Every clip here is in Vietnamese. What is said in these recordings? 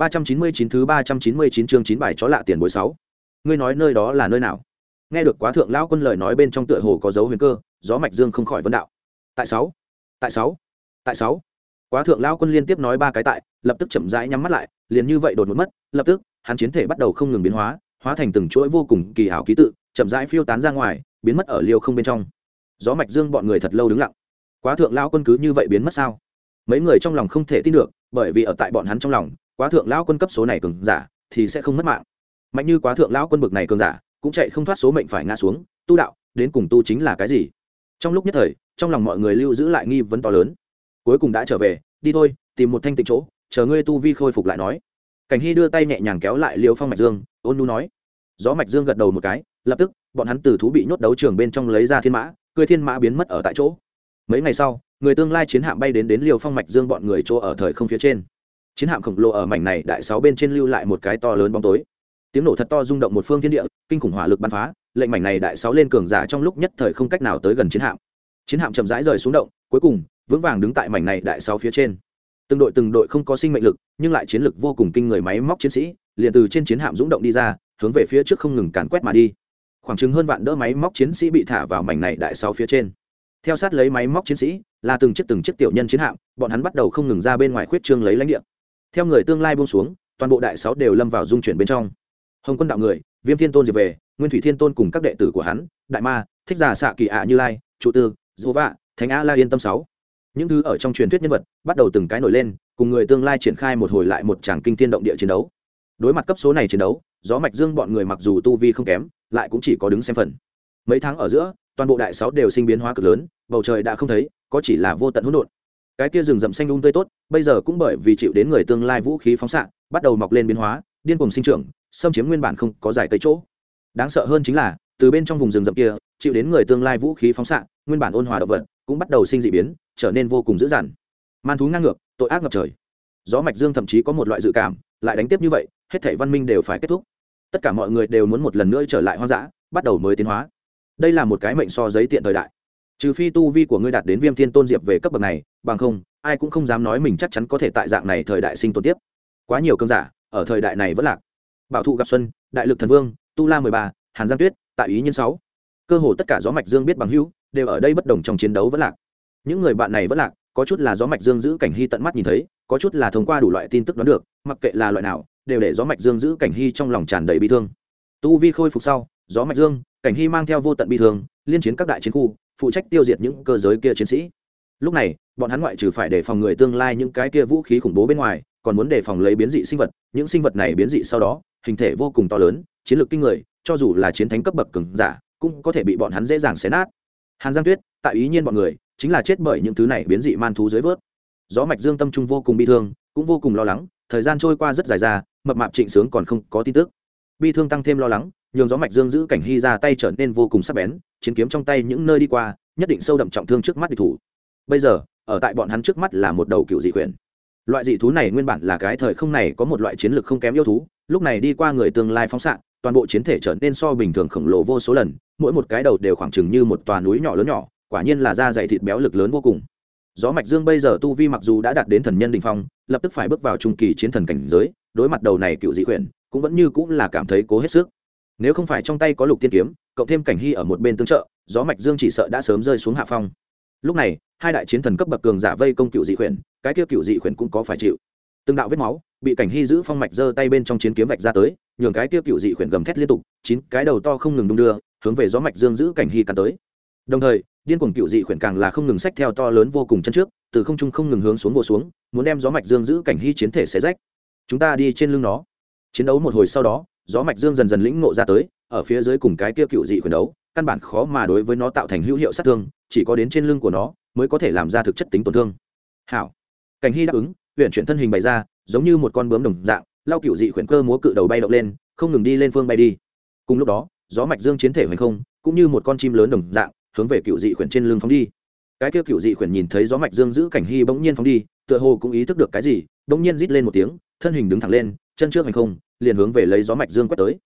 ba trăm chín mươi chín thứ ba trăm chín mươi chín chương chín bài chó lạ tiền bối sáu. Ngươi nói nơi đó là nơi nào? Nghe được quá thượng lão quân lời nói bên trong tựa hồ có dấu huyền cơ, gió mạch dương không khỏi vấn đạo. Tại sáu? Tại sáu? Tại sáu? Quá thượng lão quân liên tiếp nói ba cái tại, lập tức chậm rãi nhắm mắt lại, liền như vậy đột một mất, lập tức, hắn chiến thể bắt đầu không ngừng biến hóa hóa thành từng chuỗi vô cùng kỳ ảo ký tự, chậm rãi phiêu tán ra ngoài, biến mất ở liêu không bên trong. Gió mạch dương bọn người thật lâu đứng lặng. Quá thượng lão quân cứ như vậy biến mất sao? Mấy người trong lòng không thể tin được, bởi vì ở tại bọn hắn trong lòng quá thượng lão quân cấp số này cường giả, thì sẽ không mất mạng. Mạnh như quá thượng lão quân bực này cường giả, cũng chạy không thoát số mệnh phải ngã xuống. Tu đạo, đến cùng tu chính là cái gì? Trong lúc nhất thời, trong lòng mọi người lưu giữ lại nghi vấn to lớn. Cuối cùng đã trở về, đi thôi, tìm một thanh tịnh chỗ, chờ ngươi tu vi khôi phục lại nói. Cảnh hy đưa tay nhẹ nhàng kéo lại liêu phong mạch dương, ôn nu nói. Gió mạch dương gật đầu một cái, lập tức, bọn hắn từ thú bị nhốt đấu trường bên trong lấy ra thiên mã, cười thiên mã biến mất ở tại chỗ. Mấy ngày sau, người tương lai chiến hạm bay đến đến liều phong mạch dương bọn người chỗ ở thời không phía trên chiến hạm khổng lồ ở mảnh này đại sáu bên trên lưu lại một cái to lớn bóng tối. Tiếng nổ thật to rung động một phương thiên địa, kinh khủng hỏa lực bắn phá, lệnh mảnh này đại sáu lên cường giả trong lúc nhất thời không cách nào tới gần chiến hạm. Chiến hạm chậm rãi rời xuống động, cuối cùng, vững vàng đứng tại mảnh này đại sáu phía trên. Từng đội từng đội không có sinh mệnh lực, nhưng lại chiến lực vô cùng kinh người máy móc chiến sĩ, liền từ trên chiến hạm rung động đi ra, hướng về phía trước không ngừng càn quét mà đi. Khoảng chừng hơn vạn đỡ máy móc chiến sĩ bị thả vào mảnh này đại sáu phía trên. Theo sát lấy máy móc chiến sĩ, là từng chiếc từng chiếc tiểu nhân chiến hạm, bọn hắn bắt đầu không ngừng ra bên ngoài khuyết trương lấy lãnh địa theo người tương lai buông xuống, toàn bộ đại sáu đều lâm vào dung chuyển bên trong. Hồng quân đạo người, viêm thiên tôn diệp về, nguyên thủy thiên tôn cùng các đệ tử của hắn, đại ma, thích giả xạ kỳ ạ như lai trụ tư dỗ vạ, thánh a la yên tâm sáu. Những thứ ở trong truyền thuyết nhân vật bắt đầu từng cái nổi lên, cùng người tương lai triển khai một hồi lại một tràng kinh thiên động địa chiến đấu. Đối mặt cấp số này chiến đấu, gió mạch dương bọn người mặc dù tu vi không kém, lại cũng chỉ có đứng xem phần. Mấy tháng ở giữa, toàn bộ đại sáu đều sinh biến hóa cực lớn, bầu trời đã không thấy, có chỉ là vô tận hỗn độn cái kia rừng rậm xanh um tươi tốt, bây giờ cũng bởi vì chịu đến người tương lai vũ khí phóng xạ, bắt đầu mọc lên biến hóa, điên cuồng sinh trưởng, xâm chiếm nguyên bản không có giải cây chỗ. Đáng sợ hơn chính là, từ bên trong vùng rừng rậm kia, chịu đến người tương lai vũ khí phóng xạ, nguyên bản ôn hòa động vật, cũng bắt đầu sinh dị biến, trở nên vô cùng dữ dằn. Man thú ngang ngược, tội ác ngập trời. Gió mạch dương thậm chí có một loại dự cảm, lại đánh tiếp như vậy, hết thảy văn minh đều phải kết thúc. Tất cả mọi người đều muốn một lần nữa trở lại hoang dã, bắt đầu mới tiến hóa. Đây là một cái mệnh so giấy tiện thời đại trừ phi tu vi của ngươi đạt đến viêm thiên tôn diệp về cấp bậc này, bằng không, ai cũng không dám nói mình chắc chắn có thể tại dạng này thời đại sinh tồn tiếp. Quá nhiều cơn giả, ở thời đại này vẫn lạc. Bảo thụ gặp xuân, đại lực thần vương, tu la mười ba, hàn giang tuyết, tại ý nhân sáu. Cơ hồ tất cả gió mạch dương biết bằng hữu, đều ở đây bất đồng trong chiến đấu vẫn lạc. Những người bạn này vẫn lạc, có chút là gió mạch dương giữ cảnh hy tận mắt nhìn thấy, có chút là thông qua đủ loại tin tức đoán được, mặc kệ là loại nào, đều để gió mạch dương giữ cảnh hy trong lòng tràn đầy bi thương. Tu vi khôi phục sau, gió mạch dương, cảnh hy mang theo vô tận bi thương, liên chiến các đại chiến khu phụ trách tiêu diệt những cơ giới kia chiến sĩ. Lúc này, bọn hắn ngoại trừ phải đề phòng người tương lai những cái kia vũ khí khủng bố bên ngoài, còn muốn đề phòng lấy biến dị sinh vật, những sinh vật này biến dị sau đó, hình thể vô cùng to lớn, chiến lược kinh người, cho dù là chiến thánh cấp bậc cường giả, cũng có thể bị bọn hắn dễ dàng xé nát. Hàn giang tuyết, tại ý nhiên bọn người, chính là chết bởi những thứ này biến dị man thú dưới vớt. Gió mạch dương tâm trung vô cùng bi thương, cũng vô cùng lo lắng, thời gian trôi qua rất dài ra, mập mạp trịnh sướng còn không có tin tức. Bi thương tăng thêm lo lắng, nhường gió mạch dương giữ cảnh hy ra tay trở nên vô cùng sắc bén chiến kiếm trong tay những nơi đi qua, nhất định sâu đậm trọng thương trước mắt địch thủ. Bây giờ, ở tại bọn hắn trước mắt là một đầu cựu dị quyển loại dị thú này nguyên bản là cái thời không này có một loại chiến lược không kém yêu thú, lúc này đi qua người tương lai phóng xạ, toàn bộ chiến thể trở nên so bình thường khổng lồ vô số lần, mỗi một cái đầu đều khoảng chừng như một tòa núi nhỏ lớn nhỏ, quả nhiên là da dày thịt béo lực lớn vô cùng. Gió mạch dương bây giờ tu vi mặc dù đã đạt đến thần nhân đình phong, lập tức phải bước vào trung kỳ chiến thần cảnh giới, đối mặt đầu này cựu dị quyển cũng vẫn như cũng là cảm thấy cố hết sức nếu không phải trong tay có lục tiên kiếm, cộng thêm cảnh hy ở một bên tương trợ, gió mạch dương chỉ sợ đã sớm rơi xuống hạ phong. Lúc này, hai đại chiến thần cấp bậc cường giả vây công cựu dị khuyển, cái kia cựu dị khuyển cũng có phải chịu. Từng đạo vết máu bị cảnh hy giữ phong mạch giơ tay bên trong chiến kiếm vạch ra tới, nhường cái kia cựu dị khuyển gầm thét liên tục, chín cái đầu to không ngừng đung đưa, hướng về gió mạch dương giữ cảnh hy cắn tới. Đồng thời, điên cuồng cựu dị khuyển càng là không ngừng sách theo to lớn vô cùng chân trước, từ không trung không ngừng hướng xuống vô xuống, muốn đem gió mạch dương giữ cảnh hy chiến thể xé rách. Chúng ta đi trên lưng nó. Chiến đấu một hồi sau đó gió mạch dương dần dần lĩnh ngộ ra tới, ở phía dưới cùng cái kia cựu dị quyền đấu, căn bản khó mà đối với nó tạo thành hữu hiệu sát thương, chỉ có đến trên lưng của nó mới có thể làm ra thực chất tính tổn thương. Hảo. Cảnh hy đáp ứng huyện chuyển thân hình bày ra, giống như một con bướm đồng dạng lao cựu dị khuyển cơ múa cự đầu bay động lên, không ngừng đi lên phương bay đi. Cùng lúc đó, gió mạch dương chiến thể hoành không, cũng như một con chim lớn đồng dạng, hướng về cựu dị khuyển trên lưng phóng đi. Cái kia cựu dị khuyển nhìn thấy gió mạch dương giữ cảnh hy bỗng nhiên phóng đi, tựa hồ cũng ý thức được cái gì, bỗng nhiên rít lên một tiếng, thân hình đứng thẳng lên, chân trước hành không liền hướng về lấy gió mạch dương quét tới.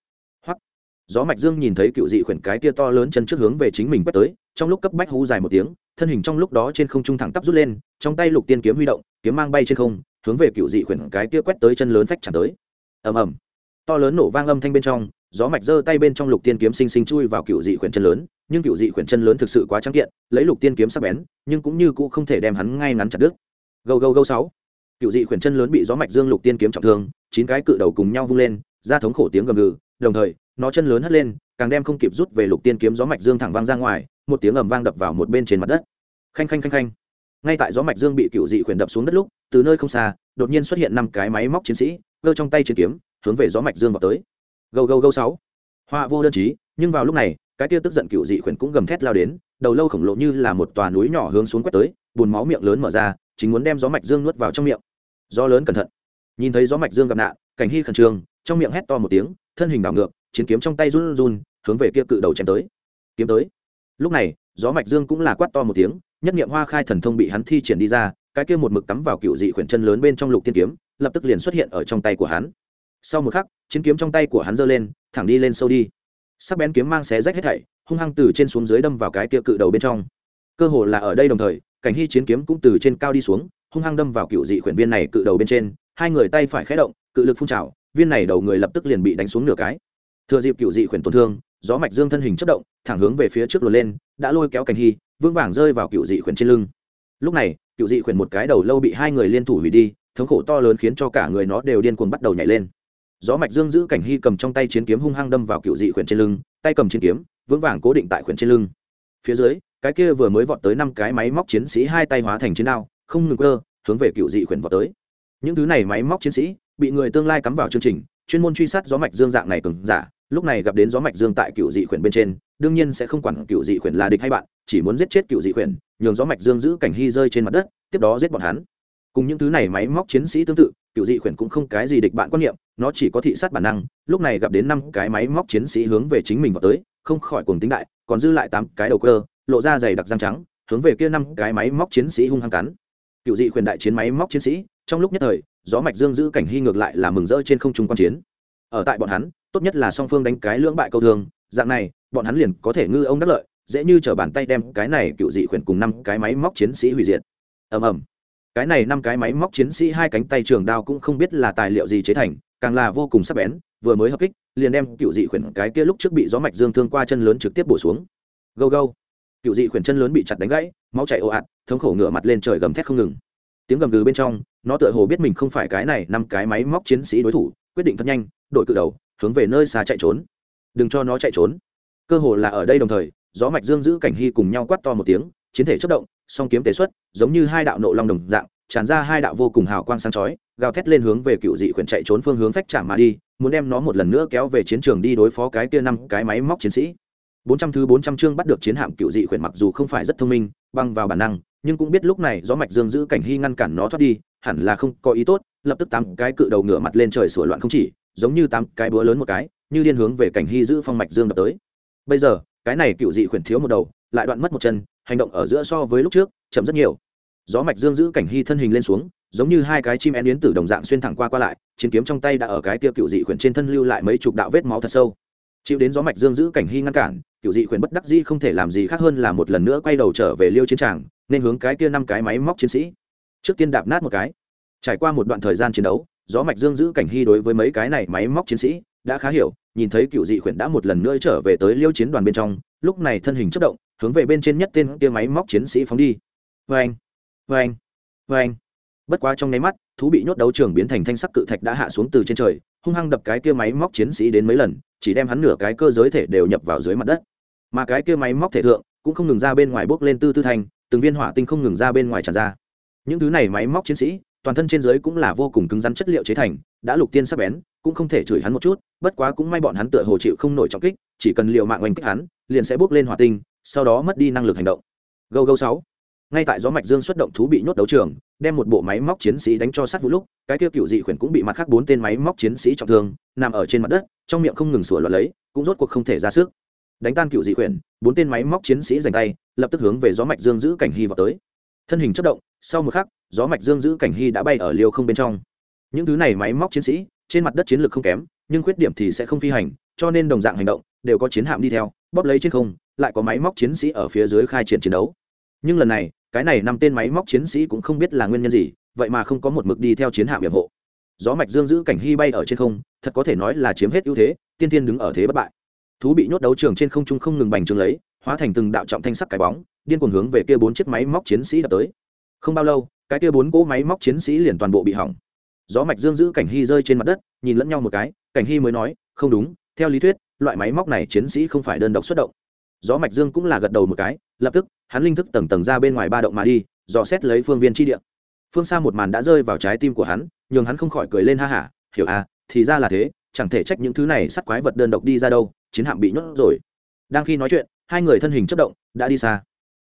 Hoặc gió mạch dương nhìn thấy cựu dị khuyển cái kia to lớn chân trước hướng về chính mình quét tới, trong lúc cấp bách hú dài một tiếng, thân hình trong lúc đó trên không trung thẳng tắp rút lên, trong tay lục tiên kiếm huy động, kiếm mang bay trên không, hướng về cựu dị khuyển cái kia quét tới chân lớn phách chẳng tới. Ầm ầm. To lớn nổ vang âm thanh bên trong, gió mạch giơ tay bên trong lục tiên kiếm sinh sinh chui vào cựu dị khuyển chân lớn, nhưng cựu dị khuyển chân lớn thực sự quá trắng kiện, lấy lục tiên kiếm sắc bén, nhưng cũng như cũ không thể đem hắn ngay ngắn chặt đứt. Gâu gâu gâu sáu. Cựu dị khuyển chân lớn bị gió mạch dương lục tiên kiếm trọng thương chín cái cự đầu cùng nhau vung lên, ra thống khổ tiếng gầm gừ, đồng thời, nó chân lớn hất lên, càng đem không kịp rút về lục tiên kiếm gió mạch dương thẳng vang ra ngoài, một tiếng ầm vang đập vào một bên trên mặt đất. Khanh khanh khanh khanh. Ngay tại gió mạch dương bị cựu dị khuyển đập xuống đất lúc, từ nơi không xa, đột nhiên xuất hiện năm cái máy móc chiến sĩ cơ trong tay chiến kiếm, hướng về gió mạch dương vào tới. Gâu gâu gâu sáu. Họa vô đơn chí, nhưng vào lúc này, cái kia tức giận cựu dị khuyển cũng gầm thét lao đến, đầu lâu khổng lồ như là một tòa núi nhỏ hướng xuống quét tới bùn máu miệng lớn mở ra, chính muốn đem gió mạch dương nuốt vào trong miệng. Gió lớn cẩn thận nhìn thấy gió mạch dương gặp nạn, cảnh hy khẩn trương, trong miệng hét to một tiếng, thân hình đảo ngược, chiến kiếm trong tay run run hướng về kia cự đầu chém tới. Kiếm tới. Lúc này, gió mạch dương cũng là quát to một tiếng, nhất nghiệm hoa khai thần thông bị hắn thi triển đi ra, cái kia một mực cắm vào cựu dị khuyển chân lớn bên trong lục tiên kiếm, lập tức liền xuất hiện ở trong tay của hắn. Sau một khắc, chiến kiếm trong tay của hắn giơ lên, thẳng đi lên sâu đi. Sắc bén kiếm mang xé rách hết thảy, hung hăng từ trên xuống dưới đâm vào cái kia cự đầu bên trong. Cơ hồ là ở đây đồng thời, cảnh hy chiến kiếm cũng từ trên cao đi xuống, hung hăng đâm vào cựu dị khuyển viên này cự đầu bên trên hai người tay phải khé động, cự lực phun trào, viên này đầu người lập tức liền bị đánh xuống nửa cái. Thừa dịp cựu dị khuyển tổn thương, gió mạch dương thân hình chất động, thẳng hướng về phía trước lùa lên, đã lôi kéo cảnh hy vương vàng rơi vào cựu dị khuyển trên lưng. Lúc này, cựu dị khuyển một cái đầu lâu bị hai người liên thủ hủy đi, thống khổ to lớn khiến cho cả người nó đều điên cuồng bắt đầu nhảy lên. Gió mạch dương giữ cảnh hy cầm trong tay chiến kiếm hung hăng đâm vào cựu dị khuyển trên lưng, tay cầm chiến kiếm, vững vàng cố định tại khuyển trên lưng. Phía dưới, cái kia vừa mới vọt tới năm cái máy móc chiến sĩ hai tay hóa thành chiến đao, không ngừng cơ hướng về cựu dị khuyển vọt tới những thứ này máy móc chiến sĩ bị người tương lai cắm vào chương trình, chuyên môn truy sát gió mạch dương dạng này cứng giả, lúc này gặp đến gió mạch dương tại cựu dị khuyển bên trên, đương nhiên sẽ không quản cựu dị khuyển là địch hay bạn, chỉ muốn giết chết cựu dị khuyển, nhường gió mạch dương giữ cảnh hy rơi trên mặt đất, tiếp đó giết bọn hắn. Cùng những thứ này máy móc chiến sĩ tương tự, cựu dị khuyển cũng không cái gì địch bạn quan niệm, nó chỉ có thị sát bản năng, lúc này gặp đến năm cái máy móc chiến sĩ hướng về chính mình vào tới, không khỏi cùng tính đại, còn dư lại tám cái đầu cơ, lộ ra dày đặc răng trắng, hướng về kia năm cái máy móc chiến sĩ hung hăng cắn. Cựu dị khuyển đại chiến máy móc chiến sĩ trong lúc nhất thời, gió mạch dương giữ cảnh hy ngược lại là mừng rỡ trên không trung quan chiến. Ở tại bọn hắn, tốt nhất là song phương đánh cái lưỡng bại câu thương, dạng này, bọn hắn liền có thể ngư ông đắc lợi, dễ như trở bàn tay đem cái này cựu dị khuyển cùng năm cái máy móc chiến sĩ hủy diệt. Ầm ầm. Cái này năm cái máy móc chiến sĩ hai cánh tay trường đao cũng không biết là tài liệu gì chế thành, càng là vô cùng sắc bén, vừa mới hợp kích, liền đem cựu dị khuyển cái kia lúc trước bị gió mạch dương thương qua chân lớn trực tiếp bổ xuống. Gâu gâu. Cựu dị khuyển chân lớn bị chặt đánh gãy, máu chảy ồ ạt, thống khổ ngửa mặt lên trời gầm thét không ngừng tiếng gầm gừ bên trong, nó tựa hồ biết mình không phải cái này năm cái máy móc chiến sĩ đối thủ, quyết định thật nhanh, đội cự đầu, hướng về nơi xa chạy trốn. Đừng cho nó chạy trốn. Cơ hồ là ở đây đồng thời, gió mạch dương giữ cảnh hy cùng nhau quát to một tiếng, chiến thể chất động, song kiếm tế xuất, giống như hai đạo nộ long đồng dạng, tràn ra hai đạo vô cùng hào quang sáng chói, gào thét lên hướng về cựu dị quyển chạy trốn phương hướng phách chạm mà đi, muốn đem nó một lần nữa kéo về chiến trường đi đối phó cái kia năm cái máy móc chiến sĩ. Bốn trăm thứ bốn trăm chương bắt được chiến hạm cựu dị quyển mặc dù không phải rất thông minh, băng vào bản năng nhưng cũng biết lúc này gió mạch dương giữ cảnh hy ngăn cản nó thoát đi, hẳn là không có ý tốt, lập tức tám cái cự đầu ngửa mặt lên trời sửa loạn không chỉ, giống như tám cái búa lớn một cái, như điên hướng về cảnh hy giữ phong mạch dương đập tới. Bây giờ, cái này cựu dị khuyển thiếu một đầu, lại đoạn mất một chân, hành động ở giữa so với lúc trước, chậm rất nhiều. Gió mạch dương giữ cảnh hy thân hình lên xuống, giống như hai cái chim én yến tử đồng dạng xuyên thẳng qua qua lại, chiến kiếm trong tay đã ở cái kia cựu dị khuyển trên thân lưu lại mấy chục đạo vết máu thật sâu. Chịu đến gió mạch dương giữ cảnh hy ngăn cản, cựu dị khuyển bất đắc dĩ không thể làm gì khác hơn là một lần nữa quay đầu trở về liêu chiến tràng nên hướng cái kia năm cái máy móc chiến sĩ. Trước tiên đạp nát một cái. Trải qua một đoạn thời gian chiến đấu, gió mạch dương giữ cảnh hy đối với mấy cái này máy móc chiến sĩ đã khá hiểu, nhìn thấy cựu dị khuyển đã một lần nữa trở về tới liêu chiến đoàn bên trong, lúc này thân hình chất động, hướng về bên trên nhất tên kia máy móc chiến sĩ phóng đi. Vê anh vê anh vê anh bất quá trong nháy mắt, thú bị nhốt đấu trường biến thành thanh sắc cự thạch đã hạ xuống từ trên trời, hung hăng đập cái kia máy móc chiến sĩ đến mấy lần, chỉ đem hắn nửa cái cơ giới thể đều nhập vào dưới mặt đất. Mà cái kia máy móc thể thượng cũng không ngừng ra bên ngoài bốc lên tư tư thành từng viên hỏa tinh không ngừng ra bên ngoài tràn ra. Những thứ này máy móc chiến sĩ, toàn thân trên dưới cũng là vô cùng cứng rắn chất liệu chế thành, đã lục tiên sắp bén, cũng không thể chửi hắn một chút, bất quá cũng may bọn hắn tựa hồ chịu không nổi trọng kích, chỉ cần liều mạng oanh kích hắn, liền sẽ bốc lên hỏa tinh, sau đó mất đi năng lực hành động. Gâu gâu sáu. Ngay tại gió mạch dương xuất động thú bị nhốt đấu trường, đem một bộ máy móc chiến sĩ đánh cho sát vũ lúc, cái kia cựu dị khuyển cũng bị mặt khác bốn tên máy móc chiến sĩ trọng thương, nằm ở trên mặt đất, trong miệng không ngừng sủa loạt lấy, cũng rốt cuộc không thể ra sức. Đánh tan cựu dị khuyển, bốn tên máy móc chiến sĩ giành tay lập tức hướng về gió mạch dương giữ cảnh hy vào tới. Thân hình chất động, sau một khắc, gió mạch dương giữ cảnh hy đã bay ở liêu không bên trong. Những thứ này máy móc chiến sĩ, trên mặt đất chiến lược không kém, nhưng khuyết điểm thì sẽ không phi hành, cho nên đồng dạng hành động, đều có chiến hạm đi theo, bóp lấy trên không, lại có máy móc chiến sĩ ở phía dưới khai triển chiến đấu. Nhưng lần này, cái này năm tên máy móc chiến sĩ cũng không biết là nguyên nhân gì, vậy mà không có một mực đi theo chiến hạm hiểm hộ. Gió mạch dương giữ cảnh hy bay ở trên không, thật có thể nói là chiếm hết ưu thế, tiên tiên đứng ở thế bất bại. Thú bị nhốt đấu trường trên không trung không ngừng bành trướng lấy hóa thành từng đạo trọng thanh sắc cái bóng, điên cuồng hướng về kia bốn chiếc máy móc chiến sĩ đập tới. Không bao lâu, cái kia bốn cỗ máy móc chiến sĩ liền toàn bộ bị hỏng. Gió mạch dương giữ cảnh hy rơi trên mặt đất, nhìn lẫn nhau một cái, cảnh hy mới nói, không đúng, theo lý thuyết, loại máy móc này chiến sĩ không phải đơn độc xuất động. Gió mạch dương cũng là gật đầu một cái, lập tức, hắn linh thức tầng tầng ra bên ngoài ba động mà đi, dò xét lấy phương viên chi địa. Phương xa một màn đã rơi vào trái tim của hắn, nhường hắn không khỏi cười lên ha hả, hiểu à thì ra là thế, chẳng thể trách những thứ này sắt quái vật đơn độc đi ra đâu, chiến hạm bị nhốt rồi. Đang khi nói chuyện hai người thân hình chất động, đã đi xa.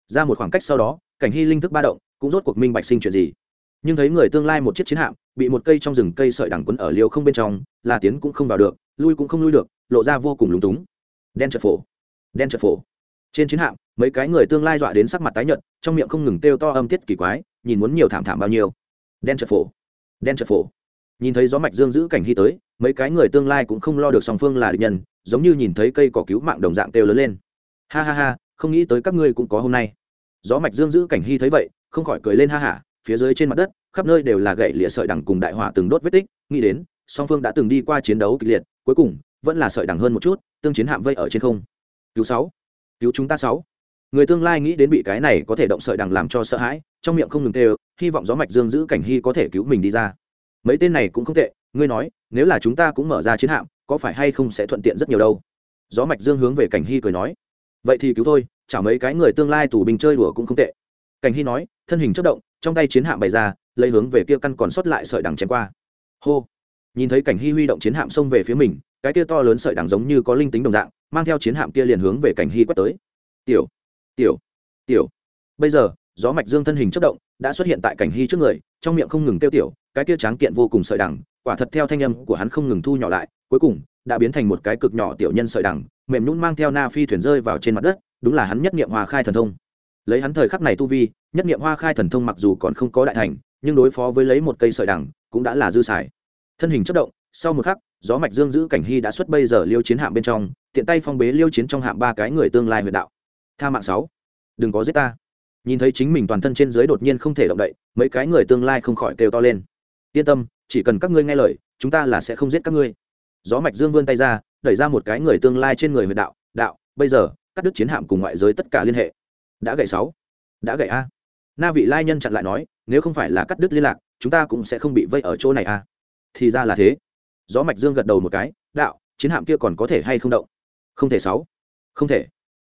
Ra một khoảng cách sau đó, cảnh hy linh thức ba động, cũng rốt cuộc minh bạch sinh chuyện gì. Nhưng thấy người tương lai một chiếc chiến hạm, bị một cây trong rừng cây sợi đằng quấn ở liều không bên trong là tiến cũng không vào được, lui cũng không lui được, lộ ra vô cùng lúng túng. Đen chật phổ, đen chật phổ. Trên chiến hạm, mấy cái người tương lai dọa đến sắc mặt tái nhợt, trong miệng không ngừng kêu to âm tiết kỳ quái, nhìn muốn nhiều thảm thảm bao nhiêu. Đen chật phổ, đen chật phổ. Nhìn thấy gió mạch dương giữ cảnh hy tới, mấy cái người tương lai cũng không lo được song phương là địch nhân, giống như nhìn thấy cây cỏ cứu mạng đồng dạng kêu lớn lên ha ha ha, không nghĩ tới các ngươi cũng có hôm nay. Gió mạch dương giữ cảnh hy thấy vậy, không khỏi cười lên ha hả phía dưới trên mặt đất, khắp nơi đều là gậy lịa sợi đằng cùng đại hỏa từng đốt vết tích, nghĩ đến, song phương đã từng đi qua chiến đấu kịch liệt, cuối cùng, vẫn là sợi đằng hơn một chút, tương chiến hạm vây ở trên không. Cứu sáu, cứu chúng ta sáu. Người tương lai nghĩ đến bị cái này có thể động sợi đằng làm cho sợ hãi, trong miệng không ngừng tê hy vọng gió mạch dương giữ cảnh hy có thể cứu mình đi ra. Mấy tên này cũng không tệ, ngươi nói, nếu là chúng ta cũng mở ra chiến hạm, có phải hay không sẽ thuận tiện rất nhiều đâu? Gió mạch dương hướng về cảnh hy cười nói vậy thì cứu thôi, chả mấy cái người tương lai tù binh chơi đùa cũng không tệ. Cảnh hy nói, thân hình chất động, trong tay chiến hạm bày ra, lấy hướng về kia căn còn sót lại sợi đằng chém qua. Hô! Nhìn thấy cảnh hy huy động chiến hạm xông về phía mình, cái kia to lớn sợi đằng giống như có linh tính đồng dạng, mang theo chiến hạm kia liền hướng về cảnh hy quét tới. Tiểu! Tiểu! Tiểu! Bây giờ, gió mạch dương thân hình chất động, đã xuất hiện tại cảnh hy trước người, trong miệng không ngừng kêu tiểu, cái kia tráng kiện vô cùng sợi đằng, quả thật theo thanh âm của hắn không ngừng thu nhỏ lại, cuối cùng, đã biến thành một cái cực nhỏ tiểu nhân sợi đằng mềm nhún mang theo na phi thuyền rơi vào trên mặt đất, đúng là hắn nhất niệm hòa khai thần thông. Lấy hắn thời khắc này tu vi, nhất niệm hoa khai thần thông mặc dù còn không có đại thành, nhưng đối phó với lấy một cây sợi đằng cũng đã là dư xài. Thân hình chất động, sau một khắc, gió mạch dương giữ cảnh hy đã xuất bây giờ liêu chiến hạm bên trong, tiện tay phong bế liêu chiến trong hạm ba cái người tương lai huyền đạo. Tha mạng sáu. Đừng có giết ta. Nhìn thấy chính mình toàn thân trên dưới đột nhiên không thể động đậy, mấy cái người tương lai không khỏi kêu to lên. Yên tâm, chỉ cần các ngươi nghe lời, chúng ta là sẽ không giết các ngươi. Gió mạch dương vươn tay ra đẩy ra một cái người tương lai trên người huyện đạo đạo, bây giờ, cắt đứt chiến hạm cùng ngoại giới tất cả liên hệ. Đã gậy sáu, đã gậy a. Na vị lai nhân chặn lại nói, nếu không phải là cắt đứt liên lạc, chúng ta cũng sẽ không bị vây ở chỗ này a. Thì ra là thế. Gió mạch dương gật đầu một cái, đạo, chiến hạm kia còn có thể hay không động? Không thể sáu. Không thể.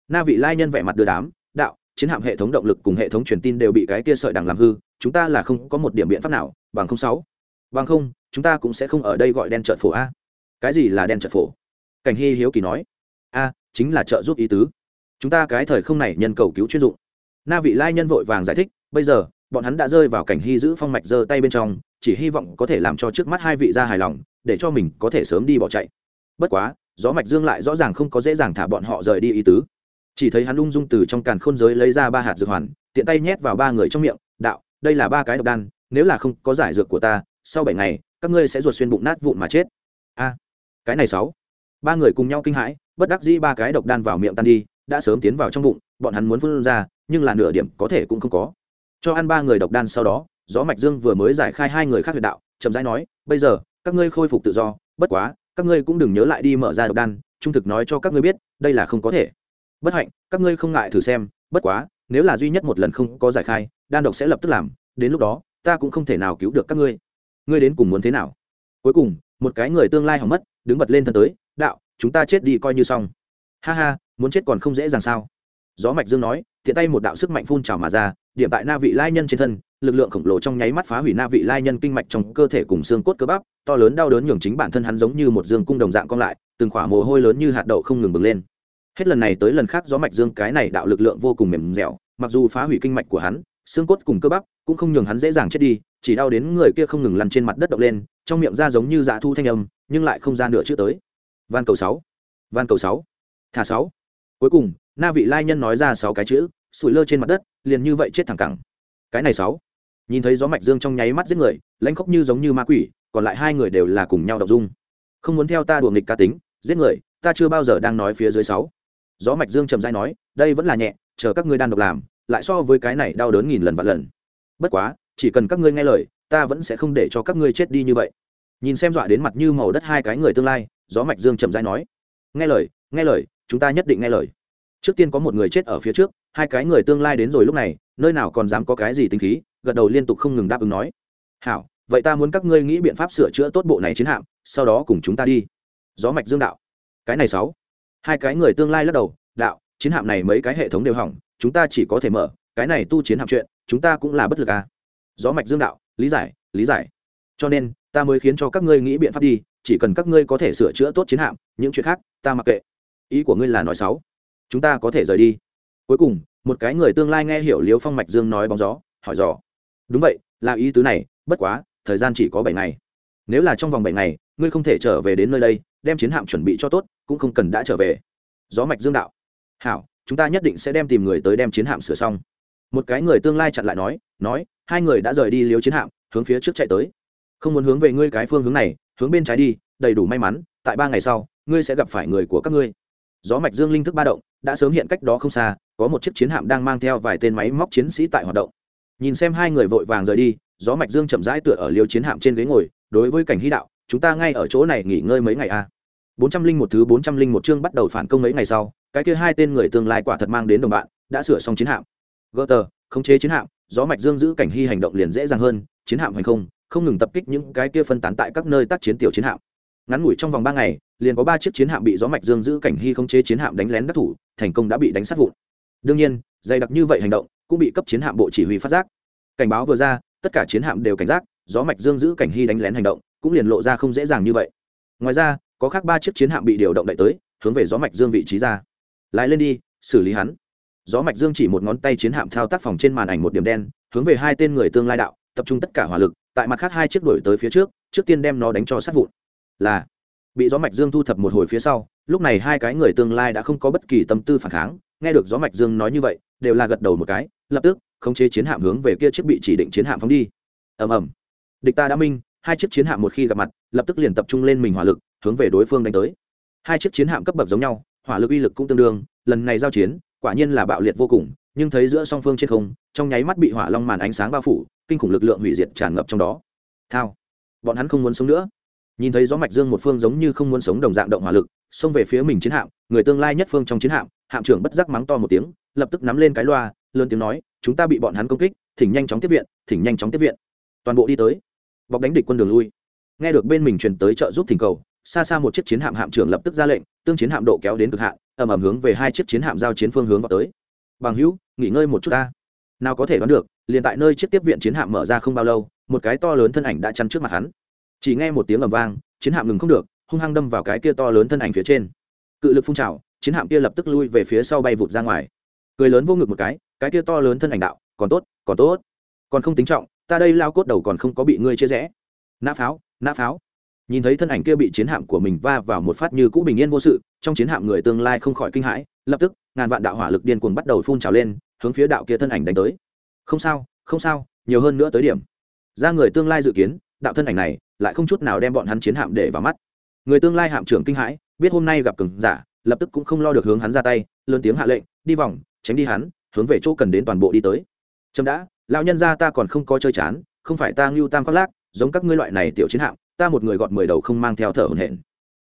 Na vị lai nhân vẻ mặt đưa đám, đạo, chiến hạm hệ thống động lực cùng hệ thống truyền tin đều bị cái kia sợi đằng làm hư, chúng ta là không có một điểm biện pháp nào, bằng không sáu. Bằng không, chúng ta cũng sẽ không ở đây gọi đen trợn phổ a. Cái gì là đen trợn phổ? Cảnh hy hiếu kỳ nói, a, chính là trợ giúp ý tứ. Chúng ta cái thời không này nhân cầu cứu chuyên dụng. Na vị lai nhân vội vàng giải thích, bây giờ, bọn hắn đã rơi vào cảnh hy giữ phong mạch giơ tay bên trong, chỉ hy vọng có thể làm cho trước mắt hai vị ra hài lòng, để cho mình có thể sớm đi bỏ chạy. Bất quá, gió mạch dương lại rõ ràng không có dễ dàng thả bọn họ rời đi ý tứ. Chỉ thấy hắn ung dung từ trong càn khôn giới lấy ra ba hạt dược hoàn, tiện tay nhét vào ba người trong miệng, đạo, đây là ba cái độc đan, nếu là không có giải dược của ta, sau bảy ngày, các ngươi sẽ ruột xuyên bụng nát vụn mà chết. A, cái này sáu ba người cùng nhau kinh hãi, bất đắc dĩ ba cái độc đan vào miệng tan đi, đã sớm tiến vào trong bụng, bọn hắn muốn phân ra, nhưng là nửa điểm có thể cũng không có. Cho ăn ba người độc đan sau đó, gió mạch dương vừa mới giải khai hai người khác huyệt đạo, chậm rãi nói, bây giờ, các ngươi khôi phục tự do, bất quá, các ngươi cũng đừng nhớ lại đi mở ra độc đan, trung thực nói cho các ngươi biết, đây là không có thể. Bất hạnh, các ngươi không ngại thử xem, bất quá, nếu là duy nhất một lần không có giải khai, đan độc sẽ lập tức làm, đến lúc đó, ta cũng không thể nào cứu được các ngươi. Ngươi đến cùng muốn thế nào? Cuối cùng, một cái người tương lai hỏng mất, đứng bật lên thân tới đạo, chúng ta chết đi coi như xong. Ha ha, muốn chết còn không dễ dàng sao? Gió mạch dương nói, tiện tay một đạo sức mạnh phun trào mà ra, điểm tại na vị lai nhân trên thân, lực lượng khổng lồ trong nháy mắt phá hủy na vị lai nhân kinh mạch trong cơ thể cùng xương cốt cơ bắp, to lớn đau đớn nhường chính bản thân hắn giống như một dương cung đồng dạng cong lại, từng khỏa mồ hôi lớn như hạt đậu không ngừng bừng lên. Hết lần này tới lần khác gió mạch dương cái này đạo lực lượng vô cùng mềm dẻo, mặc dù phá hủy kinh mạch của hắn, xương cốt cùng cơ bắp cũng không nhường hắn dễ dàng chết đi, chỉ đau đến người kia không ngừng lăn trên mặt đất động lên, trong miệng ra giống như dạ thu thanh âm, nhưng lại không ra nửa chữ tới van cầu sáu. Van cầu sáu. Thả sáu. Cuối cùng, na vị lai nhân nói ra sáu cái chữ, sủi lơ trên mặt đất, liền như vậy chết thẳng cẳng. Cái này sáu. Nhìn thấy gió mạch dương trong nháy mắt giết người, lãnh khóc như giống như ma quỷ, còn lại hai người đều là cùng nhau đọc dung. Không muốn theo ta đùa nghịch cá tính, giết người, ta chưa bao giờ đang nói phía dưới sáu. Gió mạch dương trầm dai nói, đây vẫn là nhẹ, chờ các ngươi đàn độc làm, lại so với cái này đau đớn nghìn lần vạn lần. Bất quá, chỉ cần các ngươi nghe lời, ta vẫn sẽ không để cho các ngươi chết đi như vậy. Nhìn xem dọa đến mặt như màu đất hai cái người tương lai gió mạch dương chậm rãi nói, nghe lời nghe lời, chúng ta nhất định nghe lời. Trước tiên có một người chết ở phía trước, hai cái người tương lai đến rồi lúc này, nơi nào còn dám có cái gì tính khí, gật đầu liên tục không ngừng đáp ứng nói, hảo, vậy ta muốn các ngươi nghĩ biện pháp sửa chữa tốt bộ này chiến hạm, sau đó cùng chúng ta đi. Gió mạch dương đạo, cái này sáu. Hai cái người tương lai lắc đầu, đạo, chiến hạm này mấy cái hệ thống đều hỏng, chúng ta chỉ có thể mở, cái này tu chiến hạm chuyện, chúng ta cũng là bất lực à. Gió mạch dương đạo, lý giải lý giải. Cho nên ta mới khiến cho các ngươi nghĩ biện pháp đi, chỉ cần các ngươi có thể sửa chữa tốt chiến hạm, những chuyện khác, ta mặc kệ. Ý của ngươi là nói sáu chúng ta có thể rời đi. Cuối cùng, một cái người tương lai nghe hiểu liếu phong mạch dương nói bóng gió, hỏi dò. Đúng vậy, là ý tứ này, bất quá, thời gian chỉ có bảy ngày. Nếu là trong vòng bảy ngày, ngươi không thể trở về đến nơi đây, đem chiến hạm chuẩn bị cho tốt, cũng không cần đã trở về. Gió mạch dương đạo. Hảo, chúng ta nhất định sẽ đem tìm người tới đem chiến hạm sửa xong. Một cái người tương lai chặn lại nói nói, hai người đã rời đi liếu chiến hạm, hướng phía trước chạy tới không muốn hướng về ngươi cái phương hướng này, hướng bên trái đi, đầy đủ may mắn, tại ba ngày sau, ngươi sẽ gặp phải người của các ngươi. Gió mạch dương linh thức ba động, đã sớm hiện cách đó không xa, có một chiếc chiến hạm đang mang theo vài tên máy móc chiến sĩ tại hoạt động. Nhìn xem hai người vội vàng rời đi, gió mạch dương chậm rãi tựa ở liêu chiến hạm trên ghế ngồi, đối với cảnh hy đạo, chúng ta ngay ở chỗ này nghỉ ngơi mấy ngày a à. bốn trăm linh một thứ, bốn trăm linh một chương bắt đầu phản công mấy ngày sau, cái kia hai tên người tương lai quả thật mang đến đồng bạn, đã sửa xong chiến hạm. Gỡ tờ khống chế chiến hạm, gió mạch dương giữ cảnh hy hành động liền dễ dàng hơn, chiến hạm hành không không ngừng tập kích những cái kia phân tán tại các nơi tác chiến tiểu chiến hạm. Ngắn ngủi trong vòng ba ngày, liền có ba chiếc chiến hạm bị gió mạch dương giữ cảnh hy không chế chiến hạm đánh lén đắc thủ, thành công đã bị đánh sát vụn. Đương nhiên, dày đặc như vậy hành động cũng bị cấp chiến hạm bộ chỉ huy phát giác. Cảnh báo vừa ra, tất cả chiến hạm đều cảnh giác, gió mạch dương giữ cảnh hy đánh lén hành động cũng liền lộ ra không dễ dàng như vậy. Ngoài ra, có khác ba chiếc chiến hạm bị điều động đẩy tới, hướng về gió mạch dương vị trí ra. Lái lên đi, xử lý hắn. Gió mạch dương chỉ một ngón tay chiến hạm thao tác phòng trên màn ảnh một điểm đen, hướng về hai tên người tương lai đạo, tập trung tất cả hỏa lực tại mặt khác hai chiếc đuổi tới phía trước trước tiên đem nó đánh cho sát vụn. Là, bị gió mạch dương thu thập một hồi phía sau, lúc này hai cái người tương lai đã không có bất kỳ tâm tư phản kháng, nghe được gió mạch dương nói như vậy, đều là gật đầu một cái, lập tức, khống chế chiến hạm hướng về kia chiếc bị chỉ định chiến hạm phóng đi. Ầm ầm. Địch ta đã minh, hai chiếc chiến hạm một khi gặp mặt, lập tức liền tập trung lên mình hỏa lực, hướng về đối phương đánh tới. Hai chiếc chiến hạm cấp bậc giống nhau, hỏa lực uy lực cũng tương đương, lần này giao chiến, quả nhiên là bạo liệt vô cùng, nhưng thấy giữa song phương trên không, trong nháy mắt bị hỏa long màn ánh sáng bao phủ kinh khủng lực lượng hủy diệt tràn ngập trong đó. Thao. Bọn hắn không muốn sống nữa. Nhìn thấy gió mạch dương một phương giống như không muốn sống đồng dạng động hỏa lực, xông về phía mình chiến hạm, người tương lai nhất phương trong chiến hạm hạm trưởng bất giác mắng to một tiếng, lập tức nắm lên cái loa, lớn tiếng nói, chúng ta bị bọn hắn công kích, thỉnh nhanh chóng tiếp viện, thỉnh nhanh chóng tiếp viện. Toàn bộ đi tới. Bọc đánh địch quân đường lui. Nghe được bên mình truyền tới trợ giúp thỉnh cầu, xa xa một chiếc chiến hạm hạm trưởng lập tức ra lệnh, tương chiến hạm độ kéo đến cực hạn, ầm ầm hướng về hai chiếc chiến hạm giao chiến phương hướng vào tới. Bằng hữu, nghỉ ngơi một chút ta nào có thể đoán được, liền tại nơi chiếc tiếp viện chiến hạm mở ra không bao lâu, một cái to lớn thân ảnh đã chắn trước mặt hắn. Chỉ nghe một tiếng ầm vang, chiến hạm ngừng không được, hung hăng đâm vào cái kia to lớn thân ảnh phía trên. Cự lực phun trào, chiến hạm kia lập tức lui về phía sau bay vụt ra ngoài. Cười lớn vô ngực một cái cái kia to lớn thân ảnh đạo, còn tốt còn tốt. Còn không tính trọng, ta đây lao cốt đầu còn không có bị ngươi chia rẽ. Nã pháo nã pháo. Nhìn thấy thân ảnh kia bị chiến hạm của mình va vào một phát như cũ bình yên vô sự, trong chiến hạm người tương lai không khỏi kinh hãi, lập tức, ngàn vạn đạo hỏa lực điên cuồng bắt đầu phun trào lên hướng phía đạo kia thân ảnh đánh tới. Không sao không sao, nhiều hơn nữa tới điểm. Ra người tương lai dự kiến, đạo thân ảnh này lại không chút nào đem bọn hắn chiến hạm để vào mắt. Người tương lai hạm trưởng kinh hãi, biết hôm nay gặp cường giả, lập tức cũng không lo được hướng hắn ra tay, lớn tiếng hạ lệnh, đi vòng, tránh đi hắn, hướng về chỗ cần đến toàn bộ đi tới. Trâm đã, lão nhân gia ta còn không có chơi chán, không phải ta ngưu tam khoác lác, giống các ngươi loại này tiểu chiến hạm, ta một người gọt mười đầu không mang theo thở hổn hển.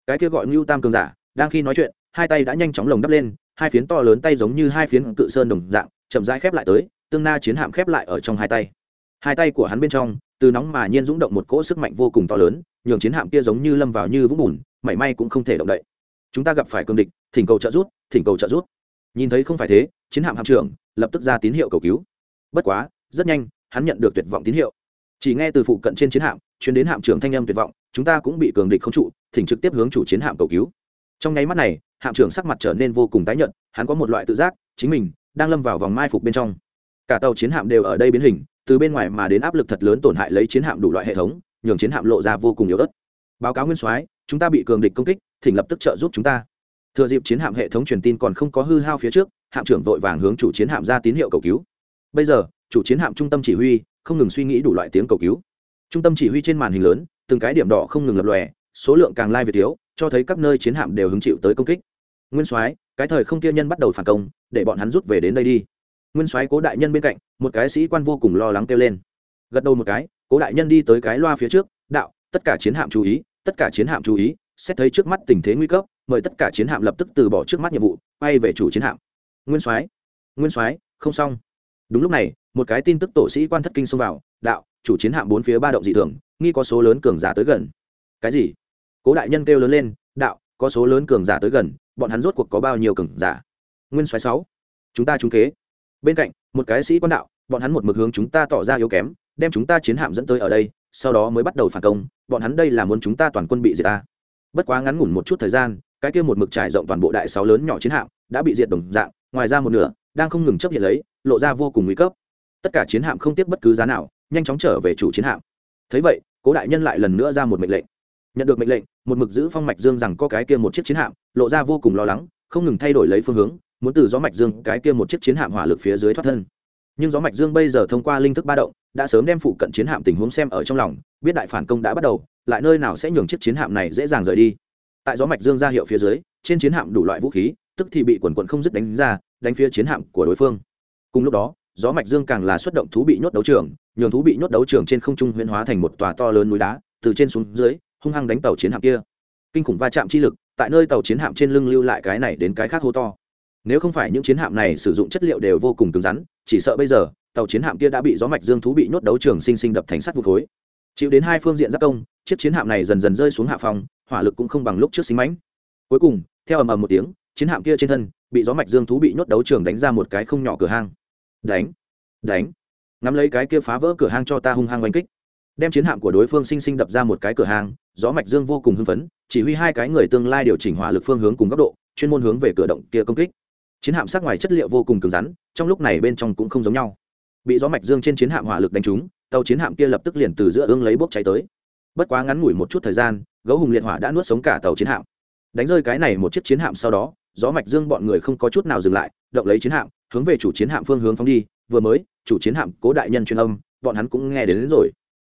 Cái kia gọi ngưu tam cường giả, đang khi nói chuyện, hai tay đã nhanh chóng lồng đắp lên, hai phiến to lớn tay giống như hai phiến cự sơn đồng dạng chậm rãi khép lại tới, tương na chiến hạm khép lại ở trong hai tay. Hai tay của hắn bên trong, từ nóng mà nhiên dũng động một cỗ sức mạnh vô cùng to lớn, nhường chiến hạm kia giống như lâm vào như vũng bùn, mảy may cũng không thể động đậy. Chúng ta gặp phải cương địch, thỉnh cầu trợ rút thỉnh cầu trợ rút nhìn thấy không phải thế, chiến hạm hạm trưởng lập tức ra tín hiệu cầu cứu. Bất quá, rất nhanh, hắn nhận được tuyệt vọng tín hiệu. Chỉ nghe từ phụ cận trên chiến hạm chuyến đến hạm trưởng thanh âm tuyệt vọng, chúng ta cũng bị cường địch không trụ, thỉnh trực tiếp hướng chủ chiến hạm cầu cứu. Trong nháy mắt này, hạm trưởng sắc mặt trở nên vô cùng tái nhợt, hắn có một loại tự giác, chính mình đang lâm vào vòng mai phục bên trong. Cả tàu chiến hạm đều ở đây biến hình, từ bên ngoài mà đến áp lực thật lớn tổn hại lấy chiến hạm đủ loại hệ thống, nhường chiến hạm lộ ra vô cùng yếu ớt. Báo cáo nguyên soái, chúng ta bị cường địch công kích, thỉnh lập tức trợ giúp chúng ta. Thừa dịp chiến hạm hệ thống truyền tin còn không có hư hao phía trước, hạm trưởng vội vàng hướng chủ chiến hạm ra tín hiệu cầu cứu. Bây giờ, chủ chiến hạm trung tâm chỉ huy không ngừng suy nghĩ đủ loại tiếng cầu cứu. Trung tâm chỉ huy trên màn hình lớn, từng cái điểm đỏ không ngừng lập lòe, số lượng càng lai về thiếu, cho thấy các nơi chiến hạm đều hứng chịu tới công kích nguyên soái, cái thời không kia nhân bắt đầu phản công, để bọn hắn rút về đến đây đi. Nguyên soái cố đại nhân bên cạnh, một cái sĩ quan vô cùng lo lắng kêu lên. Gật đầu một cái, cố đại nhân đi tới cái loa phía trước, đạo, tất cả chiến hạm chú ý, tất cả chiến hạm chú ý, xét thấy trước mắt tình thế nguy cấp, mời tất cả chiến hạm lập tức từ bỏ trước mắt nhiệm vụ bay về chủ chiến hạm. Nguyên soái nguyên soái, không xong. Đúng lúc này, một cái tin tức tổ sĩ quan thất kinh xông vào, đạo, chủ chiến hạm bốn phía ba động dị thường, nghi có số lớn cường giả tới gần. Cái gì? Cố đại nhân kêu lớn lên, đạo có số lớn cường giả tới gần, bọn hắn rốt cuộc có bao nhiêu cường giả? Nguyên soái sáu, chúng ta trúng kế. Bên cạnh, một cái sĩ quan đạo, bọn hắn một mực hướng chúng ta tỏ ra yếu kém, đem chúng ta chiến hạm dẫn tới ở đây, sau đó mới bắt đầu phản công, bọn hắn đây là muốn chúng ta toàn quân bị diệt ta. Bất quá ngắn ngủn một chút thời gian, cái kia một mực trải rộng toàn bộ đại sáu lớn nhỏ chiến hạm đã bị diệt đồng dạng, ngoài ra một nửa đang không ngừng chấp nhận lấy, lộ ra vô cùng nguy cấp. Tất cả chiến hạm không tiếc bất cứ giá nào, nhanh chóng trở về chủ chiến hạm. Thấy vậy, cố đại nhân lại lần nữa ra một mệnh lệnh nhận được mệnh lệnh, một mực giữ phong mạch dương rằng có cái kia một chiếc chiến hạm, lộ ra vô cùng lo lắng, không ngừng thay đổi lấy phương hướng, muốn từ gió mạch dương cái kia một chiếc chiến hạm hỏa lực phía dưới thoát thân. Nhưng gió mạch dương bây giờ thông qua linh thức ba động, đã sớm đem phụ cận chiến hạm tình huống xem ở trong lòng, biết đại phản công đã bắt đầu, lại nơi nào sẽ nhường chiếc chiến hạm này dễ dàng rời đi. Tại gió mạch dương ra hiệu phía dưới, trên chiến hạm đủ loại vũ khí, tức thì bị quần quần không dứt đánh ra, đánh phía chiến hạm của đối phương. Cùng lúc đó, gió mạch dương càng là xuất động thú bị nhốt đấu trường, nhường thú bị nhốt đấu trường trên không trung huyễn hóa thành một tòa to lớn núi đá, từ trên xuống dưới hung hăng đánh tàu chiến hạm kia. Kinh khủng va chạm chi lực, tại nơi tàu chiến hạm trên lưng lưu lại cái này đến cái khác hô to. Nếu không phải những chiến hạm này sử dụng chất liệu đều vô cùng cứng rắn, chỉ sợ bây giờ, tàu chiến hạm kia đã bị gió mạch dương thú bị nhốt đấu trường sinh sinh đập thành sắt vụt khối. Chịu đến hai phương diện giáp công, chiếc chiến hạm này dần dần rơi xuống hạ phòng, hỏa lực cũng không bằng lúc trước sinh mãnh. Cuối cùng, theo ầm ầm một tiếng, chiến hạm kia trên thân bị gió mạch dương thú bị nhốt đấu trường đánh ra một cái không nhỏ cửa hang. Đánh đánh. Ngắm lấy cái kia phá vỡ cửa hang cho ta hung hăng oanh kích đem chiến hạm của đối phương sinh sinh đập ra một cái cửa hàng, gió mạch dương vô cùng hưng phấn chỉ huy hai cái người tương lai điều chỉnh hỏa lực phương hướng cùng góc độ chuyên môn hướng về cửa động kia công kích. Chiến hạm sát ngoài chất liệu vô cùng cứng rắn trong lúc này bên trong cũng không giống nhau. Bị gió mạch dương trên chiến hạm hỏa lực đánh trúng tàu chiến hạm kia lập tức liền từ giữa ương lấy bốc cháy tới. Bất quá ngắn ngủi một chút thời gian gấu hùng liệt hỏa đã nuốt sống cả tàu chiến hạm. Đánh rơi cái này một chiếc chiến hạm sau đó gió mạch dương bọn người không có chút nào dừng lại động lấy chiến hạm hướng về chủ chiến hạm phương hướng phóng đi. Vừa mới chủ chiến hạm cố đại nhân truyền âm bọn hắn cũng nghe đến, đến rồi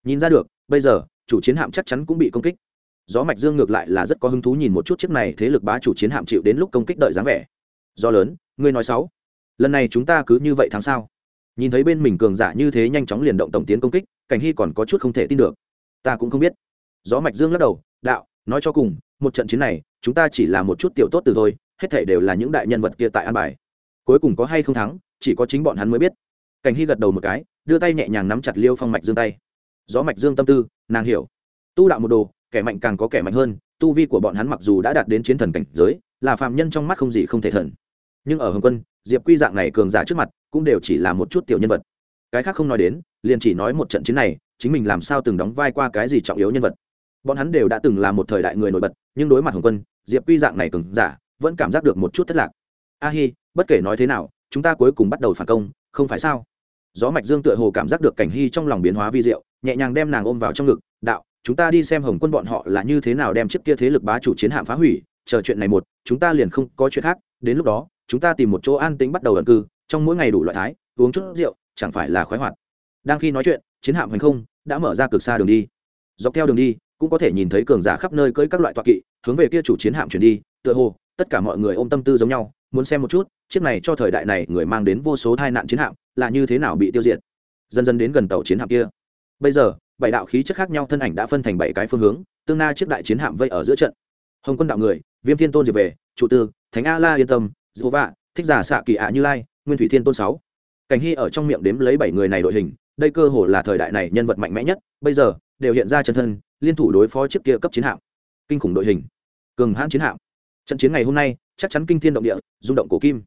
nhìn ra được, bây giờ, chủ chiến hạm chắc chắn cũng bị công kích. Gió mạch dương ngược lại là rất có hứng thú nhìn một chút chiếc này thế lực bá chủ chiến hạm chịu đến lúc công kích đợi dáng vẻ. Do lớn, ngươi nói sáu. Lần này chúng ta cứ như vậy tháng sau nhìn thấy bên mình cường giả như thế nhanh chóng liền động tổng tiến công kích, cảnh hy còn có chút không thể tin được. Ta cũng không biết. Gió mạch dương lắc đầu, đạo, nói cho cùng, một trận chiến này, chúng ta chỉ là một chút tiểu tốt từ thôi, hết thể đều là những đại nhân vật kia tại an bài. Cuối cùng có hay không thắng, chỉ có chính bọn hắn mới biết. Cảnh hy gật đầu một cái, đưa tay nhẹ nhàng nắm chặt liêu phong mạch dương tay gió mạch dương tâm tư, nàng hiểu. Tu đạo một đồ, kẻ mạnh càng có kẻ mạnh hơn, tu vi của bọn hắn mặc dù đã đạt đến chiến thần cảnh giới, là phạm nhân trong mắt không gì không thể thần. Nhưng ở hồng quân, diệp quy dạng này cường giả trước mặt, cũng đều chỉ là một chút tiểu nhân vật. Cái khác không nói đến, liền chỉ nói một trận chiến này, chính mình làm sao từng đóng vai qua cái gì trọng yếu nhân vật. Bọn hắn đều đã từng là một thời đại người nổi bật, nhưng đối mặt hồng quân, diệp quy dạng này cường giả, vẫn cảm giác được một chút thất lạc. A hi, bất kể nói thế nào, chúng ta cuối cùng bắt đầu phản công, không phải sao? Gió mạch dương tựa hồ cảm giác được cảnh hy trong lòng biến hóa vi diệu nhẹ nhàng đem nàng ôm vào trong ngực, đạo, chúng ta đi xem hồng quân bọn họ là như thế nào đem chiếc kia thế lực bá chủ chiến hạm phá hủy, chờ chuyện này một, chúng ta liền không có chuyện khác, đến lúc đó, chúng ta tìm một chỗ an tĩnh bắt đầu ẩn cư, trong mỗi ngày đủ loại thái, uống chút rượu, chẳng phải là khoái hoạt. Đang khi nói chuyện, chiến hạm hành không đã mở ra cực xa đường đi. Dọc theo đường đi, cũng có thể nhìn thấy cường giả khắp nơi cưỡi các loại toa kỵ, hướng về kia chủ chiến hạm chuyển đi, tựa hồ, tất cả mọi người ôm tâm tư giống nhau, muốn xem một chút, chiếc này cho thời đại này người mang đến vô số tai nạn chiến hạm là như thế nào bị tiêu diệt. Dần dần đến gần tàu chiến hạm kia bây giờ, bảy đạo khí chất khác nhau thân ảnh đã phân thành bảy cái phương hướng, tương na chiếc đại chiến hạm vây ở giữa trận. Hồng quân đạo người, viêm thiên tôn diệp về trụ tư, thánh a la yên tâm dỗ vạ, thích giả xạ kỳ ạ như lai, nguyên thủy thiên tôn sáu. Cảnh hy ở trong miệng đếm lấy bảy người này đội hình, đây cơ hồ là thời đại này nhân vật mạnh mẽ nhất, bây giờ, đều hiện ra chân thân, liên thủ đối phó chiếc kia cấp chiến hạm. Kinh khủng đội hình. Cường hãn chiến hạm. Trận chiến ngày hôm nay, chắc chắn kinh thiên động địa, rung động cổ kim.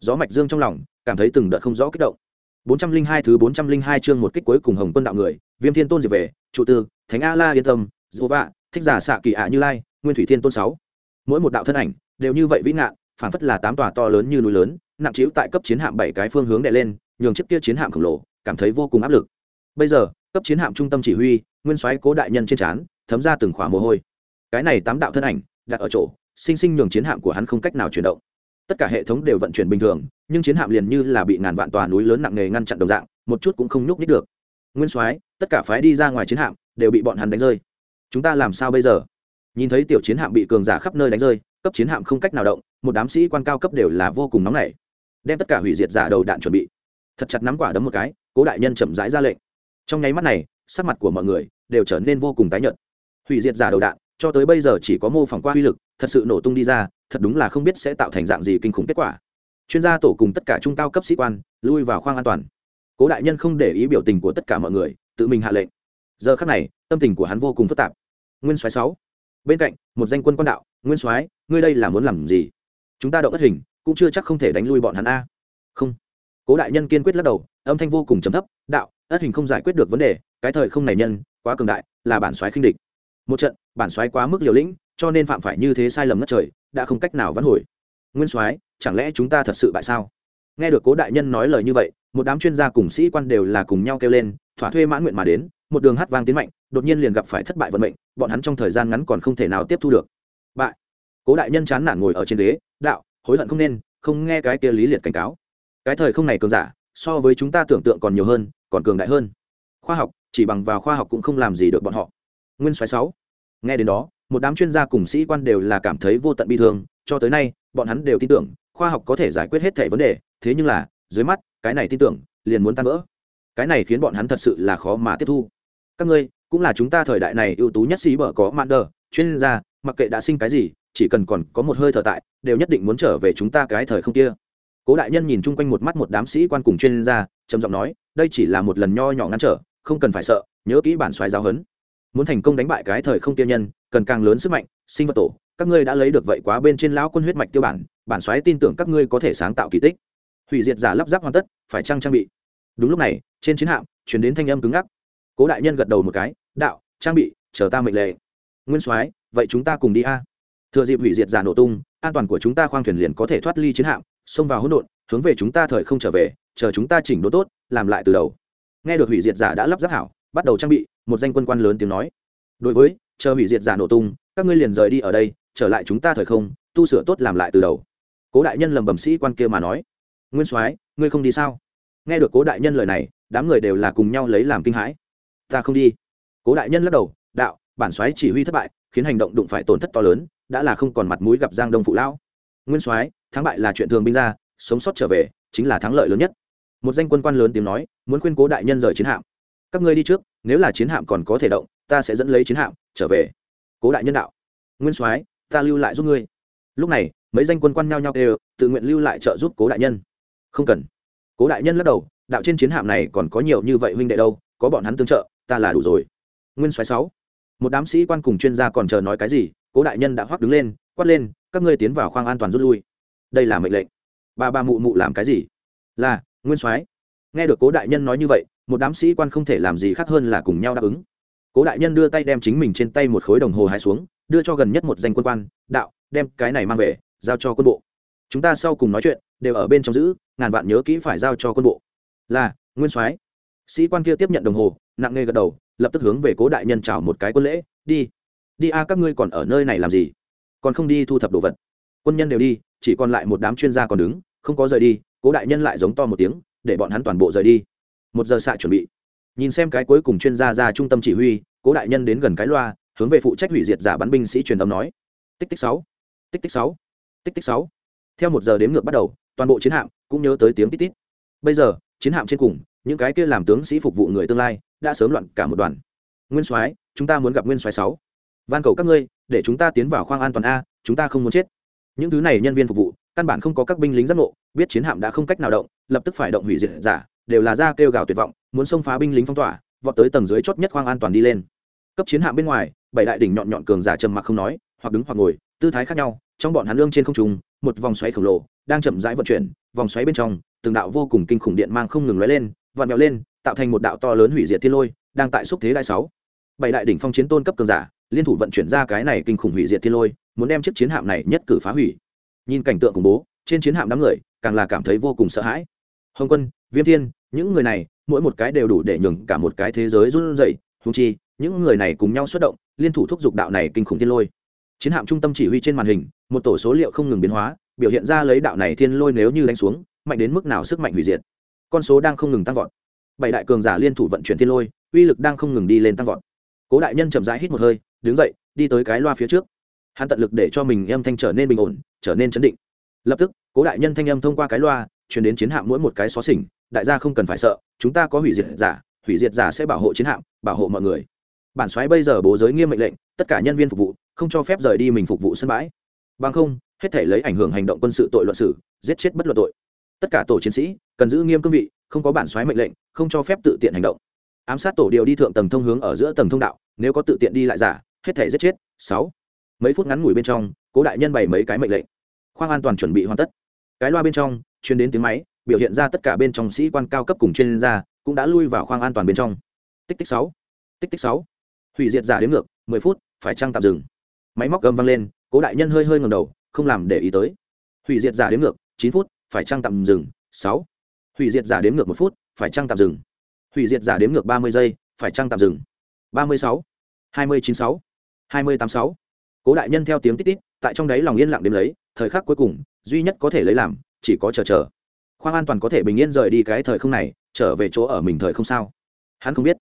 Gió mạch dương trong lòng, cảm thấy từng đợt không rõ kích động. 402 thứ 402 chương một kích cuối cùng hồng quân đạo người viêm thiên tôn diệp về trụ tư, thánh a la yên tâm dỗ vạ, thích giả xạ kỳ ạ như lai, nguyên thủy thiên tôn sáu. Mỗi một đạo thân ảnh đều như vậy vĩ ngạn phản phất là tám tòa to lớn như núi lớn, nặng chiếu tại cấp chiến hạm bảy cái phương hướng đè lên, nhường chiếc kia chiến hạm khổng lồ cảm thấy vô cùng áp lực. Bây giờ, cấp chiến hạm trung tâm chỉ huy, nguyên soái cố đại nhân trên trán, thấm ra từng khỏa mồ hôi. Cái này tám đạo thân ảnh đặt ở chỗ, sinh sinh nhường chiến hạm của hắn không cách nào chuyển động. Tất cả hệ thống đều vận chuyển bình thường, nhưng chiến hạm liền như là bị ngàn vạn tòa núi lớn nặng nề ngăn chặn đồng dạng, một chút cũng không nhúc nít được nguyên soái, tất cả phái đi ra ngoài chiến hạm đều bị bọn hắn đánh rơi. Chúng ta làm sao bây giờ? Nhìn thấy tiểu chiến hạm bị cường giả khắp nơi đánh rơi, cấp chiến hạm không cách nào động, một đám sĩ quan cao cấp đều là vô cùng nóng nảy. Đem tất cả hủy diệt giả đầu đạn chuẩn bị. Thật chặt nắm quả đấm một cái, cố đại nhân chậm rãi ra lệnh. Trong nháy mắt này, sắc mặt của mọi người đều trở nên vô cùng tái nhợt. Hủy diệt giả đầu đạn, cho tới bây giờ chỉ có mô phỏng qua uy lực, thật sự nổ tung đi ra, thật đúng là không biết sẽ tạo thành dạng gì kinh khủng kết quả. Chuyên gia tổ cùng tất cả trung cao cấp sĩ quan, lui vào khoang an toàn cố đại nhân không để ý biểu tình của tất cả mọi người, tự mình hạ lệnh. Giờ khắc này, tâm tình của hắn vô cùng phức tạp. Nguyên soái sáu. Bên cạnh, một danh quân quan đạo, nguyên soái, ngươi đây là muốn làm gì? Chúng ta động đất hình, cũng chưa chắc không thể đánh lui bọn hắn a. Không. Cố đại nhân kiên quyết lắc đầu, âm thanh vô cùng trầm thấp, đạo ất hình không giải quyết được vấn đề, cái thời không này nhân, quá cường đại, là bản soái khinh địch. Một trận, bản soái quá mức liều lĩnh, cho nên phạm phải như thế sai lầm ngất trời, đã không cách nào vãn hồi. Nguyên soái, chẳng lẽ chúng ta thật sự bại sao? Nghe được cố đại nhân nói lời như vậy, một đám chuyên gia cùng sĩ quan đều là cùng nhau kêu lên, thỏa thuê mãn nguyện mà đến, một đường hát vang tiến mạnh, đột nhiên liền gặp phải thất bại vận mệnh, bọn hắn trong thời gian ngắn còn không thể nào tiếp thu được. Bại. Cố đại nhân chán nản ngồi ở trên ghế, đạo, hối hận không nên, không nghe cái kia lý liệt cảnh cáo. Cái thời không này cường giả, so với chúng ta tưởng tượng còn nhiều hơn, còn cường đại hơn. Khoa học, chỉ bằng vào khoa học cũng không làm gì được bọn họ. Nguyên soái sáu. Nghe đến đó, một đám chuyên gia cùng sĩ quan đều là cảm thấy vô tận bi thương, cho tới nay, bọn hắn đều tin tưởng, khoa học có thể giải quyết hết thể vấn đề thế nhưng là, dưới mắt, cái này tin tưởng, liền muốn tan vỡ. Cái này khiến bọn hắn thật sự là khó mà tiếp thu. Các ngươi, cũng là chúng ta thời đại này ưu tú nhất sĩ bở có mạn đờ chuyên gia, mặc kệ đã sinh cái gì, chỉ cần còn có một hơi thở tại, đều nhất định muốn trở về chúng ta cái thời không kia. Cố đại nhân nhìn chung quanh một mắt một đám sĩ quan cùng chuyên gia, trầm giọng nói, đây chỉ là một lần nho nhỏ ngăn trở, không cần phải sợ, nhớ kỹ bản xoáy giáo hấn muốn thành công đánh bại cái thời không kia nhân, cần càng lớn sức mạnh, sinh vật tổ, các ngươi đã lấy được vậy quá bên trên lão quân huyết mạch tiêu bản bản xoáy tin tưởng các ngươi có thể sáng tạo kỳ tích hủy diệt giả lắp ráp hoàn tất, phải trang trang bị? Đúng lúc này, trên chiến hạm chuyển đến thanh âm cứng ngắc. Cố đại nhân gật đầu một cái, đạo, trang bị, chờ ta mệnh lệ. Nguyên soái, vậy chúng ta cùng đi a. Thừa dịp hủy diệt giả nổ tung, an toàn của chúng ta khoang thuyền liền có thể thoát ly chiến hạm, xông vào hỗn độn, hướng về chúng ta thời không trở về, chờ chúng ta chỉnh đốn tốt, làm lại từ đầu. Nghe được hủy diệt giả đã lắp ráp hảo, bắt đầu trang bị, một danh quân quan lớn tiếng nói. Đối với, chờ hủy diệt giả nổ tung, các ngươi liền rời đi ở đây, trở lại chúng ta thời không, tu sửa tốt làm lại từ đầu. Cố đại nhân lầm bầm sĩ quan kia mà nói nguyên soái, ngươi không đi sao? Nghe được cố đại nhân lời này, đám người đều là cùng nhau lấy làm kinh hãi. Ta không đi. Cố đại nhân lắc đầu, đạo, bản soái chỉ huy thất bại, khiến hành động đụng phải tổn thất to lớn, đã là không còn mặt mũi gặp giang đông phụ lão. Nguyên soái, thắng bại là chuyện thường binh ra, sống sót trở về, chính là thắng lợi lớn nhất. Một danh quân quan lớn tiếng nói, muốn khuyên cố đại nhân rời chiến hạm. Các ngươi đi trước, nếu là chiến hạm còn có thể động, ta sẽ dẫn lấy chiến hạm, trở về. Cố đại nhân đạo, nguyên soái, ta lưu lại giúp ngươi. Lúc này, mấy danh quân quan nhao nhao đều tự nguyện lưu lại trợ giúp cố đại nhân không cần. Cố đại nhân lắc đầu, đạo trên chiến hạm này còn có nhiều như vậy huynh đệ đâu, có bọn hắn tương trợ, ta là đủ rồi. Nguyên soái sáu. Một đám sĩ quan cùng chuyên gia còn chờ nói cái gì, cố đại nhân đã hoắc đứng lên, quát lên, các ngươi tiến vào khoang an toàn rút lui. Đây là mệnh lệnh. Ba ba mụ mụ làm cái gì? Là, nguyên soái. Nghe được cố đại nhân nói như vậy, một đám sĩ quan không thể làm gì khác hơn là cùng nhau đáp ứng. Cố đại nhân đưa tay đem chính mình trên tay một khối đồng hồ hai xuống, đưa cho gần nhất một danh quân quan, đạo, đem cái này mang về, giao cho quân bộ. Chúng ta sau cùng nói chuyện, đều ở bên trong giữ ngàn vạn nhớ kỹ phải giao cho quân bộ. Là, nguyên soái. Sĩ quan kia tiếp nhận đồng hồ, nặng nề gật đầu, lập tức hướng về cố đại nhân chào một cái quân lễ, đi đi a, các ngươi còn ở nơi này làm gì? Còn không đi thu thập đồ vật? Quân nhân đều đi, chỉ còn lại một đám chuyên gia còn đứng, không có rời đi, cố đại nhân lại giống to một tiếng, để bọn hắn toàn bộ rời đi. Một giờ xạ chuẩn bị. Nhìn xem cái cuối cùng chuyên gia ra trung tâm chỉ huy, cố đại nhân đến gần cái loa, hướng về phụ trách hủy diệt giả bắn binh sĩ truyền âm nói, tích tích sáu, tích tích sáu, tích tích sáu. Theo một giờ đếm ngược bắt đầu, toàn bộ chiến hạm cũng nhớ tới tiếng tít tít. Bây giờ, chiến hạm trên cùng, những cái kia làm tướng sĩ phục vụ người tương lai, đã sớm loạn cả một đoàn. Nguyên soái, chúng ta muốn gặp nguyên soái sáu. Van cầu các ngươi, để chúng ta tiến vào khoang an toàn a, chúng ta không muốn chết. Những thứ này nhân viên phục vụ, căn bản không có các binh lính giác ngộ, biết chiến hạm đã không cách nào động, lập tức phải động hủy diệt giả, đều là ra kêu gào tuyệt vọng, muốn xông phá binh lính phong tỏa, vọt tới tầng dưới chót nhất khoang an toàn đi lên. Cấp chiến hạm bên ngoài, bảy đại đỉnh nhọn nhọn cường giả trầm mặc không nói, hoặc đứng hoặc ngồi, tư thái khác nhau trong bọn hắn lương trên không trung, một vòng xoáy khổng lồ đang chậm rãi vận chuyển, vòng xoáy bên trong, từng đạo vô cùng kinh khủng điện mang không ngừng lóe lên, vặn vẹo lên, tạo thành một đạo to lớn hủy diệt thiên lôi, đang tại xúc thế đại sáu. Bảy đại đỉnh phong chiến tôn cấp cường giả, liên thủ vận chuyển ra cái này kinh khủng hủy diệt thiên lôi, muốn đem chiếc chiến hạm này nhất cử phá hủy. Nhìn cảnh tượng khủng bố, trên chiến hạm đám người, càng là cảm thấy vô cùng sợ hãi. Hồng quân, viêm thiên, những người này, mỗi một cái đều đủ để nhường cả một cái thế giới run rẩy. Húng chi, những người này cùng nhau xuất động, liên thủ thúc giục đạo này kinh khủng thiên lôi. Chiến hạm trung tâm chỉ huy trên màn hình một tổ số liệu không ngừng biến hóa, biểu hiện ra lấy đạo này thiên lôi nếu như đánh xuống, mạnh đến mức nào sức mạnh hủy diệt. Con số đang không ngừng tăng vọt. Bảy đại cường giả liên thủ vận chuyển thiên lôi, uy lực đang không ngừng đi lên tăng vọt. Cố đại nhân chậm rãi hít một hơi, đứng dậy, đi tới cái loa phía trước. Hắn tận lực để cho mình âm thanh trở nên bình ổn, trở nên chấn định. Lập tức, cố đại nhân thanh âm thông qua cái loa chuyển đến chiến hạm mỗi một cái xó xỉnh, đại gia không cần phải sợ, chúng ta có hủy diệt giả, hủy diệt giả sẽ bảo hộ chiến hạm, bảo hộ mọi người. Bản xoáy bây giờ bố giới nghiêm mệnh lệnh, tất cả nhân viên phục vụ, không cho phép rời đi mình phục vụ sân bãi bằng không, hết thể lấy ảnh hưởng hành động quân sự tội luận sử giết chết bất luận tội. Tất cả tổ chiến sĩ cần giữ nghiêm cương vị, không có bản xoáy mệnh lệnh, không cho phép tự tiện hành động. Ám sát tổ điều đi thượng tầng thông hướng ở giữa tầng thông đạo, nếu có tự tiện đi lại giả, hết thể giết chết. Sáu. Mấy phút ngắn ngủi bên trong, cố đại nhân bày mấy cái mệnh lệnh. Khoang an toàn chuẩn bị hoàn tất. Cái loa bên trong, chuyên đến tiếng máy, biểu hiện ra tất cả bên trong sĩ quan cao cấp cùng chuyên gia, cũng đã lui vào khoang an toàn bên trong. Tích tích sáu. Tích tích sáu. Hủy diệt giả đến ngược, mười phút, phải trăng tạm dừng? Máy móc gầm vang lên cố đại nhân hơi hơi ngầm đầu, không làm để ý tới. Hủy diệt giả đến ngược, chín phút, phải trăng tạm dừng? Sáu. Hủy diệt giả đến ngược một phút, phải trăng tạm dừng? Hủy diệt giả đến ngược ba mươi giây, phải trăng tạm dừng? ba mươi sáu. hai mươi chín sáu. hai mươi tám sáu. Cố đại nhân theo tiếng tít tít, tại trong đấy lòng yên lặng đếm lấy, thời khắc cuối cùng, duy nhất có thể lấy làm, chỉ có chờ chờ. Khoang an toàn có thể bình yên rời đi cái thời không này, trở về chỗ ở mình thời không sao? Hắn không biết.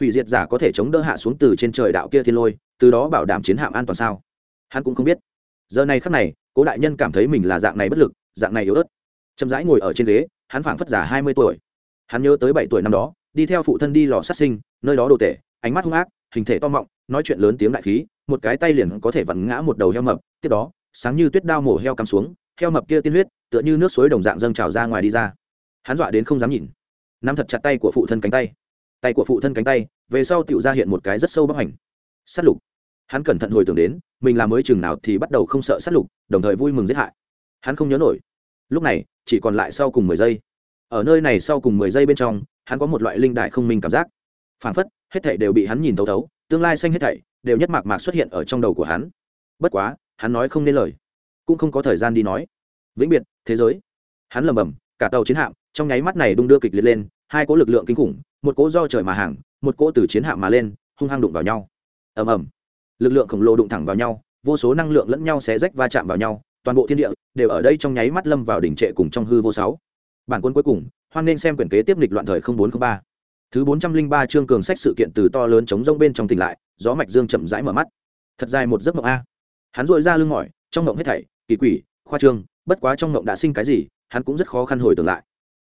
Hủy diệt giả có thể chống đỡ hạ xuống từ trên trời đạo kia thiên lôi, từ đó bảo đảm chiến hạm an toàn sao? Hắn cũng không biết. Giờ này khắc này, cố đại nhân cảm thấy mình là dạng này bất lực, dạng này yếu ớt. Chậm rãi ngồi ở trên ghế, hắn phảng phất giả hai mươi tuổi. Hắn nhớ tới bảy tuổi năm đó, đi theo phụ thân đi lò sát sinh, nơi đó đồ tể, ánh mắt hung ác, hình thể to mọng, nói chuyện lớn tiếng đại khí, một cái tay liền có thể vặn ngã một đầu heo mập, tiếp đó, sáng như tuyết đao mổ heo cắm xuống, heo mập kia tiên huyết, tựa như nước suối đồng dạng dâng trào ra ngoài đi ra. Hắn dọa đến không dám nhìn. Nắm thật chặt tay của phụ thân cánh tay. Tay của phụ thân cánh tay, về sau tựu ra hiện một cái rất sâu bóc hành. S á t lục hắn cẩn thận hồi tưởng đến, mình làm mới chừng nào thì bắt đầu không sợ sát lục, đồng thời vui mừng giết hại. Hắn không nhớ nổi. Lúc này, chỉ còn lại sau cùng mười giây. Ở nơi này sau cùng mười giây bên trong, hắn có một loại linh đại không minh cảm giác. Phản phất, hết thảy đều bị hắn nhìn thấu thấu, tương lai xanh hết thảy đều nhất mạc mạc xuất hiện ở trong đầu của hắn. Bất quá, hắn nói không nên lời. Cũng không có thời gian đi nói. Vĩnh biệt, thế giới. Hắn lầm bầm cả tàu chiến hạm, trong nháy mắt này đung đưa kịch liệt lên, hai cỗ lực lượng kinh khủng, một cỗ do trời mà hàng, một cỗ từ chiến hạm mà lên, hung hăng đụng vào nhau. Ầm ầm lực lượng khổng lồ đụng thẳng vào nhau, vô số năng lượng lẫn nhau xé rách va chạm vào nhau, toàn bộ thiên địa đều ở đây trong nháy mắt lâm vào đỉnh trệ cùng trong hư vô sáu. Bản quân cuối cùng, hoan nên xem quyển kế tiếp lịch loạn thời không bốn không ba. Thứ bốn trăm linh ba chương cường sách sự kiện từ to lớn chống rông bên trong tỉnh lại, gió mạch dương chậm rãi mở mắt. Thật dài một giấc mộng a. Hắn dội ra lưng mỏi, trong mộng hết thảy, kỳ quỷ, khoa trương, bất quá trong mộng đã sinh cái gì, hắn cũng rất khó khăn hồi tưởng lại.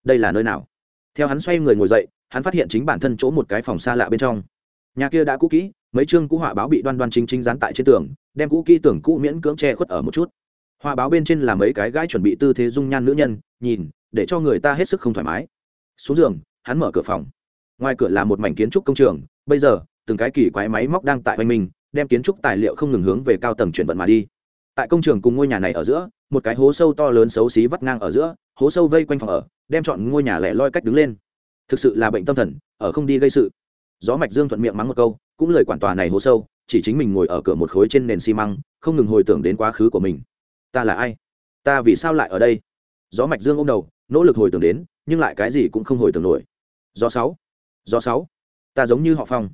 Đây là nơi nào? Theo hắn xoay người ngồi dậy, hắn phát hiện chính bản thân chỗ một cái phòng xa lạ bên trong. Nhà kia đã cũ kỹ mấy chương cũ họa báo bị đoan đoan chính chính dán tại trên tường đem cũ kỹ tưởng cũ miễn cưỡng che khuất ở một chút. Họa báo bên trên là mấy cái gái chuẩn bị tư thế dung nhan nữ nhân nhìn để cho người ta hết sức không thoải mái. Xuống giường hắn mở cửa phòng. Ngoài cửa là một mảnh kiến trúc công trường bây giờ từng cái kỳ quái máy móc đang tại oanh mình, đem kiến trúc tài liệu không ngừng hướng về cao tầng chuyển vận mà đi. Tại công trường cùng ngôi nhà này ở giữa một cái hố sâu to lớn xấu xí vắt ngang ở giữa hố sâu vây quanh phòng ở đem chọn ngôi nhà lẻ loi cách đứng lên. Thực sự là bệnh tâm thần ở không đi gây sự gió mạch dương thuận miệng mắng một câu, cũng lời quản tòa này hố sâu, chỉ chính mình ngồi ở cửa một khối trên nền xi măng, không ngừng hồi tưởng đến quá khứ của mình. Ta là ai? Ta vì sao lại ở đây? Gió mạch dương ô m đầu, nỗ lực hồi tưởng đến, nhưng lại cái gì cũng không hồi tưởng nổi. Gió sáu gió sáu, ta giống như họ phong.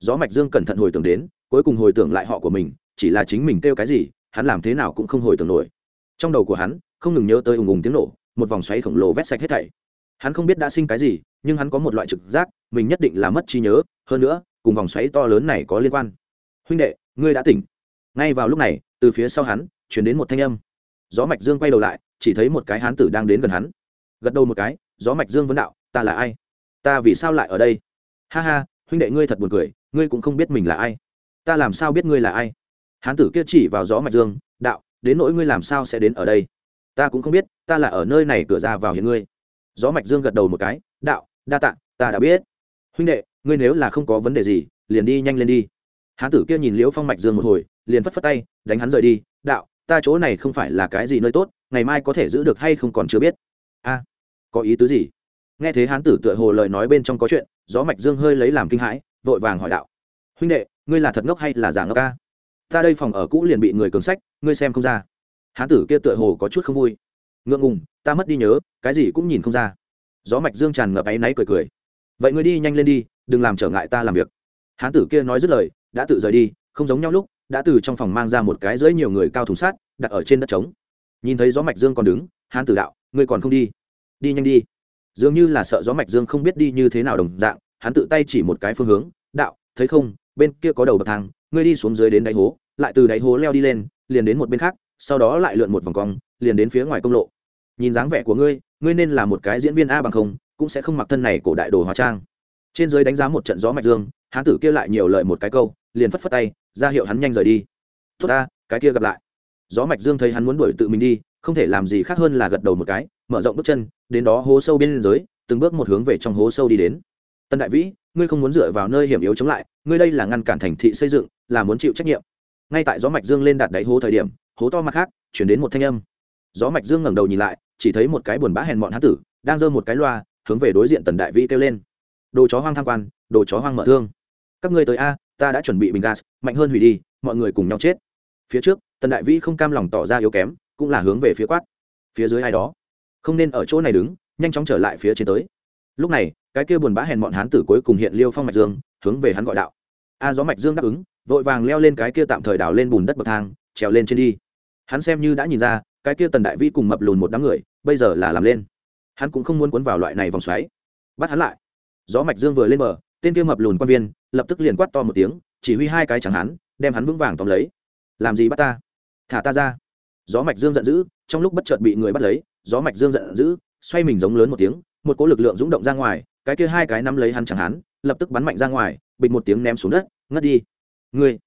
Gió mạch dương cẩn thận hồi tưởng đến, cuối cùng hồi tưởng lại họ của mình, chỉ là chính mình kêu cái gì, hắn làm thế nào cũng không hồi tưởng nổi. Trong đầu của hắn, không ngừng nhớ tới ùng ùng tiếng nổ, một vòng xoáy khổng lồ vét sạch hết thảy. Hắn không biết đã sinh cái gì nhưng hắn có một loại trực giác, mình nhất định là mất trí nhớ, hơn nữa, cùng vòng xoáy to lớn này có liên quan. Huynh đệ, ngươi đã tỉnh. Ngay vào lúc này, từ phía sau hắn chuyển đến một thanh âm. Gió mạch dương quay đầu lại, chỉ thấy một cái hán tử đang đến gần hắn. Gật đầu một cái, gió mạch dương vấn đạo, ta là ai? Ta vì sao lại ở đây? Ha ha, huynh đệ ngươi thật buồn cười, ngươi cũng không biết mình là ai. Ta làm sao biết ngươi là ai? Hán tử kia chỉ vào gió mạch dương, đạo, đến nỗi ngươi làm sao sẽ đến ở đây? Ta cũng không biết, ta là ở nơi này cửa ra vào hiện ngươi. Gió mạch dương gật đầu một cái, đạo đa tạ, ta đã biết. Huynh đệ, ngươi nếu là không có vấn đề gì, liền đi nhanh lên đi. Hán tử kia nhìn liễu phong mạch dương một hồi, liền phất phất tay, đánh hắn rời đi. Đạo, ta chỗ này không phải là cái gì nơi tốt, ngày mai có thể giữ được hay không còn chưa biết. A, có ý tứ gì? Nghe thế hán tử tựa hồ lời nói bên trong có chuyện, gió mạch dương hơi lấy làm kinh hãi, vội vàng hỏi đạo. Huynh đệ, ngươi là thật ngốc hay là giả ngốc ca ta đây phòng ở cũ liền bị người cường sách, ngươi xem không ra. Hán tử kia tựa hồ có chút không vui. Ngượng ngùng, ta mất đi nhớ, cái gì cũng nhìn không ra gió mạch dương tràn ngập áy náy cười cười. Vậy ngươi đi nhanh lên đi, đừng làm trở ngại ta làm việc. Hán tử kia nói dứt lời, đã tự rời đi, không giống nhau lúc, đã từ trong phòng mang ra một cái dưới nhiều người cao thùng sát đặt ở trên đất trống. Nhìn thấy gió mạch dương còn đứng, hán tử đạo, ngươi còn không đi? Đi nhanh đi. Dường như là sợ gió mạch dương không biết đi như thế nào đồng dạng hắn tự tay chỉ một cái phương hướng, đạo, thấy không, bên kia có đầu bậc thang, ngươi đi xuống dưới đến đáy hố, lại từ đáy hố leo đi lên, liền đến một bên khác, sau đó lại lượn một vòng cong, liền đến phía ngoài công lộ. Nhìn dáng vẻ của ngươi ngươi nên là một cái diễn viên a bằng không, cũng sẽ không mặc thân này cổ đại đồ hóa trang. Trên dưới đánh giá một trận gió mạch dương, hán tử kia lại nhiều lời một cái câu, liền phất phất tay, ra hiệu hắn nhanh rời đi. Tốt ta, cái kia gặp lại. Gió mạch dương thấy hắn muốn đuổi tự mình đi, không thể làm gì khác hơn là gật đầu một cái, mở rộng bước chân, đến đó hố sâu bên dưới, từng bước một hướng về trong hố sâu đi đến. Tân đại vĩ, ngươi không muốn dựa vào nơi hiểm yếu chống lại, ngươi đây là ngăn cản thành thị xây dựng, là muốn chịu trách nhiệm. Ngay tại gió mạch dương lên đạt đáy hố thời điểm, hố to mặt khác, chuyển đến một thanh âm. Gió mạch dương ngẩng đầu nhìn lại chỉ thấy một cái buồn bã hèn mọn hán tử, đang giơ một cái loa, hướng về đối diện tần đại vĩ kêu lên. Đồ chó hoang tham quan, đồ chó hoang mở thương. Các ngươi tới a, ta đã chuẩn bị bình gas, mạnh hơn hủy đi, mọi người cùng nhau chết. Phía trước, tần đại vĩ không cam lòng tỏ ra yếu kém, cũng là hướng về phía quát. Phía dưới ai đó? Không nên ở chỗ này đứng, nhanh chóng trở lại phía trên tới. Lúc này, cái kia buồn bã hèn mọn hán tử cuối cùng hiện liêu phong mạch dương, hướng về hắn gọi đạo. A gió mạch dương đáp ứng, vội vàng leo lên cái kia tạm thời đào lên bùn đất bậc thang, trèo lên trên đi. Hắn xem như đã nhìn ra cái kia tần đại vi cùng mập lùn một đám người, bây giờ là làm lên. Hắn cũng không muốn cuốn vào loại này vòng xoáy. Bắt hắn lại. Gió mạch dương vừa lên bờ, tên kia mập lùn quan viên lập tức liền quát to một tiếng, chỉ huy hai cái chẳng hắn, đem hắn vững vàng tóm lấy. Làm gì bắt ta? Thả ta ra. Gió mạch dương giận dữ, trong lúc bất chợt bị người bắt lấy, gió mạch dương giận dữ, xoay mình giống lớn một tiếng, một cỗ lực lượng rung động ra ngoài, cái kia hai cái nắm lấy hắn chẳng hắn, lập tức bắn mạnh ra ngoài, bịch một tiếng ném xuống đất, ngất đi. Ngươi,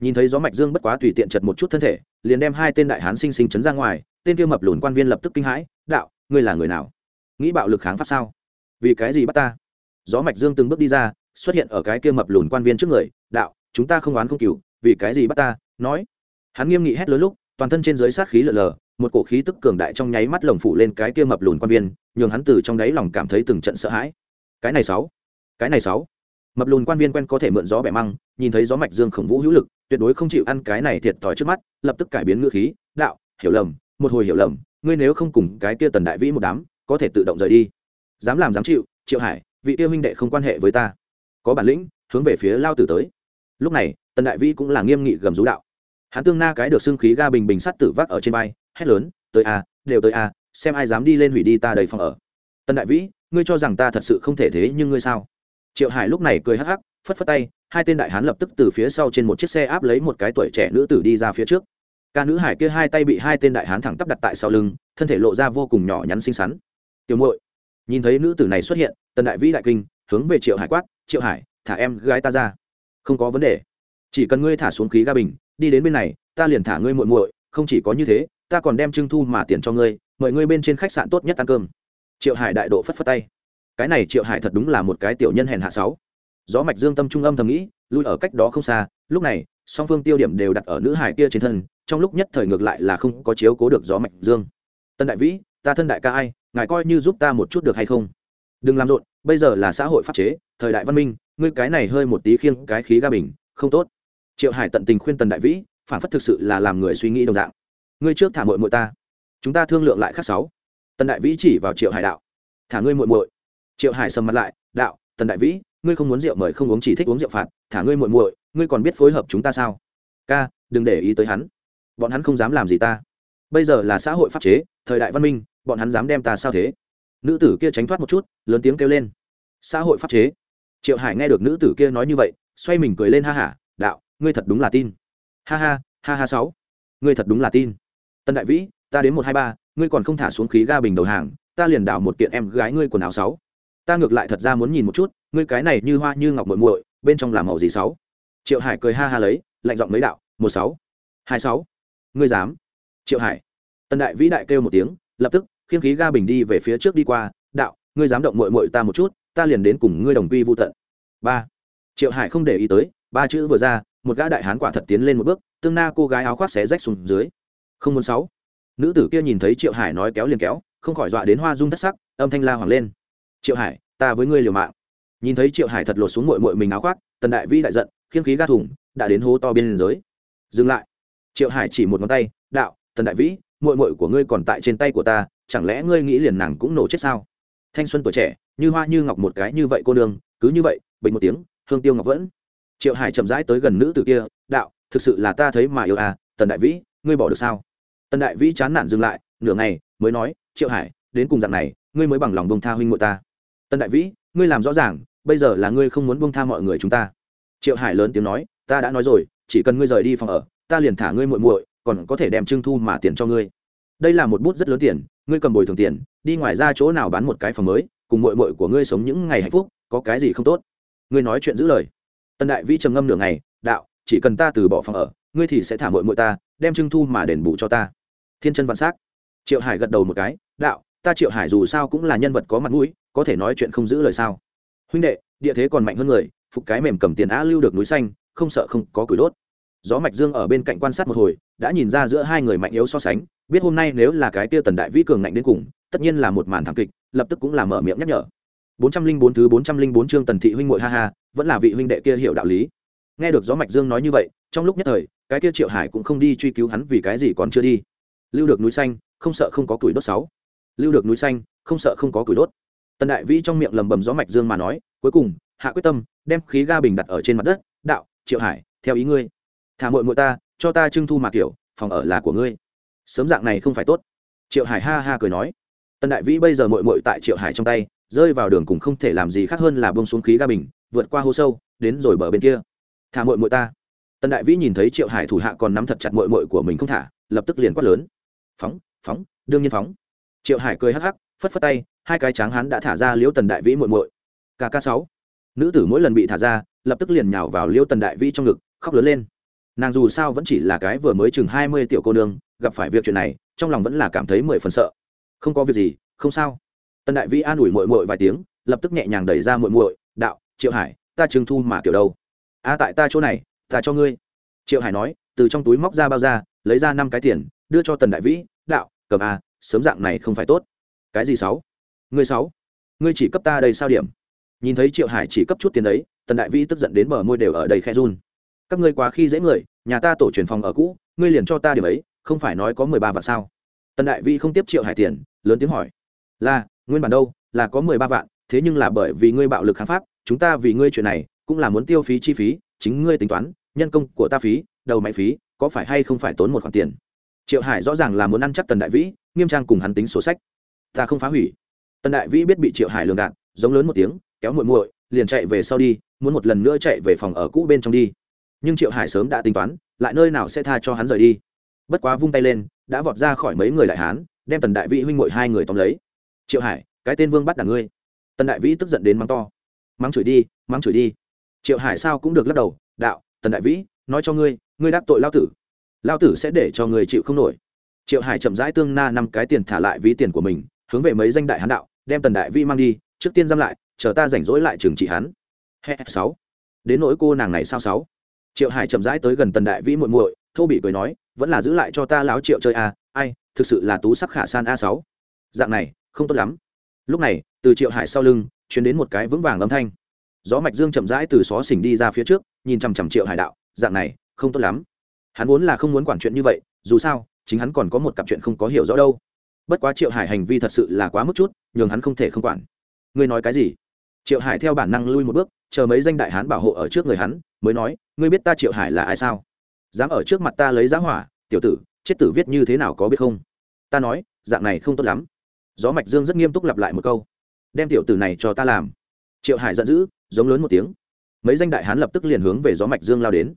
nhìn thấy gió mạch dương bất quá tùy tiện chật một chút thân thể, liền đem hai tên đại hán sinh sinh chấn ra ngoài tên kia mập lùn quan viên lập tức kinh hãi, đạo, ngươi là người nào? Nghĩ bạo lực kháng pháp sao? Vì cái gì bắt ta? Gió mạch dương từng bước đi ra, xuất hiện ở cái kia mập lùn quan viên trước người, đạo, chúng ta không oán không cừu, vì cái gì bắt ta? Nói. Hắn nghiêm nghị hét lớn lúc, toàn thân trên dưới sát khí lở lờ một cổ khí tức cường đại trong nháy mắt lồng phủ lên cái kia mập lùn quan viên, nhường hắn từ trong đáy lòng cảm thấy từng trận sợ hãi. Cái này sáu, cái này sáu. Mập lùn quan viên quen có thể mượn gió bẻ măng, nhìn thấy gió mạch dương khổng vũ hữu lực, tuyệt đối không chịu ăn cái này thiệt thòi trước mắt, lập tức cải biến ngữ khí, đạo, hiểu lầm một hồi hiểu lầm, ngươi nếu không cùng cái kia tần đại vĩ một đám, có thể tự động rời đi. Dám làm dám chịu, triệu hải, vị tiêu huynh đệ không quan hệ với ta. Có bản lĩnh, hướng về phía lao tử tới. Lúc này, tần đại vĩ cũng là nghiêm nghị gầm rú đạo. Hắn tương na cái được xương khí ga bình bình sắt tử vác ở trên vai, hét lớn, tới a, đều tới a, xem ai dám đi lên hủy đi ta đầy phòng ở. Tần đại vĩ, ngươi cho rằng ta thật sự không thể thế nhưng ngươi sao? Triệu hải lúc này cười hắc hắc, phất phất tay, hai tên đại hán lập tức từ phía sau trên một chiếc xe áp lấy một cái tuổi trẻ nữ tử đi ra phía trước ca nữ hải kia hai tay bị hai tên đại hán thẳng tắp đặt tại sau lưng, thân thể lộ ra vô cùng nhỏ nhắn xinh xắn. Tiểu muội. Nhìn thấy nữ tử này xuất hiện, tần đại vĩ đại kinh, hướng về triệu hải quát, triệu hải, thả em gái ta ra. Không có vấn đề. Chỉ cần ngươi thả xuống khí ga bình, đi đến bên này, ta liền thả ngươi muội muội, không chỉ có như thế, ta còn đem trưng thu mà tiền cho ngươi, mời ngươi bên trên khách sạn tốt nhất ăn cơm. Triệu hải đại độ phất phất tay. Cái này triệu hải thật đúng là một cái tiểu nhân hèn hạ sáu. Gió mạch dương tâm trung âm thầm nghĩ, lui ở cách đó không xa, lúc này, song phương tiêu điểm đều đặt ở nữ hải kia trên thân trong lúc nhất thời ngược lại là không có chiếu cố được gió mạnh dương. Tân đại vĩ, ta thân đại ca ai, ngài coi như giúp ta một chút được hay không? Đừng làm rộn, bây giờ là xã hội pháp chế, thời đại văn minh, ngươi cái này hơi một tí khiêng cái khí ga bình, không tốt. Triệu hải tận tình khuyên tần đại vĩ, phản phất thực sự là làm người suy nghĩ đồng dạng. Ngươi trước thả muội muội ta. Chúng ta thương lượng lại khác sáu. Tần đại vĩ chỉ vào triệu hải đạo. Thả ngươi muội muội. Triệu hải sầm mặt lại, đạo tần đại vĩ, ngươi không muốn rượu mời không uống chỉ thích uống rượu phạt, thả ngươi muội muội, ngươi còn biết phối hợp chúng ta sao? Ca, đừng để ý tới hắn bọn hắn không dám làm gì ta. Bây giờ là xã hội pháp chế, thời đại văn minh, bọn hắn dám đem ta sao thế? Nữ tử kia tránh thoát một chút, lớn tiếng kêu lên. Xã hội pháp chế. Triệu hải nghe được nữ tử kia nói như vậy, xoay mình cười lên ha hả, đạo, ngươi thật đúng là tin. Ha ha ha ha sáu. Ngươi thật đúng là tin. Tân đại vĩ, ta đến một hai ba, ngươi còn không thả xuống khí ga bình đầu hàng, ta liền đảo một kiện em gái ngươi quần áo sáu. Ta ngược lại thật ra muốn nhìn một chút, ngươi cái này như hoa như ngọc muội muội, bên trong là màu gì sáu? Triệu hải cười ha ha lấy, lạnh giọng mấy đạo, một sáu. Hai sáu ngươi dám. Triệu hải. Tần đại vĩ đại kêu một tiếng, lập tức, khiêng khí ga bình đi về phía trước đi qua, đạo, ngươi dám động muội muội ta một chút, ta liền đến cùng ngươi đồng quy vô tận. Ba. Triệu hải không để ý tới, ba chữ vừa ra, một gã đại hán quả thật tiến lên một bước, tương na cô gái áo khoác xé rách xuống dưới. Không muốn sáu. Nữ tử kia nhìn thấy triệu hải nói kéo liền kéo, không khỏi dọa đến hoa dung thất sắc, âm thanh la hoàng lên. Triệu hải, ta với ngươi liều mạng. Nhìn thấy triệu hải thật lột xuống mội mội mình áo khoác, tần đại Vĩ đại giận, khiêng khí ga thủng, đã đến hố to bên liên giới. Dừng lại triệu hải chỉ một ngón tay, đạo, tần đại vĩ mội mội của ngươi còn tại trên tay của ta, chẳng lẽ ngươi nghĩ liền nàng cũng nổ chết sao? Thanh xuân tuổi trẻ, như hoa như ngọc một cái như vậy cô nương, cứ như vậy, bình một tiếng, hương tiêu ngọc vẫn. Triệu hải chậm rãi tới gần nữ tử kia, đạo, thực sự là ta thấy mà yêu à tần đại vĩ, ngươi bỏ được sao? Tần đại vĩ chán nản dừng lại, nửa ngày, mới nói, triệu hải, đến cùng dạng này, ngươi mới bằng lòng bông tha huynh ngội ta. Tần đại vĩ, ngươi làm rõ ràng, bây giờ là ngươi không muốn bông tha mọi người chúng ta. Triệu hải lớn tiếng nói, ta đã nói rồi, chỉ cần ngươi rời đi phòng ở ta liền thả ngươi muội muội, còn có thể đem trưng thu mà tiền cho ngươi. Đây là một bút rất lớn tiền, ngươi cầm bồi thường tiền, đi ngoài ra chỗ nào bán một cái phòng mới, cùng muội muội của ngươi sống những ngày hạnh phúc, có cái gì không tốt? Ngươi nói chuyện giữ lời. Tần đại vĩ trầm ngâm nửa ngày, đạo, chỉ cần ta từ bỏ phòng ở, ngươi thì sẽ thả muội muội ta, đem trưng thu mà đền bù cho ta. Thiên chân vạn s á c triệu hải gật đầu một cái, đạo, ta triệu hải dù sao cũng là nhân vật có mặt mũi, có thể nói chuyện không giữ lời sao? Huynh đệ, địa thế còn mạnh hơn người, phục cái mềm cầm tiền á lưu được núi xanh, không sợ không có củi đốt gió mạch dương ở bên cạnh quan sát một hồi, đã nhìn ra giữa hai người mạnh yếu so sánh, biết hôm nay nếu là cái tia tần đại vĩ cường ngạnh đến cùng, tất nhiên là một màn thảm kịch, lập tức cũng là mở miệng nhắc nhở. bốn trăm linh bốn thứ bốn trăm linh bốn chương tần thị huynh muội ha ha, vẫn là vị huynh đệ kia hiểu đạo lý. Nghe được gió mạch dương nói như vậy, trong lúc nhất thời, cái kia triệu hải cũng không đi truy cứu hắn vì cái gì còn chưa đi. Lưu được núi xanh, không sợ không có củi đốt sáu. Lưu được núi xanh, không sợ không có củi đốt. Tần đại vĩ trong miệng lầm bầm gió mạch dương mà nói, cuối cùng, hạ quyết tâm, đem khí ga bình đặt ở trên mặt đất. Đạo, triệu hải, theo ý ngươi thả muội muội ta, cho ta trưng thu mà kiểu, phòng ở là của ngươi. Sớm dạng này không phải tốt. Triệu hải ha ha cười nói. Tần đại vĩ bây giờ muội muội tại triệu hải trong tay, rơi vào đường cùng không thể làm gì khác hơn là bông xuống khí ga bình, vượt qua hô sâu, đến rồi bờ bên kia. Thả muội muội ta. Tần đại vĩ nhìn thấy triệu hải thủ hạ còn nắm thật chặt muội muội của mình không thả, lập tức liền quát lớn. Phóng phóng, đương nhiên phóng. Triệu hải cười hắc hắc, phất phất tay, hai cái tráng hắn đã thả ra liễu tần đại vĩ muội muội. Kk sáu. Nữ tử mỗi lần bị thả ra, lập tức liền nhào vào liễu tần đại vĩ trong ngực, khóc lớn lên nàng dù sao vẫn chỉ là cái vừa mới chừng hai mươi tiểu cô nương, gặp phải việc chuyện này, trong lòng vẫn là cảm thấy mười phần sợ. Không có việc gì, không sao. Tần đại vĩ an ủi muội muội vài tiếng, lập tức nhẹ nhàng đẩy ra muội muội, đạo, triệu hải, ta trừng thu mà kiểu đâu? A, tại ta chỗ này, ta cho ngươi. Triệu hải nói, từ trong túi móc ra bao ra, lấy ra năm cái tiền, đưa cho tần đại vĩ, đạo, cầm a, sớm dạng này không phải tốt. Cái gì sáu? Ngươi sáu, ngươi chỉ cấp ta đây sao điểm? Nhìn thấy triệu hải chỉ cấp chút tiền đấy, tần đại vĩ tức giận đến bờ môi đều ở đây khe run các ngươi quá khi dễ người, nhà ta tổ truyền phòng ở cũ, ngươi liền cho ta điểm ấy, không phải nói có mười ba vạn sao? Tần đại vĩ không tiếp triệu hải tiền, lớn tiếng hỏi. Là, nguyên bản đâu? Là có mười ba vạn, thế nhưng là bởi vì ngươi bạo lực kháng pháp, chúng ta vì ngươi chuyện này, cũng là muốn tiêu phí chi phí, chính ngươi tính toán, nhân công của ta phí, đầu máy phí, có phải hay không phải tốn một khoản tiền? Triệu hải rõ ràng là muốn ăn chắc tần đại vĩ, nghiêm trang cùng hắn tính sổ sách. Ta không phá hủy. Tần đại vĩ biết bị triệu hải lường gạt, giống lớn một tiếng, kéo muội muội, liền chạy về sau đi, muốn một lần nữa chạy về phòng ở cũ bên trong đi nhưng triệu hải sớm đã tính toán, lại nơi nào sẽ tha cho hắn rời đi. Bất quá vung tay lên, đã vọt ra khỏi mấy người đại hán, đem tần đại vĩ huynh muội hai người tóm lấy. Triệu hải, cái tên vương bắt đảng ngươi. Tần đại vĩ tức giận đến mắng to. Mắng chửi đi, mắng chửi đi. Triệu hải sao cũng được lắc đầu, đạo, tần đại vĩ, nói cho ngươi ngươi đắc tội lao tử. Lao tử sẽ để cho người chịu không nổi. Triệu hải chậm rãi tương na năm cái tiền thả lại ví tiền của mình, hướng về mấy danh đại hán đạo, đem tần đại vĩ mang đi, trước tiên giam lại, chờ ta rảnh rỗi lại trừng trị hắn. He sáu. Đến nỗi cô nàng này sao sáu? Triệu hải chậm rãi tới gần tần đại vĩ muội muội, thô bị cười nói, vẫn là giữ lại cho ta láo triệu chơi a ai, thực sự là tú sắc khả san a sáu. Dạng này, không tốt lắm. Lúc này, từ triệu hải sau lưng chuyển đến một cái vững vàng âm thanh. Gió mạch dương chậm rãi từ xó xỉnh đi ra phía trước, nhìn chằm chằm triệu hải đạo, dạng này, không tốt lắm. Hắn vốn là không muốn quản chuyện như vậy, dù sao, chính hắn còn có một cặp chuyện không có hiểu rõ đâu. Bất quá triệu hải hành vi thật sự là quá mức chút, nhường hắn không thể không quản. Ngươi nói cái gì? Triệu hải theo bản năng lui một bước, chờ mấy danh đại hán bảo hộ ở trước người hắn, mới nói, ngươi biết ta triệu hải là ai sao? Dám ở trước mặt ta lấy giá hỏa, tiểu tử, chết tử viết như thế nào có biết không? Ta nói, dạng này không tốt lắm. Gió mạch dương rất nghiêm túc lặp lại một câu, đem tiểu tử này cho ta làm. Triệu hải giận dữ, giống lớn một tiếng. Mấy danh đại hán lập tức liền hướng về gió mạch dương lao đến.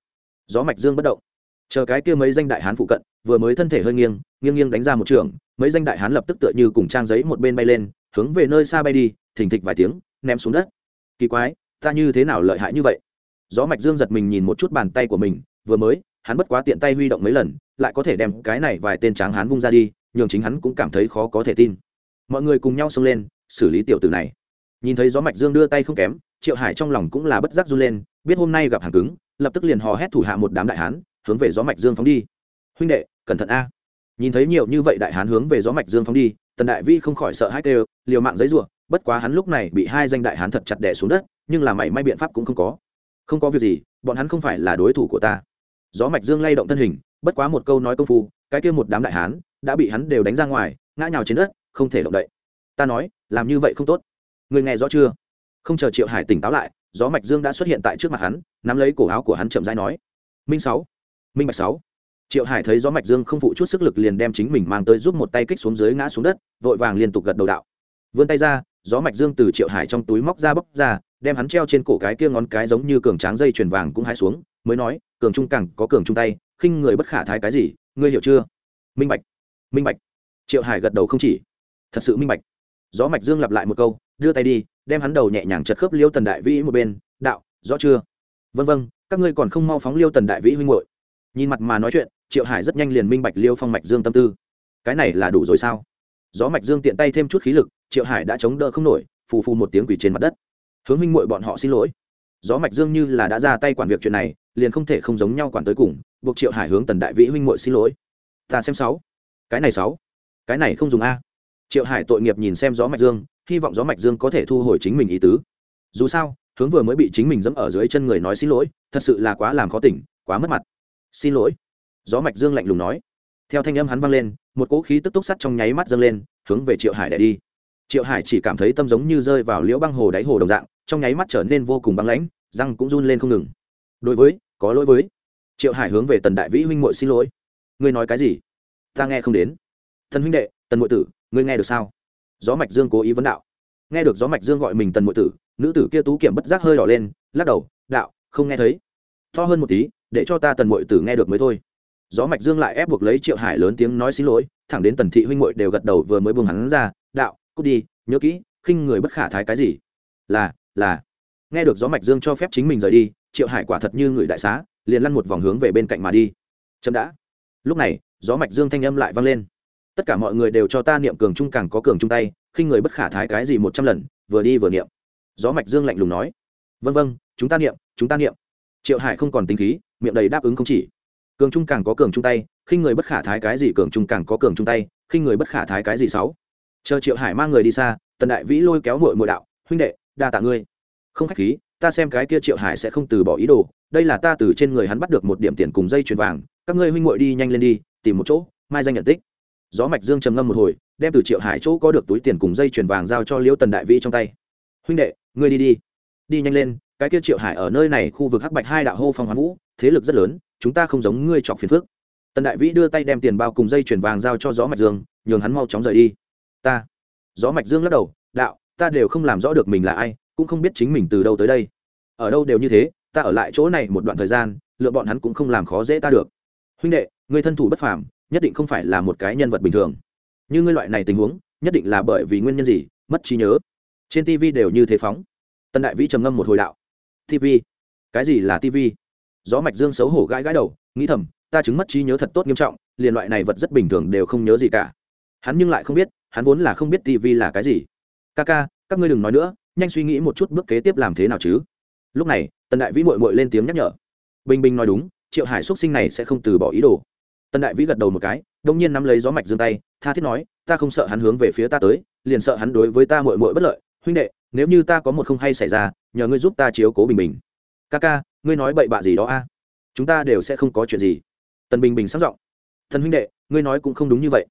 Gió mạch dương bất động. Chờ cái kia mấy danh đại hán phụ cận, vừa mới thân thể hơi nghiêng nghiêng nghiêng đánh ra một trường, mấy danh đại hán lập tức tựa như cùng trang giấy một bên bay lên, hướng về nơi xa bay đi, thình thịch vài tiếng ném xuống đất. Kỳ quái, ta như thế nào lợi hại như vậy? Gió mạch dương giật mình nhìn một chút bàn tay của mình, vừa mới, hắn bất quá tiện tay huy động mấy lần, lại có thể đem cái này vài tên tráng hắn vung ra đi, nhường chính hắn cũng cảm thấy khó có thể tin. Mọi người cùng nhau xông lên, xử lý tiểu tử này. Nhìn thấy gió mạch dương đưa tay không kém, triệu hải trong lòng cũng là bất giác run lên, biết hôm nay gặp hàng cứng, lập tức liền hò hét thủ hạ một đám đại hán, hướng về gió mạch dương phóng đi. Huynh đệ, cẩn thận a. Nhìn thấy nhiều như vậy đại hán hướng về gió mạch dương phóng đi, tần đại vi không khỏi sợ hãi đều liều mạng giấy rủa bất quá hắn lúc này bị hai danh đại hán thật chặt đè xuống đất, nhưng là mảy may biện pháp cũng không có. Không có việc gì, bọn hắn không phải là đối thủ của ta. Gió mạch dương lay động thân hình, bất quá một câu nói công phu, cái kia một đám đại hán đã bị hắn đều đánh ra ngoài, ngã nhào trên đất, không thể động đậy. Ta nói, làm như vậy không tốt. Người nghe rõ chưa? Không chờ triệu hải tỉnh táo lại, gió mạch dương đã xuất hiện tại trước mặt hắn, nắm lấy cổ áo của hắn chậm rãi nói. Minh sáu, minh bạch sáu. Triệu hải thấy gió mạch dương không phụ chút sức lực liền đem chính mình mang tới giúp một tay kích xuống dưới ngã xuống đất, vội vàng liên tục gật đầu đạo. Vươn tay ra gió mạch dương từ triệu hải trong túi móc ra bóc ra, đem hắn treo trên cổ cái kia ngón cái giống như cường tráng dây chuyền vàng cũng hái xuống, mới nói, cường trung càng có cường trung tay, khinh người bất khả thái cái gì, ngươi hiểu chưa? Minh bạch minh bạch. Triệu hải gật đầu không chỉ. Thật sự minh bạch. Gió mạch dương lặp lại một câu, đưa tay đi, đem hắn đầu nhẹ nhàng chật khớp liêu tần đại vĩ một bên, đạo, rõ chưa? Vân vân các ngươi còn không mau phóng liêu tần đại vĩ huynh hội nhìn mặt mà nói chuyện, triệu hải rất nhanh liền minh bạch liêu phong mạch dương tâm tư. Cái này là đủ rồi sao? Gió mạch dương tiện tay thêm chút khí lực triệu hải đã chống đỡ không nổi, phù phù một tiếng quỷ trên mặt đất. Hướng minh mội bọn họ xin lỗi. Gió mạch dương như là đã ra tay quản việc chuyện này, liền không thể không giống nhau quản tới cùng, buộc triệu hải hướng tần đại vĩ huynh mội xin lỗi. Ta xem sáu. Cái này sáu. Cái này không dùng a. Triệu hải tội nghiệp nhìn xem gió mạch dương, hy vọng gió mạch dương có thể thu hồi chính mình ý tứ. Dù sao, hướng vừa mới bị chính mình dẫm ở dưới chân người nói xin lỗi, thật sự là quá làm khó tỉnh, quá mất mặt. Xin lỗi. Gió mạch dương lạnh lùng nói. Theo thanh âm hắn vang lên, một cỗ khí tức túc sắt trong nháy mắt dâng lên, hướng về triệu hải để đi triệu hải chỉ cảm thấy tâm giống như rơi vào liễu băng hồ đáy hồ đồng dạng, trong nháy mắt trở nên vô cùng băng lãnh, răng cũng run lên không ngừng. Đối với, có lỗi với. Triệu hải hướng về tần đại vĩ huynh muội xin lỗi. Ngươi nói cái gì? Ta nghe không đến. Thần huynh đệ, tần ngụy tử, ngươi nghe được sao? Gió mạch dương cố ý vấn đạo. Nghe được gió mạch dương gọi mình tần ngụy tử, nữ tử kia tú kiểm bất giác hơi đỏ lên, lắc đầu, đạo, không nghe thấy. To hơn một tí, để cho ta tần ngụy tử nghe được mới thôi. Gió mạch dương lại ép buộc lấy triệu hải lớn tiếng nói xin lỗi, thẳng đến tần thị huynh muội đều gật đầu vừa mới buông hắn ra, đạo cút đi, nhớ kỹ, khinh người bất khả thái cái gì. Là là. Nghe được gió mạch dương cho phép chính mình rời đi, triệu hải quả thật như người đại xá, liền lăn một vòng hướng về bên cạnh mà đi. Chậm đã. Lúc này, gió mạch dương thanh âm lại vang lên. Tất cả mọi người đều cho ta niệm cường trung càng có cường trung tay, khinh người bất khả thái cái gì một trăm lần, vừa đi vừa niệm. Gió mạch dương lạnh lùng nói. Vân vân chúng ta niệm, chúng ta niệm. Triệu hải không còn tính khí, miệng đầy đáp ứng không chỉ. Cường trung càng có cường trung tay, khinh người bất khả thái cái gì cường trung càng có cường trung tay, khinh người bất khả thái cái gì sáu? Chờ triệu hải mang người đi xa, tần đại vĩ lôi kéo mội mội đạo, huynh đệ, đa tạ ngươi. Không khách khí, ta xem cái kia triệu hải sẽ không từ bỏ ý đồ, đây là ta từ trên người hắn bắt được một điểm tiền cùng dây chuyền vàng, các ngươi huynh mội đi nhanh lên đi, tìm một chỗ, mai danh nhận tích. Gió mạch dương trầm ngâm một hồi, đem từ triệu hải chỗ có được túi tiền cùng dây chuyền vàng giao cho liễu tần đại vĩ trong tay. Huynh đệ, ngươi đi đi. Đi nhanh lên, cái kia triệu hải ở nơi này khu vực hắc bạch hai đạo hô phong hoán vũ, thế lực rất lớn, chúng ta không giống ngươi chọc phiền phước tần đại vĩ đưa tay đem tiền bao cùng dây chuyền vàng giao cho gió mạch dương, nhường hắn mau chóng rời đi ta. Gió mạch dương lắc đầu, đạo, ta đều không làm rõ được mình là ai, cũng không biết chính mình từ đâu tới đây. Ở đâu đều như thế, ta ở lại chỗ này một đoạn thời gian, lựa bọn hắn cũng không làm khó dễ ta được. Huynh đệ, người thân thủ bất phàm, nhất định không phải là một cái nhân vật bình thường. Như ngươi loại này tình huống, nhất định là bởi vì nguyên nhân gì, mất trí nhớ. Trên tv đều như thế phóng. Tân đại vĩ trầm ngâm một hồi đạo. Tv cái gì là tv gió mạch dương xấu hổ gãi gãi đầu, nghĩ thầm, ta chứng mất trí nhớ thật tốt nghiêm trọng, liền loại này vật rất bình thường đều không nhớ gì cả. Hắn nhưng lại không biết hắn vốn là không biết tv là cái gì. Ca ca, các ngươi đừng nói nữa, nhanh suy nghĩ một chút bước kế tiếp làm thế nào chứ. Lúc này, tần đại vĩ mội mội lên tiếng nhắc nhở. Bình bình nói đúng, triệu hải x sinh này sẽ không từ bỏ ý đồ. Tần đại vĩ gật đầu một cái, đông nhiên nắm lấy gió mạch giương tay, tha thiết nói, ta không sợ hắn hướng về phía ta tới, liền sợ hắn đối với ta mội mội bất lợi. Huynh đệ, nếu như ta có một không hay xảy ra, nhờ ngươi giúp ta chiếu cố bình bình. Ca ca, ngươi nói bậy bạ gì đó a? Chúng ta đều sẽ không có chuyện gì. Tần bình bình sáng giọng, thần huynh đệ, ngươi nói cũng không đúng như vậy.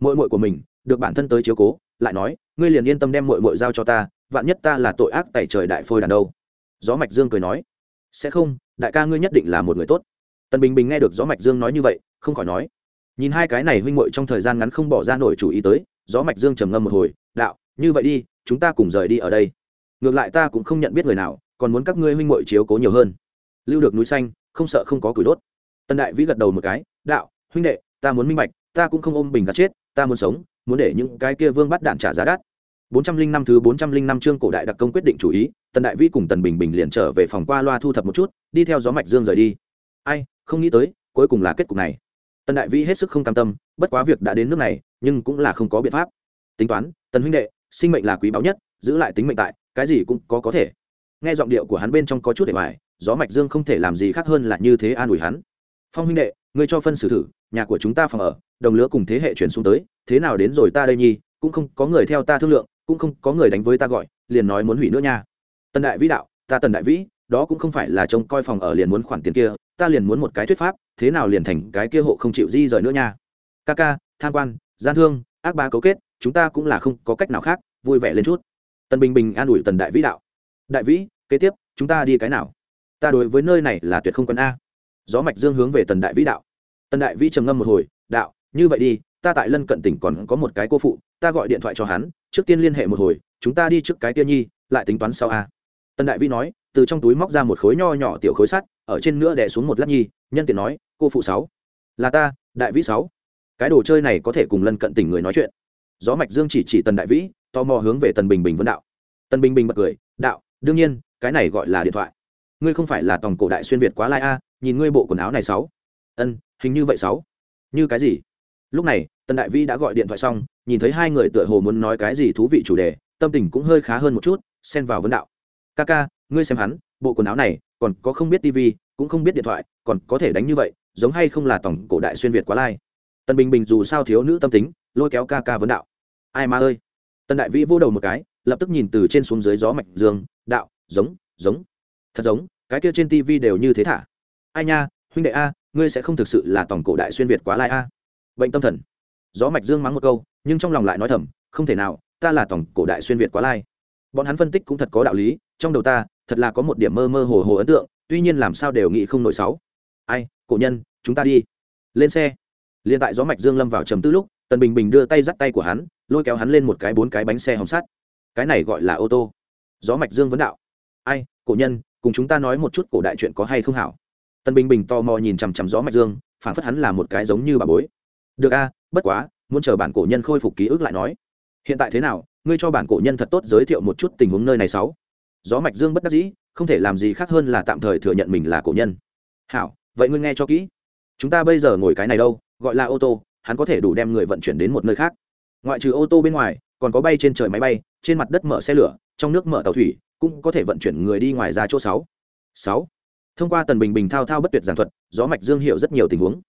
Mội mội của mình được bản thân tới chiếu cố, lại nói, ngươi liền yên tâm đem mội mội giao cho ta, vạn nhất ta là tội ác tại trời đại phôi đàn đâu. Gió mạch dương cười nói, sẽ không, đại ca ngươi nhất định là một người tốt. Tần bình bình nghe được gió mạch dương nói như vậy, không khỏi nói, nhìn hai cái này huynh muội trong thời gian ngắn không bỏ ra nổi chủ ý tới, gió mạch dương trầm ngâm một hồi, đạo, như vậy đi, chúng ta cùng rời đi ở đây. Ngược lại ta cũng không nhận biết người nào, còn muốn các ngươi huynh muội chiếu cố nhiều hơn. Lưu được núi xanh, không sợ không có củi đốt. Tần đại vĩ gật đầu một cái, đạo, huynh đệ, ta muốn minh bạch, ta cũng không ôm bình gạt chết, ta muốn sống muốn để những cái kia vương bắt đạn trả giá đắt 405 thứ 405 chương cổ đại đặc công quyết định chủ ý, Tần Đại Vĩ cùng Tần Bình Bình liền trở về phòng qua loa thu thập một chút, đi theo gió mạch dương rời đi. Ai, không nghĩ tới, cuối cùng là kết cục này. Tần Đại Vĩ hết sức không cam tâm, bất quá việc đã đến nước này, nhưng cũng là không có biện pháp. Tính toán, Tần huynh đệ, sinh mệnh là quý báu nhất, giữ lại tính mệnh tại, cái gì cũng có có thể. Nghe giọng điệu của hắn bên trong có chút để hoài, gió mạch dương không thể làm gì khác hơn là như thế an ủi hắn. Phong huynh đệ, ngươi cho phân xử thử, nhà của chúng ta phòng ở, đồng lứa cùng thế hệ chuyển xuống tới, thế nào đến rồi ta đây nhi, cũng không có người theo ta thương lượng, cũng không có người đánh với ta gọi liền nói muốn hủy nữa nha. Tần đại vĩ đạo ta tần đại vĩ đó cũng không phải là trông coi phòng ở liền muốn khoản tiền kia ta liền muốn một cái thuyết pháp thế nào liền thành cái kia hộ không chịu di rời nữa nha. Ca ca tham quan gian thương ác ba cấu kết chúng ta cũng là không có cách nào khác vui vẻ lên chút. Tần bình bình an ủi tần đại vĩ đạo. Đại vĩ kế tiếp chúng ta đi cái nào? Ta đối với nơi này là tuyệt không quân a. Gió mạch dương hướng về tần đại vĩ đạo. Tần đại vĩ trầm ngâm một hồi đạo như vậy đi, ta tại lân cận tỉnh còn có một cái cô phụ, ta gọi điện thoại cho hắn, trước tiên liên hệ một hồi, chúng ta đi trước cái tiên nhi, lại tính toán sau a. Tần đại vi nói, từ trong túi móc ra một khối nho nhỏ tiểu khối sắt, ở trên nữa đè xuống một lát nhi, nhân tiện nói, cô phụ sáu. Là ta, đại vĩ sáu. Cái đồ chơi này có thể cùng lân cận tỉnh người nói chuyện. Gió mạch dương chỉ chỉ tần đại vĩ, tò mò hướng về tần bình bình vân đạo. Tần bình bình bật cười, đạo, đương nhiên, cái này gọi là điện thoại. Ngươi không phải là tòng cổ đại xuyên việt quá lai a, nhìn ngươi bộ quần áo này sáu. Ân, hình như vậy sáu. Như cái gì? Lúc này, tần đại vi đã gọi điện thoại xong, nhìn thấy hai người tựa hồ muốn nói cái gì thú vị chủ đề, tâm tình cũng hơi khá hơn một chút, xen vào vấn đạo. Ca ca, ngươi xem hắn, bộ quần áo này, còn có không biết tivi cũng không biết điện thoại, còn có thể đánh như vậy, giống hay không là tổng cổ đại xuyên việt quá lai? Tần bình bình dù sao thiếu nữ tâm tính, lôi kéo ca ca vấn đạo. Ai ma ơi! Tần đại vĩ vô đầu một cái, lập tức nhìn từ trên xuống dưới gió mạch dương, đạo, giống giống, thật giống, cái kia trên tivi đều như thế thả. Ai nha, huynh đệ a, ngươi sẽ không thực sự là tổng cổ đại xuyên việt quá lai a? Bệnh tâm thần. Gió mạch dương mắng một câu, nhưng trong lòng lại nói thầm, không thể nào, ta là tổng cổ đại xuyên việt quá lai. Bọn hắn phân tích cũng thật có đạo lý, trong đầu ta, thật là có một điểm mơ mơ hồ hồ ấn tượng, tuy nhiên làm sao đều nghĩ không nổi sáu. Ai, cổ nhân, chúng ta đi. Lên xe. Liền tại gió mạch dương lâm vào trầm tư lúc, tần bình bình đưa tay dắt tay của hắn, lôi kéo hắn lên một cái bốn cái bánh xe hồng sắt. Cái này gọi là ô tô. Gió mạch dương vấn đạo. Ai, cổ nhân, cùng chúng ta nói một chút cổ đại chuyện có hay không hảo? Tần bình bình to mò nhìn chằm chằm gió mạch dương phản phất hắn là một cái giống như bà bối được a, bất quá, muốn chờ bản cổ nhân khôi phục ký ức lại nói. Hiện tại thế nào, ngươi cho bản cổ nhân thật tốt giới thiệu một chút tình huống nơi này sáu. Gió mạch dương bất đắc dĩ, không thể làm gì khác hơn là tạm thời thừa nhận mình là cổ nhân. Hảo, vậy ngươi nghe cho kỹ. Chúng ta bây giờ ngồi cái này đâu, gọi là ô tô, hắn có thể đủ đem người vận chuyển đến một nơi khác. Ngoại trừ ô tô bên ngoài, còn có bay trên trời máy bay, trên mặt đất mở xe lửa, trong nước mở tàu thủy, cũng có thể vận chuyển người đi ngoài ra chỗ sáu. Sáu. Thông qua tần bình bình thao thao bất tuyệt giảng thuật, gió mạch dương hiểu rất nhiều tình huống.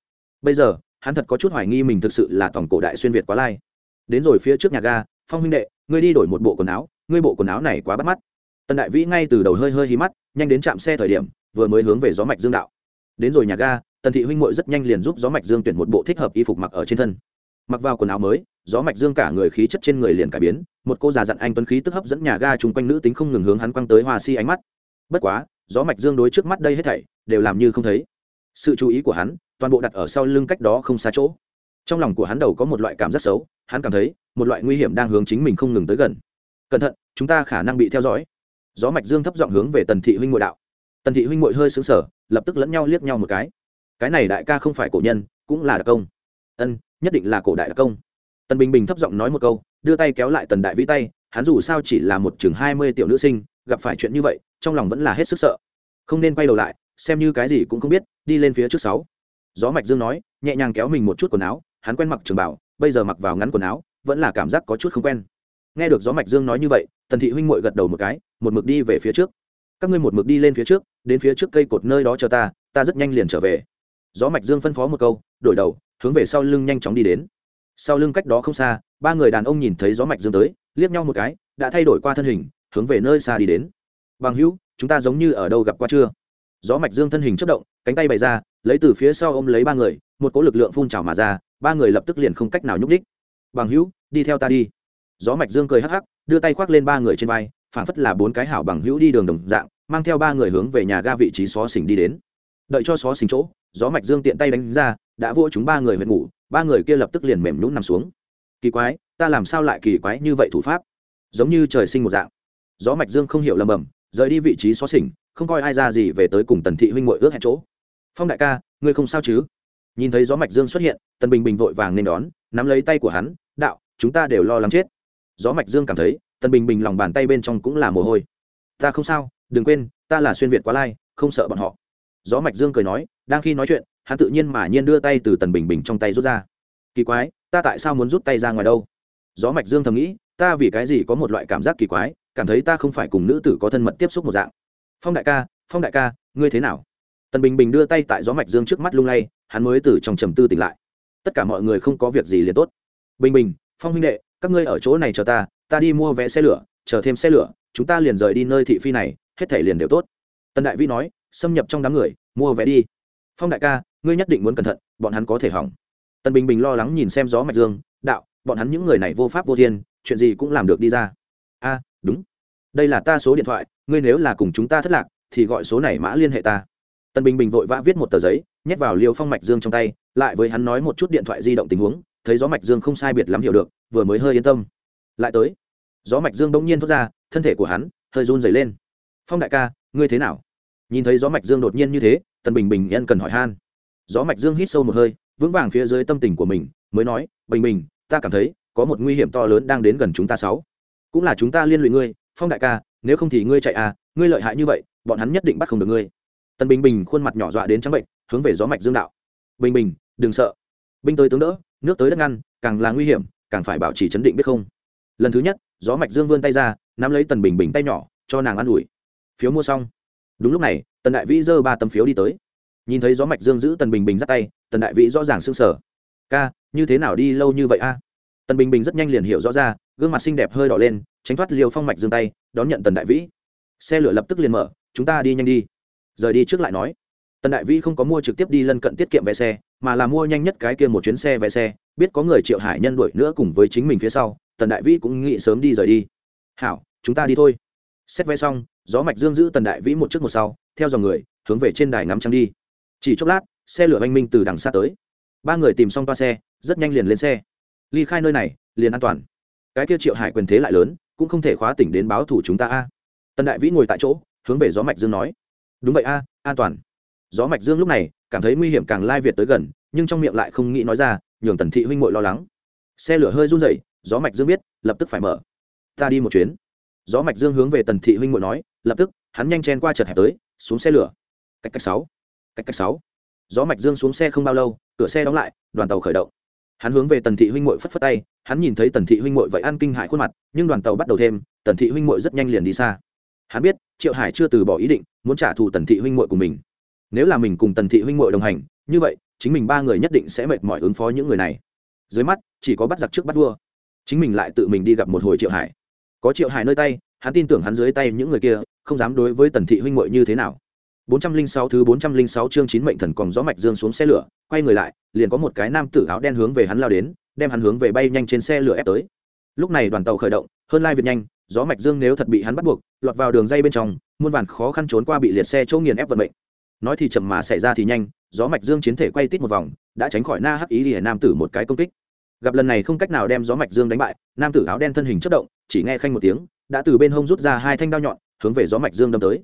Bây giờ hắn thật có chút hoài nghi mình thực sự là tổng cổ đại xuyên việt quá lai. Đến rồi phía trước nhà ga, phong huynh đệ, ngươi đi đổi một bộ quần áo, ngươi bộ quần áo này quá bắt mắt. Tần đại vĩ ngay từ đầu hơi hơi hí mắt, nhanh đến trạm xe thời điểm, vừa mới hướng về gió mạch dương đạo. Đến rồi nhà ga, tần thị huynh muội rất nhanh liền giúp gió mạch dương tuyển một bộ thích hợp y phục mặc ở trên thân. Mặc vào quần áo mới, gió mạch dương cả người khí chất trên người liền cải biến, một cô già dặn anh tuấn khí tức hấp dẫn nhà ga chung quanh nữ tính không ngừng hướng hắn quăng tới hoa si ánh mắt. Bất quá, gió mạch dương đối trước mắt đây hết thảy, đều làm như không thấy. Sự chú ý của hắn toàn bộ đặt ở sau lưng cách đó không xa chỗ. Trong lòng của hắn đầu có một loại cảm giác xấu, hắn cảm thấy, một loại nguy hiểm đang hướng chính mình không ngừng tới gần. Cẩn thận, chúng ta khả năng bị theo dõi. Gió mạch dương thấp giọng hướng về tần thị huynh ngội đạo. Tần thị huynh ngội hơi xứng sở lập tức lẫn nhau liếc nhau một cái. Cái này đại ca không phải cổ nhân, cũng là đặc công. Ân, nhất định là cổ đại đặc công. Tần bình bình thấp giọng nói một câu, đưa tay kéo lại tần đại vĩ tay, hắn dù sao chỉ là một chừng hai mươi tiểu nữ sinh, gặp phải chuyện như vậy, trong lòng vẫn là hết sức sợ. Không nên quay đầu lại, xem như cái gì cũng không biết, đi lên phía trước sáu gió mạch dương nói, nhẹ nhàng kéo mình một chút quần áo, hắn quen mặc trường bảo bây giờ mặc vào ngắn quần áo, vẫn là cảm giác có chút không quen. Nghe được gió mạch dương nói như vậy, tần thị huynh muội gật đầu một cái, một mực đi về phía trước. Các ngươi một mực đi lên phía trước, đến phía trước cây cột nơi đó chờ ta ta rất nhanh liền trở về. Gió mạch dương phân phó một câu, đổi đầu, hướng về sau lưng nhanh chóng đi đến. Sau lưng cách đó không xa, ba người đàn ông nhìn thấy gió mạch dương tới, liếc nhau một cái, đã thay đổi qua thân hình, hướng về nơi xa đi đến. Bằng hữu, chúng ta giống như ở đâu gặp qua chưa? Gió mạch dương thân hình chất động, cánh tay bày ra, lấy từ phía sau ôm lấy ba người, một cỗ lực lượng phun trào mà ra, ba người lập tức liền không cách nào nhúc đích bằng hữu, đi theo ta đi. Gió mạch dương cười hắc hắc, đưa tay khoác lên ba người trên vai, phảng phất là bốn cái hảo bằng hữu đi đường đồng dạng, mang theo ba người hướng về nhà ga vị trí xó xỉnh đi đến. Đợi cho xó xỉnh chỗ, gió mạch dương tiện tay đánh ra, đã vỗ chúng ba người huyệt ngủ, ba người kia lập tức liền mềm nhũn nằm xuống. Kỳ quái, ta làm sao lại kỳ quái như vậy thủ pháp? Giống như trời sinh một dạng. Gió mạch dương không hiểu lầm bầm, rời đi vị trí xó xỉnh không coi ai ra gì về tới cùng tần thị huynh muội ước hẹn chỗ. Phong đại ca, ngươi không sao chứ? Nhìn thấy gió mạch dương xuất hiện, tần bình bình vội vàng nên đón, nắm lấy tay của hắn, đạo, chúng ta đều lo lắng chết. Gió mạch dương cảm thấy, tần bình bình lòng bàn tay bên trong cũng là mồ hôi. Ta không sao, đừng quên, ta là xuyên việt quá lai, không sợ bọn họ. Gió mạch dương cười nói, đang khi nói chuyện, hắn tự nhiên mà nhiên đưa tay từ tần bình bình trong tay rút ra. Kỳ quái, ta tại sao muốn rút tay ra ngoài đâu? Gió mạch dương thầm nghĩ, ta vì cái gì có một loại cảm giác kỳ quái, cảm thấy ta không phải cùng nữ tử có thân mật tiếp xúc một dạng phong đại ca, phong đại ca, ngươi thế nào? Tần bình bình đưa tay tại gió mạch dương trước mắt lung lay, hắn mới từ trong trầm tư tỉnh lại. Tất cả mọi người không có việc gì liền tốt. Bình bình, phong huynh đệ, các ngươi ở chỗ này chờ ta ta đi mua vé xe lửa, chờ thêm xe lửa, chúng ta liền rời đi nơi thị phi này, hết thể liền đều tốt. Tần đại Vĩ nói, xâm nhập trong đám người, mua vé đi. Phong đại ca, ngươi nhất định muốn cẩn thận, bọn hắn có thể hỏng. Tần bình bình lo lắng nhìn xem gió mạch dương, đạo, bọn hắn những người này vô pháp vô thiên, chuyện gì cũng làm được đi ra. A, đúng đây là ta số điện thoại, ngươi nếu là cùng chúng ta thất lạc, thì gọi số này mã liên hệ ta. Tần bình bình vội vã viết một tờ giấy, nhét vào liều phong mạch dương trong tay, lại với hắn nói một chút điện thoại di động tình huống, thấy gió mạch dương không sai biệt lắm hiểu được, vừa mới hơi yên tâm. Lại tới, gió mạch dương bỗng nhiên thoát ra, thân thể của hắn hơi run dày lên. Phong đại ca, ngươi thế nào? Nhìn thấy gió mạch dương đột nhiên như thế tần bình bình nhân cần hỏi han. Gió mạch dương hít sâu một hơi, vững vàng phía dưới tâm tình của mình, mới nói, bình bình, ta cảm thấy có một nguy hiểm to lớn đang đến gần chúng ta sáu. Cũng là chúng ta liên lụy ngươi phong đại ca, nếu không thì ngươi chạy à ngươi lợi hại như vậy, bọn hắn nhất định bắt không được ngươi. Tần bình bình khuôn mặt nhỏ dọa đến trắng bệnh, hướng về gió mạch dương đạo. Bình bình, đừng sợ. Binh tới tướng đỡ, nước tới đất ngăn, càng là nguy hiểm, càng phải bảo trì chấn định biết không. Lần thứ nhất, gió mạch dương vươn tay ra, nắm lấy tần bình bình tay nhỏ, cho nàng an ủi. Phiếu mua xong. Đúng lúc này, tần đại vĩ giơ ba tấm phiếu đi tới. Nhìn thấy gió mạch dương giữ tần bình bình dắt tay, tần đại vĩ rõ ràng sưng sở ca, như thế nào đi lâu như vậy a? Tần bình bình rất nhanh liền hiểu rõ ra, gương mặt xinh đẹp hơi đỏ lên tránh thoát liều phong mạch dương tay, đón nhận tần đại vĩ. Xe lửa lập tức liền mở, chúng ta đi nhanh đi. Rời đi trước lại nói. Tần đại vĩ không có mua trực tiếp đi lân cận tiết kiệm vé xe, mà là mua nhanh nhất cái kia một chuyến xe vé xe, biết có người triệu hải nhân đuổi nữa cùng với chính mình phía sau, tần đại vĩ cũng nghĩ sớm đi rời đi. Hảo, chúng ta đi thôi. Xét vé xong, gió mạch dương giữ tần đại vĩ một trước một sau, theo dòng người, hướng về trên đài ngắm trăng đi. Chỉ chốc lát, xe lửa oanh minh từ đằng xa tới. Ba người tìm xong toa xe, rất nhanh liền lên xe. Ly khai nơi này, liền an toàn. Cái kia triệu hải quyền thế lại lớn cũng không thể khóa tỉnh đến báo thủ chúng ta a. Tần đại vĩ ngồi tại chỗ, hướng về gió mạch dương nói. Đúng vậy a, an toàn. Gió mạch dương lúc này cảm thấy nguy hiểm càng lai việt tới gần, nhưng trong miệng lại không nghĩ nói ra, nhường tần thị huynh muội lo lắng. Xe lửa hơi run rẩy, gió mạch dương biết, lập tức phải mở. Ta đi một chuyến. Gió mạch dương hướng về tần thị huynh muội nói, lập tức, hắn nhanh chen qua chợt hẹp tới, xuống xe lửa. Cách cách sáu. Cách cách sáu. Gió mạch dương xuống xe không bao lâu, cửa xe đóng lại, đoàn tàu khởi động hắn hướng về tần thị huynh mội phất phất tay, hắn nhìn thấy tần thị huynh mội vậy ăn kinh hại khuôn mặt, nhưng đoàn tàu bắt đầu thêm, tần thị huynh mội rất nhanh liền đi xa. Hắn biết, triệu hải chưa từ bỏ ý định, muốn trả thù tần thị huynh mội của mình. Nếu là mình cùng tần thị huynh mội đồng hành, như vậy, chính mình ba người nhất định sẽ mệt mỏi ứng phó những người này. Dưới mắt, chỉ có bắt giặc trước bắt vua. Chính mình lại tự mình đi gặp một hồi triệu hải. Có triệu hải nơi tay, hắn tin tưởng hắn dưới tay những người kia, không dám đối với tần thị huynh mội như thế nào. 406 thứ 406 chương 9 mệnh thần còn gió mạch dương xuống xe lửa, quay người lại, liền có một cái nam tử áo đen hướng về hắn lao đến, đem hắn hướng về bay nhanh trên xe lửa ép tới. Lúc này đoàn tàu khởi động, hơn lai việt nhanh, gió mạch dương nếu thật bị hắn bắt buộc, lọt vào đường dây bên trong, muôn vàn khó khăn trốn qua bị liệt xe chỗ nghiền ép vận mệnh. Nói thì chậm mà xảy ra thì nhanh, gió mạch dương chiến thể quay tít một vòng, đã tránh khỏi na hắc ý liễu nam tử một cái công kích. Gặp lần này không cách nào đem gió mạch dương đánh bại, nam tử áo đen thân hình chớp động, chỉ nghe khanh một tiếng, đã từ bên hông rút ra hai thanh đao nhọn, hướng về gió mạch dương đâm tới.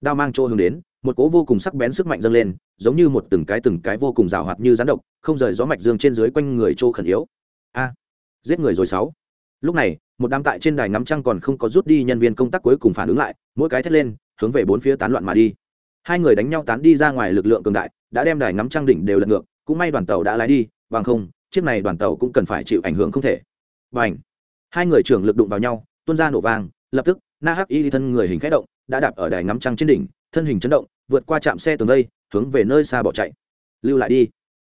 Đao mang chỗ hướng đến, một cỗ vô cùng sắc bén sức mạnh dâng lên, giống như một từng cái từng cái vô cùng rào hoạt như rắn độc, không rời gió mạch dương trên dưới quanh người trô khẩn yếu. A, giết người rồi sáu. Lúc này, một đám tại trên đài ngắm trăng còn không có rút đi nhân viên công tác cuối cùng phản ứng lại, mỗi cái thét lên, hướng về bốn phía tán loạn mà đi. Hai người đánh nhau tán đi ra ngoài lực lượng cường đại, đã đem đài ngắm trăng đỉnh đều lật ngược, cũng may đoàn tàu đã lái đi, bằng không, chiếc này đoàn tàu cũng cần phải chịu ảnh hưởng không thể. Và ảnh hai người trưởng lực đụng vào nhau, tuôn ra nổ vàng lập tức, na hắc y thân người hình khẽ động, đã đạp ở đài ngắm trăng trên đỉnh thân hình chấn động, vượt qua trạm xe tường đây, hướng về nơi xa bỏ chạy. Lưu lại đi.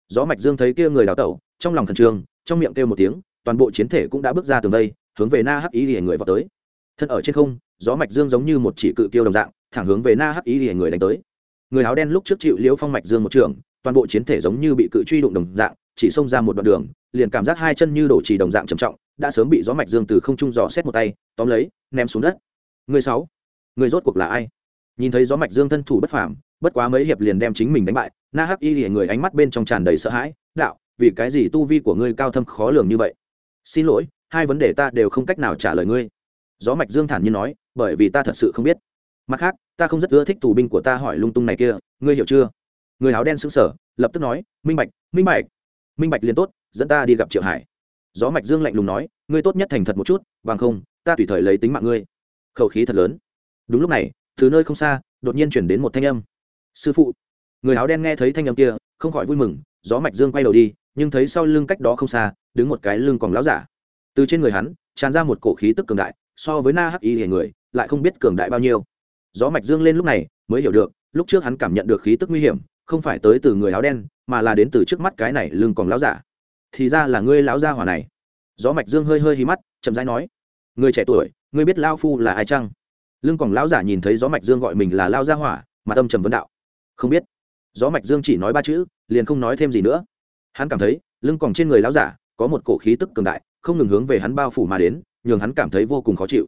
Gió mạch dương thấy kia người đào tẩu, trong lòng thần trường trong miệng kêu một tiếng, toàn bộ chiến thể cũng đã bước ra tường đây, hướng về na hắc ý lìa người vào tới. Thân ở trên không, gió mạch dương giống như một chỉ cự tiêu đồng dạng, thẳng hướng về na hắc ý lìa người đánh tới. Người áo đen lúc trước chịu liễu phong mạch dương một trường, toàn bộ chiến thể giống như bị cự truy đụng đồng dạng, chỉ xông ra một đoạn đường, liền cảm giác hai chân như đổ chỉ đồng dạng trầm trọng, đã sớm bị gió mạch dương từ không trung dò xét một tay, tóm lấy, ném xuống đất. Người sáu, người rốt cuộc là ai? Nhìn thấy gió mạch dương thân thủ bất phàm, bất quá mấy hiệp liền đem chính mình đánh bại, na hắc y lìa người ánh mắt bên trong tràn đầy sợ hãi, đạo, vì cái gì tu vi của ngươi cao thâm khó lường như vậy? Xin lỗi, hai vấn đề ta đều không cách nào trả lời ngươi. Gió mạch dương thản nhiên nói, bởi vì ta thật sự không biết. Mặt khác, ta không rất ưa thích tù binh của ta hỏi lung tung này kia, ngươi hiểu chưa? Người áo đen sững sờ, lập tức nói, minh bạch minh bạch. Minh bạch liền tốt, dẫn ta đi gặp triệu hải. Gió mạch dương lạnh lùng nói, ngươi tốt nhất thành thật một chút, bằng không, ta tùy thời lấy tính mạng ngươi. Khẩu khí thật lớn. Đúng lúc này từ nơi không xa, đột nhiên chuyển đến một thanh âm. Sư phụ. Người áo đen nghe thấy thanh âm kia, không khỏi vui mừng, gió mạch dương quay đầu đi, nhưng thấy sau lưng cách đó không xa, đứng một cái lưng còn láo giả. Từ trên người hắn, tràn ra một cổ khí tức cường đại, so với na hắc y hề người, lại không biết cường đại bao nhiêu. Gió mạch dương lên lúc này, mới hiểu được, lúc trước hắn cảm nhận được khí tức nguy hiểm, không phải tới từ người áo đen, mà là đến từ trước mắt cái này lưng còn láo giả. Thì ra là ngươi lão gia hỏa này. Gió mạch dương hơi hơi hí mắt, chậm rãi nói. Người trẻ tuổi, ngươi biết lao phu là ai chăng? Lưng còn lão giả nhìn thấy gió mạch dương gọi mình là lao gia hỏa mà tâm trầm vấn đạo. Không biết. Gió mạch dương chỉ nói ba chữ, liền không nói thêm gì nữa. Hắn cảm thấy, lưng còn trên người lão giả, có một cổ khí tức cường đại, không ngừng hướng về hắn bao phủ mà đến, nhường hắn cảm thấy vô cùng khó chịu.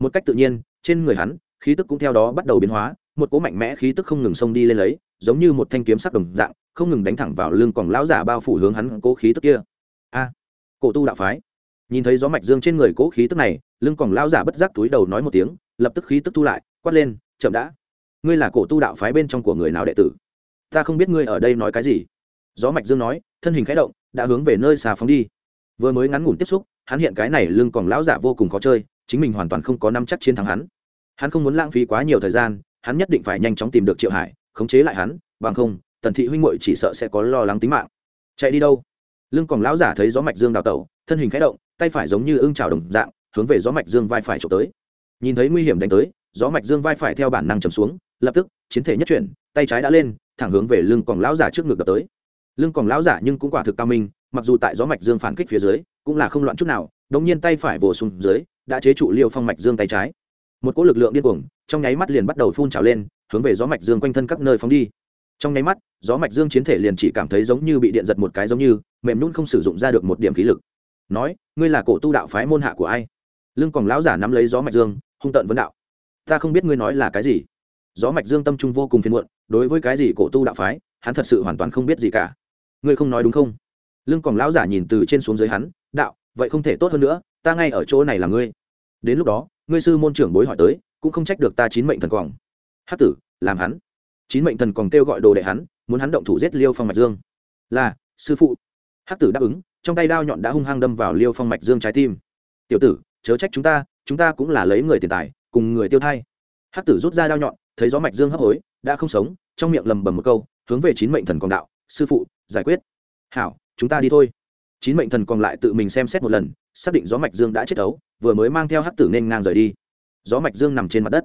Một cách tự nhiên, trên người hắn, khí tức cũng theo đó bắt đầu biến hóa, một cỗ mạnh mẽ khí tức không ngừng xông đi lên lấy, giống như một thanh kiếm sắc đồng dạng, không ngừng đánh thẳng vào lưng còn lão giả bao phủ hướng hắn cố khí tức kia. A. Cổ tu đạo phái. Nhìn thấy gió mạch dương trên người cố khí tức này, lưng còn lão giả bất giác túi đầu nói một tiếng lập tức khí tức thu lại, quát lên, chậm đã. Ngươi là cổ tu đạo phái bên trong của người nào đệ tử? Ta không biết ngươi ở đây nói cái gì. Gió mạch dương nói, thân hình khẽ động, đã hướng về nơi xà phóng đi. Vừa mới ngắn ngủn tiếp xúc, hắn hiện cái này lưng còn lão giả vô cùng khó chơi, chính mình hoàn toàn không có năm chắc chiến thắng hắn. Hắn không muốn lãng phí quá nhiều thời gian, hắn nhất định phải nhanh chóng tìm được triệu hải, khống chế lại hắn, bằng không, tần thị huynh muội chỉ sợ sẽ có lo lắng tính mạng. Chạy đi đâu? Lưng còn lão giả thấy gió mạch dương đào tẩu, thân hình khẽ động, tay phải giống như ưng trào đồng dạng, hướng về gió mạch dương vai phải trộm tới nhìn thấy nguy hiểm đánh tới, gió mạch dương vai phải theo bản năng chầm xuống, lập tức, chiến thể nhất chuyển, tay trái đã lên, thẳng hướng về lưng còn lão giả trước ngực đập tới. Lưng còn lão giả nhưng cũng quả thực cao minh, mặc dù tại gió mạch dương phản kích phía dưới, cũng là không loạn chút nào, đống nhiên tay phải vồ xuống dưới, đã chế trụ liêu phong mạch dương tay trái. Một cỗ lực lượng điên cuồng, trong nháy mắt liền bắt đầu phun trào lên, hướng về gió mạch dương quanh thân các nơi phóng đi. Trong nháy mắt, gió mạch dương chiến thể liền chỉ cảm thấy giống như bị điện giật một cái giống như, mềm nhún không sử dụng ra được một điểm khí lực. Nói, ngươi là cổ tu đạo phái môn hạ của ai? Lưng còn lão giả nắm lấy gió mạch dương hung tận vấn đạo. Ta không biết ngươi nói là cái gì. Gió mạch dương tâm trung vô cùng phiền muộn, đối với cái gì cổ tu đạo phái, hắn thật sự hoàn toàn không biết gì cả. Ngươi không nói đúng không? Lương còn lão giả nhìn từ trên xuống dưới hắn, đạo, vậy không thể tốt hơn nữa, ta ngay ở chỗ này là ngươi. Đến lúc đó, ngươi sư môn trưởng bối hỏi tới, cũng không trách được ta chín mệnh thần quòng. Hát tử, làm hắn. Chín mệnh thần còn kêu gọi đồ đệ hắn, muốn hắn động thủ giết liêu phong mạch dương. Là, sư phụ. Hát tử đáp ứng, trong tay đao nhọn đã hung hăng đâm vào liêu phong mạch dương trái tim. Tiểu tử, chớ trách chúng ta chúng ta cũng là lấy người tiền tài, cùng người tiêu thay hắc tử rút ra đao nhọn, thấy gió mạch dương hấp hối, đã không sống, trong miệng lầm bầm một câu, hướng về chín mệnh thần còn đạo, sư phụ, giải quyết. Hảo, chúng ta đi thôi. Chín mệnh thần còn lại tự mình xem xét một lần, xác định gió mạch dương đã chết ấu, vừa mới mang theo hắc tử nên ngang rời đi. Gió mạch dương nằm trên mặt đất.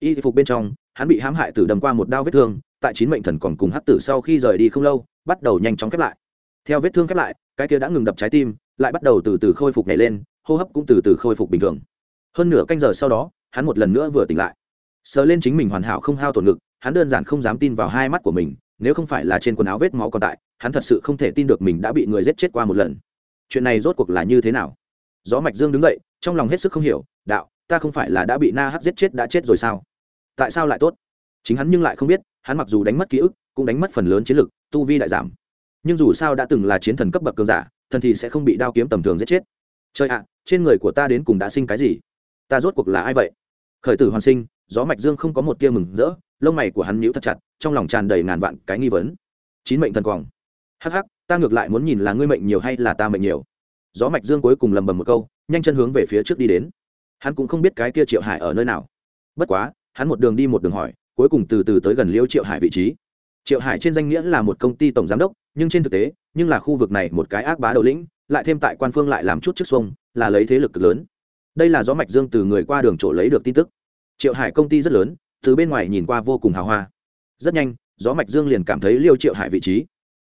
Y phục bên trong, hắn bị hãm hại tử đâm qua một đao vết thương, tại chín mệnh thần còn cùng hắc tử sau khi rời đi không lâu, bắt đầu nhanh chóng khép lại. Theo vết thương khép lại, cái kia đã ngừng đập trái tim, lại bắt đầu từ từ khôi phục nhảy lên, hô hấp cũng từ từ khôi phục bình thường hơn nửa canh giờ sau đó, hắn một lần nữa vừa tỉnh lại. Sờ lên chính mình hoàn hảo không hao tổn ngực, hắn đơn giản không dám tin vào hai mắt của mình, nếu không phải là trên quần áo vết máu còn tại, hắn thật sự không thể tin được mình đã bị người giết chết qua một lần. Chuyện này rốt cuộc là như thế nào? Gió mạch dương đứng dậy, trong lòng hết sức không hiểu, đạo, ta không phải là đã bị na hắc giết chết đã chết rồi sao? Tại sao lại tốt? Chính hắn nhưng lại không biết, hắn mặc dù đánh mất ký ức, cũng đánh mất phần lớn chiến lực, tu vi đại giảm. Nhưng dù sao đã từng là chiến thần cấp bậc cường giả, thần thì sẽ không bị đao kiếm tầm thường giết chết. Trời ạ, trên người của ta đến cùng đã sinh cái gì? Ta rốt cuộc là ai vậy? Khởi tử hoàn sinh, gió mạch dương không có một tia mừng rỡ, lông mày của hắn nhíu thật chặt, trong lòng tràn đầy ngàn vạn cái nghi vấn. Chín mệnh thần quòng. Hắc hắc, ta ngược lại muốn nhìn là ngươi mệnh nhiều hay là ta mệnh nhiều. Gió mạch dương cuối cùng lầm bầm một câu, nhanh chân hướng về phía trước đi đến. Hắn cũng không biết cái kia triệu hải ở nơi nào. Bất quá, hắn một đường đi một đường hỏi, cuối cùng từ từ tới gần liêu triệu hải vị trí. Triệu hải trên danh nghĩa là một công ty tổng giám đốc, nhưng trên thực tế, nhưng là khu vực này một cái ác bá đầu lĩnh, lại thêm tại quan phương lại làm chút chức xuông là lấy thế lực cực lớn đây là gió mạch dương từ người qua đường chỗ lấy được tin tức. Triệu hải công ty rất lớn, từ bên ngoài nhìn qua vô cùng hào hoa. Rất nhanh, gió mạch dương liền cảm thấy liêu triệu hải vị trí.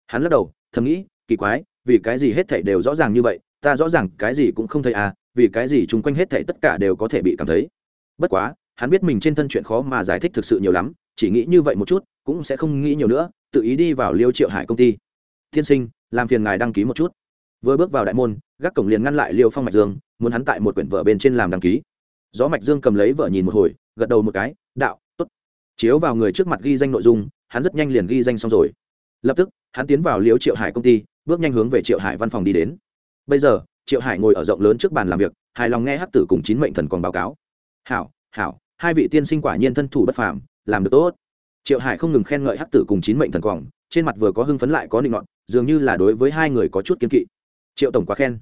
Hắn lắc đầu, thầm nghĩ, kỳ quái, vì cái gì hết thảy đều rõ ràng như vậy, ta rõ ràng cái gì cũng không thấy à vì cái gì chung quanh hết thảy tất cả đều có thể bị cảm thấy. Bất quá, hắn biết mình trên thân chuyện khó mà giải thích thực sự nhiều lắm, chỉ nghĩ như vậy một chút, cũng sẽ không nghĩ nhiều nữa, tự ý đi vào liêu triệu hải công ty. Tiên sinh, làm phiền ngài đăng ký một chút. Vừa bước vào đại môn, gác cổng liền ngăn lại liêu phong mạch dương muốn hắn tại một quyển vở bên trên làm đăng ký. Gió mạch dương cầm lấy vợ nhìn một hồi gật đầu một cái đạo tốt. Chiếu vào người trước mặt ghi danh nội dung hắn rất nhanh liền ghi danh xong rồi. Lập tức hắn tiến vào liễu triệu hải công ty bước nhanh hướng về triệu hải văn phòng đi đến. Bây giờ triệu hải ngồi ở rộng lớn trước bàn làm việc hài lòng nghe hắc tử cùng chín mệnh thần còn báo cáo. Hảo hảo hai vị tiên sinh quả nhiên thân thủ bất phàm làm được tốt. Triệu hải không ngừng khen ngợi hắc tử cùng chín mệnh thần còn, trên mặt vừa có hưng phấn lại có định nọt, dường như là đối với hai người có chút kiên kỵ. Triệu tổng quá khen.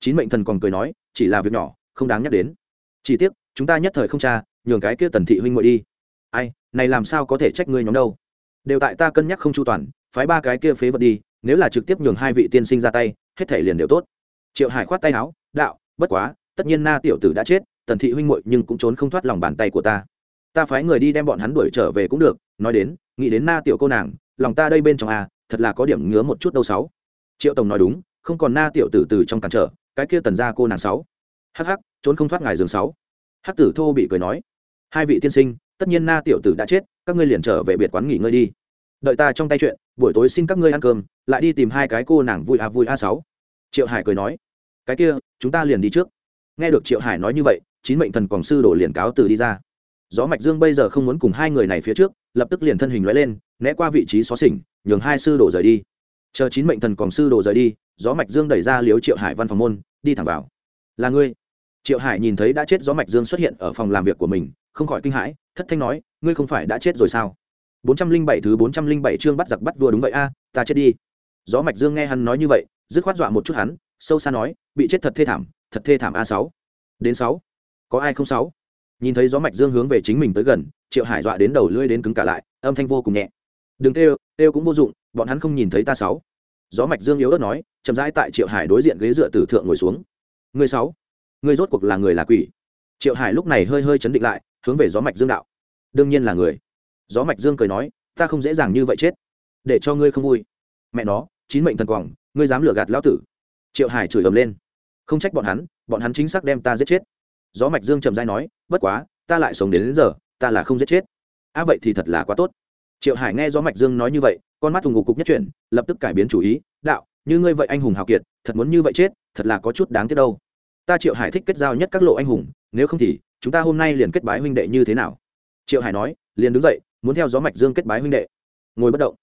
Chín mệnh thần còn cười nói chỉ là việc nhỏ, không đáng nhắc đến. Chỉ tiếc, chúng ta nhất thời không cha nhường cái kia tần thị huynh ngồi đi. Ai, này làm sao có thể trách ngươi nhóm đâu? Đều tại ta cân nhắc không chu toàn, phái ba cái kia phế vật đi, nếu là trực tiếp nhường hai vị tiên sinh ra tay, hết thể liền đều tốt. Triệu hải khoát tay áo, đạo, bất quá, tất nhiên na tiểu tử đã chết, tần thị huynh muội nhưng cũng trốn không thoát lòng bàn tay của ta. Ta phái người đi đem bọn hắn đuổi trở về cũng được, nói đến, nghĩ đến na tiểu cô nàng, lòng ta đây bên trong à thật là có điểm ngứa một chút đâu sáu. Triệu tổng nói đúng, không còn na tiểu tử từ trong cản trở cái kia tần ra cô nàng sáu. Hắc hắc, trốn không thoát ngài giường sáu. Hắc tử thô bị cười nói, hai vị tiên sinh, tất nhiên na tiểu tử đã chết, các ngươi liền trở về biệt quán nghỉ ngơi đi. Đợi ta trong tay chuyện, buổi tối xin các ngươi ăn cơm, lại đi tìm hai cái cô nàng vui a vui a sáu. Triệu hải cười nói, cái kia, chúng ta liền đi trước. Nghe được triệu hải nói như vậy, chín mệnh thần quảng sư đổ liền cáo từ đi ra. Gió mạch dương bây giờ không muốn cùng hai người này phía trước, lập tức liền thân hình lóe lên, né qua vị trí xó xỉnh, nhường hai sư đổ rời đi chờ chín mệnh thần còn sư đồ rời đi, gió mạch dương đẩy ra liếu triệu hải văn phòng môn, đi thẳng vào. Là ngươi? Triệu hải nhìn thấy đã chết gió mạch dương xuất hiện ở phòng làm việc của mình, không khỏi kinh hãi, thất thanh nói, ngươi không phải đã chết rồi sao? Bốn trăm linh bảy thứ bốn trăm linh bảy chương bắt giặc bắt vua đúng vậy a, ta chết đi. Gió mạch dương nghe hắn nói như vậy, dứt khoát dọa một chút hắn, sâu xa nói, bị chết thật thê thảm, thật thê thảm a sáu. Đến sáu. Có ai không sáu? Nhìn thấy gió mạch dương hướng về chính mình tới gần, triệu hải dọa đến đầu lưỡi đến cứng cả lại, âm thanh vô cùng nhẹ đừng kêu kêu cũng vô dụng bọn hắn không nhìn thấy ta sáu. Gió mạch dương yếu ớt nói chậm rãi tại triệu hải đối diện ghế dựa tử thượng ngồi xuống. Người sáu người rốt cuộc là người là quỷ? Triệu hải lúc này hơi hơi chấn định lại hướng về gió mạch dương đạo. Đương nhiên là người. Gió mạch dương cười nói ta không dễ dàng như vậy chết. Để cho ngươi không vui. Mẹ nó chín mệnh thần quẳng ngươi dám lừa gạt lão tử. Triệu hải chửi ầm lên. Không trách bọn hắn bọn hắn chính xác đem ta giết chết. Gió mạch dương trầm dai nói bất quá ta lại sống đến, đến giờ ta là không giết chết. Á à vậy thì thật là quá tốt triệu hải nghe gió mạch dương nói như vậy, con mắt thùng ngục cục nhất chuyển, lập tức cải biến chủ ý, đạo, như ngươi vậy anh hùng hào kiệt, thật muốn như vậy chết, thật là có chút đáng tiếc đâu. Ta triệu hải thích kết giao nhất các lộ anh hùng, nếu không thì, chúng ta hôm nay liền kết bái huynh đệ như thế nào? Triệu hải nói, liền đứng dậy, muốn theo gió mạch dương kết bái huynh đệ. Ngồi bất động.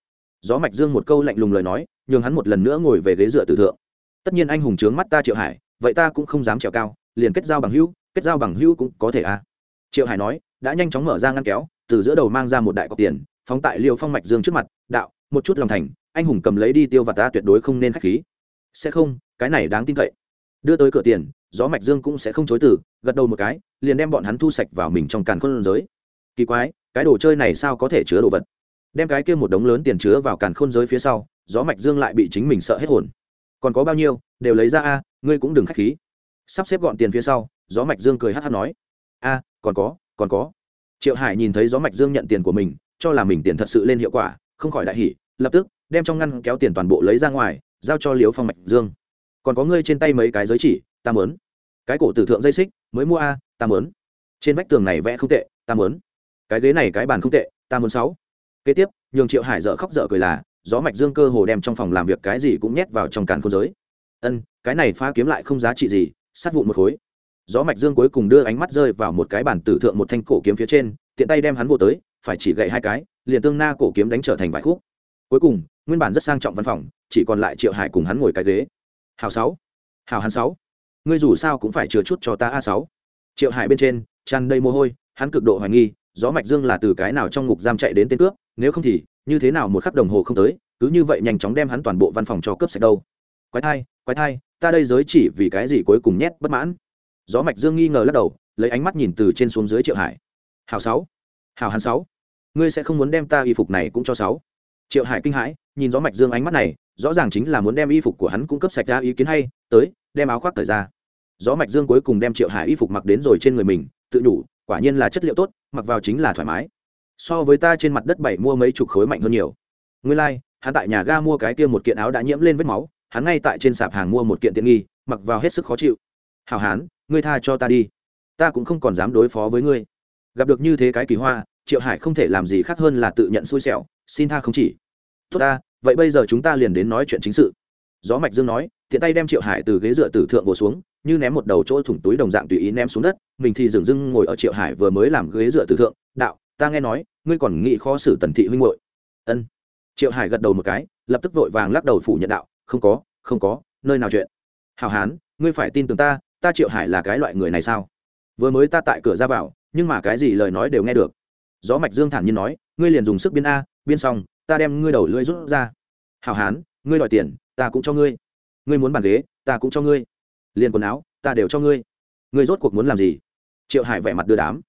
Gió mạch dương một câu lạnh lùng lời nói, nhường hắn một lần nữa ngồi về ghế dựa tử thượng. Tất nhiên anh hùng trướng mắt ta triệu hải, vậy ta cũng không dám trèo cao, liền kết giao bằng hữu, kết giao bằng hữu cũng có thể à? Triệu hải nói, đã nhanh chóng mở ra ngăn kéo, từ giữa đầu mang ra một đại cọc tiền phóng tại liêu phong mạch dương trước mặt, đạo, một chút lòng thành, anh hùng cầm lấy đi tiêu và ta tuyệt đối không nên k h á c h khí. Sẽ không, cái này đáng tin cậy. Đưa tới cửa tiền, gió mạch dương cũng sẽ không chối từ, gật đầu một cái, liền đem bọn hắn thu sạch vào mình trong càn khôn giới. Kỳ quái, cái đồ chơi này sao có thể chứa đồ vật? Đem cái kia một đống lớn tiền chứa vào càn khôn giới phía sau, gió mạch dương lại bị chính mình sợ hết hồn. Còn có bao nhiêu, đều lấy ra a, ngươi cũng đừng k h á c h khí. Sắp xếp gọn tiền phía sau, gió mạch dương cười hát hát nói, a, còn có còn có. Triệu hải nhìn thấy gió mạch dương nhận tiền của mình cho là mình tiền thật sự lên hiệu quả, không khỏi đại hỉ, lập tức, đem trong ngăn kéo tiền toàn bộ lấy ra ngoài, giao cho liếu phong mạch dương. Còn có ngươi trên tay mấy cái giới chỉ, ta mớn cái cổ tử thượng dây xích, mới mua a, ta mớn trên vách tường này vẽ không tệ, ta mớn cái ghế này cái bàn không tệ, ta mớn sáu. Kế tiếp, nhường triệu hải dở khóc dở cười là, gió mạch dương cơ hồ đem trong phòng làm việc cái gì cũng nhét vào trong càn khôn giới. Ân, cái này phá kiếm lại không giá trị gì sát vụn một khối. Gió mạch dương cuối cùng đưa ánh mắt rơi vào một cái bàn tử thượng một thanh cổ kiếm phía trên, tiện tay đem hắn vô tới phải chỉ gậy hai cái, liền tương na cổ kiếm đánh trở thành vài khúc. Cuối cùng, nguyên bản rất sang trọng văn phòng, chỉ còn lại triệu hải cùng hắn ngồi cái ghế. Hào sáu, hào hắn sáu. Ngươi dù sao cũng phải chừa chút cho ta a sáu. Triệu hải bên trên, tràn đầy mồ hôi, hắn cực độ hoài nghi, gió mạch dương là từ cái nào trong ngục giam chạy đến tên cướp, nếu không thì, như thế nào một khắc đồng hồ không tới, cứ như vậy nhanh chóng đem hắn toàn bộ văn phòng cho cướp sạch đâu. Quái thai quái thai, ta đây giới chỉ vì cái gì cuối cùng nhét bất mãn? Gió mạch dương nghi ngờ lắc đầu, lấy ánh mắt nhìn từ trên xuống dưới triệu hải. Hào sáu, hào hắn sáu ngươi sẽ không muốn đem ta y phục này cũng cho sáu. Triệu hải kinh hãi nhìn gió mạch dương ánh mắt này rõ ràng chính là muốn đem y phục của hắn cung cấp sạch ra ý kiến hay tới đem áo khoác thời ra. Gió mạch dương cuối cùng đem triệu hải y phục mặc đến rồi trên người mình tự nhủ quả nhiên là chất liệu tốt mặc vào chính là thoải mái. So với ta trên mặt đất bảy mua mấy chục khối mạnh hơn nhiều. Ngươi lai like, hắn tại nhà ga mua cái kia một kiện áo đã nhiễm lên vết máu hắn ngay tại trên sạp hàng mua một kiện tiện nghi mặc vào hết sức khó chịu. Hào hán ngươi tha cho ta đi. Ta cũng không còn dám đối phó với ngươi. Gặp được như thế cái kỳ hoa triệu hải không thể làm gì khác hơn là tự nhận xui xẻo, xin tha không chỉ. Tốt ta, vậy bây giờ chúng ta liền đến nói chuyện chính sự. Gió mạch dương nói, tiện tay đem triệu hải từ ghế dựa tử thượng vồ xuống, như ném một đầu chỗ thủng túi đồng dạng tùy ý ném xuống đất, mình thì dừng dưng ngồi ở triệu hải vừa mới làm ghế dựa tử thượng, đạo, ta nghe nói, ngươi còn nghĩ khó xử tần thị huynh hội ân. Triệu hải gật đầu một cái, lập tức vội vàng lắc đầu phủ nhận đạo, không có không có, nơi nào chuyện? Hào hán, ngươi phải tin tưởng ta ta triệu hải là cái loại người này sao? Vừa mới ta tại cửa ra vào, nhưng mà cái gì lời nói đều nghe được gió mạch dương thản nhiên nói, ngươi liền dùng sức biên a, biên xong, ta đem ngươi đầu lưỡi rút ra. Hào hán, ngươi đòi tiền, ta cũng cho ngươi. Ngươi muốn bàn ghế, ta cũng cho ngươi. Liền quần áo, ta đều cho ngươi. Ngươi rốt cuộc muốn làm gì? Triệu hải vẻ mặt đưa đám.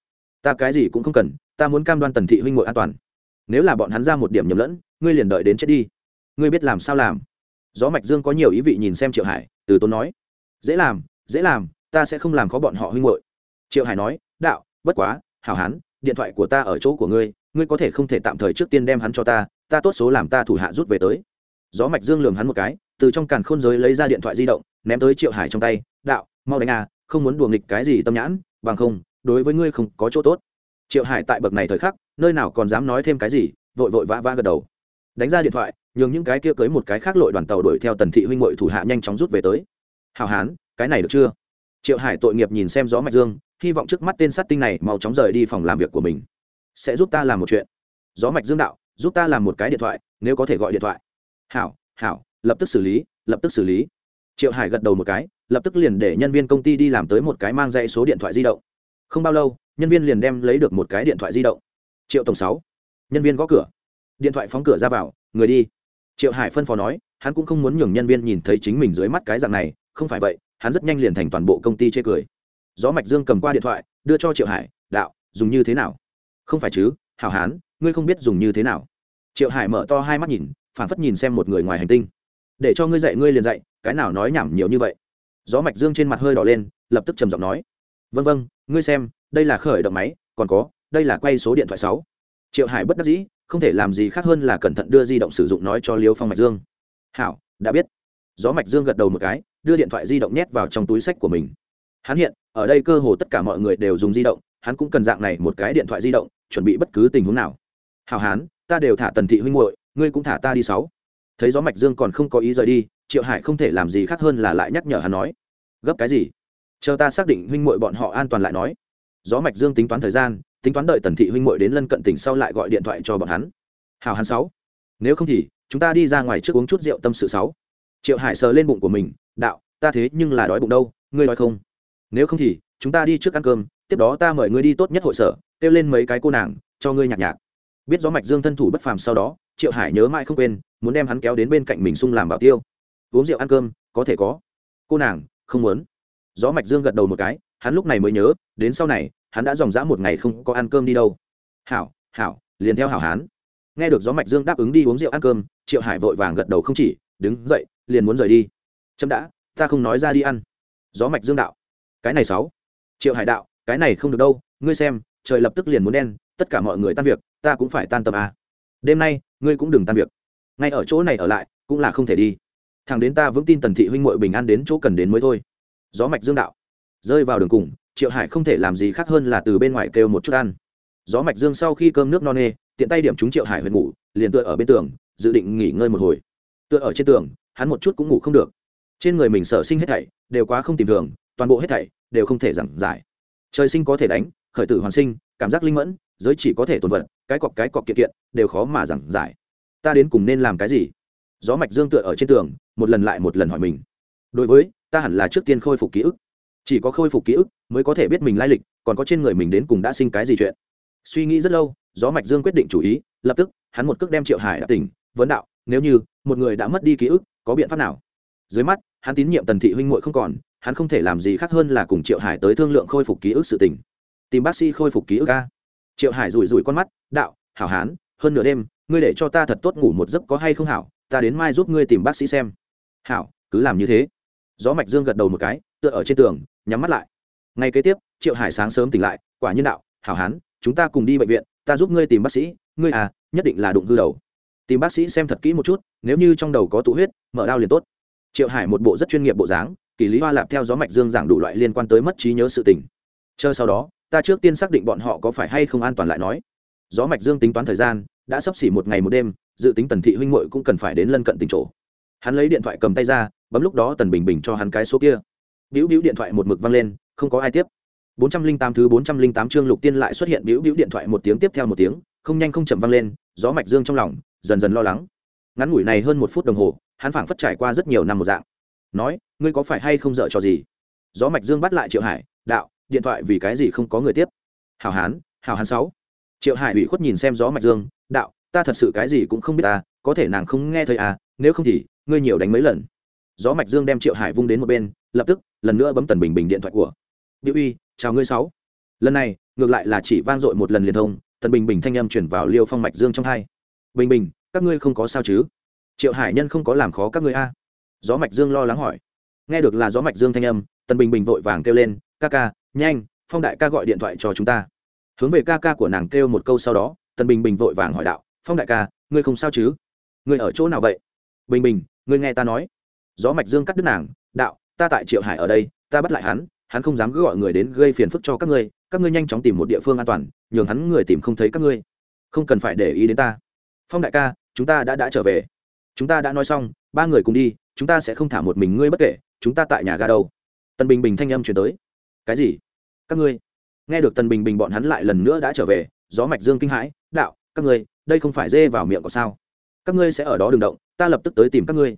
Ta cái gì cũng không cần, ta muốn cam đoan tần thị huynh ngội an toàn. Nếu là bọn hắn ra một điểm nhầm lẫn, ngươi liền đợi đến chết đi. Ngươi biết làm sao làm. Gió mạch dương có nhiều ý vị nhìn xem triệu hải, từ tốn nói, dễ làm dễ làm, ta sẽ không làm khó bọn họ huynh ngội triệu hải nói, đạo, bất quá, hảo hán điện thoại của ta ở chỗ của ngươi ngươi có thể không thể tạm thời trước tiên đem hắn cho ta ta tốt số làm ta thủ hạ rút về tới. Gió mạch dương lường hắn một cái, từ trong càn khôn giới lấy ra điện thoại di động, ném tới triệu hải trong tay, đạo, mau đánh à không muốn đùa nghịch cái gì tâm nhãn, bằng không, đối với ngươi không có chỗ tốt. Triệu hải tại bậc này thời khắc, nơi nào còn dám nói thêm cái gì, vội vội vã vã gật đầu. Đánh ra điện thoại, nhường những cái kia cưới một cái khác lội đoàn tàu đuổi theo tần thị huynh ngội thủ hạ nhanh chóng rút về tới. Hào hán, cái này được chưa? Triệu hải tội nghiệp nhìn xem gió mạch dương hy vọng trước mắt tên sát tinh này mau chóng rời đi phòng làm việc của mình. Sẽ giúp ta làm một chuyện. Gió mạch dương đạo, giúp ta làm một cái điện thoại, nếu có thể gọi điện thoại. Hảo hảo, lập tức xử lý, lập tức xử lý. Triệu hải gật đầu một cái, lập tức liền để nhân viên công ty đi làm tới một cái mang dây số điện thoại di động. Không bao lâu, nhân viên liền đem lấy được một cái điện thoại di động. Triệu tổng sáu, nhân viên gõ cửa. Điện thoại phóng cửa ra vào, người đi. Triệu hải phân phó nói, hắn cũng không muốn nhường nhân viên nhìn thấy chính mình dưới mắt cái dạng này, không phải vậy, hắn rất nhanh liền thành toàn bộ công ty chê cười gió mạch dương cầm qua điện thoại đưa cho triệu hải đạo dùng như thế nào? Không phải chứ hảo hán ngươi không biết dùng như thế nào. Triệu hải mở to hai mắt nhìn phản phất nhìn xem một người ngoài hành tinh. Để cho ngươi dạy ngươi liền dạy cái nào nói nhảm nhiều như vậy? Gió mạch dương trên mặt hơi đỏ lên lập tức trầm giọng nói Vâng vâng, ngươi xem đây là khởi động máy còn có đây là quay số điện thoại sáu. Triệu hải bất đắc dĩ không thể làm gì khác hơn là cẩn thận đưa di động sử dụng nói cho liêu phong mạch dương. Hảo đã biết. Gió mạch dương gật đầu một cái đưa điện thoại di động nhét vào trong túi sách của mình. Hắn hiện ở đây cơ hồ tất cả mọi người đều dùng di động, hắn cũng cần dạng này một cái điện thoại di động, chuẩn bị bất cứ tình huống nào. Hào hán, ta đều thả tần thị huynh muội, ngươi cũng thả ta đi sáu. Thấy gió mạch dương còn không có ý rời đi, triệu hải không thể làm gì khác hơn là lại nhắc nhở hắn nói. Gấp cái gì? Chờ ta xác định huynh muội bọn họ an toàn lại nói. Gió mạch dương tính toán thời gian, tính toán đợi tần thị huynh muội đến lân cận tỉnh sau lại gọi điện thoại cho bọn hắn. Hào hắn sáu. Nếu không thì, chúng ta đi ra ngoài trước uống chút rượu tâm sự sáu. Triệu hải sờ lên bụng của mình, đạo, ta thế nhưng là đói bụng đâu, ngươi nói không? Nếu không thì, chúng ta đi trước ăn cơm, tiếp đó ta mời ngươi đi tốt nhất hội sở, kêu lên mấy cái cô nàng, cho ngươi nhạc nhạc. Biết gió mạch dương thân thủ bất phàm sau đó, triệu hải nhớ mãi không quên, muốn đem hắn kéo đến bên cạnh mình sung làm bảo tiêu. Uống rượu ăn cơm, có thể có. Cô nàng, không muốn. Gió mạch dương gật đầu một cái, hắn lúc này mới nhớ, đến sau này, hắn đã dòng dã một ngày không có ăn cơm đi đâu. Hảo hảo, liền theo hảo hán. Nghe được gió mạch dương đáp ứng đi uống rượu ăn cơm, triệu hải vội vàng gật đầu không chỉ, đứng dậy, liền muốn rời đi. Chấm đã, ta không nói ra đi ăn. Gió mạch dương đạo cái này sáu. Triệu hải đạo, cái này không được đâu, ngươi xem, trời lập tức liền muốn đen, tất cả mọi người tan việc, ta cũng phải tan tâm à. đêm nay, ngươi cũng đừng tan việc. Ngay ở chỗ này ở lại, cũng là không thể đi. Thằng đến ta vững tin tần thị huynh muội bình an đến chỗ cần đến mới thôi. Gió mạch dương đạo. Rơi vào đường cùng, triệu hải không thể làm gì khác hơn là từ bên ngoài kêu một chút ăn. Gió mạch dương sau khi cơm nước no nê, tiện tay điểm chúng triệu hải huyện ngủ, liền tựa ở bên tường, dự định nghỉ ngơi một hồi. Tựa ở trên tường, hắn một chút cũng ngủ không được. Trên người mình sở sinh hết thảy, đều quá không tìm thường toàn bộ hết thảy đều không thể giảng giải. Trời sinh có thể đánh, khởi tử hoàn sinh, cảm giác linh mẫn, giới chỉ có thể tồn vật, cái cọc cái cọc kiện kiện, đều khó mà giảng giải. Ta đến cùng nên làm cái gì? Gió mạch dương tựa ở trên tường, một lần lại một lần hỏi mình. Đối với, ta hẳn là trước tiên khôi phục ký ức. Chỉ có khôi phục ký ức mới có thể biết mình lai lịch, còn có trên người mình đến cùng đã sinh cái gì chuyện. Suy nghĩ rất lâu, gió mạch dương quyết định chủ ý, lập tức, hắn một cước đem triệu hải đã tỉnh, vấn đạo, nếu như một người đã mất đi ký ức, có biện pháp nào? Dưới mắt, hắn tín nhiệm tần thị huynh muội không còn hắn không thể làm gì khác hơn là cùng triệu hải tới thương lượng khôi phục ký ức sự tình. Tìm bác sĩ khôi phục ký ức ca triệu hải rủi rủi con mắt, đạo, hảo hán, hơn nửa đêm, ngươi để cho ta thật tốt ngủ một giấc có hay không hảo, ta đến mai giúp ngươi tìm bác sĩ xem. Hảo, cứ làm như thế. Gió mạch dương gật đầu một cái, tựa ở trên tường, nhắm mắt lại. Ngay kế tiếp, triệu hải sáng sớm tỉnh lại, quả nhiên đạo, hảo hán, chúng ta cùng đi bệnh viện, ta giúp ngươi tìm bác sĩ, ngươi à nhất định là đụng hư đầu. Tìm bác sĩ xem thật kỹ một chút, nếu như trong đầu có tụ huyết, mở đau liền tốt. Triệu hải một bộ rất chuyên nghiệp bộ dáng kỳ lý hoa lạp theo gió mạch dương giảng đủ loại liên quan tới mất trí nhớ sự tình. Chờ sau đó, ta trước tiên xác định bọn họ có phải hay không an toàn lại nói. Gió mạch dương tính toán thời gian, đã sắp xỉ một ngày một đêm, dự tính tần thị huynh muội cũng cần phải đến lân cận tỉnh chỗ. Hắn lấy điện thoại cầm tay ra, bấm lúc đó tần bình bình cho hắn cái số kia. Bĩu bĩu điện thoại một mực vang lên, không có ai tiếp. 408 thứ 408 chương lục tiên lại xuất hiện bĩu bĩu điện thoại một tiếng tiếp theo một tiếng, không nhanh không chậm vang lên, gió mạch dương trong lòng, dần dần lo lắng. Ngắn ngủi này hơn một phút đồng hồ, hắn phảng phất trải qua rất nhiều năm một dạng nói, ngươi có phải hay không dở cho gì? Gió mạch dương bắt lại triệu hải, đạo, điện thoại vì cái gì không có người tiếp? Hảo hán hảo hán sáu. Triệu hải ủy khuất nhìn xem gió mạch dương, đạo, ta thật sự cái gì cũng không biết ta có thể nàng không nghe thấy à nếu không thì, ngươi nhiều đánh mấy lần. Gió mạch dương đem triệu hải vung đến một bên, lập tức, lần nữa bấm tần bình bình điện thoại của. Biểu uy chào ngươi sáu. Lần này, ngược lại là chỉ vang dội một lần liên thông, tần bình bình thanh âm chuyển vào liêu phong mạch dương trong hai. Bình bình, các ngươi không có sao chứ? Triệu hải nhân không có làm khó các ngươi a. à? Gió mạch dương lo lắng hỏi. Nghe được là gió mạch dương thanh âm, tần bình bình vội vàng kêu lên, ca ca, nhanh, phong đại ca gọi điện thoại cho chúng ta. Hướng về ca ca của nàng kêu một câu sau đó, tần bình bình vội vàng hỏi đạo, phong đại ca, ngươi không sao chứ? Ngươi ở chỗ nào vậy? Bình bình, ngươi nghe ta nói. Gió mạch dương cắt đứt nàng, đạo, ta tại triệu hải ở đây, ta bắt lại hắn hắn không dám cứ gọi người đến gây phiền phức cho các ngươi các ngươi nhanh chóng tìm một địa phương an toàn, nhường hắn người tìm không thấy các ngươi. Không cần phải để ý đến ta. Phong đại ca, chúng ta đã đã trở về. Chúng ta đã nói xong, ba người cùng đi chúng ta sẽ không thả một mình ngươi bất kể, chúng ta tại nhà ga đâu? Tần bình bình thanh âm chuyển tới. Cái gì? Các ngươi? Nghe được tần bình bình bọn hắn lại lần nữa đã trở về, gió mạch dương kinh hãi, đạo, các ngươi, đây không phải dê vào miệng có sao? Các ngươi sẽ ở đó đừng động, ta lập tức tới tìm các ngươi.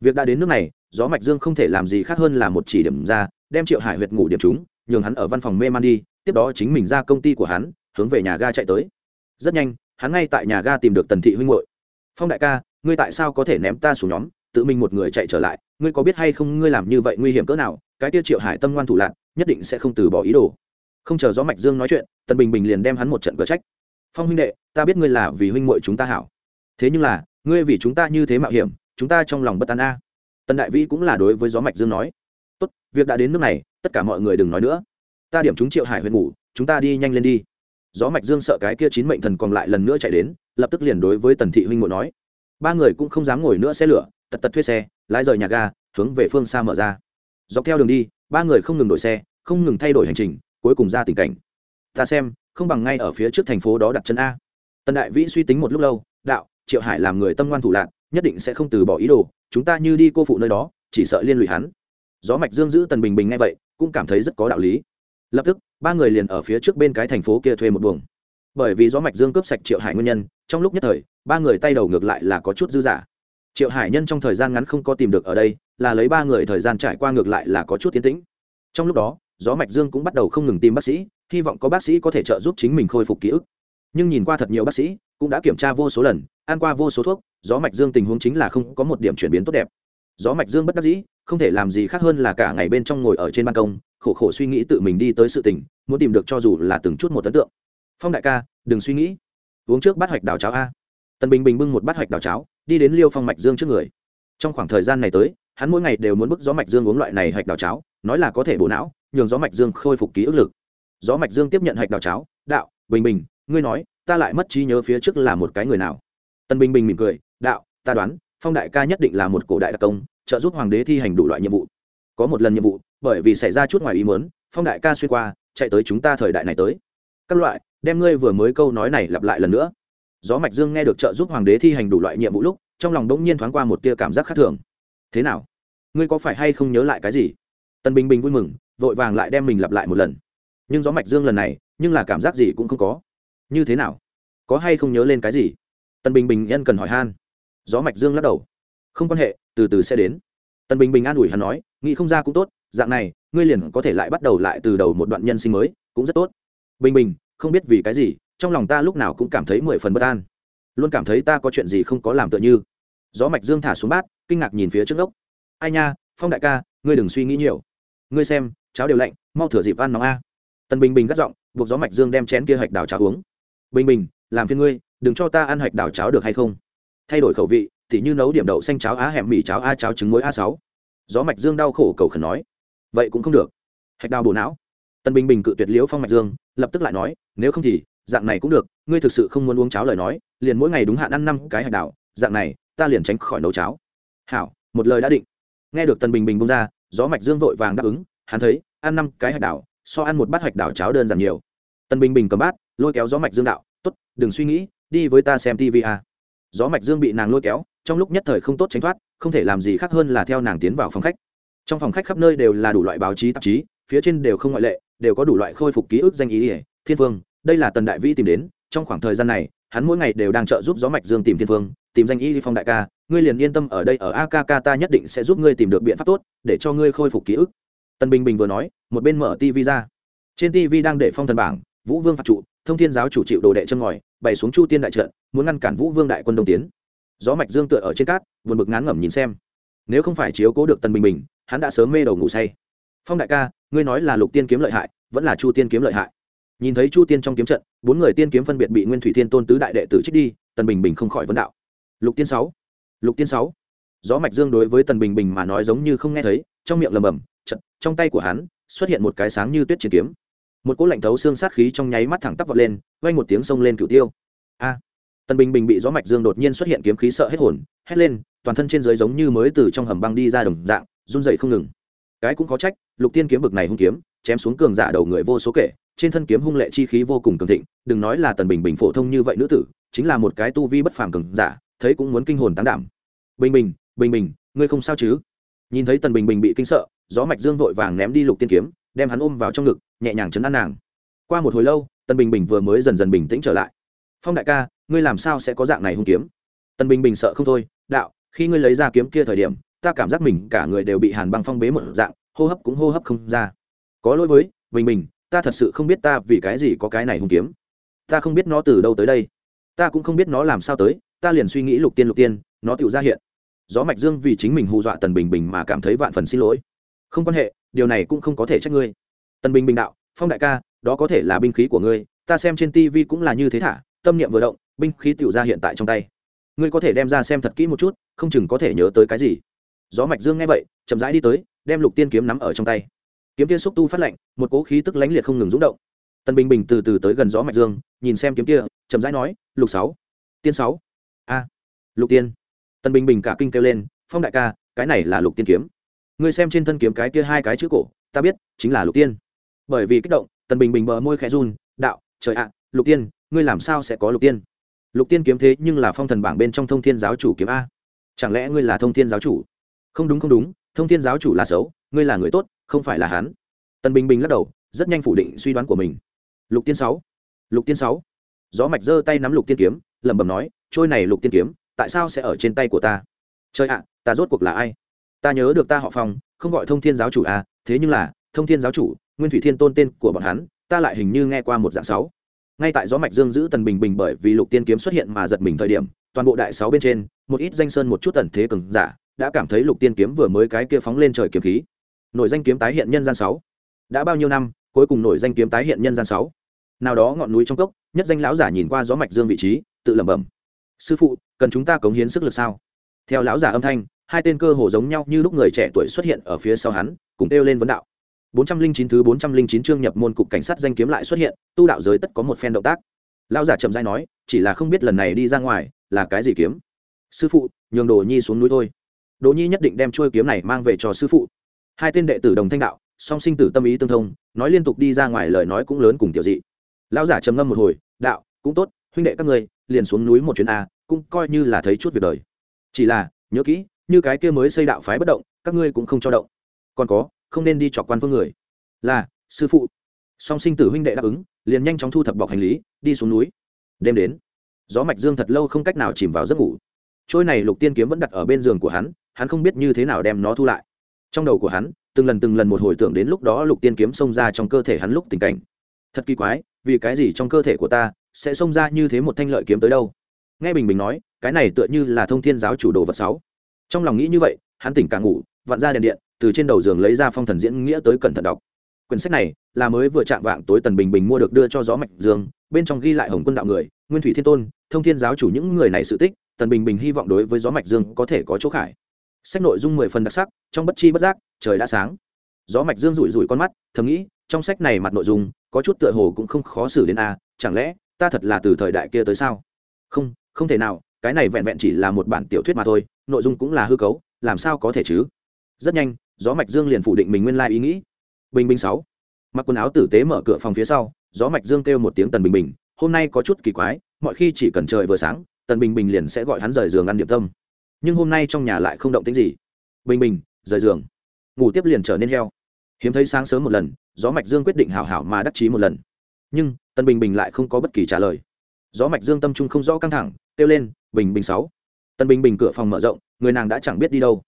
Việc đã đến nước này, gió mạch dương không thể làm gì khác hơn là một chỉ điểm ra, đem triệu hải huyệt ngủ điểm chúng nhường hắn ở văn phòng mê man đi, tiếp đó chính mình ra công ty của hắn, hướng về nhà ga chạy tới. Rất nhanh, hắn ngay tại nhà ga tìm được tần thị huynh hội phong đại ca, ngươi tại sao có thể ném ta xuống nhóm? Tự mình một người chạy trở lại, ngươi có biết hay không, ngươi làm như vậy nguy hiểm cỡ nào, cái tiêu triệu hải tâm ngoan thủ lạc nhất định sẽ không từ bỏ ý đồ. Không chờ gió mạch dương nói chuyện, tần bình bình liền đem hắn một trận cờ trách. Phong huynh đệ, ta biết ngươi là vì huynh muội chúng ta hảo. Thế nhưng là, ngươi vì chúng ta như thế mạo hiểm, chúng ta trong lòng bất an a. Tần đại vĩ cũng là đối với gió mạch dương nói. Tốt, việc đã đến nước này, tất cả mọi người đừng nói nữa. Ta điểm chúng triệu hải huyện ngủ, chúng ta đi nhanh lên đi. Gió mạch dương sợ cái kia chín mệnh thần còn lại lần nữa chạy đến, lập tức liền đối với tần thị huynh muội nói. Ba người cũng không dám ngồi nữa xe lửa tật tật thuê xe, lái rời nhà ga, hướng về phương xa mở ra. Dọc theo đường đi, ba người không ngừng đổi xe, không ngừng thay đổi hành trình, cuối cùng ra tình cảnh. Ta xem, không bằng ngay ở phía trước thành phố đó đặt chân a. Tần đại vĩ suy tính một lúc lâu, đạo, triệu hải làm người tâm ngoan thủ lạc, nhất định sẽ không từ bỏ ý đồ, chúng ta như đi cô phụ nơi đó, chỉ sợ liên lụy hắn. Gió mạch dương giữ tần bình bình ngay vậy, cũng cảm thấy rất có đạo lý. Lập tức, ba người liền ở phía trước bên cái thành phố kia thuê một buồng. Bởi vì gió mạch dương cướp sạch triệu hải nguyên nhân, trong lúc nhất thời, ba người tay đầu ngược lại là có chút dư giả triệu hải nhân trong thời gian ngắn không có tìm được ở đây, là lấy ba người thời gian trải qua ngược lại là có chút tiến tĩnh. Trong lúc đó, gió mạch dương cũng bắt đầu không ngừng tìm bác sĩ, hy vọng có bác sĩ có thể trợ giúp chính mình khôi phục ký ức. Nhưng nhìn qua thật nhiều bác sĩ, cũng đã kiểm tra vô số lần, ăn qua vô số thuốc, gió mạch dương tình huống chính là không có một điểm chuyển biến tốt đẹp. Gió mạch dương bất đắc dĩ, không thể làm gì khác hơn là cả ngày bên trong ngồi ở trên ban công, khổ khổ suy nghĩ tự mình đi tới sự tình, muốn tìm được cho dù là từng chút một ấn tượng. Phong đại ca, đừng suy nghĩ. Uống trước bát hoạch đào cháo a. Tần bình bình bưng một bát hoạch đào cháo đi đến liêu phong mạch dương trước người. Trong khoảng thời gian này tới, hắn mỗi ngày đều muốn bức gió mạch dương uống loại này hạch đào cháo, nói là có thể bổ não, nhường gió mạch dương khôi phục ký ức lực. Gió mạch dương tiếp nhận hạch đào cháo, đạo, bình bình, ngươi nói, ta lại mất trí nhớ phía trước là một cái người nào? Tân bình bình mỉm cười, đạo, ta đoán, phong đại ca nhất định là một cổ đại đặc công, trợ giúp hoàng đế thi hành đủ loại nhiệm vụ. Có một lần nhiệm vụ, bởi vì xảy ra chút ngoài ý muốn, phong đại ca xuyên qua, chạy tới chúng ta thời đại này tới. Các loại, đem ngươi vừa mới câu nói này lặp lại lần nữa gió mạch dương nghe được trợ giúp hoàng đế thi hành đủ loại nhiệm vụ lúc, trong lòng đống nhiên thoáng qua một tia cảm giác khác thường. Thế nào? Ngươi có phải hay không nhớ lại cái gì? Tần bình bình vui mừng, vội vàng lại đem mình lặp lại một lần. Nhưng gió mạch dương lần này, nhưng là cảm giác gì cũng không có. Như thế nào? Có hay không nhớ lên cái gì? Tần bình bình nhân cần hỏi han. Gió mạch dương lắc đầu. Không quan hệ, từ từ sẽ đến. Tần bình bình an ủi hắn nói, nghĩ không ra cũng tốt, dạng này, ngươi liền có thể lại bắt đầu lại từ đầu một đoạn nhân sinh mới, cũng rất tốt. Bình bình, không biết vì cái gì trong lòng ta lúc nào cũng cảm thấy mười phần bất an. Luôn cảm thấy ta có chuyện gì không có làm tựa như. Gió mạch dương thả xuống bát, kinh ngạc nhìn phía trước ốc ai nha, phong đại ca, ngươi đừng suy nghĩ nhiều. Ngươi xem, cháo đều lạnh, mau thửa dịp ăn nóng a. Tần bình bình gắt giọng, buộc gió mạch dương đem chén kia hạch đào cháo uống. Bình bình, làm phiên ngươi, đừng cho ta ăn hạch đào cháo được hay không? Thay đổi khẩu vị thì như nấu điểm đậu xanh cháo á, hẻm mì cháo a cháo trứng muối a sáu. Gió mạch dương đau khổ cầu khẩn nói. Vậy cũng không được. Hạch đào bổ não. Tần bình bình cự tuyệt liễu phong mạch dương, lập tức lại nói, nếu không thì dạng này cũng được, ngươi thực sự không muốn uống cháo lời nói, liền mỗi ngày đúng hạn ăn năm cái hạch đào dạng này, ta liền tránh khỏi nấu cháo. Hảo, một lời đã định. Nghe được tần bình bình bung ra, gió mạch dương vội vàng đáp ứng, hắn thấy, ăn năm cái hạch đào so ăn một bát hạch đào cháo đơn giản nhiều. Tần bình bình cầm bát, lôi kéo gió mạch dương đạo, tốt, đừng suy nghĩ, đi với ta xem tv à. gió mạch dương bị nàng lôi kéo, trong lúc nhất thời không tốt tránh thoát, không thể làm gì khác hơn là theo nàng tiến vào phòng khách. Trong phòng khách khắp nơi đều là đủ loại báo chí tạp chí, phía trên đều không ngoại lệ, đều có đủ loại khôi phục ký ức danh ý ỉa thiên vương đây là tần đại vĩ tìm đến, trong khoảng thời gian này, hắn mỗi ngày đều đang trợ giúp gió mạch dương tìm thiên vương tìm danh y phong đại ca, ngươi liền yên tâm ở đây, ở akk ta nhất định sẽ giúp ngươi tìm được biện pháp tốt, để cho ngươi khôi phục ký ức. Tần bình bình vừa nói, một bên mở tv ra. Trên tv đang để phong thần bảng, vũ vương phạt trụ, thông thiên giáo chủ chịu đồ đệ chân ngòi, bày xuống chu tiên đại trận, muốn ngăn cản vũ vương đại quân đông tiến. Gió mạch dương tựa ở trên cát, buồn bực ngán ngẩm nhìn xem. Nếu không phải chiếu cố được tần bình bình, hắn đã sớm mê đầu ngủ say. Phong đại ca, ngươi nói là lục tiên kiếm lợi hại, vẫn là chu tiên kiếm lợi hại? Nhìn thấy chu tiên trong kiếm trận, bốn người tiên kiếm phân biệt bị nguyên thủy thiên tôn tứ đại đệ tử trích đi, tần bình bình không khỏi vấn đạo. Lục tiên sáu, lục tiên sáu. Gió mạch dương đối với tần bình bình mà nói giống như không nghe thấy, trong miệng lầm bầm trận trong tay của hắn xuất hiện một cái sáng như tuyết chiến kiếm. Một cỗ lạnh thấu xương sát khí trong nháy mắt thẳng tắp vọt lên, vang một tiếng sông lên cửu tiêu. A! Tần bình bình bị gió mạch dương đột nhiên xuất hiện kiếm khí sợ hết hồn, hét lên, toàn thân trên dưới giống như mới từ trong hầm băng đi ra đồng dạng, run dậy không ngừng. Cái cũng có trách, lục tiên kiếm bực này hung kiếm, chém xuống cường giả đầu người vô số kể trên thân kiếm hung lệ chi khí vô cùng cường thịnh, đừng nói là tần bình bình phổ thông như vậy nữ tử, chính là một cái tu vi bất phàm cường giả, thấy cũng muốn kinh hồn tán đảm. Bình bình bình bình, ngươi không sao chứ? Nhìn thấy tần bình bình bị kinh sợ, gió mạch dương vội vàng ném đi lục tiên kiếm, đem hắn ôm vào trong ngực, nhẹ nhàng chấn an nàng. Qua một hồi lâu, tần bình bình vừa mới dần dần bình tĩnh trở lại. Phong đại ca, ngươi làm sao sẽ có dạng này hung kiếm? Tần bình bình sợ không thôi, đạo, khi ngươi lấy ra kiếm kia thời điểm, ta cảm giác mình cả người đều bị hàn băng phong bế một dạng, hô hấp cũng hô hấp không ra. Có lỗi với, bình bình ta thật sự không biết ta vì cái gì có cái này hung kiếm. Ta không biết nó từ đâu tới đây. Ta cũng không biết nó làm sao tới. Ta liền suy nghĩ lục tiên lục tiên, nó tự ra hiện. Gió mạch dương vì chính mình hù dọa tần bình bình mà cảm thấy vạn phần xin lỗi. Không quan hệ, điều này cũng không có thể trách ngươi. Tần bình bình đạo, phong đại ca, đó có thể là binh khí của ngươi. Ta xem trên tv cũng là như thế thả, tâm niệm vừa động, binh khí tựu ra hiện tại trong tay. Ngươi có thể đem ra xem thật kỹ một chút, không chừng có thể nhớ tới cái gì. Gió mạch dương nghe vậy, chậm rãi đi tới, đem lục tiên kiếm nắm ở trong tay kiếm kia xúc tu phát lạnh, một cỗ khí tức lánh liệt không ngừng rúng động. Tần bình bình từ từ tới gần gió mạch dương, nhìn xem kiếm kia, chậm rãi nói, lục sáu, tiên sáu. A, lục tiên. Tần bình bình cả kinh kêu lên, phong đại ca, cái này là lục tiên kiếm. Ngươi xem trên thân kiếm cái kia hai cái chữ cổ, ta biết, chính là lục tiên. Bởi vì kích động, tần bình bình bờ môi khẽ run, đạo, trời ạ, lục tiên, ngươi làm sao sẽ có lục tiên? Lục tiên kiếm thế nhưng là phong thần bảng bên trong thông thiên giáo chủ kiếm a. Chẳng lẽ ngươi là thông thiên giáo chủ? Không đúng không đúng, thông thiên giáo chủ là xấu ngươi là người tốt, không phải là hắn. Tần bình bình lắc đầu, rất nhanh phủ định suy đoán của mình. Lục tiên sáu. Lục tiên sáu. Gió mạch giơ tay nắm lục tiên kiếm, lẩm bẩm nói, trôi này lục tiên kiếm, tại sao sẽ ở trên tay của ta? Trời ạ, ta rốt cuộc là ai? Ta nhớ được ta họ phong, không gọi thông thiên giáo chủ à thế nhưng là, thông thiên giáo chủ, nguyên thủy thiên tôn tên của bọn hắn, ta lại hình như nghe qua một dạng sáu. Ngay tại gió mạch dương giữ tần bình bình bởi vì lục tiên kiếm xuất hiện mà giật mình thời điểm, toàn bộ đại sáu bên trên, một ít danh sơn một chút tần thế cường giả, đã cảm thấy lục tiên kiếm vừa mới cái kia phóng lên trời kiếm khí nổi danh kiếm tái hiện nhân gian sáu. Đã bao nhiêu năm, cuối cùng nổi danh kiếm tái hiện nhân gian sáu. Nào đó ngọn núi trong cốc, nhất danh lão giả nhìn qua gió mạch dương vị trí, tự lẩm bẩm. Sư phụ, cần chúng ta cống hiến sức lực sao? Theo lão giả âm thanh, hai tên cơ hồ giống nhau như lúc người trẻ tuổi xuất hiện ở phía sau hắn, cùng kêu lên vấn đạo. 409 thứ 409 chương nhập môn cục cảnh sát danh kiếm lại xuất hiện, tu đạo giới tất có một phen động tác. Lão giả chậm rãi nói, chỉ là không biết lần này đi ra ngoài, là cái gì kiếm? Sư phụ, nhường đồ nhi xuống núi thôi. Đồ nhi nhất định đem chuôi kiếm này mang về cho sư phụ hai tên đệ tử đồng thanh đạo, song sinh tử tâm ý tương thông, nói liên tục đi ra ngoài lời nói cũng lớn cùng tiểu dị. Lão giả trầm ngâm một hồi, đạo, cũng tốt, huynh đệ các ngươi, liền xuống núi một chuyến a, cũng coi như là thấy chút việc đời. Chỉ là, nhớ kỹ, như cái kia mới xây đạo phái bất động, các ngươi cũng không cho động. Còn có, không nên đi chọc quan phương người. Là, sư phụ. Song sinh tử huynh đệ đáp ứng, liền nhanh chóng thu thập bọc hành lý, đi xuống núi. Đêm đến, gió mạch dương thật lâu không cách nào chìm vào giấc ngủ. Trôi này lục tiên kiếm vẫn đặt ở bên giường của hắn hắn không biết như thế nào đem nó thu lại trong đầu của hắn, từng lần từng lần một hồi tưởng đến lúc đó lục tiên kiếm xông ra trong cơ thể hắn lúc tình cảnh. Thật kỳ quái, vì cái gì trong cơ thể của ta sẽ xông ra như thế một thanh lợi kiếm tới đâu? Nghe bình bình nói, cái này tựa như là thông thiên giáo chủ đồ vật sáu. Trong lòng nghĩ như vậy, hắn tỉnh càng ngủ, vặn ra đèn điện, từ trên đầu giường lấy ra phong thần diễn nghĩa tới cẩn thận đọc. Quyển sách này là mới vừa chạm vạng tối tần bình bình mua được đưa cho gió mạch dương, bên trong ghi lại hồng quân đạo người, nguyên thủy thiên tôn, thông thiên giáo chủ những người này sự tích, tần bình bình hy vọng đối với gió mạch dương có thể có chỗ khải sách nội dung mười phần đặc sắc, trong bất chi bất giác, trời đã sáng. Gió mạch dương rủi rủi con mắt, thầm nghĩ, trong sách này mặt nội dung, có chút tựa hồ cũng không khó xử đến a, chẳng lẽ, ta thật là từ thời đại kia tới sao? Không không thể nào, cái này vẹn vẹn chỉ là một bản tiểu thuyết mà thôi, nội dung cũng là hư cấu, làm sao có thể chứ? Rất nhanh, gió mạch dương liền phủ định mình nguyên lai ý nghĩ. Bình bình sáu. Mặc quần áo tử tế mở cửa phòng phía sau, gió mạch dương kêu một tiếng tần bình bình, hôm nay có chút kỳ quái, mọi khi chỉ cần trời vừa sáng, tần bình bình liền sẽ gọi hắn rời giường ăn điểm tâm nhưng hôm nay trong nhà lại không động tính gì. Bình bình, rời giường. Ngủ tiếp liền trở nên heo. Hiếm thấy sáng sớm một lần, gió mạch dương quyết định hảo hảo mà đắc chí một lần. Nhưng, tân bình bình lại không có bất kỳ trả lời. Gió mạch dương tâm trung không rõ căng thẳng, kêu lên, bình bình sáu. Tân bình bình cửa phòng mở rộng, người nàng đã chẳng biết đi đâu.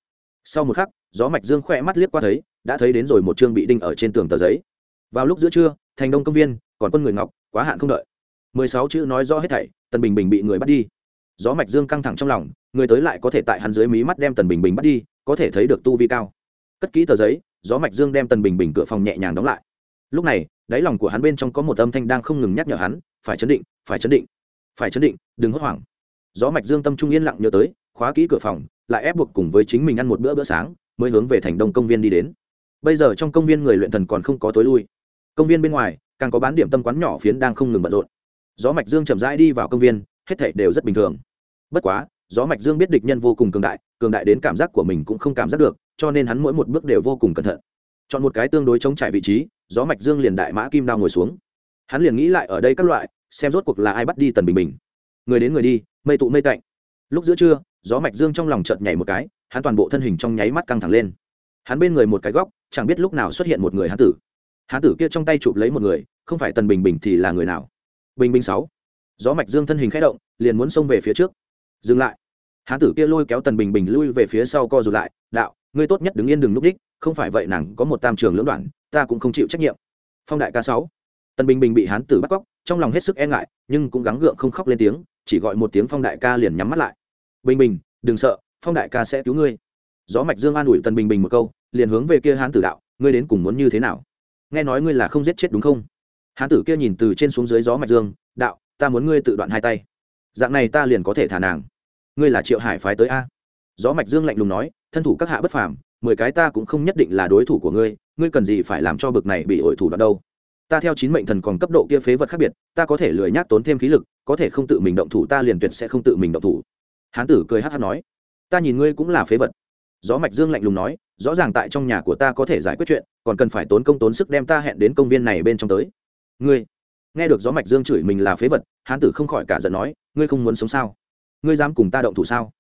Sau một khắc, gió mạch dương khỏe mắt liếc qua thấy, đã thấy đến rồi một chương bị đinh ở trên tường tờ giấy. Vào lúc giữa trưa, thành đông công viên, còn quân người ngọc, quá hạn không đợi. Mười sáu chữ nói rõ hết thảy, tân bình bình bị người bắt đi gió mạch dương căng thẳng trong lòng, người tới lại có thể tại hắn dưới mí mắt đem tần bình bình bắt đi, có thể thấy được tu vi cao. Cất kỹ tờ giấy, gió mạch dương đem tần bình bình cửa phòng nhẹ nhàng đóng lại. Lúc này, đáy lòng của hắn bên trong có một âm thanh đang không ngừng nhắc nhở hắn, phải chấn định, phải chấn định, phải chấn định, đừng hốt hoảng. Gió mạch dương tâm trung yên lặng nhớ tới, khóa kỹ cửa phòng, lại ép buộc cùng với chính mình ăn một bữa bữa sáng, mới hướng về thành đông công viên đi đến. Bây giờ trong công viên người luyện thần còn không có tối lui. Công viên bên ngoài, càng có bán điểm tâm quán nhỏ phiến đang không ngừng bận rộn. Gió mạch dương chậm rãi đi vào công viên, hết thảy đều rất bình thường bất quá, gió mạch dương biết địch nhân vô cùng cường đại cường đại đến cảm giác của mình cũng không cảm giác được, cho nên hắn mỗi một bước đều vô cùng cẩn thận. Chọn một cái tương đối chống trải vị trí, gió mạch dương liền đại mã kim đao ngồi xuống. Hắn liền nghĩ lại ở đây các loại, xem rốt cuộc là ai bắt đi tần bình bình. Người đến người đi, mây tụ mây tạnh. Lúc giữa trưa, gió mạch dương trong lòng chợt nhảy một cái, hắn toàn bộ thân hình trong nháy mắt căng thẳng lên. Hắn bên người một cái góc, chẳng biết lúc nào xuất hiện một người hán tử. Hán tử kia trong tay chụp lấy một người, không phải tần bình bình thì là người nào? Bình bình sáu. Gió mạch dương thân hình khẽ động, liền muốn xông về phía trước dừng lại. Hán tử kia lôi kéo tần bình bình lui về phía sau co rụt lại, đạo, ngươi tốt nhất đứng yên đừng núp đích, không phải vậy nàng có một tam trường lưỡng đoạn, ta cũng không chịu trách nhiệm. Phong đại ca sáu. Tần bình bình bị hán tử bắt cóc, trong lòng hết sức e ngại, nhưng cũng gắng gượng không khóc lên tiếng, chỉ gọi một tiếng phong đại ca liền nhắm mắt lại. Bình bình, đừng sợ, phong đại ca sẽ cứu ngươi. Gió mạch dương an ủi tần bình bình một câu, liền hướng về kia hán tử đạo, ngươi đến cùng muốn như thế nào? Nghe nói ngươi là không giết chết đúng không? Hán tử kia nhìn từ trên xuống dưới gió mạch dương, đạo, ta muốn ngươi tự đoạn hai tay dạng này ta liền có thể thả nàng. Ngươi là triệu hải phái tới a. Gió mạch dương lạnh lùng nói, thân thủ các hạ bất phàm, mười cái ta cũng không nhất định là đối thủ của ngươi ngươi cần gì phải làm cho bực này bị ổi thủ đoạn đâu. Ta theo chín mệnh thần còn cấp độ kia phế vật khác biệt, ta có thể lười nhác tốn thêm khí lực, có thể không tự mình động thủ ta liền tuyệt sẽ không tự mình động thủ. Hán tử cười hát hát nói, ta nhìn ngươi cũng là phế vật. Gió mạch dương lạnh lùng nói, rõ ràng tại trong nhà của ta có thể giải quyết chuyện, còn cần phải tốn công tốn sức đem ta hẹn đến công viên này bên trong tới. Ngươi nghe được gió mạch dương chửi mình là phế vật, hán tử không khỏi cả giận nói, ngươi không muốn sống sao? Ngươi dám cùng ta động thủ sao?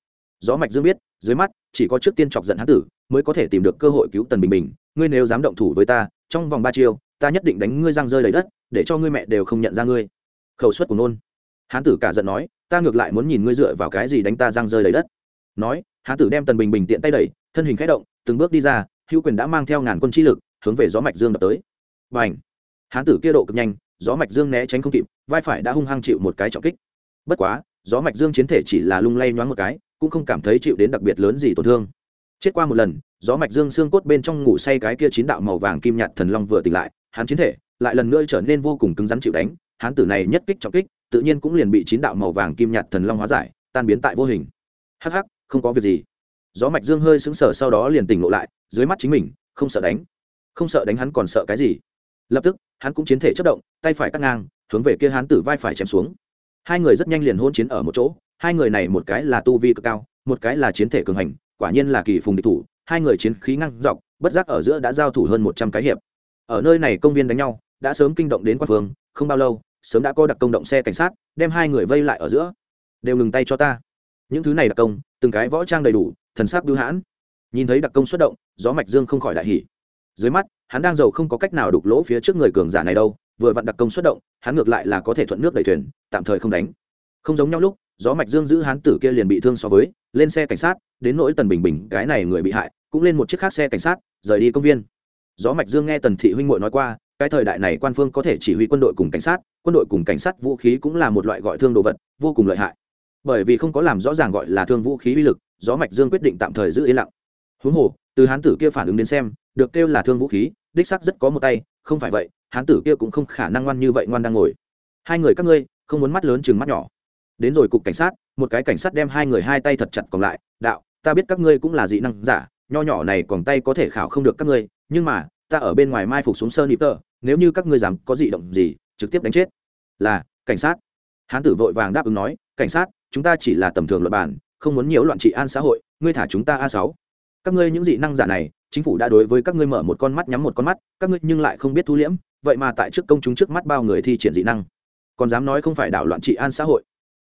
Gió mạch dương biết, dưới mắt, chỉ có trước tiên chọc giận hán tử, mới có thể tìm được cơ hội cứu tần bình bình. Ngươi nếu dám động thủ với ta, trong vòng ba chiêu, ta nhất định đánh ngươi răng rơi đầy đất, để cho ngươi mẹ đều không nhận ra ngươi. Khẩu suất của nôn. Hán tử cả giận nói, ta ngược lại muốn nhìn ngươi dựa vào cái gì đánh ta răng rơi đầy đất. Nói, hán tử đem tần bình bình tiện tay đẩy, thân hình khẽ động, từng bước đi ra, hữu quyền đã mang theo ngàn quân chi lực, hướng về gió mạch dương đập tới. Và ảnh hán tử kia độ cực nhanh gió mạch dương né tránh không kịp, vai phải đã hung hăng chịu một cái trọng kích. Bất quá, gió mạch dương chiến thể chỉ là lung lay nhoáng một cái, cũng không cảm thấy chịu đến đặc biệt lớn gì tổn thương. Chết qua một lần, gió mạch dương xương cốt bên trong ngủ say cái kia chín đạo màu vàng kim nhạt thần long vừa tỉnh lại, hắn chiến thể lại lần nữa trở nên vô cùng cứng rắn chịu đánh, hắn tử này nhất kích trọng kích, tự nhiên cũng liền bị chín đạo màu vàng kim nhạt thần long hóa giải, tan biến tại vô hình. Hắc hắc, không có việc gì. Gió mạch dương hơi sững sờ sau đó liền tỉnh lộ lại, dưới mắt chính mình, không sợ đánh. Không sợ đánh hắn còn sợ cái gì? Lập tức, hắn cũng chiến thể chất động, tay phải cắt ngang, hướng về kia hắn tử vai phải chém xuống. Hai người rất nhanh liền hôn chiến ở một chỗ, hai người này một cái là tu vi cực cao, một cái là chiến thể cường hành, quả nhiên là kỳ phùng địch thủ, hai người chiến khí ngang dọc, bất giác ở giữa đã giao thủ hơn một trăm cái hiệp. Ở nơi này công viên đánh nhau, đã sớm kinh động đến quan phương, không bao lâu, sớm đã có đặc công động xe cảnh sát, đem hai người vây lại ở giữa. Đều ngừng tay cho ta. Những thứ này đặc công, từng cái võ trang đầy đủ, thần sắc bưu hãn. Nhìn thấy đặc công xuất động, gió mạch dương không khỏi đại hỉ. Dưới mắt hắn đang giàu không có cách nào đục lỗ phía trước người cường giả này đâu, vừa vặn đặc công xuất động, hắn ngược lại là có thể thuận nước đẩy thuyền, tạm thời không đánh. Không giống nhau lúc, gió mạch dương giữ hắn tử kia liền bị thương so với, lên xe cảnh sát, đến nỗi tần bình bình, cái này người bị hại, cũng lên một chiếc khác xe cảnh sát, rời đi công viên. Gió mạch dương nghe tần thị huynh muội nói qua, cái thời đại này quan phương có thể chỉ huy quân đội cùng cảnh sát, quân đội cùng cảnh sát vũ khí cũng là một loại gọi thương đồ vật, vô cùng lợi hại. Bởi vì không có làm rõ ràng gọi là thương vũ khí uy lực, gió mạch dương quyết định tạm thời giữ yên lặng. Huống hồ, từ hán tử kia phản ứng đến xem được kêu là thương vũ khí, đích sắc rất có một tay, không phải vậy, hán tử kia cũng không khả năng ngoan như vậy ngoan đang ngồi. Hai người các ngươi, không muốn mắt lớn chừng mắt nhỏ. Đến rồi cục cảnh sát, một cái cảnh sát đem hai người hai tay thật chặt còn lại, đạo, ta biết các ngươi cũng là dị năng giả, nho nhỏ này còn tay có thể khảo không được các ngươi, nhưng mà, ta ở bên ngoài mai phục xuống sơ nịp tờ, nếu như các ngươi dám có dị động gì, trực tiếp đánh chết. Là, cảnh sát. Hán tử vội vàng đáp ứng nói, cảnh sát, chúng ta chỉ là tầm thường luật bản, không muốn nhiễu loạn trị an xã hội, ngươi thả chúng ta a sáu. Các ngươi những dị năng giả này chính phủ đã đối với các ngươi mở một con mắt nhắm một con mắt, các ngươi nhưng lại không biết thu liễm, vậy mà tại trước công chúng trước mắt bao người thi triển dị năng. Còn dám nói không phải đảo loạn trị an xã hội.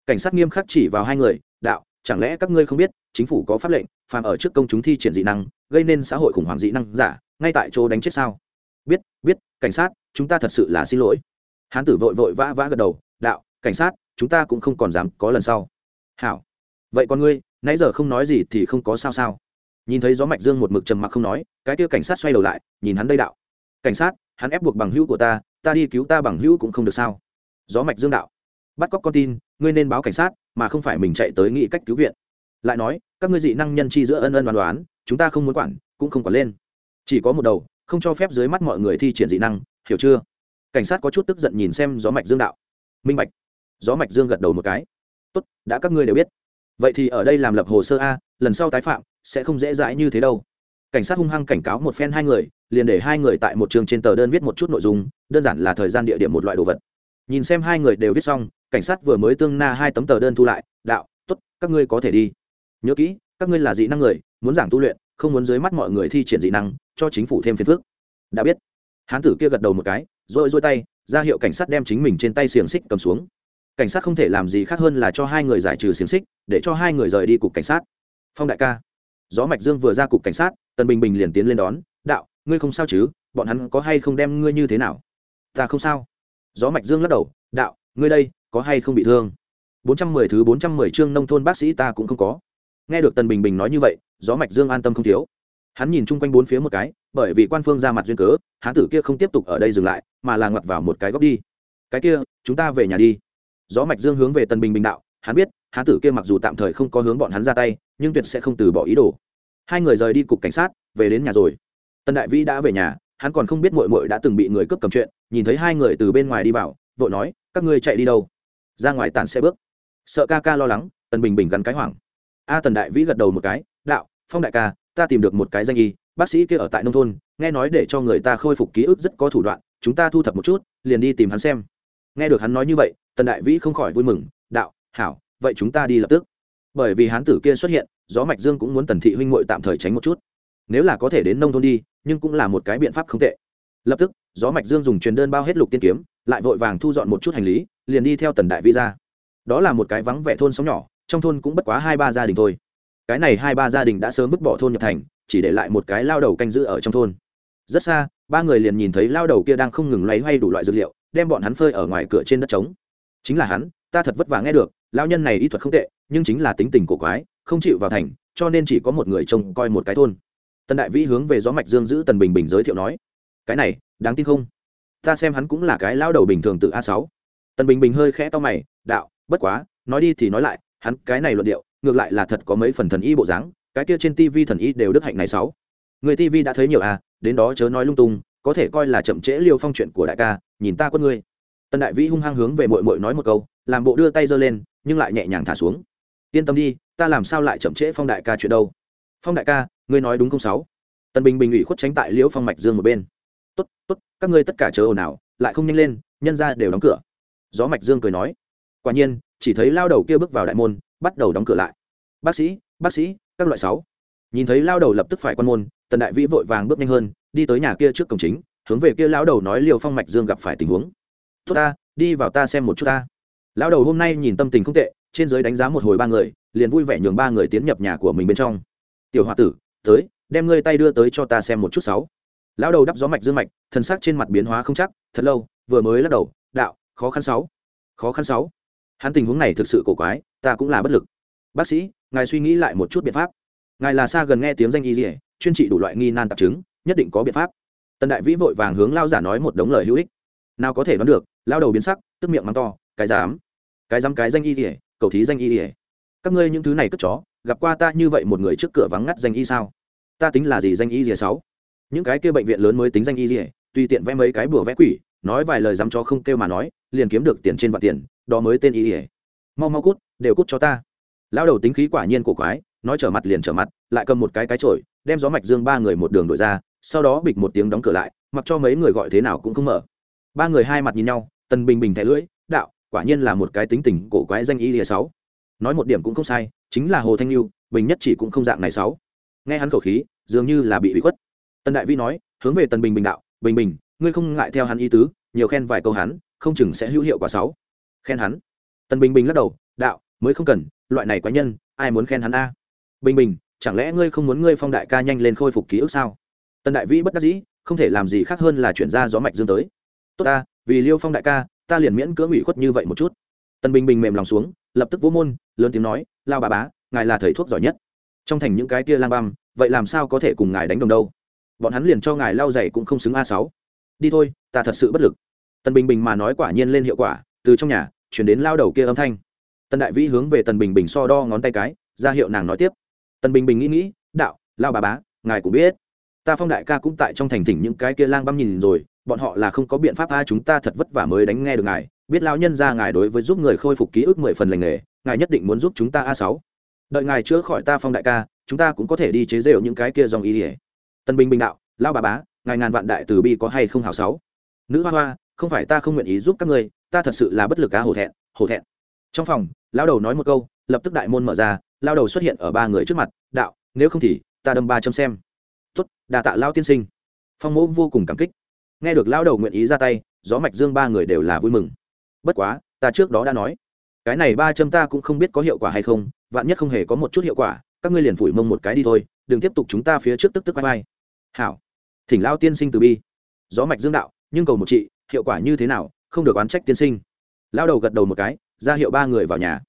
Cảnh sát nghiêm khắc chỉ vào hai người, đạo, chẳng lẽ các ngươi không biết, chính phủ có pháp lệnh, phàm ở trước công chúng thi triển dị năng, gây nên xã hội khủng hoảng dị năng giả, ngay tại chỗ đánh chết sao? Biết biết, cảnh sát, chúng ta thật sự là xin lỗi. Hán tử vội vội vã vã gật đầu, đạo, cảnh sát, chúng ta cũng không còn dám có lần sau. Hảo, vậy con ngươi, nãy giờ không nói gì thì không có sao sao? Nhìn thấy gió mạch dương một mực trầm mặc không nói, cái kia cảnh sát xoay đầu lại, nhìn hắn đây đạo. Cảnh sát, hắn ép buộc bằng hữu của ta ta đi cứu ta bằng hữu cũng không được sao? Gió mạch dương đạo. Bắt cóc con tin, ngươi nên báo cảnh sát, mà không phải mình chạy tới nghĩ cách cứu viện. Lại nói, các ngươi dị năng nhân chi giữa ân ân đoán đoán chúng ta không muốn quản, cũng không quản lên. Chỉ có một đầu, không cho phép dưới mắt mọi người thi triển dị năng, hiểu chưa? Cảnh sát có chút tức giận nhìn xem gió mạch dương đạo. Minh bạch. Gió mạch dương gật đầu một cái. Tốt, đã các ngươi đều biết. Vậy thì ở đây làm lập hồ sơ a, lần sau tái phạm sẽ không dễ dãi như thế đâu. Cảnh sát hung hăng cảnh cáo một phen hai người, liền để hai người tại một trường trên tờ đơn viết một chút nội dung, đơn giản là thời gian địa điểm một loại đồ vật. Nhìn xem hai người đều viết xong, cảnh sát vừa mới tương na hai tấm tờ đơn thu lại, đạo, tốt, các ngươi có thể đi. Nhớ kỹ, các ngươi là dị năng người, muốn giảng tu luyện, không muốn dưới mắt mọi người thi triển dị năng, cho chính phủ thêm phiền phức. Đã biết. Hán tử kia gật đầu một cái, rồi dôi tay, ra hiệu cảnh sát đem chính mình trên tay xiềng xích cầm xuống. Cảnh sát không thể làm gì khác hơn là cho hai người giải trừ xiềng xích, để cho hai người rời đi cục cảnh sát. Phong đại ca gió mạch dương vừa ra cục cảnh sát, tần bình bình liền tiến lên đón, đạo, ngươi không sao chứ? Bọn hắn có hay không đem ngươi như thế nào? Ta không sao. Gió mạch dương lắc đầu, đạo, ngươi đây, có hay không bị thương? 410 thứ 410 chương nông thôn bác sĩ ta cũng không có. Nghe được tần bình bình nói như vậy, gió mạch dương an tâm không thiếu. Hắn nhìn chung quanh bốn phía một cái, bởi vì quan phương ra mặt duyên cớ hán tử kia không tiếp tục ở đây dừng lại, mà là ngoặt vào một cái góc đi. Cái kia, chúng ta về nhà đi. Gió mạch dương hướng về tần bình bình đạo, hắn biết hán tử kia mặc dù tạm thời không có hướng bọn hắn ra tay, nhưng tuyệt sẽ không từ bỏ ý đồ. Hai người rời đi cục cảnh sát, về đến nhà rồi. Tần đại vĩ đã về nhà, hắn còn không biết mội mội đã từng bị người cướp cầm chuyện, nhìn thấy hai người từ bên ngoài đi vào, vội nói, các ngươi chạy đi đâu? Ra ngoài tàn xe bước. Sợ ca ca lo lắng, tần bình bình gắn cái hoảng. A tần đại vĩ gật đầu một cái, đạo, phong đại ca, ta tìm được một cái danh y, bác sĩ kia ở tại nông thôn, nghe nói để cho người ta khôi phục ký ức rất có thủ đoạn, chúng ta thu thập một chút, liền đi tìm hắn xem. Nghe được hắn nói như vậy, tần đại vĩ không khỏi vui mừng, đạo, hảo vậy chúng ta đi lập tức. Bởi vì hán tử kia xuất hiện, gió mạch dương cũng muốn tần thị huynh muội tạm thời tránh một chút. Nếu là có thể đến nông thôn đi, nhưng cũng là một cái biện pháp không tệ. Lập tức, gió mạch dương dùng truyền đơn bao hết lục tiên kiếm, lại vội vàng thu dọn một chút hành lý, liền đi theo tần đại vi ra. Đó là một cái vắng vẻ thôn sống nhỏ, trong thôn cũng bất quá hai ba gia đình thôi. Cái này hai ba gia đình đã sớm vứt bỏ thôn nhập thành, chỉ để lại một cái lao đầu canh giữ ở trong thôn. Rất xa, ba người liền nhìn thấy lao đầu kia đang không ngừng loay hoay đủ loại dược liệu, đem bọn hắn phơi ở ngoài cửa trên đất trống. Chính là hắn, ta thật vất vả nghe được lao nhân này y thuật không tệ, nhưng chính là tính tình cổ quái, không chịu vào thành, cho nên chỉ có một người trông coi một cái thôn. Tần đại vĩ hướng về gió mạch dương giữ tần bình bình giới thiệu nói, cái này, đáng tin không? Ta xem hắn cũng là cái lao đầu bình thường từ a sáu. Tần bình bình hơi khẽ to mày, đạo, bất quá, nói đi thì nói lại, hắn cái này luận điệu, ngược lại là thật có mấy phần thần y bộ dáng, cái kia trên tv thần y đều đức hạnh này sáu. Người tv đã thấy nhiều à đến đó chớ nói lung tung, có thể coi là chậm trễ liêu phong chuyện của đại ca, nhìn ta quân ngươi. Tần đại vĩ hung hăng hướng về mội mội nói một câu, làm bộ đưa tay giơ lên nhưng lại nhẹ nhàng thả xuống. Yên tâm đi, ta làm sao lại chậm trễ phong đại ca chuyện đâu? Phong đại ca, ngươi nói đúng không sáu? Tần bình bình ủy khuất tránh tại liễu phong mạch dương một bên. Tốt tốt, các ngươi tất cả chờ ồn ào, lại không nhanh lên, nhân ra đều đóng cửa. Gió mạch dương cười nói. Quả nhiên, chỉ thấy lao đầu kia bước vào đại môn, bắt đầu đóng cửa lại. Bác sĩ bác sĩ, các loại sáu. Nhìn thấy lao đầu lập tức phải quan môn, tần đại vĩ vội vàng bước nhanh hơn, đi tới nhà kia trước cổng chính, hướng về kia lão đầu nói liều phong mạch dương gặp phải tình huống. Tốt ta, đi vào ta xem một chút ta lão đầu hôm nay nhìn tâm tình không tệ, trên giới đánh giá một hồi ba người, liền vui vẻ nhường ba người tiến nhập nhà của mình bên trong. Tiểu h tử, tới, đem ngươi tay đưa tới cho ta xem một chút sáu. Lão đầu đắp gió mạch dương mạch, thân xác trên mặt biến hóa không chắc, thật lâu, vừa mới lắc đầu, đạo, khó khăn sáu. Khó khăn sáu. Hắn tình huống này thực sự cổ quái, ta cũng là bất lực. Bác sĩ, ngài suy nghĩ lại một chút biện pháp. Ngài là xa gần nghe tiếng danh y dỉa chuyên trị đủ loại nghi nan tạp chứng, nhất định có biện pháp. Tần đại vĩ vội vàng hướng lao giả nói một đống lời hữu ích. Nào có thể đoán được lao đầu biến sắc, tức miệng mắng to cái dám cái dám cái danh y ỉa cầu thí danh y ỉa các ngươi những thứ này cất chó, gặp qua ta như vậy một người trước cửa vắng ngắt danh y sao? Ta tính là gì danh y ỉa sáu? Những cái kia bệnh viện lớn mới tính danh y ỉa tùy tiện vẽ mấy cái bùa vẽ quỷ, nói vài lời dám cho không kêu mà nói, liền kiếm được tiền trên vạn tiền, đó mới tên y ỉa mau mau cút, đều cút cho ta. Lao đầu tính khí quả nhiên cổ quái, nói trở mặt liền trở mặt, lại cầm một cái cái trội đem gió mạch dương ba người một đường đổi ra, sau đó bịch một tiếng đóng cửa lại, mặc cho mấy người gọi thế nào cũng không mở. Ba người hai mặt nhìn nhau, tần bình bình thẻ lưỡi quả nhiên là một cái tính tình cổ quái danh y lìa sáu. Nói một điểm cũng không sai, chính là hồ thanh lưu bình nhất chỉ cũng không dạng này sáu. Nghe hắn khẩu khí, dường như là bị bị khuất. Tần đại vi nói, hướng về tần bình bình đạo, bình bình, ngươi không ngại theo hắn ý tứ, nhiều khen vài câu hắn, không chừng sẽ hữu hiệu quả sáu. Khen hắn? Tần bình bình lắc đầu, đạo, mới không cần, loại này quái nhân, ai muốn khen hắn a? Bình bình, chẳng lẽ ngươi không muốn ngươi phong đại ca nhanh lên khôi phục ký ức sao? Tần đại vĩ bất đắc dĩ, không thể làm gì khác hơn là chuyển ra gió mạch dương tới. Tốt ta, vì liêu phong đại ca ta liền miễn cưỡng ủy khuất như vậy một chút. Tần bình bình mềm lòng xuống, lập tức vỗ môn, lớn tiếng nói, lao bà bá, ngài là thầy thuốc giỏi nhất. Trong thành những cái tia lang băm, vậy làm sao có thể cùng ngài đánh đồng đâu? Bọn hắn liền cho ngài lao dày cũng không xứng a sáu. Đi thôi, ta thật sự bất lực. Tần bình bình mà nói quả nhiên lên hiệu quả, từ trong nhà, chuyển đến lao đầu kia âm thanh. Tần đại vĩ hướng về tần bình bình so đo ngón tay cái, ra hiệu nàng nói tiếp. Tần bình bình nghĩ nghĩ, đạo, lao bà bá, ngài cũng biết, ta phong đại ca cũng tại trong thành thỉnh những cái kia lang băm nhìn rồi bọn họ là không có biện pháp a chúng ta thật vất vả mới đánh nghe được ngài. Biết lao nhân ra ngài đối với giúp người khôi phục ký ức mười phần lành nghề, ngài nhất định muốn giúp chúng ta a sáu. Đợi ngài chữa khỏi ta phong đại ca, chúng ta cũng có thể đi chế rêu những cái kia dòng ý ỉa. Tân bình bình đạo lao bà bá, ngài ngàn vạn đại từ bi có hay không hào sáu? Nữ hoa hoa, không phải ta không nguyện ý giúp các ngươi, ta thật sự là bất lực cá hổ thẹn hổ thẹn. Trong phòng lao đầu nói một câu, lập tức đại môn mở ra lao đầu xuất hiện ở ba người trước mặt, đạo, nếu không thì, ta đâm ba châm xem. Tuất đà tạ lao tiên sinh. Phong mẫu vô cùng cảm kích nghe được lao đầu nguyện ý ra tay, gió mạch dương ba người đều là vui mừng. Bất quá, ta trước đó đã nói, cái này ba châm ta cũng không biết có hiệu quả hay không, vạn nhất không hề có một chút hiệu quả, các ngươi liền phủi mông một cái đi thôi, đừng tiếp tục chúng ta phía trước tức tức bay bay hảo. Thỉnh lao tiên sinh từ bi. Gió mạch dương đạo, nhưng cầu một chị hiệu quả như thế nào, không được oán trách tiên sinh. Lao đầu gật đầu một cái, ra hiệu ba người vào nhà.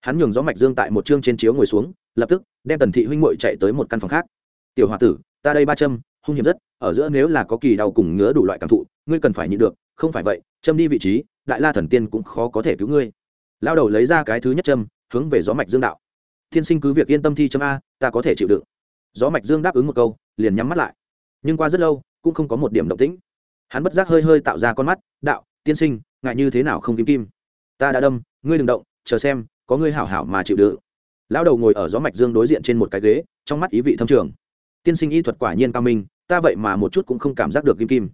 Hắn nhường gió mạch dương tại một chương trên chiếu ngồi xuống, lập tức, đem tần thị huynh muội chạy tới một căn phòng khác. Tiểu h tử, ta đây ba châm hung hiểm rất, ở giữa nếu là có kỳ đau cùng ngứa đủ loại cảm thụ, ngươi cần phải nhịn được, không phải vậy, châm đi vị trí, đại la thần tiên cũng khó có thể cứu ngươi. Lao đầu lấy ra cái thứ nhất châm, hướng về gió mạch dương đạo. Tiên sinh cứ việc yên tâm thi châm a, ta có thể chịu đựng. Gió mạch dương đáp ứng một câu, liền nhắm mắt lại. Nhưng qua rất lâu, cũng không có một điểm động tĩnh. Hắn bất giác hơi hơi tạo ra con mắt, đạo, tiên sinh ngại như thế nào không kim kim? Ta đã đâm, ngươi đừng động, chờ xem, có ngươi hảo hảo mà chịu đựng. Lão đầu ngồi ở gió mạch dương đối diện trên một cái ghế, trong mắt ý vị thâm trường. Tiên sinh y thuật quả nhiên cao minh ta vậy mà một chút cũng không cảm giác được kim kim.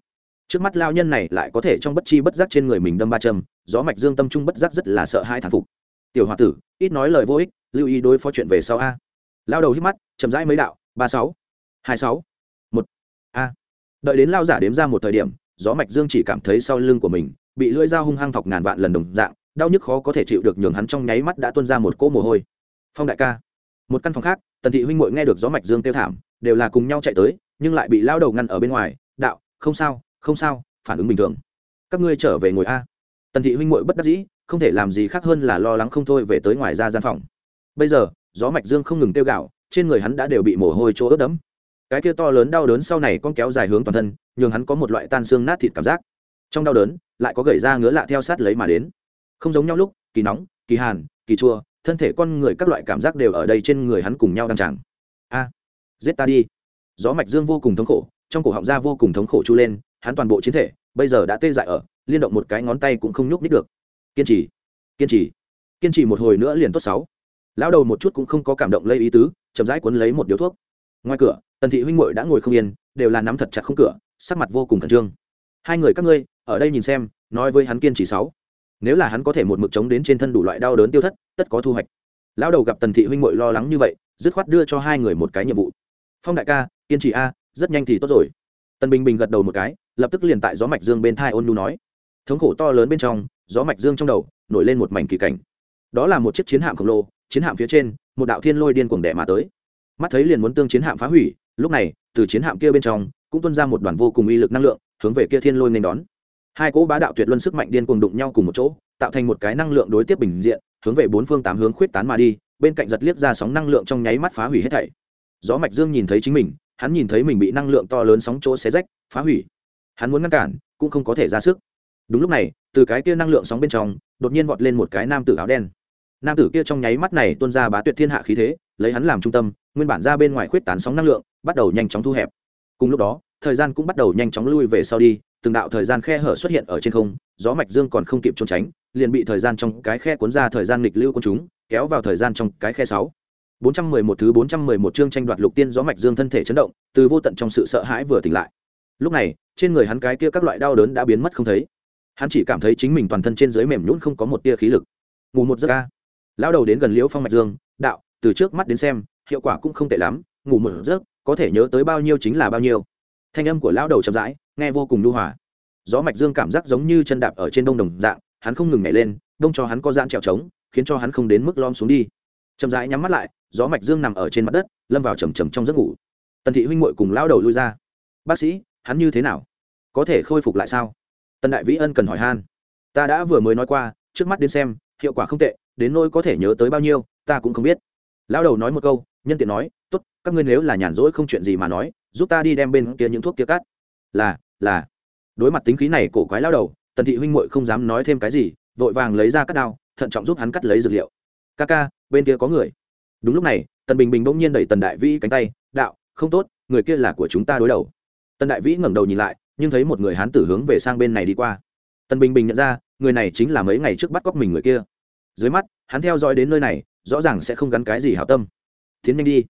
Trước mắt lao nhân này lại có thể trong bất chi bất giác trên người mình đâm ba châm, gió mạch dương tâm trung bất giác rất là sợ hai thản phục. Tiểu h o a tử, ít nói lời vô ích, lưu ý đối phó chuyện về sau a. Lao đầu hít mắt, chậm rãi mấy đạo, ba sáu, hai sáu, một, a. Đợi đến lao giả đếm ra một thời điểm, gió mạch dương chỉ cảm thấy sau lưng của mình bị lưỡi dao hung hăng thọc ngàn vạn lần đồng dạng, đau nhức khó có thể chịu được nhường hắn trong nháy mắt đã tuôn ra một cỗ mồ hôi. Phong đại ca, một căn phòng khác, tần thị huynh muội nghe được gió mạch dương tiêu thảm, đều là cùng nhau chạy tới nhưng lại bị lao đầu ngăn ở bên ngoài, đạo, không sao không sao, phản ứng bình thường. Các ngươi trở về ngồi a. Tần thị huynh muội bất đắc dĩ, không thể làm gì khác hơn là lo lắng không thôi về tới ngoài ra gian phòng. Bây giờ, gió mạch dương không ngừng tiêu gạo, trên người hắn đã đều bị mồ hôi chỗ ướt đẫm. Cái kia to lớn đau đớn sau này con kéo dài hướng toàn thân, nhường hắn có một loại tan xương nát thịt cảm giác. Trong đau đớn, lại có gầy ra ngứa lạ theo sát lấy mà đến. Không giống nhau lúc, kỳ nóng, kỳ hàn, kỳ chua, thân thể con người các loại cảm giác đều ở đây trên người hắn cùng nhau đang chẳng a, giết ta đi gió mạch dương vô cùng thống khổ, trong cổ họng ra vô cùng thống khổ chu lên, hắn toàn bộ chiến thể, bây giờ đã tê dại ở, liên động một cái ngón tay cũng không nhúc nít được. Kiên trì kiên trì kiên trì một hồi nữa liền tốt sáu. Lão đầu một chút cũng không có cảm động lây ý tứ, chậm rãi cuốn lấy một điếu thuốc. Ngoài cửa, tần thị huynh muội đã ngồi không yên, đều là nắm thật chặt không cửa, sắc mặt vô cùng khẩn trương. Hai người các ngươi, ở đây nhìn xem, nói với hắn kiên trì sáu. Nếu là hắn có thể một mực chống đến trên thân đủ loại đau đớn tiêu thất, tất có thu hoạch. Lão đầu gặp tần thị huynh muội lo lắng như vậy, dứt khoát đưa cho hai người một cái nhiệm vụ. Phong đại ca kiên trì a, rất nhanh thì tốt rồi. Tần bình bình gật đầu một cái, lập tức liền tại gió mạch dương bên thai ôn nu nói. Thống khổ to lớn bên trong, gió mạch dương trong đầu, nổi lên một mảnh kỳ cảnh. Đó là một chiếc chiến hạm khổng lồ, chiến hạm phía trên, một đạo thiên lôi điên cuồng đẻ mà tới. Mắt thấy liền muốn tương chiến hạm phá hủy, lúc này, từ chiến hạm kia bên trong, cũng tuôn ra một đoàn vô cùng uy lực năng lượng, hướng về kia thiên lôi nên đón. Hai cỗ bá đạo tuyệt luân sức mạnh điên cuồng đụng nhau cùng một chỗ, tạo thành một cái năng lượng đối tiếp bình diện, hướng về bốn phương tám hướng khuyết tán mà đi, bên cạnh giật liếc ra sóng năng lượng trong nháy mắt phá hủy hết thảy. Gió mạch dương nhìn thấy chính mình hắn nhìn thấy mình bị năng lượng to lớn sóng chỗ xé rách, phá hủy. Hắn muốn ngăn cản, cũng không có thể ra sức. Đúng lúc này, từ cái kia năng lượng sóng bên trong, đột nhiên vọt lên một cái nam tử áo đen. Nam tử kia trong nháy mắt này tuôn ra bá tuyệt thiên hạ khí thế, lấy hắn làm trung tâm, nguyên bản ra bên ngoài khuyết tán sóng năng lượng, bắt đầu nhanh chóng thu hẹp. Cùng lúc đó, thời gian cũng bắt đầu nhanh chóng lui về sau đi, từng đạo thời gian khe hở xuất hiện ở trên không, gió mạch dương còn không kịp trốn tránh, liền bị thời gian trong cái khe cuốn ra thời gian nghịch lưu của chúng, kéo vào thời gian trong cái khe sáu. 411 thứ 411 chương tranh đoạt lục tiên gió mạch dương thân thể chấn động, từ vô tận trong sự sợ hãi vừa tỉnh lại. Lúc này, trên người hắn cái kia các loại đau đớn đã biến mất không thấy. Hắn chỉ cảm thấy chính mình toàn thân trên dưới mềm nhũn không có một tia khí lực. Ngủ một giấc a. Lão đầu đến gần Liễu Phong mạch dương, đạo, từ trước mắt đến xem, hiệu quả cũng không tệ lắm, ngủ một giấc, có thể nhớ tới bao nhiêu chính là bao nhiêu. Thanh âm của lão đầu chậm rãi, nghe vô cùng nhu hòa. Gió mạch dương cảm giác giống như chân đạp ở trên đông đồng dạng, hắn không ngừng nhảy lên, đông cho hắn có giãn trèo trống, khiến cho hắn không đến mức lom xuống đi. Chậm rãi nhắm mắt lại, gió mạch dương nằm ở trên mặt đất, lâm vào trầm trầm trong giấc ngủ. Tần thị huynh muội cùng lao đầu lui ra. Bác sĩ, hắn như thế nào? Có thể khôi phục lại sao? Tần đại vĩ ân cần hỏi han. Ta đã vừa mới nói qua, trước mắt đến xem, hiệu quả không tệ, đến nỗi có thể nhớ tới bao nhiêu, ta cũng không biết. Lao đầu nói một câu, nhân tiện nói, tốt, các ngươi nếu là nhàn rỗi không chuyện gì mà nói, giúp ta đi đem bên kia những thuốc kia cắt. Là là. Đối mặt tính khí này cổ quái lao đầu, tần thị huynh muội không dám nói thêm cái gì, vội vàng lấy ra cắt đao, thận trọng giúp hắn cắt lấy dược liệu. Ca ca, bên kia có người đúng lúc này, tần bình bình bỗng nhiên đẩy tần đại vĩ cánh tay, đạo, không tốt, người kia là của chúng ta đối đầu. Tần đại vĩ ngẩng đầu nhìn lại, nhưng thấy một người hán tử hướng về sang bên này đi qua. Tần bình bình nhận ra, người này chính là mấy ngày trước bắt cóc mình người kia. Dưới mắt, hắn theo dõi đến nơi này, rõ ràng sẽ không gắn cái gì hảo tâm. Tiến nhanh đi.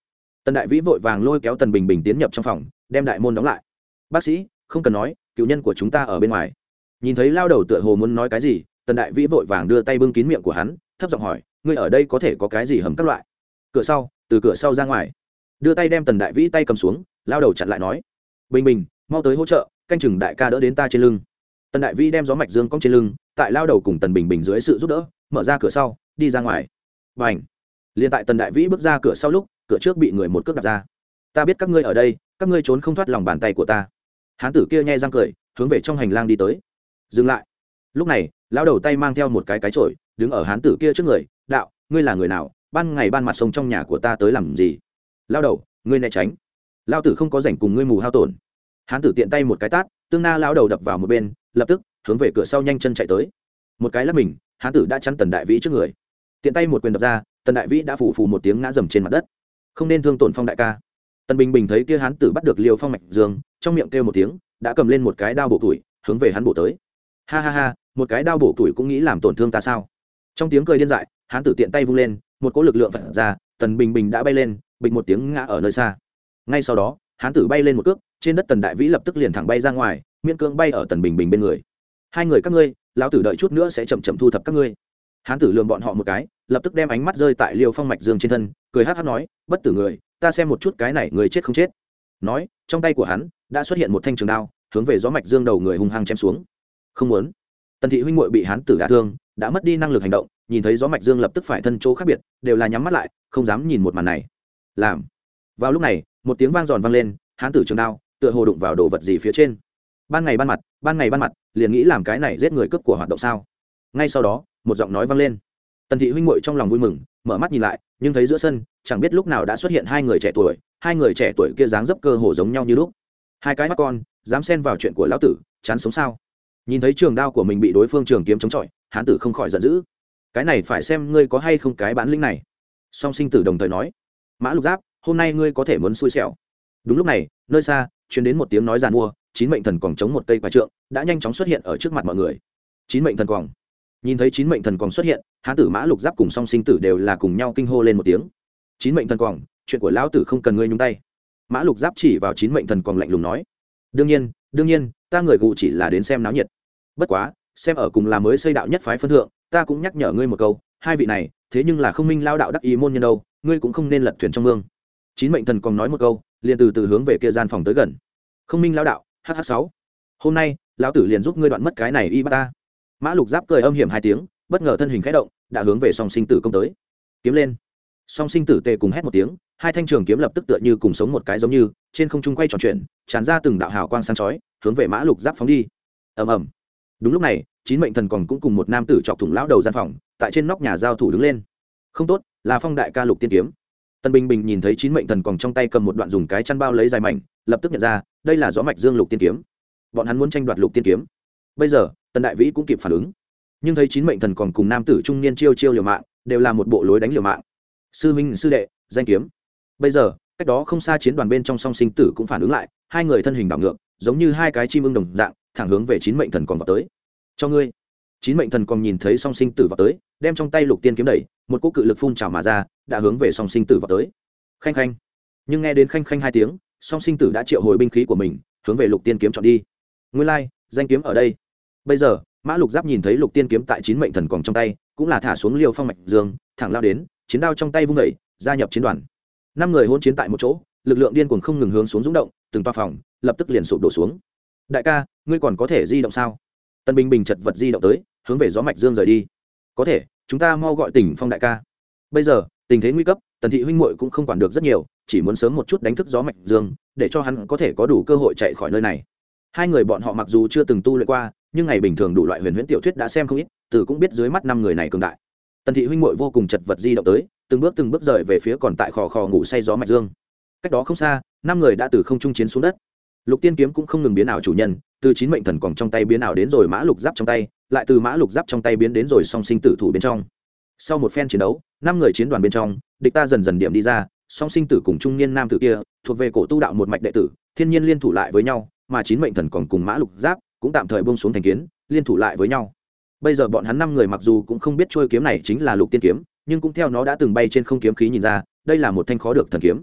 Tần đại vĩ vội vàng lôi kéo tần bình bình tiến nhập trong phòng, đem đại môn đóng lại. Bác sĩ, không cần nói, cựu nhân của chúng ta ở bên ngoài. Nhìn thấy lao đầu tựa hồ muốn nói cái gì, tần đại vĩ vội vàng đưa tay bưng kín miệng của hắn, thấp giọng hỏi, ngươi ở đây có thể có cái gì hầm các loại? Cửa sau, từ cửa sau ra ngoài. Đưa tay đem tần đại vĩ tay cầm xuống, lao đầu chặn lại nói, bình bình, mau tới hỗ trợ, canh chừng đại ca đỡ đến ta trên lưng. Tần đại vĩ đem gió mạch dương cong trên lưng, tại lao đầu cùng tần bình bình dưới sự giúp đỡ, mở ra cửa sau, đi ra ngoài. Và ảnh liền tại tần đại vĩ bước ra cửa sau lúc, cửa trước bị người một cước đặt ra. Ta biết các ngươi ở đây, các ngươi trốn không thoát lòng bàn tay của ta. Hán tử kia nhai răng cười, hướng về trong hành lang đi tới. Dừng lại. Lúc này, lao đầu tay mang theo một cái cái chổi, đứng ở hán tử kia trước người, đạo, ngươi là người nào? Ban ngày ban mặt sông trong nhà của ta tới làm gì? Lao đầu, ngươi né tránh. Lao tử không có rảnh cùng ngươi mù hao tổn. Hán tử tiện tay một cái tát, tương na lao đầu đập vào một bên, lập tức, hướng về cửa sau nhanh chân chạy tới. Một cái là mình, hán tử đã chắn tần đại vĩ trước người. Tiện tay một quyền đập ra, tần đại vĩ đã phủ phù một tiếng ngã dầm trên mặt đất. Không nên thương tổn phong đại ca. Tần bình bình thấy kia hán tử bắt được liều phong mạch dương, trong miệng kêu một tiếng, đã cầm lên một cái đao bổ tuổi hướng về hắn bổ tới. Ha ha ha, một cái đao bổ tuổi cũng nghĩ làm tổn thương ta sao? Trong tiếng cười điên dại, hán tử tiện tay vung lên một cỗ lực lượng phật ra, tần bình bình đã bay lên, bình một tiếng ngã ở nơi xa. Ngay sau đó, hán tử bay lên một cước, trên đất tần đại vĩ lập tức liền thẳng bay ra ngoài, miễn cưỡng bay ở tần bình bình bên người. Hai người các ngươi, lão tử đợi chút nữa sẽ chậm chậm thu thập các ngươi. Hán tử lường bọn họ một cái, lập tức đem ánh mắt rơi tại liêu phong mạch dương trên thân, cười hát hát nói, bất tử người, ta xem một chút cái này người chết không chết. Nói, trong tay của hắn đã xuất hiện một thanh trường đao, hướng về gió mạch dương đầu người hung hăng chém xuống. Không muốn. Tần thị huynh muội bị hán tử đả thương, đã mất đi năng lực hành động nhìn thấy gió mạch dương lập tức phải thân chỗ khác biệt, đều là nhắm mắt lại, không dám nhìn một màn này. Làm. Vào lúc này, một tiếng vang giòn vang lên, hán tử trường đao, tựa hồ đụng vào đồ vật gì phía trên. Ban ngày ban mặt, ban ngày ban mặt, liền nghĩ làm cái này giết người cướp của hoạt động sao? Ngay sau đó, một giọng nói vang lên. Tần thị huynh muội trong lòng vui mừng, mở mắt nhìn lại, nhưng thấy giữa sân, chẳng biết lúc nào đã xuất hiện hai người trẻ tuổi, hai người trẻ tuổi kia dáng dấp cơ hồ giống nhau như lúc. Hai cái mắt con, dám xen vào chuyện của lão tử, chán sống sao? Nhìn thấy trường đao của mình bị đối phương trường kiếm chống chọi, hán tử không khỏi giận dữ cái này phải xem ngươi có hay không cái bản lĩnh này. Song sinh tử đồng thời nói, mã lục giáp, hôm nay ngươi có thể muốn xui xẻo. Đúng lúc này, nơi xa chuyển đến một tiếng nói giàn mua, chín mệnh thần còn chống một cây quả trượng, đã nhanh chóng xuất hiện ở trước mặt mọi người. Chín mệnh thần còn nhìn thấy chín mệnh thần còn xuất hiện, hán tử mã lục giáp cùng song sinh tử đều là cùng nhau kinh hô lên một tiếng. Chín mệnh thần còn chuyện của lão tử không cần ngươi nhúng tay. Mã lục giáp chỉ vào chín mệnh thần còn lạnh lùng nói, đương nhiên đương nhiên, ta người gù chỉ là đến xem náo nhiệt. Bất quá, xem ở cùng là mới xây đạo nhất phái phân thượng ta cũng nhắc nhở ngươi một câu, hai vị này, thế nhưng là không minh lao đạo đắc ý môn nhân đâu, ngươi cũng không nên lật thuyền trong mương. Chín mệnh thần còn nói một câu, liền từ từ hướng về kia gian phòng tới gần. Không minh lao đạo hh sáu. Hôm nay, lão tử liền giúp ngươi đoạn mất cái này y ba ta. Mã lục giáp cười âm hiểm hai tiếng, bất ngờ thân hình khẽ động, đã hướng về song sinh tử công tới. Kiếm lên. Song sinh tử tề cùng hét một tiếng, hai thanh trường kiếm lập tức tựa như cùng sống một cái giống như, trên không trung quay tròn chuyện tràn ra từng đạo hào quang sáng chói, hướng về mã lục giáp phóng đi. Ầm ầm. Đúng lúc này chín mệnh thần còn cũng cùng một nam tử chọc thủng lão đầu gian phòng, tại trên nóc nhà giao thủ đứng lên. Không tốt, là phong đại ca lục tiên kiếm. Tân bình bình nhìn thấy chín mệnh thần còn trong tay cầm một đoạn dùng cái chăn bao lấy dài mảnh, lập tức nhận ra, đây là gió mạch dương lục tiên kiếm. Bọn hắn muốn tranh đoạt lục tiên kiếm. Bây giờ, tần đại vĩ cũng kịp phản ứng. Nhưng thấy chín mệnh thần còn cùng nam tử trung niên chiêu chiêu liều mạng, đều là một bộ lối đánh liều mạng. Sư minh, sư đệ, danh kiếm. Bây giờ, cách đó không xa chiến đoàn bên trong song sinh tử cũng phản ứng lại, hai người thân hình đảo ngược, giống như hai cái chim ưng đồng dạng, thẳng hướng về chín mệnh thần còn vào tới cho ngươi. Chín mệnh thần còn nhìn thấy song sinh tử vào tới đem trong tay lục tiên kiếm đẩy một cỗ cự lực phun trào mà ra đã hướng về song sinh tử vào tới. Khanh khanh. Nhưng nghe đến khanh khanh hai tiếng song sinh tử đã triệu hồi binh khí của mình hướng về lục tiên kiếm chọn đi. Nguyên lai、like, danh kiếm ở đây. Bây giờ mã lục giáp nhìn thấy lục tiên kiếm tại chín mệnh thần còn trong tay cũng là thả xuống liều phong mạch dương thẳng lao đến chiến đao trong tay vung đẩy, gia nhập chiến đoàn. Năm người hôn chiến tại một chỗ lực lượng điên cuồng không ngừng hướng xuống rúng động từng toa phòng lập tức liền sụp đổ xuống. Đại ca ngươi còn có thể di động sao? Tân bình bình chật vật di động tới, hướng về gió mạch dương rời đi. Có thể, chúng ta mau gọi tỉnh phong đại ca. Bây giờ, tình thế nguy cấp, tần thị huynh muội cũng không quản được rất nhiều, chỉ muốn sớm một chút đánh thức gió mạch dương, để cho hắn có thể có đủ cơ hội chạy khỏi nơi này. Hai người bọn họ mặc dù chưa từng tu luyện qua, nhưng ngày bình thường đủ loại huyền huyễn tiểu thuyết đã xem không ít, từ cũng biết dưới mắt năm người này cường đại. Tần thị huynh muội vô cùng chật vật di động tới, từng bước từng bước rời về phía còn tại khò khò ngủ say gió mạch dương. Cách đó không xa, năm người đã từ không trung chiến xuống đất. Lục tiên kiếm cũng không ngừng biến ảo chủ nhân từ chín mệnh thần còn trong tay biến ảo đến rồi mã lục giáp trong tay, lại từ mã lục giáp trong tay biến đến rồi song sinh tử thủ bên trong. Sau một phen chiến đấu, năm người chiến đoàn bên trong, địch ta dần dần điểm đi ra, song sinh tử cùng trung niên nam tử kia, thuộc về cổ tu đạo một mạch đệ tử, thiên nhiên liên thủ lại với nhau, mà chín mệnh thần còn cùng mã lục giáp cũng tạm thời bông xuống thành kiến, liên thủ lại với nhau. Bây giờ bọn hắn năm người mặc dù cũng không biết trôi kiếm này chính là lục tiên kiếm, nhưng cũng theo nó đã từng bay trên không kiếm khí nhìn ra, đây là một thanh khó được thần kiếm.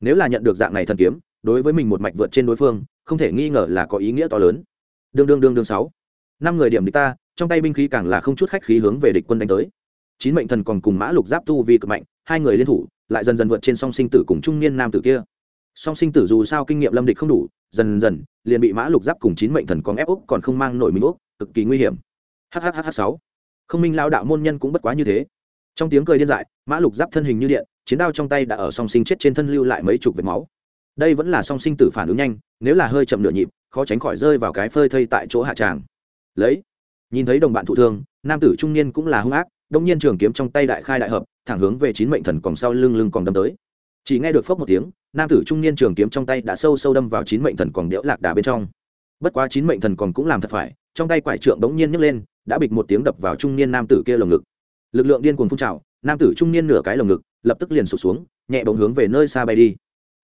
Nếu là nhận được dạng này thần kiếm, đối với mình một mạch vượt trên đối phương không thể nghi ngờ là có ý nghĩa to lớn. Đương đương đương đương sáu. Năm người điểm địch ta, trong tay binh khí càng là không chút khách khí hướng về địch quân đánh tới. Chín mệnh thần còn cùng mã lục giáp tu vi cực mạnh, hai người liên thủ, lại dần dần vượt trên song sinh tử cùng trung niên nam tử kia. Song sinh tử dù sao kinh nghiệm lâm địch không đủ, dần dần, liền bị mã lục giáp cùng chín mệnh thần còn ép úc còn không mang nổi mình úc cực kỳ nguy hiểm. Hhh sáu. Không minh lao đạo môn nhân cũng bất quá như thế. Trong tiếng cười điên dại, mã lục giáp thân hình như điện, chiến đao trong tay đã ở song sinh chết trên thân lưu lại mấy chục vệt máu đây vẫn là song sinh tử phản ứng nhanh, nếu là hơi chậm nửa nhịp, khó tránh khỏi rơi vào cái phơi thây tại chỗ hạ tràng. Lấy, nhìn thấy đồng bạn thụ thương, nam tử trung niên cũng là hung ác, đông nhiên trường kiếm trong tay đại khai đại hợp, thẳng hướng về chín mệnh thần còn sau lưng lưng còn đâm tới. Chỉ nghe được phốc một tiếng, nam tử trung niên trường kiếm trong tay đã sâu sâu đâm vào chín mệnh thần còn đẽo lạc đà bên trong. Bất quá chín mệnh thần còn cũng làm thật phải, trong tay quải trượng đống nhiên nhấc lên, đã bịch một tiếng đập vào trung niên nam tử kia lồng ngực. Lực lượng điên cuồng phun trào, nam tử trung niên nửa cái lồng ngực, lập tức liền sụp xuống, nhẹ bóng hướng về nơi xa bay đi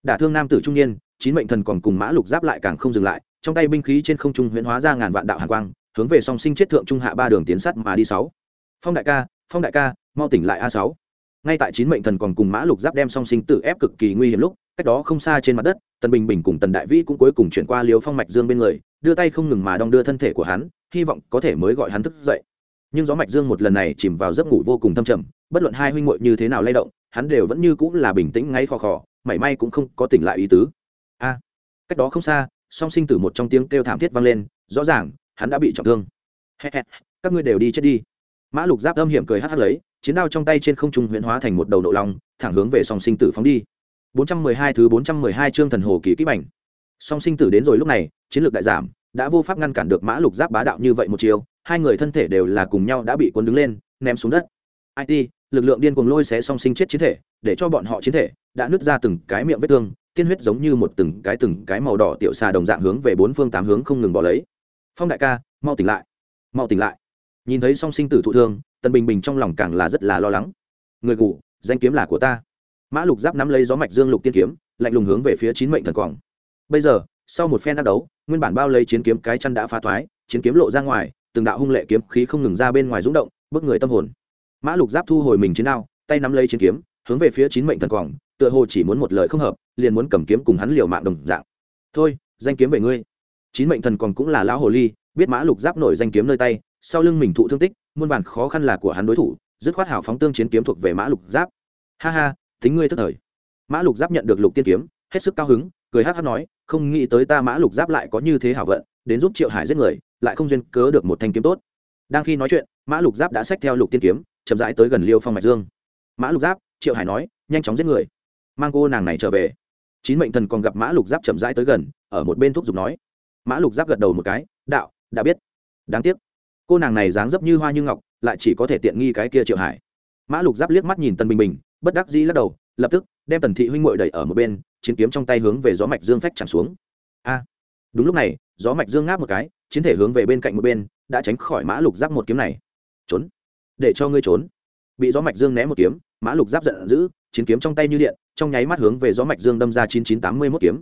đả thương nam tử trung niên, chín mệnh thần còn cùng mã lục giáp lại càng không dừng lại, trong tay binh khí trên không trung huyễn hóa ra ngàn vạn đạo hàn quang, hướng về song sinh chết thượng trung hạ ba đường tiến sắt mà đi sáu. Phong đại ca, phong đại ca, mau tỉnh lại a sáu. Ngay tại chín mệnh thần còn cùng mã lục giáp đem song sinh tự ép cực kỳ nguy hiểm lúc, cách đó không xa trên mặt đất, tần bình bình cùng tần đại vĩ cũng cuối cùng chuyển qua liều phong mạch dương bên người, đưa tay không ngừng mà đong đưa thân thể của hắn, hy vọng có thể mới gọi hắn thức dậy. Nhưng gió mạch dương một lần này chìm vào giấc ngủ vô cùng thâm trầm, bất luận hai huynh muội như thế nào lay động, hắn đều vẫn như cũng là bình tĩnh ngay khò khò mảy may cũng không có tỉnh lại ý tứ. A, cách đó không xa, song sinh tử một trong tiếng kêu thảm thiết vang lên, rõ ràng, hắn đã bị trọng thương. Các ngươi đều đi chết đi. Mã lục giáp âm hiểm cười hắt hắt lấy, chiến đao trong tay trên không trung huyễn hóa thành một đầu nộ long, thẳng hướng về song sinh tử phóng đi. 412 thứ 412 chương thần hồ kỳ kỹ bảnh song sinh tử đến rồi lúc này, chiến lược đại giảm, đã vô pháp ngăn cản được mã lục giáp bá đạo như vậy một chiều, hai người thân thể đều là cùng nhau đã bị cuốn đứng lên, ném xuống đất. It lực lượng điên cuồng lôi xé song sinh chết chiến thể, để cho bọn họ chiến thể đã nứt ra từng cái miệng vết thương, tiên huyết giống như một từng cái từng cái màu đỏ tiểu xà đồng dạng hướng về bốn phương tám hướng không ngừng bỏ lấy. Phong đại ca, mau tỉnh lại. Mau tỉnh lại. Nhìn thấy song sinh tử thụ thương, tần bình bình trong lòng càng là rất là lo lắng. Người cụ danh kiếm là của ta. Mã lục giáp nắm lấy gió mạch dương lục tiên kiếm, lạnh lùng hướng về phía chín mệnh thần quảng bây giờ, sau một phen đắc đấu, nguyên bản bao lấy chiến kiếm cái chăn đã phá thoái, chiến kiếm lộ ra ngoài, từng đạo hung lệ kiếm khí không ngừng ra bên ngoài rúng động, bức người tâm hồn mã lục giáp thu hồi mình chiến đao, tay nắm lấy chiến kiếm, hướng về phía chín mệnh thần quảng tựa hồ chỉ muốn một lời không hợp, liền muốn cầm kiếm cùng hắn liều mạng đồng dạng. Thôi, danh kiếm về ngươi. Chín mệnh thần còn cũng là lão hồ ly, biết mã lục giáp nổi danh kiếm nơi tay, sau lưng mình thụ thương tích, muôn vàn khó khăn là của hắn đối thủ, dứt khoát hảo phóng tương chiến kiếm thuộc về mã lục giáp. Ha ha tính ngươi tức thời. Mã lục giáp nhận được lục tiên kiếm, hết sức cao hứng, cười hát hát nói, không nghĩ tới ta mã lục giáp lại có như thế hảo vận, đến giúp triệu hải giết người, lại không duyên cớ được một thanh kiếm tốt. Đang khi nói chuyện, mã lục giáp đã xách theo lục tiên kiếm chậm rãi tới gần liêu phong mạch dương. Mã lục giáp, triệu hải nói, nhanh chóng giết người. Mang cô nàng này trở về. Chín mệnh thần còn gặp mã lục giáp chậm rãi tới gần, ở một bên thúc giục nói. Mã lục giáp gật đầu một cái, đạo, đã biết. Đáng tiếc, cô nàng này dáng dấp như hoa như ngọc, lại chỉ có thể tiện nghi cái kia triệu hải. Mã lục giáp liếc mắt nhìn tần bình bình, bất đắc dĩ lắc đầu, lập tức đem tần thị huynh mội đẩy ở một bên, chiến kiếm trong tay hướng về gió mạch dương phách chẳng xuống. A! Đúng lúc này, gió mạch dương ngáp một cái, chiến thể hướng về bên cạnh một bên, đã tránh khỏi mã lục giáp một kiếm này. Trốn! Để cho ngươi trốn. Bị gió mạch dương né một kiếm, mã lục giáp giận dữ, chiến kiếm trong tay như điện, trong nháy mắt hướng về gió mạch dương đâm ra chín chín tám mươi mốt kiếm.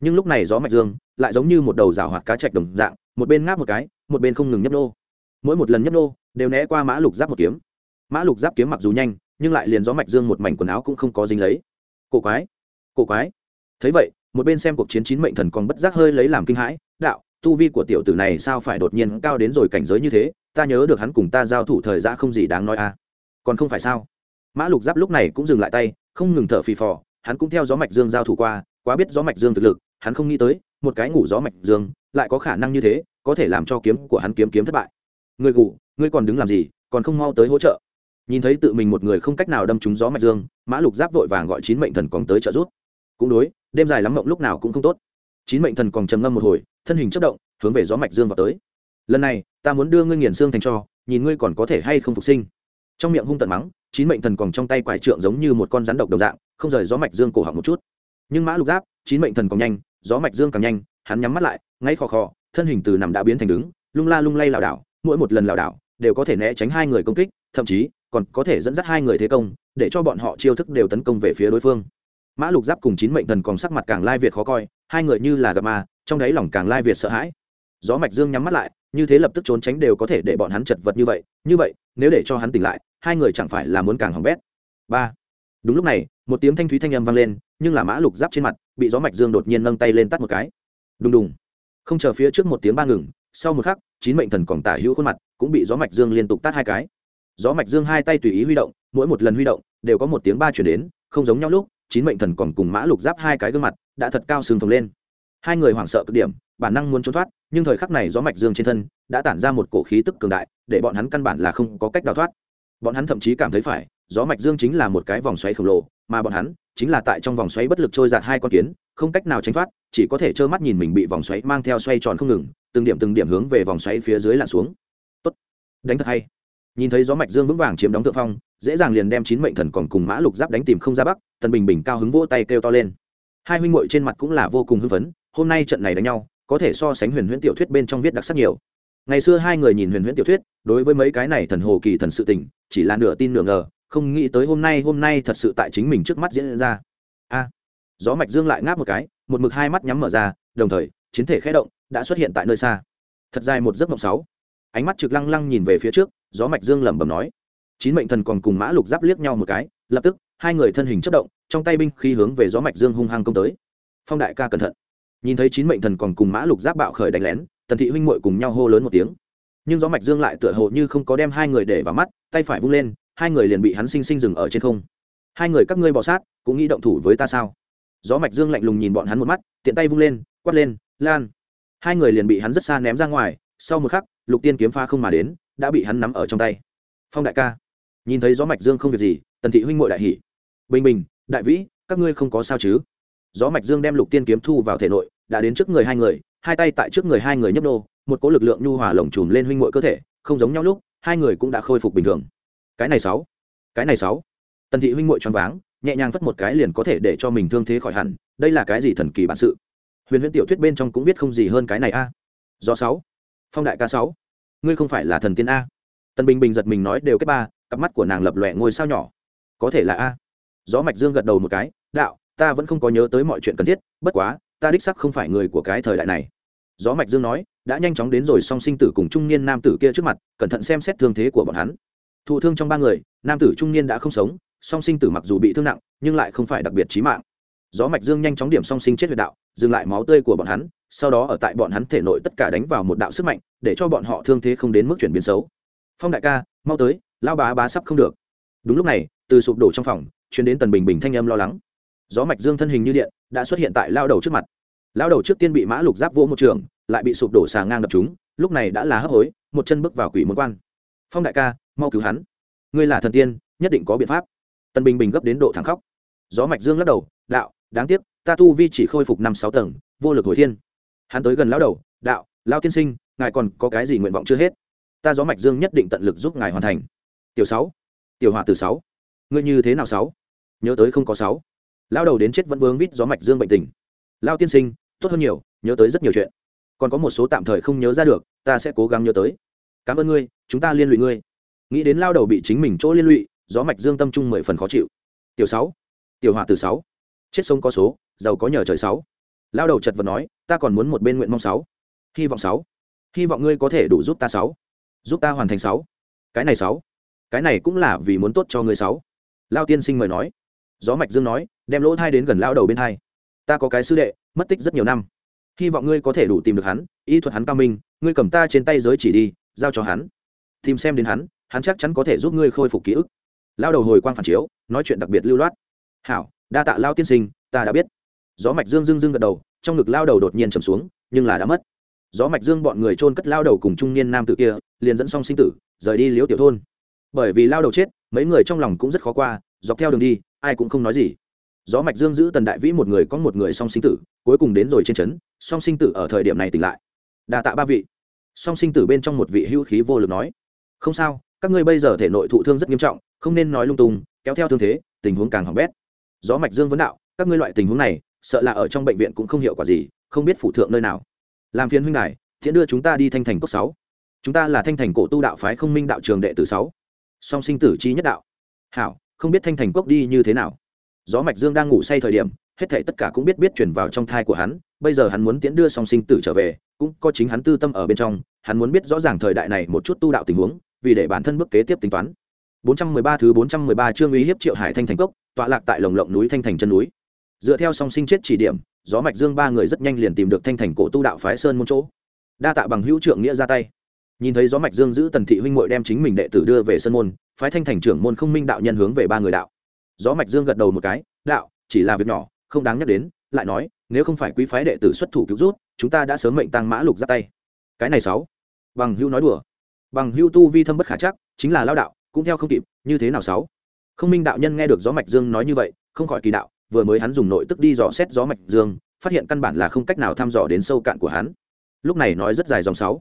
Nhưng lúc này gió mạch dương lại giống như một đầu rào hoạt cá chạch đồng dạng, một bên ngáp một cái, một bên không ngừng nhấp nô. Mỗi một lần nhấp nô, đều né qua mã lục giáp một kiếm. Mã lục giáp kiếm mặc dù nhanh, nhưng lại liền gió mạch dương một mảnh quần áo cũng không có dính lấy. Cổ quái cổ quái. Thấy vậy, một bên xem cuộc chiến chín mệnh thần còn bất giác hơi lấy làm kinh hãi, đạo, tu vi của tiểu tử này sao phải đột nhiên cao đến rồi cảnh giới như thế? Ta nhớ được hắn cùng ta giao thủ thời gian không gì đáng nói à còn không phải sao? Mã lục giáp lúc này cũng dừng lại tay, không ngừng thở phì phò, hắn cũng theo gió mạch dương giao thủ qua, quá biết gió mạch dương thực lực, hắn không nghĩ tới, một cái ngủ gió mạch dương lại có khả năng như thế, có thể làm cho kiếm của hắn kiếm kiếm thất bại. Người ngủ, ngươi còn đứng làm gì, còn không mau tới hỗ trợ. Nhìn thấy tự mình một người không cách nào đâm trúng gió mạch dương, mã lục giáp vội vàng gọi chín mệnh thần còn tới trợ giúp. cũng đối, đêm dài lắm mộng lúc nào cũng không tốt. Chín mệnh thần còn trầm ngâm một hồi, thân hình chất động, hướng về gió mạch dương vào tới lần này, ta muốn đưa ngươi nghiền xương thành cho, nhìn ngươi còn có thể hay không phục sinh. Trong miệng hung tận mắng, chín mệnh thần còn trong tay quải trượng giống như một con rắn độc đồng dạng, không rời gió mạch dương cổ họng một chút. Nhưng mã lục giáp, chín mệnh thần còn nhanh, gió mạch dương càng nhanh, hắn nhắm mắt lại, ngay khò khò, thân hình từ nằm đã biến thành đứng, lung la lung lay lảo đảo, mỗi một lần lảo đảo, đều có thể né tránh hai người công kích, thậm chí, còn có thể dẫn dắt hai người thế công, để cho bọn họ chiêu thức đều tấn công về phía đối phương. Mã lục giáp cùng chín mệnh thần còn sắc mặt càng lai việt khó coi, hai người như là gặp ma, trong đáy lòng càng lai việt sợ hãi. Gió mạch dương nhắm mắt lại như thế lập tức trốn tránh đều có thể để bọn hắn chật vật như vậy như vậy, nếu để cho hắn tỉnh lại, hai người chẳng phải là muốn càng hỏng bét. Ba. Đúng lúc này, một tiếng thanh thúy thanh âm vang lên, nhưng là mã lục giáp trên mặt, bị gió mạch dương đột nhiên nâng tay lên tắt một cái. Đùng đùng. Không chờ phía trước một tiếng ba ngừng, sau một khắc, chín mệnh thần còn tả hữu khuôn mặt, cũng bị gió mạch dương liên tục tát hai cái. Gió mạch dương hai tay tùy ý huy động, mỗi một lần huy động, đều có một tiếng ba chuyển đến, không giống nhau lúc, chín mệnh thần còn cùng mã lục giáp hai cái gương mặt, đã thật cao sừng phồng lên. Hai người hoảng sợ cực điểm bản năng muốn trốn thoát, nhưng thời khắc này gió mạch dương trên thân đã tản ra một cổ khí tức cường đại, để bọn hắn căn bản là không có cách đào thoát. Bọn hắn thậm chí cảm thấy phải, gió mạch dương chính là một cái vòng xoáy khổng lồ, mà bọn hắn chính là tại trong vòng xoáy bất lực trôi giạt hai con kiến, không cách nào tránh thoát, chỉ có thể trơ mắt nhìn mình bị vòng xoáy mang theo xoay tròn không ngừng, từng điểm từng điểm hướng về vòng xoáy phía dưới lặn xuống. Tốt. Đánh thật hay. Nhìn thấy gió mạch dương vững vàng chiếm đóng thượng phong, dễ dàng liền đem chín mệnh thần còn cùng mã lục giáp đánh tìm không ra bắc, tần bình bình cao hứng vỗ tay kêu to lên. Hai huynh muội trên mặt cũng là vô cùng hưng phấn, hôm nay trận này đánh nhau có thể so sánh huyền huyễn tiểu thuyết bên trong viết đặc sắc nhiều. Ngày xưa hai người nhìn huyền huyễn tiểu thuyết, đối với mấy cái này thần hồ kỳ thần sự tình, chỉ là nửa tin nửa ngờ, không nghĩ tới hôm nay hôm nay thật sự tại chính mình trước mắt diễn ra. A, gió mạch dương lại ngáp một cái, một mực hai mắt nhắm mở ra, đồng thời, chiến thể khẽ động, đã xuất hiện tại nơi xa. Thật dài một giấc mộng sáu. Ánh mắt trực lăng lăng nhìn về phía trước, gió mạch dương lẩm bẩm nói. Chín mệnh thần còn cùng mã lục giáp liếc nhau một cái, lập tức, hai người thân hình chất động, trong tay binh khí hướng về gió mạch dương hung hăng công tới. Phong đại ca cẩn thận nhìn thấy chín mệnh thần còn cùng mã lục giáp bạo khởi đánh lén, tần thị huynh muội cùng nhau hô lớn một tiếng. Nhưng gió mạch dương lại tựa hồ như không có đem hai người để vào mắt, tay phải vung lên, hai người liền bị hắn sinh sinh dừng ở trên không. Hai người các ngươi bỏ sát, cũng nghĩ động thủ với ta sao? Gió mạch dương lạnh lùng nhìn bọn hắn một mắt, tiện tay vung lên, quát lên, lan! Hai người liền bị hắn rất xa ném ra ngoài, sau một khắc, lục tiên kiếm pha không mà đến, đã bị hắn nắm ở trong tay. Phong đại ca. Nhìn thấy gió mạch dương không việc gì, tần thị huynh muội đại hỉ. Bình bình, đại vĩ, các ngươi không có sao chứ? Gió mạch dương đem lục tiên kiếm thu vào thể nội, đã đến trước người hai người, hai tay tại trước người hai người nhấp nô, một cỗ lực lượng nhu hòa lồng trùm lên huynh muội cơ thể, không giống nhau lúc, hai người cũng đã khôi phục bình thường. Cái này sáu, cái này sáu. Tần thị huynh muội choáng váng, nhẹ nhàng phất một cái liền có thể để cho mình thương thế khỏi hẳn, đây là cái gì thần kỳ bản sự? Huyền huyễn tiểu thuyết bên trong cũng biết không gì hơn cái này a. Do sáu, phong đại ca sáu, ngươi không phải là thần tiên a. Tần bình bình giật mình nói đều kết ba, cặp mắt của nàng lập lòe ngôi sao nhỏ. Có thể là a. Gió mạch dương gật đầu một cái, đạo ta vẫn không có nhớ tới mọi chuyện cần thiết, bất quá, ta đích sắc không phải người của cái thời đại này. Gió mạch dương nói, đã nhanh chóng đến rồi song sinh tử cùng trung niên nam tử kia trước mặt, cẩn thận xem xét thương thế của bọn hắn. Thụ thương trong ba người, nam tử trung niên đã không sống, song sinh tử mặc dù bị thương nặng, nhưng lại không phải đặc biệt chí mạng. Gió mạch dương nhanh chóng điểm song sinh chết huyệt đạo, dừng lại máu tươi của bọn hắn, sau đó ở tại bọn hắn thể nội tất cả đánh vào một đạo sức mạnh, để cho bọn họ thương thế không đến mức chuyển biến xấu. Phong đại ca, mau tới lao bá bá sắp không được. Đúng lúc này, từ sụp đổ trong phòng chuyến đến tần bình bình thanh âm lo lắng gió mạch dương thân hình như điện, đã xuất hiện tại lao đầu trước mặt. Lao đầu trước tiên bị mã lục giáp vô một trường, lại bị sụp đổ xà ngang đập chúng lúc này đã là hấp hối, một chân bước vào quỷ môn quan. Phong đại ca, mau cứu hắn. Ngươi là thần tiên, nhất định có biện pháp. Tần bình bình gấp đến độ thẳng khóc. Gió mạch dương lắc đầu, đạo, đáng tiếc, ta tu vi chỉ khôi phục năm sáu tầng, vô lực hồi thiên. Hắn tới gần lao đầu, đạo, lao tiên sinh, ngài còn có cái gì nguyện vọng chưa hết? Ta gió mạch dương nhất định tận lực giúp ngài hoàn thành. Tiểu sáu, tiểu hòa từ sáu, ngươi như thế nào sáu? Nhớ tới không có sáu lao đầu đến chết vẫn vướng vít gió mạch dương bệnh tình. Lao tiên sinh, tốt hơn nhiều, nhớ tới rất nhiều chuyện. Còn có một số tạm thời không nhớ ra được, ta sẽ cố gắng nhớ tới. Cảm ơn ngươi, chúng ta liên lụy ngươi. Nghĩ đến lao đầu bị chính mình chỗ liên lụy, gió mạch dương tâm trung mười phần khó chịu. Tiểu sáu, tiểu họa từ sáu. Chết sông có số, giàu có nhờ trời sáu. Lao đầu chật vật nói, ta còn muốn một bên nguyện mong sáu. Hy vọng sáu. Hy vọng ngươi có thể đủ giúp ta sáu. Giúp ta hoàn thành sáu. Cái này sáu. Cái này cũng là vì muốn tốt cho ngươi sáu. Lao tiên sinh mời nói. Gió mạch dương nói đem lỗ thai đến gần lao đầu bên thai. Ta có cái sư đệ, mất tích rất nhiều năm. Hy vọng ngươi có thể đủ tìm được hắn, y thuật hắn cao minh, ngươi cầm ta trên tay giới chỉ đi, giao cho hắn. Tìm xem đến hắn hắn chắc chắn có thể giúp ngươi khôi phục ký ức. Lao đầu hồi quang phản chiếu, nói chuyện đặc biệt lưu loát. Hảo, đa tạ lao tiên sinh, ta đã biết. Gió mạch dương dương dương gật đầu, trong ngực lao đầu đột nhiên chầm xuống, nhưng là đã mất. Gió mạch dương bọn người trôn cất lao đầu cùng trung niên nam tử kia, liền dẫn xong sinh tử, rời đi liễu tiểu thôn. Bởi vì lao đầu chết, mấy người trong lòng cũng rất khó qua, dọc theo đường đi, ai cũng không nói gì gió mạch dương giữ tần đại vĩ một người có một người song sinh tử, cuối cùng đến rồi trên trấn, song sinh tử ở thời điểm này tỉnh lại. Đà tạ ba vị. Song sinh tử bên trong một vị hữu khí vô lực nói, không sao, các ngươi bây giờ thể nội thụ thương rất nghiêm trọng, không nên nói lung tung, kéo theo thương thế, tình huống càng hỏng bét. Gió mạch dương vấn đạo, các ngươi loại tình huống này, sợ là ở trong bệnh viện cũng không hiệu quả gì, không biết phụ thượng nơi nào. Làm phiền huynh đài, thiện đưa chúng ta đi thanh thành cốc sáu. Chúng ta là thanh thành cổ tu đạo phái không minh đạo trường đệ tử sáu. Song sinh tử chi nhất đạo. Hảo, không biết thanh thành cốc đi như thế nào gió mạch dương đang ngủ say thời điểm hết thảy tất cả cũng biết biết truyền vào trong thai của hắn bây giờ hắn muốn tiễn đưa song sinh tử trở về cũng có chính hắn tư tâm ở bên trong hắn muốn biết rõ ràng thời đại này một chút tu đạo tình huống vì để bản thân bước kế tiếp tính toán 413 thứ 413 chương uy hiếp Triệu Hải Thanh thành cốc, tọa lạc tại lồng lộng núi Thanh thành chân núi. Dựa theo song sinh chết chỉ điểm, gió mạch dương ba người rất nhanh liền tìm được Thanh thành cổ tu đạo phái sơn môn chỗ. Đa tạ bằng hữu trưởng nghĩa ra tay. Nhìn thấy gió mạch dương giữ tần thị huynh muội đem chính mình đệ tử đưa về sơn môn, phái Thanh thành trưởng môn không minh đạo nhân hướng về ba người đạo. Gió mạch dương gật đầu một cái, đạo, chỉ là việc nhỏ, không đáng nhắc đến, lại nói, nếu không phải quý phái đệ tử xuất thủ cứu rút, chúng ta đã sớm mệnh tăng mã lục ra tay. Cái này sáu. Bằng Hưu nói đùa. Bằng Hưu tu vi thâm bất khả chắc, chính là lao đạo, cũng theo không kịp như thế nào sáu không minh đạo nhân nghe được gió mạch dương nói như vậy không khỏi kỳ đạo vừa mới hắn dùng nội tức đi dò xét gió mạch dương phát hiện căn bản là không cách nào thăm dò đến sâu cạn của hắn lúc này nói rất dài dòng sáu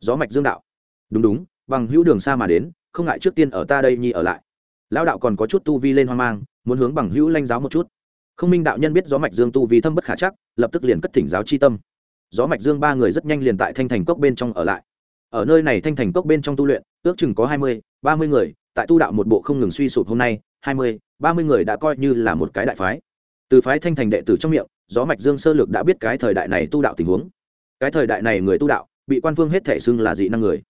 gió mạch dương đạo đúng đúng bằng hữu đường xa mà đến không ngại trước tiên ở ta đây nhi ở lại lão đạo còn có chút tu vi lên hoang mang, muốn hướng bằng hữu lanh giáo một chút. Không minh đạo nhân biết gió mạch dương tu vi thâm bất khả chắc, lập tức liền cất thỉnh giáo chi tâm. Gió mạch dương ba người rất nhanh liền tại thanh thành cốc bên trong ở lại. Ở nơi này thanh thành cốc bên trong tu luyện, ước chừng có hai mươi, ba mươi người, tại tu đạo một bộ không ngừng suy sụp hôm nay, hai mươi, ba mươi người đã coi như là một cái đại phái. Từ phái thanh thành đệ tử trong miệng, gió mạch dương sơ lược đã biết cái thời đại này tu đạo tình huống. Cái thời đại này người tu đạo, bị quan phương hết thể xưng là dị năng người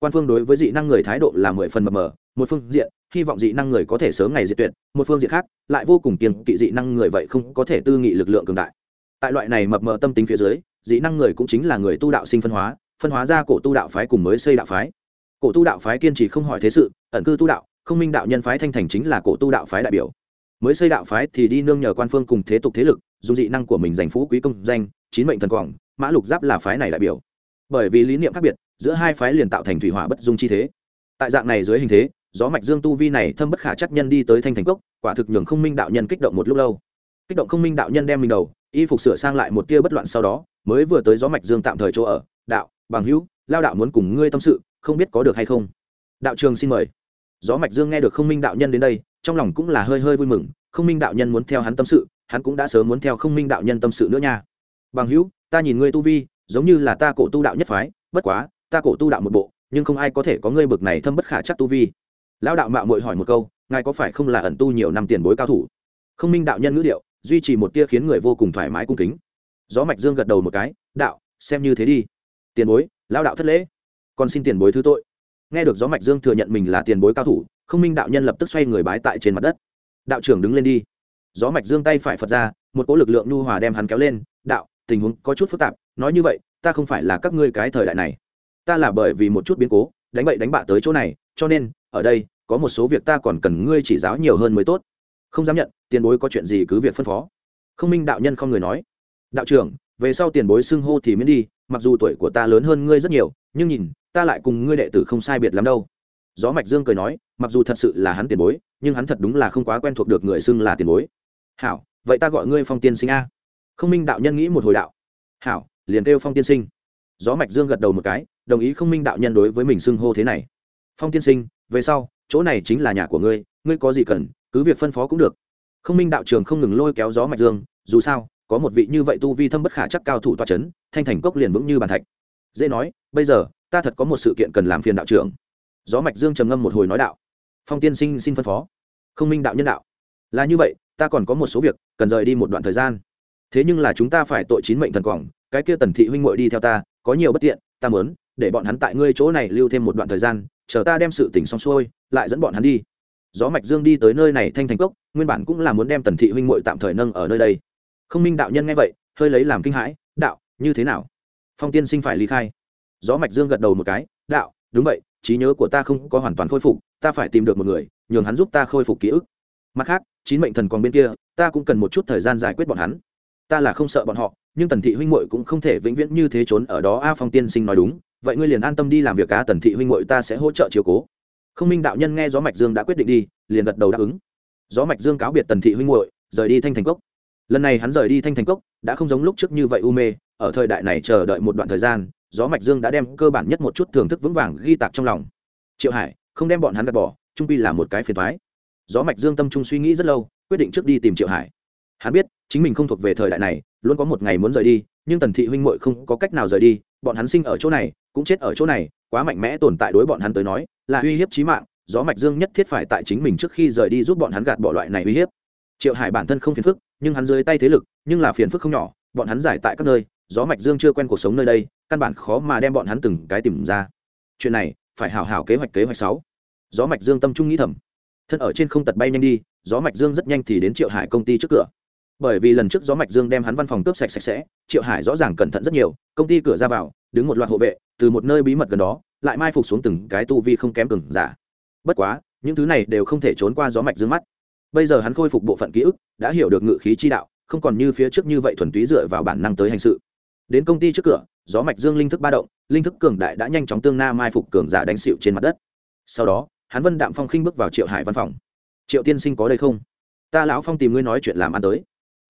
quan phương đối với dị năng người thái độ là mười phần mập mờ, một phương diện, hy vọng dị năng người có thể sớm ngày diệt tuyệt, một phương diện khác, lại vô cùng kiên kỵ dị năng người vậy không có thể tư nghị lực lượng cường đại. Tại loại này mập mờ tâm tính phía dưới, dị năng người cũng chính là người tu đạo sinh phân hóa phân hóa ra cổ tu đạo phái cùng mới xây đạo phái. Cổ tu đạo phái kiên trì không hỏi thế sự, ẩn cư tu đạo, không minh đạo nhân phái thanh thành chính là cổ tu đạo phái đại biểu. Mới xây đạo phái thì đi nương nhờ quan phương cùng thế tục thế lực, dùng dị năng của mình giành phú quý công danh, chín mệnh thần quảng, mã lục giáp là phái này đại biểu. Bởi vì lý niệm khác biệt giữa hai phái liền tạo thành thủy hỏa bất dung chi thế. Tại dạng này dưới hình thế, gió mạch dương tu vi này thâm bất khả chắc nhân đi tới thanh thành cốc, quả thực nhường không minh đạo nhân kích động một lúc lâu. Kích động không minh đạo nhân đem mình đầu, y phục sửa sang lại một tia bất loạn sau đó, mới vừa tới gió mạch dương tạm thời chỗ ở. Đạo, bằng hữu, lao đạo muốn cùng ngươi tâm sự, không biết có được hay không? Đạo trường xin mời. Gió mạch dương nghe được không minh đạo nhân đến đây, trong lòng cũng là hơi hơi vui mừng, không minh đạo nhân muốn theo hắn tâm sự, hắn cũng đã sớm muốn theo không minh đạo nhân tâm sự nữa nha. Bằng hữu, ta nhìn ngươi tu vi, giống như là ta cổ tu đạo nhất phái, bất quá ta cổ tu đạo một bộ, nhưng không ai có thể có ngươi bực này thâm bất khả chắc tu vi. Lão đạo mạo muội hỏi một câu, ngài có phải không là ẩn tu nhiều năm tiền bối cao thủ? Không minh đạo nhân ngữ điệu, duy trì một tia khiến người vô cùng thoải mái cung kính. Gió mạch dương gật đầu một cái, đạo, xem như thế đi. Tiền bối, lão đạo thất lễ. Còn xin tiền bối thứ tội. Nghe được gió mạch dương thừa nhận mình là tiền bối cao thủ, không minh đạo nhân lập tức xoay người bái tại trên mặt đất. Đạo trưởng đứng lên đi. Gió mạch dương tay phải phật ra, một cỗ lực lượng nhu hòa đem hắn kéo lên. Đạo, tình huống có chút phức tạp, nói như vậy, ta không phải là các ngươi cái thời đại này ta là bởi vì một chút biến cố, đánh bậy đánh bạ tới chỗ này, cho nên, ở đây, có một số việc ta còn cần ngươi chỉ giáo nhiều hơn mới tốt. Không dám nhận, tiền bối có chuyện gì cứ việc phân phó. Không minh đạo nhân không người nói. Đạo trưởng, về sau tiền bối xưng hô thì miễn đi, mặc dù tuổi của ta lớn hơn ngươi rất nhiều, nhưng nhìn, ta lại cùng ngươi đệ tử không sai biệt lắm đâu. Gió mạch dương cười nói, mặc dù thật sự là hắn tiền bối, nhưng hắn thật đúng là không quá quen thuộc được người xưng là tiền bối. Hảo, vậy ta gọi ngươi phong tiên sinh a. Không minh đạo nhân nghĩ một hồi đạo. Hảo, liền kêu phong tiên sinh. Gió mạch dương gật đầu một cái đồng ý không minh đạo nhân đối với mình xưng hô thế này. Phong tiên sinh, về sau, chỗ này chính là nhà của ngươi ngươi có gì cần, cứ việc phân phó cũng được. Không minh đạo trường không ngừng lôi kéo gió mạch dương, dù sao, có một vị như vậy tu vi thâm bất khả chắc cao thủ toa c h ấ n thanh thành cốc liền vững như bàn thạch. Dễ nói, bây giờ, ta thật có một sự kiện cần làm phiền đạo trưởng. Gió mạch dương trầm ngâm một hồi nói đạo. Phong tiên sinh xin phân phó. Không minh đạo nhân đạo. Là như vậy, ta còn có một số việc, cần rời đi một đoạn thời gian. Thế nhưng là chúng ta phải tội chín mệnh thần quảng, cái kia tần thị huynh muội đi theo ta, có nhiều bất tiện, ta mớn để bọn hắn tại ngươi chỗ này lưu thêm một đoạn thời gian, chờ ta đem sự tỉnh xong xuôi, lại dẫn bọn hắn đi. Gió mạch dương đi tới nơi này thanh thành cốc, nguyên bản cũng là muốn đem tần thị huynh muội tạm thời nâng ở nơi đây. Không minh đạo nhân nghe vậy, hơi lấy làm kinh hãi, đạo, như thế nào? Phong tiên sinh phải ly khai. Gió mạch dương gật đầu một cái, đạo, đúng vậy, trí nhớ của ta không có hoàn toàn khôi phục, ta phải tìm được một người, nhường hắn giúp ta khôi phục ký ức. Mặt khác, chín mệnh thần còn bên kia, ta cũng cần một chút thời gian giải quyết bọn hắn. Ta là không sợ bọn họ, nhưng tần thị huynh muội cũng không thể vĩnh viễn như thế trốn ở đó. A phong tiên sinh nói đúng vậy ngươi liền an tâm đi làm việc cá tần thị huynh muội ta sẽ hỗ trợ chiếu cố. Không minh đạo nhân nghe gió mạch dương đã quyết định đi, liền gật đầu đáp ứng. Gió mạch dương cáo biệt tần thị huynh muội, rời đi thanh thành cốc. Lần này hắn rời đi thanh thành cốc, đã không giống lúc trước như vậy u mê, ở thời đại này chờ đợi một đoạn thời gian, gió mạch dương đã đem cơ bản nhất một chút thưởng thức vững vàng ghi tạc trong lòng. Triệu hải, không đem bọn hắn gạt bỏ, trung pi là một cái phiền thoái gió mạch dương tâm trung suy nghĩ rất lâu, quyết định trước đi tìm triệu hải. Hắn biết, chính mình không thuộc về thời đại này, luôn có một ngày muốn rời đi, nhưng tần thị huynh muội không có cách nào rời đi bọn hắn sinh ở chỗ này, cũng chết ở chỗ này, quá mạnh mẽ tồn tại đối bọn hắn tới nói, là uy hiếp chí mạng, gió mạch dương nhất thiết phải tại chính mình trước khi rời đi giúp bọn hắn gạt bỏ loại này uy hiếp. Triệu hải bản thân không phiền phức, nhưng hắn dưới tay thế lực, nhưng là phiền phức không nhỏ, bọn hắn giải tại các nơi, gió mạch dương chưa quen cuộc sống nơi đây, căn bản khó mà đem bọn hắn từng cái tìm ra. Chuyện này, phải hảo hảo kế hoạch kế hoạch sáu. Gió mạch dương tâm trung nghĩ thầm. Thân ở trên không tật bay nhanh đi, gió mạch dương rất nhanh thì đến triệu hải công ty trước cửa bởi vì lần trước gió mạch dương đem hắn văn phòng cướp sạch sạch sẽ, triệu hải rõ ràng cẩn thận rất nhiều, công ty cửa ra vào, đứng một loạt hộ vệ, từ một nơi bí mật gần đó, lại mai phục xuống từng cái tu vi không kém cừng giả. Bất quá, những thứ này đều không thể trốn qua gió mạch dương mắt. Bây giờ hắn khôi phục bộ phận ký ức, đã hiểu được ngự khí chi đạo, không còn như phía trước như vậy thuần túy dựa vào bản năng tới hành sự. Đến công ty trước cửa, gió mạch dương linh thức ba động, linh thức cường đại đã nhanh chóng tương na mai phục cường giả đánh xịu trên mặt đất. Sau đó, hắn vân đạm phong khinh bước vào triệu hải văn phòng. Triệu tiên sinh có đây không? Ta lão phong tìm ngươi nói chuyện làm ăn tới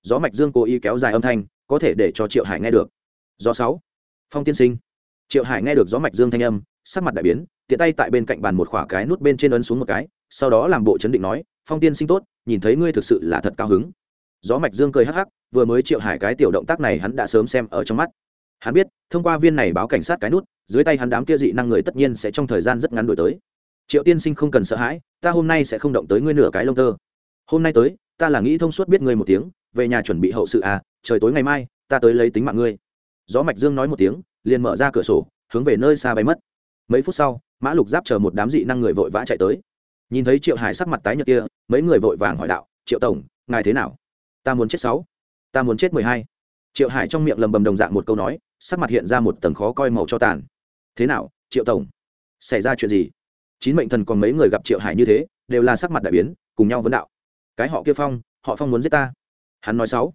gió mạch dương cố ý kéo dài âm thanh, có thể để cho triệu hải nghe được. Gió sáu. Phong tiên sinh. Triệu hải nghe được gió mạch dương thanh âm, sắc mặt đại biến, tiện tay tại bên cạnh bàn một khỏa cái nút bên trên ấn xuống một cái, sau đó làm bộ chấn định nói, phong tiên sinh tốt, nhìn thấy ngươi thực sự là thật cao hứng. Gió mạch dương cười hắc hắc, vừa mới triệu hải cái tiểu động tác này hắn đã sớm xem ở trong mắt. Hắn biết, thông qua viên này báo cảnh sát cái nút, dưới tay hắn đám kia dị năng người tất nhiên sẽ trong thời gian rất ngắn đổi tới. Triệu tiên sinh không cần sợ hãi, ta hôm nay sẽ không động tới ngươi nửa cái lông tơ. Hôm nay tới ta là nghĩ thông suốt biết ngươi một tiếng, về nhà chuẩn bị hậu sự à trời tối ngày mai, ta tới lấy tính mạng ngươi. Gió mạch dương nói một tiếng, liền mở ra cửa sổ, hướng về nơi xa bay mất. Mấy phút sau, mã lục giáp chờ một đám dị năng người vội vã chạy tới. Nhìn thấy triệu hải sắc mặt tái nhợt kia, mấy người vội vàng hỏi đạo, triệu tổng, ngài thế nào? Ta muốn chết sáu, ta muốn chết mười hai. Triệu hải trong miệng lầm bầm đồng dạng một câu nói, sắc mặt hiện ra một tầng khó coi màu cho tàn. Thế nào, triệu tổng, xảy ra chuyện gì? Chín mệnh thần còn mấy người gặp triệu hải như thế, đều là sắc mặt đại biến, cùng nhau vấn đạo cái họ kia phong, họ phong muốn giết ta. Hắn nói sáu.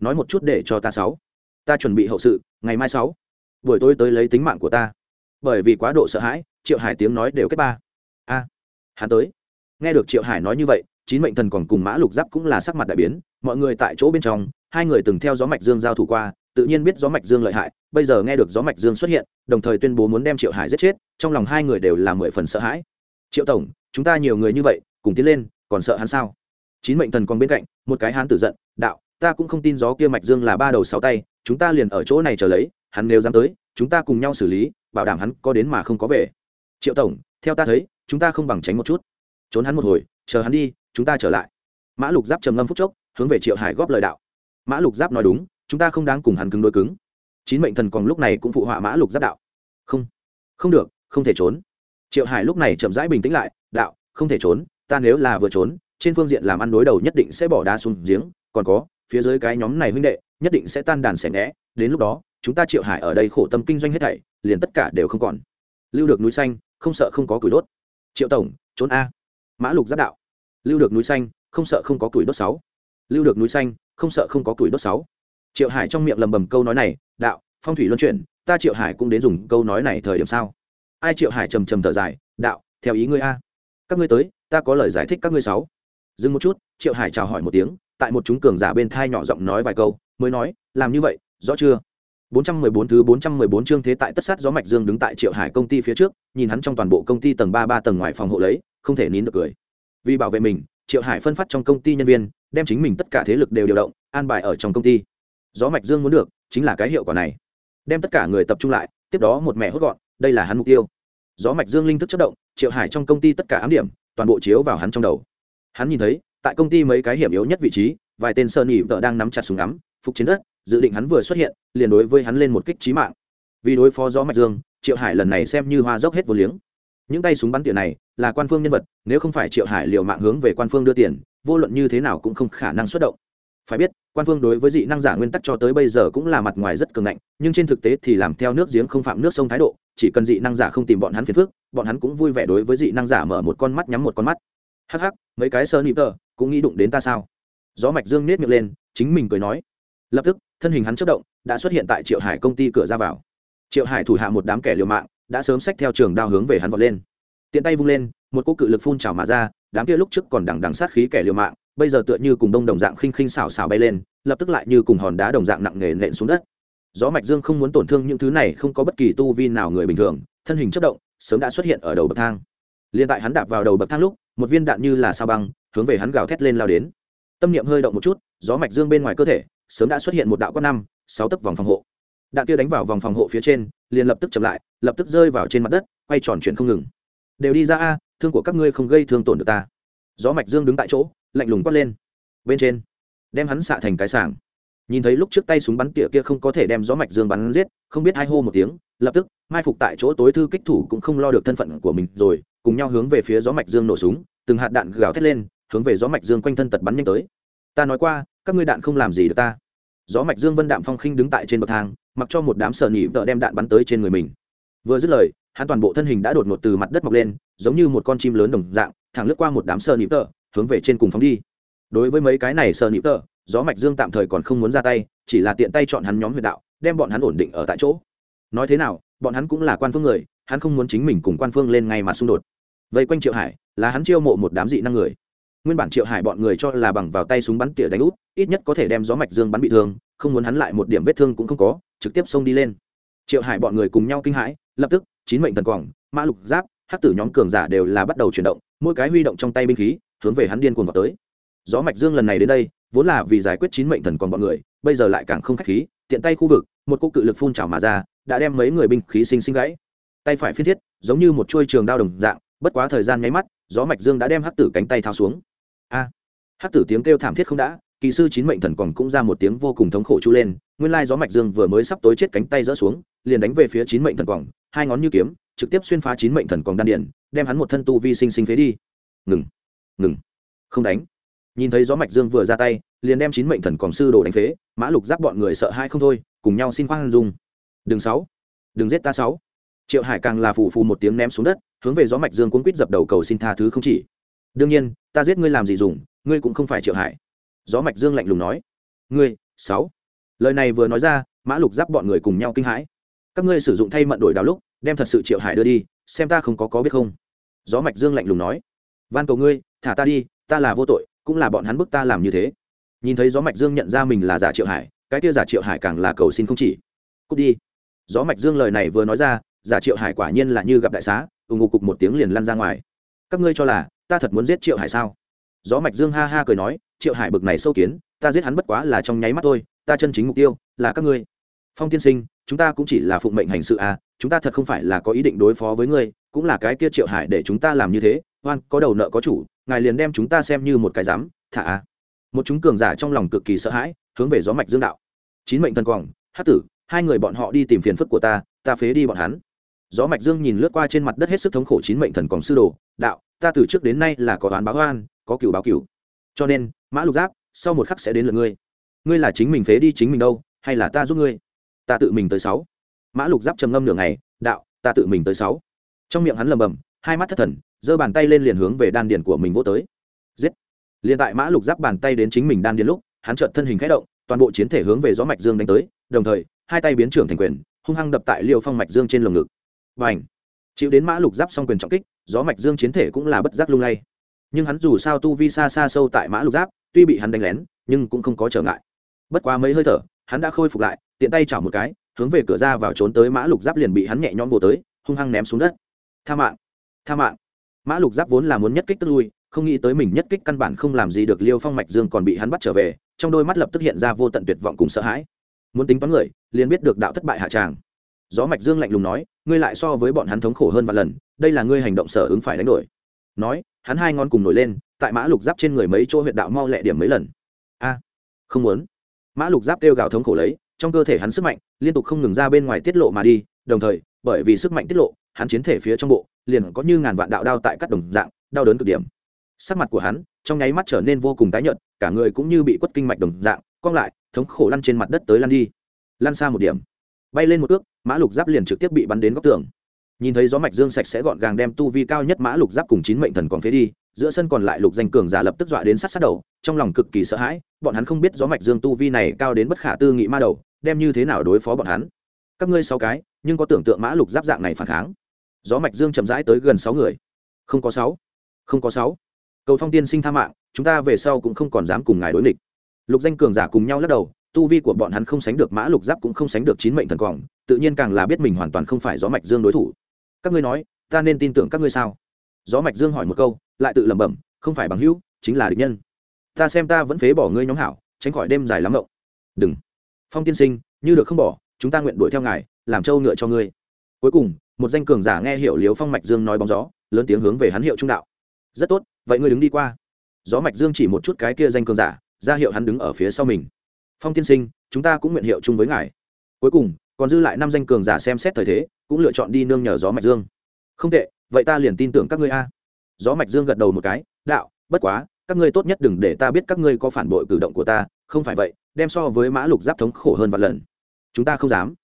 Nói một chút để cho ta sáu. Ta chuẩn bị hậu sự, ngày mai sáu. Buổi tối tới lấy tính mạng của ta. Bởi vì quá độ sợ hãi, triệu hải tiếng nói đều kết ba. A. Hắn tới. Nghe được triệu hải nói như vậy, chín mệnh thần còn cùng mã lục giáp cũng là sắc mặt đại biến, mọi người tại chỗ bên trong, hai người từng theo gió mạch dương giao thủ qua, tự nhiên biết gió mạch dương lợi hại, bây giờ nghe được gió mạch dương xuất hiện, đồng thời tuyên bố muốn đem triệu hải giết chết, trong lòng hai người đều là mười phần sợ hãi. Triệu tổng, chúng ta nhiều người như vậy, cùng tiến lên, còn sợ hắn sao? Chín mệnh thần còn bên cạnh, một cái hán tử giận, đạo, ta cũng không tin gió kia mạch dương là ba đầu sáu tay, chúng ta liền ở chỗ này chờ lấy, hắn nếu dám tới, chúng ta cùng nhau xử lý, bảo đảm hắn có đến mà không có về. Triệu tổng, theo ta thấy, chúng ta không bằng tránh một chút. Trốn hắn một hồi, chờ hắn đi, chúng ta trở lại. Mã lục giáp trầm ngâm phúc chốc, hướng về triệu hải góp lời đạo. Mã lục giáp nói đúng, chúng ta không đáng cùng hắn cứng đôi cứng. Chín mệnh thần còn lúc này cũng phụ họa mã lục giáp đạo. Không không được, không thể trốn. Triệu hải lúc này chậm rãi bình tĩnh lại, đạo, không thể trốn, ta nếu là vừa trốn trên phương diện làm ăn đối đầu nhất định sẽ bỏ đá xuống giếng, còn có, phía dưới cái nhóm này huynh đệ, nhất định sẽ tan đàn xẻ ngẽ, đến lúc đó, chúng ta triệu hải ở đây khổ tâm kinh doanh hết thảy, liền tất cả đều không còn. Lưu được núi xanh, không sợ không có củi đốt. Triệu tổng, trốn a. Mã lục giáp đạo. Lưu được núi xanh, không sợ không có củi đốt sáu. Lưu được núi xanh, không sợ không có củi đốt sáu. Triệu hải trong miệng lầm bầm câu nói này, đạo, phong thủy luân chuyển, ta triệu hải cũng đến dùng câu nói này thời điểm sao? Ai triệu hải trầm trầm thở dài, đạo, theo ý ngươi a. Các ngươi tới, ta có lời giải thích các ngươi sáu dừng một chút triệu hải chào hỏi một tiếng tại một chúng cường giả bên thai nhỏ giọng nói vài câu mới nói làm như vậy rõ chưa 414 thứ 414 chương thế tại tất sát gió mạch dương đứng tại Triệu Hải công ty phía trước, nhìn hắn trong toàn bộ công ty tầng 3 3 tầng ngoài phòng hộ lấy, không thể nín được cười. Vì bảo vệ mình, Triệu Hải phân phát trong công ty nhân viên, đem chính mình tất cả thế lực đều điều động, an bài ở trong công ty. Gió mạch dương muốn được, chính là cái hiệu quả này. Đem tất cả người tập trung lại, tiếp đó một mẹ hốt gọn, đây là hắn mục tiêu. Gió mạch dương linh thức chớp động, Triệu Hải trong công ty tất cả ám điểm, toàn bộ chiếu vào hắn trong đầu. Hắn nhìn thấy, tại công ty mấy cái hiểm yếu nhất vị trí, vài tên sơn nhị vợ đang nắm chặt súng ngắm, phục chiến đất, dự định hắn vừa xuất hiện liền đối với hắn lên một kích trí mạng. Vì đối phó gió mạch dương triệu hải lần này xem như hoa dốc hết vô liếng. Những tay súng bắn tiền này là quan phương nhân vật nếu không phải triệu hải liều mạng hướng về quan phương đưa tiền vô luận như thế nào cũng không khả năng xuất động. Phải biết quan phương đối với dị năng giả nguyên tắc cho tới bây giờ cũng là mặt ngoài rất cường ngạnh nhưng trên thực tế thì làm theo nước giếng không phạm nước sông thái độ chỉ cần dị năng giả không tìm bọn hắn phiền phức bọn hắn cũng vui vẻ đối với dị năng giả mở một con mắt nhắm một con mắt hắc hắc, mấy cái sơ nịp tờ, cũng nghĩ đụng đến ta sao? Gió mạch dương nết miệng lên, chính mình cười nói. Lập tức, thân hình hắn chất động, đã xuất hiện tại triệu hải công ty cửa ra vào. Triệu hải thủ hạ một đám kẻ liều mạng, đã sớm xách theo trường đao hướng về hắn vọt lên. Tiện tay vung lên, một cô cự lực phun trào mà ra, đám kia lúc trước còn đằng đằng sát khí kẻ liều mạng, bây giờ tựa như cùng đông đồng dạng khinh khinh xảo xảo bay lên, lập tức lại như cùng hòn đá đồng dạng nặng nề nện xuống đất. Gió mạch dương không muốn tổn thương những thứ này, không có bất kỳ tu vi nào người bình thường, thân hình chất động, sớm đã xuất hiện ở đầu bậc thang. Liền tại hắn đạp vào đầu bậc thang lúc một viên đạn như là sao băng, hướng về hắn gào thét lên lao đến. Tâm niệm hơi động một chút, gió mạch dương bên ngoài cơ thể, sớm đã xuất hiện một đạo quát năm, sáu tấc vòng phòng hộ. Đạn kia đánh vào vòng phòng hộ phía trên, liền lập tức chậm lại, lập tức rơi vào trên mặt đất, quay tròn chuyển không ngừng. Đều đi ra a, thương của các ngươi không gây thương tổn được ta. Gió mạch dương đứng tại chỗ, lạnh lùng quát lên. Bên trên, đem hắn xạ thành cái sảng nhìn thấy lúc trước tay súng bắn tỉa kia không có thể đem gió mạch dương bắn giết, không biết hai hô một tiếng, lập tức, mai phục tại chỗ tối thư kích thủ cũng không lo được thân phận của mình rồi, cùng nhau hướng về phía gió mạch dương nổ súng, từng hạt đạn gào thét lên, hướng về gió mạch dương quanh thân tật bắn nhanh tới. Ta nói qua, các ngươi đạn không làm gì được ta. Gió mạch dương vân đạm phong khinh đứng tại trên bậc thang, mặc cho một đám sợ nhị vợ đem đạn bắn tới trên người mình. Vừa dứt lời, hắn toàn bộ thân hình đã đột ngột từ mặt đất mọc lên, giống như một con chim lớn đồng dạng, thẳng lướt qua một đám sợ nhị vợ hướng về trên cùng phóng đi. Đối với mấy cái này sợ nhị vợ gió mạch dương tạm thời còn không muốn ra tay, chỉ là tiện tay chọn hắn nhóm huyệt đạo, đem bọn hắn ổn định ở tại chỗ. Nói thế nào, bọn hắn cũng là quan phương người, hắn không muốn chính mình cùng quan phương lên ngay mà xung đột. Vây quanh triệu hải, là hắn chiêu mộ một đám dị năng người. Nguyên bản triệu hải bọn người cho là bằng vào tay súng bắn tỉa đánh út, ít nhất có thể đem gió mạch dương bắn bị thương, không muốn hắn lại một điểm vết thương cũng không có, trực tiếp xông đi lên. Triệu hải bọn người cùng nhau kinh hãi, lập tức, chín mệnh thần quảng, mã lục giáp, hắc tử nhóm cường giả đều là bắt đầu chuyển động, mỗi cái huy động trong tay binh khí, hướng về hắn điên cuồng vào tới. Gió mạch dương lần này đến đây vốn là vì giải quyết chín mệnh thần còn bọn người bây giờ lại càng không khách khí tiện tay khu vực một cỗ cự lực phun trào mà ra đã đem mấy người binh khí sinh sinh gãy. Tay phải phiên thiết giống như một chuôi trường đao đồng dạng bất quá thời gian nháy mắt gió mạch dương đã đem hắc tử cánh tay thao xuống. A! Hắc tử tiếng kêu thảm thiết không đã kỳ sư chín mệnh thần còn cũng ra một tiếng vô cùng thống khổ chu lên nguyên lai gió mạch dương vừa mới sắp tối chết cánh tay rỡ xuống liền đánh về phía chín mệnh thần còn hai ngón như kiếm trực tiếp xuyên phá chín mệnh thần còn đan điện, đem hắn một thân tu vi sinh sinh phế đi. Ngừng! Ngừng! Không đánh nhìn thấy gió mạch dương vừa ra tay, liền đem chín mệnh thần còn sư đồ đánh phế, mã lục giáp bọn người sợ hai không thôi, cùng nhau xin khoan dung. Đừng sáu, đừng giết ta sáu. Triệu hải càng là phù phù một tiếng ném xuống đất, hướng về gió mạch dương cuốn quýt dập đầu cầu xin tha thứ không chỉ. Đương nhiên, ta giết ngươi làm gì dùng, ngươi cũng không phải triệu hải. Gió mạch dương lạnh lùng nói. Ngươi, sáu. Lời này vừa nói ra, mã lục giáp bọn người cùng nhau kinh hãi. Các ngươi sử dụng thay mận đổi đào lúc, đem thật sự triệu hải đưa đi, xem ta không có có biết không. Gió mạch dương lạnh lùng nói. Van cầu ngươi, thả ta đi, ta là vô tội cũng là bọn hắn bức ta làm như thế. Nhìn thấy gió mạch dương nhận ra mình là giả triệu hải, cái kia giả triệu hải càng là cầu xin không chỉ. Cút đi. Gió mạch dương lời này vừa nói ra, giả triệu hải quả nhiên là như gặp đại xá ủng ngục cục một tiếng liền lăn ra ngoài. Các ngươi cho là, ta thật muốn giết triệu hải sao? Gió mạch dương ha ha cười nói, triệu hải bực này sâu kiến, ta giết hắn bất quá là trong nháy mắt thôi, ta chân chính mục tiêu là các ngươi. Phong tiên sinh, chúng ta cũng chỉ là phụng mệnh hành sự à chúng ta thật không phải là có ý định đối phó với ngươi, cũng là cái kia triệu hải để chúng ta làm như thế, oan, có đầu nợ có chủ ngài liền đem chúng ta xem như một cái dám thả một chúng cường giả trong lòng cực kỳ sợ hãi, hướng về gió mạch dương đạo. Chín mệnh thần quòng hát tử, hai người bọn họ đi tìm phiền phức của ta ta phế đi bọn hắn. Gió mạch dương nhìn lướt qua trên mặt đất hết sức thống khổ chín mệnh thần quòng sư đồ, đạo, ta từ trước đến nay là có đoán báo oan, có cửu báo cửu. Cho nên, mã lục giáp, sau một khắc sẽ đến lượt ngươi. Ngươi là chính mình phế đi chính mình đâu, hay là ta giúp ngươi? Ta tự mình tới sáu. Mã lục giáp trầm ngâm nửa ngày, đạo, ta tự mình tới sáu. Trong miệng hắn lầm bầm hai mắt thất thần, giơ bàn tay lên liền hướng về đan điền của mình vô tới. Giết! Liền tại mã lục giáp bàn tay đến chính mình đan điền lúc, hắn chợt thân hình khẽ động, toàn bộ chiến thể hướng về gió mạch dương đánh tới, đồng thời, hai tay biến trưởng thành quyền, hung hăng đập tại liêu phong mạch dương trên lồng ngực. Và ảnh chịu đến mã lục giáp xong quyền trọng kích, gió mạch dương chiến thể cũng là bất giác lung lay. Nhưng hắn dù sao tu vi xa xa sâu tại mã lục giáp, tuy bị hắn đánh lén, nhưng cũng không có trở ngại. Bất quá mấy hơi thở, hắn đã khôi phục lại, tiện tay chảo một cái, hướng về cửa ra vào trốn tới mã lục giáp liền bị hắn nhẹ nhõm vô tới, hung hăng ném xuống đất. Tha mạng! Tha mạng. Mã lục giáp vốn là muốn nhất kích tức lui, không nghĩ tới mình nhất kích căn bản không làm gì được liêu phong mạch dương còn bị hắn bắt trở về, trong đôi mắt lập tức hiện ra vô tận tuyệt vọng cùng sợ hãi. Muốn tính toán người, liền biết được đạo thất bại hạ tràng. Gió mạch dương lạnh lùng nói, ngươi lại so với bọn hắn thống khổ hơn vài lần, đây là ngươi hành động sở ứng phải đánh đổi. Nói, hắn hai ngón cùng nổi lên, tại mã lục giáp trên người mấy chỗ huyệt đạo mau lẹ điểm mấy lần. A, không muốn. Mã lục giáp kêu gào thống khổ lấy, trong cơ thể hắn sức mạnh liên tục không ngừng ra bên ngoài tiết lộ mà đi, đồng thời, bởi vì sức mạnh tiết lộ, hắn chiến thể phía trong bộ liền có như ngàn vạn đạo đao tại các đồng dạng, đau đớn cực điểm. Sắc mặt của hắn trong nháy mắt trở nên vô cùng tái nhợt, cả người cũng như bị quất kinh mạch đồng dạng, cong lại, thống khổ lăn trên mặt đất tới lăn đi. Lăn xa một điểm. Bay lên một ước mã lục giáp liền trực tiếp bị bắn đến góc tường. Nhìn thấy gió mạch dương sạch sẽ gọn gàng đem tu vi cao nhất mã lục giáp cùng chín mệnh thần còn phế đi, giữa sân còn lại lục danh cường giả lập tức dọa đến sát sát đầu, trong lòng cực kỳ sợ hãi, bọn hắn không biết gió mạch dương tu vi này cao đến bất khả tư nghị ma đầu, đem như thế nào đối phó bọn hắn. Các ngươi sáu cái, nhưng có tưởng tượng mã lục giáp dạng này phản kháng? Gió mạch dương chậm rãi tới gần sáu người. Không có sáu. Không có sáu. Cầu phong tiên sinh tha mạng, chúng ta về sau cũng không còn dám cùng ngài đối nghịch. Lục danh cường giả cùng nhau lắc đầu, tu vi của bọn hắn không sánh được mã lục giáp cũng không sánh được chín mệnh thần quòng, tự nhiên càng là biết mình hoàn toàn không phải gió mạch dương đối thủ. Các ngươi nói, ta nên tin tưởng các ngươi sao? Gió mạch dương hỏi một câu, lại tự lẩm bẩm, không phải bằng hữu, chính là địch nhân. Ta xem ta vẫn phế bỏ ngươi nhóm hảo, tránh khỏi đêm dài lắm mộng. Đừng. Phong tiên sinh, như được không bỏ, chúng ta nguyện đuổi theo ngài, làm trâu ngựa cho ngươi. Cuối cùng một danh cường giả nghe hiểu liếu phong mạch dương nói bóng gió, lớn tiếng hướng về hắn hiệu trung đạo. Rất tốt, vậy ngươi đứng đi qua. Gió mạch dương chỉ một chút cái kia danh cường giả, ra hiệu hắn đứng ở phía sau mình. Phong tiên sinh, chúng ta cũng nguyện hiệu chung với ngài. Cuối cùng, còn dư lại năm danh cường giả xem xét thời thế, cũng lựa chọn đi nương nhờ gió mạch dương. Không tệ, vậy ta liền tin tưởng các ngươi a. Gió mạch dương gật đầu một cái, đạo, bất quá, các ngươi tốt nhất đừng để ta biết các ngươi có phản bội cử động của ta, không phải vậy, đem so với mã lục giáp thống khổ hơn vạn lần. Chúng ta không dám.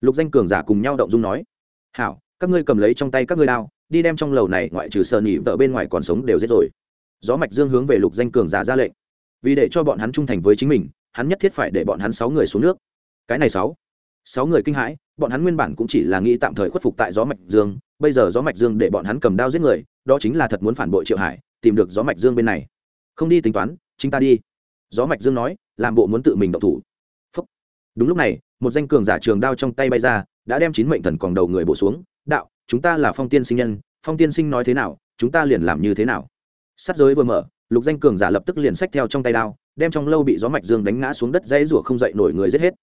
Lục danh cường giả cùng nhau động dung nói hảo, các ngươi cầm lấy trong tay các ngươi đao, đi đem trong lầu này ngoại trừ sợ nỉ vợ bên ngoài còn sống đều giết rồi. Gió mạch dương hướng về lục danh cường giả ra lệnh. Vì để cho bọn hắn trung thành với chính mình, hắn nhất thiết phải để bọn hắn sáu người xuống nước. Cái này sáu sáu người kinh hãi, bọn hắn nguyên bản cũng chỉ là nghĩ tạm thời khuất phục tại gió mạch dương, bây giờ gió mạch dương để bọn hắn cầm đao giết người, đó chính là thật muốn phản bội triệu hải, tìm được gió mạch dương bên này. Không đi tính toán, chính ta đi. Gió mạch dương nói, làm bộ muốn tự mình động thủ đúng lúc này, một danh cường giả trường đao trong tay bay ra, đã đem chín mệnh thần còn đầu người bổ xuống. Đạo, chúng ta là phong tiên sinh nhân, phong tiên sinh nói thế nào, chúng ta liền làm như thế nào. Sắt giới vừa mở, lục danh cường giả lập tức liền xách theo trong tay đao, đem trong lâu bị gió mạch dương đánh ngã xuống đất dãy rủa không dậy nổi người giết hết.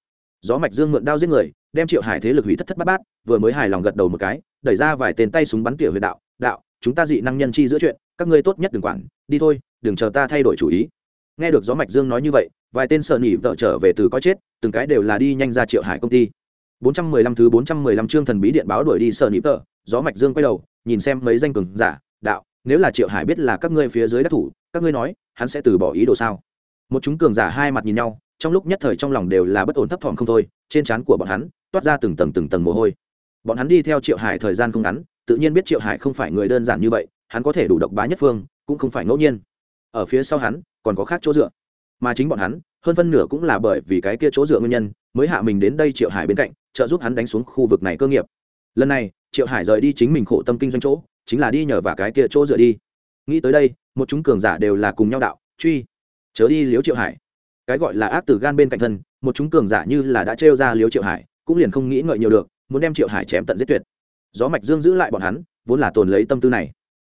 Gió mạch dương mượn đao giết người, đem triệu hải thế lực hủy thất thất bát bát, vừa mới hài lòng gật đầu một cái, đẩy ra vài tên tay súng bắn tiểu huyệt đạo. Đạo, chúng ta dị năng nhân chi giữa chuyện, các ngươi tốt nhất đừng quản, đi thôi, đừng chờ ta thay đổi chủ ý. Nghe được gió mạch dương nói như vậy, vài tên sợ nỉ vợ trở về từ coi chết từng cái đều là đi nhanh ra triệu hải công ty. 415 thứ 415 chương thần bí điện báo đuổi đi sợ nịp tờ, gió mạch dương quay đầu nhìn xem mấy danh cường giả đạo nếu là triệu hải biết là các ngươi phía dưới đắc thủ các ngươi nói hắn sẽ từ bỏ ý đồ sao? Một chúng cường giả hai mặt nhìn nhau trong lúc nhất thời trong lòng đều là bất ổn thấp thỏm không thôi trên trán của bọn hắn toát ra từng tầng từng tầng mồ hôi. Bọn hắn đi theo triệu hải thời gian không ngắn tự nhiên biết triệu hải không phải người đơn giản như vậy hắn có thể đủ độc bá nhất phương cũng không phải ngẫu nhiên. Ở phía sau hắn còn có khác chỗ dựa. Mà chính bọn hắn hơn phân nửa cũng là bởi vì cái kia chỗ dựa nguyên nhân, mới hạ mình đến đây triệu hải bên cạnh, trợ giúp hắn đánh xuống khu vực này cơ nghiệp. Lần này, triệu hải rời đi chính mình khổ tâm kinh doanh chỗ, chính là đi nhờ và cái kia chỗ dựa đi. Nghĩ tới đây, một chúng cường giả đều là cùng nhau đạo, truy, chớ đi liếu triệu hải. Cái gọi là ác từ gan bên cạnh thân, một chúng cường giả như là đã trêu ra liếu triệu hải, cũng liền không nghĩ ngợi nhiều được, muốn đem triệu hải chém tận giết tuyệt. Gió mạch dương giữ lại bọn hắn, vốn là tồn lấy tâm tư này.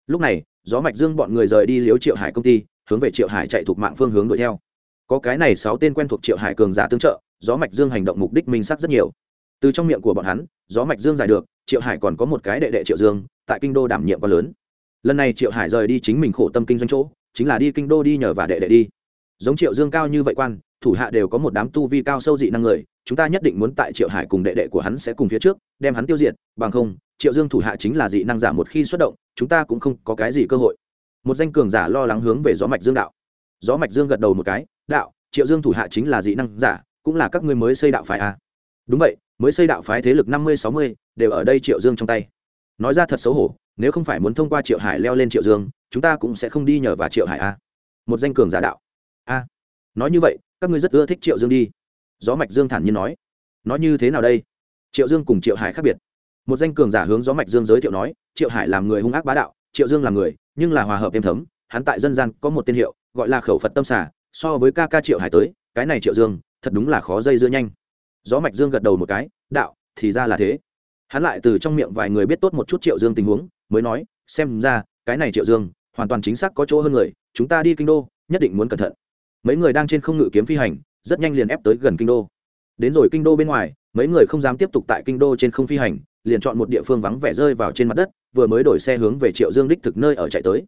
Lúc này, gió mạch dương bọn người rời đi liếu triệu hải công ty, hướng về triệu hải chạy thuộc mạng phương hướng đuổi theo có cái này sáu tên quen thuộc triệu hải cường giả tương trợ, gió mạch dương hành động mục đích minh sắc rất nhiều. Từ trong miệng của bọn hắn, gió mạch dương giải được, triệu hải còn có một cái đệ đệ triệu dương, tại kinh đô đảm nhiệm quá lớn. Lần này triệu hải rời đi chính mình khổ tâm kinh doanh chỗ, chính là đi kinh đô đi nhờ và đệ đệ đi. Giống triệu dương cao như vậy quan, thủ hạ đều có một đám tu vi cao sâu dị năng người, chúng ta nhất định muốn tại triệu hải cùng đệ đệ của hắn sẽ cùng phía trước, đem hắn tiêu diệt, bằng không, triệu dương thủ hạ chính là dị năng giả một khi xuất động, chúng ta cũng không có cái gì cơ hội. Một danh cường giả lo lắng hướng về gió mạch dương đạo. Gió mạch dương gật đầu một cái đạo, triệu dương thủ hạ chính là dị năng giả, cũng là các ngươi mới xây đạo phái à. đúng vậy, mới xây đạo phái thế lực năm mươi, sáu mươi, đều ở đây triệu dương trong tay. Nói ra thật xấu hổ, nếu không phải muốn thông qua triệu hải leo lên triệu dương, chúng ta cũng sẽ không đi nhờ vào triệu hải a một danh cường giả đạo. A nói như vậy, các ngươi rất ưa thích triệu dương đi. Gió mạch dương thản nhiên nói. Nói như thế nào đây? Triệu dương cùng triệu hải khác biệt. Một danh cường giả hướng gió mạch dương giới thiệu nói, triệu hải làm người hung ác bá đạo, triệu dương là người, nhưng là hòa hợp êm thấm, hắn tại dân gian có một tên hiệu, gọi là khẩu phật tâm xả so với ca ca triệu hải tới, cái này triệu dương, thật đúng là khó dây dưa nhanh. Gió mạch dương gật đầu một cái, đạo, thì ra là thế. Hắn lại từ trong miệng vài người biết tốt một chút triệu dương tình huống, mới nói, xem ra, cái này triệu dương, hoàn toàn chính xác có chỗ hơn người, chúng ta đi kinh đô, nhất định muốn cẩn thận. Mấy người đang trên không ngự kiếm phi hành, rất nhanh liền ép tới gần kinh đô. Đến rồi kinh đô bên ngoài, mấy người không dám tiếp tục tại kinh đô trên không phi hành, liền chọn một địa phương vắng vẻ rơi vào trên mặt đất, vừa mới đổi xe hướng về triệu dương đích thực nơi ở chạy tới.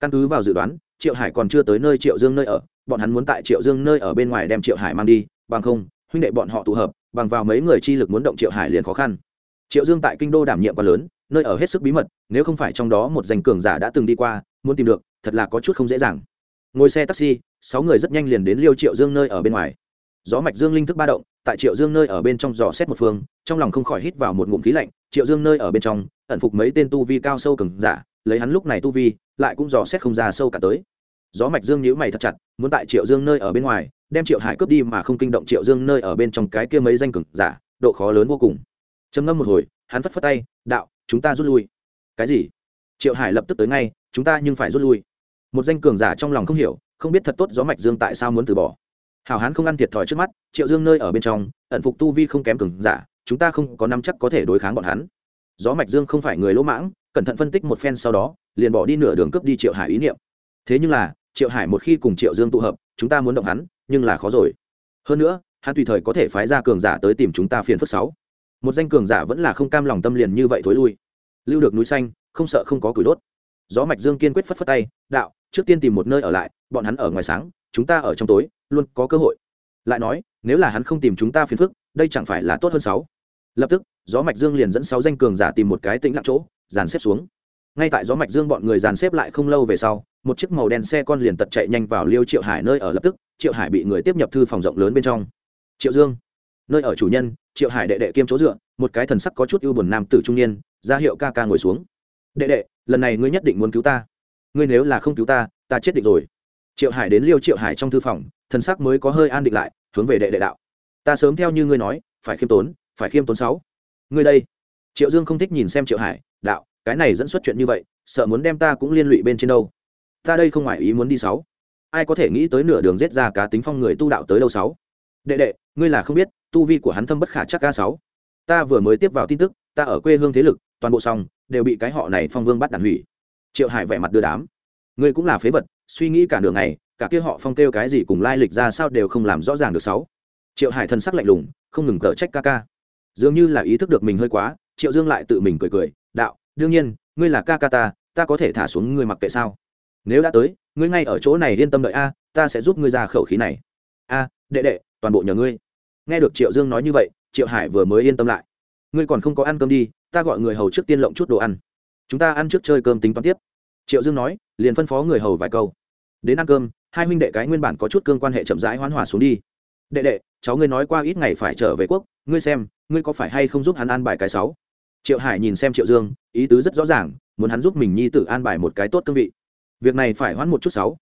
Căn cứ vào dự đoán triệu hải còn chưa tới nơi triệu dương nơi ở, bọn hắn muốn tại triệu dương nơi ở bên ngoài đem triệu hải mang đi, bằng không, huynh đệ bọn họ tụ hợp, bằng vào mấy người chi lực muốn động triệu hải liền khó khăn. Triệu dương tại kinh đô đảm nhiệm quá lớn, nơi ở hết sức bí mật, nếu không phải trong đó một danh cường giả đã từng đi qua, muốn tìm được, thật là có chút không dễ dàng. Ngồi xe taxi, sáu người rất nhanh liền đến liêu triệu dương nơi ở bên ngoài. Gió mạch dương linh thức ba động, tại triệu dương nơi ở bên trong dò xét một phương, trong lòng không khỏi hít vào một ngụm khí lạnh, triệu dương nơi ở bên trong, ẩn phục mấy tên tu vi cao sâu cường giả lấy hắn lúc này tu vi, lại cũng dò xét không ra sâu cả tới. Gió mạch dương nhíu mày thật chặt, muốn tại triệu dương nơi ở bên ngoài, đem triệu hải cướp đi mà không kinh động triệu dương nơi ở bên trong cái kia mấy danh cường giả, độ khó lớn vô cùng. Trầm ngâm một hồi, hắn phất phất tay, đạo, chúng ta rút lui. Cái gì? Triệu hải lập tức tới ngay, chúng ta nhưng phải rút lui. Một danh cường giả trong lòng không hiểu, không biết thật tốt gió mạch dương tại sao muốn từ bỏ. Hảo hán không ăn thiệt thòi trước mắt, triệu dương nơi ở bên trong, ẩn phục tu vi không kém cường giả, chúng ta không có năm chắc có thể đối kháng bọn hắn. Gió mạch dương không phải người lỗ mãng cẩn thận phân tích một phen sau đó, liền bỏ đi nửa đường cướp đi triệu hải ý niệm. Thế nhưng là, triệu hải một khi cùng triệu dương tụ hợp, chúng ta muốn động hắn, nhưng là khó rồi. Hơn nữa, hắn tùy thời có thể phái ra cường giả tới tìm chúng ta phiền phức sáu. Một danh cường giả vẫn là không cam lòng tâm liền như vậy thối lui. Lưu được núi xanh, không sợ không có củi đốt. Gió mạch dương kiên quyết phất phất tay, đạo, trước tiên tìm một nơi ở lại, bọn hắn ở ngoài sáng, chúng ta ở trong tối, luôn có cơ hội. Lại nói, nếu là hắn không tìm chúng ta phiền phức, đây chẳng phải là tốt hơn sáu? Lập tức, gió mạch dương liền dẫn sáu danh cường giả tìm một cái tĩnh lặng chỗ, dàn xếp xuống. Ngay tại gió mạch dương bọn người dàn xếp lại không lâu về sau, một chiếc màu đen xe con liền tật chạy nhanh vào liêu triệu hải nơi ở lập tức, triệu hải bị người tiếp nhập thư phòng rộng lớn bên trong. Triệu dương, nơi ở chủ nhân, triệu hải đệ đệ kiêm chỗ dựa. Một cái thần sắc có chút ưu buồn nam tử trung niên, ra hiệu ca ca ngồi xuống. Đệ đệ, lần này ngươi nhất định muốn cứu ta. Ngươi nếu là không cứu ta ta chết định rồi. Triệu hải đến liêu triệu hải trong thư phòng, thần sắc mới có hơi an định lại, hướng về đệ đệ đạo. Ta sớm theo như ngươi nói, phải khiêm tốn phải khiêm tốn sáu. Ngươi đây. Triệu dương không thích nhìn xem triệu hải. Đạo, cái này dẫn xuất chuyện như vậy, sợ muốn đem ta cũng liên lụy bên trên đâu. Ta đây không ngoài ý muốn đi sáu. Ai có thể nghĩ tới nửa đường giết ra cá tính phong người tu đạo tới đâu sáu? Đệ đệ, ngươi là không biết, tu vi của hắn thâm bất khả chắc ca sáu. Ta vừa mới tiếp vào tin tức, ta ở quê hương thế lực, toàn bộ xong, đều bị cái họ này phong vương bắt đàn hủy. Triệu hải vẻ mặt đưa đám. Ngươi cũng là phế vật, suy nghĩ cả đường này cả kia họ phong kêu cái gì cùng lai lịch ra sao đều không làm rõ ràng được sáu. Triệu hải thân sắc lạnh lùng, không ngừng cở trách ca ca dường như là ý thức được mình hơi quá, triệu dương lại tự mình cười cười, đạo, đương nhiên, ngươi là ca ca ta ta có thể thả xuống ngươi mặc kệ sao? Nếu đã tới, ngươi ngay ở chỗ này yên tâm đợi a, ta sẽ giúp ngươi ra khẩu khí này. A, đệ đệ, toàn bộ nhờ ngươi. Nghe được triệu dương nói như vậy, triệu hải vừa mới yên tâm lại. Ngươi còn không có ăn cơm đi, ta gọi người hầu trước tiên lộng chút đồ ăn. Chúng ta ăn trước chơi cơm tính toán tiếp. Triệu dương nói, liền phân phó người hầu vài câu. Đến ăn cơm, hai huynh đệ cái nguyên bản có chút cương quan hệ chậm rãi hoán hòa xuống đi. Đệ đệ, cháu ngươi nói qua ít ngày phải trở về quốc ngươi xem, ngươi có phải hay không giúp hắn an bài cái sáu? Triệu hải nhìn xem triệu dương, ý tứ rất rõ ràng, muốn hắn giúp mình nhi tử an bài một cái tốt cương vị. Việc này phải hoãn một chút sáu.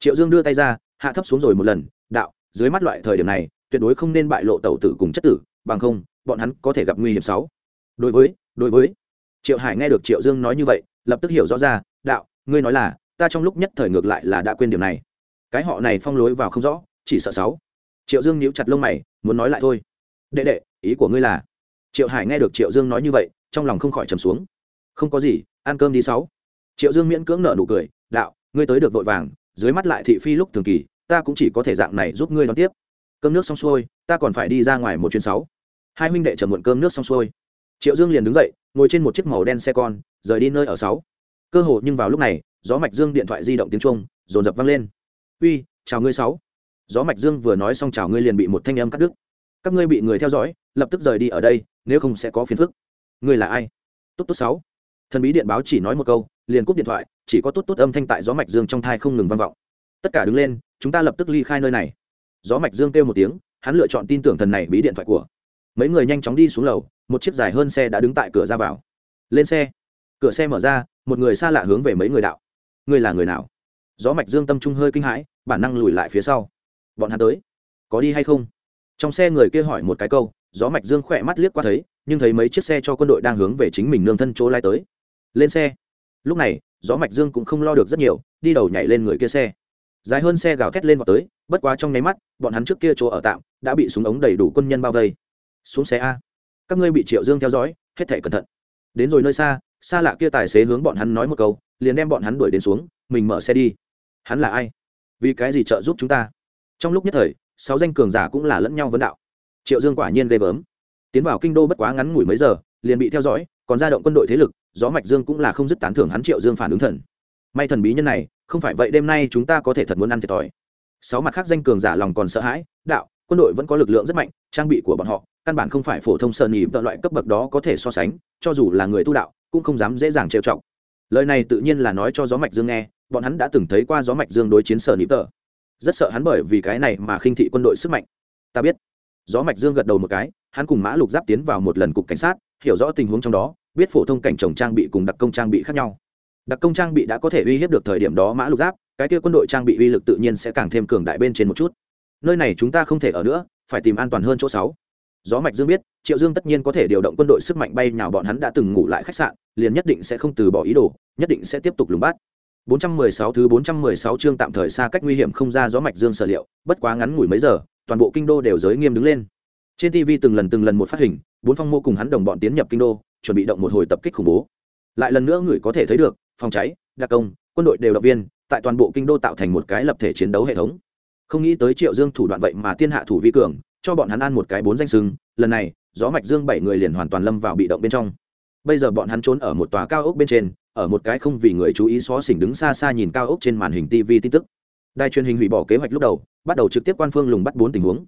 Triệu dương đưa tay ra, hạ thấp xuống rồi một lần, đạo, dưới mắt loại thời điểm này, tuyệt đối không nên bại lộ tẩu tử cùng chất tử, bằng không, bọn hắn có thể gặp nguy hiểm sáu. Đối với đối với. Triệu hải nghe được triệu dương nói như vậy, lập tức hiểu rõ ra, đạo, ngươi nói là, ta trong lúc nhất thời ngược lại là đã quên điểm này. Cái họ này phong lối vào không rõ, chỉ sợ sáu. Triệu dương nhíu chặt lông mày, muốn nói lại thôi. Đệ đệ ý của ngươi là, triệu hải nghe được triệu dương nói như vậy, trong lòng không khỏi trầm xuống. Không có gì, ăn cơm đi sáu. Triệu dương miễn cưỡng nợ nụ cười, đạo, ngươi tới được vội vàng, dưới mắt lại thị phi lúc thường kỳ, ta cũng chỉ có thể dạng này giúp ngươi đón tiếp. Cơm nước xong xuôi, ta còn phải đi ra ngoài một chuyến sáu. Hai huynh đệ chờ muộn cơm nước xong xuôi. Triệu dương liền đứng dậy, ngồi trên một chiếc màu đen xe con, rời đi nơi ở sáu. Cơ hồ nhưng vào lúc này, gió mạch dương điện thoại di động tiếng trung dồn dập vang lên. Uy, chào ngươi sáu. Gió mạch dương vừa nói xong chào ngươi liền bị một thanh âm cắt đứt. Các ngươi bị người theo dõi lập tức rời đi ở đây, nếu không sẽ có phiền phức. Ngươi là ai? Tốt tốt sáu. Thần bí điện báo chỉ nói một câu, liền cúp điện thoại, chỉ có tốt tốt âm thanh tại gió mạch dương trong thai không ngừng vang vọng. Tất cả đứng lên, chúng ta lập tức ly khai nơi này. Gió mạch dương kêu một tiếng, hắn lựa chọn tin tưởng thần này bí điện thoại của. Mấy người nhanh chóng đi xuống lầu, một chiếc dài hơn xe đã đứng tại cửa ra vào. Lên xe. Cửa xe mở ra, một người xa lạ hướng về mấy người đạo. Ngươi là người nào? Gió mạch dương tâm trung hơi kinh hãi, bản năng lùi lại phía sau. Bọn hắn tới. Có đi hay không? Trong xe người kia hỏi một cái câu gió mạch dương khỏe mắt liếc qua thấy, nhưng thấy mấy chiếc xe cho quân đội đang hướng về chính mình nương thân chỗ lai tới. Lên xe. Lúc này, gió mạch dương cũng không lo được rất nhiều, đi đầu nhảy lên người kia xe. Dài hơn xe gào thét lên vào tới, bất quá trong nháy mắt, bọn hắn trước kia chỗ ở tạm, đã bị súng ống đầy đủ quân nhân bao vây. Xuống xe a. Các ngươi bị triệu dương theo dõi, hết thể cẩn thận. Đến rồi nơi xa xa lạ kia tài xế hướng bọn hắn nói một câu, liền đem bọn hắn đuổi đến xuống, mình mở xe đi. Hắn là ai? Vì cái gì trợ giúp chúng ta? Trong lúc nhất thời, sáu danh cường giả cũng là lẫn nhau vấn đạo triệu dương quả nhiên ghê gớm. Tiến vào kinh đô bất quá ngắn ngủi mấy giờ, liền bị theo dõi, còn ra động quân đội thế lực, gió mạch dương cũng là không dứt tán thưởng hắn triệu dương phản ứng thần. May thần bí nhân này, không phải vậy đêm nay chúng ta có thể thật muốn ăn thiệt thòi. Sáu mặt khác danh cường giả lòng còn sợ hãi, đạo, quân đội vẫn có lực lượng rất mạnh, trang bị của bọn họ, căn bản không phải phổ thông sơn nhì loại cấp bậc đó có thể so sánh, cho dù là người tu đạo, cũng không dám dễ dàng trêu chọc. Lời này tự nhiên là nói cho gió mạch dương nghe, bọn hắn đã từng thấy qua gió mạch dương đối chiến sở nhì tợ. Rất sợ hắn bởi vì cái này mà khinh thị quân đội sức mạnh. Ta biết gió mạch dương gật đầu một cái, hắn cùng mã lục giáp tiến vào một lần cục cảnh sát, hiểu rõ tình huống trong đó, biết phổ thông cảnh trồng trang bị cùng đặc công trang bị khác nhau. Đặc công trang bị đã có thể uy hiếp được thời điểm đó mã lục giáp, cái kia quân đội trang bị uy lực tự nhiên sẽ càng thêm cường đại bên trên một chút. Nơi này chúng ta không thể ở nữa, phải tìm an toàn hơn chỗ sáu. Gió mạch dương biết, triệu dương tất nhiên có thể điều động quân đội sức mạnh bay nhào bọn hắn đã từng ngủ lại khách sạn, liền nhất định sẽ không từ bỏ ý đồ, nhất định sẽ tiếp tục lùng bắt. 416 thứ 416 chương tạm thời xa cách nguy hiểm không ra gió mạch dương sở liệu, bất quá ngắn ngủi mấy giờ toàn bộ kinh đô đều giới nghiêm đứng lên. Trên tv từng lần từng lần một phát hình, bốn phong mô cùng hắn đồng bọn tiến nhập kinh đô, chuẩn bị động một hồi tập kích khủng bố. Lại lần nữa người có thể thấy được, phòng cháy, đặc công, quân đội đều động viên, tại toàn bộ kinh đô tạo thành một cái lập thể chiến đấu hệ thống. Không nghĩ tới triệu dương thủ đoạn vậy mà thiên hạ thủ vi cường, cho bọn hắn ăn một cái bốn danh sưng lần này, gió mạch dương bảy người liền hoàn toàn lâm vào bị động bên trong. Bây giờ bọn hắn trốn ở một tòa cao ốc bên trên, ở một cái không vì người chú ý xó xỉnh đứng xa xa nhìn cao ốc trên màn hình tv tin tức đài truyền hình hủy bỏ kế hoạch lúc đầu, bắt đầu trực tiếp quan phương lùng bắt bốn tình huống.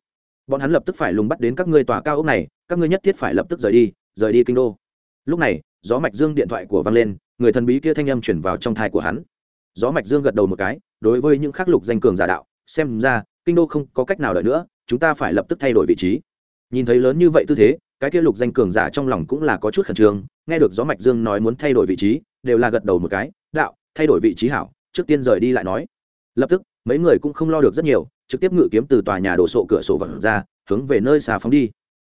Bọn hắn lập tức phải lùng bắt đến các ngươi tòa cao ốc này, các ngươi nhất thiết phải lập tức rời đi rời đi kinh đô. Lúc này, gió mạch dương điện thoại của vang lên, người thần bí kia thanh âm chuyển vào trong thai của hắn. Gió mạch dương gật đầu một cái, đối với những khắc lục danh cường giả đạo, xem ra, kinh đô không có cách nào đợi nữa, chúng ta phải lập tức thay đổi vị trí. Nhìn thấy lớn như vậy tư thế, cái kia lục danh cường giả trong lòng cũng là có chút khẩn trương, nghe được gió mạch dương nói muốn thay đổi vị trí, đều là gật đầu một cái, đạo, thay đổi vị trí hảo, trước tiên rời đi lại nói. Lập tức mấy người cũng không lo được rất nhiều, trực tiếp ngự kiếm từ tòa nhà đổ sộ cửa sổ vật ra, hướng về nơi xà phóng đi.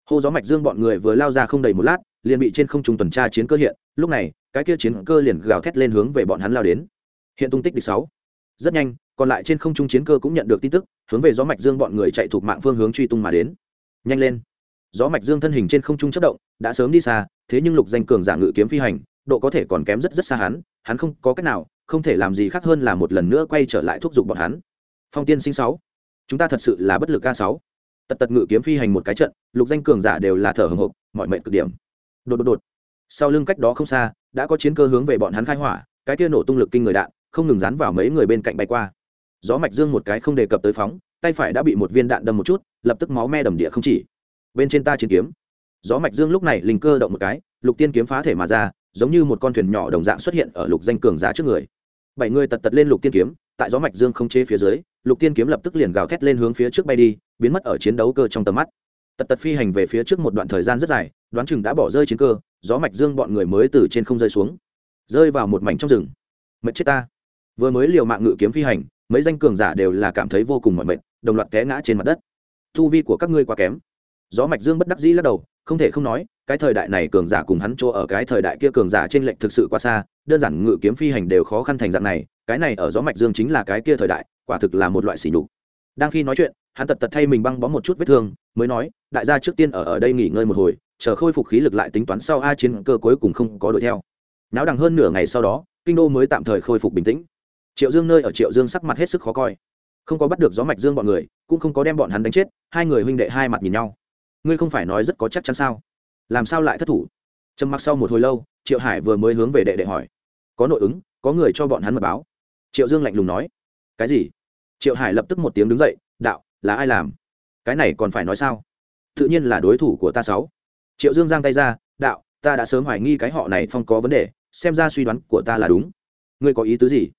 Hô gió mạch dương bọn người vừa lao ra không đầy một lát, liền bị trên không trung tuần tra chiến cơ hiện, lúc này, cái kia chiến cơ liền gào thét lên hướng về bọn hắn lao đến. Hiện tung tích địch sáu. Rất nhanh, còn lại trên không trung chiến cơ cũng nhận được tin tức, hướng về gió mạch dương bọn người chạy thuộc mạng phương hướng truy tung mà đến. Nhanh lên. Gió mạch dương thân hình trên không trung chất động, đã sớm đi xa, thế nhưng lục danh cường giả ngự kiếm phi hành, độ có thể còn kém rất rất xa hắn hắn không có cách nào không thể làm gì khác hơn là một lần nữa quay trở lại thúc giục bọn hắn. Phong tiên sinh sáu, chúng ta thật sự là bất lực ca sáu. Tật tật ngự kiếm phi hành một cái trận, lục danh cường giả đều là thở hồng hộc, mọi mệnh cực điểm. Đột đột đột. Sau lưng cách đó không xa, đã có chiến cơ hướng về bọn hắn khai hỏa, cái kia nổ tung lực kinh người đạn, không ngừng dán vào mấy người bên cạnh bay qua. Gió mạch dương một cái không đề cập tới phóng, tay phải đã bị một viên đạn đâm một chút, lập tức máu me đầm địa không chỉ. Bên trên ta chiến kiếm. Gió mạch dương lúc này linh cơ động một cái, lục tiên kiếm phá thể mà ra, giống như một con thuyền nhỏ đồng dạng xuất hiện ở lục danh cường giả trước người bảy người tật tật lên lục tiên kiếm, tại gió mạch dương không chế phía dưới, lục tiên kiếm lập tức liền gào thét lên hướng phía trước bay đi, biến mất ở chiến đấu cơ trong tầm mắt. Tật tật phi hành về phía trước một đoạn thời gian rất dài, đoán chừng đã bỏ rơi chiến cơ, gió mạch dương bọn người mới từ trên không rơi xuống, rơi vào một mảnh trong rừng. Mệt chết ta. Vừa mới liều mạng ngự kiếm phi hành, mấy danh cường giả đều là cảm thấy vô cùng mỏi mệt, đồng loạt té ngã trên mặt đất. Thu vi của các ngươi quá kém. Gió mạch dương bất đắc dĩ lắc đầu, không thể không nói cái thời đại này cường giả cùng hắn chỗ ở cái thời đại kia cường giả trên lệnh thực sự quá xa, đơn giản ngự kiếm phi hành đều khó khăn thành dạng này, cái này ở gió mạch dương chính là cái kia thời đại, quả thực là một loại sỉ nhục. Đang khi nói chuyện, hắn tật tật thay mình băng bó một chút vết thương, mới nói, đại gia trước tiên ở ở đây nghỉ ngơi một hồi, chờ khôi phục khí lực lại tính toán sau a chiến cơ cuối cùng không có đuổi theo. Náo đằng hơn nửa ngày sau đó, kinh đô mới tạm thời khôi phục bình tĩnh. Triệu dương nơi ở triệu dương sắc mặt hết sức khó coi. Không có bắt được gió mạch dương bọn người, cũng không có đem bọn hắn đánh chết, hai người huynh đệ hai mặt nhìn nhau. Ngươi không phải nói rất có chắc chắn sao? Làm sao lại thất thủ? Trầm mặc sau một hồi lâu, triệu hải vừa mới hướng về đệ đệ hỏi. Có nội ứng, có người cho bọn hắn mật báo. Triệu dương lạnh lùng nói. Cái gì? Triệu hải lập tức một tiếng đứng dậy, đạo, là ai làm? Cái này còn phải nói sao? Tự nhiên là đối thủ của ta sáu. Triệu dương giang tay ra, đạo, ta đã sớm hoài nghi cái họ này phong có vấn đề, xem ra suy đoán của ta là đúng. Ngươi có ý tứ gì?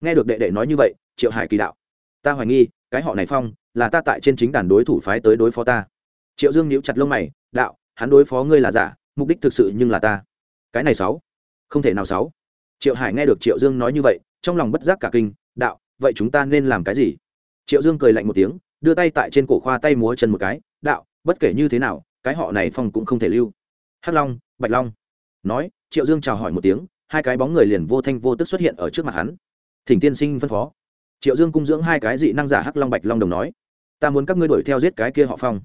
Nghe được đệ đệ nói như vậy, triệu hải kỳ đạo. Ta hoài nghi, cái họ này phong, là ta tại trên chính đàn đối thủ phái tới đối phó ta. Triệu dương nhíu chặt lông mày, đạo hắn đối phó ngươi là giả, mục đích thực sự nhưng là ta. Cái này sáu. Không thể nào sáu. Triệu hải nghe được triệu dương nói như vậy, trong lòng bất giác cả kinh, đạo, vậy chúng ta nên làm cái gì? Triệu dương cười lạnh một tiếng, đưa tay tại trên cổ khoa tay múa chân một cái, đạo, bất kể như thế nào, cái họ này phong cũng không thể lưu. Hắc long, bạch long. Nói, triệu dương chào hỏi một tiếng, hai cái bóng người liền vô thanh vô tức xuất hiện ở trước mặt hắn. Thỉnh tiên sinh phân phó. Triệu dương cung dưỡng hai cái dị năng giả hắc long bạch long đồng nói, ta muốn các ngươi đuổi theo giết cái kia họ phong.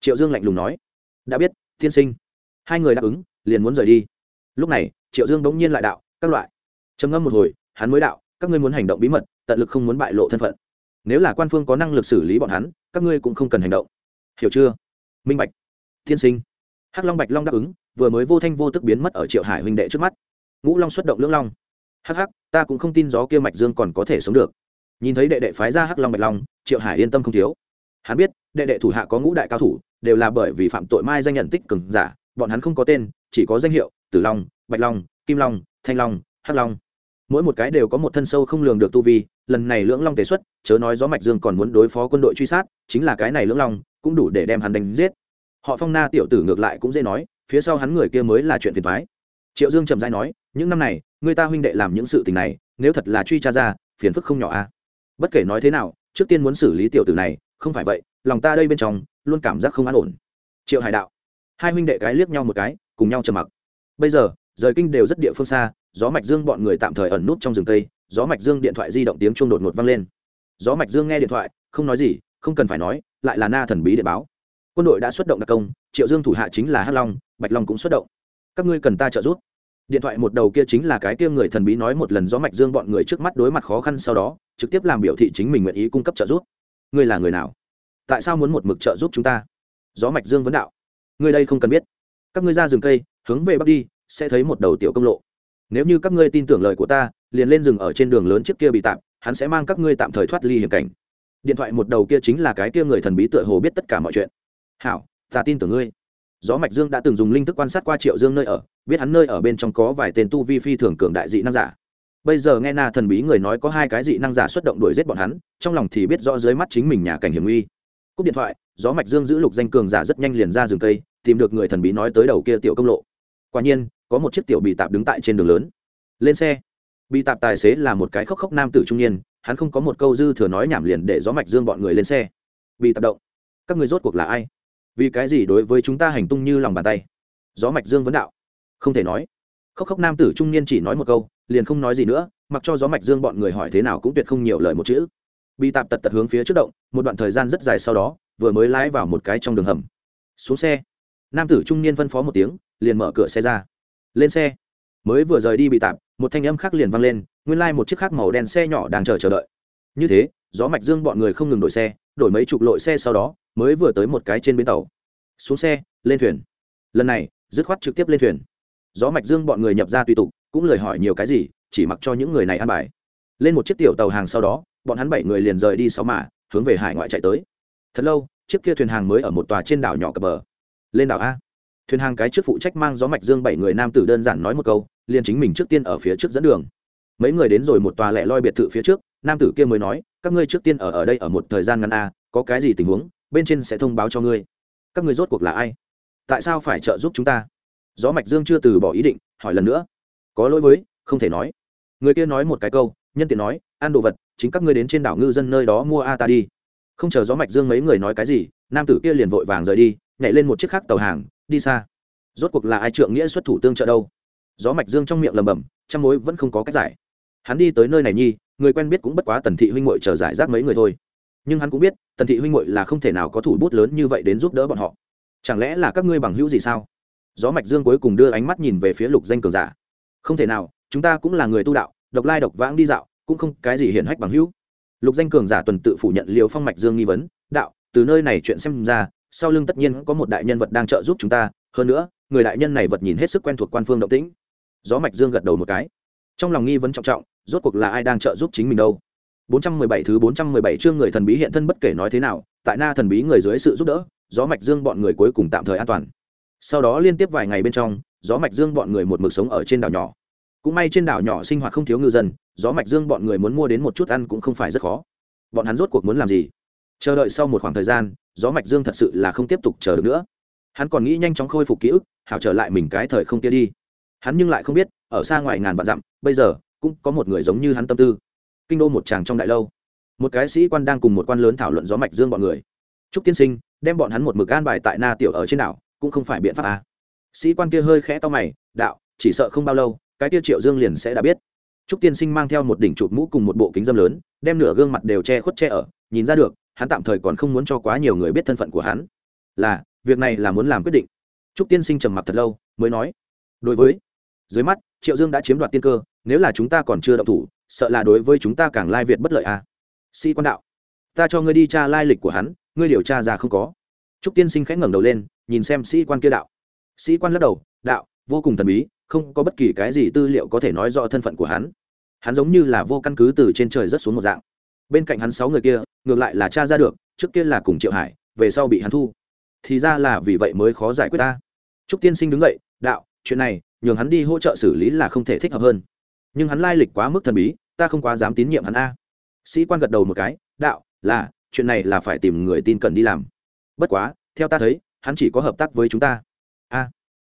Triệu dương lạnh lùng nói, đã biết tiên sinh. Hai người đáp ứng, liền muốn rời đi. Lúc này, triệu dương bỗng nhiên lại đạo, các loại. Trầm ngâm một hồi, hắn mới đạo, các ngươi muốn hành động bí mật, tận lực không muốn bại lộ thân phận. Nếu là quan phương có năng lực xử lý bọn hắn, các ngươi cũng không cần hành động. Hiểu chưa? Minh bạch. Tiên sinh. Hắc long bạch long đáp ứng, vừa mới vô thanh vô tức biến mất ở triệu hải huynh đệ trước mắt. Ngũ long xuất động lưỡng long. Hắc hắc, ta cũng không tin gió kia mạch dương còn có thể sống được. Nhìn thấy đệ đệ phái ra hắc long bạch long, triệu hải yên tâm không thiếu. Hắn biết, đệ đệ thủ hạ có ngũ đại cao thủ đều là bởi vì phạm tội mai danh nhận tích cường giả, bọn hắn không có tên, chỉ có danh hiệu, tử long, bạch long, kim long, thanh long, hắc long. Mỗi một cái đều có một thân sâu không lường được tu vi, lần này lưỡng long tế xuất, chớ nói gió mạch dương còn muốn đối phó quân đội truy sát, chính là cái này lưỡng long, cũng đủ để đem hắn đánh giết. Họ phong na tiểu tử ngược lại cũng dễ nói, phía sau hắn người kia mới là chuyện phiền thoái triệu dương trầm dai nói, những năm này, người ta huynh đệ làm những sự tình này, nếu thật là truy tra ra, phiền phức không nhỏ a à? bất kể nói thế nào, trước tiên muốn xử lý tiểu tử này, không phải vậy lòng ta đây bên trong, luôn cảm giác không an ổn. Triệu hải đạo, hai huynh đệ cái liếc nhau một cái, cùng nhau trầm mặc. Bây giờ, rời kinh đều rất địa phương xa, gió mạch dương bọn người tạm thời ẩn nút trong rừng tây gió mạch dương điện thoại di động tiếng chuông đột ngột vang lên. Gió mạch dương nghe điện thoại, không nói gì, không cần phải nói, lại là na thần bí điện báo. Quân đội đã xuất động đặc công, triệu dương thủ hạ chính là hắc long, bạch long cũng xuất động. Các ngươi cần ta trợ giúp. Điện thoại một đầu kia chính là cái kia người thần bí nói một lần gió mạch dương bọn người trước mắt đối mặt khó khăn sau đó, trực tiếp làm biểu thị chính mình nguyện ý cung cấp trợ giúp. Ngươi là người nào? Tại sao muốn một mực trợ giúp chúng ta? Gió mạch dương vấn đạo. Ngươi đây không cần biết. Các ngươi ra rừng cây, hướng về bắc đi, sẽ thấy một đầu tiểu công lộ. Nếu như các ngươi tin tưởng lời của ta, liền lên rừng ở trên đường lớn trước kia bị tạm, hắn sẽ mang các ngươi tạm thời thoát ly hiểm cảnh. Điện thoại một đầu kia chính là cái kia người thần bí tựa hồ biết tất cả mọi chuyện. Hảo, ta tin tưởng ngươi. Gió mạch dương đã từng dùng linh thức quan sát qua triệu dương nơi ở, biết hắn nơi ở bên trong có vài tên tu vi phi thường cường đại dị năng giả. Bây giờ nghe na thần bí người nói có hai cái dị năng giả xuất động đuổi giết bọn hắn, trong lòng thì biết rõ dưới mắt chính mình nhà cảnh hiểm nguy cúp điện thoại, gió mạch dương giữ lục danh cường giả rất nhanh liền ra rừng cây, tìm được người thần bí nói tới đầu kia tiểu công lộ. Quả nhiên, có một chiếc tiểu bị tạp đứng tại trên đường lớn. Lên xe. Bị tạp tài xế là một cái khóc khóc nam tử trung niên, hắn không có một câu dư thừa nói nhảm liền để gió mạch dương bọn người lên xe. Bị tạp động. Các người rốt cuộc là ai? Vì cái gì đối với chúng ta hành tung như lòng bàn tay? Gió mạch dương vấn đạo. Không thể nói. Khóc khóc nam tử trung niên chỉ nói một câu, liền không nói gì nữa, mặc cho gió mạch dương bọn người hỏi thế nào cũng tuyệt không nhiều lời một chữ bị tạp tật tật hướng phía trước động, một đoạn thời gian rất dài sau đó, vừa mới lái vào một cái trong đường hầm. Xuống xe. Nam tử trung niên phân phó một tiếng, liền mở cửa xe ra. Lên xe. Mới vừa rời đi bị tạp, một thanh âm khác liền vang lên, nguyên lai、like、một chiếc khác màu đen xe nhỏ đang chờ chờ đợi. Như thế, gió mạch dương bọn người không ngừng đổi xe, đổi mấy chục lội xe sau đó, mới vừa tới một cái trên bến tàu. Xuống xe, lên thuyền. Lần này, dứt khoát trực tiếp lên thuyền. Gió mạch dương bọn người nhập ra tùy tục, cũng lời hỏi nhiều cái gì, chỉ mặc cho những người này ăn bài. Lên một chiếc tiểu tàu hàng sau đó bọn hắn bảy người liền rời đi sáu mà, hướng về hải ngoại chạy tới. Thật lâu, chiếc kia thuyền hàng mới ở một tòa trên đảo nhỏ cập bờ. Lên đảo a. Thuyền hàng cái trước phụ trách mang gió mạch dương bảy người nam tử đơn giản nói một câu, liền chính mình trước tiên ở phía trước dẫn đường. Mấy người đến rồi một tòa lẻ loi biệt thự phía trước, nam tử kia mới nói, các ngươi trước tiên ở ở đây ở một thời gian ngắn a, có cái gì tình huống, bên trên sẽ thông báo cho ngươi. Các ngươi rốt cuộc là ai? Tại sao phải trợ giúp chúng ta? Gió mạch dương chưa từ bỏ ý định, hỏi lần nữa. Có lỗi với, không thể nói. Người kia nói một cái câu, nhân tiện nói, ăn đồ vật chính các ngươi đến trên đảo ngư dân nơi đó mua a ta đi. Không chờ gió mạch dương mấy người nói cái gì, nam tử kia liền vội vàng rời đi, nhảy lên một chiếc khác tàu hàng, đi xa. Rốt cuộc là ai trượng nghĩa xuất thủ tương trợ đâu? Gió mạch dương trong miệng lầm bầm, trăm mối vẫn không có cách giải. Hắn đi tới nơi này nhi, người quen biết cũng bất quá tần thị huynh muội chờ giải rác mấy người thôi. Nhưng hắn cũng biết, tần thị huynh muội là không thể nào có thủ bút lớn như vậy đến giúp đỡ bọn họ. Chẳng lẽ là các ngươi bằng hữu gì sao? Gió mạch dương cuối cùng đưa ánh mắt nhìn về phía lục danh cường giả. Không thể nào, chúng ta cũng là người tu đạo, độc lai độc vãng đi dạo cũng không cái gì hiển hách bằng hữu. Lục danh cường giả tuần tự phủ nhận liều phong mạch dương nghi vấn, đạo, từ nơi này chuyện xem ra, sau lưng tất nhiên có một đại nhân vật đang trợ giúp chúng ta, hơn nữa, người đại nhân này vật nhìn hết sức quen thuộc quan phương động tĩnh. Gió mạch dương gật đầu một cái. Trong lòng nghi vấn trọng trọng, rốt cuộc là ai đang trợ giúp chính mình đâu? 417 thứ 417 chương người thần bí hiện thân bất kể nói thế nào, tại na thần bí người dưới sự giúp đỡ, gió mạch dương bọn người cuối cùng tạm thời an toàn. Sau đó liên tiếp vài ngày bên trong, gió mạch dương bọn người một mực sống ở trên đảo nhỏ cũng may trên đảo nhỏ sinh hoạt không thiếu ngư dân, gió mạch dương bọn người muốn mua đến một chút ăn cũng không phải rất khó. Bọn hắn rốt cuộc muốn làm gì? Chờ đợi sau một khoảng thời gian, gió mạch dương thật sự là không tiếp tục chờ được nữa. Hắn còn nghĩ nhanh chóng khôi phục ký ức, hảo trở lại mình cái thời không kia đi. Hắn nhưng lại không biết, ở xa ngoài ngàn vạn dặm, bây giờ, cũng có một người giống như hắn tâm tư. Kinh đô một chàng trong đại lâu. Một cái sĩ quan đang cùng một quan lớn thảo luận gió mạch dương bọn người. Trúc tiên sinh, đem bọn hắn một mực an bài tại na tiểu ở trên đảo, cũng không phải biện pháp à. sĩ quan kia hơi khẽ to mày, đạo, chỉ sợ không bao lâu cái kia triệu dương liền sẽ đã biết. Trúc tiên sinh mang theo một đỉnh chụp mũ cùng một bộ kính dâm lớn, đem nửa gương mặt đều che khuất che ở, nhìn ra được, hắn tạm thời còn không muốn cho quá nhiều người biết thân phận của hắn. Là, việc này là muốn làm quyết định. Trúc tiên sinh trầm mặc thật lâu, mới nói, đối với, dưới mắt, triệu dương đã chiếm đoạt tiên cơ, nếu là chúng ta còn chưa động thủ, sợ là đối với chúng ta càng lai việt bất lợi à. sĩ quan đạo, ta cho ngươi đi tra lai lịch của hắn, ngươi điều tra ra không có. Trúc tiên sinh khẽ ngẩng đầu lên, nhìn xem sĩ quan kia đạo. Sĩ quan lắc đầu, đạo vô cùng thần bí, không có bất kỳ cái gì tư liệu có thể nói rõ thân phận của hắn. Hắn giống như là vô căn cứ từ trên trời rất xuống một dạng. Bên cạnh hắn sáu người kia, ngược lại là cha ra được, trước kia là cùng triệu hải, về sau bị hắn thu. Thì ra là vì vậy mới khó giải quyết ta. Trúc tiên sinh đứng dậy, đạo, chuyện này, nhường hắn đi hỗ trợ xử lý là không thể thích hợp hơn. Nhưng hắn lai lịch quá mức thần bí, ta không quá dám tín nhiệm hắn a. Sĩ quan gật đầu một cái, đạo, là, chuyện này là phải tìm người tin cần đi làm. Bất quá, theo ta thấy, hắn chỉ có hợp tác với chúng ta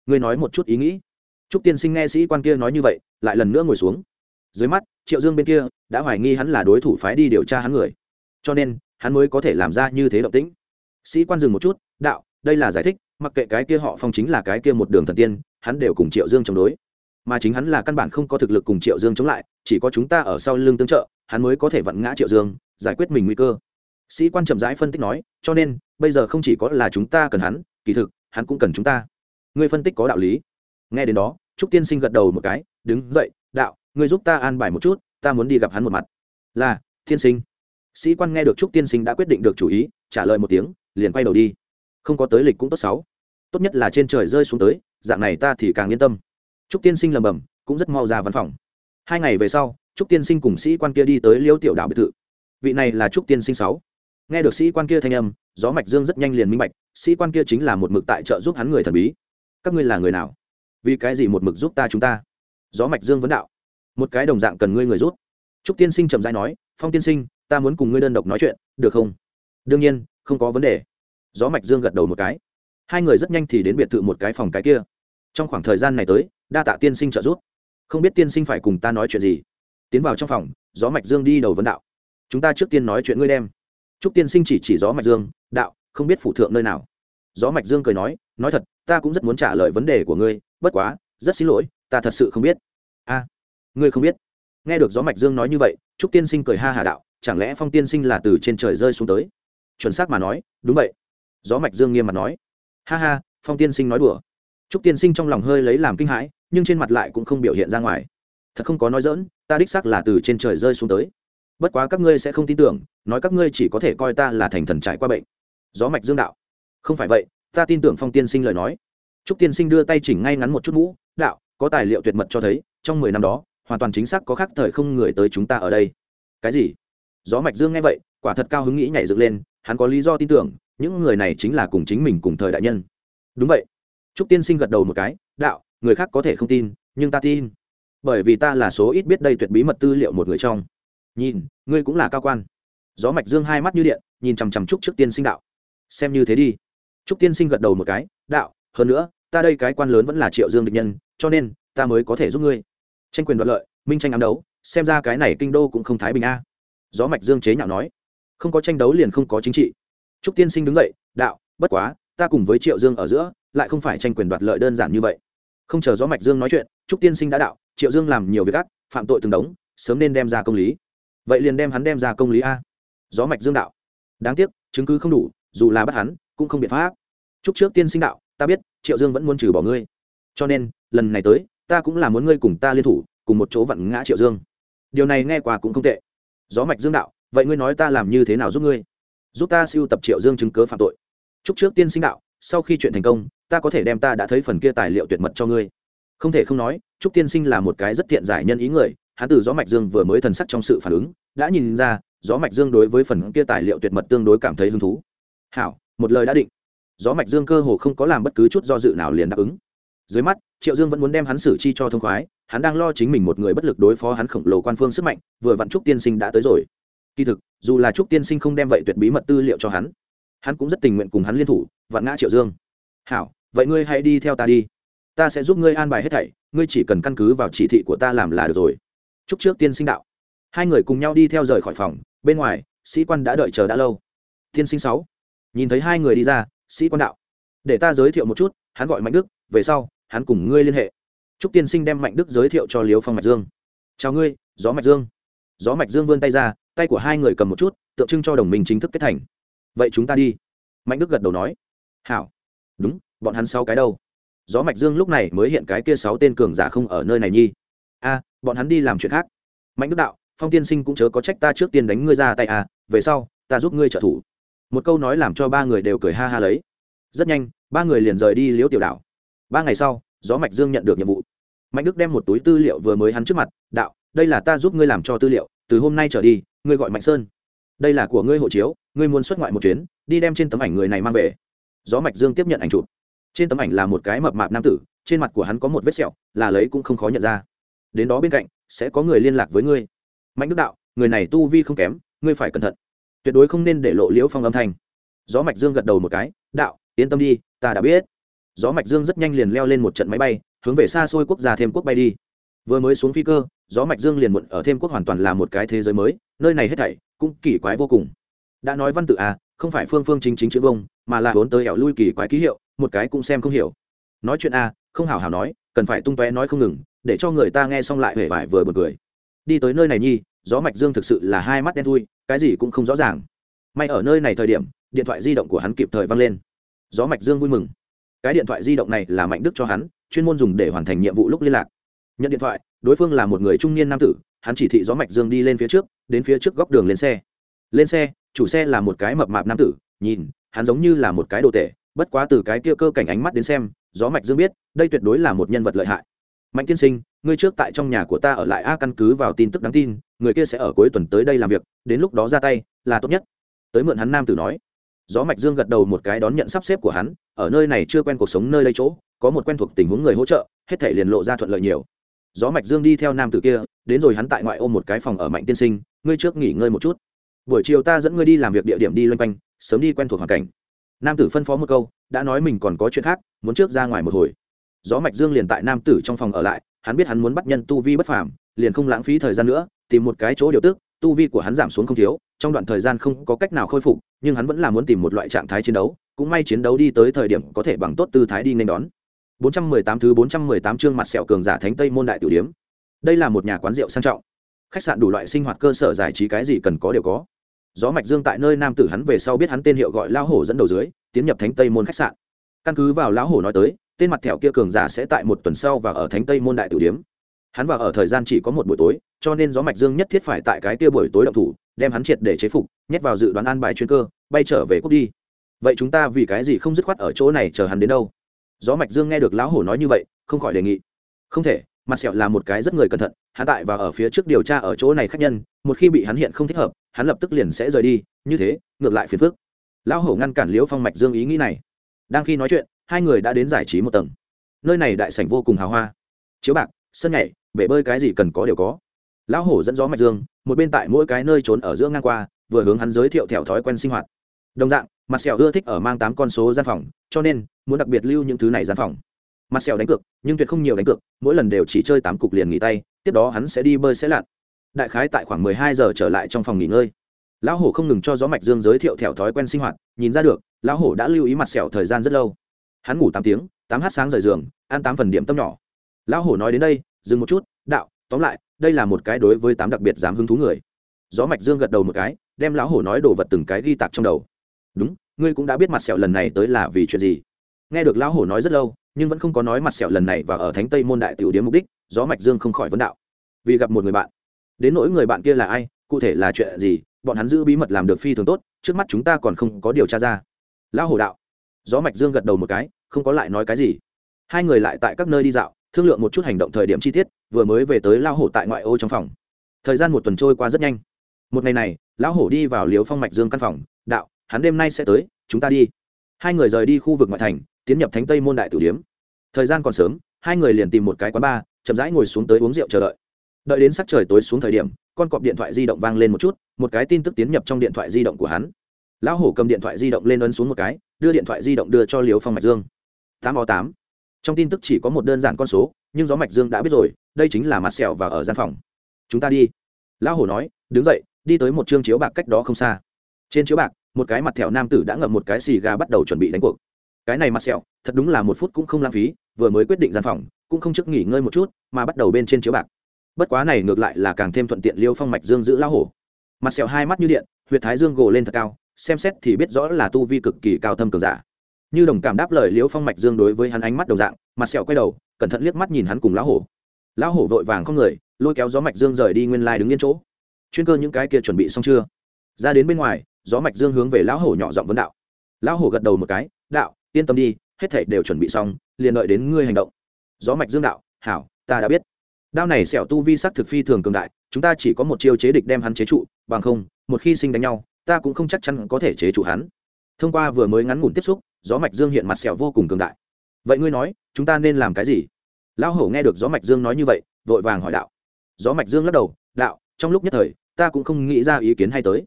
ngươi nói một chút ý nghĩ. Trúc tiên sinh nghe sĩ quan kia nói như vậy, lại lần nữa ngồi xuống. Dưới mắt, triệu dương bên kia, đã hoài nghi hắn là đối thủ phái đi điều tra hắn người. Cho nên, hắn mới có thể làm ra như thế động tĩnh. Sĩ quan dừng một chút, đạo, đây là giải thích, mặc kệ cái kia họ phong chính là cái kia một đường thần tiên, hắn đều cùng triệu dương chống đối. Mà chính hắn là căn bản không có thực lực cùng triệu dương chống lại, chỉ có chúng ta ở sau lưng tương trợ, hắn mới có thể vặn ngã triệu dương, giải quyết mình nguy cơ. Sĩ quan chậm rãi phân tích nói, cho nên, bây giờ không chỉ có là chúng ta cần hắn, kỳ thực, hắn cũng cần chúng ta ngươi phân tích có đạo lý. Nghe đến đó, trúc tiên sinh gật đầu một cái, đứng dậy, đạo, ngươi giúp ta an bài một chút, ta muốn đi gặp hắn một mặt. Là, tiên sinh. Sĩ quan nghe được trúc tiên sinh đã quyết định được chủ ý, trả lời một tiếng, liền quay đầu đi. Không có tới lịch cũng tốt sáu tốt nhất là trên trời rơi xuống tới, dạng này ta thì càng yên tâm. Trúc tiên sinh lầm bầm cũng rất mau ra văn phòng. Hai ngày về sau, trúc tiên sinh cùng sĩ quan kia đi tới liêu tiểu đạo biệt thự. Vị này là trúc tiên sinh sáu. Nghe được sĩ quan kia thanh âm, gió mạch dương rất nhanh liền minh bạch, sĩ quan kia chính là một mực tại trợ giúp hắn người thần bí các ngươi là người nào? Vì cái gì một mực giúp ta chúng ta? Gió mạch dương vấn đạo. Một cái đồng dạng cần ngươi người rút trúc tiên sinh chậm rãi nói, phong tiên sinh, ta muốn cùng ngươi đơn độc nói chuyện, được không? Đương nhiên, không có vấn đề. Gió mạch dương gật đầu một cái. Hai người rất nhanh thì đến biệt thự một cái phòng cái kia. Trong khoảng thời gian này tới, đa tạ tiên sinh trợ giúp. Không biết tiên sinh phải cùng ta nói chuyện gì. Tiến vào trong phòng, gió mạch dương đi đầu vấn đạo. Chúng ta trước tiên nói chuyện ngươi đem. Trúc tiên sinh chỉ chỉ gió mạch dương, đạo, không biết phụ thượng nơi nào. Gió mạch dương cười nói nói thật ta cũng rất muốn trả lời vấn đề của ngươi, bất quá, rất xin lỗi, ta thật sự không biết. A, ngươi không biết? Nghe được gió mạch dương nói như vậy, trúc tiên sinh cười ha hà đạo, chẳng lẽ phong tiên sinh là từ trên trời rơi xuống tới? Chuẩn xác mà nói, đúng vậy. Gió mạch dương nghiêm mặt nói, ha ha, phong tiên sinh nói đùa. Trúc tiên sinh trong lòng hơi lấy làm kinh hãi, nhưng trên mặt lại cũng không biểu hiện ra ngoài. Thật không có nói dỡn ta đích xác là từ trên trời rơi xuống tới. Bất quá các ngươi sẽ không tin tưởng, nói các ngươi chỉ có thể coi ta là thành thần trải qua bệnh. Gió mạch dương đạo, không phải vậy ta tin tưởng phong tiên sinh lời nói. Trúc tiên sinh đưa tay chỉnh ngay ngắn một chút mũ, đạo, có tài liệu tuyệt mật cho thấy, trong mười năm đó, hoàn toàn chính xác có khác thời không người tới chúng ta ở đây. Cái gì? Gió mạch dương nghe vậy, quả thật cao hứng nghĩ nhảy dựng lên, hắn có lý do tin tưởng, những người này chính là cùng chính mình cùng thời đại nhân. Đúng vậy. Trúc tiên sinh gật đầu một cái, đạo, người khác có thể không tin, nhưng ta tin. Bởi vì ta là số ít biết đây tuyệt bí mật tư liệu một người trong. Nhìn, ngươi cũng là cao quan. Gió mạch dương hai mắt như điện, nhìn chằm chằm trúc trước tiên sinh đạo. Xem như thế đi trúc tiên sinh gật đầu một cái, đạo, hơn nữa, ta đây cái quan lớn vẫn là triệu dương địch nhân, cho nên, ta mới có thể giúp ngươi. Tranh quyền đoạt lợi, minh tranh ám đấu, xem ra cái này kinh đô cũng không thái bình a. Gió mạch dương chế nhạo nói, không có tranh đấu liền không có chính trị. Trúc tiên sinh đứng dậy, đạo, bất quá, ta cùng với triệu dương ở giữa, lại không phải tranh quyền đoạt lợi đơn giản như vậy. Không chờ gió mạch dương nói chuyện, trúc tiên sinh đã đạo, triệu dương làm nhiều việc ác, phạm tội từng đống, sớm nên đem ra công lý. Vậy liền đem hắn đem ra công lý a. Gió mạch dương đạo, đáng tiếc, chứng cứ không đủ, dù là bắt hắn cũng không biện pháp. Chúc trước tiên sinh đạo, ta biết, triệu dương vẫn muốn trừ bỏ ngươi. Cho nên, lần này tới, ta cũng là muốn ngươi cùng ta liên thủ, cùng một chỗ vặn ngã triệu dương. Điều này nghe qua cũng không tệ. Gió mạch dương đạo, vậy ngươi nói ta làm như thế nào giúp ngươi? Giúp ta siêu tập triệu dương chứng cớ phạm tội. Chúc trước tiên sinh đạo, sau khi chuyện thành công, ta có thể đem ta đã thấy phần kia tài liệu tuyệt mật cho ngươi. Không thể không nói trúc tiên sinh là một cái rất thiện giải nhân ý người, hắn từ gió mạch dương vừa mới thần sắc trong sự phản ứng, đã nhìn ra, gió mạch dương đối với phần kia tài liệu tuyệt mật tương đối cảm thấy hứng thú. Hảo một lời đã định. Gió mạch dương cơ hồ không có làm bất cứ chút do dự nào liền đáp ứng. Dưới mắt, triệu dương vẫn muốn đem hắn xử chi cho thông khoái, hắn đang lo chính mình một người bất lực đối phó hắn khổng lồ quan phương sức mạnh, vừa vặn trúc tiên sinh đã tới rồi. Kỳ thực, dù là trúc tiên sinh không đem vậy tuyệt bí mật tư liệu cho hắn hắn cũng rất tình nguyện cùng hắn liên thủ vặn ngã triệu dương. Hảo, vậy ngươi hãy đi theo ta đi. Ta sẽ giúp ngươi an bài hết thảy, ngươi chỉ cần căn cứ vào chỉ thị của ta làm là được rồi. Chúc trước tiên sinh đạo. Hai người cùng nhau đi theo rời khỏi phòng, bên ngoài, sĩ quan đã đợi chờ đã lâu. Tiên sinh sáu nhìn thấy hai người đi ra, sĩ quan đạo. Để ta giới thiệu một chút, hắn gọi mạnh đức, về sau, hắn cùng ngươi liên hệ. Chúc tiên sinh đem mạnh đức giới thiệu cho liếu phong mạch dương. Chào ngươi, gió mạch dương. Gió mạch dương vươn tay ra, tay của hai người cầm một chút, tượng trưng cho đồng minh chính thức kết thành. Vậy chúng ta đi. Mạnh đức gật đầu nói. Hảo. Đúng, bọn hắn sáu cái đâu? Gió mạch dương lúc này mới hiện cái kia sáu tên cường giả không ở nơi này nhi. A, bọn hắn đi làm chuyện khác. Mạnh đức đạo, phong tiên sinh cũng chớ có trách ta trước tiên đánh ngươi ra tay à về sau, ta giúp ngươi trợ thủ một câu nói làm cho ba người đều cười ha ha lấy. Rất nhanh, ba người liền rời đi liễu tiểu đảo. Ba ngày sau, gió mạch dương nhận được nhiệm vụ. Mạnh đức đem một túi tư liệu vừa mới hắn trước mặt, đạo, đây là ta giúp ngươi làm cho tư liệu, từ hôm nay trở đi, ngươi gọi mạnh sơn. Đây là của ngươi hộ chiếu, ngươi muốn xuất ngoại một chuyến, đi đem trên tấm ảnh người này mang về. Gió mạch dương tiếp nhận ảnh chụp. Trên tấm ảnh là một cái mập mạp nam tử, trên mặt của hắn có một vết sẹo, là lấy cũng không khó nhận ra. Đến đó bên cạnh, sẽ có người liên lạc với ngươi. Mạnh đức đạo, người này tu vi không kém, ngươi phải cẩn thận tuyệt đối không nên để lộ liễu phong âm thanh. Gió mạch dương gật đầu một cái, đạo, yên tâm đi, ta đã biết. Gió mạch dương rất nhanh liền leo lên một trận máy bay, hướng về xa xôi quốc gia thêm quốc bay đi. Vừa mới xuống phi cơ, gió mạch dương liền muộn ở thêm quốc hoàn toàn là một cái thế giới mới, nơi này hết thảy cũng kỳ quái vô cùng. Đã nói văn tự à không phải phương phương chính chính chữ vông, mà là vốn tới ẻo lui kỳ quái ký hiệu, một cái cũng xem không hiểu. Nói chuyện a không hảo hảo nói, cần phải tung tóe nói không ngừng, để cho người ta nghe xong lại hề vải vừa bật cười đi tới nơi này nhi, gió mạch dương thực sự là hai mắt đen thui, cái gì cũng không rõ ràng. May ở nơi này thời điểm, điện thoại di động của hắn kịp thời văng lên. Gió mạch dương vui mừng. Cái điện thoại di động này là mạnh đức cho hắn, chuyên môn dùng để hoàn thành nhiệm vụ lúc liên lạc. Nhận điện thoại, đối phương là một người trung niên nam tử, hắn chỉ thị gió mạch dương đi lên phía trước, đến phía trước góc đường lên xe. Lên xe, chủ xe là một cái mập mạp nam tử, nhìn, hắn giống như là một cái đồ tể, bất quá từ cái kia cơ cảnh ánh mắt đến xem, gió mạch dương biết, đây tuyệt đối là một nhân vật lợi hại mạnh tiên sinh, ngươi trước tại trong nhà của ta ở lại a căn cứ vào tin tức đáng tin, người kia sẽ ở cuối tuần tới đây làm việc, đến lúc đó ra tay, là tốt nhất. Tới mượn hắn nam tử nói. Gió mạch dương gật đầu một cái đón nhận sắp xếp của hắn, ở nơi này chưa quen cuộc sống nơi đây chỗ, có một quen thuộc tình huống người hỗ trợ, hết thể liền lộ ra thuận lợi nhiều. Gió mạch dương đi theo nam tử kia, đến rồi hắn tại ngoại ôm một cái phòng ở mạnh tiên sinh, ngươi trước nghỉ ngơi một chút. Buổi chiều ta dẫn ngươi đi làm việc địa điểm đi loanh quanh, sớm đi quen thuộc hoàn cảnh. Nam tử phân phó một câu, đã nói mình còn có chuyện khác, muốn trước ra ngoài một hồi gió mạch dương liền tại nam tử trong phòng ở lại, hắn biết hắn muốn bắt nhân tu vi bất phàm, liền không lãng phí thời gian nữa, tìm một cái chỗ điều tức, tu vi của hắn giảm xuống không thiếu, trong đoạn thời gian không có cách nào khôi phục, nhưng hắn vẫn là muốn tìm một loại trạng thái chiến đấu, cũng may chiến đấu đi tới thời điểm có thể bằng tốt tư thái đi nên đón. 418 thứ 418 chương mặt sẹo cường giả thánh tây môn đại tiểu điếm. Đây là một nhà quán rượu sang trọng. Khách sạn đủ loại sinh hoạt cơ sở giải trí cái gì cần có đều có. Gió mạch dương tại nơi nam tử hắn về sau biết hắn tên hiệu gọi lão hổ dẫn đầu dưới, tiến nhập thánh tây môn khách sạn. Căn cứ vào lão hổ nói tới tên mặt thẹo kia cường giả sẽ tại một tuần sau và ở thánh tây môn đại tử điếm. Hắn vào ở thời gian chỉ có một buổi tối, cho nên gió mạch dương nhất thiết phải tại cái kia buổi tối động thủ, đem hắn triệt để chế phục, nhét vào dự đoán an bài chuyên cơ, bay trở về quốc đi. Vậy chúng ta vì cái gì không dứt khoát ở chỗ này chờ hắn đến đâu? Gió mạch dương nghe được lão hổ nói như vậy, không khỏi đề nghị. Không thể, mặt sẹo là một cái rất người cẩn thận, hắn tại và ở phía trước điều tra ở chỗ này khác nhân, một khi bị hắn hiện không thích hợp, hắn lập tức liền sẽ rời đi, như thế, ngược lại phiền phức. Lão hổ ngăn cản liễu phong mạch dương ý nghĩ này. Đang khi nói chuyện hai người đã đến giải trí một tầng. Nơi này đại sảnh vô cùng hào hoa. Chiếu bạc, sân nhảy, bể bơi cái gì cần có đều có. Lão hổ dẫn gió mạch dương, một bên tại mỗi cái nơi trốn ở giữa ngang qua, vừa hướng hắn giới thiệu theo thói quen sinh hoạt. Đồng dạng, mặt sẹo ưa thích ở mang tám con số gian phòng, cho nên muốn đặc biệt lưu những thứ này gian phòng. Mặt sẹo đánh cược, nhưng tuyệt không nhiều đánh cược, mỗi lần đều chỉ chơi tám cục liền nghỉ tay, tiếp đó hắn sẽ đi bơi sẽ lặn. Đại khái tại khoảng mười hai giờ trở lại trong phòng nghỉ ngơi. Lão hổ không ngừng cho gió mạch dương giới thiệu theo thói quen sinh hoạt, nhìn ra được, lão hổ đã lưu ý mặt sẹo thời gian rất lâu hắn ngủ tám tiếng, tám h sáng rời giường, ăn tám phần điểm tâm nhỏ. Lão hổ nói đến đây, dừng một chút, đạo, tóm lại, đây là một cái đối với tám đặc biệt dám hứng thú người. Gió mạch dương gật đầu một cái, đem lão hổ nói đồ vật từng cái ghi tạc trong đầu. Đúng, ngươi cũng đã biết mặt sẹo lần này tới là vì chuyện gì. Nghe được lão hổ nói rất lâu, nhưng vẫn không có nói mặt sẹo lần này và ở thánh tây môn đại tiểu điếm mục đích, gió mạch dương không khỏi vấn đạo. Vì gặp một người bạn. Đến nỗi người bạn kia là ai, cụ thể là chuyện gì, bọn hắn giữ bí mật làm được phi thường tốt, trước mắt chúng ta còn không có điều tra ra. Lão hổ đạo. Gió mạch dương gật đầu một cái không có lại nói cái gì. Hai người lại tại các nơi đi dạo, thương lượng một chút hành động thời điểm chi tiết, vừa mới về tới lao hổ tại ngoại ô trong phòng. Thời gian một tuần trôi qua rất nhanh. Một ngày này, lão hổ đi vào liếu phong mạch dương căn phòng, đạo, hắn đêm nay sẽ tới, chúng ta đi. Hai người rời đi khu vực ngoại thành, tiến nhập thánh tây môn đại tử điếm. Thời gian còn sớm, hai người liền tìm một cái quán bar, chậm rãi ngồi xuống tới uống rượu chờ đợi. Đợi đến sắc trời tối xuống thời điểm, con cọp điện thoại di động vang lên một chút, một cái tin tức tiến nhập trong điện thoại di động của hắn. Lão hổ cầm điện thoại di động lên ấn xuống một cái, đưa điện thoại di động đưa cho liều phong mạch dương tám o tám. Trong tin tức chỉ có một đơn giản con số, nhưng gió mạch dương đã biết rồi, đây chính là mặt sẹo và ở gian phòng. Chúng ta đi. Lão hổ nói, đứng dậy, đi tới một chương chiếu bạc cách đó không xa. Trên chiếu bạc, một cái mặt thẹo nam tử đã ngậm một cái xì gà bắt đầu chuẩn bị đánh cuộc. Cái này mặt sẹo, thật đúng là một phút cũng không lãng phí, vừa mới quyết định gian phòng, cũng không trước nghỉ ngơi một chút, mà bắt đầu bên trên chiếu bạc. Bất quá này ngược lại là càng thêm thuận tiện liêu phong mạch dương giữ lão hổ. Mặt sẹo hai mắt như điện, huyệt thái dương gồ lên thật cao, xem xét thì biết rõ là tu vi cực kỳ cao thâm cường giả như đồng cảm đáp lời liễu phong mạch dương đối với hắn ánh mắt đồng dạng, mặt sẹo quay đầu, cẩn thận liếc mắt nhìn hắn cùng lão hổ. Lão hổ vội vàng không người, lôi kéo gió mạch dương rời đi nguyên lai đứng yên chỗ. Chuyên cơ những cái kia chuẩn bị xong chưa? Ra đến bên ngoài, gió mạch dương hướng về lão hổ nhỏ giọng vấn đạo. Lão hổ gật đầu một cái, đạo, yên tâm đi, hết thảy đều chuẩn bị xong, liền đợi đến ngươi hành động. Gió mạch dương đạo, hảo, ta đã biết. Đao này sẹo tu vi sắc thực phi thường cường đại, chúng ta chỉ có một chiêu chế địch đem hắn chế trụ, bằng không, một khi sinh đánh nhau, ta cũng không chắc chắn có thể chế trụ hắn. Thông qua vừa mới ngắn ngủn tiếp xúc gió mạch dương hiện mặt sẹo vô cùng cường đại. Vậy ngươi nói, chúng ta nên làm cái gì? Lão hổ nghe được gió mạch dương nói như vậy, vội vàng hỏi đạo. Gió mạch dương lắc đầu, đạo, trong lúc nhất thời, ta cũng không nghĩ ra ý kiến hay tới.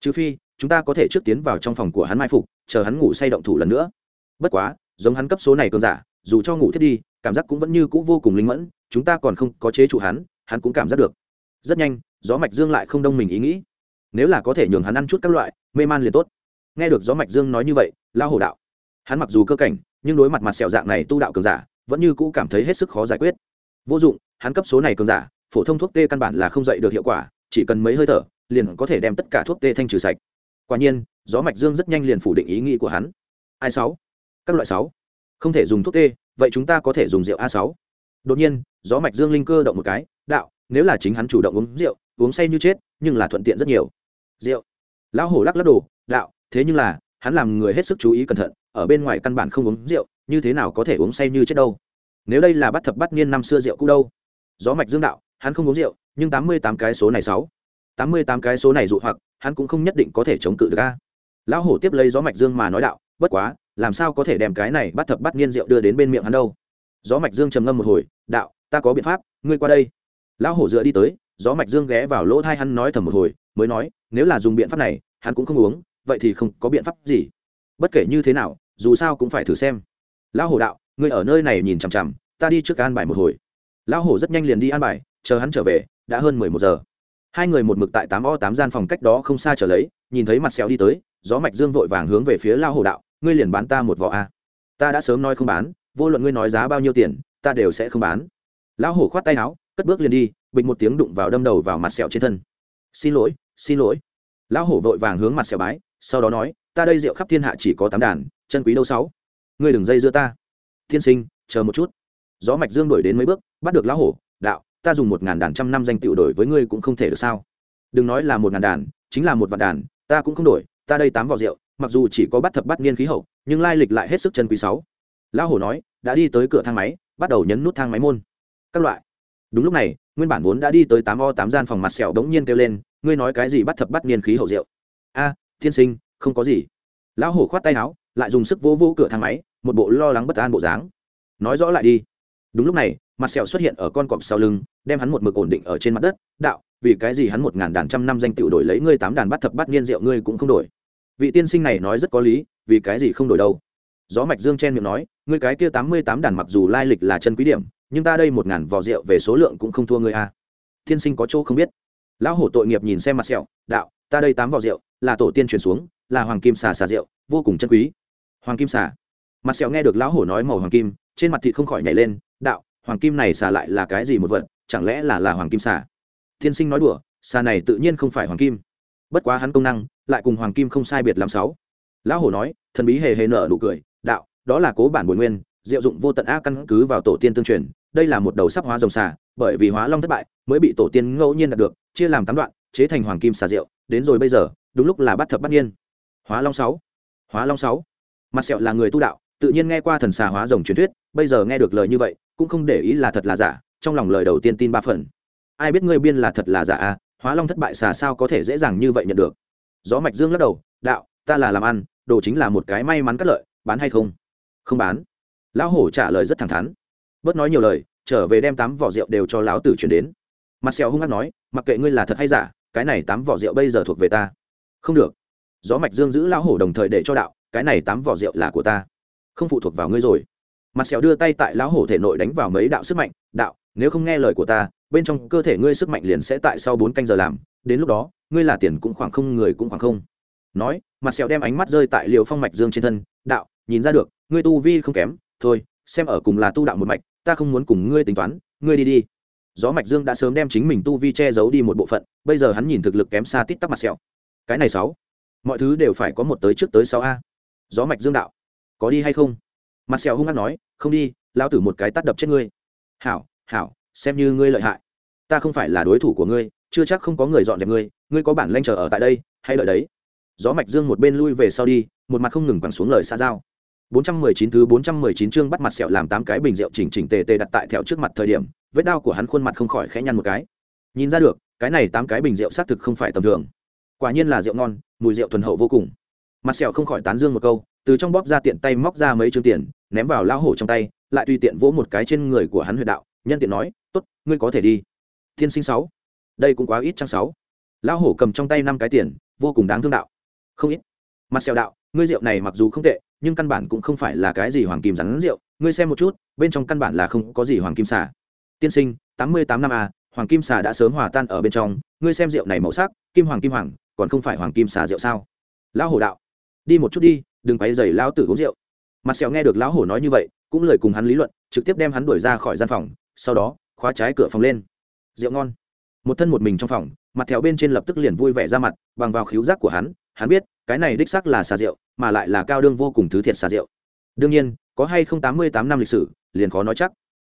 Trừ phi, chúng ta có thể trước tiến vào trong phòng của hắn mai phục, chờ hắn ngủ say động thủ lần nữa. Bất quá, giống hắn cấp số này cường giả, dù cho ngủ thiết đi, cảm giác cũng vẫn như cũ vô cùng linh mẫn, chúng ta còn không có chế trụ hắn hắn cũng cảm giác được. Rất nhanh, gió mạch dương lại không đông mình ý nghĩ. Nếu là có thể nhường hắn ăn chút các loại, mê man liền tốt. Nghe được gió mạch dương nói như vậy lao hổ đạo hắn mặc dù cơ cảnh, nhưng đối mặt mặt sẹo dạng này tu đạo cường giả, vẫn như cũ cảm thấy hết sức khó giải quyết. Vô dụng, hắn cấp số này cường giả, phổ thông thuốc tê căn bản là không dậy được hiệu quả, chỉ cần mấy hơi thở, liền có thể đem tất cả thuốc tê thanh trừ sạch. Quả nhiên, gió mạch dương rất nhanh liền phủ định ý nghĩ của hắn. Ai sáu, các loại sáu. Không thể dùng thuốc tê, vậy chúng ta có thể dùng rượu a sáu. Đột nhiên, gió mạch dương linh cơ động một cái, đạo, nếu là chính hắn chủ động uống rượu, uống say như chết, nhưng là thuận tiện rất nhiều. Rượu. Lão hổ lắc lắc đồ, đạo, thế nhưng là, hắn làm người hết sức chú ý cẩn thận ở bên ngoài căn bản không uống rượu, như thế nào có thể uống say như chết đâu? Nếu đây là bắt thập bắt niên năm xưa rượu cũ đâu? Gió mạch dương đạo, hắn không uống rượu, nhưng tám mươi tám cái số này sáu. tám mươi tám cái số này dụ hoặc, hắn cũng không nhất định có thể chống cự được a. Lão hổ tiếp lấy gió mạch dương mà nói đạo, bất quá, làm sao có thể đem cái này bắt thập bắt niên rượu đưa đến bên miệng hắn đâu? Gió mạch dương trầm ngâm một hồi, đạo, ta có biện pháp, ngươi qua đây. Lão hổ dựa đi tới, gió mạch dương ghé vào lỗ thai hắn nói thầm một hồi, mới nói, nếu là dùng biện pháp này, hắn cũng không uống, vậy thì không có biện pháp gì. Bất kể như thế nào dù sao cũng phải thử xem. Lão hổ đạo, ngươi ở nơi này nhìn chằm chằm, ta đi trước an bài một hồi. Lão hổ rất nhanh liền đi an bài, chờ hắn trở về, đã hơn mười một giờ. Hai người một mực tại tám o tám gian phòng cách đó không xa trở lấy, nhìn thấy mặt xéo đi tới, gió mạch dương vội vàng hướng về phía lao hổ đạo, ngươi liền bán ta một vỏ a. Ta đã sớm nói không bán, vô luận ngươi nói giá bao nhiêu tiền, ta đều sẽ không bán. Lão hổ khoát tay áo, cất bước liền đi bịch một tiếng đụng vào đâm đầu vào mặt sẹo trên thân. Xin lỗi xin lỗi. Lão hổ vội vàng hướng mặt sẹo bái, sau đó nói, ta đây rượu khắp thiên hạ chỉ có tám đàn chân quý đâu sáu? Ngươi đừng dây dưa ta. Tiên sinh chờ một chút. Gió mạch dương đổi đến mấy bước bắt được lão hổ đạo ta dùng một ngàn đàn trăm năm danh tiệu đổi với ngươi cũng không thể được sao? Đừng nói là một ngàn đàn chính là một vạn đàn ta cũng không đổi ta đây tám vỏ rượu mặc dù chỉ có bắt thập bắt niên khí hậu nhưng lai lịch lại hết sức chân quý sáu. Lão hổ nói đã đi tới cửa thang máy bắt đầu nhấn nút thang máy môn. Các loại. Đúng lúc này nguyên bản vốn đã đi tới tám o tám gian phòng mặt sẹo đống nhiên kêu lên ngươi nói cái gì bắt thập bắt niên khí hậu rượu? A à, sinh không có gì. Lão hổ khoát tay áo lại dùng sức vỗ vỗ cửa thang máy, một bộ lo lắng bất an bộ dáng. Nói rõ lại đi. Đúng lúc này, mặt sẹo xuất hiện ở con cọp sau lưng, đem hắn một mực ổn định ở trên mặt đất. Đạo, vì cái gì hắn một ngàn đàn trăm năm danh tựu đổi lấy ngươi tám đàn bắt thập bắt niên rượu ngươi cũng không đổi? Vị tiên sinh này nói rất có lý, vì cái gì không đổi đâu? Gió mạch dương chen miệng nói, ngươi cái kia tám mươi tám đàn mặc dù lai lịch là chân quý điểm, nhưng ta đây một ngàn vò rượu về số lượng cũng không thua ngươi a à. tiên sinh có chỗ không biết. Lão hổ tội nghiệp nhìn xem mặt sẹo, đạo, ta đây tám vò rượu, là tổ tiên truyền xuống, là hoàng kim xà xà rượu, vô cùng chân quý hoàng kim xà mặt sẹo nghe được lão hổ nói màu hoàng kim, trên mặt thịt không khỏi nhảy lên, đạo, hoàng kim này xà lại là cái gì một vật? Chẳng lẽ là là hoàng kim xà tiên sinh nói đùa xà này tự nhiên không phải hoàng kim. Bất quá hắn công năng, lại cùng hoàng kim không sai biệt làm sáu. Lão hổ nói, thần bí hề hề nở nụ cười, đạo, đó là cố bản bồi nguyên, diệu dụng vô tận a căn cứ vào tổ tiên tương truyền, đây là một đầu sắp hóa rồng xà bởi vì hóa long thất bại, mới bị tổ tiên ngẫu nhiên đạt được, chia làm tám đoạn, chế thành hoàng kim xà rượu đến rồi bây giờ, đúng lúc là bắt thập bắt nhiên hóa long sáu. Hóa long sáu mặt sẹo là người tu đạo, tự nhiên nghe qua thần xà hóa rồng truyền thuyết, bây giờ nghe được lời như vậy, cũng không để ý là thật là giả, trong lòng lời đầu tiên tin ba phần. Ai biết ngươi biên là thật là giả à hóa long thất bại xà sao có thể dễ dàng như vậy nhận được? Gió mạch dương lắc đầu, đạo, ta là làm ăn, đồ chính là một cái may mắn cắt lợi, bán hay không? Không bán. Lão hổ trả lời rất thẳng thắn. Bớt nói nhiều lời, trở về đem tám vỏ rượu đều cho lão tử chuyển đến. Mặt sẹo hung hăng nói, mặc kệ ngươi là thật hay giả, cái này tám vỏ rượu bây giờ thuộc về ta. Không được. Gió mạch dương giữ lão hổ đồng thời để cho đạo cái này tám vỏ rượu là của ta. Không phụ thuộc vào ngươi rồi. Mặt sẹo đưa tay tại lão hổ thể nội đánh vào mấy đạo sức mạnh. Đạo, nếu không nghe lời của ta, bên trong cơ thể ngươi sức mạnh liền sẽ tại sau bốn canh giờ làm. Đến lúc đó, ngươi là tiền cũng khoảng không, người cũng khoảng không. Nói, mặt sẹo đem ánh mắt rơi tại liều phong mạch dương trên thân. Đạo, nhìn ra được, ngươi tu vi không kém. Thôi, xem ở cùng là tu đạo một mạch, ta không muốn cùng ngươi tính toán. Ngươi đi đi. Gió mạch dương đã sớm đem chính mình tu vi che giấu đi một bộ phận, bây giờ hắn nhìn thực lực kém xa tít tắp mặt sẹo. Cái này sáu, mọi thứ đều phải có một tới trước tới sáu a gió mạch dương đạo. Có đi hay không? Mặt sẹo hung hăng nói, không đi lao tử một cái tắt đập chết ngươi. Hảo hảo, xem như ngươi lợi hại. Ta không phải là đối thủ của ngươi, chưa chắc không có người dọn dẹp ngươi ngươi có bản lanh chờ ở tại đây, hay đợi đấy. Gió mạch dương một bên lui về sau đi, một mặt không ngừng quẳng xuống lời xa giao. 419 thứ 419 chương bắt mặt sẹo làm tám cái bình rượu chỉnh chỉnh tề tề đặt tại theo trước mặt thời điểm, vết đau của hắn khuôn mặt không khỏi khẽ nhăn một cái. Nhìn ra được, cái này tám cái bình rượu xác thực không phải tầm thường. Quả nhiên là rượu ngon, mùi rượu thuần hậu vô cùng mặt sẹo không khỏi tán dương một câu, từ trong bóp ra tiện tay móc ra mấy chương tiền, ném vào lão hổ trong tay, lại tùy tiện vỗ một cái trên người của hắn huyệt đạo, nhân tiện nói, tốt, ngươi có thể đi. Thiên sinh sáu. Đây cũng quá ít chăng sáu. Lão hổ cầm trong tay năm cái tiền, vô cùng đáng thương đạo. Không ít. Mặt sẹo đạo, ngươi rượu này mặc dù không tệ, nhưng căn bản cũng không phải là cái gì hoàng kim rắn rượu, ngươi xem một chút, bên trong căn bản là không có gì hoàng kim xà. Tiên sinh, tám mươi tám năm a, hoàng kim xà đã sớm hòa tan ở bên trong, ngươi xem rượu này màu sắc, kim hoàng kim hoàng, còn không phải hoàng kim xà rượu sao? Lão hổ đạo đi một chút đi, đừng quay dày lão tử uống rượu. Mặt sẹo nghe được lão hổ nói như vậy, cũng lời cùng hắn lý luận, trực tiếp đem hắn đuổi ra khỏi gian phòng, sau đó, khóa trái cửa phòng lên. Rượu ngon. Một thân một mình trong phòng, mặt thèo bên trên lập tức liền vui vẻ ra mặt, bằng vào khíu giác của hắn hắn biết, cái này đích xác là xà rượu, mà lại là cao đương vô cùng thứ thiệt xà rượu. Đương nhiên, có hay không tám mươi tám năm lịch sử, liền khó nói chắc.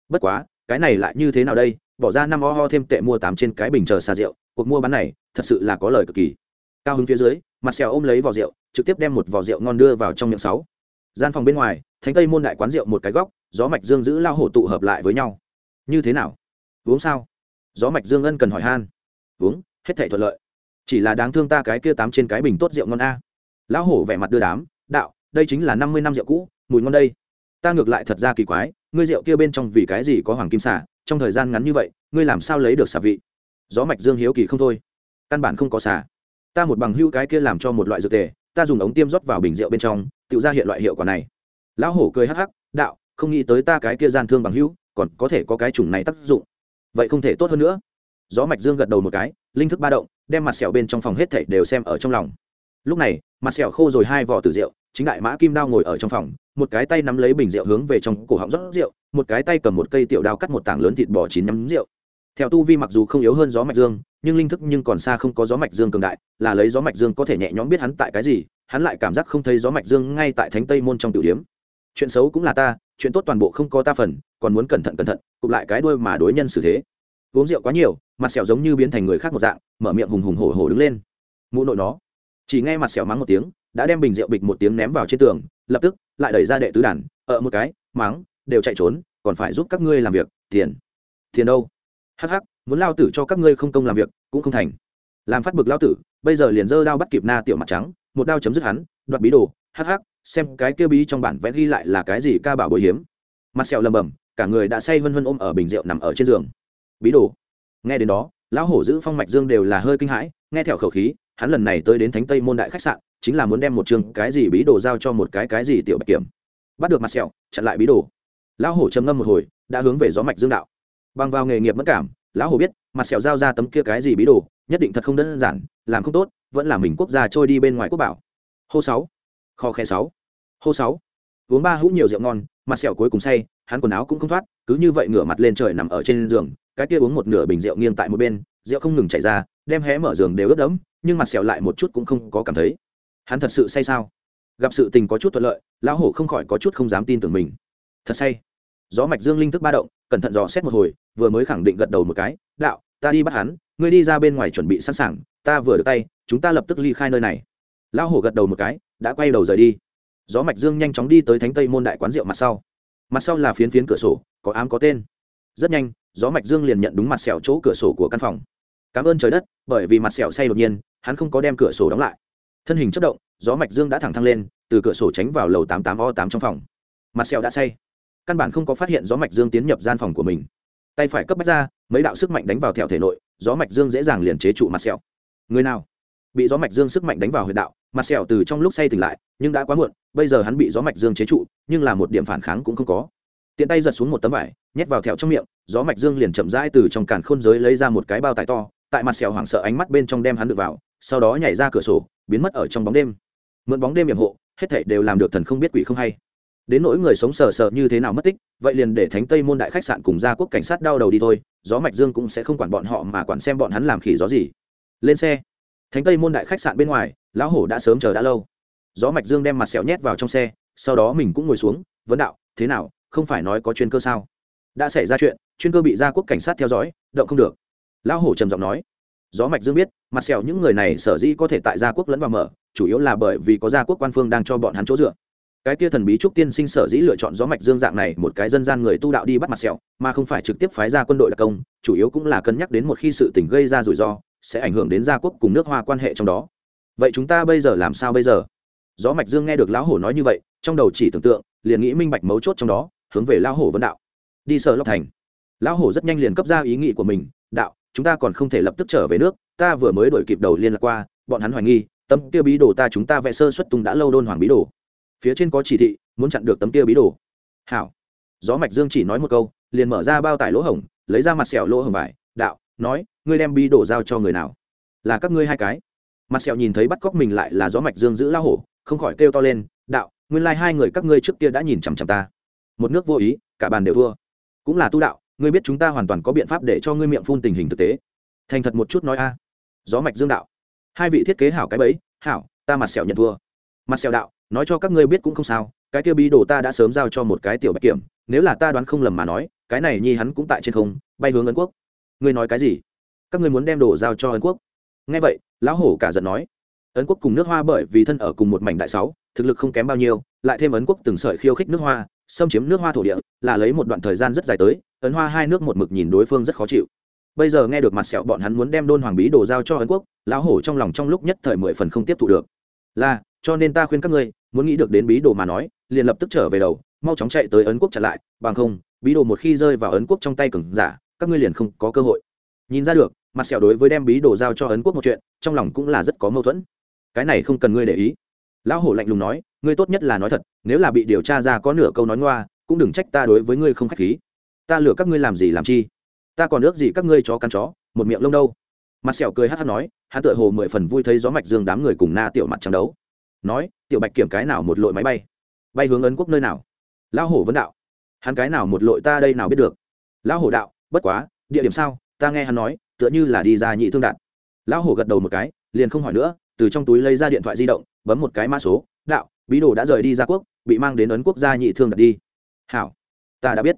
Bất quá, cái này lại như thế nào đây? Bỏ ra năm o ho thêm tệ mua tám trên cái bình chờ xà rượu, cuộc mua bán này, thật sự là có lời cực kỳ. Cao hứng phía dưới, mặt xèo ôm lấy vỏ rượu trực tiếp đem một vỏ rượu ngon đưa vào trong miệng sáu. Gian phòng bên ngoài, thánh tây môn đại quán rượu một cái góc, gió mạch dương giữ lao hổ tụ hợp lại với nhau. Như thế nào? Uống sao? Gió mạch dương ân cần hỏi han. Uống, hết thảy thuận lợi. Chỉ là đáng thương ta cái kia tám trên cái bình tốt rượu ngon a. Lão hổ vẻ mặt đưa đám, đạo, đây chính là năm mươi năm rượu cũ, mùi ngon đây. Ta ngược lại thật ra kỳ quái, ngươi rượu kia bên trong vì cái gì có hoàng kim xả, trong thời gian ngắn như vậy, ngươi làm sao lấy được xả vị? Gió mạch dương hiếu kỳ không thôi. Căn bản không có xả. Ta một bằng hưu cái kia làm cho một loại dược tề ta dùng ống tiêm rót vào bình rượu bên trong tự ra hiện loại hiệu quả này. Lão hổ cười hắc hắc đạo không nghĩ tới ta cái kia gian thương bằng hữu, còn có thể có cái chủng này tác dụng. Vậy không thể tốt hơn nữa. Gió mạch dương gật đầu một cái linh thức ba động đem mặt sẹo bên trong phòng hết thảy đều xem ở trong lòng. Lúc này mặt sẹo khô rồi hai vỏ tử rượu chính đại mã kim đao ngồi ở trong phòng một cái tay nắm lấy bình rượu hướng về trong cổ họng rót rượu một cái tay cầm một cây tiểu đao cắt một tảng lớn thịt bò chín nhắm rượu theo tu vi mặc dù không yếu hơn gió mạch dương, nhưng linh thức nhưng còn xa không có gió mạch dương cường đại, là lấy gió mạch dương có thể nhẹ nhõm biết hắn tại cái gì, hắn lại cảm giác không thấy gió mạch dương ngay tại thánh tây môn trong tiểu điếm chuyện xấu cũng là ta, chuyện tốt toàn bộ không có ta phần, còn muốn cẩn thận cẩn thận, cụp lại cái đuôi mà đối nhân xử thế. Uống rượu quá nhiều, mặt sẹo giống như biến thành người khác một dạng, mở miệng hùng hùng hổ hổ đứng lên. Mụ nội nó, chỉ nghe mặt sẹo mắng một tiếng, đã đem bình rượu bịch một tiếng ném vào trên tường, lập tức lại đẩy ra đệ tứ đàn ở một cái, mắng, đều chạy trốn, còn phải giúp các ngươi làm việc, tiền. Tiền đâu? Hắc hắc, muốn lao tử cho các ngươi không công làm việc, cũng không thành. Làm phát bực lao tử, bây giờ liền giơ đao bắt kịp na tiểu mặt trắng, một đao chấm dứt hắn, đoạt bí đồ. Hắc hắc, xem cái kia bí trong bản vẽ ghi lại là cái gì ca bảo bồi hiếm. Mặt sẹo lầm bầm, cả người đã say vân vân ôm ở bình rượu nằm ở trên giường. Bí đồ. Nghe đến đó, lão hổ giữ phong mạch dương đều là hơi kinh hãi, nghe theo khẩu khí, hắn lần này tới đến thánh tây môn đại khách sạn, chính là muốn đem một trường cái gì bí đồ giao cho một cái cái gì tiểu bạch kiểm. Bắt được mặt sẹo, chặn lại bí đồ. Lão hổ trầm ngâm một hồi, đã hướng về gió mạch dương đạo bằng vào nghề nghiệp mất cảm, lão hồ biết, mặt sẹo giao ra tấm kia cái gì bí đồ, nhất định thật không đơn giản, làm không tốt, vẫn là mình quốc gia trôi đi bên ngoài quốc bảo. Hô sáu, kho khe sáu. Hô sáu, uống ba hũ nhiều rượu ngon, mặt sẹo cuối cùng say, hắn quần áo cũng không thoát, cứ như vậy ngửa mặt lên trời nằm ở trên giường, cái kia uống một nửa bình rượu nghiêng tại một bên, rượu không ngừng chảy ra, đem hé mở giường đều ướt đẫm, nhưng mặt sẹo lại một chút cũng không có cảm thấy. Hắn thật sự say sao? Gặp sự tình có chút thuận lợi, lão hổ không khỏi có chút không dám tin tưởng mình. Thật say. Gió mạch dương linh thức ba động cẩn thận dò xét một hồi, vừa mới khẳng định gật đầu một cái, đạo, ta đi bắt hắn, ngươi đi ra bên ngoài chuẩn bị sẵn sàng, ta vừa được tay, chúng ta lập tức ly khai nơi này. Lão hổ gật đầu một cái, đã quay đầu rời đi. Gió mạch dương nhanh chóng đi tới thánh tây môn đại quán rượu mặt sau. Mặt sau là phiến phiến cửa sổ, có ám có tên. Rất nhanh, gió mạch dương liền nhận đúng mặt sẹo chỗ cửa sổ của căn phòng. Cảm ơn trời đất, bởi vì mặt sẹo say đột nhiên, hắn không có đem cửa sổ đóng lại. Thân hình chất động, gió mạch dương đã thẳng thăng lên, từ cửa sổ tránh vào lầu tám tám o tám trong phòng. Mặt sẹo đã say căn bản không có phát hiện gió mạch dương tiến nhập gian phòng của mình. Tay phải cấp bách ra, mấy đạo sức mạnh đánh vào thẹo thể nội, gió mạch dương dễ dàng liền chế trụ mặt sẹo. Người nào? Bị gió mạch dương sức mạnh đánh vào huyệt đạo, mặt sẹo từ trong lúc say tỉnh lại, nhưng đã quá muộn, bây giờ hắn bị gió mạch dương chế trụ, nhưng là một điểm phản kháng cũng không có. Tiện tay giật xuống một tấm vải, nhét vào thẹo trong miệng, gió mạch dương liền chậm rãi từ trong càn khôn giới lấy ra một cái bao tải to, tại mặt sẹo hoảng sợ ánh mắt bên trong đem hắn được vào, sau đó nhảy ra cửa sổ, biến mất ở trong bóng đêm. Mượn bóng đêm hiểm hộ, hết thảy đều làm được thần không biết quỷ không hay đến nỗi người sống sờ sờ như thế nào mất tích, vậy liền để thánh tây môn đại khách sạn cùng gia quốc cảnh sát đau đầu đi thôi, gió mạch dương cũng sẽ không quản bọn họ mà quản xem bọn hắn làm khỉ gió gì. Lên xe. Thánh tây môn đại khách sạn bên ngoài, lão hổ đã sớm chờ đã lâu. Gió mạch dương đem mặt sẹo nhét vào trong xe, sau đó mình cũng ngồi xuống, vấn đạo, thế nào, không phải nói có chuyên cơ sao? Đã xảy ra chuyện, chuyên cơ bị gia quốc cảnh sát theo dõi, động không được. Lão hổ trầm giọng nói. Gió mạch dương biết, mặt sẹo những người này sở dĩ có thể tại gia quốc lẫn vào mở, chủ yếu là bởi vì có gia quốc quan phương đang cho bọn hắn chỗ dựa cái kia thần bí trúc tiên sinh sở dĩ lựa chọn gió mạch dương dạng này, một cái dân gian người tu đạo đi bắt mặt sẹo, mà không phải trực tiếp phái ra quân đội đặc công, chủ yếu cũng là cân nhắc đến một khi sự tình gây ra rủi ro, sẽ ảnh hưởng đến gia quốc cùng nước hoa quan hệ trong đó. Vậy chúng ta bây giờ làm sao bây giờ? Gió mạch dương nghe được lão hổ nói như vậy, trong đầu chỉ tưởng tượng, liền nghĩ minh bạch mấu chốt trong đó, hướng về lão hổ vấn đạo. Đi sở lộc thành. Lão hổ rất nhanh liền cấp ra ý nghĩ của mình, đạo, chúng ta còn không thể lập tức trở về nước, ta vừa mới đổi kịp đầu liên lạc qua, bọn hắn hoài nghi, tâm tiêu bí đồ ta chúng ta vẽ sơ xuất tung đã lâu đôn hoàng bí đồ phía trên có chỉ thị, muốn chặn được tấm kia bí đồ. Hảo. Gió mạch dương chỉ nói một câu, liền mở ra bao tải lỗ hổng, lấy ra mặt sẹo lỗ hổng vải, đạo, nói, ngươi đem bí đồ giao cho người nào? Là các ngươi hai cái. Mặt sẹo nhìn thấy bắt cóc mình lại là gió mạch dương giữ lao hổ, không khỏi kêu to lên, đạo, nguyên lai hai người các ngươi trước kia đã nhìn chằm chằm ta. Một nước vô ý, cả bàn đều thua. Cũng là tu đạo, ngươi biết chúng ta hoàn toàn có biện pháp để cho ngươi miệng phun tình hình thực tế. Thành thật một chút nói a. Gió mạch dương đạo, hai vị thiết kế hảo cái bấy hảo, ta mặt sẹo nhận thua. Mặt sẹo đạo nói cho các ngươi biết cũng không sao, cái kia bí đồ ta đã sớm giao cho một cái tiểu bạch kiểm, nếu là ta đoán không lầm mà nói, cái này nhi hắn cũng tại trên không, bay hướng ấn quốc. Ngươi nói cái gì? Các ngươi muốn đem đồ giao cho ấn quốc? Nghe vậy, lão hổ cả giận nói. Ấn quốc cùng nước hoa bởi vì thân ở cùng một mảnh đại sáu, thực lực không kém bao nhiêu, lại thêm ấn quốc từng sợi khiêu khích nước hoa, xâm chiếm nước hoa thổ địa, là lấy một đoạn thời gian rất dài tới ấn hoa hai nước một mực nhìn đối phương rất khó chịu. Bây giờ nghe được mặt sẹo bọn hắn muốn đem đôn hoàng bí đồ giao cho ấn quốc, lão hổ trong lòng trong lúc nhất thời mười phần không tiếp thu được. Là cho nên ta khuyên các ngươi, muốn nghĩ được đến bí đồ mà nói, liền lập tức trở về đầu, mau chóng chạy tới ấn quốc chặn lại, bằng không, bí đồ một khi rơi vào ấn quốc trong tay cừng giả, các ngươi liền không có cơ hội. Nhìn ra được, mặt sẹo đối với đem bí đồ giao cho ấn quốc một chuyện, trong lòng cũng là rất có mâu thuẫn. Cái này không cần ngươi để ý. Lão hổ lạnh lùng nói, ngươi tốt nhất là nói thật, nếu là bị điều tra ra có nửa câu nói ngoa, cũng đừng trách ta đối với ngươi không k h á c h khí. Ta lừa các ngươi làm gì làm chi? Ta còn ước gì các ngươi chó cắn chó, một miệng lông đâu? Mặt sẹo cười hát hát nói, hắn tựa hồ mười phần vui thấy gió mạch dương đám người cùng na tiểu mặt trắng đấu nói, tiểu bạch kiểm cái nào một lội máy bay? Bay hướng ấn quốc nơi nào? Lão hổ vấn đạo, hắn cái nào một lội ta đây nào biết được? Lão hổ đạo, bất quá, địa điểm sao? Ta nghe hắn nói, tựa như là đi ra nhị thương đạt lão hổ gật đầu một cái, liền không hỏi nữa, từ trong túi lấy ra điện thoại di động, bấm một cái mã số, đạo, bí đồ đã rời đi ra quốc, bị mang đến ấn quốc gia nhị thương đạt đi. Hảo, ta đã biết.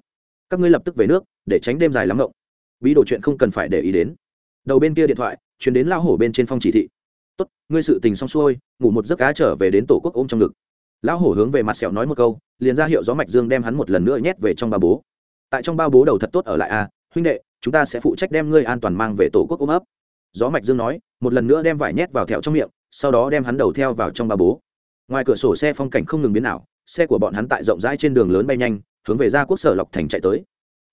Các ngươi lập tức về nước, để tránh đêm dài lắm rộng bí đồ chuyện không cần phải để ý đến. Đầu bên kia điện thoại, chuyển đến lão hổ bên trên phong chỉ thị tốt, ngươi sự tình xong xuôi, ngủ một giấc cá trở về đến tổ quốc ôm trong ngực. Lão hổ hướng về mặt sẹo nói một câu, liền ra hiệu gió mạch dương đem hắn một lần nữa nhét về trong ba bố. Tại trong ba bố đầu thật tốt ở lại a huynh đệ, chúng ta sẽ phụ trách đem ngươi an toàn mang về tổ quốc ôm ấp. Gió mạch dương nói, một lần nữa đem vải nhét vào thẹo trong miệng, sau đó đem hắn đầu theo vào trong ba bố. Ngoài cửa sổ xe phong cảnh không ngừng biến ảo, xe của bọn hắn tại rộng rãi trên đường lớn bay nhanh, hướng về ra quốc sở lộc thành chạy tới.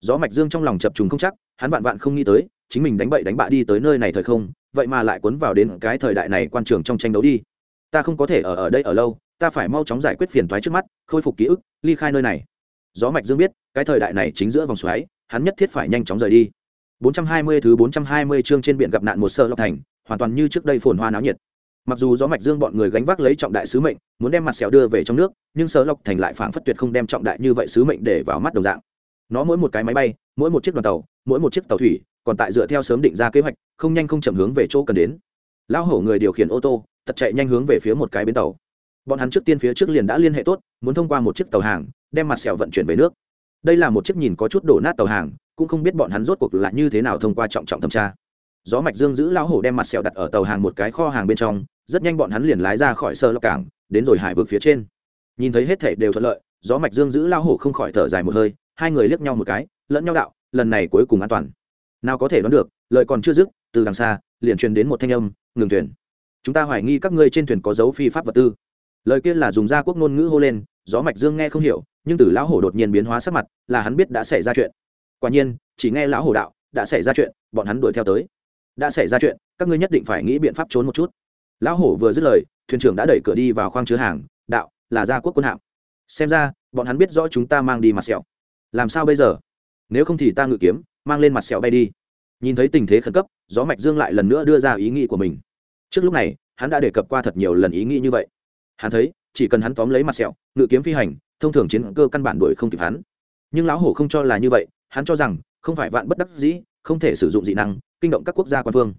Gió mạch dương trong lòng chập trùng không chắc, hắn vạn vạn không nghĩ tới, chính mình đánh bậy đánh bạ đi tới nơi này thời không vậy mà lại cuốn vào đến cái thời đại này quan trường trong tranh đấu đi. Ta không có thể ở ở đây ở lâu, ta phải mau chóng giải quyết phiền toái trước mắt, khôi phục ký ức, ly khai nơi này. Gió mạch dương biết, cái thời đại này chính giữa vòng xoáy, hắn nhất thiết phải nhanh chóng rời đi. 420 thứ 420 chương trên biển gặp nạn một sơ lộc thành, hoàn toàn như trước đây phồn hoa náo nhiệt. Mặc dù gió mạch dương bọn người gánh vác lấy trọng đại sứ mệnh, muốn đem mặt xẻo đưa về trong nước, nhưng sơ lộc thành lại phảng phất tuyệt không đem trọng đại như vậy sứ mệnh để vào mắt đồng dạng. Nó mỗi một cái máy bay, mỗi một chiếc đoàn tàu, mỗi một chiếc tàu thủy còn tại dựa theo sớm định ra kế hoạch, không nhanh không chậm hướng về chỗ cần đến. Lão hổ người điều khiển ô tô tật chạy nhanh hướng về phía một cái bến tàu. Bọn hắn trước tiên phía trước liền đã liên hệ tốt, muốn thông qua một chiếc tàu hàng, đem mặt sẹo vận chuyển về nước. Đây là một chiếc nhìn có chút đổ nát tàu hàng, cũng không biết bọn hắn rốt cuộc là như thế nào thông qua trọng trọng thẩm tra. Gió mạch dương giữ lão hổ đem mặt sẹo đặt ở tàu hàng một cái kho hàng bên trong, rất nhanh bọn hắn liền lái ra khỏi sơ lọc cảng, đến rồi hải vực phía trên. Nhìn thấy hết thể đều thuận lợi, gió mạch dương giữ lão hổ không khỏi thở dài một hơi, hai người liếc nhau một cái, lẫn nhau đạo, lần này cuối cùng an toàn nào có thể đoán được lợi còn chưa dứt, từ đằng xa, liền truyền đến một thanh âm, ngừng thuyền. Chúng ta hoài nghi các ngươi trên thuyền có dấu phi pháp vật tư. Lời kia là dùng gia quốc ngôn ngữ hô lên, gió mạch dương nghe không hiểu, nhưng từ lão hổ đột nhiên biến hóa sắc mặt, là hắn biết đã xảy ra chuyện. Quả nhiên, chỉ nghe lão hổ đạo, đã xảy ra chuyện, bọn hắn đuổi theo tới. Đã xảy ra chuyện, các ngươi nhất định phải nghĩ biện pháp trốn một chút. Lão hổ vừa dứt lời, thuyền trưởng đã đẩy cửa đi vào khoang chứa hàng, đạo, là gia quốc quân hạm. Xem ra, bọn hắn biết rõ chúng ta mang đi mặt sẹo. Làm sao bây giờ? Nếu không thì ta ngự kiếm mang lên mặt sẹo bay đi. Nhìn thấy tình thế khẩn cấp, gió mạch dương lại lần nữa đưa ra ý nghĩ của mình. Trước lúc này, hắn đã đề cập qua thật nhiều lần ý nghĩ như vậy. Hắn thấy, chỉ cần hắn tóm lấy mặt sẹo, ngự kiếm phi hành, thông thường chiến cơ căn bản đuổi không kịp hắn. Nhưng lão hổ không cho là như vậy, hắn cho rằng, không phải vạn bất đắc dĩ, không thể sử dụng dị năng, kinh động các quốc gia quan phương.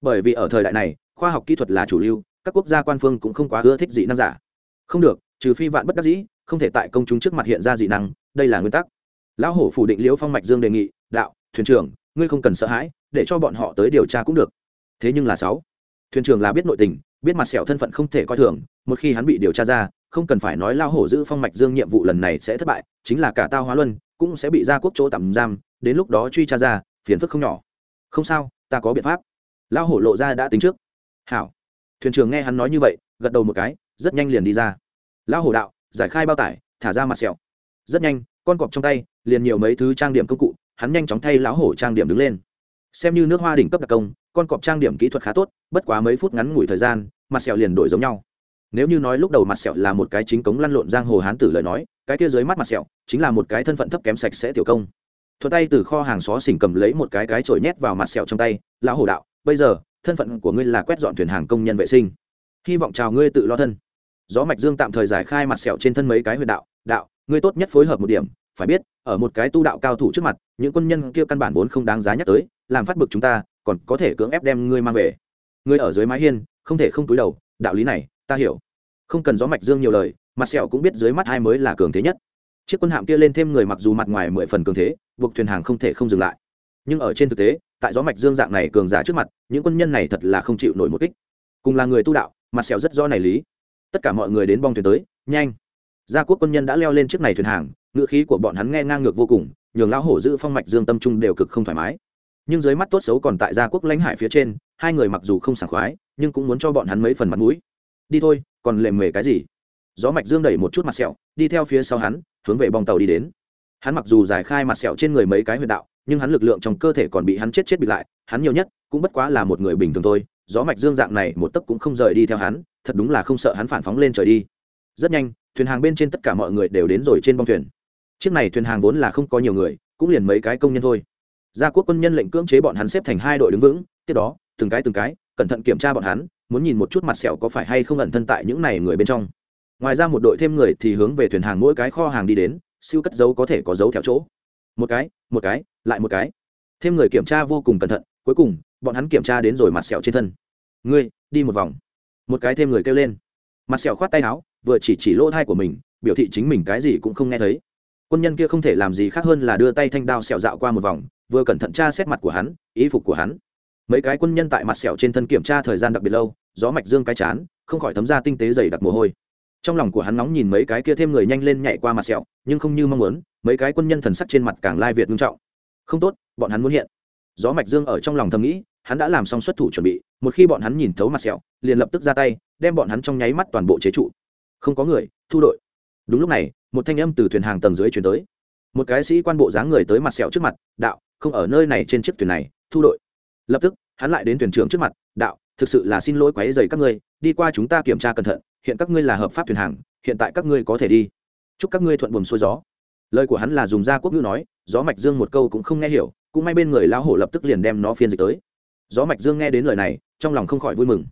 Bởi vì ở thời đại này, khoa học kỹ thuật là chủ lưu, các quốc gia quan phương cũng không quá ưa thích dị năng giả. Không được, trừ phi vạn bất đắc dĩ, không thể tại công chúng trước mặt hiện ra dị năng, đây là nguyên tắc. Lão hổ phủ định liễu phong mạch dương đề nghị, đạo thuyền trưởng, ngươi không cần sợ hãi, để cho bọn họ tới điều tra cũng được. Thế nhưng là sáu. Thuyền trưởng là biết nội tình, biết mặt sẹo thân phận không thể coi thường, một khi hắn bị điều tra ra, không cần phải nói lao hổ giữ phong mạch dương nhiệm vụ lần này sẽ thất bại, chính là cả tao hóa luân cũng sẽ bị ra quốc chỗ tạm giam, đến lúc đó truy tra ra, phiền phức không nhỏ. Không sao, ta có biện pháp. Lao hổ lộ ra đã tính trước. Hảo. Thuyền trưởng nghe hắn nói như vậy, gật đầu một cái, rất nhanh liền đi ra. Lao hổ đạo, giải khai bao tải, thả ra mặt sẹo. Rất nhanh, con cọp trong tay, liền nhiều mấy thứ trang điểm công cụ hắn nhanh chóng thay lão hổ trang điểm đứng lên. Xem như nước hoa đỉnh cấp đặc công, con cọp trang điểm kỹ thuật khá tốt, bất quá mấy phút ngắn ngủi thời gian, mặt sẹo liền đổi giống nhau. Nếu như nói lúc đầu mặt sẹo là một cái chính cống lăn lộn giang hồ hán tử lời nói, cái kia dưới mắt mặt sẹo chính là một cái thân phận thấp kém sạch sẽ tiểu công. Thuận tay từ kho hàng xó xỉnh cầm lấy một cái cái chổi nhét vào mặt sẹo trong tay, lão hổ đạo, bây giờ, thân phận của ngươi là quét dọn thuyền hàng công nhân vệ sinh. Hy vọng chào ngươi tự lo thân. Gió mạch dương tạm thời giải khai mặt sẹo trên thân mấy cái huyệt đạo đạo, ngươi tốt nhất phối hợp một điểm phải biết, ở một cái tu đạo cao thủ trước mặt, những quân nhân kia căn bản vốn không đáng giá nhắc tới, làm phát bực chúng ta, còn có thể cưỡng ép đem ngươi mang về. Ngươi ở dưới mái hiên, không thể không túi đầu, đạo lý này, ta hiểu. Không cần gió mạch dương nhiều lời, mặt sẹo cũng biết dưới mắt hai mới là cường thế nhất. Chiếc quân hạm kia lên thêm người mặc dù mặt ngoài mười phần cường thế, buộc thuyền hàng không thể không dừng lại. Nhưng ở trên thực tế, tại gió mạch dương dạng này cường giả trước mặt, những quân nhân này thật là không chịu nổi một kích. Cùng là người tu đạo, mặt sẹo rất rõ này lý. Tất cả mọi người đến bong thuyền tới, nhanh. Gia quốc quân nhân đã leo lên chiếc này thuyền hàng ngữ khí của bọn hắn nghe ngang ngược vô cùng, nhường lão hổ giữ phong mạch dương tâm trung đều cực không thoải mái. Nhưng dưới mắt tốt xấu còn tại gia quốc lãnh hải phía trên, hai người mặc dù không sảng khoái, nhưng cũng muốn cho bọn hắn mấy phần mặt mũi. Đi thôi, còn lề mề cái gì? Gió mạch dương đẩy một chút mặt sẹo, đi theo phía sau hắn, hướng về bong tàu đi đến. Hắn mặc dù giải khai mặt sẹo trên người mấy cái huyệt đạo, nhưng hắn lực lượng trong cơ thể còn bị hắn chết chết bị lại, hắn nhiều nhất cũng bất quá là một người bình thường thôi. Gió mạch dương dạng này một tấc cũng không rời đi theo hắn, thật đúng là không sợ hắn phản phóng lên trời đi. Rất nhanh, thuyền hàng bên trên tất cả mọi người đều đến rồi trên bong thuyền chiếc này thuyền hàng vốn là không có nhiều người, cũng liền mấy cái công nhân thôi. Gia quốc quân nhân lệnh cưỡng chế bọn hắn xếp thành hai đội đứng vững, tiếp đó, từng cái từng cái, cẩn thận kiểm tra bọn hắn, muốn nhìn một chút mặt sẹo có phải hay không ẩn thân tại những này người bên trong. Ngoài ra một đội thêm người thì hướng về thuyền hàng mỗi cái kho hàng đi đến, siêu cất dấu có thể có dấu theo chỗ. Một cái một cái, lại một cái. Thêm người kiểm tra vô cùng cẩn thận, cuối cùng, bọn hắn kiểm tra đến rồi mặt sẹo trên thân. Ngươi, đi một vòng. Một cái thêm người kêu lên. Mặt sẹo khoát tay áo, vừa chỉ chỉ lỗ thai của mình, biểu thị chính mình cái gì cũng không nghe thấy quân nhân kia không thể làm gì khác hơn là đưa tay thanh đao sẹo dạo qua một vòng, vừa cẩn thận tra xét mặt của hắn ý phục của hắn. Mấy cái quân nhân tại mặt sẹo trên thân kiểm tra thời gian đặc biệt lâu, gió mạch dương cái chán, không khỏi thấm ra tinh tế dày đặc mồ hôi. Trong lòng của hắn nóng nhìn mấy cái kia thêm người nhanh lên nhảy qua mặt sẹo nhưng không như mong muốn, mấy cái quân nhân thần sắc trên mặt càng lai việt nghiêm trọng. Không tốt, bọn hắn muốn hiện. Gió mạch dương ở trong lòng thầm nghĩ, hắn đã làm xong xuất thủ chuẩn bị, một khi bọn hắn nhìn thấu mặt sẹo liền lập tức ra tay, đem bọn hắn trong nháy mắt toàn bộ chế trụ. Không có người, thu đội đúng lúc này, một thanh âm từ thuyền hàng tầng dưới chuyển tới. Một cái sĩ quan bộ dáng người tới mặt sẹo trước mặt, đạo, không ở nơi này trên chiếc thuyền này, thu đội. Lập tức, hắn lại đến thuyền trưởng trước mặt, đạo, thực sự là xin lỗi quấy dày các ngươi, đi qua chúng ta kiểm tra cẩn thận, hiện các ngươi là hợp pháp thuyền hàng, hiện tại các ngươi có thể đi. Chúc các ngươi thuận buồm xuôi gió. Lời của hắn là dùng gia quốc ngữ nói, gió mạch dương một câu cũng không nghe hiểu, cũng may bên người lão hổ lập tức liền đem nó phiên dịch tới. Gió mạch dương nghe đến lời này, trong lòng không khỏi vui mừng.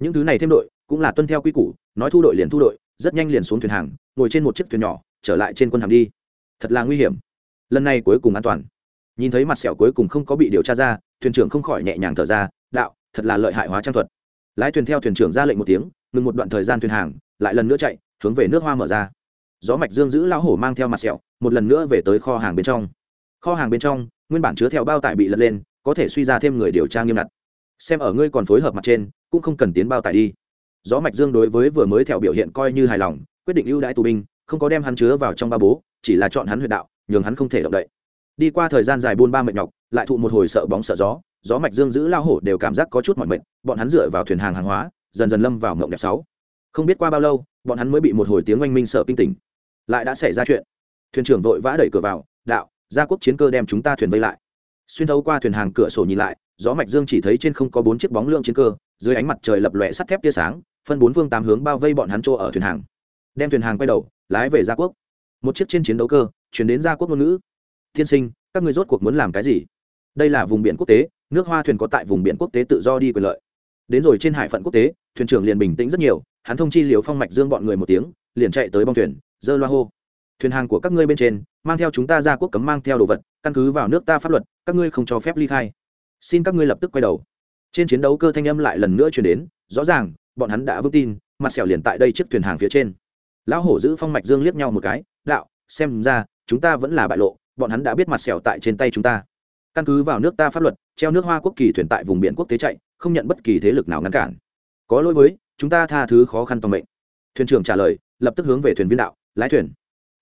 Những thứ này thêm đội, cũng là tuân theo quy củ, nói thu đội liền thu đội rất nhanh liền xuống thuyền hàng, ngồi trên một chiếc thuyền nhỏ, trở lại trên quân hàm đi. Thật là nguy hiểm. Lần này cuối cùng an toàn. Nhìn thấy mặt sẹo cuối cùng không có bị điều tra ra, thuyền trưởng không khỏi nhẹ nhàng thở ra, đạo, thật là lợi hại hóa trang thuật. Lái thuyền theo thuyền trưởng ra lệnh một tiếng, ngừng một đoạn thời gian thuyền hàng, lại lần nữa chạy, hướng về nước hoa mở ra. Gió mạch dương giữ lão hổ mang theo mặt sẹo, một lần nữa về tới kho hàng bên trong. Kho hàng bên trong, nguyên bản chứa theo bao tải bị lật lên, có thể suy ra thêm người điều tra nghiêm ngặt. Xem ở ngươi còn phối hợp mặt trên, cũng không cần tiến bao tải đi gió mạch dương đối với vừa mới theo biểu hiện coi như hài lòng, quyết định ưu đãi tù binh, không có đem hắn chứa vào trong ba bố, chỉ là chọn hắn huyệt đạo, nhường hắn không thể động đậy. Đi qua thời gian dài buôn ba mệt nhọc, lại thụ một hồi sợ bóng sợ gió gió mạch dương giữ lao hổ đều cảm giác có chút mỏi mệt, bọn hắn dựa vào thuyền hàng hàng hóa, dần dần lâm vào mộng đẹp sáu. Không biết qua bao lâu, bọn hắn mới bị một hồi tiếng oanh minh sợ kinh tỉnh. Lại đã xảy ra chuyện. Thuyền trưởng vội vã đẩy cửa vào, đạo gia quốc chiến cơ đem chúng ta thuyền vây lại. Xuyên thấu qua thuyền hàng cửa sổ nhìn lại, gió mạch dương chỉ thấy trên không có bốn chiếc bóng lượng chiến cơ, dưới ánh mặt trời lập lòe sắt thép tia sáng phân bốn phương tám hướng bao vây bọn hắn chỗ ở thuyền hàng. Đem thuyền hàng quay đầu, lái về gia quốc. Một chiếc trên chiến đấu cơ, chuyển đến gia quốc ngôn ngữ. Thiên sinh, các người rốt cuộc muốn làm cái gì? Đây là vùng biển quốc tế, nước hoa thuyền có tại vùng biển quốc tế tự do đi quyền lợi. Đến rồi trên hải phận quốc tế, thuyền trưởng liền bình tĩnh rất nhiều, hắn thông chi liều phong mạch dương bọn người một tiếng, liền chạy tới bong thuyền, dơ loa hô. Thuyền hàng của các ngươi bên trên, mang theo chúng ta ra quốc cấm mang theo đồ vật, căn cứ vào nước ta pháp luật, các ngươi không cho phép ly khai. Xin các ngươi lập tức quay đầu. Trên chiến đấu cơ thanh âm lại lần nữa chuyển đến, rõ ràng bọn hắn đã vững tin, mặt sẹo liền tại đây chiếc thuyền hàng phía trên. Lão hổ giữ phong mạch dương liếc nhau một cái, đạo, xem ra, chúng ta vẫn là bại lộ, bọn hắn đã biết mặt sẹo tại trên tay chúng ta. Căn cứ vào nước ta pháp luật, treo nước hoa quốc kỳ thuyền tại vùng biển quốc tế chạy, không nhận bất kỳ thế lực nào ngăn cản. Có lỗi với, chúng ta tha thứ khó khăn toàn mệnh. Thuyền trưởng trả lời, lập tức hướng về thuyền viên đạo, lái thuyền.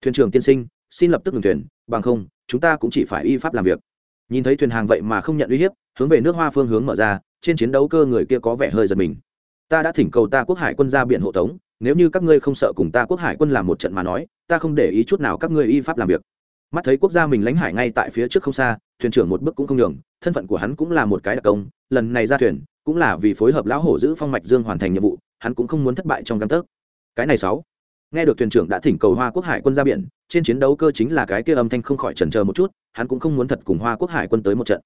Thuyền trưởng tiên sinh, xin lập tức ngừng thuyền, bằng không, chúng ta cũng chỉ phải y pháp làm việc. Nhìn thấy thuyền hàng vậy mà không nhận uy hiếp, hướng về nước hoa phương hướng mở ra, trên chiến đấu cơ người kia có vẻ hơi giật mình ta đã thỉnh cầu ta quốc hải quân ra biển hộ tống, nếu như các ngươi không sợ cùng ta quốc hải quân làm một trận mà nói, ta không để ý chút nào các ngươi y pháp làm việc. Mắt thấy quốc gia mình lãnh hải ngay tại phía trước không xa, thuyền trưởng một bước cũng không nhường, thân phận của hắn cũng là một cái đặc công, lần này ra thuyền, cũng là vì phối hợp lão hổ giữ phong mạch dương hoàn thành nhiệm vụ, hắn cũng không muốn thất bại trong căn tấc. Cái này sáu. Nghe được thuyền trưởng đã thỉnh cầu hoa quốc hải quân ra biển, trên chiến đấu cơ chính là cái kia âm thanh không khỏi chần chờ một chút, hắn cũng không muốn thật cùng hoa quốc hải quân tới một trận.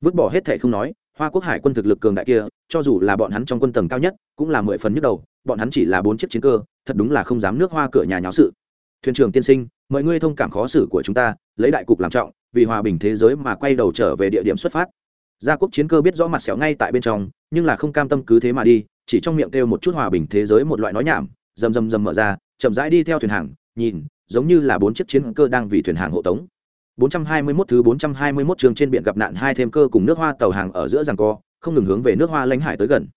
Vứt bỏ hết thệ không nói hoa quốc hải quân thực lực cường đại kia, cho dù là bọn hắn trong quân tầng cao nhất, cũng là mười phần nhức đầu, bọn hắn chỉ là bốn chiếc chiến cơ, thật đúng là không dám nước hoa cửa nhà nháo sự. Thuyền trưởng tiên sinh, mọi ngươi thông cảm khó xử của chúng ta, lấy đại cục làm trọng, vì hòa bình thế giới mà quay đầu trở về địa điểm xuất phát. Gia quốc chiến cơ biết rõ mặt sẹo ngay tại bên trong, nhưng là không cam tâm cứ thế mà đi, chỉ trong miệng kêu một chút hòa bình thế giới một loại nói nhảm, rầm rầm rầm mở ra, chậm rãi đi theo thuyền hàng, nhìn, giống như là bốn chiếc chiến cơ đang vì thuyền hàng hộ tống. 421 thứ 421 trường trên biển gặp nạn hai thêm cơ cùng nước hoa tàu hàng ở giữa giằng co, không ngừng hướng về nước hoa lãnh hải tới gần.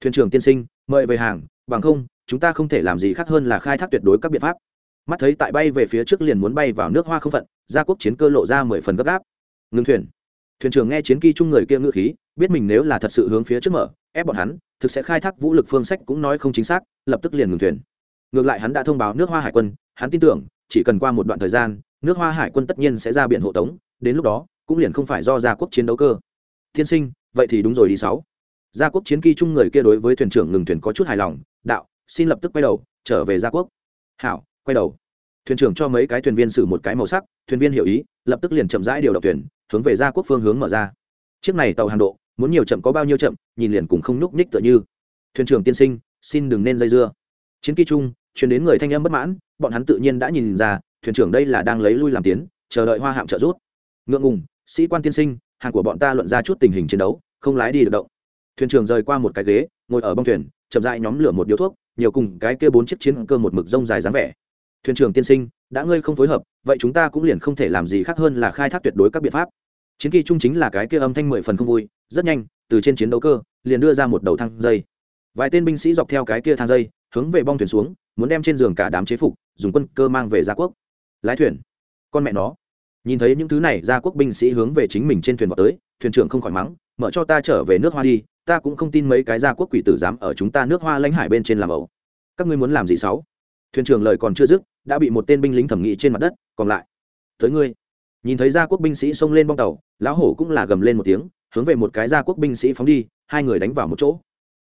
Thuyền trưởng tiên sinh, mời về hàng, bằng không, chúng ta không thể làm gì khác hơn là khai thác tuyệt đối các biện pháp. Mắt thấy tại bay về phía trước liền muốn bay vào nước hoa không phận, gia quốc chiến cơ lộ ra mười phần gấp gáp. Ngừng thuyền. Thuyền trưởng nghe chiến kỳ chung người kia ngự khí, biết mình nếu là thật sự hướng phía trước mở, ép bọn hắn, thực sẽ khai thác vũ lực phương sách cũng nói không chính xác, lập tức liền ngừng thuyền. Ngược lại hắn đã thông báo nước hoa hải quân, hắn tin tưởng, chỉ cần qua một đoạn thời gian nước hoa hải quân tất nhiên sẽ ra biển hộ tống, đến lúc đó, cũng liền không phải do gia quốc chiến đấu cơ. Thiên sinh, vậy thì đúng rồi đi sáu. Gia quốc chiến kỳ chung người kia đối với thuyền trưởng ngừng thuyền có chút hài lòng, đạo, xin lập tức quay đầu, trở về gia quốc. Hảo, quay đầu. Thuyền trưởng cho mấy cái thuyền viên xử một cái màu sắc, thuyền viên hiểu ý, lập tức liền chậm rãi điều động thuyền, hướng về gia quốc phương hướng mở ra. Chiếc này tàu hàng độ, muốn nhiều chậm có bao nhiêu chậm, nhìn liền cùng không nhúc nhích tựa như. Thuyền trưởng tiên sinh, xin đừng nên dây dưa. Chiến kỳ chung chuyển đến người thanh âm bất mãn, bọn hắn tự nhiên đã nhìn ra thuyền trưởng đây là đang lấy lui làm tiến, chờ đợi hoa hạm trợ rút ngượng ngùng, sĩ quan tiên sinh, hàng của bọn ta luận ra chút tình hình chiến đấu, không lái đi được động. Thuyền trưởng rời qua một cái ghế, ngồi ở bông thuyền, chậm dại nhóm lửa một điếu thuốc, nhiều cùng cái kia bốn chiếc chiến cơ một mực rông dài dáng vẻ. Thuyền trưởng tiên sinh, đã ngươi không phối hợp, vậy chúng ta cũng liền không thể làm gì khác hơn là khai thác tuyệt đối các biện pháp. Chiến kỳ trung chính là cái kia âm thanh mười phần không vui, rất nhanh, từ trên chiến đấu cơ, liền đưa ra một đầu thang dây. Vài tên binh sĩ dọc theo cái kia thang dây, hướng về bong thuyền xuống, muốn đem trên giường cả đám chế phục, dùng quân cơ mang về gia quốc lái thuyền. Con mẹ nó. Nhìn thấy những thứ này, gia quốc binh sĩ hướng về chính mình trên thuyền vào tới, thuyền trưởng không khỏi mắng, mở cho ta trở về nước hoa đi, ta cũng không tin mấy cái gia quốc quỷ tử dám ở chúng ta nước hoa lãnh hải bên trên làm ẩu. Các ngươi muốn làm gì sáu? Thuyền trưởng lời còn chưa dứt, đã bị một tên binh lính thẩm nghị trên mặt đất, còn lại, tới ngươi. Nhìn thấy gia quốc binh sĩ xông lên bong tàu, lão hổ cũng là gầm lên một tiếng, hướng về một cái gia quốc binh sĩ phóng đi, hai người đánh vào một chỗ.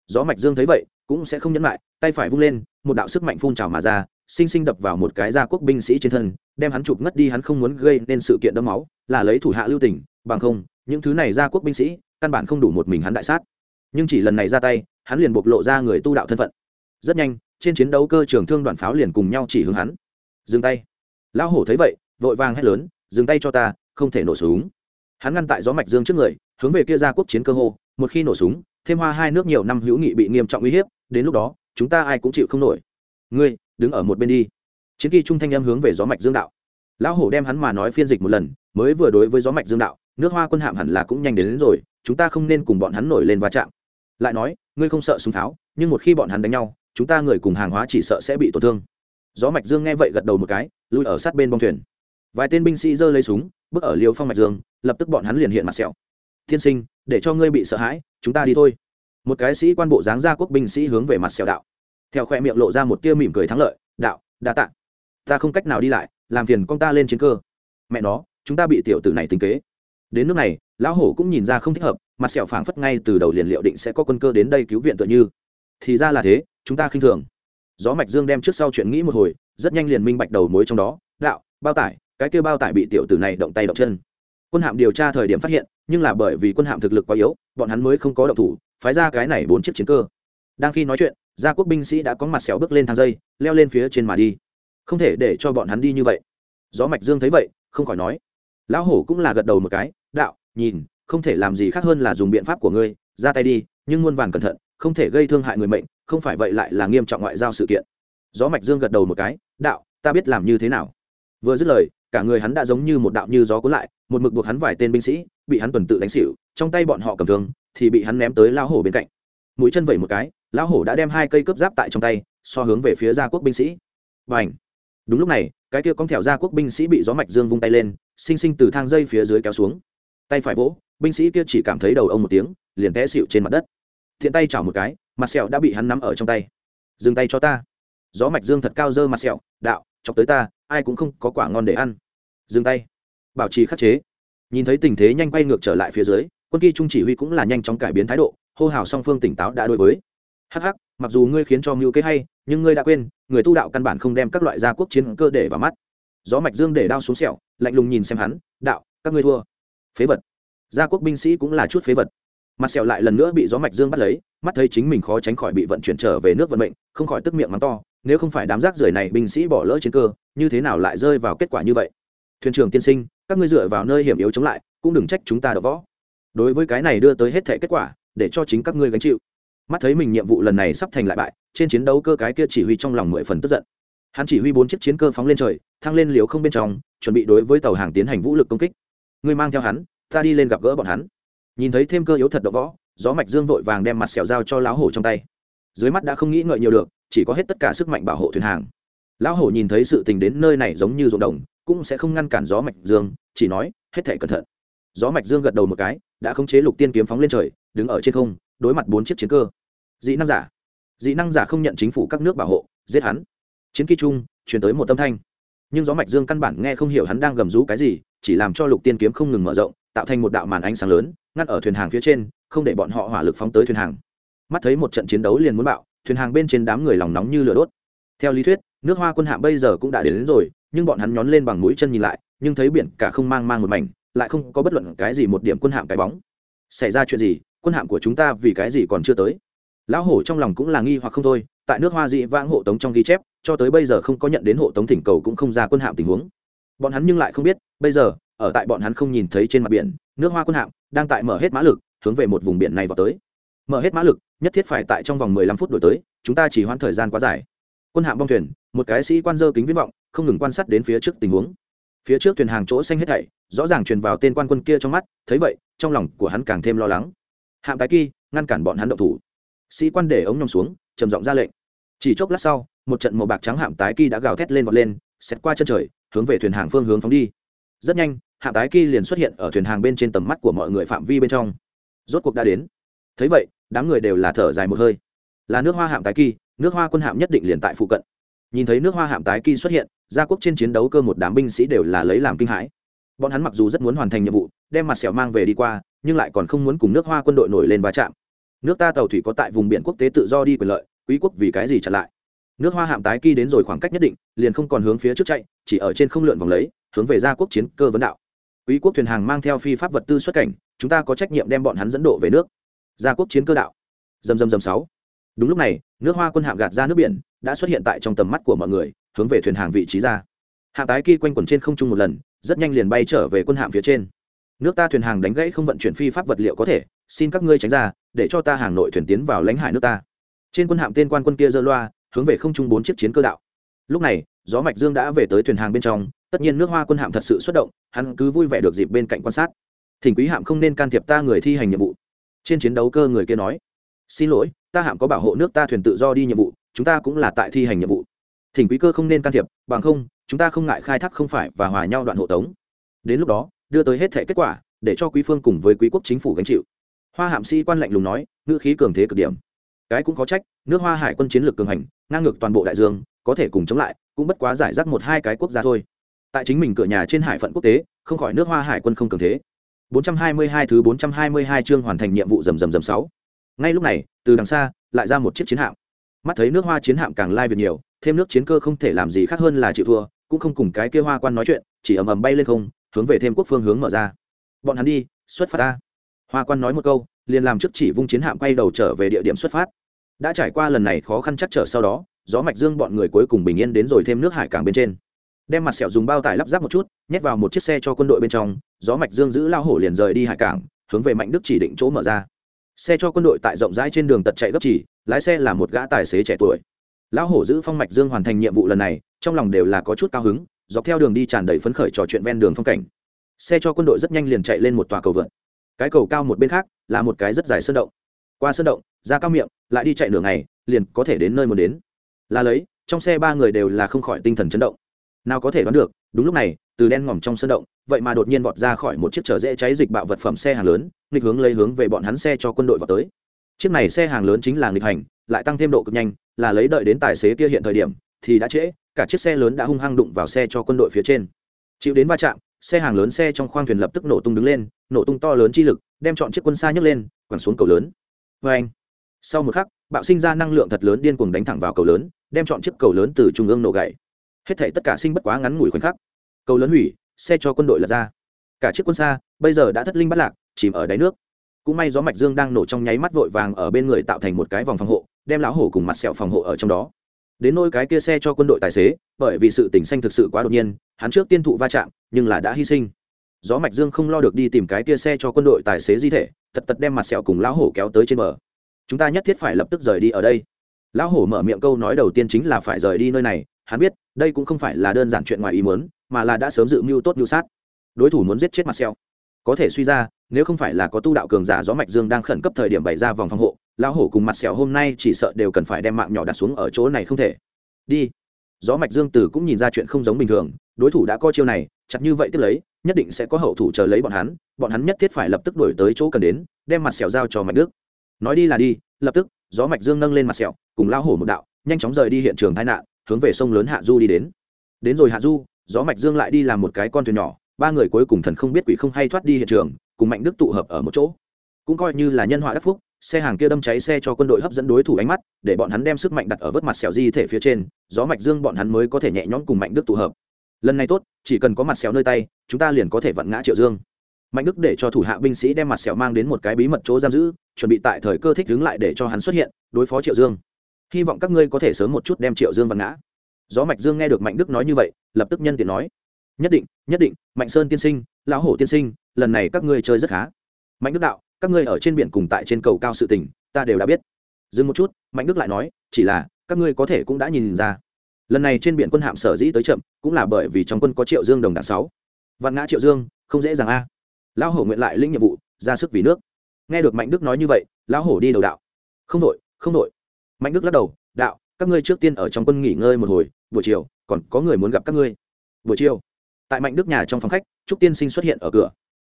Gió mạch dương thấy vậy, cũng sẽ không nhẫn lại, tay phải vung lên, một đạo sức mạnh phun trào mà ra sinh sinh đập vào một cái gia quốc binh sĩ trên thân, đem hắn chụp ngất đi, hắn không muốn gây nên sự kiện đẫm máu, là lấy thủ hạ lưu tình, bằng không, những thứ này gia quốc binh sĩ, căn bản không đủ một mình hắn đại sát. Nhưng chỉ lần này ra tay, hắn liền bộc lộ ra người tu đạo thân phận. Rất nhanh, trên chiến đấu cơ trường thương đoàn pháo liền cùng nhau chỉ hướng hắn. Dừng tay. Lão hổ thấy vậy, vội vàng hét lớn, dừng tay cho ta, không thể nổ súng. Hắn ngăn tại gió mạch dương trước người, hướng về kia ra quốc chiến cơ hô, một khi nổ súng, thêm hoa hai nước nhiều năm hữu nghị bị nghiêm trọng uy hiếp, đến lúc đó, chúng ta ai cũng chịu không nổi. Ngươi đứng ở một bên đi. Chiến kỳ trung thanh em hướng về gió mạch dương đạo. Lão hổ đem hắn mà nói phiên dịch một lần mới vừa đối với gió mạch dương đạo nước hoa quân hạm hẳn là cũng nhanh đến, đến rồi chúng ta không nên cùng bọn hắn nổi lên va chạm. Lại nói ngươi không sợ súng pháo nhưng một khi bọn hắn đánh nhau chúng ta người cùng hàng hóa chỉ sợ sẽ bị tổn thương. Gió mạch dương nghe vậy gật đầu một cái lui ở sát bên bong thuyền. Vài tên binh sĩ giơ lấy súng bước ở liều phong mạch dương lập tức bọn hắn liền hiện mặt sẹo. Thiên sinh để cho ngươi bị sợ hãi chúng ta đi thôi. Một cái sĩ quan bộ dáng ra quốc binh sĩ hướng về mặt sẹo đạo theo khoe miệng lộ ra một tia mỉm cười thắng lợi, đạo, đa tạ. Ta không cách nào đi lại, làm phiền con ta lên chiến cơ. Mẹ nó, chúng ta bị tiểu tử này tính kế. Đến nước này, lão hổ cũng nhìn ra không thích hợp, mặt sẹo phảng phất ngay từ đầu liền liệu định sẽ có quân cơ đến đây cứu viện tựa như. Thì ra là thế, chúng ta khinh thường. Gió mạch dương đem trước sau chuyện nghĩ một hồi, rất nhanh liền minh bạch đầu mối trong đó. Đạo, bao tải, cái kêu bao tải bị tiểu tử này động tay động chân. Quân hạm điều tra thời điểm phát hiện, nhưng là bởi vì quân hạm thực lực quá yếu, bọn hắn mới không có động thủ, phái ra cái này bốn chiếc chiến cơ. Đang khi nói chuyện gia quốc binh sĩ đã có mặt xéo bước lên thang dây, leo lên phía trên mà đi. Không thể để cho bọn hắn đi như vậy. Gió mạch dương thấy vậy, không khỏi nói. Lão hổ cũng là gật đầu một cái, đạo, nhìn, không thể làm gì khác hơn là dùng biện pháp của ngươi, ra tay đi, nhưng muôn vàn cẩn thận, không thể gây thương hại người mệnh, không phải vậy lại là nghiêm trọng ngoại giao sự kiện. Gió mạch dương gật đầu một cái, đạo, ta biết làm như thế nào. Vừa dứt lời, cả người hắn đã giống như một đạo như gió cuốn lại, một mực buộc hắn vài tên binh sĩ, bị hắn tuần tự đánh xỉu, trong tay bọn họ cầm thương, thì bị hắn ném tới lão hổ bên cạnh mũi chân vẩy một cái, lão hổ đã đem hai cây cướp giáp tại trong tay, so hướng về phía gia quốc binh sĩ. Và ảnh đúng lúc này, cái kia con thẻo gia quốc binh sĩ bị gió mạch dương vung tay lên, sinh sinh từ thang dây phía dưới kéo xuống. Tay phải vỗ, binh sĩ kia chỉ cảm thấy đầu ông một tiếng, liền té xịu trên mặt đất. Thiện tay chảo một cái, mặt sẹo đã bị hắn nắm ở trong tay. Dừng tay cho ta. Gió mạch dương thật cao dơ mặt sẹo, đạo, chọc tới ta, ai cũng không có quả ngon để ăn. Dừng tay. Bảo trì khắc chế. Nhìn thấy tình thế nhanh quay ngược trở lại phía dưới, quân kỳ trung chỉ huy cũng là nhanh chóng cải biến thái độ hô hào song phương tỉnh táo đã đối với. Hắc hắc, mặc dù ngươi khiến cho mưu kế hay, nhưng ngươi đã quên, người tu đạo căn bản không đem các loại gia quốc chiến cơ để vào mắt. Gió mạch dương để đao xuống sẹo, lạnh lùng nhìn xem hắn, đạo, các ngươi thua. Phế vật. Gia quốc binh sĩ cũng là chút phế vật. Mặt sẹo lại lần nữa bị gió mạch dương bắt lấy, mắt thấy chính mình khó tránh khỏi bị vận chuyển trở về nước vận mệnh, không khỏi tức miệng mắng to, nếu không phải đám rác rưởi này binh sĩ bỏ lỡ chiến cơ, như thế nào lại rơi vào kết quả như vậy? Thuyền trưởng tiên sinh, các ngươi dựa vào nơi hiểm yếu chống lại, cũng đừng trách chúng ta đỡ võ. Đối với cái này đưa tới hết thể kết quả để cho chính các ngươi gánh chịu. Mắt thấy mình nhiệm vụ lần này sắp thành lại bại, trên chiến đấu cơ cái kia chỉ huy trong lòng mười phần tức giận. Hắn chỉ huy bốn chiếc chiến cơ phóng lên trời, thăng lên liều không bên trong, chuẩn bị đối với tàu hàng tiến hành vũ lực công kích. Ngươi mang theo hắn, ta đi lên gặp gỡ bọn hắn. Nhìn thấy thêm cơ yếu thật đỡ võ, gió mạch dương vội vàng đem mặt xẻo dao cho lão hổ trong tay. Dưới mắt đã không nghĩ ngợi nhiều được, chỉ có hết tất cả sức mạnh bảo hộ thuyền hàng. Lão hổ nhìn thấy sự tình đến nơi này giống như ruộng đồng, cũng sẽ không ngăn cản gió mạch dương, chỉ nói, hết thể cẩn thận. Gió mạch dương gật đầu một cái, đã khống chế lục tiên kiếm phóng lên trời đứng ở trên không đối mặt bốn chiếc chiến cơ. Dị năng giả. Dị năng giả không nhận chính phủ các nước bảo hộ giết hắn. Chiến kỳ trung truyền tới một tâm thanh. Nhưng gió mạch dương căn bản nghe không hiểu hắn đang gầm rú cái gì chỉ làm cho lục tiên kiếm không ngừng mở rộng tạo thành một đạo màn ánh sáng lớn ngăn ở thuyền hàng phía trên không để bọn họ hỏa lực phóng tới thuyền hàng. Mắt thấy một trận chiến đấu liền muốn bạo thuyền hàng bên trên đám người lòng nóng như lửa đốt. Theo lý thuyết nước hoa quân hạm bây giờ cũng đã đến, đến rồi nhưng bọn hắn nhón lên bằng mũi chân nhìn lại nhưng thấy biển cả không mang mang một mảnh lại không có bất luận cái gì một điểm quân hạm cái bóng. Xảy ra chuyện gì? Quân hạm của chúng ta vì cái gì còn chưa tới? Lão hổ trong lòng cũng là nghi hoặc không thôi, tại nước hoa dị vãng hộ tống trong ghi chép, cho tới bây giờ không có nhận đến hộ tống thỉnh cầu cũng không ra quân hạm tình huống. Bọn hắn nhưng lại không biết, bây giờ, ở tại bọn hắn không nhìn thấy trên mặt biển, nước hoa quân hạm đang tại mở hết mã lực, hướng về một vùng biển này vào tới. Mở hết mã lực, nhất thiết phải tại trong vòng mười lăm phút đổi tới, chúng ta chỉ hoãn thời gian quá dài. Quân hạm bong thuyền, một cái sĩ quan dơ kính viễn vọng, không ngừng quan sát đến phía trước tình huống. Phía trước thuyền hàng chỗ xanh hết thảy, rõ ràng truyền vào tên quan quân kia trong mắt, thấy vậy, trong lòng của hắn càng thêm lo lắng hạm tái kỳ, ngăn cản bọn hắn động thủ. Sĩ quan để ống nhòm xuống, trầm giọng ra lệnh. Chỉ chốc lát sau, một trận màu bạc trắng hạm tái kỳ đã gào thét lên vọt lên xét qua chân trời, hướng về thuyền hàng phương hướng phóng đi. Rất nhanh, hạm tái kỳ liền xuất hiện ở thuyền hàng bên trên tầm mắt của mọi người phạm vi bên trong. Rốt cuộc đã đến. Thấy vậy, đám người đều là thở dài một hơi. Là nước hoa hạm tái kỳ, nước hoa quân hạm nhất định liền tại phụ cận. Nhìn thấy nước hoa hạm tái kỳ xuất hiện, gia quốc trên chiến đấu cơ một đám binh sĩ đều là lấy làm kinh hãi. Bọn hắn mặc dù rất muốn hoàn thành nhiệm vụ, đem mặt sẹo mang về đi qua nhưng lại còn không muốn cùng nước hoa quân đội nổi lên va chạm. Nước ta tàu thủy có tại vùng biển quốc tế tự do đi quyền lợi, quý quốc vì cái gì chặn lại? Nước hoa hạm tái kỳ đến rồi khoảng cách nhất định, liền không còn hướng phía trước chạy, chỉ ở trên không lượn vòng lấy, hướng về gia quốc chiến cơ vấn đạo. Quý quốc thuyền hàng mang theo phi pháp vật tư xuất cảnh, chúng ta có trách nhiệm đem bọn hắn dẫn độ về nước. Gia quốc chiến cơ đạo. Dầm dầm dầm sáu. Đúng lúc này, nước hoa quân hạm gạt ra nước biển, đã xuất hiện tại trong tầm mắt của mọi người, hướng về thuyền hàng vị trí ra. Hạm tái kỳ quanh quẩn trên không trung một lần, rất nhanh liền bay trở về quân hạm phía trên nước ta thuyền hàng đánh gãy không vận chuyển phi pháp vật liệu có thể, xin các ngươi tránh ra, để cho ta hàng nội thuyền tiến vào lãnh hải nước ta. Trên quân hạm tên quan quân kia dơ loa, hướng về không trung bốn chiếc chiến cơ đạo. Lúc này, gió mạch dương đã về tới thuyền hàng bên trong, tất nhiên nước hoa quân hạm thật sự xuất động, hắn cứ vui vẻ được dịp bên cạnh quan sát. Thỉnh quý hạm không nên can thiệp ta người thi hành nhiệm vụ. Trên chiến đấu cơ người kia nói, xin lỗi, ta hạm có bảo hộ nước ta thuyền tự do đi nhiệm vụ, chúng ta cũng là tại thi hành nhiệm vụ. Thỉnh quý cơ không nên can thiệp, bằng không, chúng ta không ngại khai thác không phải và hòa nhau đoạn hộ tống. Đến lúc đó đưa tới hết thể kết quả để cho quý phương cùng với quý quốc chính phủ gánh chịu hoa hạm sĩ quan lạnh lùng nói ngữ khí cường thế cực điểm cái cũng có trách nước hoa hải quân chiến lược cường hành ngang ngược toàn bộ đại dương có thể cùng chống lại cũng bất quá giải rác một hai cái quốc gia thôi tại chính mình cửa nhà trên hải phận quốc tế không khỏi nước hoa hải quân không cường thế 422 thứ 422 chương hoàn thành nhiệm vụ rầm rầm rầm sáu. Ngay lúc này, từ đằng xa, lại ra một chiếc chiến hạm. Mắt thấy nước hoa chiến hạm càng lai việc nhiều, thêm nước chiến cơ không thể làm gì khác hơn là chịu thua, cũng không cùng cái kia hoa quan nói chuyện, chỉ ầm ầm bay lên không, hướng về thêm quốc phương hướng mở ra. Bọn hắn đi, xuất phát ta. Hoa quan nói một câu, liền làm trước chỉ vung chiến hạm quay đầu trở về địa điểm xuất phát. Đã trải qua lần này khó khăn chắc trở sau đó, gió mạch dương bọn người cuối cùng bình yên đến rồi thêm nước hải cảng bên trên đem mặt sẹo dùng bao tải lắp ráp một chút nhét vào một chiếc xe cho quân đội bên trong gió mạch dương giữ lao hổ liền rời đi hải cảng hướng về mạnh đức chỉ định chỗ mở ra xe cho quân đội tại rộng rãi trên đường tật chạy gấp chỉ lái xe là một gã tài xế trẻ tuổi lão hổ giữ phong mạch dương hoàn thành nhiệm vụ lần này trong lòng đều là có chút cao hứng dọc theo đường đi tràn đầy phấn khởi trò chuyện ven đường phong cảnh. Xe cho quân đội rất nhanh liền chạy lên một tòa cầu vượt. Cái cầu cao một bên khác là một cái rất dài sơn động. Qua sơn động, ra cao miệng, lại đi chạy nửa ngày, liền có thể đến nơi muốn đến. Là lấy, trong xe ba người đều là không khỏi tinh thần chấn động. Nào có thể đoán được, đúng lúc này, từ đen ngòm trong sân động, vậy mà đột nhiên vọt ra khỏi một chiếc chở dễ cháy dịch bạo vật phẩm xe hàng lớn, nghịch hướng lấy hướng về bọn hắn xe cho quân đội vào tới. Chiếc này xe hàng lớn chính là nghịch hành, lại tăng thêm độ cực nhanh, là lấy đợi đến tài xế kia hiện thời điểm, thì đã trễ cả chiếc xe lớn đã hung hăng đụng vào xe cho quân đội phía trên. Chịu đến va chạm, xe hàng lớn xe trong khoang thuyền lập tức nổ tung đứng lên, nổ tung to lớn chi lực, đem chọn chiếc quân xa nhấc lên, quẳng xuống cầu lớn. Vê anh, sau một khắc, bạo sinh ra năng lượng thật lớn điên cuồng đánh thẳng vào cầu lớn, đem chọn chiếc cầu lớn từ trung ương nổ gãy hết thể tất cả sinh bất quá ngắn ngủi khoảnh khắc. Cầu lớn hủy, xe cho quân đội lật ra. Cả chiếc quân xa, bây giờ đã thất linh bắt lạc, chìm ở đáy nước. Cũng may gió mạch dương đang nổ trong nháy mắt vội vàng ở bên người tạo thành một cái vòng phòng hộ, đem lão hổ cùng mặt sẹo phòng hộ ở trong đó đến nôi cái kia xe cho quân đội tài xế bởi vì sự tỉnh xanh thực sự quá đột nhiên hắn trước tiên thụ va chạm nhưng là đã hy sinh. Gió mạch dương không lo được đi tìm cái kia xe cho quân đội tài xế di thể tật tật đem mặt sẹo cùng lão hổ kéo tới trên bờ. Chúng ta nhất thiết phải lập tức rời đi ở đây. Lão hổ mở miệng câu nói đầu tiên chính là phải rời đi nơi này hắn biết đây cũng không phải là đơn giản chuyện ngoài ý muốn mà là đã sớm dự mưu tốt mưu sát. Đối thủ muốn giết chết mặt sẹo, có thể suy ra nếu không phải là có tu đạo cường giả gió mạch dương đang khẩn cấp thời điểm bày ra vòng phòng hộ lão hổ cùng mặt sẹo hôm nay chỉ sợ đều cần phải đem mạng nhỏ đặt xuống ở chỗ này không thể. Đi. Gió mạch dương Tử cũng nhìn ra chuyện không giống bình thường, đối thủ đã có chiêu này, chặt như vậy tiếp lấy, nhất định sẽ có hậu thủ chờ lấy bọn hắn bọn hắn nhất thiết phải lập tức đuổi tới chỗ cần đến, đem mặt sẹo giao cho mạch đức. Nói đi là đi, lập tức, gió mạch dương nâng lên mặt sẹo, cùng lão hổ một đạo, nhanh chóng rời đi hiện trường tai nạn, hướng về sông lớn hạ du đi đến. Đến rồi hạ du, gió mạch dương lại đi làm một cái con thuyền nhỏ, ba người cuối cùng thần không biết quỷ không hay thoát đi hiện trường, cùng mạnh đức tụ hợp ở một chỗ. Cũng coi như là nhân họa đắc phúc xe hàng kia đâm cháy xe cho quân đội hấp dẫn đối thủ ánh mắt, để bọn hắn đem sức mạnh đặt ở vớt mặt xẻo di thể phía trên, gió mạch dương bọn hắn mới có thể nhẹ nhõm cùng mạnh đức tụ hợp. Lần này tốt, chỉ cần có mặt xẻo nơi tay, chúng ta liền có thể vặn ngã triệu dương. Mạnh đức để cho thủ hạ binh sĩ đem mặt xẻo mang đến một cái bí mật chỗ giam giữ, chuẩn bị tại thời cơ thích đứng lại để cho hắn xuất hiện, đối phó triệu dương. Hy vọng các ngươi có thể sớm một chút đem triệu dương vặn ngã. Gió mạch dương nghe được mạnh đức nói như vậy, lập tức nhân tiện nói. Nhất định nhất định, mạnh sơn tiên sinh, lão hổ tiên sinh, lần này các ngươi chơi rất khá. Mạnh đức đạo các ngươi ở trên biển cùng tại trên cầu cao sự tình, ta đều đã biết. Dừng một chút, mạnh đức lại nói, chỉ là, các ngươi có thể cũng đã nhìn ra. Lần này trên biển quân hạm sở dĩ tới chậm, cũng là bởi vì trong quân có triệu dương đồng đảng sáu. Vạn ngã triệu dương, không dễ dàng a. Lão hổ nguyện lại lĩnh nhiệm vụ, ra sức vì nước. Nghe được mạnh đức nói như vậy, lão hổ đi đầu đạo. Không đội không đội. Mạnh đức lắc đầu, đạo, các ngươi trước tiên ở trong quân nghỉ ngơi một hồi, buổi chiều, còn có người muốn gặp các ngươi. Buổi chiều, tại mạnh đức nhà trong phòng khách, trúc tiên sinh xuất hiện ở cửa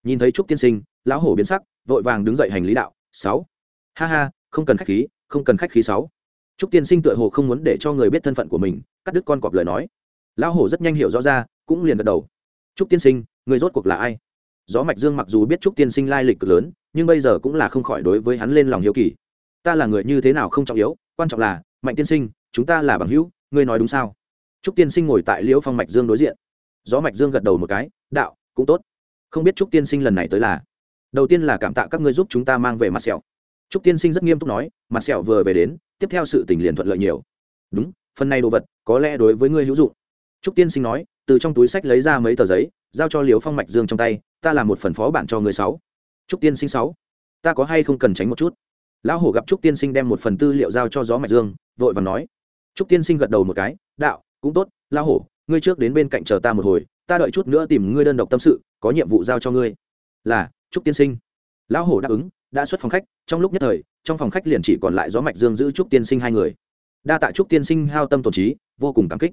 nhìn thấy trúc tiên sinh, lão hổ biến sắc, vội vàng đứng dậy hành lý đạo, sáu. Ha ha, không cần khách khí, không cần khách khí sáu. Trúc tiên sinh tựa hồ không muốn để cho người biết thân phận của mình, cắt đứt con cọp lời nói. Lão hổ rất nhanh hiểu rõ ra, cũng liền gật đầu. Trúc tiên sinh, người rốt cuộc là ai? Gió mạch dương mặc dù biết trúc tiên sinh lai lịch cực lớn, nhưng bây giờ cũng là không khỏi đối với hắn lên lòng hiếu kỳ. Ta là người như thế nào không trọng yếu, quan trọng là, mạnh tiên sinh, chúng ta là bằng hữu, ngươi nói đúng sao? Trúc tiên sinh ngồi tại liễu phong mạch dương đối diện. Gió mạch dương gật đầu một cái, đạo, cũng tốt không biết trúc tiên sinh lần này tới là? Đầu tiên là cảm tạ các ngươi giúp chúng ta mang về mặt sẹo. Trúc tiên sinh rất nghiêm túc nói, mặt sẹo vừa về đến, tiếp theo sự tình liền thuận lợi nhiều. Đúng, phần này đồ vật, có lẽ đối với ngươi hữu dụng. Trúc tiên sinh nói, từ trong túi sách lấy ra mấy tờ giấy, giao cho liều phong mạch dương trong tay, ta làm một phần phó bản cho người sáu. Trúc tiên sinh sáu, ta có hay không cần tránh một chút? Lão hổ gặp trúc tiên sinh đem một phần tư liệu giao cho gió mạch dương, vội và nói. Trúc tiên sinh gật đầu một cái, đạo, cũng tốt, lão hổ, ngươi trước đến bên cạnh chờ ta một hồi, ta đợi chút nữa tìm ngươi đơn độc tâm sự có nhiệm vụ giao cho ngươi. Là, trúc tiên sinh. Lão hổ đáp ứng, đã xuất phòng khách, trong lúc nhất thời, trong phòng khách liền chỉ còn lại gió mạch dương giữ trúc tiên sinh hai người. Đa tạ trúc tiên sinh hao tâm tổn trí, vô cùng cảm kích.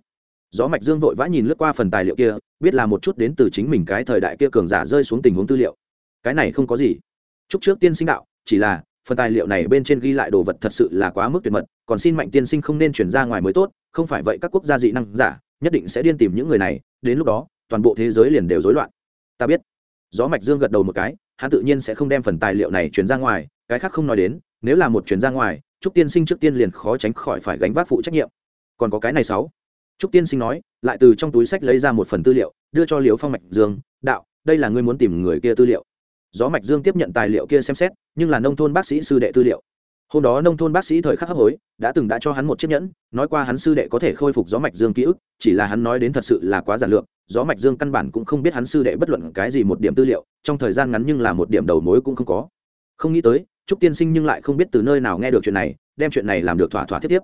Gió mạch dương vội vã nhìn lướt qua phần tài liệu kia, biết là một chút đến từ chính mình cái thời đại kia cường giả rơi xuống tình huống tư liệu. Cái này không có gì. Chúc trước tiên sinh đạo, chỉ là, phần tài liệu này bên trên ghi lại đồ vật thật sự là quá mức tuyệt mật, còn xin mạnh tiên sinh không nên chuyển ra ngoài mới tốt, không phải vậy các quốc gia dị năng giả, nhất định sẽ điên tìm những người này, đến lúc đó, toàn bộ thế giới liền đều rối loạn ta biết. Gió mạch dương gật đầu một cái, hắn tự nhiên sẽ không đem phần tài liệu này chuyển ra ngoài, cái khác không nói đến, nếu là một chuyển ra ngoài, trúc tiên sinh trước tiên liền khó tránh khỏi phải gánh vác phụ trách nhiệm. Còn có cái này sáu. Trúc tiên sinh nói, lại từ trong túi sách lấy ra một phần tư liệu, đưa cho liễu phong mạch dương, đạo, đây là ngươi muốn tìm người kia tư liệu. Gió mạch dương tiếp nhận tài liệu kia xem xét, nhưng là nông thôn bác sĩ sư đệ tư liệu. Hôm đó nông thôn bác sĩ thời khắc hấp hối, đã từng đã cho hắn một chiếc nhẫn, nói qua hắn sư đệ có thể khôi phục gió mạch dương ký ức, chỉ là hắn nói đến thật sự là quá giản lược gió mạch dương căn bản cũng không biết hắn sư đệ bất luận cái gì một điểm tư liệu, trong thời gian ngắn nhưng là một điểm đầu mối cũng không có. Không nghĩ tới, trúc tiên sinh nhưng lại không biết từ nơi nào nghe được chuyện này, đem chuyện này làm được thỏa thỏa thiết tiếp.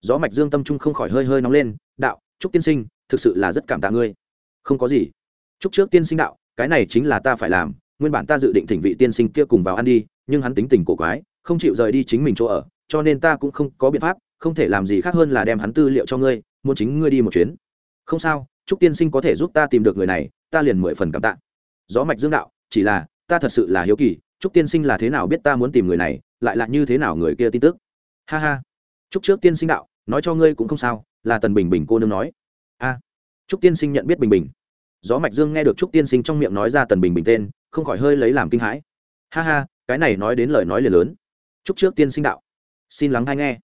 Gió mạch dương tâm trung không khỏi hơi hơi nóng lên, đạo, trúc tiên sinh, thực sự là rất cảm tạ ngươi. Không có gì. Trúc trước tiên sinh đạo, cái này chính là ta phải làm, nguyên bản ta dự định thỉnh vị tiên sinh kia cùng vào ăn đi, nhưng hắn tính tình cổ quái, không chịu rời đi chính mình chỗ ở, cho nên ta cũng không có biện pháp, không thể làm gì khác hơn là đem hắn tư liệu cho ngươi, muốn chính ngươi đi một chuyến. Không sao trúc tiên sinh có thể giúp ta tìm được người này, ta liền mười phần cảm tạ. Gió mạch dương đạo, chỉ là, ta thật sự là hiếu kỳ trúc tiên sinh là thế nào biết ta muốn tìm người này, lại là như thế nào người kia tin tức. Ha ha. Trúc trước tiên sinh đạo, nói cho ngươi cũng không sao, là tần bình bình cô nương nói. A. Trúc tiên sinh nhận biết bình bình. Gió mạch dương nghe được trúc tiên sinh trong miệng nói ra tần bình bình tên, không khỏi hơi lấy làm kinh hãi. Ha ha, cái này nói đến lời nói liền lớn. Trúc trước tiên sinh đạo. Xin lắng hay nghe.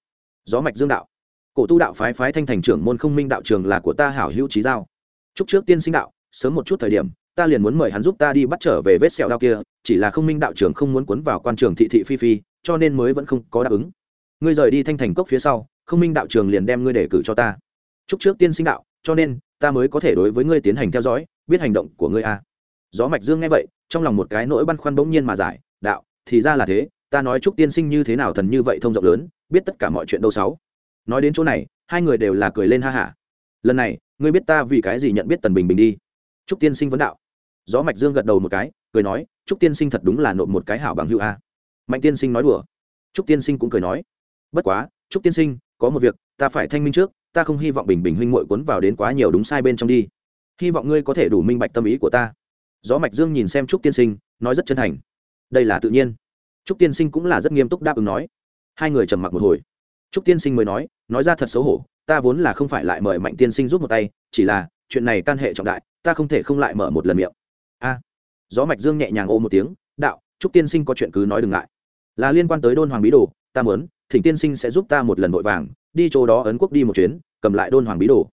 Gió mạch dương đạo. Cổ tu đạo phái phái thanh thành trưởng môn không minh đạo trường là của ta hảo hữu trí giao trúc trước tiên sinh đạo, sớm một chút thời điểm, ta liền muốn mời hắn giúp ta đi bắt trở về vết sẹo đao kia, chỉ là không minh đạo trường không muốn cuốn vào quan trường thị thị phi phi, cho nên mới vẫn không có đáp ứng. Ngươi rời đi thanh thành cốc phía sau, không minh đạo trường liền đem ngươi để cử cho ta. Chúc trước tiên sinh đạo, cho nên, ta mới có thể đối với ngươi tiến hành theo dõi, biết hành động của ngươi a. Gió mạch dương nghe vậy, trong lòng một cái nỗi băn khoăn bỗng nhiên mà giải, đạo, thì ra là thế, ta nói chúc tiên sinh như thế nào thần như vậy thông rộng lớn, biết tất cả mọi chuyện đâu sáu. Nói đến chỗ này, hai người đều là cười lên ha hả lần này, ngươi biết ta vì cái gì nhận biết tần bình bình đi? Trúc tiên sinh vấn đạo. Gió mạch dương gật đầu một cái, cười nói, trúc tiên sinh thật đúng là nộp một cái hảo bằng hữu a. Mạnh tiên sinh nói đùa. Trúc tiên sinh cũng cười nói, bất quá, trúc tiên sinh, có một việc, ta phải thanh minh trước, ta không hy vọng bình bình huynh muội cuốn vào đến quá nhiều đúng sai bên trong đi. Hy vọng ngươi có thể đủ minh bạch tâm ý của ta. Gió mạch dương nhìn xem trúc tiên sinh, nói rất chân thành. Đây là tự nhiên. Trúc tiên sinh cũng là rất nghiêm túc đáp ứng nói. Hai người trầm mặc một hồi. Trúc tiên sinh mới nói nói ra thật xấu hổ ta vốn là không phải lại mời mạnh tiên sinh giúp một tay, chỉ là, chuyện này can hệ trọng đại, ta không thể không lại mở một lần miệng. A. Gió mạch dương nhẹ nhàng ô một tiếng, đạo trúc tiên sinh có chuyện cứ nói đừng ngại. Là liên quan tới đôn hoàng bí đồ, ta muốn, thỉnh tiên sinh sẽ giúp ta một lần vội vàng, đi chỗ đó ấn quốc đi một chuyến, cầm lại đôn hoàng bí đồ.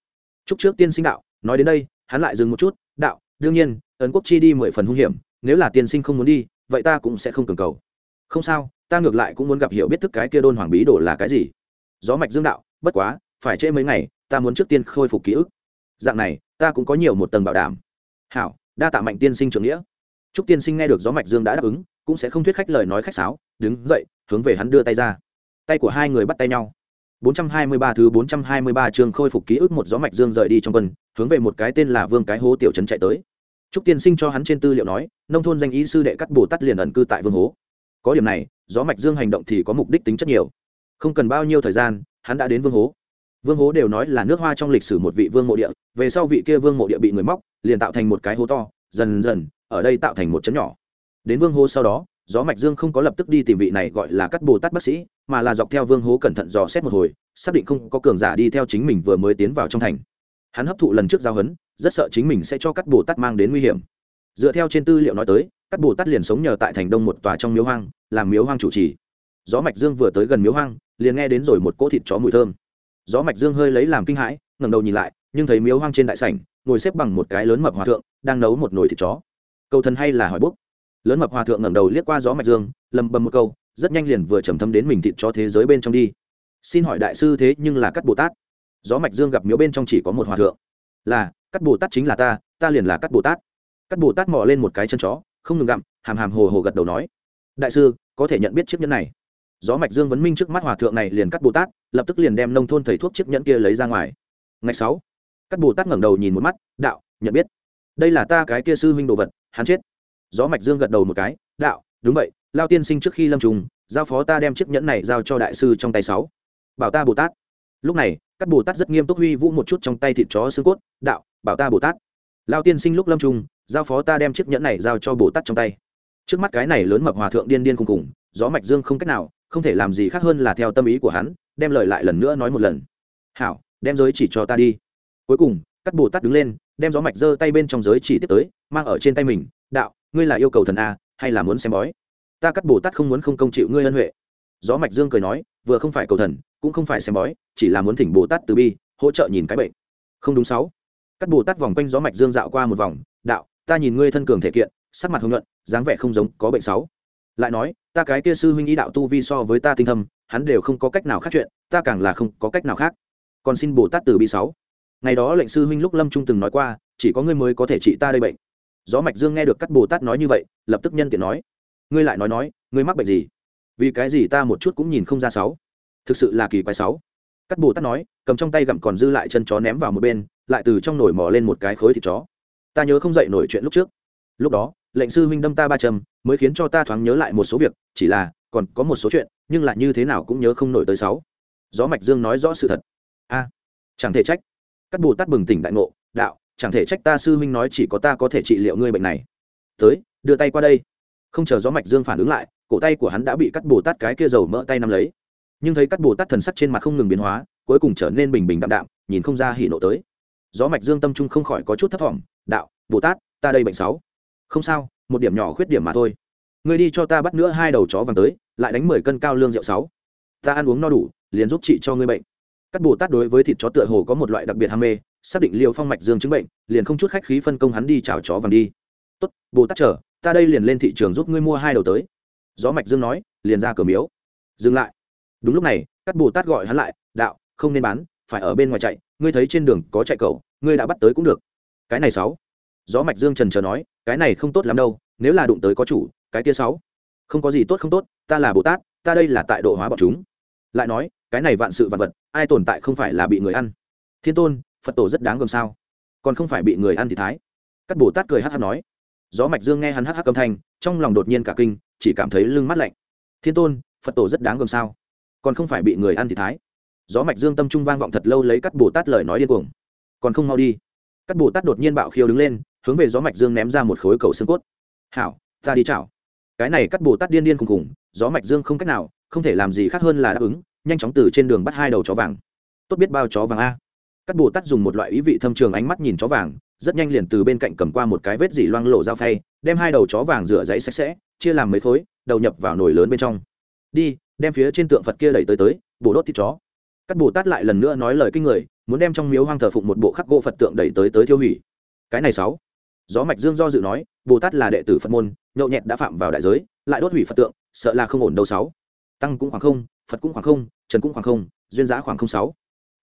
Chúc trước tiên sinh đạo, nói đến đây, hắn lại dừng một chút, đạo, đương nhiên, ấn quốc chi đi mười phần hung hiểm, nếu là tiên sinh không muốn đi, vậy ta cũng sẽ không cường cầu. Không sao, ta ngược lại cũng muốn gặp hiểu biết thức cái kia đôn hoàng bí đồ là cái gì. Gió mạch dương đạo, bất quá phải trễ mấy ngày ta muốn trước tiên khôi phục ký ức dạng này ta cũng có nhiều một tầng bảo đảm hảo đa tạ mạnh tiên sinh trưởng nghĩa trúc tiên sinh nghe được gió mạch dương đã đáp ứng cũng sẽ không thuyết khách lời nói khách sáo đứng dậy hướng về hắn đưa tay ra tay của hai người bắt tay nhau 423 thứ 423 chương khôi phục ký ức một gió mạch dương rời đi trong quân, hướng về một cái tên là Vương cái hố tiểu trấn chạy tới. Trúc Tiên Sinh cho hắn trên tư liệu nói, nông thôn danh ý sư đệ cắt Bồ Tát liền ẩn cư tại Vương hố. Có điểm này, gió mạch dương hành động thì có mục đích tính chất nhiều. Không cần bao nhiêu thời gian, hắn đã đến Vương hố. Vương hố đều nói là nước Hoa trong lịch sử một vị vương mộ địa, về sau vị kia vương mộ địa bị người móc, liền tạo thành một cái hố to dần dần ở đây tạo thành một chấn nhỏ. Đến vương hố sau đó gió mạch dương không có lập tức đi tìm vị này gọi là cắt bồ tát bác sĩ mà là dọc theo vương hố cẩn thận dò xét một hồi xác định không có cường giả đi theo chính mình vừa mới tiến vào trong thành. Hắn hấp thụ lần trước giao hấn rất sợ chính mình sẽ cho cắt bồ tát mang đến nguy hiểm. Dựa theo trên tư liệu nói tới cắt bồ tát liền sống nhờ tại thành đông một tòa trong miếu hoang làm miếu hoang chủ trì. Gió mạch dương vừa tới gần miếu hoang liền nghe đến rồi một cỗ thịt chó mùi thơm gió mạch dương hơi lấy làm kinh hãi, ngẩng đầu nhìn lại, nhưng thấy miếu hoang trên đại sảnh, ngồi xếp bằng một cái lớn mập hòa thượng, đang nấu một nồi thịt chó. Cầu thần hay là hỏi bốc lớn mập hòa thượng ngẩng đầu liếc qua gió mạch dương, lầm bầm một câu, rất nhanh liền vừa trầm thâm đến mình thịt chó thế giới bên trong đi. Xin hỏi đại sư thế nhưng là cắt bồ tát? Gió mạch dương gặp miếu bên trong chỉ có một hòa thượng. Là cắt bồ tát chính là ta ta liền là cắt bồ tát. Cắt bồ tát mò lên một cái chân chó, không ngừng gặm, hàm hàm hồ hồ gật đầu nói. Đại sư, có thể nhận biết chiếc nhẫn này gió mạch dương vấn minh trước mắt hòa thượng này liền cắt bồ tát lập tức liền đem nông thôn thầy thuốc chiếc nhẫn kia lấy ra ngoài. Ngày sáu cắt bồ tát ngẩng đầu nhìn một mắt đạo nhận biết. Đây là ta cái kia sư huynh đồ vật hắn chết. Gió mạch dương gật đầu một cái đạo đúng vậy lao tiên sinh trước khi lâm trùng giao phó ta đem chiếc nhẫn này giao cho đại sư trong tay sáu. Bảo ta bồ tát. Lúc này các bồ tát rất nghiêm túc huy vũ một chút trong tay thịt chó xương cốt đạo bảo ta bồ tát. Lao tiên sinh lúc lâm trùng, giao phó ta đem chiếc nhẫn này giao cho bồ tát trong tay. Trước mắt cái này lớn mập hòa thượng điên điên cùng cùng gió mạch dương không cách nào không thể làm gì khác hơn là theo tâm ý của hắn, đem lời lại lần nữa nói một lần. Hảo, đem giới chỉ cho ta đi. Cuối cùng, cắt bồ tát đứng lên, đem gió mạch giơ tay bên trong giới chỉ tiếp tới, mang ở trên tay mình, đạo, ngươi là yêu cầu thần a, hay là muốn xem bói? Ta cắt bồ tát không muốn không công chịu ngươi ân huệ. Gió mạch dương cười nói, vừa không phải cầu thần, cũng không phải xem bói, chỉ là muốn thỉnh bồ tát từ bi, hỗ trợ nhìn cái bệnh. Không đúng sáu. Cắt bồ tát vòng quanh gió mạch dương dạo qua một vòng, đạo, ta nhìn ngươi thân cường thể kiện, sắc mặt hồng nhuận, dáng vẻ không giống có bệnh sáu. Lại nói ta cái kia sư huynh ý đạo tu vi so với ta tinh thâm, hắn đều không có cách nào khác chuyện, ta càng là không có cách nào khác. Còn xin bồ tát từ bi sáu. Ngày đó lệnh sư huynh lúc lâm trung từng nói qua, chỉ có ngươi mới có thể trị ta đây bệnh. Gió mạch dương nghe được các bồ tát nói như vậy, lập tức nhân tiện nói, ngươi lại nói nói, ngươi mắc bệnh gì? Vì cái gì ta một chút cũng nhìn không ra sáu? Thực sự là kỳ quái sáu. Cắt bồ tát nói, cầm trong tay gặm còn dư lại chân chó ném vào một bên, lại từ trong nồi mò lên một cái khối thịt chó. Ta nhớ không dậy nổi chuyện lúc trước. Lúc đó, lệnh sư huynh đâm ta ba châm mới khiến cho ta thoáng nhớ lại một số việc, chỉ là, còn có một số chuyện, nhưng lại như thế nào cũng nhớ không nổi tới sáu. Gió mạch dương nói rõ sự thật. A, chẳng thể trách. Các bồ tát bừng tỉnh đại ngộ, đạo, chẳng thể trách ta sư huynh nói chỉ có ta có thể trị liệu ngươi bệnh này. Tới, đưa tay qua đây. Không chờ gió mạch dương phản ứng lại, cổ tay của hắn đã bị cắt bồ tát cái kia dầu mỡ tay nắm lấy. Nhưng thấy cắt bồ tát thần sắc trên mặt không ngừng biến hóa, cuối cùng trở nên bình bình đạm đạm, nhìn không ra hỉ nộ tới. Gió mạch dương tâm trung không khỏi có chút thất vọng đạo, bồ tát, ta đây bệnh sáu. Không sao một điểm nhỏ khuyết điểm mà thôi. Ngươi đi cho ta bắt nữa hai đầu chó vàng tới, lại đánh mười cân cao lương rượu sáu. Ta ăn uống no đủ, liền giúp chị cho ngươi bệnh. Các bồ tát đối với thịt chó tựa hồ có một loại đặc biệt ham mê, xác định liều phong mạch dương chứng bệnh, liền không chút khách khí phân công hắn đi chào chó vàng đi. Tốt, bồ tát chờ, ta đây liền lên thị trường giúp ngươi mua hai đầu tới. Gió mạch dương nói, liền ra cửa miếu. Dừng lại. Đúng lúc này, các bồ tát gọi hắn lại, đạo, không nên bán, phải ở bên ngoài chạy, ngươi thấy trên đường có chạy cầu ngươi đã bắt tới cũng được. Cái này sáu gió mạch dương trần chờ nói, cái này không tốt lắm đâu, nếu là đụng tới có chủ, cái kia sáu. Không có gì tốt không tốt, ta là bồ tát, ta đây là tại độ hóa bọn chúng. Lại nói, cái này vạn sự vạn vật, ai tồn tại không phải là bị người ăn? Thiên tôn, phật tổ rất đáng gồm sao? Còn không phải bị người ăn thì thái. Các bồ tát cười hát hát nói. Gió mạch dương nghe hắn hát hát âm thanh, trong lòng đột nhiên cả kinh, chỉ cảm thấy lưng mắt lạnh. Thiên tôn, phật tổ rất đáng gồm sao? Còn không phải bị người ăn thì thái. Gió mạch dương tâm trung vang vọng thật lâu lấy các bồ tát lời nói điên cuồng. Còn không mau đi. Các bồ tát đột nhiên bạo khiêu đứng lên hướng về gió mạch dương ném ra một khối cầu xương cốt. Hảo, ta đi chảo. Cái này cắt bồ tát điên điên khùng khùng, gió mạch dương không cách nào, không thể làm gì khác hơn là đáp ứng, nhanh chóng từ trên đường bắt hai đầu chó vàng. Tốt biết bao chó vàng a. Cắt bồ tát dùng một loại ý vị thâm trường ánh mắt nhìn chó vàng, rất nhanh liền từ bên cạnh cầm qua một cái vết dỉ loang lộ dao phay, đem hai đầu chó vàng rửa giấy sạch sẽ, chia làm mấy khối, đầu nhập vào nồi lớn bên trong. Đi, đem phía trên tượng phật kia đẩy tới tới, bổ đốt thịt chó. Cắt bồ tát lại lần nữa nói lời kinh người, muốn đem trong miếu hoang thờ phụng một bộ khắc gỗ phật tượng đẩy tới tới tiêu hủy. Cái này sáu gió mạch dương do dự nói bồ tát là đệ tử phật môn, nhậu nhẹt đã phạm vào đại giới, lại đốt hủy phật tượng, sợ là không ổn đâu sáu. Tăng cũng khoảng không, phật cũng khoảng không, trần cũng khoảng không, duyên giá khoảng không sáu.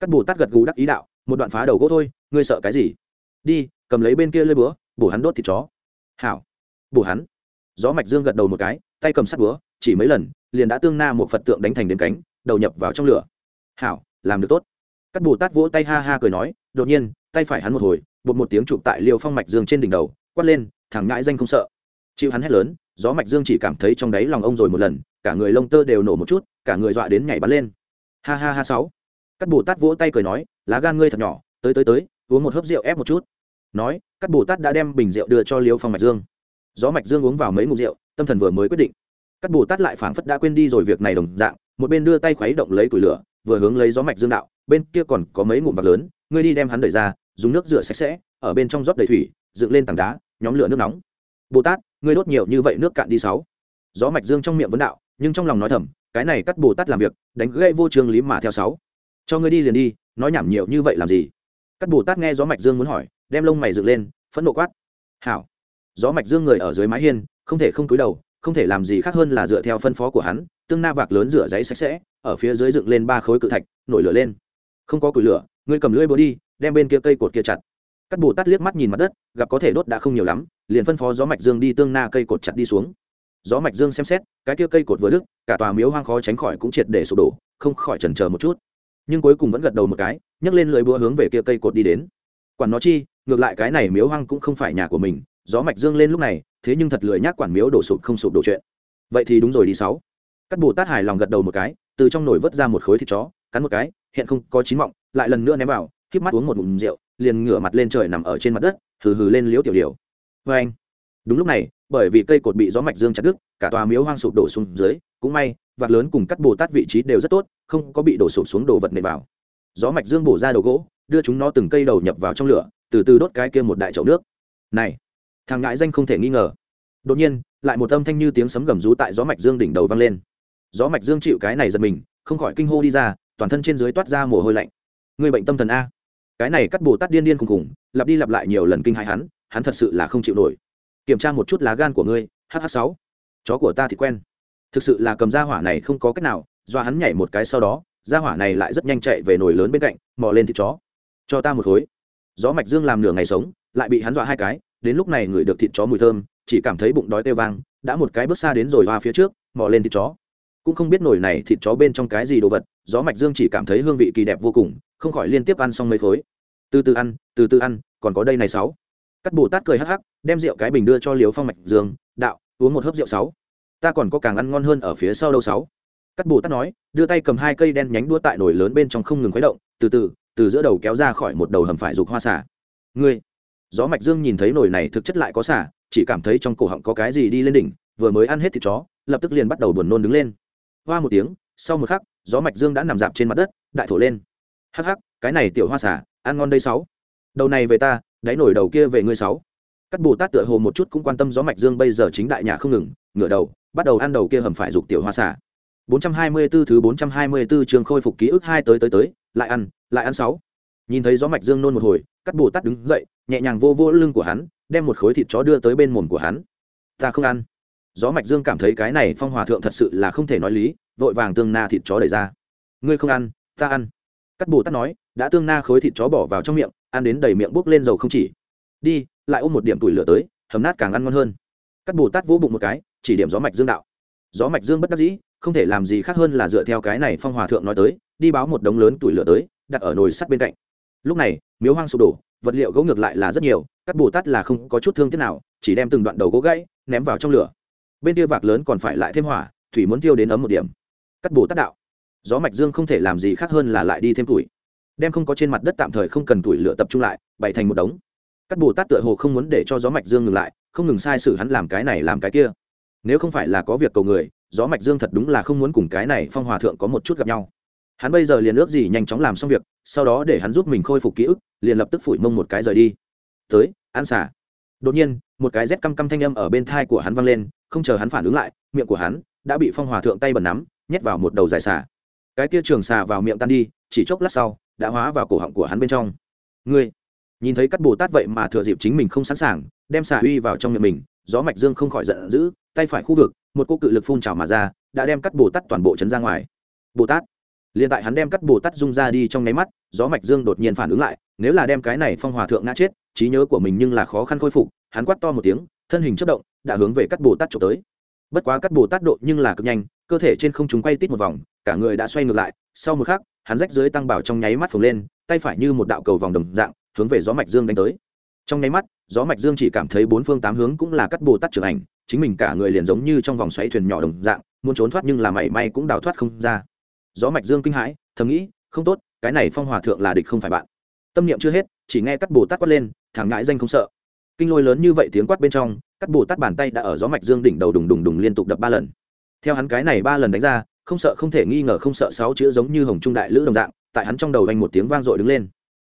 Các bồ tát gật gù đắc ý đạo, một đoạn phá đầu gỗ thôi, ngươi sợ cái gì? Đi, cầm lấy bên kia lơi búa, bổ hắn đốt thịt chó. Hảo. Bổ hắn. Gió mạch dương gật đầu một cái, tay cầm sắt búa, chỉ mấy lần, liền đã tương na một phật tượng đánh thành đến cánh, đầu nhập vào trong lửa. Hảo, làm được tốt. Các bồ tát vỗ tay ha ha cười nói, đột nhiên, tay phải hắn một hồi bột một tiếng chụp tại liêu phong mạch dương trên đỉnh đầu, quát lên, thằng ngãi danh không sợ. Chịu hắn hét lớn, gió mạch dương chỉ cảm thấy trong đáy lòng ông rồi một lần, cả người lông tơ đều nổ một chút, cả người dọa đến nhảy bắn lên. Ha ha ha sáu. Các bồ tát vỗ tay cười nói, lá gan ngươi thật nhỏ, tới tới tới, uống một hớp rượu ép một chút. Nói, các bồ tát đã đem bình rượu đưa cho liêu phong mạch dương. Gió mạch dương uống vào mấy ngụm rượu, tâm thần vừa mới quyết định. Các bồ tát lại phảng phất đã quên đi rồi việc này đồng dạng, một bên đưa tay khuấy động lấy củi lửa, vừa hướng lấy gió mạch dương đạo, bên kia còn có mấy ngụm vạc lớn, ngươi đi đem hắn đẩy ra dùng nước rửa sạch sẽ, ở bên trong rót đầy thủy, dựng lên tảng đá, nhóm lửa nước nóng. Bồ tát, ngươi đốt nhiều như vậy nước cạn đi sáu. Gió mạch dương trong miệng vấn đạo, nhưng trong lòng nói thầm, cái này cắt bồ tát làm việc, đánh gây vô trường lý mà theo sáu. Cho ngươi đi liền đi, nói nhảm nhiều như vậy làm gì? Cắt bồ tát nghe gió mạch dương muốn hỏi, đem lông mày dựng lên, phẫn nộ quát. Hảo. Gió mạch dương người ở dưới mái hiên, không thể không cúi đầu, không thể làm gì khác hơn là dựa theo phân phó của hắn, tương na vạc lớn rửa giấy sạch sẽ, ở phía dưới dựng lên ba khối cự thạch, nổi lửa lên. Không có củi lửa ngươi cầm lưỡi búa đi, đem bên kia cây cột kia chặt. Cắt bồ tát liếc mắt nhìn mặt đất, gặp có thể đốt đã không nhiều lắm, liền phân phó gió mạch dương đi tương na cây cột chặt đi xuống. Gió mạch dương xem xét, cái kia cây cột vừa đứt, cả tòa miếu hoang khó tránh khỏi cũng triệt để sụp đổ, không khỏi chần chờ một chút. Nhưng cuối cùng vẫn gật đầu một cái, nhấc lên lưỡi búa hướng về kia cây cột đi đến. Quản nó chi, ngược lại cái này miếu hoang cũng không phải nhà của mình, gió mạch dương lên lúc này, thế nhưng thật lười nhác quản miếu đổ sụp không sụp đổ chuyện. Vậy thì đúng rồi đi sáu. Cắt bồ tát hài lòng gật đầu một cái, từ trong nồi vớt ra một khối thịt chó cắn một cái, hiện không có chín mọng, lại lần nữa ném vào k mắt uống một ngụm rượu, liền ngửa mặt lên trời nằm ở trên mặt đất, hừ hừ lên liếu tiểu điều vê anh, đúng lúc này, bởi vì cây cột bị gió mạch dương chặt đứt, cả tòa miếu hoang sụp đổ xuống dưới, cũng may vạt lớn cùng cắt bồ tát vị trí đều rất tốt, không có bị đổ sụp xuống đồ vật nền vào. Gió mạch dương bổ ra đầu gỗ, đưa chúng nó từng cây đầu nhập vào trong lửa, từ từ đốt cái kia một đại chậu nước. Này, thằng ngãi danh không thể nghi ngờ. Đột nhiên, lại một âm thanh như tiếng sấm gầm rú tại gió mạch dương đỉnh đầu vang lên. Gió mạch dương chịu cái này giật mình, không khỏi kinh hô đi ra toàn thân trên dưới toát ra mồ hôi lạnh. Người bệnh tâm thần a. Cái này cắt bồ tát điên điên khùng khùng, lặp đi lặp lại nhiều lần kinh hại hắn hắn thật sự là không chịu nổi. Kiểm tra một chút lá gan của ngươi hh sáu. Chó của ta thì quen. Thực sự là cầm ra hỏa này không có cách nào, do hắn nhảy một cái sau đó, ra hỏa này lại rất nhanh chạy về nồi lớn bên cạnh, mò lên thịt chó. Cho ta một khối. Gió mạch dương làm nửa ngày sống, lại bị hắn dọa hai cái, đến lúc này người được thịt chó mùi thơm, chỉ cảm thấy bụng đói tê vang, đã một cái bước xa đến rồi hoa phía trước, mò lên thịt chó cũng không biết nồi này thịt chó bên trong cái gì đồ vật, gió mạch dương chỉ cảm thấy hương vị kỳ đẹp vô cùng, không khỏi liên tiếp ăn xong mấy khối. Từ từ ăn, từ từ ăn, còn có đây này sáu. Cắt bồ tát cười hắc hắc, đem rượu cái bình đưa cho liều phong mạch dương, đạo, uống một hớp rượu sáu. Ta còn có càng ăn ngon hơn ở phía sau đâu sáu. Cắt bồ tát nói, đưa tay cầm hai cây đen nhánh đua tại nồi lớn bên trong không ngừng khuấy động, từ từ từ giữa đầu kéo ra khỏi một đầu hầm phải dục hoa xả ngươi. Gió mạch dương nhìn thấy nồi này thực chất lại có xả chỉ cảm thấy trong cổ họng có cái gì đi lên đỉnh, vừa mới ăn hết thịt chó, lập tức liền bắt đầu buồn nôn đứng lên hoa một tiếng, sau một khắc, gió mạch dương đã nằm dạp trên mặt đất, đại thổ lên. Hắc hắc, cái này tiểu hoa xả ăn ngon đây sáu. Đầu này về ta, đáy nổi đầu kia về ngươi sáu. Cắt bù tát tựa hồ một chút cũng quan tâm gió mạch dương bây giờ chính đại nhà không ngừng, ngửa đầu, bắt đầu ăn đầu kia hầm phải dục tiểu hoa xả 424 thứ 424 trường khôi phục ký ức hai tới tới tới, lại ăn lại ăn sáu. Nhìn thấy gió mạch dương nôn một hồi cắt bù tát đứng dậy, nhẹ nhàng vô vô lưng của hắn, đem một khối thịt chó đưa tới bên mồm của hắn. Ta không ăn gió mạch dương cảm thấy cái này phong hòa thượng thật sự là không thể nói lý, vội vàng tương na thịt chó đẩy ra. Ngươi không ăn, ta ăn. Cắt bồ tát nói, đã tương na khối thịt chó bỏ vào trong miệng, ăn đến đầy miệng bốc lên dầu không chỉ. Đi, lại ôm một điểm tuổi lửa tới, hầm nát càng ăn ngon hơn. Cắt bồ tát vỗ bụng một cái, chỉ điểm gió mạch dương đạo. Gió mạch dương bất đắc dĩ, không thể làm gì khác hơn là dựa theo cái này phong hòa thượng nói tới, đi báo một đống lớn tuổi lửa tới, đặt ở nồi sắt bên cạnh. Lúc này, miếu hoang sụp đổ, vật liệu gỗ ngược lại là rất nhiều cắt bồ tát là không có chút thương tiếc nào, chỉ đem từng đoạn đầu gỗ gãy, ném vào trong lửa bên kia vạc lớn còn phải lại thêm hỏa, thủy muốn tiêu đến ấm một điểm. Cắt bồ tát đạo. Gió mạch dương không thể làm gì khác hơn là lại đi thêm tuổi. Đem không có trên mặt đất tạm thời không cần tuổi lửa tập trung lại, bày thành một đống. Cắt bồ tát tựa hồ không muốn để cho gió mạch dương ngừng lại, không ngừng sai sử hắn làm cái này làm cái kia. Nếu không phải là có việc cầu người, gió mạch dương thật đúng là không muốn cùng cái này phong hòa thượng có một chút gặp nhau. Hắn bây giờ liền ước gì nhanh chóng làm xong việc, sau đó để hắn giúp mình khôi phục ký ức, liền lập tức phủi mông một cái rời đi. Tới, ăn xả đột nhiên, một cái rét căm căm thanh âm ở bên thai của hắn vang lên, không chờ hắn phản ứng lại, miệng của hắn đã bị phong hòa thượng tay bẩn nắm, nhét vào một đầu dài xà. Cái tia trường xà vào miệng tan đi, chỉ chốc lát sau, đã hóa vào cổ họng của hắn bên trong. Ngươi, nhìn thấy các bồ tát vậy mà thừa dịp chính mình không sẵn sàng, đem xà uy vào trong miệng mình, gió mạch dương không khỏi giận dữ, tay phải khu vực, một cô cự lực phun trào mà ra, đã đem cắt bồ tát toàn bộ chấn ra ngoài. Bồ tát liền tại hắn đem cắt bồ tát dung ra đi trong nháy mắt, gió mạch dương đột nhiên phản ứng lại, nếu là đem cái này phong hòa thượng ngã chết, trí nhớ của mình nhưng là khó khăn khôi phục, hắn quát to một tiếng, thân hình chất động, đã hướng về cắt bồ tát trộm tới. Bất quá cắt bồ tát độ nhưng là cực nhanh, cơ thể trên không chúng quay tít một vòng, cả người đã xoay ngược lại, sau một khắc, hắn rách dưới tăng bảo trong nháy mắt phồng lên, tay phải như một đạo cầu vòng đồng dạng, hướng về gió mạch dương đánh tới. Trong nháy mắt, gió mạch dương chỉ cảm thấy bốn phương tám hướng cũng là cắt bồ tát trưởng ảnh, chính mình cả người liền giống như trong vòng xoáy thuyền nhỏ đồng dạng, muốn trốn thoát nhưng là mảy may cũng đào thoát không ra gió mạch dương kinh hãi, thầm nghĩ, không tốt, cái này phong hòa thượng là địch không phải bạn. Tâm niệm chưa hết, chỉ nghe cắt bồ tát quát lên thẳng ngãi danh không sợ. Kinh lôi lớn như vậy tiếng quát bên trong cắt bồ tát bàn tay đã ở gió mạch dương đỉnh đầu đùng đùng đùng liên tục đập ba lần. Theo hắn cái này ba lần đánh ra, không sợ không thể nghi ngờ không sợ sáu chữ giống như hồng trung đại lữ đồng dạng, tại hắn trong đầu anh một tiếng vang dội đứng lên.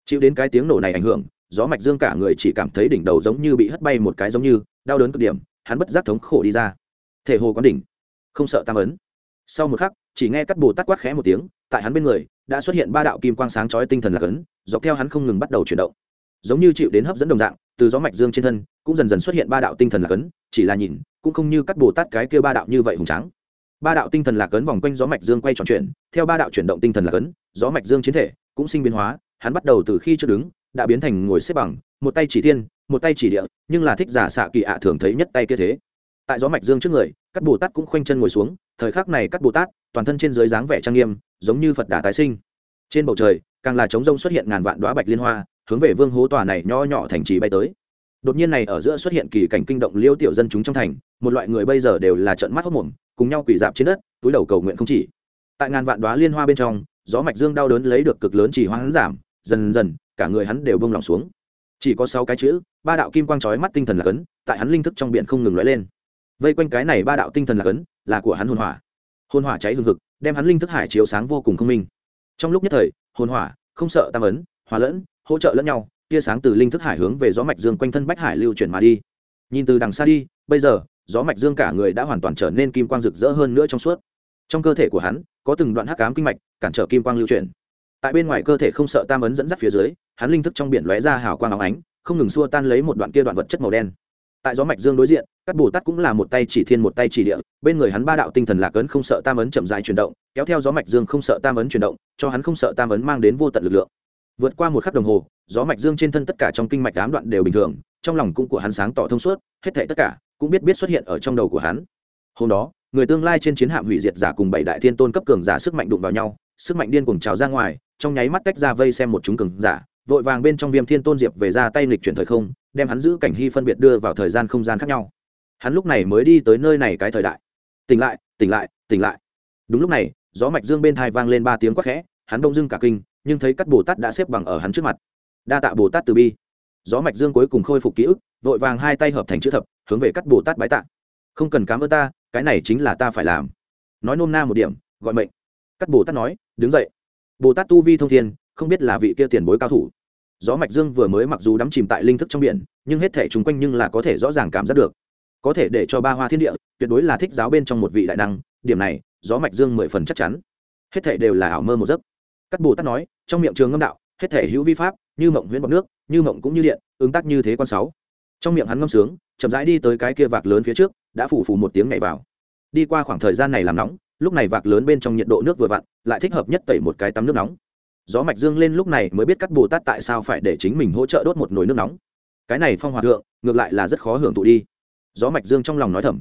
Chịu đến cái tiếng nổ này ảnh hưởng, gió mạch dương cả người chỉ cảm thấy đỉnh đầu giống như bị hất bay một cái giống như, đau đớn cực điểm, hắn bất giác thống khổ đi ra. Thể hồ quán đỉnh, không sợ tam ấn sau một khắc, chỉ nghe cắt bồ tát quát khẽ một tiếng, tại hắn bên người, đã xuất hiện ba đạo kim quang sáng chói tinh thần lạc ấn, dọc theo hắn không ngừng bắt đầu chuyển động. Giống như chịu đến hấp dẫn đồng dạng, từ gió mạch dương trên thân, cũng dần dần xuất hiện ba đạo tinh thần lạc ấn, chỉ là nhìn, cũng không như cắt bồ tát cái kia ba đạo như vậy hùng tráng. Ba đạo tinh thần lạc ấn vòng quanh gió mạch dương quay tròn chuyển, theo ba đạo chuyển động tinh thần lạc ấn, gió mạch dương chiến thể cũng sinh biến hóa, hắn bắt đầu từ khi chưa đứng, đã biến thành ngồi xếp bằng, một tay chỉ thiên, một tay chỉ địa, nhưng là thích giả xạ kỳ ạ thường thấy nhất tay kia thế tại gió mạch dương trước người, các bồ tát cũng khoanh chân ngồi xuống, thời khắc này các bồ tát, toàn thân trên dưới dáng vẻ trang nghiêm, giống như phật đà tái sinh. Trên bầu trời, càng là trống rông xuất hiện ngàn vạn đoá bạch liên hoa, hướng về vương hố tòa này nho nhỏ thành trì bay tới. Đột nhiên này ở giữa xuất hiện kỳ cảnh kinh động liêu tiểu dân chúng trong thành, một loại người bây giờ đều là trận mắt hốc mồm, cùng nhau quỳ dạp trên đất, túi đầu cầu nguyện không chỉ. Tại ngàn vạn đoá liên hoa bên trong, gió mạch dương đau đớn lấy được cực lớn chỉ hoãn giảm, dần dần, cả người hắn đều bông lòng xuống. Chỉ có sáu cái chữ, ba đạo kim quang chói mắt tinh thần là cấn, tại hắn linh thức trong biển không ngừng lóe lên vây quanh cái này ba đạo tinh thần là cấn, là của hắn hồn hỏa. Hồn hỏa cháy hừng hực, đem hắn linh thức hải chiếu sáng vô cùng không minh. Trong lúc nhất thời, hồn hỏa, không sợ tam ấn, hòa lẫn, hỗ trợ lẫn nhau, tia sáng từ linh thức hải hướng về gió mạch dương quanh thân bách hải lưu chuyển mà đi. Nhìn từ đằng xa đi, bây giờ, gió mạch dương cả người đã hoàn toàn trở nên kim quang rực rỡ hơn nữa trong suốt. Trong cơ thể của hắn, có từng đoạn hắc ám kinh mạch, cản trở kim quang lưu chuyển. Tại bên ngoài cơ thể không sợ tam ấn dẫn dắt phía dưới, hắn linh thức trong biển lóe ra hào quang óng ánh, không ngừng xua tan lấy một đoạn kia đoạn vật chất màu đen tại gió mạch dương đối diện, các bồ tát cũng là một tay chỉ thiên một tay chỉ địa, bên người hắn ba đạo tinh thần lạc ấn không sợ tam ấn chậm dài chuyển động, kéo theo gió mạch dương không sợ tam ấn chuyển động, cho hắn không sợ tam ấn mang đến vô tận lực lượng. Vượt qua một khắc đồng hồ, gió mạch dương trên thân tất cả trong kinh mạch ám đoạn đều bình thường, trong lòng cũng của hắn sáng tỏ thông suốt, hết thảy tất cả cũng biết biết xuất hiện ở trong đầu của hắn. Hôm đó, người tương lai trên chiến hạm hủy diệt giả cùng bảy đại thiên tôn cấp cường giả sức mạnh đụng vào nhau, sức mạnh điên cuồng trào ra ngoài, trong nháy mắt tách ra vây xem một chúng cường giả vội vàng bên trong viêm thiên tôn diệp về ra tay lịch chuyển thời không, đem hắn giữ cảnh hy phân biệt đưa vào thời gian không gian khác nhau. Hắn lúc này mới đi tới nơi này cái thời đại. Tỉnh lại tỉnh lại tỉnh lại. Đúng lúc này, gió mạch dương bên thai vang lên ba tiếng quát khẽ, hắn đông dưng cả kinh, nhưng thấy các bồ tát đã xếp bằng ở hắn trước mặt. Đa tạ bồ tát từ bi. Gió mạch dương cuối cùng khôi phục ký ức, vội vàng hai tay hợp thành chữ thập, hướng về các bồ tát bái tạ. Không cần cám ơn ta, cái này chính là ta phải làm. Nói nôm na một điểm, gọi mệnh. Các bồ tát nói, đứng dậy. Bồ tát tu vi thông thiên, không biết là vị kia tiền bối cao thủ gió mạch dương vừa mới mặc dù đắm chìm tại linh thức trong biển, nhưng hết thể chung quanh nhưng là có thể rõ ràng cảm giác được. Có thể để cho ba hoa thiên địa, tuyệt đối là thích giáo bên trong một vị đại năng, điểm này, gió mạch dương mười phần chắc chắn. Hết thể đều là ảo mơ một giấc. Cắt bồ tát nói, trong miệng trường ngâm đạo, hết thể hữu vi pháp, như mộng huyễn bọc nước, như mộng cũng như điện, ứng tác như thế quan sáu. Trong miệng hắn ngâm sướng, chậm rãi đi tới cái kia vạc lớn phía trước, đã phủ phủ một tiếng nhảy vào. Đi qua khoảng thời gian này làm nóng, lúc này vạc lớn bên trong nhiệt độ nước vừa vặn, lại thích hợp nhất tẩy một cái tắm nước nóng gió mạch dương lên lúc này mới biết các bồ tát tại sao phải để chính mình hỗ trợ đốt một nồi nước nóng. Cái này phong hòa thượng, ngược lại là rất khó hưởng thụ đi. Gió mạch dương trong lòng nói thầm.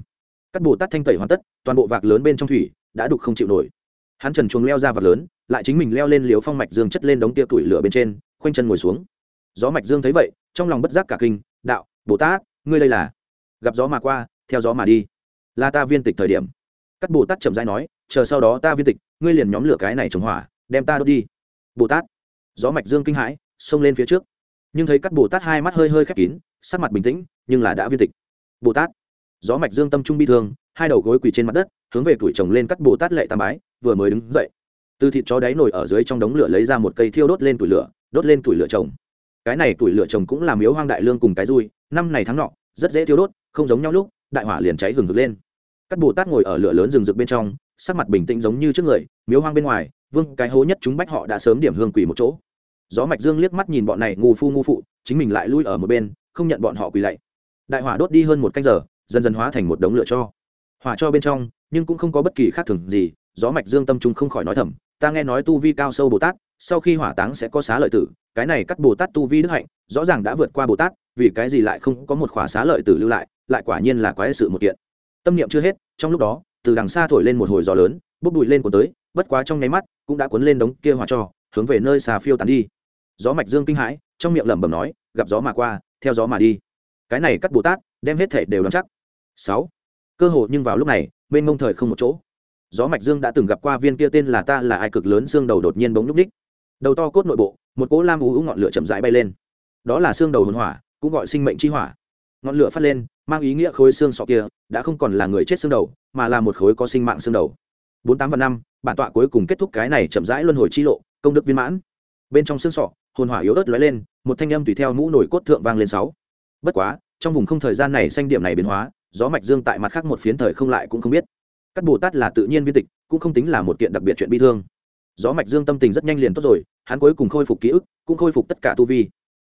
Các bồ tát thanh tẩy hoàn tất, toàn bộ vạc lớn bên trong thủy đã đục không chịu nổi. Hắn trần chuồng leo ra vạc lớn, lại chính mình leo lên liếu phong mạch dương chất lên đống tia tuổi lửa bên trên, khoanh chân ngồi xuống. Gió mạch dương thấy vậy, trong lòng bất giác cả kinh, đạo, bồ tát, ngươi đây là gặp gió mà qua, theo gió mà đi. Là ta viên tịch thời điểm. Các bồ tát chậm rãi nói, chờ sau đó ta viên tịch, ngươi liền nhóm lửa cái này trồng hỏa, đem ta đốt đi bồ tát gió mạch dương kinh hãi, xông lên phía trước. Nhưng thấy các bồ tát hai mắt hơi hơi khép kín, sắc mặt bình tĩnh, nhưng là đã viên tịch. Bồ tát gió mạch dương tâm trung bi thương, hai đầu gối quỳ trên mặt đất, hướng về tuổi chồng lên các bồ tát lệ tam bái, vừa mới đứng dậy. Từ thịt chó đáy nổi ở dưới trong đống lửa lấy ra một cây thiêu đốt lên tuổi lửa, đốt lên tuổi lửa chồng. cái này tuổi lửa chồng cũng làm miếu hoang đại lương cùng cái dui năm này tháng nọ, rất dễ thiêu đốt, không giống nhau lúc, đại hỏa liền cháy hừng hực lên. Các bồ tát ngồi ở lửa lớn rừng rực bên trong, sắc mặt bình tĩnh giống như trước người, miếu hoang bên ngoài vương cái hố nhất chúng bách họ đã sớm điểm hương quỳ một chỗ. Gió mạch dương liếc mắt nhìn bọn này ngu phu ngu phụ, chính mình lại lui ở một bên, không nhận bọn họ quỳ lạy. Đại hỏa đốt đi hơn một canh giờ, dần dần hóa thành một đống lửa cho. Hỏa cho bên trong, nhưng cũng không có bất kỳ khác thường gì, gió mạch dương tâm trung không khỏi nói thầm, ta nghe nói tu vi cao sâu bồ tát, sau khi hỏa táng sẽ có xá lợi tử, cái này cắt bồ tát tu vi đức hạnh, rõ ràng đã vượt qua bồ tát, vì cái gì lại không có một khỏa xá lợi tử lưu lại lại quả nhiên là quái sự một kiện. Tâm niệm chưa hết, trong lúc đó, từ đằng xa thổi lên một hồi gió lớn, bốc bụi lên cuốn tới, bất quá trong nháy mắt cũng đã cuốn lên đống kia hỏa cho hướng về nơi xà phiêu tán đi. Gió mạch dương kinh hãi, trong miệng lẩm bẩm nói, gặp gió mà qua, theo gió mà đi. Cái này cắt bồ tát, đem hết thể đều đón chắc. Sáu. Cơ hội nhưng vào lúc này bên ngông thời không một chỗ. Gió mạch dương đã từng gặp qua viên kia tên là ta là ai cực lớn xương đầu đột nhiên bỗng nhúc ních đầu to cốt nội bộ, một cỗ lam ú ú ngọn lửa chậm rãi bay lên. Đó là xương đầu hồn hỏa, cũng gọi sinh mệnh chi hỏa. Ngọn lửa phát lên, mang ý nghĩa khối xương sọ kia, đã không còn là người chết xương đầu, mà là một khối có sinh mạng xương đầu bốn tám và năm, bản tọa cuối cùng kết thúc cái này chậm rãi luân hồi chi lộ, công đức viên mãn. Bên trong xương sọ, hồn hỏa yếu ớt lóe lên, một thanh âm tùy theo mũ nổi cốt thượng vang lên sáu. Bất quá, trong vùng không thời gian này xanh điểm này biến hóa, gió mạch dương tại mặt khác một phiến thời không lại cũng không biết. Các bồ tát là tự nhiên viên tịch, cũng không tính là một kiện đặc biệt chuyện bi thương. Gió mạch dương tâm tình rất nhanh liền tốt rồi, hắn cuối cùng khôi phục ký ức, cũng khôi phục tất cả tu vi.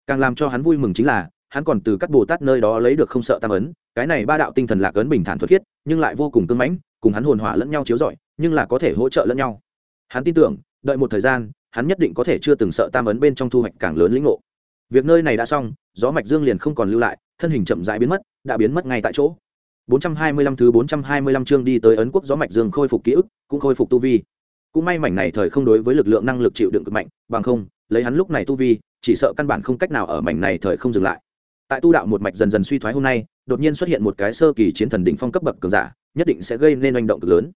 Càng làm cho hắn vui mừng chính là, hắn còn từ các bồ tát nơi đó lấy được không sợ tam ấn, cái này ba đạo tinh thần lạc ấn bình thản thuật khiết, nhưng lại vô cùng cưng mãnh, cùng hắn hồn hỏa lẫn nhau chiếu rọi nhưng là có thể hỗ trợ lẫn nhau. Hắn tin tưởng, đợi một thời gian, hắn nhất định có thể chưa từng sợ tam ấn bên trong thu hoạch càng lớn lĩnh ngộ. Việc nơi này đã xong, gió mạch dương liền không còn lưu lại, thân hình chậm rãi biến mất, đã biến mất ngay tại chỗ. 425 thứ 425 chương đi tới ấn quốc gió mạch dương khôi phục ký ức, cũng khôi phục tu vi. Cũng may mảnh này thời không đối với lực lượng năng lực chịu đựng cực mạnh, bằng không, lấy hắn lúc này tu vi, chỉ sợ căn bản không cách nào ở mảnh này thời không dừng lại. Tại tu đạo một mạch dần dần suy thoái hôm nay, đột nhiên xuất hiện một cái sơ kỳ chiến thần đỉnh phong cấp bậc cường giả, nhất định sẽ gây nên hành động cực lớn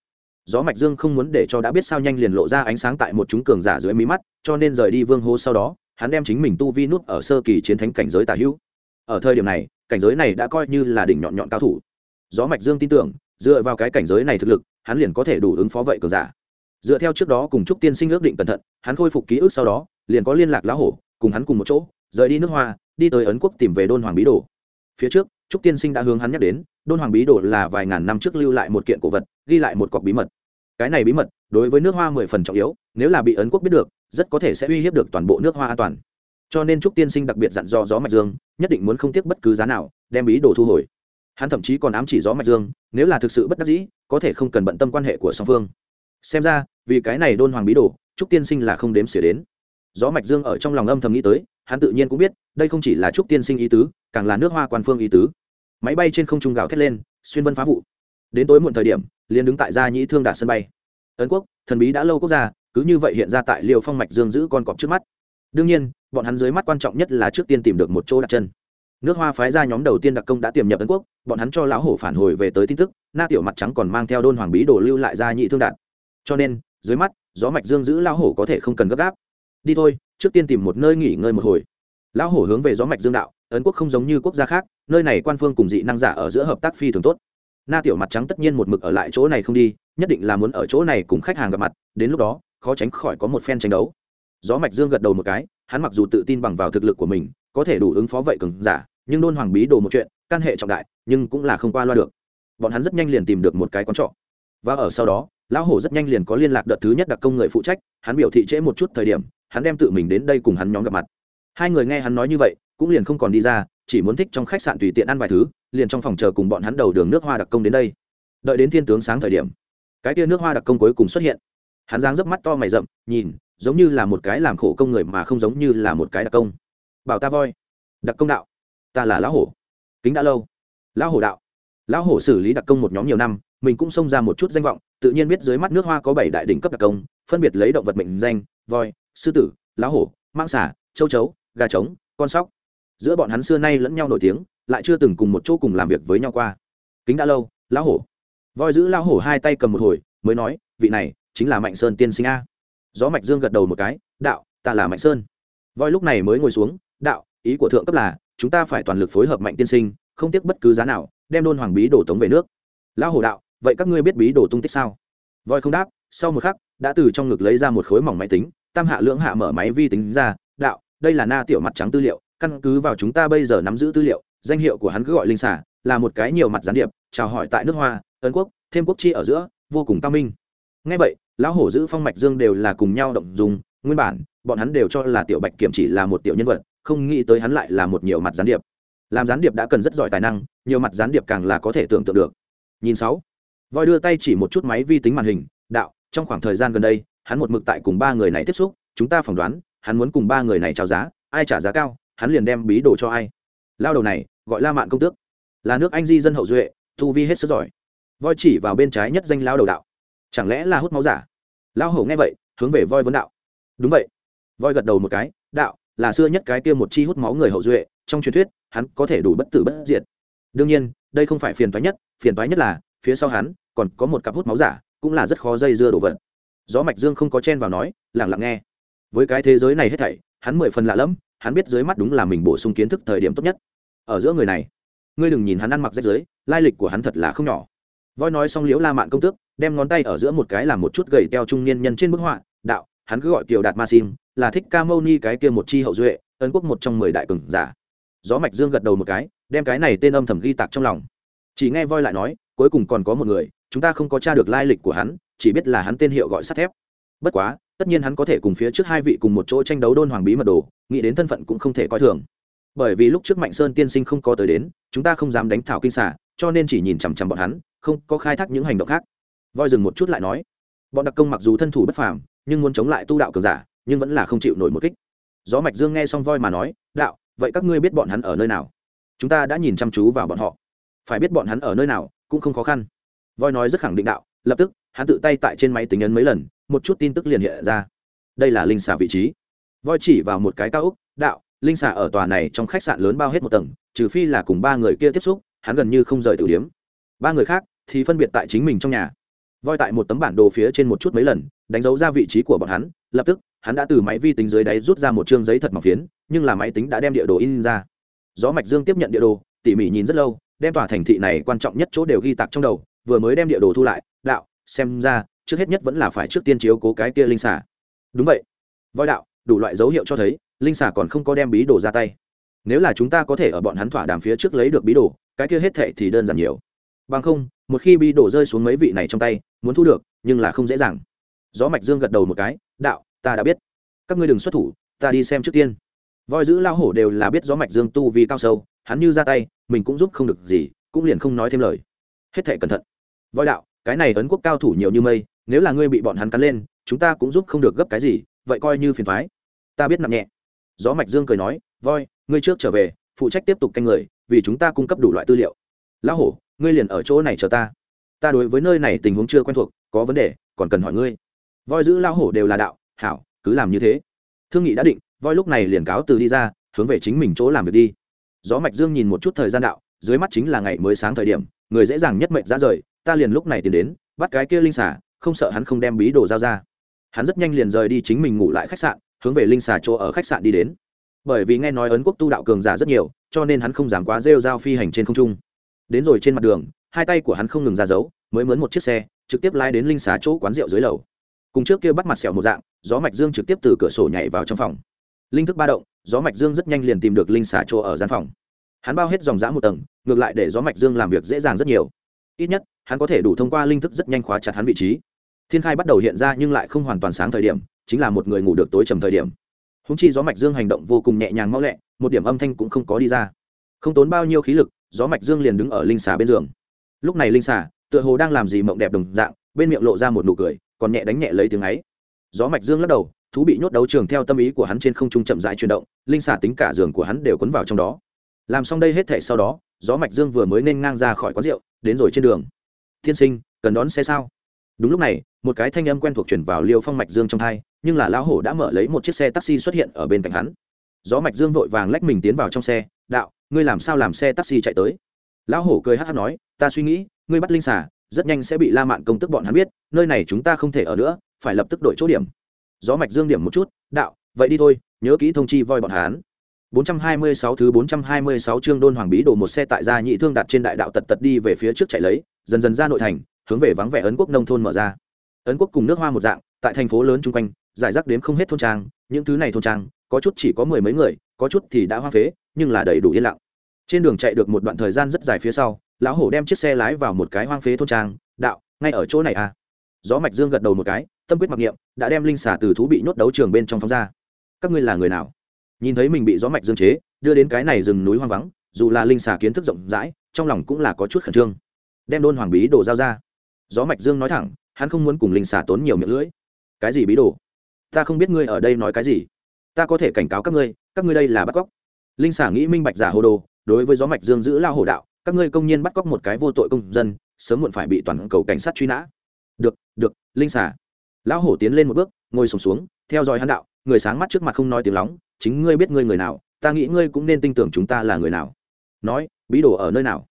gió mạch dương không muốn để cho đã biết sao nhanh liền lộ ra ánh sáng tại một chúng cường giả dưới mí mắt, cho nên rời đi vương hô sau đó, hắn đem chính mình tu vi nút ở sơ kỳ chiến thánh cảnh giới tà hữu. Ở thời điểm này, cảnh giới này đã coi như là đỉnh nhọn nhọn cao thủ. Gió mạch dương tin tưởng, dựa vào cái cảnh giới này thực lực, hắn liền có thể đủ ứng phó vậy cường giả. Dựa theo trước đó cùng trúc tiên sinh ước định cẩn thận, hắn khôi phục ký ức sau đó, liền có liên lạc lão hổ, cùng hắn cùng một chỗ, rời đi nước hoa, đi tới ấn quốc tìm về đôn hoàng bí đồ. Phía trước, trúc tiên sinh đã hướng hắn nhắc đến đôn hoàng bí đồ là vài ngàn năm trước lưu lại một kiện cổ vật, ghi lại một cọc bí mật. Cái này bí mật, đối với nước hoa mười phần trọng yếu, nếu là bị ấn quốc biết được, rất có thể sẽ uy hiếp được toàn bộ nước hoa an toàn. Cho nên trúc tiên sinh đặc biệt dặn dò gió mạch dương, nhất định muốn không tiếc bất cứ giá nào, đem bí đồ thu hồi. Hắn thậm chí còn ám chỉ gió mạch dương, nếu là thực sự bất đắc dĩ, có thể không cần bận tâm quan hệ của song phương. Xem ra, vì cái này đôn hoàng bí đồ, trúc tiên sinh là không đếm xỉa đến. Gió mạch dương ở trong lòng âm thầm nghĩ tới, hắn tự nhiên cũng biết, đây không chỉ là trúc tiên sinh ý tứ, càng là nước hoa quan phương ý tứ máy bay trên không trung gào thét lên, xuyên vân phá vụ. Đến tối muộn thời điểm, liền đứng tại gia nhĩ thương đạt sân bay. Ấn quốc, thần bí đã lâu quốc gia, cứ như vậy hiện ra tại liều phong mạch dương giữ con cọp trước mắt. Đương nhiên, bọn hắn dưới mắt quan trọng nhất là trước tiên tìm được một chỗ đặt chân. Nước hoa phái ra nhóm đầu tiên đặc công đã tiềm nhập ấn quốc, bọn hắn cho lão hổ phản hồi về tới tin tức, na tiểu mặt trắng còn mang theo đôn hoàng bí đồ lưu lại gia nhị thương đạt. Cho nên, dưới mắt, gió mạch dương giữ lão hổ có thể không cần gấp gáp. Đi thôi, trước tiên tìm một nơi nghỉ ngơi một hồi. Lão hổ hướng về gió mạch dương đạo ấn quốc không giống như quốc gia khác, nơi này quan phương cùng dị năng giả ở giữa hợp tác phi thường tốt. Na tiểu mặt trắng tất nhiên một mực ở lại chỗ này không đi, nhất định là muốn ở chỗ này cùng khách hàng gặp mặt, đến lúc đó, khó tránh khỏi có một phen tranh đấu. Gió mạch dương gật đầu một cái, hắn mặc dù tự tin bằng vào thực lực của mình, có thể đủ ứng phó vậy cường giả, nhưng đôn hoàng bí đồ một chuyện, căn hệ trọng đại, nhưng cũng là không qua loa được. Bọn hắn rất nhanh liền tìm được một cái quán trọ. Và ở sau đó, lão hổ rất nhanh liền có liên lạc đợt thứ nhất đặc công người phụ trách, hắn biểu thị trễ một chút thời điểm, hắn đem tự mình đến đây cùng hắn nhóm gặp mặt hai người nghe hắn nói như vậy, cũng liền không còn đi ra, chỉ muốn thích trong khách sạn tùy tiện ăn vài thứ, liền trong phòng chờ cùng bọn hắn đầu đường nước hoa đặc công đến đây. Đợi đến thiên tướng sáng thời điểm, cái tia nước hoa đặc công cuối cùng xuất hiện. Hắn giáng dấp mắt to mày rậm, nhìn, giống như là một cái làm khổ công người mà không giống như là một cái đặc công. Bảo ta voi. Đặc công đạo. Ta là lão hổ. Kính đã lâu. Lão hổ đạo. Lão hổ xử lý đặc công một nhóm nhiều năm, mình cũng xông ra một chút danh vọng, tự nhiên biết dưới mắt nước hoa có bảy đại đỉnh cấp đặc công, phân biệt lấy động vật mệnh danh, voi, sư tử, lão hổ mang xả châu chấu gà trống, con sóc. Giữa bọn hắn xưa nay lẫn nhau nổi tiếng, lại chưa từng cùng một chỗ cùng làm việc với nhau qua. Kính đã lâu, lão hổ. Voi giữ lão hổ hai tay cầm một hồi, mới nói, vị này chính là mạnh sơn tiên sinh a. Gió mạch dương gật đầu một cái, đạo, ta là mạnh sơn. Voi lúc này mới ngồi xuống, đạo, ý của thượng cấp là, chúng ta phải toàn lực phối hợp mạnh tiên sinh, không tiếc bất cứ giá nào, đem đôn hoàng bí đổ tống về nước. Lão hồ đạo, vậy các ngươi biết bí đổ tung tích sao? Voi không đáp, sau một khắc, đã từ trong ngực lấy ra một khối mỏng máy tính, tam hạ lưỡng hạ mở máy vi tính ra đây là na tiểu mặt trắng tư liệu, căn cứ vào chúng ta bây giờ nắm giữ tư liệu, danh hiệu của hắn cứ gọi linh xả là một cái nhiều mặt gián điệp, chào hỏi tại nước hoa, ấn quốc, thêm quốc chi ở giữa, vô cùng cao minh. Ngay vậy, lão hổ giữ phong mạch dương đều là cùng nhau động dùng, nguyên bản, bọn hắn đều cho là tiểu bạch kiểm chỉ là một tiểu nhân vật, không nghĩ tới hắn lại là một nhiều mặt gián điệp. Làm gián điệp đã cần rất giỏi tài năng, nhiều mặt gián điệp càng là có thể tưởng tượng được. Nhìn sáu, voi đưa tay chỉ một chút máy vi tính màn hình, đạo, trong khoảng thời gian gần đây, hắn một mực tại cùng ba người này tiếp xúc, chúng ta phỏng đoán hắn muốn cùng ba người này trao giá, ai trả giá cao, hắn liền đem bí đồ cho ai. Lao đầu này, gọi la mạn công tước. Là nước anh di dân hậu duệ, thu vi hết sức giỏi. Voi chỉ vào bên trái nhất danh lao đầu đạo. Chẳng lẽ là hút máu giả? Lao hổ nghe vậy, hướng về voi vấn đạo. Đúng vậy. Voi gật đầu một cái, đạo, là xưa nhất cái kia một chi hút máu người hậu duệ, trong truyền thuyết, hắn có thể đủ bất tử bất diệt. Đương nhiên, đây không phải phiền toái nhất, phiền toái nhất là, phía sau hắn, còn có một cặp hút máu giả, cũng là rất khó dây dưa đổ vật. Gió mạch dương không có chen vào nói lẳng lặng nghe với cái thế giới này hết thảy, hắn mười phần lạ lẫm, hắn biết dưới mắt đúng là mình bổ sung kiến thức thời điểm tốt nhất. Ở giữa người này, ngươi đừng nhìn hắn ăn mặc rách dưới lai lịch của hắn thật là không nhỏ. Voi nói xong liễu la mạn công tước, đem ngón tay ở giữa một cái làm một chút gầy teo trung niên nhân trên bức họa, đạo, hắn cứ gọi kiều đạt ma sim, là thích ca mâu ni cái kia một chi hậu duệ, ấn quốc một trong mười đại cường giả. Gió mạch dương gật đầu một cái, đem cái này tên âm thầm ghi tạc trong lòng. Chỉ nghe voi lại nói, cuối cùng còn có một người, chúng ta không có tra được lai lịch của hắn, chỉ biết là hắn tên hiệu gọi sắt thép. Bất quá tất nhiên hắn có thể cùng phía trước hai vị cùng một chỗ tranh đấu đôn hoàng bí mật đồ, nghĩ đến thân phận cũng không thể coi thường. Bởi vì lúc trước mạnh sơn tiên sinh không có tới đến, chúng ta không dám đánh thảo kinh xả cho nên chỉ nhìn chằm chằm bọn hắn, không có khai thác những hành động khác. Voi dừng một chút lại nói, bọn đặc công mặc dù thân thủ bất phàm, nhưng muốn chống lại tu đạo cường giả, nhưng vẫn là không chịu nổi một kích. Gió mạch dương nghe xong voi mà nói, đạo, vậy các ngươi biết bọn hắn ở nơi nào? Chúng ta đã nhìn chăm chú vào bọn họ. Phải biết bọn hắn ở nơi nào cũng không khó khăn. Voi nói rất khẳng định đạo, lập tức, hắn tự tay tại trên máy tính ấn mấy lần một chút tin tức liền hiện ra. Đây là linh xà vị trí. Voi chỉ vào một cái cao úc đạo, linh xà ở tòa này trong khách sạn lớn bao hết một tầng, trừ phi là cùng ba người kia tiếp xúc, hắn gần như không rời tử điếm ba người khác thì phân biệt tại chính mình trong nhà. Voi tại một tấm bản đồ phía trên một chút mấy lần, đánh dấu ra vị trí của bọn hắn, lập tức, hắn đã từ máy vi tính dưới đáy rút ra một chương giấy thật mỏng phiến, nhưng là máy tính đã đem địa đồ in ra. Gió mạch dương tiếp nhận địa đồ, tỉ mỉ nhìn rất lâu, đem tòa thành thị này quan trọng nhất chỗ đều ghi tạc trong đầu, vừa mới đem địa đồ thu lại, đạo, xem ra trước hết nhất vẫn là phải trước tiên chiếu cố cái kia linh xả đúng vậy. Voi đạo, đủ loại dấu hiệu cho thấy, linh xả còn không có đem bí đồ ra tay. Nếu là chúng ta có thể ở bọn hắn thỏa đàm phía trước lấy được bí đồ, cái kia hết thệ thì đơn giản nhiều. Bằng không, một khi bí đồ rơi xuống mấy vị này trong tay, muốn thu được, nhưng là không dễ dàng. Gió mạch dương gật đầu một cái, đạo, ta đã biết. Các ngươi đừng xuất thủ, ta đi xem trước tiên. Voi giữ lao hổ đều là biết gió mạch dương tu vì cao sâu, hắn như ra tay, mình cũng giúp không được gì, cũng liền không nói thêm lời. Hết thệ cẩn thận. Voi đạo, cái này ấn quốc cao thủ nhiều như mây nếu là ngươi bị bọn hắn cắn lên, chúng ta cũng giúp không được gấp cái gì, vậy coi như phiền thoái ta biết nặng nhẹ. Gió mạch dương cười nói, voi, ngươi trước trở về, phụ trách tiếp tục canh người, vì chúng ta cung cấp đủ loại tư liệu. Lão hổ, ngươi liền ở chỗ này chờ ta. Ta đối với nơi này tình huống chưa quen thuộc, có vấn đề, còn cần hỏi ngươi. Voi giữ lão hổ đều là đạo, hảo, cứ làm như thế. Thương nghị đã định, voi lúc này liền cáo từ đi ra, hướng về chính mình chỗ làm việc đi. Gió mạch dương nhìn một chút thời gian đạo, dưới mắt chính là ngày mới sáng thời điểm, người dễ dàng nhất mệnh ra rời, ta liền lúc này tìm đến, bắt cái kia linh xả không sợ hắn không đem bí đồ giao ra. Hắn rất nhanh liền rời đi chính mình ngủ lại khách sạn, hướng về linh xà chỗ ở khách sạn đi đến. Bởi vì nghe nói ấn quốc tu đạo cường giả rất nhiều, cho nên hắn không dám quá rêu giao phi hành trên không trung. Đến rồi trên mặt đường, hai tay của hắn không ngừng ra giấu mới mướn một chiếc xe, trực tiếp lái đến linh xà chỗ quán rượu dưới lầu. Cùng trước kia bắt mặt sẹo một dạng, gió mạch dương trực tiếp từ cửa sổ nhảy vào trong phòng. Linh thức ba động, gió mạch dương rất nhanh liền tìm được linh xà chỗ ở gian phòng. Hắn bao hết dòng dã một tầng, ngược lại để gió mạch dương làm việc dễ dàng rất nhiều. Ít nhất, hắn có thể đủ thông qua linh thức rất nhanh khóa chặt hắn vị trí thiên khai bắt đầu hiện ra nhưng lại không hoàn toàn sáng thời điểm, chính là một người ngủ được tối trầm thời điểm. Húng chi gió mạch dương hành động vô cùng nhẹ nhàng mau lẹ, một điểm âm thanh cũng không có đi ra. Không tốn bao nhiêu khí lực, gió mạch dương liền đứng ở linh xà bên giường. Lúc này linh xà, tựa hồ đang làm gì mộng đẹp đồng dạng, bên miệng lộ ra một nụ cười, còn nhẹ đánh nhẹ lấy tiếng ấy. Gió mạch dương lắc đầu, thú bị nhốt đấu trường theo tâm ý của hắn trên không trung chậm rãi chuyển động, linh xà tính cả giường của hắn đều cuốn vào trong đó. Làm xong đây hết thể sau đó, gió mạch dương vừa mới nên ngang ra khỏi quán rượu, đến rồi trên đường. Thiên sinh, cần đón xe sao? Đúng lúc này, một cái thanh âm quen thuộc chuyển vào liêu phong mạch dương trong thai, nhưng là lão hổ đã mở lấy một chiếc xe taxi xuất hiện ở bên cạnh hắn. Gió mạch dương vội vàng lách mình tiến vào trong xe, đạo, ngươi làm sao làm xe taxi chạy tới? Lão hổ cười hát hát nói, ta suy nghĩ, ngươi bắt linh xà, rất nhanh sẽ bị la mạn công tức bọn hắn biết, nơi này chúng ta không thể ở nữa, phải lập tức đổi chỗ điểm. Gió mạch dương điểm một chút, đạo, vậy đi thôi, nhớ kỹ thông chi voi bọn hắn. 426 thứ 426 chương đôn hoàng bí đổ một xe tại gia nhị thương đặt trên đại đạo tật tật đi về phía trước chạy lấy, dần dần ra nội thành hướng về vắng vẻ ấn quốc nông thôn mở ra. Ấn quốc cùng nước hoa một dạng, tại thành phố lớn chung quanh, giải rác đếm không hết thôn trang, những thứ này thôn trang, có chút chỉ có mười mấy người, có chút thì đã hoa phế, nhưng là đầy đủ yên lặng. Trên đường chạy được một đoạn thời gian rất dài phía sau, lão hổ đem chiếc xe lái vào một cái hoang phế thôn trang, đạo, ngay ở chỗ này à? Gió mạch dương gật đầu một cái, tâm quyết mặc niệm, đã đem linh xả từ thú bị nhốt đấu trường bên trong phóng ra. Các ngươi là người nào? Nhìn thấy mình bị gió mạch dương chế, đưa đến cái này rừng núi hoang vắng, dù là linh xả kiến thức rộng rãi, trong lòng cũng là có chút khẩn trương. Đem đôn hoàng bí đồ giao ra gió mạch dương nói thẳng hắn không muốn cùng linh xà tốn nhiều miệng lưỡi. Cái gì bí đồ? Ta không biết ngươi ở đây nói cái gì. Ta có thể cảnh cáo các ngươi các ngươi đây là bắt cóc. Linh xà nghĩ minh bạch giả hồ đồ đối với gió mạch dương giữ lao hồ đạo các ngươi công nhiên bắt cóc một cái vô tội công dân sớm muộn phải bị toàn cầu cảnh sát truy nã. Được được linh xà. Lão hổ tiến lên một bước ngồi sùng xuống, xuống theo dõi hắn đạo người sáng mắt trước mặt không nói tiếng lóng chính ngươi biết ngươi người nào ta nghĩ ngươi cũng nên tin tưởng chúng ta là người nào. Nói bí đồ ở nơi nào?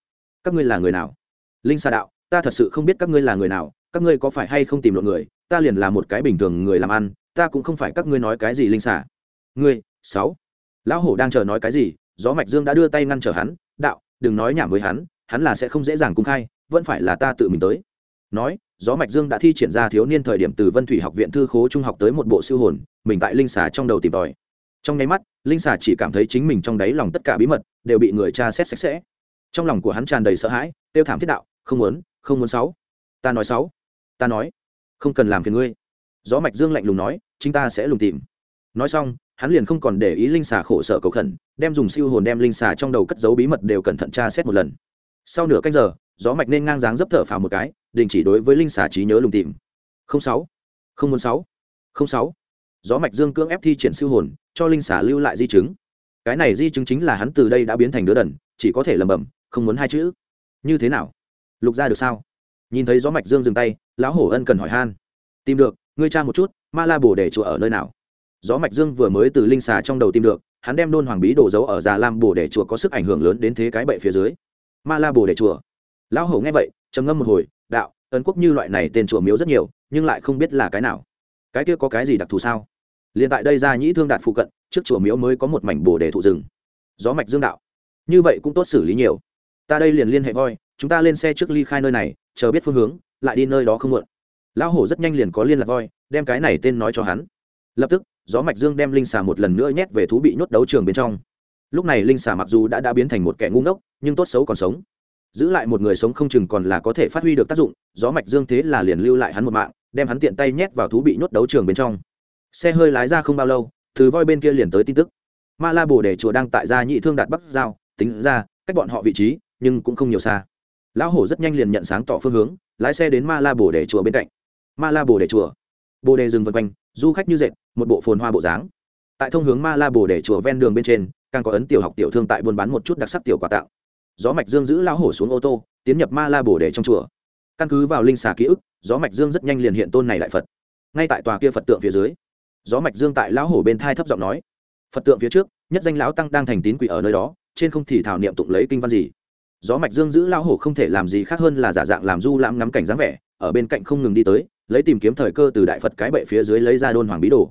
Các ngươi là người nào? Linh xà đạo ta thật sự không biết các ngươi là người nào, các ngươi có phải hay không tìm lộn người, ta liền là một cái bình thường người làm ăn, ta cũng không phải các ngươi nói cái gì linh xả. ngươi, sáu. Lão hổ đang chờ nói cái gì, gió mạch dương đã đưa tay ngăn trở hắn, đạo, đừng nói nhảm với hắn hắn là sẽ không dễ dàng cung khai, vẫn phải là ta tự mình tới. Nói, gió mạch dương đã thi triển ra thiếu niên thời điểm từ vân thủy học viện thư khố trung học tới một bộ siêu hồn, mình tại linh xà trong đầu tìm tòi. Trong nháy mắt, linh xà chỉ cảm thấy chính mình trong đáy lòng tất cả bí mật đều bị người cha xét sạch sẽ. Trong lòng của hắn tràn đầy sợ hãi, tiêu thảm thiết đạo, không muốn không muốn sáu. Ta nói sáu. Ta nói, không cần làm phiền ngươi. Gió mạch dương lạnh lùng nói, chính ta sẽ lùng tìm. Nói xong, hắn liền không còn để ý linh xà khổ sở cầu khẩn, đem dùng siêu hồn đem linh xà trong đầu cất giấu bí mật đều cẩn thận tra xét một lần. Sau nửa canh giờ, gió mạch nên ngang dáng dấp thở phào một cái, đình chỉ đối với linh xà trí nhớ lùng tìm. Không sáu. Không muốn sáu. Không sáu. Gió mạch dương cưỡng ép thi triển siêu hồn, cho linh xà lưu lại di chứng. Cái này di chứng chính là hắn từ đây đã biến thành đứa đần, chỉ có thể lẩm bẩm, không muốn hai chữ. Như thế nào? Lục ra được sao? Nhìn thấy gió mạch dương dừng tay, lão hổ ân cần hỏi han. Tìm được, ngươi tra một chút, ma la bồ để chùa ở nơi nào? Gió mạch dương vừa mới từ linh xà trong đầu tìm được, hắn đem đôn hoàng bí đồ giấu ở già lam bồ để chùa có sức ảnh hưởng lớn đến thế cái bậy phía dưới. Ma la bồ để chùa. Lão hổ nghe vậy, trầm ngâm một hồi, đạo, ấn quốc như loại này tên chùa miếu rất nhiều, nhưng lại không biết là cái nào. Cái kia có cái gì đặc thù sao? Liền tại đây ra nhĩ thương đạt phụ cận, trước chùa miếu mới có một mảnh bồ đề thụ rừng. Gió mạch dương đạo. Như vậy cũng tốt xử lý nhiều. Ta đây liền liên hệ voi chúng ta lên xe trước ly khai nơi này, chờ biết phương hướng, lại đi nơi đó không muộn. Lão hổ rất nhanh liền có liên lạc voi, đem cái này tên nói cho hắn. Lập tức, gió mạch dương đem linh xà một lần nữa nhét về thú bị nhốt đấu trường bên trong. Lúc này linh xà mặc dù đã đã biến thành một kẻ ngu ngốc, nhưng tốt xấu còn sống. Giữ lại một người sống không chừng còn là có thể phát huy được tác dụng, gió mạch dương thế là liền lưu lại hắn một mạng, đem hắn tiện tay nhét vào thú bị nhốt đấu trường bên trong. Xe hơi lái ra không bao lâu, từ voi bên kia liền tới tin tức. Ma la bồ đề chùa đang tại gia nhị thương đạt bắc giao, tính ra, cách bọn họ vị trí, nhưng cũng không nhiều xa lão hổ rất nhanh liền nhận sáng tỏ phương hướng, lái xe đến ma la bồ đề chùa bên cạnh. Ma la bồ đề chùa. Bồ đề rừng vân quanh, du khách như dệt, một bộ phồn hoa bộ dáng. Tại thông hướng ma la bồ đề chùa ven đường bên trên, càng có ấn tiểu học tiểu thương tại buôn bán một chút đặc sắc tiểu quà tặng. Gió mạch dương giữ lão hổ xuống ô tô, tiến nhập ma la bồ đề trong chùa. Căn cứ vào linh xà ký ức, gió mạch dương rất nhanh liền hiện tôn này lại phật. Ngay tại tòa kia phật tượng phía dưới, gió mạch dương tại lão hổ bên thai thấp giọng nói, phật tượng phía trước, nhất danh lão tăng đang thành tín quỷ ở nơi đó, trên không thì thảo niệm tụng lấy kinh văn gì? Gió mạch dương giữ lão hổ không thể làm gì khác hơn là giả dạng làm du lãm ngắm cảnh dáng vẻ, ở bên cạnh không ngừng đi tới, lấy tìm kiếm thời cơ từ đại phật cái bệ phía dưới lấy ra đôn hoàng bí đồ.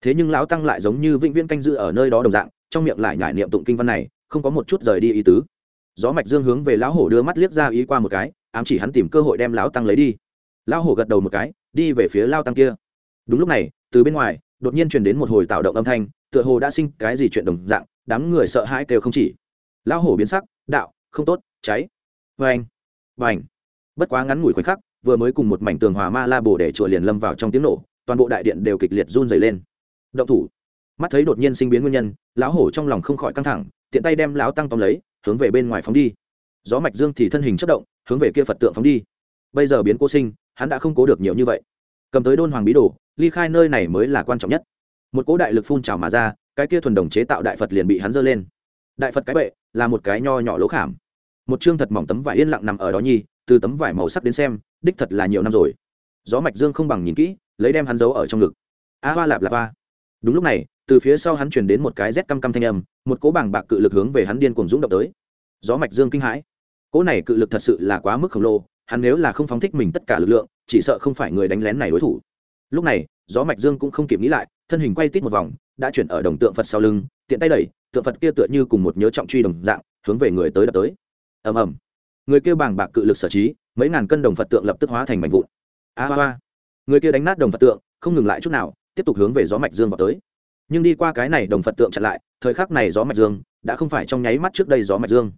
Thế nhưng lão tăng lại giống như vĩnh viễn canh giữ ở nơi đó đồng dạng, trong miệng lại nhải niệm tụng kinh văn này, không có một chút rời đi ý tứ. Gió mạch dương hướng về lão hổ đưa mắt liếc ra ý qua một cái, ám chỉ hắn tìm cơ hội đem lão tăng lấy đi. Lão hổ gật đầu một cái, đi về phía lao tăng kia. Đúng lúc này, từ bên ngoài, đột nhiên truyền đến một hồi tạo động âm thanh, tựa hồ đã sinh cái gì chuyện đồng dạng, đám người sợ hãi kêu không chỉ. Lão hổ biến sắc, đạo, không tốt cháy. Vâng. Vê anh bất quá ngắn ngủi khoảnh khắc, vừa mới cùng một mảnh tường hòa ma la bồ để chùa liền lâm vào trong tiếng nổ, toàn bộ đại điện đều kịch liệt run dày lên. Động thủ. Mắt thấy đột nhiên sinh biến nguyên nhân, lão hổ trong lòng không khỏi căng thẳng, tiện tay đem lão tăng tóm lấy, hướng về bên ngoài phóng đi. Gió mạch dương thì thân hình chất động, hướng về kia phật tượng phóng đi. Bây giờ biến cô sinh, hắn đã không cố được nhiều như vậy. Cầm tới đôn hoàng bí đồ, ly khai nơi này mới là quan trọng nhất. Một cỗ đại lực phun trào mà ra, cái kia thuần đồng chế tạo đại phật liền bị hắn dơ lên. Đại phật cái bệ là một cái nho nhỏ lỗ khảm một chương thật mỏng tấm vải yên lặng nằm ở đó nhi, từ tấm vải màu sắc đến xem, đích thật là nhiều năm rồi. Gió mạch dương không bằng nhìn kỹ, lấy đem hắn giấu ở trong ngực. A hoa lạp lạp a. Đúng lúc này, từ phía sau hắn chuyển đến một cái rét căm căm thanh âm, một cỗ bảng bạc cự lực hướng về hắn điên cuồng dũng động tới. Gió mạch dương kinh hãi. Cỗ này cự lực thật sự là quá mức khổng lồ, hắn nếu là không phóng thích mình tất cả lực lượng, chỉ sợ không phải người đánh lén này đối thủ. Lúc này, gió mạch dương cũng không kịp nghĩ lại, thân hình quay tít một vòng, đã chuyển ở đồng tượng phật sau lưng, tiện tay đẩy, tượng phật kia tựa như cùng một nhớ trọng truy đồng dạng, hướng về người tới đập tới ầm ầm. Người kia bàng bạc cự lực sở trí mấy ngàn cân đồng phật tượng lập tức hóa thành mảnh vụn. A à, ba người kia đánh nát đồng phật tượng không ngừng lại chút nào tiếp tục hướng về gió mạch dương vào tới. Nhưng đi qua cái này đồng phật tượng chặn lại thời khắc này gió mạch dương đã không phải trong nháy mắt trước đây gió mạch dương.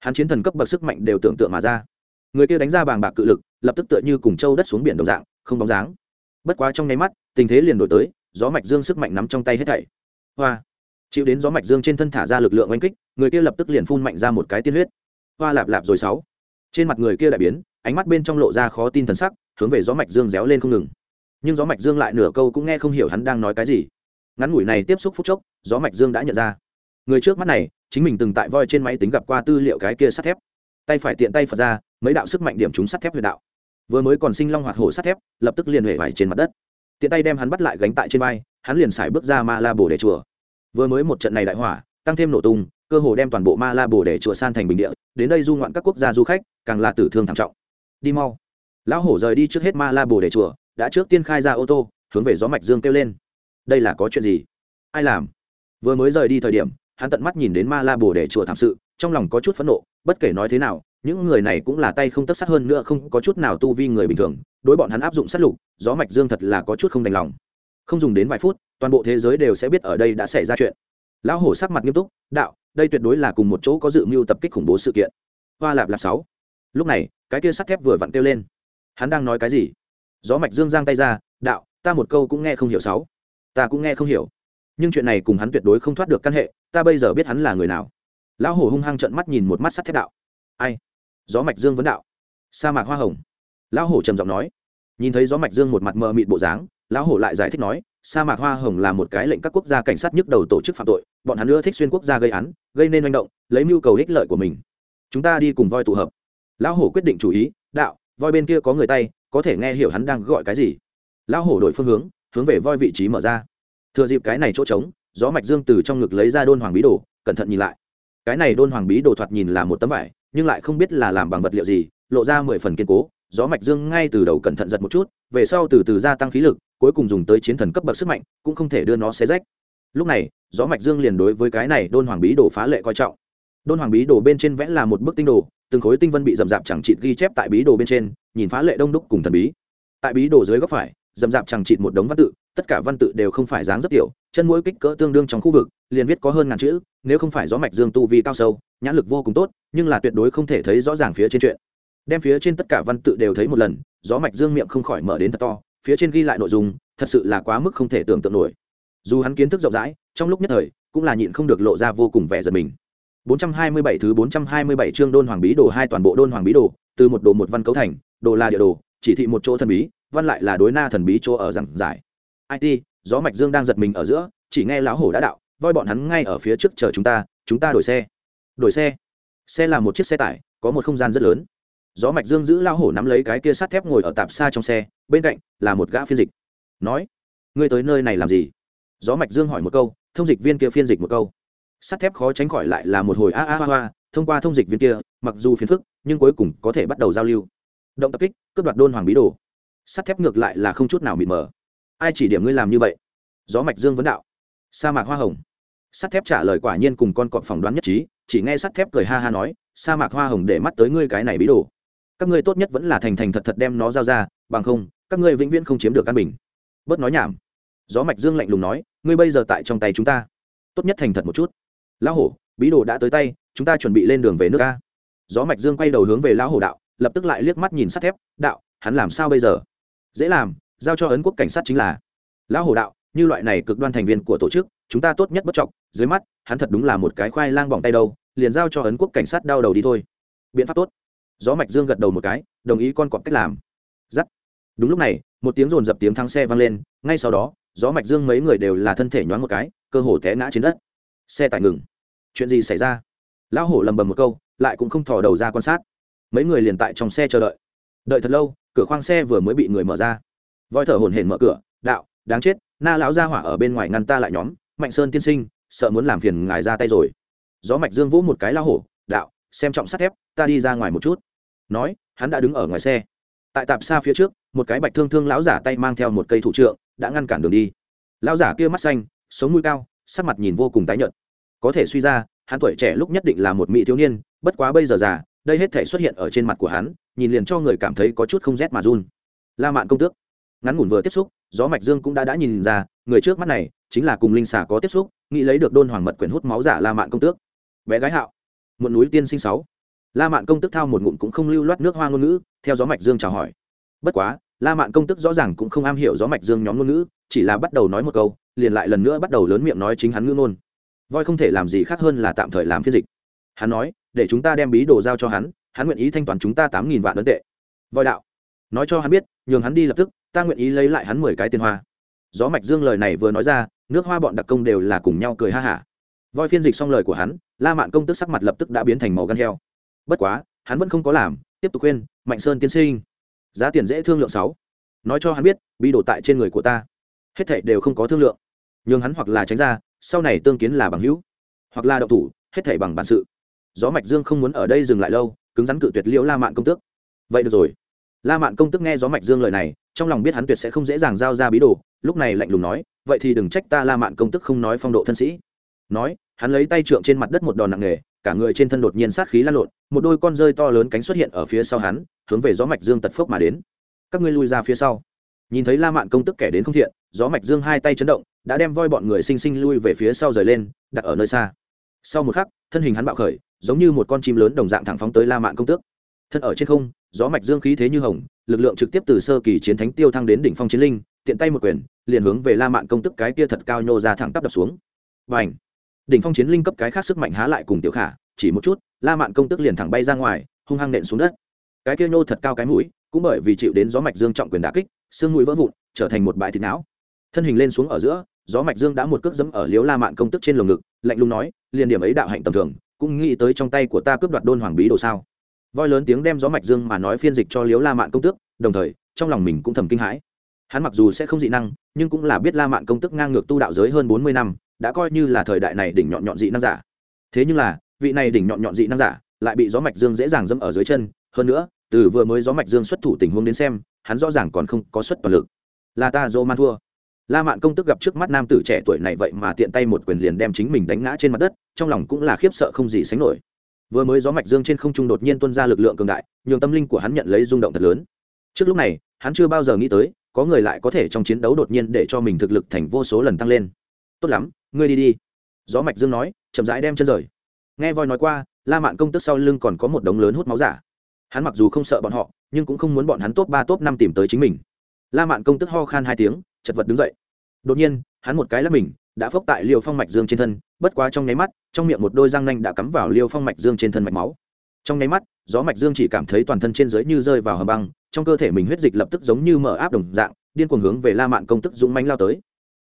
Hắn chiến thần cấp bậc sức mạnh đều tưởng tượng mà ra. Người kia đánh ra bàng bạc cự lực lập tức tựa như cùng châu đất xuống biển đồng dạng không bóng dáng. Bất quá trong nháy mắt tình thế liền đổi tới gió mạch dương sức mạnh nắm trong tay hết thảy. Hoa. Chịu đến gió mạch dương trên thân thả ra lực lượng oanh kích người kia lập tức liền phun mạnh ra một cái tiên huyết hoa lạp lạp rồi sáu. Trên mặt người kia đại biến, ánh mắt bên trong lộ ra khó tin thần sắc, hướng về gió mạch dương réo lên không ngừng. Nhưng gió mạch dương lại nửa câu cũng nghe không hiểu hắn đang nói cái gì. Ngắn ngủi này tiếp xúc phút chốc, gió mạch dương đã nhận ra. Người trước mắt này, chính mình từng tại voi trên máy tính gặp qua tư liệu cái kia sắt thép. Tay phải tiện tay phật ra, mấy đạo sức mạnh điểm chúng sắt thép huyền đạo. Vừa mới còn sinh long hoạt hổ sắt thép, lập tức liền huệ vải trên mặt đất. Tiện tay đem hắn bắt lại gánh tại trên vai, hắn liền xài bước ra ma la bồ để chùa. Vừa mới một trận này đại hỏa, tăng thêm nổ tung cơ hồ đem toàn bộ ma la bồ để chùa san thành bình địa, đến đây du ngoạn các quốc gia du khách, càng là tử thương thảm trọng. Đi mau. Lão hổ rời đi trước hết ma la bồ để chùa, đã trước tiên khai ra ô tô, hướng về gió mạch dương kêu lên. Đây là có chuyện gì? Ai làm? Vừa mới rời đi thời điểm, hắn tận mắt nhìn đến ma la bồ để chùa thảm sự, trong lòng có chút phẫn nộ, bất kể nói thế nào, những người này cũng là tay không tất sát hơn nữa không có chút nào tu vi người bình thường, đối bọn hắn áp dụng sát lục, gió mạch dương thật là có chút không đành lòng. Không dùng đến vài phút, toàn bộ thế giới đều sẽ biết ở đây đã xảy ra chuyện lão hổ sắc mặt nghiêm túc, đạo, đây tuyệt đối là cùng một chỗ có dự mưu tập kích khủng bố sự kiện. Hoa lạp lạp sáu. Lúc này, cái kia sắt thép vừa vặn kêu lên. Hắn đang nói cái gì? Gió mạch dương giang tay ra, đạo, ta một câu cũng nghe không hiểu sáu. Ta cũng nghe không hiểu. Nhưng chuyện này cùng hắn tuyệt đối không thoát được căn hệ, ta bây giờ biết hắn là người nào. Lão hổ hung hăng trợn mắt nhìn một mắt sắt thép đạo. Ai? Gió mạch dương vấn đạo. Sa mạc hoa hồng. Lão hổ trầm giọng nói. Nhìn thấy gió mạch dương một mặt mờ mịt bộ dáng, lão hổ lại giải thích nói sa mạc hoa hồng là một cái lệnh các quốc gia cảnh sát nhức đầu tổ chức phạm tội, bọn hắn ưa thích xuyên quốc gia gây án, gây nên manh động, lấy mưu cầu ích lợi của mình. Chúng ta đi cùng voi tụ hợp. Lão hổ quyết định chủ ý, đạo, voi bên kia có người tay, có thể nghe hiểu hắn đang gọi cái gì. Lão hổ đổi phương hướng hướng về voi vị trí mở ra. Thừa dịp cái này chỗ trống, gió mạch dương từ trong ngực lấy ra đôn hoàng bí đồ, cẩn thận nhìn lại. Cái này đôn hoàng bí đồ thoạt nhìn là một tấm vải, nhưng lại không biết là làm bằng vật liệu gì, lộ ra mười phần kiên cố. Gió mạch dương ngay từ đầu cẩn thận giật một chút, về sau từ từ gia tăng khí lực cuối cùng dùng tới chiến thần cấp bậc sức mạnh, cũng không thể đưa nó xé rách. Lúc này, gió mạch dương liền đối với cái này đôn hoàng bí đồ phá lệ coi trọng. Đôn hoàng bí đồ bên trên vẽ là một bức tinh đồ, từng khối tinh vân bị dầm dạp chẳng chịt ghi chép tại bí đồ bên trên, nhìn phá lệ đông đúc cùng thần bí. Tại bí đồ dưới góc phải dầm dạp chẳng chịt một đống văn tự, tất cả văn tự đều không phải dáng rất tiểu, chân mũi kích cỡ tương đương trong khu vực, liền viết có hơn ngàn chữ, nếu không phải gió mạch dương tu vi cao sâu, nhãn lực vô cùng tốt, nhưng là tuyệt đối không thể thấy rõ ràng phía trên chuyện. Đem phía trên tất cả văn tự đều thấy một lần, gió mạch dương miệng không khỏi mở đến thật to phía trên ghi lại nội dung, thật sự là quá mức không thể tưởng tượng nổi. Dù hắn kiến thức rộng rãi, trong lúc nhất thời, cũng là nhịn không được lộ ra vô cùng vẻ giật mình. 427 thứ 427 chương đôn hoàng bí đồ hai toàn bộ đôn hoàng bí đồ, từ một đồ một văn cấu thành, đồ là địa đồ, chỉ thị một chỗ thần bí, văn lại là đối na thần bí chỗ ở giảng giải. It gió mạch dương đang giật mình ở giữa, chỉ nghe lão hổ đã đạo, voi bọn hắn ngay ở phía trước chờ chúng ta chúng ta đổi xe. Đổi xe? Xe là một chiếc xe tải, có một không gian rất lớn gió mạch dương giữ lao hổ nắm lấy cái kia sắt thép ngồi ở tạp xa trong xe, bên cạnh là một gã phiên dịch. Nói, ngươi tới nơi này làm gì? Gió mạch dương hỏi một câu, thông dịch viên kia phiên dịch một câu. Sắt thép khó tránh khỏi lại là một hồi a a hoa hoa, thông qua thông dịch viên kia, mặc dù phiền phức, nhưng cuối cùng có thể bắt đầu giao lưu. Động tập kích, cướp đoạt đôn hoàng bí đồ. Sắt thép ngược lại là không chút nào mịt mờ. Ai chỉ điểm ngươi làm như vậy? Gió mạch dương vấn đạo. Sa mạc hoa hồng. Sắt thép trả lời quả nhiên cùng con cọp phỏng đoán nhất trí, chỉ nghe sắt thép cười ha ha nói, sa mạc hoa hồng để mắt tới ngươi cái này bí đồ các ngươi tốt nhất vẫn là thành thành thật thật đem nó giao ra, bằng không, các ngươi vĩnh viễn không chiếm được căn bình. Bớt nói nhảm. Gió mạch dương lạnh lùng nói, ngươi bây giờ tại trong tay chúng ta. Tốt nhất thành thật một chút. Lão hổ, bí đồ đã tới tay, chúng ta chuẩn bị lên đường về nước ta. gió mạch dương quay đầu hướng về lão hổ đạo, lập tức lại liếc mắt nhìn sắt thép, đạo, hắn làm sao bây giờ? Dễ làm, giao cho ấn quốc cảnh sát chính là. Lão hổ đạo, như loại này cực đoan thành viên của tổ chức, chúng ta tốt nhất bất trọng, dưới mắt, hắn thật đúng là một cái khoai lang bỏng tay đâu, liền giao cho ấn quốc cảnh sát đau đầu đi thôi. Biện pháp tốt gió mạch dương gật đầu một cái, đồng ý con cọp cách làm. Giắt. Đúng lúc này, một tiếng rồn dập tiếng thắng xe vang lên, ngay sau đó, gió mạch dương mấy người đều là thân thể nhoáng một cái, cơ hồ té ngã trên đất. Xe tải ngừng. Chuyện gì xảy ra? Lão hổ lầm bầm một câu, lại cũng không thò đầu ra quan sát. Mấy người liền tại trong xe chờ đợi. Đợi thật lâu, cửa khoang xe vừa mới bị người mở ra. Voi thở hổn hển mở cửa, đạo, đáng chết, na lão ra hỏa ở bên ngoài ngăn ta lại nhóm, mạnh sơn tiên sinh, sợ muốn làm phiền ngài ra tay rồi. Gió mạch dương vỗ một cái Lão hổ, đạo, xem trọng sắt thép, ta đi ra ngoài một chút nói, hắn đã đứng ở ngoài xe. Tại tạp xa phía trước, một cái bạch thương thương lão giả tay mang theo một cây thủ trượng, đã ngăn cản đường đi. Lão giả kia mắt xanh, sống mũi cao, sắc mặt nhìn vô cùng tái nhợt. Có thể suy ra, hắn tuổi trẻ lúc nhất định là một mỹ thiếu niên, bất quá bây giờ già, đây hết thể xuất hiện ở trên mặt của hắn, nhìn liền cho người cảm thấy có chút không rét mà run. La mạn công tước. Ngắn ngủn vừa tiếp xúc, gió mạch dương cũng đã đã nhìn ra, người trước mắt này chính là cùng linh xà có tiếp xúc, nghĩ lấy được đôn hoàng mật quyển hút máu giả la mạn công tước. Bé gái hạo. Một núi tiên sinh sáu la mạn công tức thao một ngụm cũng không lưu loát nước hoa ngôn ngữ, theo gió mạch dương chào hỏi. Bất quá, la mạn công tức rõ ràng cũng không am hiểu gió mạch dương nhóm ngôn ngữ, chỉ là bắt đầu nói một câu, liền lại lần nữa bắt đầu lớn miệng nói chính hắn ngữ ngôn. Voi không thể làm gì khác hơn là tạm thời làm phiên dịch. Hắn nói, để chúng ta đem bí đồ giao cho hắn hắn nguyện ý thanh toán chúng ta tám nghìn vạn ấn tệ. Voi đạo, nói cho hắn biết, nhường hắn đi lập tức, ta nguyện ý lấy lại hắn mười cái tiền hoa. Gió mạch dương lời này vừa nói ra, nước hoa bọn đặc công đều là cùng nhau cười ha hả. Voi phiên dịch xong lời của hắn, la mạn công tức sắc mặt lập tức đã biến thành màu gan heo bất quá, hắn vẫn không có làm, tiếp tục khuyên, mạnh sơn tiên sinh, giá tiền dễ thương lượng sáu. Nói cho hắn biết bị đổ tại trên người của ta. Hết thảy đều không có thương lượng. Nhưng hắn hoặc là tránh ra, sau này tương kiến là bằng hữu. Hoặc là đậu thủ, hết thảy bằng bản sự. Gió mạch dương không muốn ở đây dừng lại lâu, cứng rắn cự tuyệt liễu la mạn công tước. Vậy được rồi. La mạn công tước nghe gió mạch dương lời này, trong lòng biết hắn tuyệt sẽ không dễ dàng giao ra bí đồ, lúc này lạnh lùng nói, vậy thì đừng trách ta la mạn công tức không nói phong độ thân sĩ. Nói, hắn lấy tay trượng trên mặt đất một đòn nặng nề cả người trên thân đột nhiên sát khí lan lộn, một đôi con rơi to lớn cánh xuất hiện ở phía sau hắn, hướng về gió mạch dương tật phốc mà đến. Các ngươi lui ra phía sau. Nhìn thấy la mạn công tức kẻ đến không thiện, gió mạch dương hai tay chấn động, đã đem voi bọn người sinh sinh lui về phía sau rời lên, đặt ở nơi xa. Sau một khắc, thân hình hắn bạo khởi, giống như một con chim lớn đồng dạng thẳng phóng tới la mạn công tước. Thân ở trên không, gió mạch dương khí thế như hồng, lực lượng trực tiếp từ sơ kỳ chiến thánh tiêu thăng đến đỉnh phong chiến linh, tiện tay một quyền, liền hướng về la mạn công tức cái kia thật cao nhô ra thẳng tắp đập xuống. Và ảnh đỉnh phong chiến linh cấp cái khác sức mạnh há lại cùng tiểu khả, chỉ một chút, la mạn công tức liền thẳng bay ra ngoài, hung hăng nện xuống đất. Cái kia nhô thật cao cái mũi, cũng bởi vì chịu đến gió mạch dương trọng quyền đả kích, xương mũi vỡ vụn, trở thành một bãi thịt não. Thân hình lên xuống ở giữa, gió mạch dương đã một cước dẫm ở liếu la mạn công tức trên lồng ngực, lạnh lùng nói, liền điểm ấy đạo hạnh tầm thường, cũng nghĩ tới trong tay của ta cướp đoạt đôn hoàng bí đồ sao? Voi lớn tiếng đem gió mạch dương mà nói phiên dịch cho liếu la mạn công tước đồng thời, trong lòng mình cũng thầm kinh hãi. Hắn mặc dù sẽ không dị năng, nhưng cũng là biết la mạn công tức ngang ngược tu đạo giới hơn bốn mươi năm đã coi như là thời đại này đỉnh nhọn nhọn dị năng giả. Thế nhưng là, vị này đỉnh nhọn nhọn dị năng giả lại bị gió mạch dương dễ dàng dẫm ở dưới chân. Hơn nữa, từ vừa mới gió mạch dương xuất thủ tình huống đến xem, hắn rõ ràng còn không có xuất toàn lực. Là ta dô man thua. La mạn công tức gặp trước mắt nam tử trẻ tuổi này vậy mà tiện tay một quyền liền đem chính mình đánh ngã trên mặt đất, trong lòng cũng là khiếp sợ không gì sánh nổi. Vừa mới gió mạch dương trên không trung đột nhiên tuôn ra lực lượng cường đại, nhường tâm linh của hắn nhận lấy rung động thật lớn. Trước lúc này, hắn chưa bao giờ nghĩ tới, có người lại có thể trong chiến đấu đột nhiên để cho mình thực lực thành vô số lần tăng lên. Tốt lắm ngươi đi đi. Gió mạch dương nói, chậm rãi đem chân rời. Nghe voi nói qua, la mạn công tức sau lưng còn có một đống lớn hút máu giả. Hắn mặc dù không sợ bọn họ, nhưng cũng không muốn bọn hắn top ba, top năm tìm tới chính mình. La mạn công tức ho khan hai tiếng, chật vật đứng dậy. Đột nhiên, hắn một cái là mình, đã phốc tại liều phong mạch dương trên thân, bất quá trong nháy mắt, trong miệng một đôi răng nanh đã cắm vào liều phong mạch dương trên thân mạch máu. Trong nháy mắt, gió mạch dương chỉ cảm thấy toàn thân trên dưới như rơi vào hầm băng, trong cơ thể mình huyết dịch lập tức giống như mở áp đồng dạng, điên cuồng hướng về la mạn công tức dũng mãnh lao tới.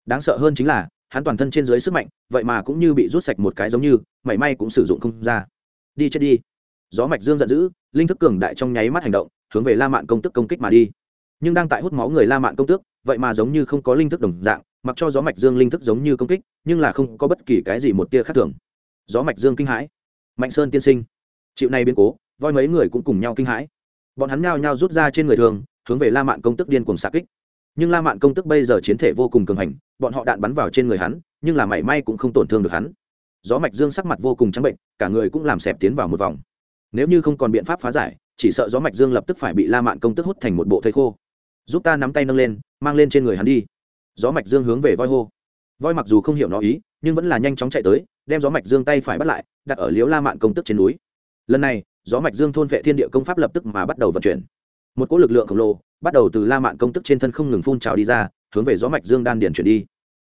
Đáng sợ hơn chính là hắn toàn thân trên dưới sức mạnh, vậy mà cũng như bị rút sạch một cái giống như, mảy may cũng sử dụng không ra. Đi chết đi. Gió mạch dương giận dữ, linh thức cường đại trong nháy mắt hành động, hướng về la mạn công tức công kích mà đi. Nhưng đang tại hút máu người la mạn công tước vậy mà giống như không có linh thức đồng dạng, mặc cho gió mạch dương linh thức giống như công kích, nhưng là không có bất kỳ cái gì một tia khác thường. Gió mạch dương kinh hãi. Mạnh sơn tiên sinh. Chịu này biến cố, voi mấy người cũng cùng nhau kinh hãi. Bọn hắn nhao nhao rút ra trên người thường, hướng về la mạn công tức điên cùng xạ kích nhưng la mạn công tức bây giờ chiến thể vô cùng cường hành, bọn họ đạn bắn vào trên người hắn, nhưng là mảy may cũng không tổn thương được hắn. Gió mạch dương sắc mặt vô cùng trắng bệnh, cả người cũng làm xẹp tiến vào một vòng. Nếu như không còn biện pháp phá giải, chỉ sợ gió mạch dương lập tức phải bị la mạn công tức hút thành một bộ thây khô. Giúp ta nắm tay nâng lên, mang lên trên người hắn đi. Gió mạch dương hướng về voi hô. Voi mặc dù không hiểu nó ý, nhưng vẫn là nhanh chóng chạy tới, đem gió mạch dương tay phải bắt lại, đặt ở liếu la mạn công tức trên núi. Lần này, gió mạch dương thôn vệ thiên địa công pháp lập tức mà bắt đầu vận chuyển. Một cỗ lực lượng khổng lồ bắt đầu từ la mạn công tức trên thân không ngừng phun trào đi ra, hướng về gió mạch dương đan điền chuyển đi.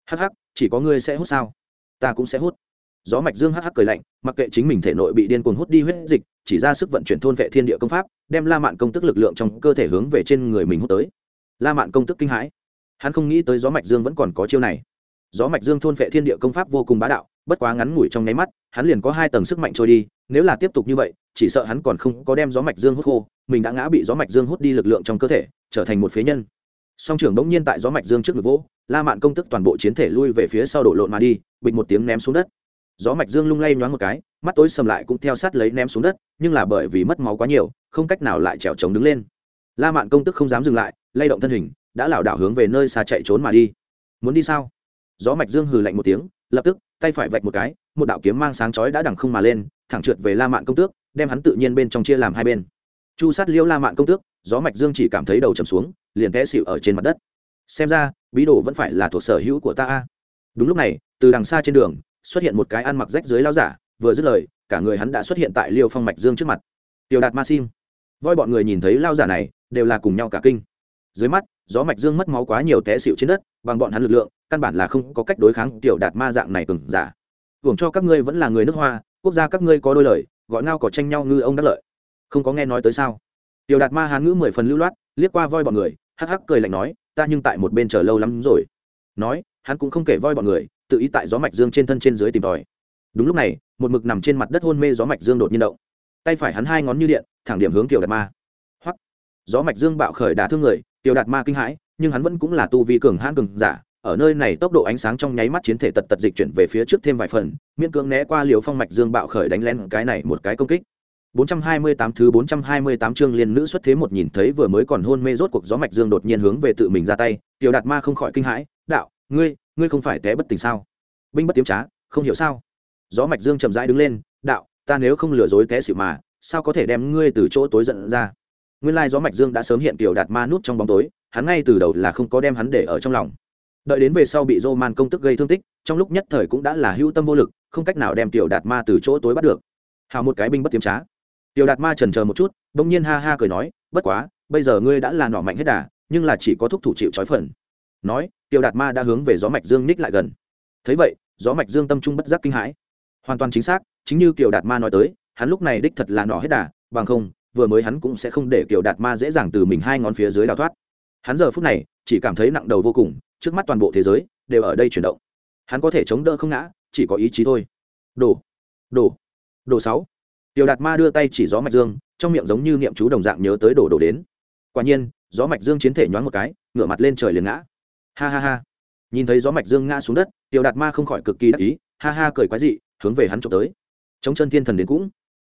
Hắc hắc, chỉ có ngươi sẽ hút sao? Ta cũng sẽ hút. Gió mạch dương hắc hắc cười lạnh, mặc kệ chính mình thể nội bị điên cuồng hút đi huyết dịch, chỉ ra sức vận chuyển thôn vệ thiên địa công pháp, đem la mạn công tức lực lượng trong cơ thể hướng về trên người mình hút tới. La mạn công tức kinh hãi. Hắn không nghĩ tới gió mạch dương vẫn còn có chiêu này. Gió mạch dương thôn vệ thiên địa công pháp vô cùng bá đạo, bất quá ngắn ngủi trong nháy mắt, hắn liền có hai tầng sức mạnh trôi đi, nếu là tiếp tục như vậy, chỉ sợ hắn còn không có đem gió mạch dương hút khô, mình đã ngã bị gió mạch dương hút đi lực lượng trong cơ thể trở thành một phế nhân. Song trưởng bỗng nhiên tại gió mạch dương trước ngực vỗ, la mạn công tức toàn bộ chiến thể lui về phía sau đổ lộn mà đi, bịch một tiếng ném xuống đất. Gió mạch dương lung lay nhoáng một cái, mắt tối sầm lại cũng theo sát lấy ném xuống đất, nhưng là bởi vì mất máu quá nhiều, không cách nào lại trèo trống đứng lên. La mạn công tức không dám dừng lại, lay động thân hình, đã lảo đảo hướng về nơi xa chạy trốn mà đi. Muốn đi sao? Gió mạch dương hừ lạnh một tiếng, lập tức, tay phải vạch một cái, một đạo kiếm mang sáng chói đã đằng không mà lên, thẳng trượt về la mạn công tước, đem hắn tự nhiên bên trong chia làm hai bên chu sát liêu la mạn công tước, gió mạch dương chỉ cảm thấy đầu trầm xuống, liền té xịu ở trên mặt đất. Xem ra, bí đồ vẫn phải là thuộc sở hữu của ta a. Đúng lúc này, từ đằng xa trên đường, xuất hiện một cái ăn mặc rách dưới lao giả, vừa dứt lời, cả người hắn đã xuất hiện tại liêu phong mạch dương trước mặt. Tiểu đạt ma sim. Voi bọn người nhìn thấy lao giả này, đều là cùng nhau cả kinh. Dưới mắt, gió mạch dương mất máu quá nhiều té xịu trên đất, bằng bọn hắn lực lượng, căn bản là không có cách đối kháng tiểu đạt ma dạng này cừng giả. Hưởng cho các ngươi vẫn là người nước hoa, quốc gia các ngươi có đôi lời, gọi ngao có tranh nhau ngư ông đắc lợi không có nghe nói tới sao? Tiểu đạt ma hán ngữ mười phần lưu loát, liếc qua voi bọn người, hắc hắc cười lạnh nói, ta nhưng tại một bên chờ lâu lắm rồi. Nói, hắn cũng không kể voi bọn người, tự ý tại gió mạch dương trên thân trên dưới tìm tòi. Đúng lúc này, một mực nằm trên mặt đất hôn mê gió mạch dương đột nhiên động. Tay phải hắn hai ngón như điện, thẳng điểm hướng tiểu đạt ma. Hoặc gió mạch dương bạo khởi đả thương người, tiểu đạt ma kinh hãi, nhưng hắn vẫn cũng là tu vi cường hãn cường giả, ở nơi này tốc độ ánh sáng trong nháy mắt chiến thể tật tật dịch chuyển về phía trước thêm vài phần, miễn cưỡng né qua liều phong mạch dương bạo khởi đánh lén cái này một cái công kích. 428 thứ 428 chương liên nữ xuất thế một nhìn thấy vừa mới còn hôn mê rốt cuộc gió mạch dương đột nhiên hướng về tự mình ra tay, tiểu đạt ma không khỏi kinh hãi, đạo, ngươi ngươi không phải té bất tỉnh sao? Binh bất tiếm trá, không hiểu sao? Gió mạch dương chậm rãi đứng lên, đạo, ta nếu không lừa dối té xỉu mà, sao có thể đem ngươi từ chỗ tối giận ra? Nguyên lai gió mạch dương đã sớm hiện tiểu đạt ma núp trong bóng tối, hắn ngay từ đầu là không có đem hắn để ở trong lòng. Đợi đến về sau bị Roman man công tức gây thương tích, trong lúc nhất thời cũng đã là hữu tâm vô lực, không cách nào đem tiểu đạt ma từ chỗ tối bắt được. Hào một cái binh bất tiếm trá tiểu đạt ma trần chờ một chút, bỗng nhiên ha ha cười nói, bất quá, bây giờ ngươi đã là nỏ mạnh hết đà, nhưng là chỉ có thúc thủ chịu trói phần. Nói, tiểu đạt ma đã hướng về gió mạch dương ních lại gần. Thấy vậy, gió mạch dương tâm trung bất giác kinh hãi. Hoàn toàn chính xác, chính như kiều đạt ma nói tới, hắn lúc này đích thật là nỏ hết đà, bằng không, vừa mới hắn cũng sẽ không để kiều đạt ma dễ dàng từ mình hai ngón phía dưới đào thoát. Hắn giờ phút này, chỉ cảm thấy nặng đầu vô cùng, trước mắt toàn bộ thế giới, đều ở đây chuyển động. Hắn có thể chống đỡ không ngã, chỉ có ý chí thôi. Đổ đổ đổ sáu tiểu đạt ma đưa tay chỉ gió mạch dương, trong miệng giống như niệm chú đồng dạng nhớ tới đổ đổ đến. Quả nhiên, gió mạch dương chiến thể nhoáng một cái, ngửa mặt lên trời liền ngã. Ha ha ha. Nhìn thấy gió mạch dương ngã xuống đất, tiểu đạt ma không khỏi cực kỳ đắc ý, ha ha cười quái dị, hướng về hắn trộm tới. Chống chân thiên thần đến cũng.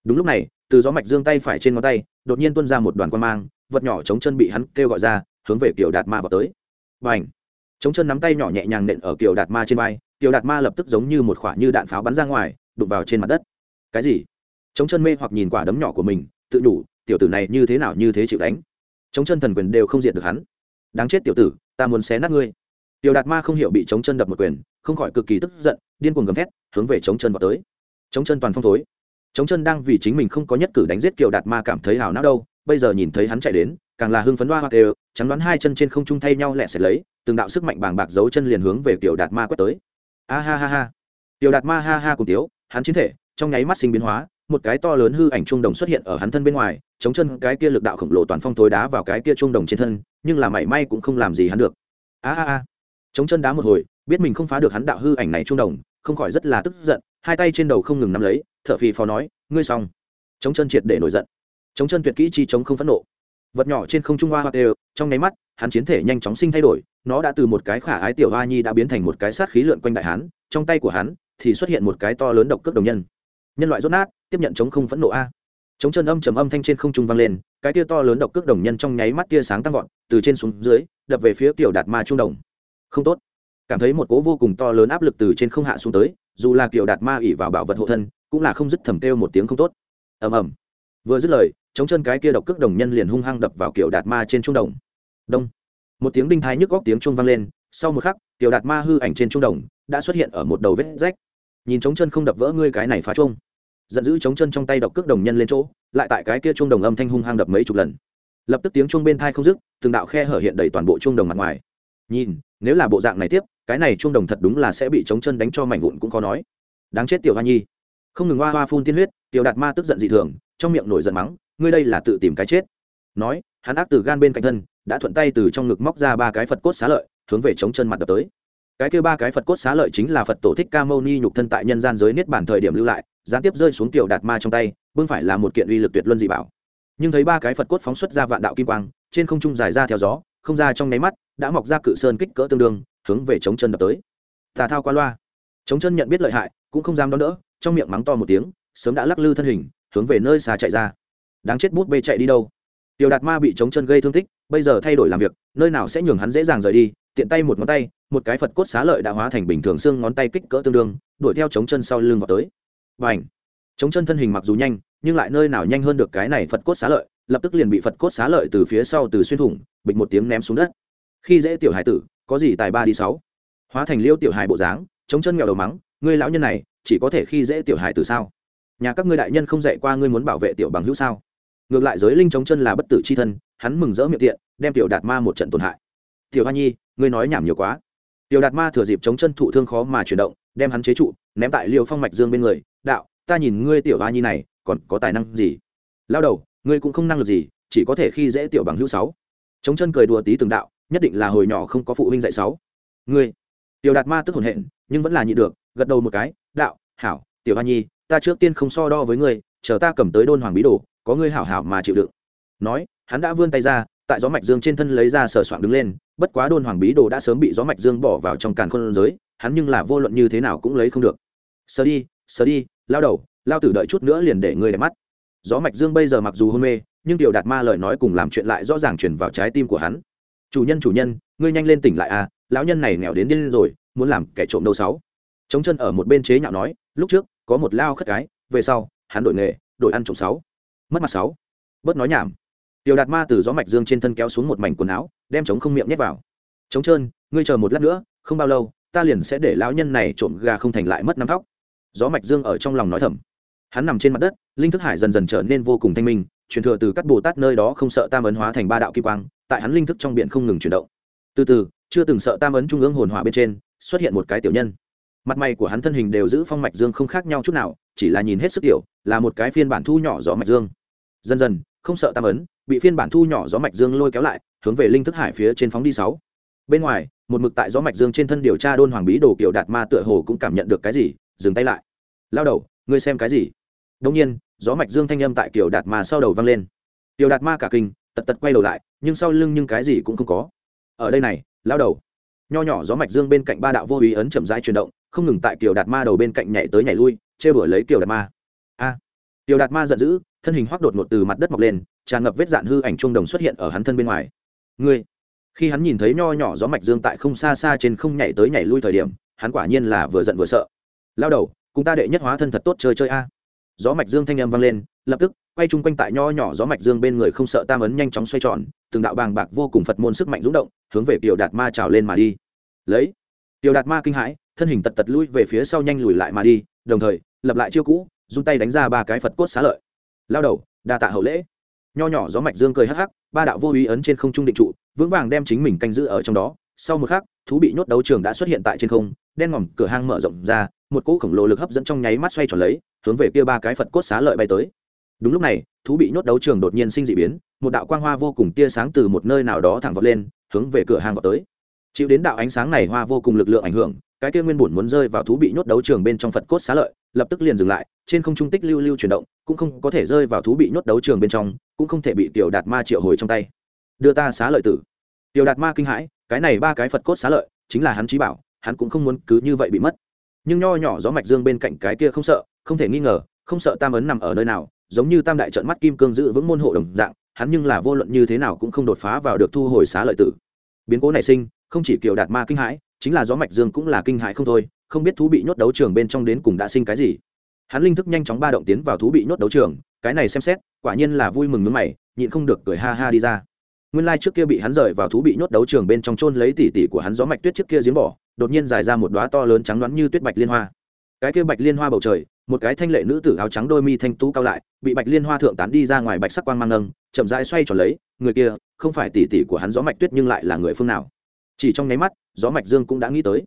Đúng lúc này, từ gió mạch dương tay phải trên ngón tay, đột nhiên tuôn ra một đoàn quan mang, vật nhỏ chống chân bị hắn kêu gọi ra, hướng về kiểu đạt ma vào tới. Và ảnh chống chân nắm tay nhỏ nhẹ nhàng nện ở kiểu đạt ma trên vai, Tiểu đạt ma lập tức giống như một khoả như đạn pháo bắn ra ngoài, đụng vào trên mặt đất. Cái gì? Chống chân mê hoặc nhìn quả đấm nhỏ của mình, tự đủ tiểu tử này như thế nào như thế chịu đánh? Chống chân thần quyền đều không diện được hắn. Đáng chết tiểu tử, ta muốn xé nát ngươi. Tiểu đạt ma không hiểu bị chống chân đập một quyền, không khỏi cực kỳ tức giận, điên cuồng gầm thét, hướng về chống chân vào tới. Chống chân toàn phong thối. Chống chân đang vì chính mình không có nhất cử đánh giết kiều đạt ma cảm thấy hào não đâu, bây giờ nhìn thấy hắn chạy đến, càng là hưng phấn hoa hoa đều chắn đoán hai chân trên không trung thay nhau lẹ sẽ lấy, từng đạo sức mạnh bàng bạc giấu chân liền hướng về kiều đạt ma quét tới. A ha ha ha. Tiểu đạt ma ha ha cùng tiếu, hắn chiến thể, trong nháy mắt sinh biến hóa một cái to lớn hư ảnh trung đồng xuất hiện ở hắn thân bên ngoài, chống chân cái kia lực đạo khổng lồ toàn phong thối đá vào cái kia trung đồng trên thân, nhưng là mảy may cũng không làm gì hắn được. A a a. Chống chân đá một hồi, biết mình không phá được hắn đạo hư ảnh này trung đồng, không khỏi rất là tức giận, hai tay trên đầu không ngừng nắm lấy thợ phì phò nói, ngươi xong. Chống chân triệt để nổi giận. Chống chân tuyệt kỹ chi chống không phẫn nộ. Vật nhỏ trên không trung hoa hoa đều, trong nháy mắt, hắn chiến thể nhanh chóng sinh thay đổi, nó đã từ một cái khả ái tiểu hoa nhi đã biến thành một cái sát khí lượn quanh đại hán trong tay của hắn thì xuất hiện một cái to lớn độc cước đồng nhân nhân loại rốt nát, tiếp nhận chống không phẫn nộ a. Chống chân âm trầm âm thanh trên không trung vang lên, cái tia to lớn độc cước đồng nhân trong nháy mắt tia sáng tăng vọt, từ trên xuống dưới, đập về phía tiểu đạt ma trung đồng. Không tốt. Cảm thấy một cố vô cùng to lớn áp lực từ trên không hạ xuống tới, dù là kiểu đạt ma ỉ vào bảo vật hộ thân, cũng là không dứt thầm kêu một tiếng không tốt. Ầm ầm. Vừa dứt lời, chống chân cái kia độc cước đồng nhân liền hung hăng đập vào kiểu đạt ma trên trung đồng. Đông. Một tiếng đinh thái nhức góc tiếng trung vang lên, sau một khắc, kiểu đạt ma hư ảnh trên trung đồng đã xuất hiện ở một đầu vết rách. Nhìn chống chân không đập vỡ ngươi cái này phá trung giận dữ chống chân trong tay độc cước đồng nhân lên chỗ, lại tại cái kia chuông đồng âm thanh hung hăng đập mấy chục lần. Lập tức tiếng chuông bên thai không dứt, từng đạo khe hở hiện đầy toàn bộ chuông đồng mặt ngoài. Nhìn, nếu là bộ dạng này tiếp, cái này chuông đồng thật đúng là sẽ bị chống chân đánh cho mảnh vụn cũng khó nói. Đáng chết tiểu hoa nhi. Không ngừng hoa hoa phun tiên huyết, tiểu đạt ma tức giận dị thường, trong miệng nổi giận mắng, ngươi đây là tự tìm cái chết. Nói, hắn ác từ gan bên cạnh thân, đã thuận tay từ trong ngực móc ra ba cái phật cốt xá lợi, hướng về chống chân mặt đập tới cái kêu ba cái phật cốt xá lợi chính là phật tổ thích ca mâu ni nhục thân tại nhân gian giới niết bản thời điểm lưu lại, gián tiếp rơi xuống tiểu đạt ma trong tay, bưng phải là một kiện uy lực tuyệt luân dị bảo. Nhưng thấy ba cái phật cốt phóng xuất ra vạn đạo kim quang, trên không trung dài ra theo gió, không ra trong nháy mắt, đã mọc ra cự sơn kích cỡ tương đương, hướng về chống chân đập tới. Tà thao qua loa. Chống chân nhận biết lợi hại, cũng không dám đón đỡ, trong miệng mắng to một tiếng, sớm đã lắc lư thân hình, hướng về nơi xa chạy ra. Đáng chết bút bê chạy đi đâu? Tiểu đạt ma bị chống chân gây thương tích, bây giờ thay đổi làm việc, nơi nào sẽ nhường hắn dễ dàng rời đi, tiện tay một ngón tay một cái phật cốt xá lợi đã hóa thành bình thường xương ngón tay kích cỡ tương đương, đuổi theo chống chân sau lưng vào tới. Và ảnh chống chân thân hình mặc dù nhanh, nhưng lại nơi nào nhanh hơn được cái này phật cốt xá lợi, lập tức liền bị phật cốt xá lợi từ phía sau từ xuyên thủng, bịch một tiếng ném xuống đất. Khi dễ tiểu hải tử, có gì tài ba đi sáu? Hóa thành liêu tiểu hải bộ dáng, chống chân nghèo đầu mắng, ngươi lão nhân này, chỉ có thể khi dễ tiểu hải tử sao? Nhà các ngươi đại nhân không dạy qua ngươi muốn bảo vệ tiểu bằng hữu sao? Ngược lại giới linh chống chân là bất tử c h i thân, hắn mừng rỡ miệng tiện, đem tiểu đạt ma một trận tổn hại. Tiểu hoa nhi, ngươi nói nhảm nhiều quá tiểu đạt ma thừa dịp chống chân thụ thương khó mà chuyển động, đem hắn chế trụ, ném tại liều phong mạch dương bên người. Đạo, ta nhìn ngươi tiểu A nhi này, còn có tài năng gì? Lao đầu, ngươi cũng không năng lực gì, chỉ có thể khi dễ tiểu bằng hữu sáu. Chống chân cười đùa tí từng đạo, nhất định là hồi nhỏ không có phụ huynh dạy sáu. Ngươi. Tiểu đạt ma tức hồn hện nhưng vẫn là nhị được, gật đầu một cái. Đạo, hảo, tiểu hoa nhi, ta trước tiên không so đo với ngươi, chờ ta cầm tới đôn hoàng bí đồ, có ngươi hảo hảo mà chịu đựng. Nói, hắn đã vươn tay ra, tại gió mạch dương trên thân lấy ra sờ soạn đứng lên bất quá đôn hoàng bí đồ đã sớm bị gió mạch dương bỏ vào trong càn khôn giới, hắn nhưng là vô luận như thế nào cũng lấy không được. Sờ đi sờ đi, lao đầu, lao tử đợi chút nữa liền để ngươi đẹp mắt. Gió mạch dương bây giờ mặc dù hôn mê, nhưng điều đạt ma lời nói cùng làm chuyện lại rõ ràng chuyển vào trái tim của hắn. Chủ nhân chủ nhân, ngươi nhanh lên tỉnh lại à lão nhân này nghèo đến điên rồi, muốn làm kẻ trộm đâu sáu. Chống chân ở một bên chế nhạo nói, lúc trước, có một lao khất cái, về sau, hắn đổi nghề, đổi ăn trộm sáu. Mất mặt sáu. Bớt nói nhảm. Tiểu đạt ma từ gió mạch dương trên thân kéo xuống một mảnh quần áo đem chống không miệng nhét vào. Chống trơn, ngươi chờ một lát nữa, không bao lâu, ta liền sẽ để lão nhân này trộm gà không thành lại mất năm tóc gió mạch dương ở trong lòng nói thầm. Hắn nằm trên mặt đất, linh thức hải dần dần trở nên vô cùng thanh minh, truyền thừa từ các bồ tát nơi đó không sợ tam ấn hóa thành ba đạo kim quang, tại hắn linh thức trong biển không ngừng chuyển động. Từ từ, chưa từng sợ tam ấn trung ương hồn hỏa bên trên, xuất hiện một cái tiểu nhân. Mặt mày của hắn thân hình đều giữ phong mạch dương không khác nhau chút nào, chỉ là nhìn hết sức tiểu, là một cái phiên bản thu nhỏ gió mạch dương. Dần dần không sợ tam ấn bị phiên bản thu nhỏ gió mạch dương lôi kéo lại hướng về linh thức hải phía trên phóng đi sáu. Bên ngoài một mực tại gió mạch dương trên thân điều tra đôn hoàng bí đồ kiểu đạt ma tựa hồ cũng cảm nhận được cái gì dừng tay lại. Lao đầu ngươi xem cái gì? Đông nhiên gió mạch dương thanh âm tại kiểu đạt ma sau đầu vang lên. Kiều đạt ma cả kinh tật tật quay đầu lại nhưng sau lưng nhưng cái gì cũng không có. Ở đây này lao đầu. Nho nhỏ gió mạch dương bên cạnh ba đạo vô ý ấn chậm rãi chuyển động không ngừng tại kiểu đạt ma đầu bên cạnh nhảy tới nhảy lui chê đuổi lấy kiểu đạt ma. A. À, đạt ma giận dữ thân hình hoác đột ngột từ mặt đất mọc lên, tràn ngập vết dạn hư ảnh trung đồng xuất hiện ở hắn thân bên ngoài. Ngươi? Khi hắn nhìn thấy nho nhỏ gió mạch dương tại không xa xa trên không nhảy tới nhảy lui thời điểm, hắn quả nhiên là vừa giận vừa sợ. Lao đầu, cùng ta đệ nhất hóa thân thật tốt chơi chơi a. Gió mạch dương thanh âm vang lên, lập tức, quay chung quanh tại nho nhỏ gió mạch dương bên người không sợ tam ấn nhanh chóng xoay tròn, từng đạo bàng bạc vô cùng phật môn sức mạnh rung động, hướng về tiểu đạt ma trào lên mà đi. Lấy. Tiểu đạt ma kinh hãi, thân hình tật tật lui về phía sau nhanh lùi lại mà đi, đồng thời, lập lại chiêu cũ dùng tay đánh ra ba cái phật cốt xá lợi lao đầu, đa tạ hậu lễ. Nho nhỏ gió mạch dương cười hắc hắc, ba đạo vô ý ấn trên không trung định trụ, vững vàng đem chính mình canh giữ ở trong đó. Sau một khắc, thú bị nhốt đấu trường đã xuất hiện tại trên không, đen ngòm cửa hang mở rộng ra, một cỗ khổng lồ lực hấp dẫn trong nháy mắt xoay tròn lấy, hướng về kia ba cái phật cốt xá lợi bay tới. Đúng lúc này, thú bị nhốt đấu trường đột nhiên sinh dị biến, một đạo quang hoa vô cùng tia sáng từ một nơi nào đó thẳng vọt lên, hướng về cửa hang vọt tới. Chịu đến đạo ánh sáng này hoa vô cùng lực lượng ảnh hưởng cái kia nguyên bổn muốn rơi vào thú bị nhốt đấu trường bên trong phật cốt xá lợi, lập tức liền dừng lại, trên không trung tích lưu lưu chuyển động, cũng không có thể rơi vào thú bị nhốt đấu trường bên trong, cũng không thể bị tiểu đạt ma triệu hồi trong tay. Đưa ta xá lợi tử. Tiểu đạt ma kinh hãi, cái này ba cái phật cốt xá lợi, chính là hắn trí bảo, hắn cũng không muốn cứ như vậy bị mất. Nhưng nho nhỏ gió mạch dương bên cạnh cái kia không sợ, không thể nghi ngờ, không sợ tam ấn nằm ở nơi nào, giống như tam đại trận mắt kim cương giữ vững môn hộ đồng dạng, hắn nhưng là vô luận như thế nào cũng không đột phá vào được thu hồi xá lợi tử. Biến cố nảy sinh, không chỉ kiều đạt ma kinh hãi chính là gió mạch dương cũng là kinh hãi không thôi, không biết thú bị nhốt đấu trường bên trong đến cùng đã sinh cái gì. Hắn linh thức nhanh chóng ba động tiến vào thú bị nhốt đấu trường, cái này xem xét, quả nhiên là vui mừng nước mày, nhịn không được cười ha ha đi ra. Nguyên lai trước kia bị hắn rời vào thú bị nhốt đấu trường bên trong trôn lấy tỉ tỉ của hắn gió mạch tuyết trước kia giếng bỏ, đột nhiên dài ra một đóa to lớn trắng đoán như tuyết bạch liên hoa. Cái kia bạch liên hoa bầu trời, một cái thanh lệ nữ tử áo trắng đôi mi thanh tú cao lại, bị bạch liên hoa thượng tán đi ra ngoài bạch sắc quang mang nâng, chậm rãi xoay tròn lấy, người kia, không phải tỉ tỉ của hắn gió mạch tuyết nhưng lại là người phương nào? Chỉ trong nháy mắt, gió mạch dương cũng đã nghĩ tới.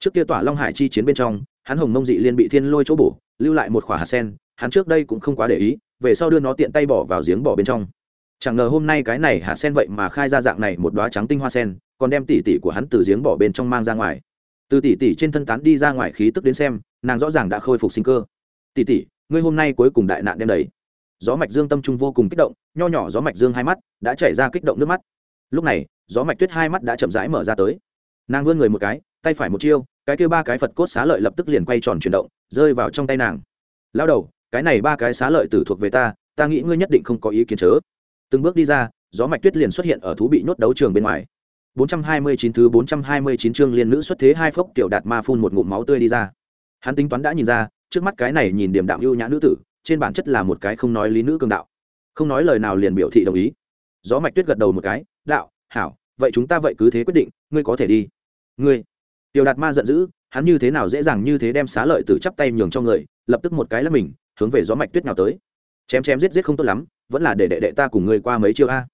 Trước kia tỏa long hải chi chiến bên trong, hắn hồng mông dị liên bị thiên lôi chỗ bổ, lưu lại một khỏa hạt sen, hắn trước đây cũng không quá để ý, về sau đưa nó tiện tay bỏ vào giếng bỏ bên trong. Chẳng ngờ hôm nay cái này hạt sen vậy mà khai ra dạng này một đoá trắng tinh hoa sen, còn đem tỉ tỉ của hắn từ giếng bỏ bên trong mang ra ngoài. Từ tỉ tỉ trên thân tán đi ra ngoài khí tức đến xem, nàng rõ ràng đã khôi phục sinh cơ. Tỉ tỉ ngươi hôm nay cuối cùng đại nạn đem đầy gió mạch dương tâm trung vô cùng kích động, nho nhỏ gió mạch dương hai mắt đã chảy ra kích động nước mắt lúc này, gió mạch tuyết hai mắt đã chậm rãi mở ra tới. Nàng vươn người một cái, tay phải một chiêu, cái kia ba cái phật cốt xá lợi lập tức liền quay tròn chuyển động, rơi vào trong tay nàng. Lao đầu, cái này ba cái xá lợi tử thuộc về ta ta nghĩ ngươi nhất định không có ý kiến chớ. Từng bước đi ra, gió mạch tuyết liền xuất hiện ở thú bị nhốt đấu trường bên ngoài. 429 thứ 429 chương liên nữ xuất thế hai phốc tiểu đạt ma phun một ngụm máu tươi đi ra. Hắn tính toán đã nhìn ra, trước mắt cái này nhìn điểm đạm ưu nhã nữ tử, trên bản chất là một cái không nói lý nữ cường đạo. Không nói lời nào liền biểu thị đồng ý. Gió mạch tuyết gật đầu một cái đạo, hảo, vậy chúng ta vậy cứ thế quyết định, ngươi có thể đi. Ngươi. Tiểu đạt ma giận dữ, hắn như thế nào dễ dàng như thế đem xá lợi tử chắp tay nhường cho người, lập tức một cái là mình, hướng về gió mạch tuyết nào tới. Chém chém giết giết không tốt lắm, vẫn là để đệ đệ ta cùng ngươi qua mấy chiêu a.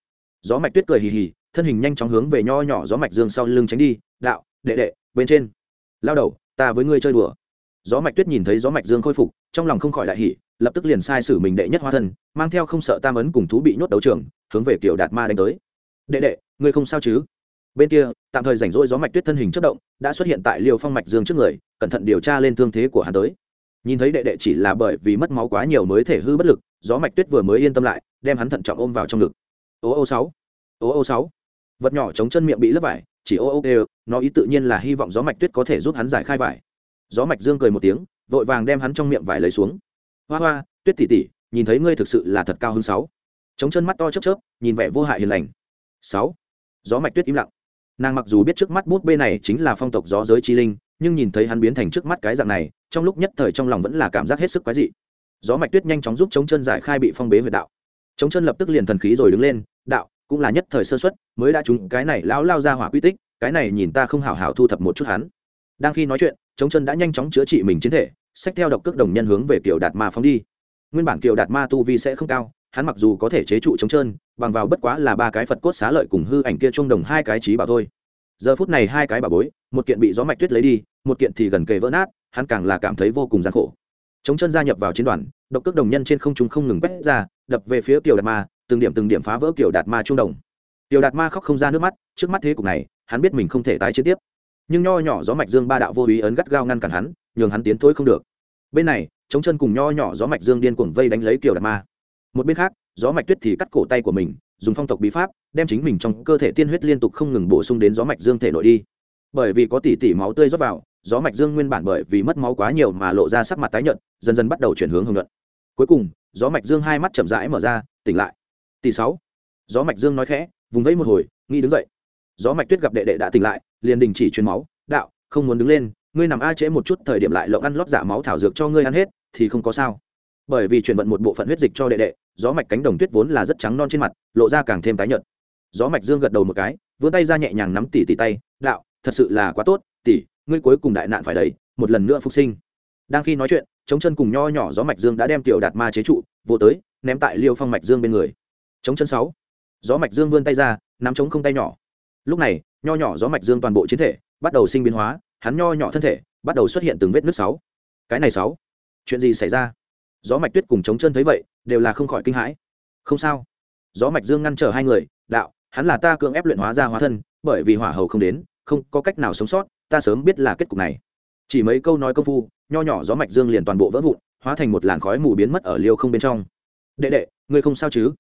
Gió mạch tuyết cười hì hì, thân hình nhanh chóng hướng về nho nhỏ gió mạch dương sau lưng tránh đi, đạo, đệ đệ, bên trên. Lao đầu, ta với ngươi chơi đùa. Gió mạch tuyết nhìn thấy gió mạch dương khôi phục, trong lòng không khỏi đại hỉ, lập tức liền sai sử mình đệ nhất hóa thân, mang theo không sợ tam ấn cùng thú bị nhốt đấu trường, hướng về kiểu đạt ma đánh tới đệ đệ ngươi không sao chứ? Bên kia tạm thời rảnh rỗi gió mạch tuyết thân hình chất động đã xuất hiện tại liều phong mạch dương trước người cẩn thận điều tra lên thương thế của hắn tới. Nhìn thấy đệ đệ chỉ là bởi vì mất máu quá nhiều mới thể hư bất lực gió mạch tuyết vừa mới yên tâm lại đem hắn thận trọng ôm vào trong ngực. Ô ô sáu ô ô sáu. Vật nhỏ chống chân miệng bị lấp vải chỉ ô ô đều, nó ý tự nhiên là hy vọng gió mạch tuyết có thể giúp hắn giải khai vải. Gió mạch dương cười một tiếng vội vàng đem hắn trong miệng vải lấy xuống. Hoa hoa tuyết tỉ tỉ nhìn thấy ngươi thực sự là thật cao hơn sáu. Chống chân mắt to chớp chớp nhìn vẻ vô hại hiền lành sáu. Gió mạch tuyết im lặng. Nàng mặc dù biết trước mắt bút bê này chính là phong tộc gió giới chi linh, nhưng nhìn thấy hắn biến thành trước mắt cái dạng này, trong lúc nhất thời trong lòng vẫn là cảm giác hết sức quái dị. Gió mạch tuyết nhanh chóng giúp chống chân giải khai bị phong bế huyệt đạo. Chống chân lập tức liền thần khí rồi đứng lên, đạo, cũng là nhất thời sơ xuất mới đã trúng cái này lão lao ra hỏa quy tích, cái này nhìn ta không hảo hảo thu thập một chút hắn. Đang khi nói chuyện, chống chân đã nhanh chóng chữa trị mình chiến thể sách theo độc cước đồng nhân hướng về kiểu đạt ma phóng đi. Nguyên bản kiểu đạt ma tu vi sẽ không cao, hắn mặc dù có thể chế trụ chống chân bằng vào bất quá là ba cái phật cốt xá lợi cùng hư ảnh kia chung đồng hai cái trí bảo thôi. Giờ phút này hai cái bảo bối, một kiện bị gió mạch tuyết lấy đi, một kiện thì gần kề vỡ nát, hắn càng là cảm thấy vô cùng gian khổ. Chống chân gia nhập vào chiến đoàn, độc cước đồng nhân trên không trung không ngừng quét ra, đập về phía tiểu đạt ma, từng điểm từng điểm phá vỡ tiểu đạt ma trung đồng. Tiểu đạt ma khóc không ra nước mắt, trước mắt thế cục này, hắn biết mình không thể tái chiến tiếp. Nhưng nho nhỏ gió mạch dương ba đạo vô ý ấn gắt gao ngăn cản hắn, nhường hắn tiến thối không được. Bên này, chống chân cùng nho nhỏ gió mạch dương điên cuồng vây đánh lấy tiểu đạt ma. Một bên khác gió mạch tuyết thì cắt cổ tay của mình, dùng phong tộc bí pháp, đem chính mình trong cơ thể tiên huyết liên tục không ngừng bổ sung đến gió mạch dương thể nội đi. Bởi vì có tỷ tỷ máu tươi rót vào, gió mạch dương nguyên bản bởi vì mất máu quá nhiều mà lộ ra sắc mặt tái nhợt, dần dần bắt đầu chuyển hướng hồng nhuận. Cuối cùng, gió mạch dương hai mắt chậm rãi mở ra, tỉnh lại. Tỷ sáu. Gió mạch dương nói khẽ, vùng vẫy một hồi, nghĩ đứng dậy. Gió mạch tuyết gặp đệ đệ đã tỉnh lại, liền đình chỉ truyền máu, đạo, không muốn đứng lên, ngươi nằm a trễ một chút, thời điểm lại lộng ăn lót giả máu thảo dược cho ngươi ăn hết, thì không có sao. Bởi vì chuyển vận một bộ phận huyết dịch cho đệ đệ gió mạch cánh đồng tuyết vốn là rất trắng non trên mặt, lộ ra càng thêm tái nhợt. Gió mạch dương gật đầu một cái, vươn tay ra nhẹ nhàng nắm tỉ tỉ tay, đạo, thật sự là quá tốt, tỉ, ngươi cuối cùng đại nạn phải đầy một lần nữa phục sinh. Đang khi nói chuyện chống chân cùng nho nhỏ gió mạch dương đã đem tiểu đạt ma chế trụ, vô tới, ném tại liêu phong mạch dương bên người. Chống chân sáu, gió mạch dương vươn tay ra, nắm chống không tay nhỏ. Lúc này, nho nhỏ gió mạch dương toàn bộ chiến thể bắt đầu sinh biến hóa, hắn nho nhỏ thân thể bắt đầu xuất hiện từng vết nước sáu. Cái này sáu, chuyện gì xảy ra? Gió mạch tuyết cùng chống chân thấy vậy, đều là không khỏi kinh hãi. Không sao. Gió mạch dương ngăn trở hai người, đạo, hắn là ta cưỡng ép luyện hóa ra hóa thân, bởi vì hỏa hầu không đến, không có cách nào sống sót, ta sớm biết là kết cục này. Chỉ mấy câu nói công phu, nho nhỏ gió mạch dương liền toàn bộ vỡ vụn, hóa thành một làn khói mù biến mất ở liêu không bên trong. Đệ đệ, ngươi không sao chứ?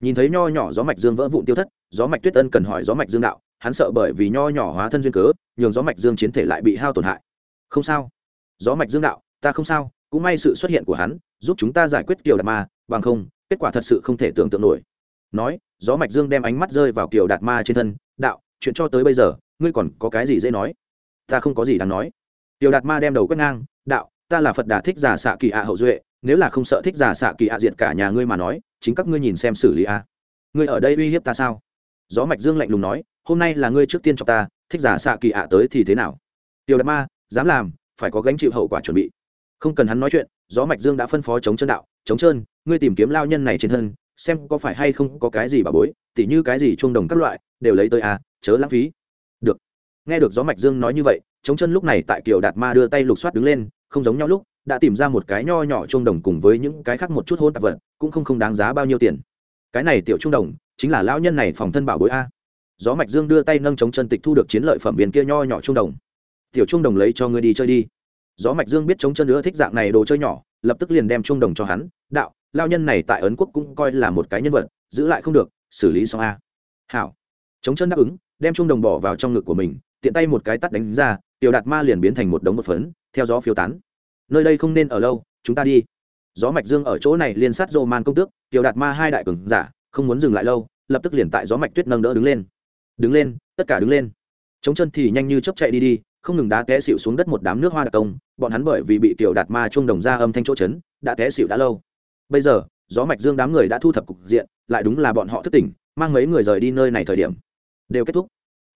Nhìn thấy nho nhỏ gió mạch dương vỡ vụn tiêu thất, gió mạch tuyết ân cần hỏi gió mạch dương đạo, hắn sợ bởi vì nho nhỏ hóa thân duyên cớ, nhường gió mạch dương chiến thể lại bị hao tổn hại. Không sao. Gió mạch dương đạo, ta không sao cũng may sự xuất hiện của hắn, giúp chúng ta giải quyết kiều đạt ma, bằng không, kết quả thật sự không thể tưởng tượng nổi. Nói, gió mạch dương đem ánh mắt rơi vào kiều đạt ma trên thân, đạo, chuyện cho tới bây giờ, ngươi còn có cái gì dễ nói? Ta không có gì đáng nói. Kiều đạt ma đem đầu quét ngang, đạo, ta là phật đà thích giả xạ kỳ ạ hậu duệ, nếu là không sợ thích giả xạ kỳ ạ diệt cả nhà ngươi mà nói, chính các ngươi nhìn xem xử lý a. Ngươi ở đây uy hiếp ta sao? Gió mạch dương lạnh lùng nói, hôm nay là ngươi trước tiên cho ta, thích giả xạ kỳ ạ tới thì thế nào? Tiểu đạt ma, dám làm, phải có gánh chịu hậu quả chuẩn bị không cần hắn nói chuyện, gió mạch dương đã phân phó chống chân đạo, chống trơn ngươi tìm kiếm lao nhân này trên thân, xem có phải hay không có cái gì bà bối, tỉ như cái gì chuông đồng các loại, đều lấy tới à chớ lãng phí. Được. Nghe được gió mạch dương nói như vậy, chống chân lúc này tại kiều đạt ma đưa tay lục soát đứng lên, không giống nhau lúc, đã tìm ra một cái nho nhỏ chuông đồng cùng với những cái khác một chút hôn tạp vật, cũng không không đáng giá bao nhiêu tiền. Cái này tiểu chuông đồng, chính là lão nhân này phòng thân bảo bối a. Gió mạch dương đưa tay nâng chống chân tịch thu được chiến lợi phẩm viên kia nho nhỏ chuông đồng. Tiểu chuông đồng lấy cho ngươi đi chơi đi gió mạch dương biết chống chân nữa thích dạng này đồ chơi nhỏ, lập tức liền đem chuông đồng cho hắn, đạo lao nhân này tại ấn quốc cũng coi là một cái nhân vật, giữ lại không được, xử lý xong a. Hảo. Chống chân đáp ứng, đem chuông đồng bỏ vào trong ngực của mình, tiện tay một cái tắt đánh ra, tiểu đạt ma liền biến thành một đống một phấn, theo gió phiêu tán. Nơi đây không nên ở lâu, chúng ta đi. Gió mạch dương ở chỗ này liên sát rô man công tước, tiểu đạt ma hai đại cường giả, không muốn dừng lại lâu, lập tức liền tại gió mạch tuyết nâng đỡ đứng lên. Đứng lên, tất cả đứng lên. Chống chân thì nhanh như chấp chạy đi đi không ngừng đá té xịu xuống đất một đám nước hoa đặc công, bọn hắn bởi vì bị tiểu đạt ma chuông đồng ra âm thanh chỗ chấn, đã té xịu đã lâu. Bây giờ, gió mạch dương đám người đã thu thập cục diện, lại đúng là bọn họ thức tỉnh, mang mấy người rời đi nơi này thời điểm. Đều kết thúc.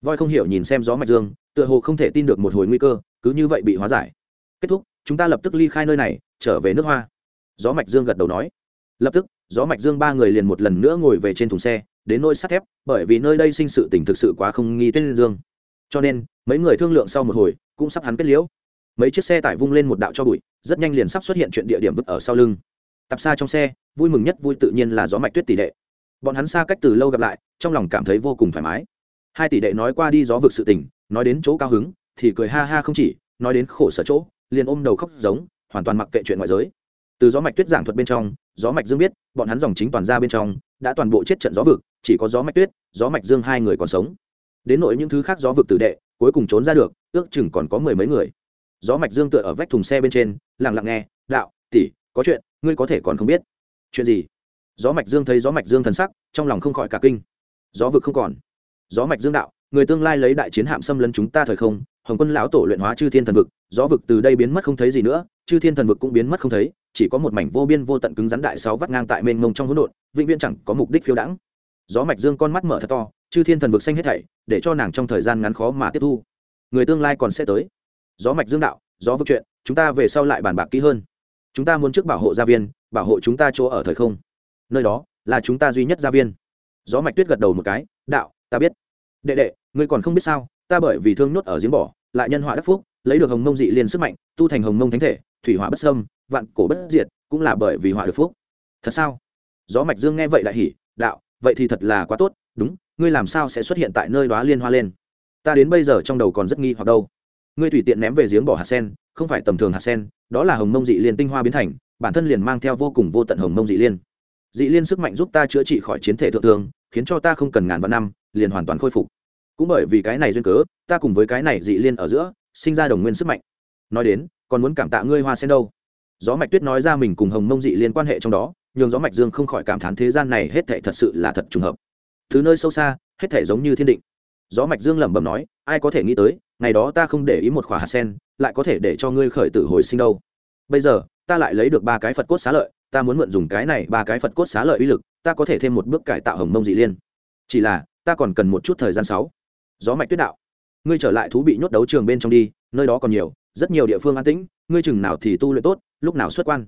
Voi không hiểu nhìn xem gió mạch dương, tựa hồ không thể tin được một hồi nguy cơ, cứ như vậy bị hóa giải. Kết thúc, chúng ta lập tức ly khai nơi này, trở về nước hoa. Gió mạch dương gật đầu nói. Lập tức, gió mạch dương ba người liền một lần nữa ngồi về trên thùng xe, đến nôi sắt thép, bởi vì nơi đây sinh sự tình thực sự quá không nghi tên dương cho nên, mấy người thương lượng sau một hồi, cũng sắp hắn kết liễu. Mấy chiếc xe tải vung lên một đạo cho bụi, rất nhanh liền sắp xuất hiện chuyện địa điểm vứt ở sau lưng. Tập xa trong xe, vui mừng nhất vui tự nhiên là gió mạch tuyết tỷ đệ bọn hắn xa cách từ lâu gặp lại, trong lòng cảm thấy vô cùng thoải mái. Hai tỷ đệ nói qua đi gió vực sự tình, nói đến chỗ cao hứng, thì cười ha ha không chỉ, nói đến khổ sở chỗ, liền ôm đầu khóc giống, hoàn toàn mặc kệ chuyện ngoại giới. Từ gió mạch tuyết giảng thuật bên trong, gió mạch dương biết, bọn hắn dòng chính toàn ra bên trong, đã toàn bộ chết trận gió vực, chỉ có gió mạch tuyết, gió mạch dương hai người còn sống đến nội những thứ khác gió vực tử đệ, cuối cùng trốn ra được, ước chừng còn có mười mấy người. Gió mạch dương tựa ở vách thùng xe bên trên, lặng lặng nghe, đạo, tỷ, có chuyện, ngươi có thể còn không biết. Chuyện gì? Gió mạch dương thấy gió mạch dương thần sắc, trong lòng không khỏi cả kinh. Gió vực không còn. Gió mạch dương đạo, người tương lai lấy đại chiến hạm xâm lấn chúng ta thời không, hồng quân lão tổ luyện hóa chư thiên thần vực, gió vực từ đây biến mất không thấy gì nữa, chư thiên thần vực cũng biến mất không thấy, chỉ có một mảnh vô biên vô tận cứng rắn đại sáu vắt ngang tại mênh mông trong hỗn độn, vĩnh viễn chẳng có mục đích phiêu đãng. Gió mạch dương con mắt mở thật to chư thiên thần vực xanh hết thảy, để cho nàng trong thời gian ngắn khó mà tiếp thu. Người tương lai còn sẽ tới. Gió mạch dương đạo, gió vực chuyện, chúng ta về sau lại bàn bạc kỹ hơn. Chúng ta muốn trước bảo hộ gia viên, bảo hộ chúng ta chỗ ở thời không. Nơi đó là chúng ta duy nhất gia viên. Gió mạch tuyết gật đầu một cái, đạo, ta biết. Đệ đệ, ngươi còn không biết sao, ta bởi vì thương nhốt ở giếng bỏ, lại nhân họa đắc phúc, lấy được hồng mông dị liên sức mạnh, tu thành hồng mông thánh thể, thủy hỏa bất sâm vạn cổ bất diệt, cũng là bởi vì họa được phúc. Thật sao? Gió mạch dương nghe vậy lại hỉ, đạo, vậy thì thật là quá tốt, đúng ngươi làm sao sẽ xuất hiện tại nơi đó liên hoa lên? Ta đến bây giờ trong đầu còn rất nghi hoặc đâu. Ngươi tùy tiện ném về giếng bỏ hạt sen, không phải tầm thường hạt sen, đó là hồng mông dị liên tinh hoa biến thành, bản thân liền mang theo vô cùng vô tận hồng mông dị liên. Dị liên sức mạnh giúp ta chữa trị khỏi chiến thể thượng tướng khiến cho ta không cần ngàn vạn năm, liền hoàn toàn khôi phục. Cũng bởi vì cái này duyên cớ, ta cùng với cái này dị liên ở giữa, sinh ra đồng nguyên sức mạnh. Nói đến, còn muốn cảm tạ ngươi hoa sen đâu. Gió mạch tuyết nói ra mình cùng hồng mông dị liên quan hệ trong đó, nhường gió mạch dương không khỏi cảm thán thế gian này hết thệ thật sự là thật trùng hợp thứ nơi sâu xa, hết thể giống như thiên định. Gió mạch dương lẩm bẩm nói, ai có thể nghĩ tới, ngày đó ta không để ý một khỏa hạt sen, lại có thể để cho ngươi khởi tử hồi sinh đâu. Bây giờ, ta lại lấy được ba cái phật cốt xá lợi, ta muốn mượn dùng cái này ba cái phật cốt xá lợi uy lực, ta có thể thêm một bước cải tạo hồng mông dị liên. Chỉ là, ta còn cần một chút thời gian sáu. Gió mạch tuyết đạo, ngươi trở lại thú bị nhốt đấu trường bên trong đi, nơi đó còn nhiều, rất nhiều địa phương an tĩnh, ngươi chừng nào thì tu luyện tốt, lúc nào xuất quan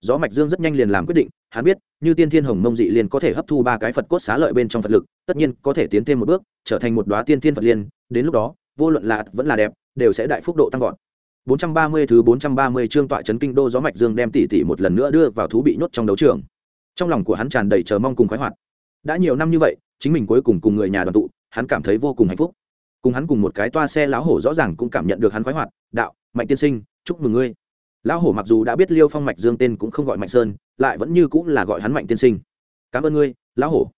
gió mạch dương rất nhanh liền làm quyết định, hắn biết, như tiên thiên hồng mông dị liên có thể hấp thu ba cái phật cốt xá lợi bên trong phật lực, tất nhiên có thể tiến thêm một bước, trở thành một đóa tiên thiên phật liên, đến lúc đó, vô luận là vẫn là đẹp, đều sẽ đại phúc độ tăng vọt. 430 thứ 430 chương tọa chấn kinh đô gió mạch dương đem tỷ tỷ một lần nữa đưa vào thú bị nhốt trong đấu trường. Trong lòng của hắn tràn đầy chờ mong cùng khoái hoạt. Đã nhiều năm như vậy, chính mình cuối cùng cùng người nhà đoàn tụ, hắn cảm thấy vô cùng hạnh phúc. Cùng hắn cùng một cái toa xe láo hổ rõ ràng cũng cảm nhận được hắn khoái hoạt, đạo, mạnh tiên sinh, chúc mừng ngươi lão hổ mặc dù đã biết liêu phong mạch dương tên cũng không gọi mạnh sơn, lại vẫn như cũng là gọi hắn mạnh tiên sinh. Cảm ơn ngươi, lão hổ.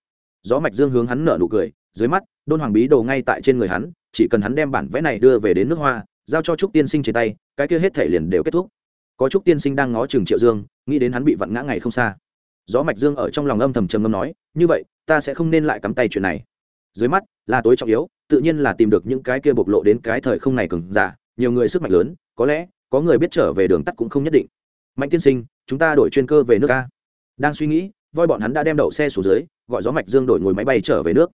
Gió mạch dương hướng hắn nở nụ cười, dưới mắt, đôn hoàng bí đồ ngay tại trên người hắn, chỉ cần hắn đem bản vẽ này đưa về đến nước hoa, giao cho trúc tiên sinh trên tay, cái kia hết thể liền đều kết thúc. Có trúc tiên sinh đang ngó chừng triệu dương, nghĩ đến hắn bị vặn ngã ngày không xa. Gió mạch dương ở trong lòng âm thầm trầm ngâm nói, như vậy, ta sẽ không nên lại cắm tay chuyện này. Dưới mắt, là tối trọng yếu, tự nhiên là tìm được những cái kia bộc lộ đến cái thời không này cường giả, nhiều người sức mạnh lớn, có lẽ có người biết trở về đường tắt cũng không nhất định. Mạnh tiên sinh, chúng ta đổi chuyên cơ về nước a. Đang suy nghĩ, voi bọn hắn đã đem đậu xe xuống dưới, gọi gió mạch dương đổi ngồi máy bay trở về nước.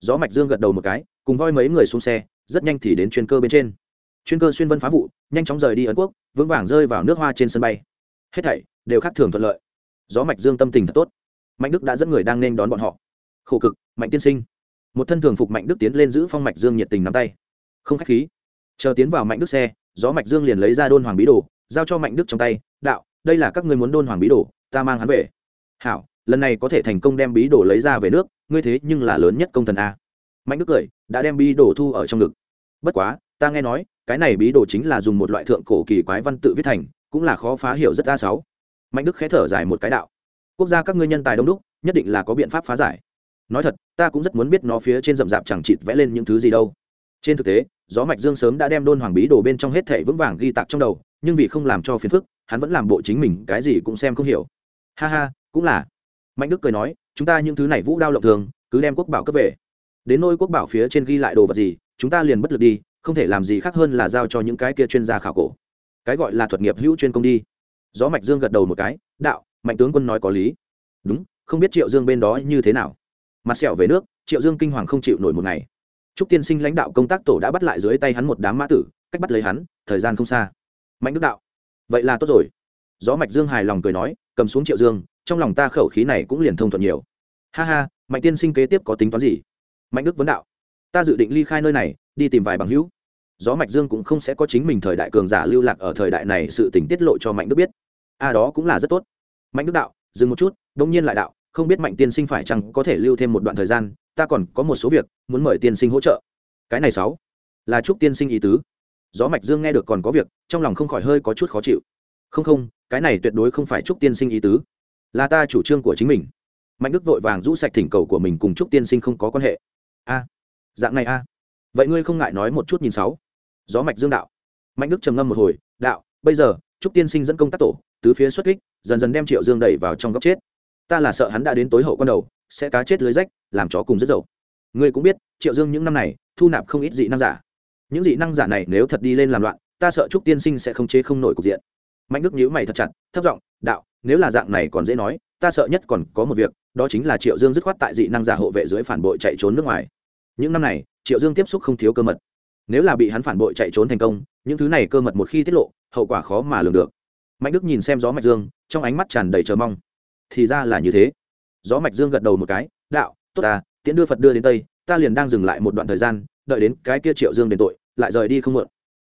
Gió mạch dương gật đầu một cái, cùng voi mấy người xuống xe, rất nhanh thì đến chuyên cơ bên trên. Chuyên cơ xuyên vân phá vụ, nhanh chóng rời đi ấn quốc, vững vàng rơi vào nước hoa trên sân bay. Hết thảy đều khác thường thuận lợi. Gió mạch dương tâm tình thật tốt. Mạnh đức đã dẫn người đang nên đón bọn họ. Khổ cực, mạnh tiên sinh. Một thân thường phục mạnh đức tiến lên giữ phong mạch dương nhiệt tình nắm tay. Không khách khí. Chờ tiến vào mạnh đức xe gió mạch dương liền lấy ra đôn hoàng bí đồ, giao cho mạnh đức trong tay, đạo, đây là các ngươi muốn đôn hoàng bí đồ, ta mang hắn về. Hảo, lần này có thể thành công đem bí đồ lấy ra về nước, ngươi thế nhưng là lớn nhất công thần a. Mạnh đức cười, đã đem bí đồ thu ở trong ngực. Bất quá, ta nghe nói, cái này bí đồ chính là dùng một loại thượng cổ kỳ quái văn tự viết thành, cũng là khó phá hiểu rất a sáu. Mạnh đức khẽ thở dài một cái đạo, quốc gia các ngươi nhân tài đông đúc, nhất định là có biện pháp phá giải. Nói thật, ta cũng rất muốn biết nó phía trên rậm rạp chẳng chịt vẽ lên những thứ gì đâu. Trên thực tế gió mạch dương sớm đã đem đôn hoàng bí đồ bên trong hết thể vững vàng ghi tạc trong đầu, nhưng vì không làm cho phiền phức, hắn vẫn làm bộ chính mình, cái gì cũng xem không hiểu. Ha ha, cũng là. Mạnh đức cười nói, chúng ta những thứ này vũ đao lộng thường, cứ đem quốc bảo cấp về. Đến nôi quốc bảo phía trên ghi lại đồ vật gì, chúng ta liền bất lực đi, không thể làm gì khác hơn là giao cho những cái kia chuyên gia khảo cổ. Cái gọi là thuật nghiệp hữu chuyên công đi. Gió mạch dương gật đầu một cái, đạo, mạnh tướng quân nói có lý. Đúng, không biết triệu dương bên đó như thế nào. Mặt sẹo về nước, triệu dương kinh hoàng không chịu nổi một ngày trúc tiên sinh lãnh đạo công tác tổ đã bắt lại dưới tay hắn một đám mã tử cách bắt lấy hắn thời gian không xa. Mạnh đức đạo vậy là tốt rồi. Gió mạch dương hài lòng cười nói cầm xuống triệu dương trong lòng ta khẩu khí này cũng liền thông thuận nhiều. Ha ha mạnh tiên sinh kế tiếp có tính toán gì? Mạnh đức vấn đạo ta dự định ly khai nơi này đi tìm vài bằng hữu. Gió mạch dương cũng không sẽ có chính mình thời đại cường giả lưu lạc ở thời đại này sự tình tiết lộ cho mạnh đức biết. A à, đó cũng là rất tốt. Mạnh đức đạo dừng một chút đông nhiên lại đạo không biết mạnh tiên sinh phải chăng có thể lưu thêm một đoạn thời gian ta còn có một số việc muốn mời tiên sinh hỗ trợ. Cái này sáu, là chúc tiên sinh ý tứ. Gió mạch dương nghe được còn có việc, trong lòng không khỏi hơi có chút khó chịu. Không không, cái này tuyệt đối không phải chúc tiên sinh ý tứ. Là ta chủ trương của chính mình. Mạnh đức vội vàng rũ sạch thỉnh cầu của mình cùng chúc tiên sinh không có quan hệ. A, dạng này a. Vậy ngươi không ngại nói một chút nhìn sáu? Gió mạch dương đạo. Mạnh đức trầm ngâm một hồi, đạo, bây giờ, chúc tiên sinh dẫn công tác tổ, tứ phía xuất kích, dần dần đem triệu dương đẩy vào trong góc chết. Ta là sợ hắn đã đến tối hậu con đầu sẽ cá chết lưới rách, làm chó cùng rất dậu ngươi cũng biết, triệu dương những năm này, thu nạp không ít dị năng giả. Những dị năng giả này nếu thật đi lên làm loạn, ta sợ trúc tiên sinh sẽ không chế không nổi cục diện. Mạnh đức nhíu mày thật chặt, thấp giọng, đạo, nếu là dạng này còn dễ nói, ta sợ nhất còn có một việc, đó chính là triệu dương dứt khoát tại dị năng giả hộ vệ dưới phản bội chạy trốn nước ngoài. Những năm này, triệu dương tiếp xúc không thiếu cơ mật. Nếu là bị hắn phản bội chạy trốn thành công, những thứ này cơ mật một khi tiết lộ, hậu quả khó mà lường được. Mạnh đức nhìn xem gió mạch dương, trong ánh mắt tràn đầy chờ mong. Thì ra là như thế gió mạch dương gật đầu một cái, đạo, tốt ta tiễn đưa phật đưa đến tây, ta liền đang dừng lại một đoạn thời gian, đợi đến cái kia triệu dương đền tội, lại rời đi không mượn.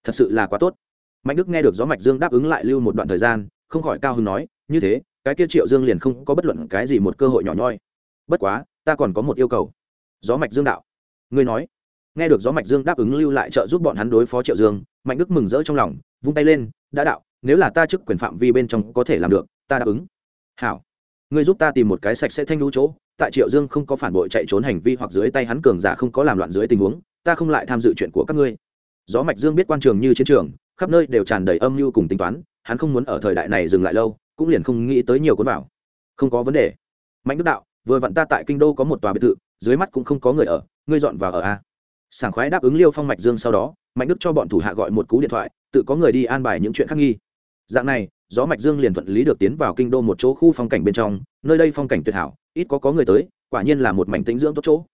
Thật sự là quá tốt. Mạnh đức nghe được gió mạch dương đáp ứng lại lưu một đoạn thời gian, không khỏi cao hứng nói, như thế, cái kia triệu dương liền không có bất luận cái gì một cơ hội nhỏ nhoi. Bất quá, ta còn có một yêu cầu. Gió mạch dương đạo. Ngươi nói. Nghe được gió mạch dương đáp ứng lưu lại trợ giúp bọn hắn đối phó triệu dương, mạnh đức mừng rỡ trong lòng, vung tay lên, đã đạo, nếu là ta chức quyền phạm vi bên trong có thể làm được, ta đáp ứng. Hảo ngươi giúp ta tìm một cái sạch sẽ thanh lũ chỗ, tại triệu dương không có phản bội chạy trốn hành vi hoặc dưới tay hắn cường giả không có làm loạn dưới tình huống, ta không lại tham dự chuyện của các ngươi. Gió mạch dương biết quan trường như chiến trường, khắp nơi đều tràn đầy âm mưu cùng tính toán, hắn không muốn ở thời đại này dừng lại lâu, cũng liền không nghĩ tới nhiều cuốn vào. Không có vấn đề. Mạnh đức đạo, vừa vặn ta tại kinh đô có một tòa biệt thự, dưới mắt cũng không có người ở, ngươi dọn vào ở a. Sảng khoái đáp ứng liêu phong mạch dương sau đó, mạnh đức cho bọn thủ hạ gọi một cú điện thoại, tự có người đi an bài những chuyện khác nghi. Dạng này gió mạch dương liền thuận lý được tiến vào kinh đô một chỗ khu phong cảnh bên trong, nơi đây phong cảnh tuyệt hảo, ít có có người tới, quả nhiên là một mảnh tĩnh dưỡng tốt chỗ.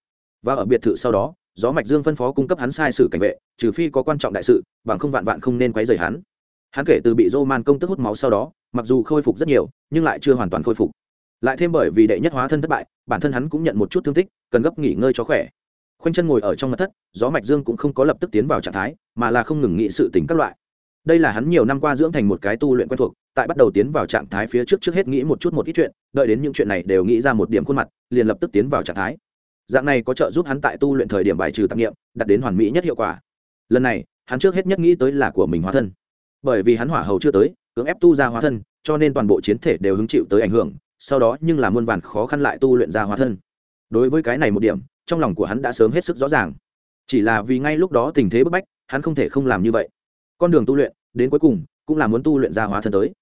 Và ở biệt thự sau đó, gió mạch dương phân phó cung cấp hắn sai sử cảnh vệ, trừ phi có quan trọng đại sự, bằng không vạn vạn không nên quấy rầy hắn. Hắn kể từ bị dô man công tức hút máu sau đó, mặc dù khôi phục rất nhiều, nhưng lại chưa hoàn toàn khôi phục. Lại thêm bởi vì đệ nhất hóa thân thất bại, bản thân hắn cũng nhận một chút thương tích, cần gấp nghỉ ngơi cho khỏe. Khoanh chân ngồi ở trong mặt thất, gió mạch dương cũng không có lập tức tiến vào trạng thái, mà là không ngừng nghĩ sự tình các loại đây là hắn nhiều năm qua dưỡng thành một cái tu luyện quen thuộc, tại bắt đầu tiến vào trạng thái phía trước trước hết nghĩ một chút một ít chuyện, đợi đến những chuyện này đều nghĩ ra một điểm khuôn mặt, liền lập tức tiến vào trạng thái. Dạng này có trợ giúp hắn tại tu luyện thời điểm bài trừ tạp nghiệm đạt đến hoàn mỹ nhất hiệu quả. Lần này, hắn trước hết nhất nghĩ tới là của mình hóa thân. Bởi vì hắn hỏa hầu chưa tới, cưỡng ép tu ra hóa thân, cho nên toàn bộ chiến thể đều hứng chịu tới ảnh hưởng, sau đó nhưng là muôn vàn khó khăn lại tu luyện ra hóa thân. Đối với cái này một điểm, trong lòng của hắn đã sớm hết sức rõ ràng. Chỉ là vì ngay lúc đó tình thế bức bách, hắn không thể không làm như vậy con đường tu luyện, đến cuối cùng, cũng là muốn tu luyện ra hóa thân tới.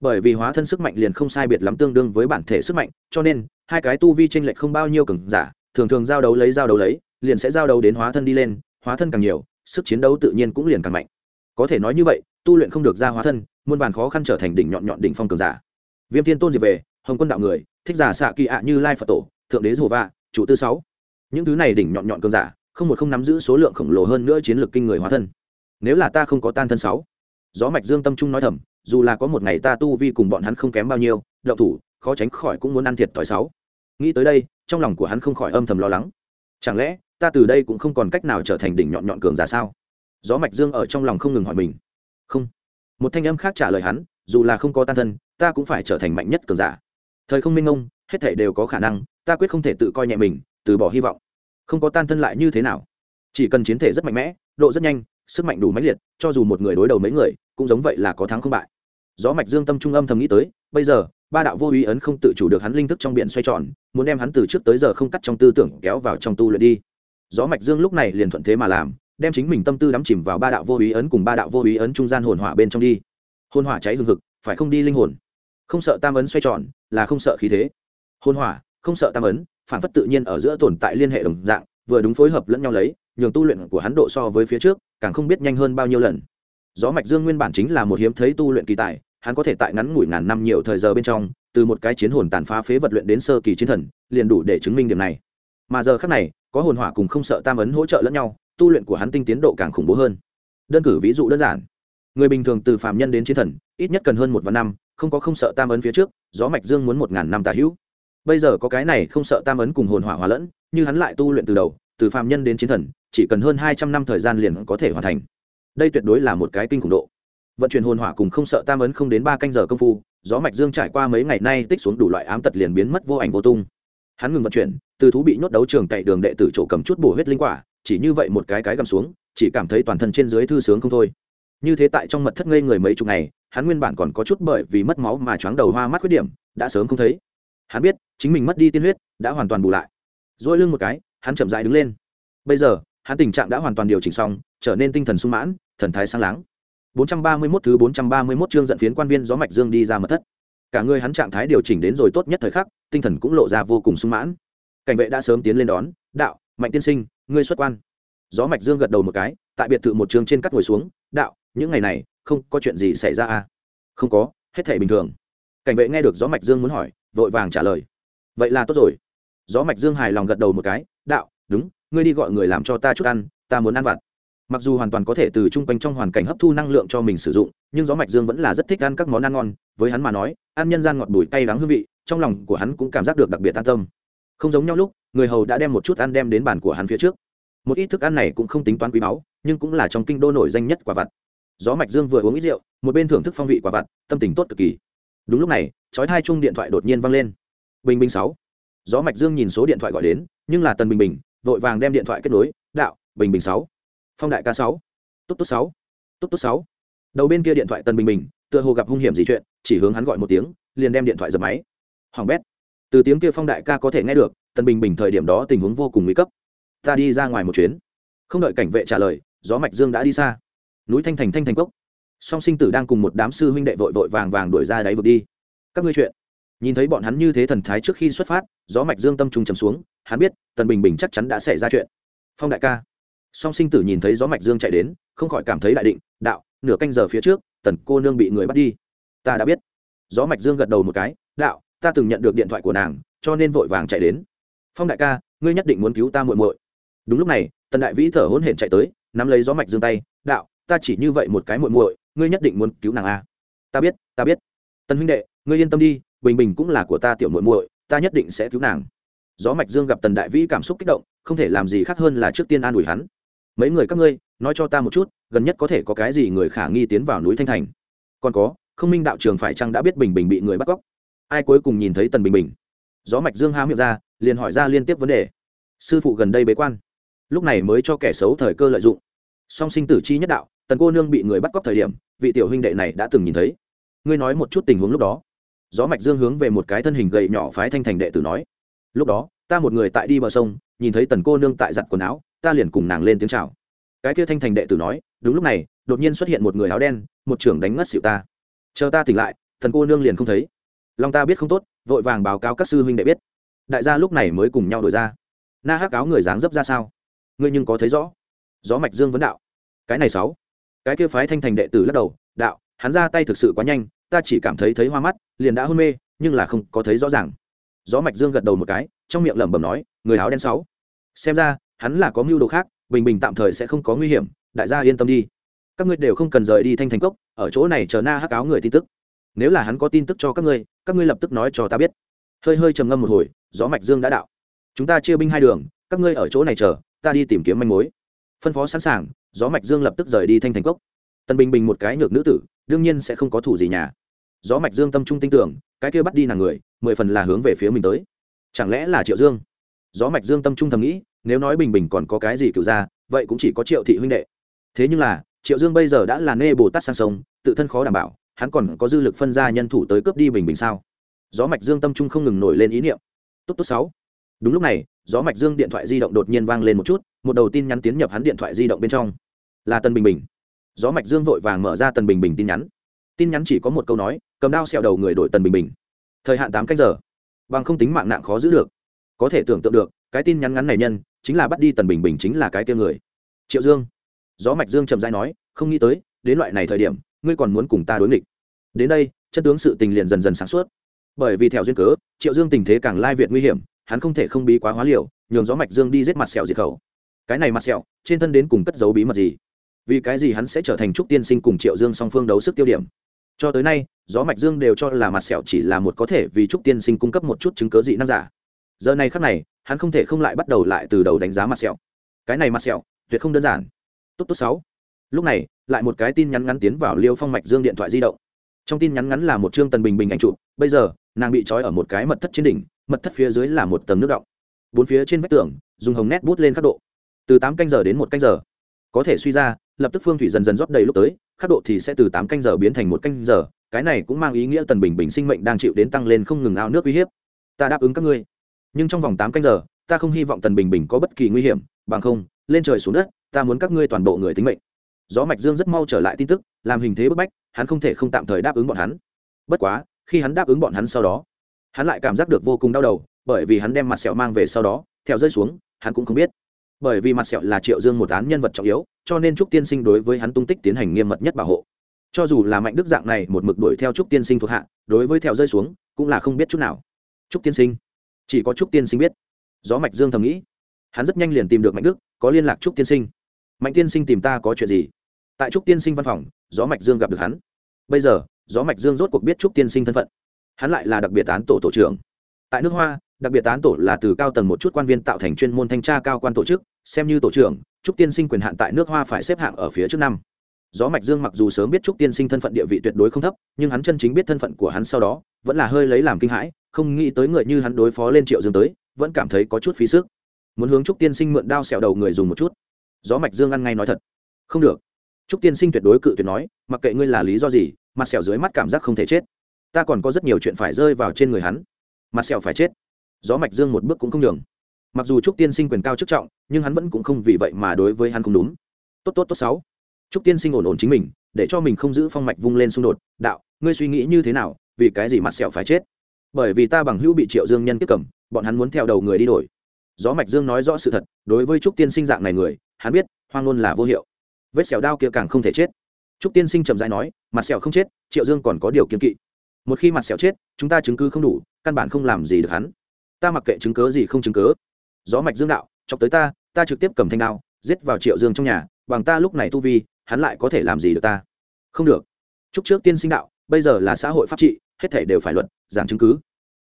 Bởi vì hóa thân sức mạnh liền không sai biệt lắm tương đương với bản thể sức mạnh, cho nên, hai cái tu vi tranh lệch không bao nhiêu cường giả, thường thường giao đấu lấy giao đấu lấy, liền sẽ giao đấu đến hóa thân đi lên, hóa thân càng nhiều, sức chiến đấu tự nhiên cũng liền càng mạnh. Có thể nói như vậy, tu luyện không được ra hóa thân, muôn vàn khó khăn trở thành đỉnh nhọn nhọn đỉnh phong cường giả. Viêm thiên tôn diệp về, hồng quân đạo người, thích giả xạ kỳ ạ như lai phật tổ, thượng đế rùa va chủ tư sáu. Những thứ này đỉnh nhọn nhọn cường giả, không một không nắm giữ số lượng khổng lồ hơn nữa chiến lược kinh người hóa thân nếu là ta không có tan thân sáu. Gió mạch dương tâm trung nói thầm, dù là có một ngày ta tu vi cùng bọn hắn không kém bao nhiêu đậu thủ, khó tránh khỏi cũng muốn ăn thiệt thòi sáu. Nghĩ tới đây, trong lòng của hắn không khỏi âm thầm lo lắng. Chẳng lẽ, ta từ đây cũng không còn cách nào trở thành đỉnh nhọn nhọn cường giả sao? Gió mạch dương ở trong lòng không ngừng hỏi mình. Không. Một thanh âm khác trả lời hắn, dù là không có tan thân, ta cũng phải trở thành mạnh nhất cường giả. Thời không minh ông hết thể đều có khả năng, ta quyết không thể tự coi nhẹ mình, từ bỏ hy vọng. Không có tan thân lại như thế nào? Chỉ cần chiến thể rất mạnh mẽ, độ rất nhanh sức mạnh đủ mãnh liệt, cho dù một người đối đầu mấy người, cũng giống vậy là có thắng không bại. Gió mạch dương tâm trung âm thầm nghĩ tới, bây giờ, ba đạo vô ý ấn không tự chủ được hắn linh thức trong biển xoay tròn, muốn đem hắn từ trước tới giờ không cắt trong tư tưởng kéo vào trong tu luyện đi. Gió mạch dương lúc này liền thuận thế mà làm, đem chính mình tâm tư đắm chìm vào ba đạo vô ý ấn cùng ba đạo vô ý ấn trung gian hồn hỏa bên trong đi. Hồn hỏa cháy hừng hực, phải không đi linh hồn? Không sợ tam ấn xoay tròn, là không sợ khí thế. Hồn hỏa, không sợ tam ấn, phản phất tự nhiên ở giữa tồn tại liên hệ đồng dạng, vừa đúng phối hợp lẫn nhau lấy, nhường tu luyện của hắn độ so với phía trước càng không biết nhanh hơn bao nhiêu lần. Gió mạch dương nguyên bản chính là một hiếm thấy tu luyện kỳ tài, hắn có thể tại ngắn ngủi ngàn năm nhiều thời giờ bên trong, từ một cái chiến hồn tàn phá phế vật luyện đến sơ kỳ chiến thần, liền đủ để chứng minh điểm này. Mà giờ khác này, có hồn hỏa cùng không sợ tam ấn hỗ trợ lẫn nhau, tu luyện của hắn tinh tiến độ càng khủng bố hơn. Đơn cử ví dụ đơn giản. Người bình thường từ phàm nhân đến chiến thần, ít nhất cần hơn một vạn năm, không có không sợ tam ấn phía trước, gió mạch dương muốn một ngàn năm tà hữu. Bây giờ có cái này không sợ tam ấn cùng hồn hỏa hòa lẫn, như hắn lại tu luyện từ đầu từ phàm nhân đến chiến thần, chỉ cần hơn hai trăm năm thời gian liền có thể hoàn thành. Đây tuyệt đối là một cái kinh khủng độ. Vận chuyển hồn hỏa cùng không sợ tam ấn không đến ba canh giờ công phu, gió mạch dương trải qua mấy ngày nay tích xuống đủ loại ám tật liền biến mất vô ảnh vô tung. Hắn ngừng vận chuyển, từ thú bị nhốt đấu trường cậy đường đệ tử chỗ cầm chút bổ huyết linh quả, chỉ như vậy một cái cái gầm xuống, chỉ cảm thấy toàn thân trên dưới thư sướng không thôi. Như thế tại trong mật thất ngây người mấy chục ngày, hắn nguyên bản còn có chút bởi vì mất máu mà choáng đầu hoa mắt khuyết điểm, đã sớm không thấy. Hắn biết, chính mình mất đi tiên huyết, đã hoàn toàn bù lại. Dỗi lưng một cái hắn chậm dại đứng lên. Bây giờ, hắn tình trạng đã hoàn toàn điều chỉnh xong, trở nên tinh thần sung mãn, thần thái sáng láng. 431 thứ 431 chương dẫn phiến quan viên gió mạch dương đi ra mật thất. Cả người hắn trạng thái điều chỉnh đến rồi tốt nhất thời khắc, tinh thần cũng lộ ra vô cùng sung mãn. Cảnh vệ đã sớm tiến lên đón, đạo, mạnh tiên sinh, ngươi xuất quan. Gió mạch dương gật đầu một cái, tại biệt thự một trường trên cắt ngồi xuống, đạo, những ngày này, không có chuyện gì xảy ra à? Không có, hết thể bình thường. Cảnh vệ nghe được gió mạch dương muốn hỏi, vội vàng trả lời, vậy là tốt rồi. Gió mạch dương hài lòng gật đầu một cái đạo, đúng, ngươi đi gọi người làm cho ta chút ăn, ta muốn ăn vặt. Mặc dù hoàn toàn có thể từ chung quanh trong hoàn cảnh hấp thu năng lượng cho mình sử dụng, nhưng gió mạch dương vẫn là rất thích ăn các món ăn ngon. Với hắn mà nói, ăn nhân gian ngọt bùi cay đắng hương vị, trong lòng của hắn cũng cảm giác được đặc biệt an tâm. Không giống nhau lúc, người hầu đã đem một chút ăn đem đến bàn của hắn phía trước. Một ít thức ăn này cũng không tính toán quý báu, nhưng cũng là trong kinh đô nổi danh nhất quả vặt. Gió mạch dương vừa uống ít rượu, một bên thưởng thức phong vị quả vặt, tâm tình tốt cực kỳ. Đúng lúc này, chói hai chung điện thoại đột nhiên vang lên. Bình bình sáu gió mạch dương nhìn số điện thoại gọi đến, nhưng là tần bình bình, vội vàng đem điện thoại kết nối, đạo, bình bình sáu, phong đại ca sáu tốt tốt sáu tốt tốt sáu. Đầu bên kia điện thoại tần bình bình, tựa hồ gặp hung hiểm gì chuyện, chỉ hướng hắn gọi một tiếng, liền đem điện thoại dập máy. Hoàng bét, từ tiếng kia phong đại ca có thể nghe được, tần bình bình thời điểm đó tình huống vô cùng nguy cấp. Ta đi ra ngoài một chuyến. Không đợi cảnh vệ trả lời, gió mạch dương đã đi xa. Núi thanh thành thanh thành cốc. Song sinh tử đang cùng một đám sư huynh đệ vội vội vàng vàng đuổi ra đáy vực đi. Các ngươi chuyện nhìn thấy bọn hắn như thế thần thái trước khi xuất phát, gió mạch dương tâm trung trầm xuống, hắn biết, tần bình bình chắc chắn đã xảy ra chuyện. Phong đại ca. Song sinh tử nhìn thấy gió mạch dương chạy đến, không khỏi cảm thấy đại định, đạo, nửa canh giờ phía trước, tần cô nương bị người bắt đi. Ta đã biết. Gió mạch dương gật đầu một cái, đạo, ta từng nhận được điện thoại của nàng, cho nên vội vàng chạy đến. Phong đại ca, ngươi nhất định muốn cứu ta muội muội. Đúng lúc này, tần đại vĩ thở hổn hển chạy tới, nắm lấy gió mạch dương tay, đạo, ta chỉ như vậy một cái muội muội, ngươi nhất định muốn cứu nàng a ta biết ta biết. Tần huynh đệ, ngươi yên tâm đi bình bình cũng là của ta tiểu muội muội, ta nhất định sẽ cứu nàng. Gió mạch dương gặp tần đại vĩ cảm xúc kích động, không thể làm gì khác hơn là trước tiên an ủi hắn. Mấy người các ngươi, nói cho ta một chút, gần nhất có thể có cái gì người khả nghi tiến vào núi thanh thành? Còn có, không minh đạo trường phải chăng đã biết bình bình bị người bắt cóc? Ai cuối cùng nhìn thấy tần bình bình? Gió mạch dương há miệng ra, liền hỏi ra liên tiếp vấn đề. Sư phụ gần đây bế quan. Lúc này mới cho kẻ xấu thời cơ lợi dụng. Song sinh tử chi nhất đạo, tần cô nương bị người bắt cóc thời điểm, vị tiểu huynh đệ này đã từng nhìn thấy. Ngươi nói một chút tình huống lúc đó gió mạch dương hướng về một cái thân hình gầy nhỏ phái thanh thành đệ tử nói, lúc đó, ta một người tại đi bờ sông, nhìn thấy tần cô nương tại giặt quần áo, ta liền cùng nàng lên tiếng chào. Cái kia thanh thành đệ tử nói, đúng lúc này, đột nhiên xuất hiện một người áo đen, một trưởng đánh ngất xịu ta. Chờ ta tỉnh lại thần cô nương liền không thấy. Long ta biết không tốt, vội vàng báo cáo các sư huynh đệ biết. Đại gia lúc này mới cùng nhau đổi ra. Na hắc áo người dáng dấp ra sao? Ngươi nhưng có thấy rõ. Gió mạch dương vấn đạo. Cái này sáu. Cái kia phái thanh thành đệ tử lắc đầu, đạo, hắn ra tay thực sự quá nhanh ta chỉ cảm thấy thấy hoa mắt, liền đã hôn mê, nhưng là không có thấy rõ ràng. Gió mạch dương gật đầu một cái, trong miệng lẩm bẩm nói, người áo đen sáu. Xem ra, hắn là có mưu đồ khác, bình bình tạm thời sẽ không có nguy hiểm, đại gia yên tâm đi. Các ngươi đều không cần rời đi thanh thành cốc, ở chỗ này chờ na hắc áo người tin tức. Nếu là hắn có tin tức cho các ngươi các ngươi lập tức nói cho ta biết. Hơi hơi trầm ngâm một hồi, gió mạch dương đã đạo. Chúng ta chia binh hai đường, các ngươi ở chỗ này chờ, ta đi tìm kiếm manh mối. Phân phó sẵn sàng, gió mạch dương lập tức rời đi thanh thành cốc. Tân bình bình một cái nhược nữ tử, đương nhiên sẽ không có thủ gì nhà gió mạch dương tâm trung tin tưởng, cái kia bắt đi nàng người, mười phần là hướng về phía mình tới. Chẳng lẽ là triệu dương? Gió mạch dương tâm trung thầm nghĩ, nếu nói bình bình còn có cái gì cựu ra vậy cũng chỉ có triệu thị huynh đệ. Thế nhưng là, triệu dương bây giờ đã là nê bồ tát sang sông, tự thân khó đảm bảo, hắn còn có dư lực phân ra nhân thủ tới cướp đi bình bình sao? Gió mạch dương tâm trung không ngừng nổi lên ý niệm. Tốt tốt, sáu. Đúng lúc này, gió mạch dương điện thoại di động đột nhiên vang lên một chút, một đầu tin nhắn tiến nhập hắn điện thoại di động bên trong. Là tần bình bình. Gió mạch dương vội vàng mở ra tần bình bình tin nhắn. Tin nhắn chỉ có một câu nói cầm đao xẹo đầu người đổi tần bình bình. Thời hạn tám canh giờ. Bằng không tính mạng nạn khó giữ được. Có thể tưởng tượng được, cái tin nhắn ngắn này nhân, chính là bắt đi tần bình bình chính là cái kia người. Triệu dương. Gió mạch dương trầm dai nói, không nghĩ tới, đến loại này thời điểm, ngươi còn muốn cùng ta đối nghịch. Đến đây, chân tướng sự tình liền dần dần sáng suốt. Bởi vì theo duyên cớ, triệu dương tình thế càng lai việt nguy hiểm, hắn không thể không bí quá hóa liều, nhường gió mạch dương đi giết mặt sẹo diệt khẩu. Cái này mặt sẹo, trên thân đến cùng cất giấu bí mật gì? Vì cái gì hắn sẽ trở thành trúc tiên sinh cùng triệu dương song phương đấu sức tiêu điểm? Cho tới nay, gió mạch dương đều cho là mặt sẹo chỉ là một có thể vì trúc tiên sinh cung cấp một chút chứng cớ dị năng giả. Giờ này khắc này, hắn không thể không lại bắt đầu lại từ đầu đánh giá mặt sẹo. Cái này mặt sẹo, tuyệt không đơn giản. Tốt tốt sáu. Lúc này, lại một cái tin nhắn ngắn tiến vào liêu phong mạch dương điện thoại di động. Trong tin nhắn ngắn là một trương tần bình bình ảnh chụp, bây giờ, nàng bị trói ở một cái mật thất trên đỉnh, mật thất phía dưới là một tầng nước động. Bốn phía trên vách tường, dùng hồng nét bút lên khắc độ. Từ tám canh giờ đến một canh giờ, có thể suy ra, lập tức phương thủy dần dần rót đầy lúc tới khắc độ thì sẽ từ tám canh giờ biến thành một canh giờ, cái này cũng mang ý nghĩa tần bình bình sinh mệnh đang chịu đến tăng lên không ngừng ao nước uy hiếp. Ta đáp ứng các ngươi. Nhưng trong vòng tám canh giờ, ta không hy vọng tần bình bình có bất kỳ nguy hiểm, bằng không, lên trời xuống đất, ta muốn các ngươi toàn bộ người tính mệnh. Gió mạch dương rất mau trở lại tin tức, làm hình thế bức bách, hắn không thể không tạm thời đáp ứng bọn hắn. Bất quá, khi hắn đáp ứng bọn hắn sau đó, hắn lại cảm giác được vô cùng đau đầu, bởi vì hắn đem mặt sẹo mang về sau đó, theo rơi xuống, hắn cũng không biết bởi vì mặt sẹo là triệu dương một án nhân vật trọng yếu, cho nên trúc tiên sinh đối với hắn tung tích tiến hành nghiêm mật nhất bảo hộ. Cho dù là mạnh đức dạng này một mực đuổi theo trúc tiên sinh thuộc hạ, đối với theo rơi xuống, cũng là không biết chút nào. Trúc tiên sinh, chỉ có trúc tiên sinh biết. Gió mạch dương thầm nghĩ. Hắn rất nhanh liền tìm được mạnh đức, có liên lạc trúc tiên sinh. Mạnh tiên sinh tìm ta có chuyện gì? Tại trúc tiên sinh văn phòng, gió mạch dương gặp được hắn. Bây giờ, gió mạch dương rốt cuộc biết trúc tiên sinh thân phận. Hắn lại là đặc biệt án tổ tổ trưởng. Tại nước hoa, đặc biệt án tổ là từ cao tầng một chút quan viên tạo thành chuyên môn thanh tra cao quan tổ chức xem như tổ trưởng, trúc tiên sinh quyền hạn tại nước hoa phải xếp hạng ở phía trước năm. Gió mạch dương mặc dù sớm biết trúc tiên sinh thân phận địa vị tuyệt đối không thấp, nhưng hắn chân chính biết thân phận của hắn sau đó, vẫn là hơi lấy làm kinh hãi, không nghĩ tới người như hắn đối phó lên triệu dương tới, vẫn cảm thấy có chút phí sức. Muốn hướng trúc tiên sinh mượn đao xẹo đầu người dùng một chút. Gió mạch dương ăn ngay nói thật. Không được. Trúc tiên sinh tuyệt đối cự tuyệt nói, mặc kệ ngươi là lý do gì, mặt sẹo dưới mắt cảm giác không thể chết. Ta còn có rất nhiều chuyện phải rơi vào trên người hắn. Mặt sẹo phải chết. Gió mạch dương một bước cũng không đường mặc dù trúc tiên sinh quyền cao chức trọng, nhưng hắn vẫn cũng không vì vậy mà đối với hắn không đúng. Tốt tốt tốt, sáu. Trúc tiên sinh ổn ổn chính mình, để cho mình không giữ phong mạch vung lên xung đột. Đạo, ngươi suy nghĩ như thế nào? Vì cái gì mặt sẹo phải chết? Bởi vì ta bằng hữu bị triệu dương nhân tiếp cầm, bọn hắn muốn theo đầu người đi đổi. Gió mạch dương nói rõ sự thật, đối với trúc tiên sinh dạng này người, hắn biết, hoang ngôn là vô hiệu. Vết sẹo đao kia càng không thể chết. Trúc tiên sinh trầm dai nói, mặt sẹo không chết, triệu dương còn có điều kiến kỵ. Một khi mặt sẹo chết, chúng ta chứng cứ không đủ, căn bản không làm gì được hắn. Ta mặc kệ chứng cớ gì không chứng cớ gió mạch dương đạo, chọc tới ta ta trực tiếp cầm thanh đao, giết vào triệu dương trong nhà, bằng ta lúc này tu vi, hắn lại có thể làm gì được ta? Không được. Chúc trước tiên sinh đạo, bây giờ là xã hội pháp trị, hết thể đều phải luật, giảng chứng cứ.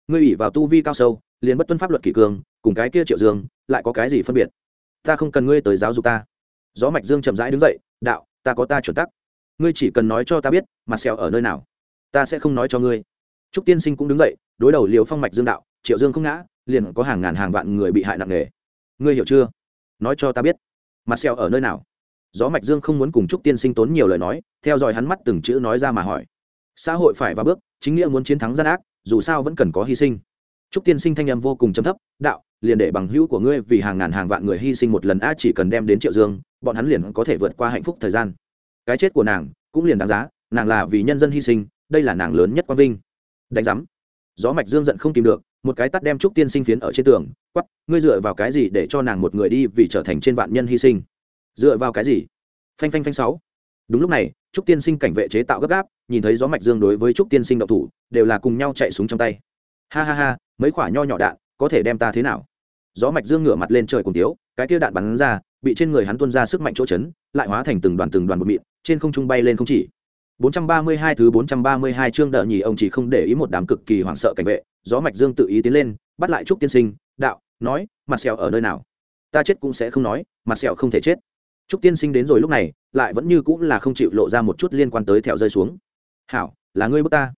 Ngươi ủy vào tu vi cao sâu, liền bất tuân pháp luật kỷ cương, cùng cái kia triệu dương, lại có cái gì phân biệt? Ta không cần ngươi tới giáo dục ta. Gió mạch dương chậm rãi đứng dậy, đạo, ta có ta chuẩn tắc. Ngươi chỉ cần nói cho ta biết, mặt sẹo ở nơi nào, ta sẽ không nói cho ngươi. Trúc tiên sinh cũng đứng dậy, đối đầu liều phong mạch dương đạo, triệu dương không ngã liền có hàng ngàn hàng vạn người bị hại nặng nề. Ngươi hiểu chưa? Nói cho ta biết, mặt sẹo ở nơi nào? Gió mạch dương không muốn cùng trúc tiên sinh tốn nhiều lời nói, theo dõi hắn mắt từng chữ nói ra mà hỏi. Xã hội phải vào bước, chính nghĩa muốn chiến thắng gian ác, dù sao vẫn cần có hy sinh. Trúc tiên sinh thanh âm vô cùng chấm thấp, đạo, liền để bằng hữu của ngươi vì hàng ngàn hàng vạn người hy sinh một lần a chỉ cần đem đến triệu dương, bọn hắn liền có thể vượt qua hạnh phúc thời gian. Cái chết của nàng cũng liền đáng giá, nàng là vì nhân dân hy sinh, đây là nàng lớn nhất quang vinh. Đánh giám. Gió mạch dương giận không tìm được một cái tắt đem trúc tiên sinh phiến ở trên tường quắp ngươi dựa vào cái gì để cho nàng một người đi vì trở thành trên vạn nhân hy sinh? Dựa vào cái gì? Phanh phanh phanh sáu. Đúng lúc này, trúc tiên sinh cảnh vệ chế tạo gấp gáp, nhìn thấy gió mạch dương đối với trúc tiên sinh đậu thủ, đều là cùng nhau chạy xuống trong tay. Ha ha ha, mấy quả nho nhỏ đạn, có thể đem ta thế nào? Gió mạch dương ngửa mặt lên trời cùng tiếu, cái kia đạn bắn ra, bị trên người hắn tuôn ra sức mạnh chỗ chấn, lại hóa thành từng đoàn từng đoàn bột mịn, trên không trung bay lên không chỉ. 432 thứ 432 chương đỡ nhì ông chỉ không để ý một đám cực kỳ hoảng sợ cảnh vệ. Gió mạch dương tự ý tiến lên, bắt lại trúc tiên sinh, đạo, nói, mặt sẹo ở nơi nào? Ta chết cũng sẽ không nói, mặt sẹo không thể chết. Trúc tiên sinh đến rồi lúc này, lại vẫn như cũng là không chịu lộ ra một chút liên quan tới thẹo rơi xuống. Hảo, là ngươi bức ta.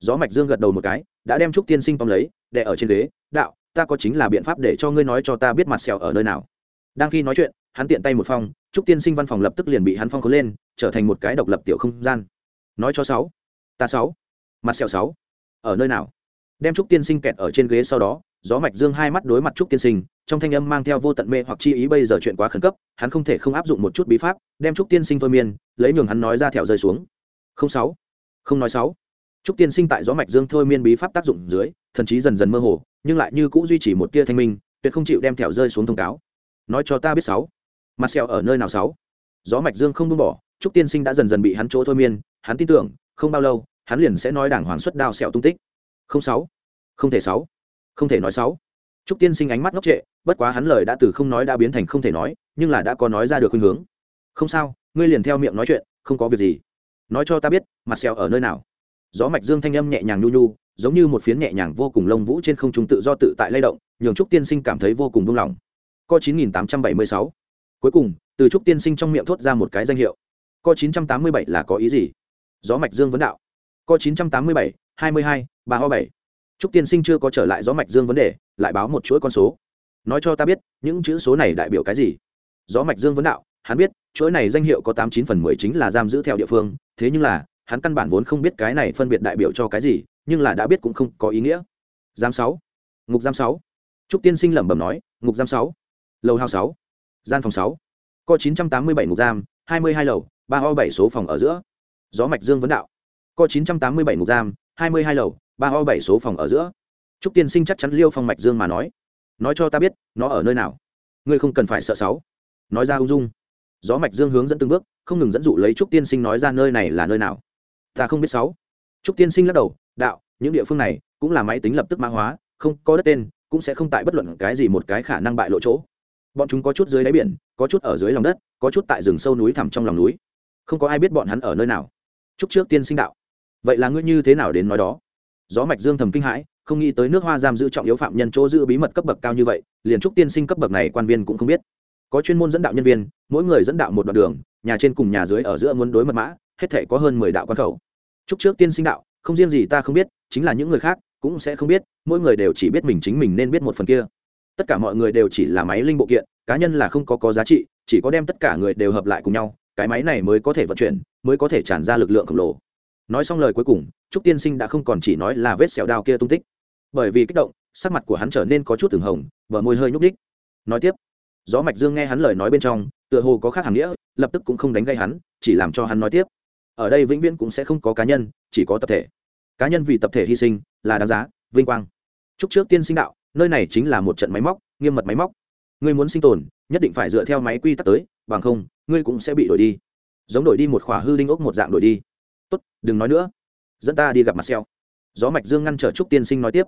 Gió mạch dương gật đầu một cái, đã đem trúc tiên sinh tóm lấy, đè ở trên ghế, đạo, ta có chính là biện pháp để cho ngươi nói cho ta biết mặt sẹo ở nơi nào. Đang khi nói chuyện, hắn tiện tay một phong, trúc tiên sinh văn phòng lập tức liền bị hắn phong khốn lên, trở thành một cái độc lập tiểu không gian nói cho sáu. Ta sáu. Mặt sẹo sáu. Ở nơi nào? Đem trúc tiên sinh kẹt ở trên ghế sau đó, gió mạch dương hai mắt đối mặt trúc tiên sinh, trong thanh âm mang theo vô tận mê hoặc chi ý bây giờ chuyện quá khẩn cấp, hắn không thể không áp dụng một chút bí pháp, đem trúc tiên sinh thôi miên, lấy nhường hắn nói ra thẹo rơi xuống. Không sáu. Không nói sáu. Trúc tiên sinh tại gió mạch dương thôi miên bí pháp tác dụng dưới, thần trí dần dần mơ hồ, nhưng lại như cũ duy trì một tia thanh minh, tuyệt không chịu đem thẹo rơi xuống thông cáo. Nói cho ta biết sáu. Mặt sẹo ở nơi nào sáu? Gió mạch dương không buông bỏ, trúc tiên sinh đã dần dần bị hắn chỗ thôi miên hắn tin tưởng, không bao lâu, hắn liền sẽ nói đảng hoàng xuất đao sẹo tung tích. Không sáu, không thể sáu, không thể nói sáu. Trúc tiên sinh ánh mắt ngốc trệ, bất quá hắn lời đã từ không nói đã biến thành không thể nói, nhưng là đã có nói ra được khuynh hướng. Không sao, ngươi liền theo miệng nói chuyện, không có việc gì. Nói cho ta biết, mặt sẹo ở nơi nào? Gió mạch dương thanh âm nhẹ nhàng nhu nhu, giống như một phiến nhẹ nhàng vô cùng lông vũ trên không trung tự do tự tại lay động, nhường trúc tiên sinh cảm thấy vô cùng buông lỏng. Co 9876 cuối cùng, từ trúc tiên sinh trong miệng thốt ra một cái danh hiệu. Co 987 là có ý gì? Gió mạch dương vấn đạo. Co 987 22 ba ho bảy. Trúc tiên sinh chưa có trở lại gió mạch dương vấn đề, lại báo một chuỗi con số. Nói cho ta biết, những chữ số này đại biểu cái gì? Gió mạch dương vấn đạo, hắn biết, chuỗi này danh hiệu có tám chín phần mười chính là giam giữ theo địa phương, thế nhưng là, hắn căn bản vốn không biết cái này phân biệt đại biểu cho cái gì, nhưng là đã biết cũng không có ý nghĩa. Giam sáu. Ngục giam sáu. Trúc tiên sinh lẩm bẩm nói, ngục giam sáu. Lầu hao sáu. Gian phòng sáu. Có chín trăm tám mươi bảy ngục giam, hai mươi hai lầu, ba ho bảy số phòng ở giữa gió mạch dương vấn đạo. Có chín trăm tám mươi bảy ngục giam, hai mươi hai lầu, ba o bảy số phòng ở giữa. Trúc tiên sinh chắc chắn liêu phong mạch dương mà nói. Nói cho ta biết, nó ở nơi nào? Ngươi không cần phải sợ sáu. Nói ra ung dung. Gió mạch dương hướng dẫn từng bước, không ngừng dẫn dụ lấy trúc tiên sinh nói ra nơi này là nơi nào. Ta không biết sáu. Trúc tiên sinh lắc đầu, đạo, những địa phương này cũng là máy tính lập tức mã hóa, không có đất tên, cũng sẽ không tại bất luận cái gì một cái khả năng bại lộ chỗ. Bọn chúng có chút dưới đáy biển, có chút ở dưới lòng đất, có chút tại rừng sâu núi thẳm trong lòng núi. Không có ai biết bọn hắn ở nơi nào chúc trước tiên sinh đạo. Vậy là ngươi như thế nào đến nói đó? Gió mạch dương thầm kinh hãi, không nghĩ tới nước hoa giam giữ trọng yếu phạm nhân chỗ giữ bí mật cấp bậc cao như vậy, liền trúc tiên sinh cấp bậc này quan viên cũng không biết. Có chuyên môn dẫn đạo nhân viên, mỗi người dẫn đạo một đoạn đường, nhà trên cùng nhà dưới ở giữa muốn đối mật mã, hết thể có hơn mười đạo quan khẩu. Chúc trước tiên sinh đạo, không riêng gì ta không biết, chính là những người khác cũng sẽ không biết, mỗi người đều chỉ biết mình chính mình nên biết một phần kia. Tất cả mọi người đều chỉ là máy linh bộ kiện, cá nhân là không có có giá trị, chỉ có đem tất cả người đều hợp lại cùng nhau cái máy này mới có thể vận chuyển, mới có thể tràn ra lực lượng khổng lồ. Nói xong lời cuối cùng, trúc tiên sinh đã không còn chỉ nói là vết sẹo đao kia tung tích. Bởi vì kích động, sắc mặt của hắn trở nên có chút từng hồng, bờ môi hơi nhúc ních nói tiếp, gió mạch dương nghe hắn lời nói bên trong, tựa hồ có khác hàm nghĩa, lập tức cũng không đánh gây hắn, chỉ làm cho hắn nói tiếp. Ở đây vĩnh viễn cũng sẽ không có cá nhân, chỉ có tập thể. Cá nhân vì tập thể hy sinh, là đáng giá, vinh quang. Chúc trước tiên sinh đạo, nơi này chính là một trận máy móc, nghiêm mật máy móc. Ngươi muốn sinh tồn, nhất định phải dựa theo máy quy tắc tới bằng không, ngươi cũng sẽ bị đổi đi. Giống đổi đi một khỏa hư đinh ốc một dạng đổi đi. Tốt, đừng nói nữa. Dẫn ta đi gặp mặt xeo gió mạch dương ngăn trở trúc tiên sinh nói tiếp.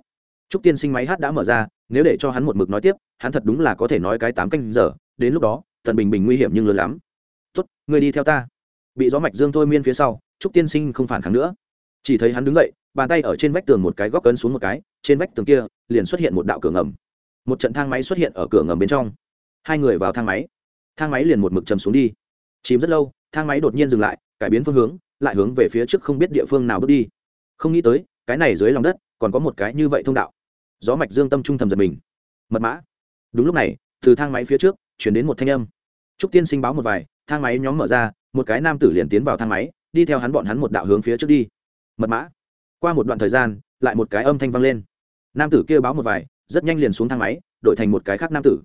Trúc tiên sinh máy hát đã mở ra, nếu để cho hắn một mực nói tiếp, hắn thật đúng là có thể nói cái tám canh giờ. Đến lúc đó tần bình bình nguy hiểm nhưng lớn lắm. Tốt, ngươi đi theo ta. Bị gió mạch dương thôi miên phía sau, trúc tiên sinh không phản kháng nữa. Chỉ thấy hắn đứng dậy, bàn tay ở trên vách tường một cái góc cấn xuống một cái, trên vách tường kia liền xuất hiện một đạo cửa ngầm. Một trận thang máy xuất hiện ở cửa ngầm bên trong. Hai người vào thang máy thang máy liền một mực chầm xuống đi. Chìm rất lâu, thang máy đột nhiên dừng lại, cải biến phương hướng, lại hướng về phía trước không biết địa phương nào bước đi. Không nghĩ tới, cái này dưới lòng đất, còn có một cái như vậy thông đạo. Gió mạch dương tâm trung thầm giật mình. Mật mã. Đúng lúc này, từ thang máy phía trước, chuyển đến một thanh âm. Trúc tiên sinh báo một vài, thang máy nhóm mở ra, một cái nam tử liền tiến vào thang máy, đi theo hắn bọn hắn một đạo hướng phía trước đi. Mật mã. Qua một đoạn thời gian, lại một cái âm thanh vang lên. Nam tử kia báo một vài, rất nhanh liền xuống thang máy, đổi thành một cái khác nam tử.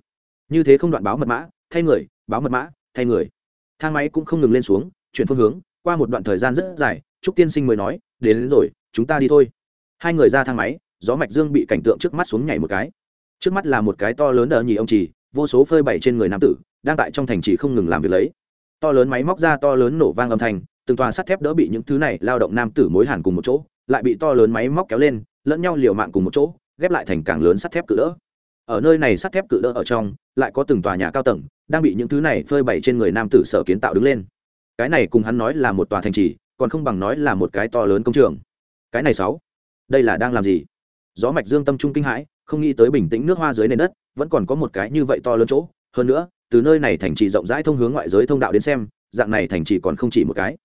Như thế không đoạn báo mật mã, thay người báo mật mã thay người. Thang máy cũng không ngừng lên xuống chuyển phương hướng qua một đoạn thời gian rất dài trúc tiên sinh mới nói đến, đến rồi chúng ta đi thôi. Hai người ra thang máy gió mạch dương bị cảnh tượng trước mắt xuống nhảy một cái. Trước mắt là một cái to lớn đờ nhì ông trì vô số phơi bày trên người nam tử đang tại trong thành trì không ngừng làm việc lấy. To lớn máy móc ra to lớn nổ vang âm thanh từng tòa sắt thép đỡ bị những thứ này lao động nam tử mối hàn cùng một chỗ lại bị to lớn máy móc kéo lên lẫn nhau liều mạng cùng một chỗ ghép lại thành càng lớn sắt thép cự đỡ. Ở nơi này sắt thép cự đỡ ở trong lại có từng tòa nhà cao tầng đang bị những thứ này phơi bày trên người nam tử sở kiến tạo đứng lên. Cái này cùng hắn nói là một tòa thành trì, còn không bằng nói là một cái to lớn công trường. Cái này sáu, đây là đang làm gì? Gió mạch dương tâm trung kinh hãi, không nghĩ tới bình tĩnh nước hoa dưới nền đất, vẫn còn có một cái như vậy to lớn chỗ. Hơn nữa, từ nơi này thành trì rộng rãi thông hướng ngoại giới thông đạo đến xem, dạng này thành trì còn không chỉ một cái.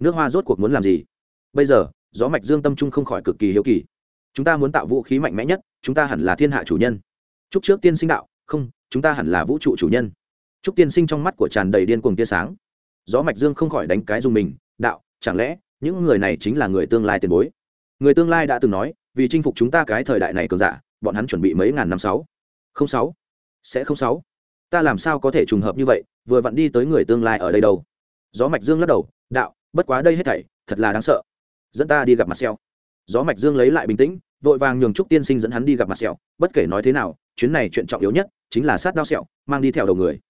Nước hoa rốt cuộc muốn làm gì? Bây giờ, gió mạch dương tâm trung không khỏi cực kỳ hiếu kỳ. Chúng ta muốn tạo vũ khí mạnh mẽ nhất, chúng ta hẳn là thiên hạ chủ nhân. Chúc trước tiên sinh đạo, không, chúng ta hẳn là vũ trụ chủ nhân. Trúc tiên sinh trong mắt của tràn đầy điên cuồng tia sáng. Gió mạch dương không khỏi đánh cái dùng mình, đạo, chẳng lẽ, những người này chính là người tương lai tiền bối? Người tương lai đã từng nói, vì chinh phục chúng ta cái thời đại này cường giả, bọn hắn chuẩn bị mấy ngàn năm sáu. Không sáu. Sẽ không sáu. Ta làm sao có thể trùng hợp như vậy, vừa vặn đi tới người tương lai ở đây đâu? Gió mạch dương lắc đầu, đạo, bất quá đây hết thảy, thật là đáng sợ. Dẫn ta đi gặp mặt xeo gió mạch dương lấy lại bình tĩnh, vội vàng nhường trúc tiên sinh dẫn hắn đi gặp mặt sẹo, bất kể nói thế nào, chuyến này chuyện trọng yếu nhất chính là sát đao sẹo, mang đi theo đầu người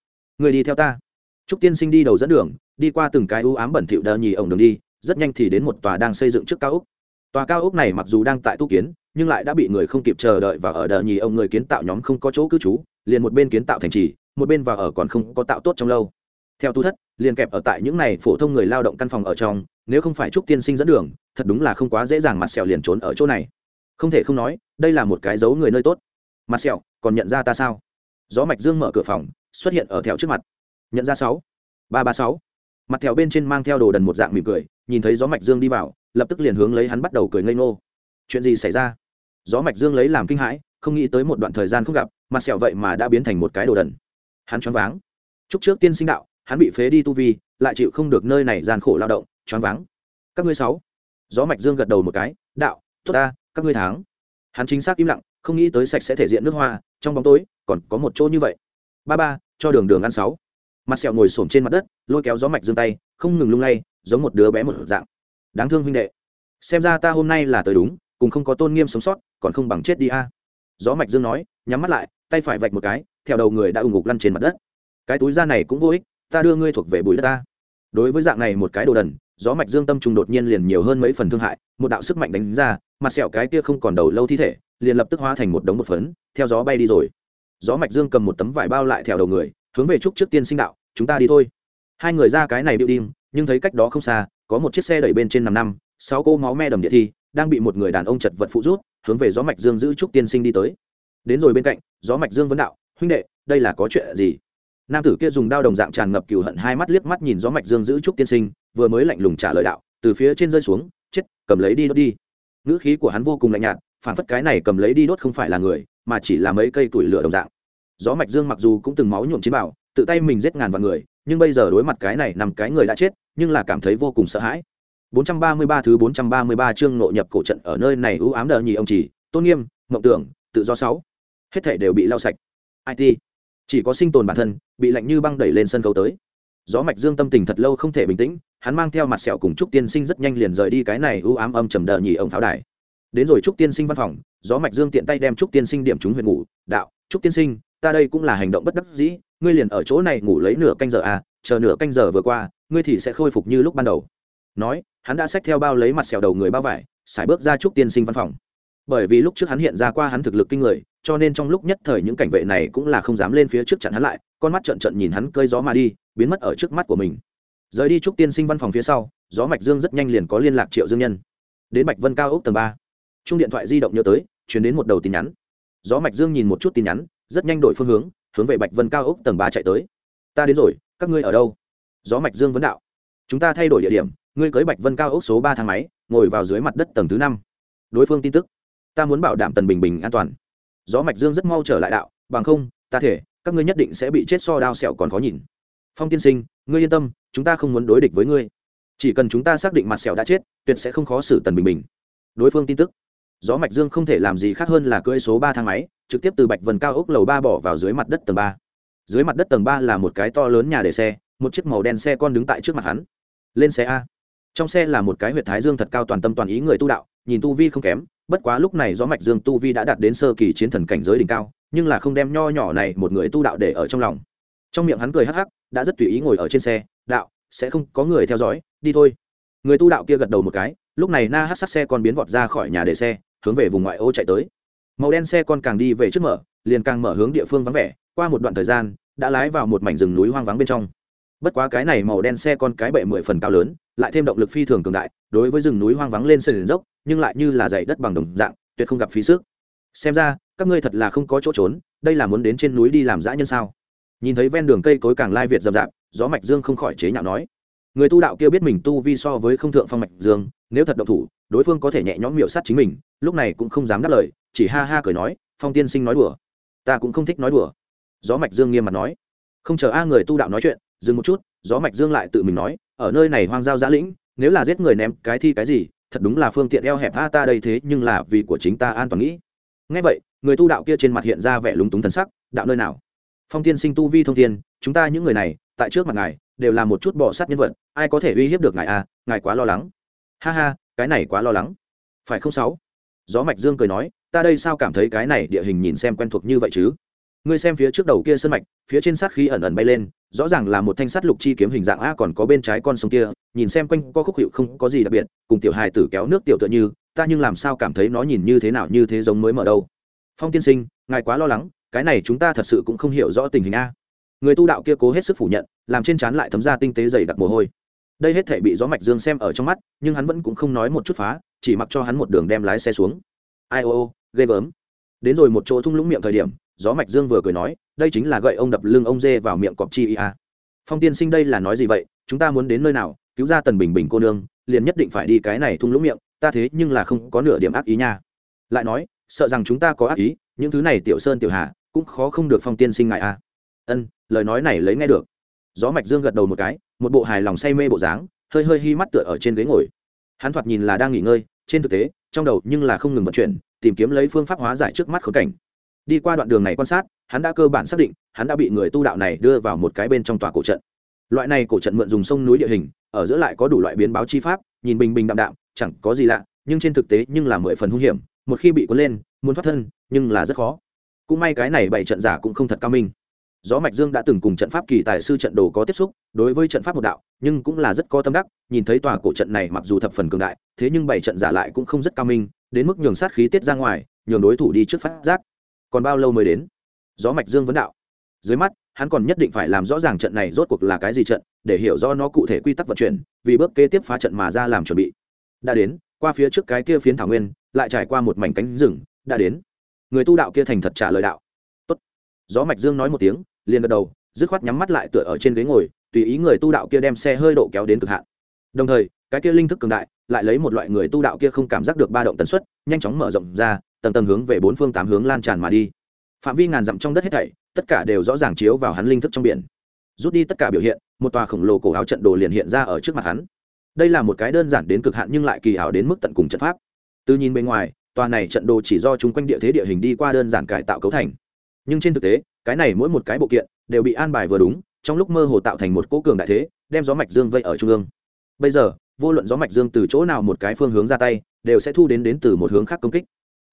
người đi theo ta. Trúc tiên sinh đi đầu dẫn đường, đi qua từng cái u ám bẩn thỉu đờ nhì ổng đường đi, rất nhanh thì đến một tòa đang xây dựng trước cao ốc. Tòa cao ốc này mặc dù đang tại tu kiến, nhưng lại đã bị người không kịp chờ đợi và ở đờ nhì ông người kiến tạo nhóm không có chỗ cư trú, liền một bên kiến tạo thành trì, một bên vào ở còn không có tạo tốt trong lâu. Theo tu thất, liền kẹp ở tại những này phổ thông người lao động căn phòng ở trong, nếu không phải trúc tiên sinh dẫn đường, thật đúng là không quá dễ dàng mặt sẹo liền trốn ở chỗ này. Không thể không nói, đây là một cái dấu người nơi tốt. Mặt sẹo, còn nhận ra ta sao? Gió mạch dương mở cửa phòng, xuất hiện ở thẹo trước mặt. Nhận ra sáu, ba ba sáu. Mặt thẹo bên trên mang theo đồ đần một dạng mỉm cười, nhìn thấy gió mạch dương đi vào, lập tức liền hướng lấy hắn bắt đầu cười ngây ngô. Chuyện gì xảy ra? Gió mạch dương lấy làm kinh hãi, không nghĩ tới một đoạn thời gian không gặp, mặt sẹo vậy mà đã biến thành một cái đồ đần. Hắn choáng váng. Chúc trước tiên sinh đạo, hắn bị phế đi tu vi, lại chịu không được nơi này gian khổ lao động, choáng váng. Các ngươi sáu. Gió mạch dương gật đầu một cái, đạo, tốt ta, các ngươi tháng hắn chính xác im lặng không nghĩ tới sạch sẽ thể diện nước hoa, trong bóng tối, còn có một chỗ như vậy. Ba ba, cho đường đường ăn sáu. Mặt sẹo ngồi xổm trên mặt đất, lôi kéo gió mạch dương tay, không ngừng lung lay, giống một đứa bé một dạng. Đáng thương huynh đệ. Xem ra ta hôm nay là tới đúng, cùng không có tôn nghiêm sống sót, còn không bằng chết đi a. Gió mạch dương nói, nhắm mắt lại, tay phải vạch một cái, theo đầu người đã ủng ngục lăn trên mặt đất. Cái túi da này cũng vô ích, ta đưa ngươi thuộc về bùi đất ta. Đối với dạng này một cái đồ đần, gió mạch dương tâm trùng đột nhiên liền nhiều hơn mấy phần thương hại, một đạo sức mạnh đánh ra, mặt sẹo cái kia không còn đầu lâu thi thể liền lập tức hóa thành một đống một phấn, theo gió bay đi rồi. Gió mạch dương cầm một tấm vải bao lại theo đầu người, hướng về trúc trước tiên sinh đạo, chúng ta đi thôi. Hai người ra cái này điệu đinh, nhưng thấy cách đó không xa, có một chiếc xe đẩy bên trên nằm năm, sáu cô máu me đầm địa thi, đang bị một người đàn ông chật vật phụ rút, hướng về gió mạch dương giữ trúc tiên sinh đi tới. Đến rồi bên cạnh, gió mạch dương vấn đạo, huynh đệ, đây là có chuyện gì? Nam tử kia dùng đao đồng dạng tràn ngập cừu hận hai mắt liếc mắt nhìn gió mạch dương giữ trúc tiên sinh, vừa mới lạnh lùng trả lời đạo, từ phía trên rơi xuống, chết, cầm lấy đi đốt đi. Ngữ khí của hắn vô cùng lạnh nhạt phản phất cái này cầm lấy đi đốt không phải là người, mà chỉ là mấy cây tuổi lửa đồng dạng. Gió mạch dương mặc dù cũng từng máu nhuộm chiến bảo tự tay mình giết ngàn vạn người, nhưng bây giờ đối mặt cái này nằm cái người đã chết, nhưng là cảm thấy vô cùng sợ hãi. 433 thứ 433 chương nội nhập cổ trận ở nơi này ưu ám đờ nhì ông chỉ, tôn nghiêm, mộng tưởng, tự do sáu. Hết thể đều bị lau sạch. It chỉ có sinh tồn bản thân, bị lạnh như băng đẩy lên sân khấu tới. Gió mạch dương tâm tình thật lâu không thể bình tĩnh, hắn mang theo mặt sẹo cùng trúc tiên sinh rất nhanh liền rời đi cái này ưu ám âm trầm đờ nhì ông pháo đài đến rồi trúc tiên sinh văn phòng, gió mạch dương tiện tay đem trúc tiên sinh điểm chúng huyện ngủ. Đạo, trúc tiên sinh, ta đây cũng là hành động bất đắc dĩ, ngươi liền ở chỗ này ngủ lấy nửa canh giờ à chờ nửa canh giờ vừa qua, ngươi thì sẽ khôi phục như lúc ban đầu. Nói, hắn đã xách theo bao lấy mặt sẹo đầu người bao vải, xài bước ra trúc tiên sinh văn phòng. Bởi vì lúc trước hắn hiện ra qua hắn thực lực kinh người, cho nên trong lúc nhất thời những cảnh vệ này cũng là không dám lên phía trước chặn hắn lại, con mắt trận trận nhìn hắn cơi gió mà đi, biến mất ở trước mắt của mình. Rời đi trúc tiên sinh văn phòng phía sau, gió mạch dương rất nhanh liền có liên lạc triệu dương nhân. Đến bạch vân cao ốc tầng ba chung điện thoại di động nhớ tới chuyển đến một đầu tin nhắn. Gió mạch dương nhìn một chút tin nhắn, rất nhanh đổi phương hướng hướng về bạch vân cao ốc tầng ba chạy tới. Ta đến rồi, các ngươi ở đâu? Gió mạch dương vấn đạo. Chúng ta thay đổi địa điểm, ngươi cưới bạch vân cao ốc số ba thang máy, ngồi vào dưới mặt đất tầng thứ năm. Đối phương tin tức. Ta muốn bảo đảm tần bình bình an toàn. Gió mạch dương rất mau trở lại đạo, bằng không, ta thể, các ngươi nhất định sẽ bị chết so đao sẹo còn khó nhìn. Phong tiên sinh, ngươi yên tâm, chúng ta không muốn đối địch với ngươi. Chỉ cần chúng ta xác định mặt sẹo đã chết, tuyệt sẽ không khó xử tần bình bình. Đối phương tin tức gió mạch dương không thể làm gì khác hơn là cưỡi số ba thang máy, trực tiếp từ bạch vân cao ốc lầu ba bỏ vào dưới mặt đất tầng ba. Dưới mặt đất tầng ba là một cái to lớn nhà để xe, một chiếc màu đen xe con đứng tại trước mặt hắn. Lên xe a. Trong xe là một cái huyệt thái dương thật cao toàn tâm toàn ý người tu đạo, nhìn tu vi không kém, bất quá lúc này gió mạch dương tu vi đã đạt đến sơ kỳ chiến thần cảnh giới đỉnh cao, nhưng là không đem nho nhỏ này một người tu đạo để ở trong lòng. Trong miệng hắn cười hắc hắc, đã rất tùy ý ngồi ở trên xe, đạo, sẽ không có người theo dõi, đi thôi. Người tu đạo kia gật đầu một cái, lúc này na hát sát xe còn biến vọt ra khỏi nhà để xe hướng về vùng ngoại ô chạy tới. Màu đen xe con càng đi về trước mở, liền càng mở hướng địa phương vắng vẻ, qua một đoạn thời gian, đã lái vào một mảnh rừng núi hoang vắng bên trong. Bất quá cái này màu đen xe con cái bệ mười phần cao lớn, lại thêm động lực phi thường cường đại, đối với rừng núi hoang vắng lên sườn dốc, nhưng lại như là dày đất bằng đồng dạng, tuyệt không gặp phí sức. Xem ra, các ngươi thật là không có chỗ trốn, đây là muốn đến trên núi đi làm dã nhân sao? Nhìn thấy ven đường cây cối càng lai việt rậm rạp, gió mạch dương không khỏi chế nhạo nói người tu đạo kia biết mình tu vi so với không thượng phong mạch dương, nếu thật động thủ, đối phương có thể nhẹ nhõm miệu sát chính mình, lúc này cũng không dám đáp lời, chỉ ha ha cười nói, phong tiên sinh nói đùa, ta cũng không thích nói đùa. Gió mạch dương nghiêm mặt nói. Không chờ a người tu đạo nói chuyện, dừng một chút, gió mạch dương lại tự mình nói, ở nơi này hoang giao giã lĩnh, nếu là giết người ném cái thi cái gì, thật đúng là phương tiện eo hẹp a ta đây thế, nhưng là vì của chính ta an toàn nghĩ. Ngay vậy, người tu đạo kia trên mặt hiện ra vẻ lúng túng thần sắc, đạo nơi nào? Phong tiên sinh tu vi thông thiên, chúng ta những người này, tại trước mặt ngài đều là một chút bỏ sát nhân vật, ai có thể uy hiếp được ngài a ngài quá lo lắng. Ha ha, cái này quá lo lắng. Phải không sáu? Gió mạch dương cười nói, ta đây sao cảm thấy cái này địa hình nhìn xem quen thuộc như vậy chứ? Ngươi xem phía trước đầu kia sơn mạch, phía trên sát khí ẩn ẩn bay lên, rõ ràng là một thanh sắt lục chi kiếm hình dạng a còn có bên trái con sông kia, nhìn xem quanh có khúc hiệu không có gì đặc biệt, cùng tiểu hài tử kéo nước tiểu tựa như, ta nhưng làm sao cảm thấy nó nhìn như thế nào như thế giống mới mở đâu. Phong tiên sinh, ngài quá lo lắng, cái này chúng ta thật sự cũng không hiểu rõ tình hình a người tu đạo kia cố hết sức phủ nhận, làm trên trán lại thấm ra tinh tế dày đặc mồ hôi. Đây hết thể bị gió mạch dương xem ở trong mắt, nhưng hắn vẫn cũng không nói một chút phá, chỉ mặc cho hắn một đường đem lái xe xuống. Ai ô ô, ghê gớm. Đến rồi một chỗ thung lũng miệng thời điểm, gió mạch dương vừa cười nói, đây chính là gậy ông đập lưng ông dê vào miệng cọp chi ia phong tiên sinh đây là nói gì vậy, chúng ta muốn đến nơi nào, cứu ra tần bình bình cô nương, liền nhất định phải đi cái này thung lũng miệng, ta thế nhưng là không có nửa điểm ác ý nha. Lại nói, sợ rằng chúng ta có ác ý, những thứ này tiểu sơn tiểu hà, cũng khó không được phong tiên sinh ngại a ân lời nói này lấy nghe được gió mạch dương gật đầu một cái một bộ hài lòng say mê bộ dáng hơi hơi hi mắt tựa ở trên ghế ngồi hắn thoạt nhìn là đang nghỉ ngơi trên thực tế trong đầu nhưng là không ngừng vận chuyển tìm kiếm lấy phương pháp hóa giải trước mắt khốn cảnh đi qua đoạn đường này quan sát hắn đã cơ bản xác định hắn đã bị người tu đạo này đưa vào một cái bên trong tòa cổ trận loại này cổ trận mượn dùng sông núi địa hình ở giữa lại có đủ loại biến báo chi pháp nhìn bình bình đạm đạm chẳng có gì lạ nhưng trên thực tế nhưng là mười phần hung hiểm một khi bị cuốn lên muốn thoát thân nhưng là rất khó cũng may cái này bảy trận giả cũng không thật cao minh gió mạch dương đã từng cùng trận pháp kỳ tài sư trận đồ có tiếp xúc, đối với trận pháp một đạo, nhưng cũng là rất có tâm đắc, nhìn thấy tòa cổ trận này mặc dù thập phần cường đại, thế nhưng bảy trận giả lại cũng không rất cao minh, đến mức nhường sát khí tiết ra ngoài, nhường đối thủ đi trước phát giác. Còn bao lâu mới đến? Gió mạch dương vấn đạo. Dưới mắt, hắn còn nhất định phải làm rõ ràng trận này rốt cuộc là cái gì trận, để hiểu rõ nó cụ thể quy tắc vận chuyển, vì bước kế tiếp phá trận mà ra làm chuẩn bị. Đã đến, qua phía trước cái kia phiến thảo nguyên, lại trải qua một mảnh cánh rừng, đã đến. Người tu đạo kia thành thật trả lời đạo. Tốt. Gió mạch dương nói một tiếng liền gật đầu, dứt khoát nhắm mắt lại tựa ở trên ghế ngồi, tùy ý người tu đạo kia đem xe hơi độ kéo đến cực hạn. Đồng thời, cái kia linh thức cường đại, lại lấy một loại người tu đạo kia không cảm giác được ba động tần suất, nhanh chóng mở rộng ra, tầng tầng hướng về bốn phương tám hướng lan tràn mà đi. Phạm vi ngàn dặm trong đất hết thảy, tất cả đều rõ ràng chiếu vào hắn linh thức trong biển. Rút đi tất cả biểu hiện, một tòa khổng lồ cổ áo trận đồ liền hiện ra ở trước mặt hắn. Đây là một cái đơn giản đến cực hạn nhưng lại kỳ ảo đến mức tận cùng trận pháp. Từ nhìn bên ngoài, tòa này trận đồ chỉ do chúng quanh địa thế địa hình đi qua đơn giản cải tạo cấu thành. Nhưng trên thực tế cái này mỗi một cái bộ kiện đều bị an bài vừa đúng, trong lúc mơ hồ tạo thành một cỗ cường đại thế, đem gió mạch dương vây ở trung ương. Bây giờ, vô luận gió mạch dương từ chỗ nào một cái phương hướng ra tay, đều sẽ thu đến đến từ một hướng khác công kích.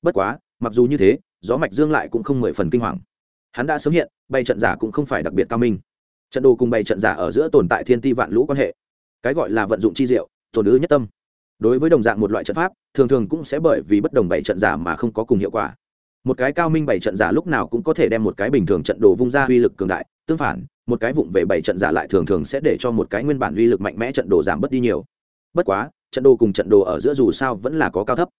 Bất quá, mặc dù như thế, gió mạch dương lại cũng không mười phần kinh hoàng. Hắn đã sớm hiện, bay trận giả cũng không phải đặc biệt cao minh. Trận đồ cùng bày trận giả ở giữa tồn tại thiên ti vạn lũ quan hệ. Cái gọi là vận dụng chi diệu, tổn ứ nhất tâm. Đối với đồng dạng một loại trận pháp, thường thường cũng sẽ bởi vì bất đồng bày trận giả mà không có cùng hiệu quả một cái cao minh bảy trận giả lúc nào cũng có thể đem một cái bình thường trận đồ vung ra uy lực cường đại, tương phản, một cái vụng về bảy trận giả lại thường thường sẽ để cho một cái nguyên bản uy lực mạnh mẽ trận đồ giảm bớt đi nhiều. Bất quá, trận đồ cùng trận đồ ở giữa dù sao vẫn là có cao thấp.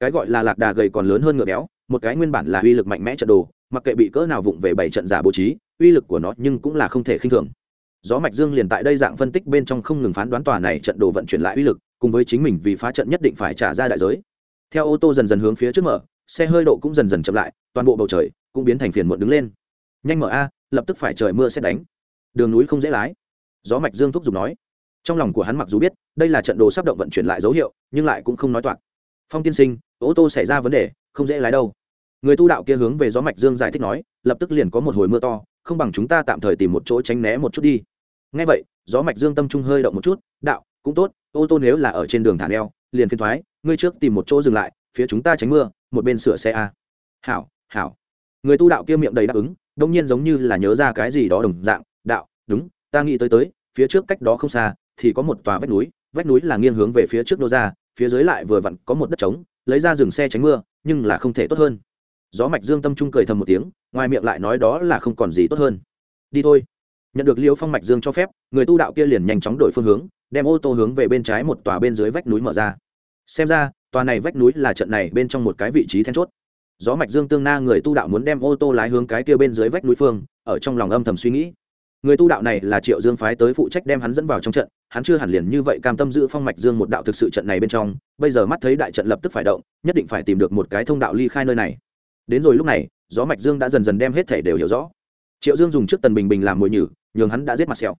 Cái gọi là lạc đà gầy còn lớn hơn ngựa béo, một cái nguyên bản là uy lực mạnh mẽ trận đồ, mặc kệ bị cỡ nào vụng về bảy trận giả bố trí, uy lực của nó nhưng cũng là không thể khinh thường. Gió mạch dương liền tại đây dạng phân tích bên trong không ngừng phán đoán tòa này trận đồ vận chuyển lại uy lực, cùng với chính mình vì phá trận nhất định phải trả ra đại giới. Theo ô tô dần dần hướng phía trước mở xe hơi độ cũng dần dần chậm lại, toàn bộ bầu trời cũng biến thành phiền muộn đứng lên. Nhanh mở a, lập tức phải trời mưa sẽ đánh. Đường núi không dễ lái. Gió mạch dương thúc giục nói. Trong lòng của hắn mặc dù biết, đây là trận đồ sắp động vận chuyển lại dấu hiệu, nhưng lại cũng không nói toạc. Phong tiên sinh, ô tô xảy ra vấn đề, không dễ lái đâu. Người tu đạo kia hướng về gió mạch dương giải thích nói, lập tức liền có một hồi mưa to, không bằng chúng ta tạm thời tìm một chỗ tránh né một chút đi. Ngay vậy, gió mạch dương tâm trung hơi động một chút, đạo, cũng tốt, ô tô nếu là ở trên đường thả neo, liền phiên thoái, ngươi trước tìm một chỗ dừng lại phía chúng ta tránh mưa, một bên sửa xe a. Hảo hảo. Người tu đạo kia miệng đầy đáp ứng, đông nhiên giống như là nhớ ra cái gì đó đồng dạng, đạo, đúng, ta nghĩ tới tới, phía trước cách đó không xa, thì có một tòa vách núi vách núi là nghiêng hướng về phía trước nô ra, phía dưới lại vừa vặn có một đất trống, lấy ra dừng xe tránh mưa, nhưng là không thể tốt hơn. Gió mạch dương tâm trung cười thầm một tiếng, ngoài miệng lại nói đó là không còn gì tốt hơn. Đi thôi. Nhận được liêu phong mạch dương cho phép, người tu đạo kia liền nhanh chóng đổi phương hướng, đem ô tô hướng về bên trái một tòa bên dưới vách núi mở ra. Xem ra tòa này vách núi là trận này bên trong một cái vị trí then chốt. Gió mạch dương tương na người tu đạo muốn đem ô tô lái hướng cái kia bên dưới vách núi phương, ở trong lòng âm thầm suy nghĩ. Người tu đạo này là triệu dương phái tới phụ trách đem hắn dẫn vào trong trận, hắn chưa hẳn liền như vậy cam tâm giữ phong mạch dương một đạo thực sự trận này bên trong, bây giờ mắt thấy đại trận lập tức phải động, nhất định phải tìm được một cái thông đạo ly khai nơi này. Đến rồi lúc này, gió mạch dương đã dần dần đem hết thể đều hiểu rõ. Triệu dương dùng trước tần bình bình làm mồi nhử, nhường hắn đã giết mặt sẹo.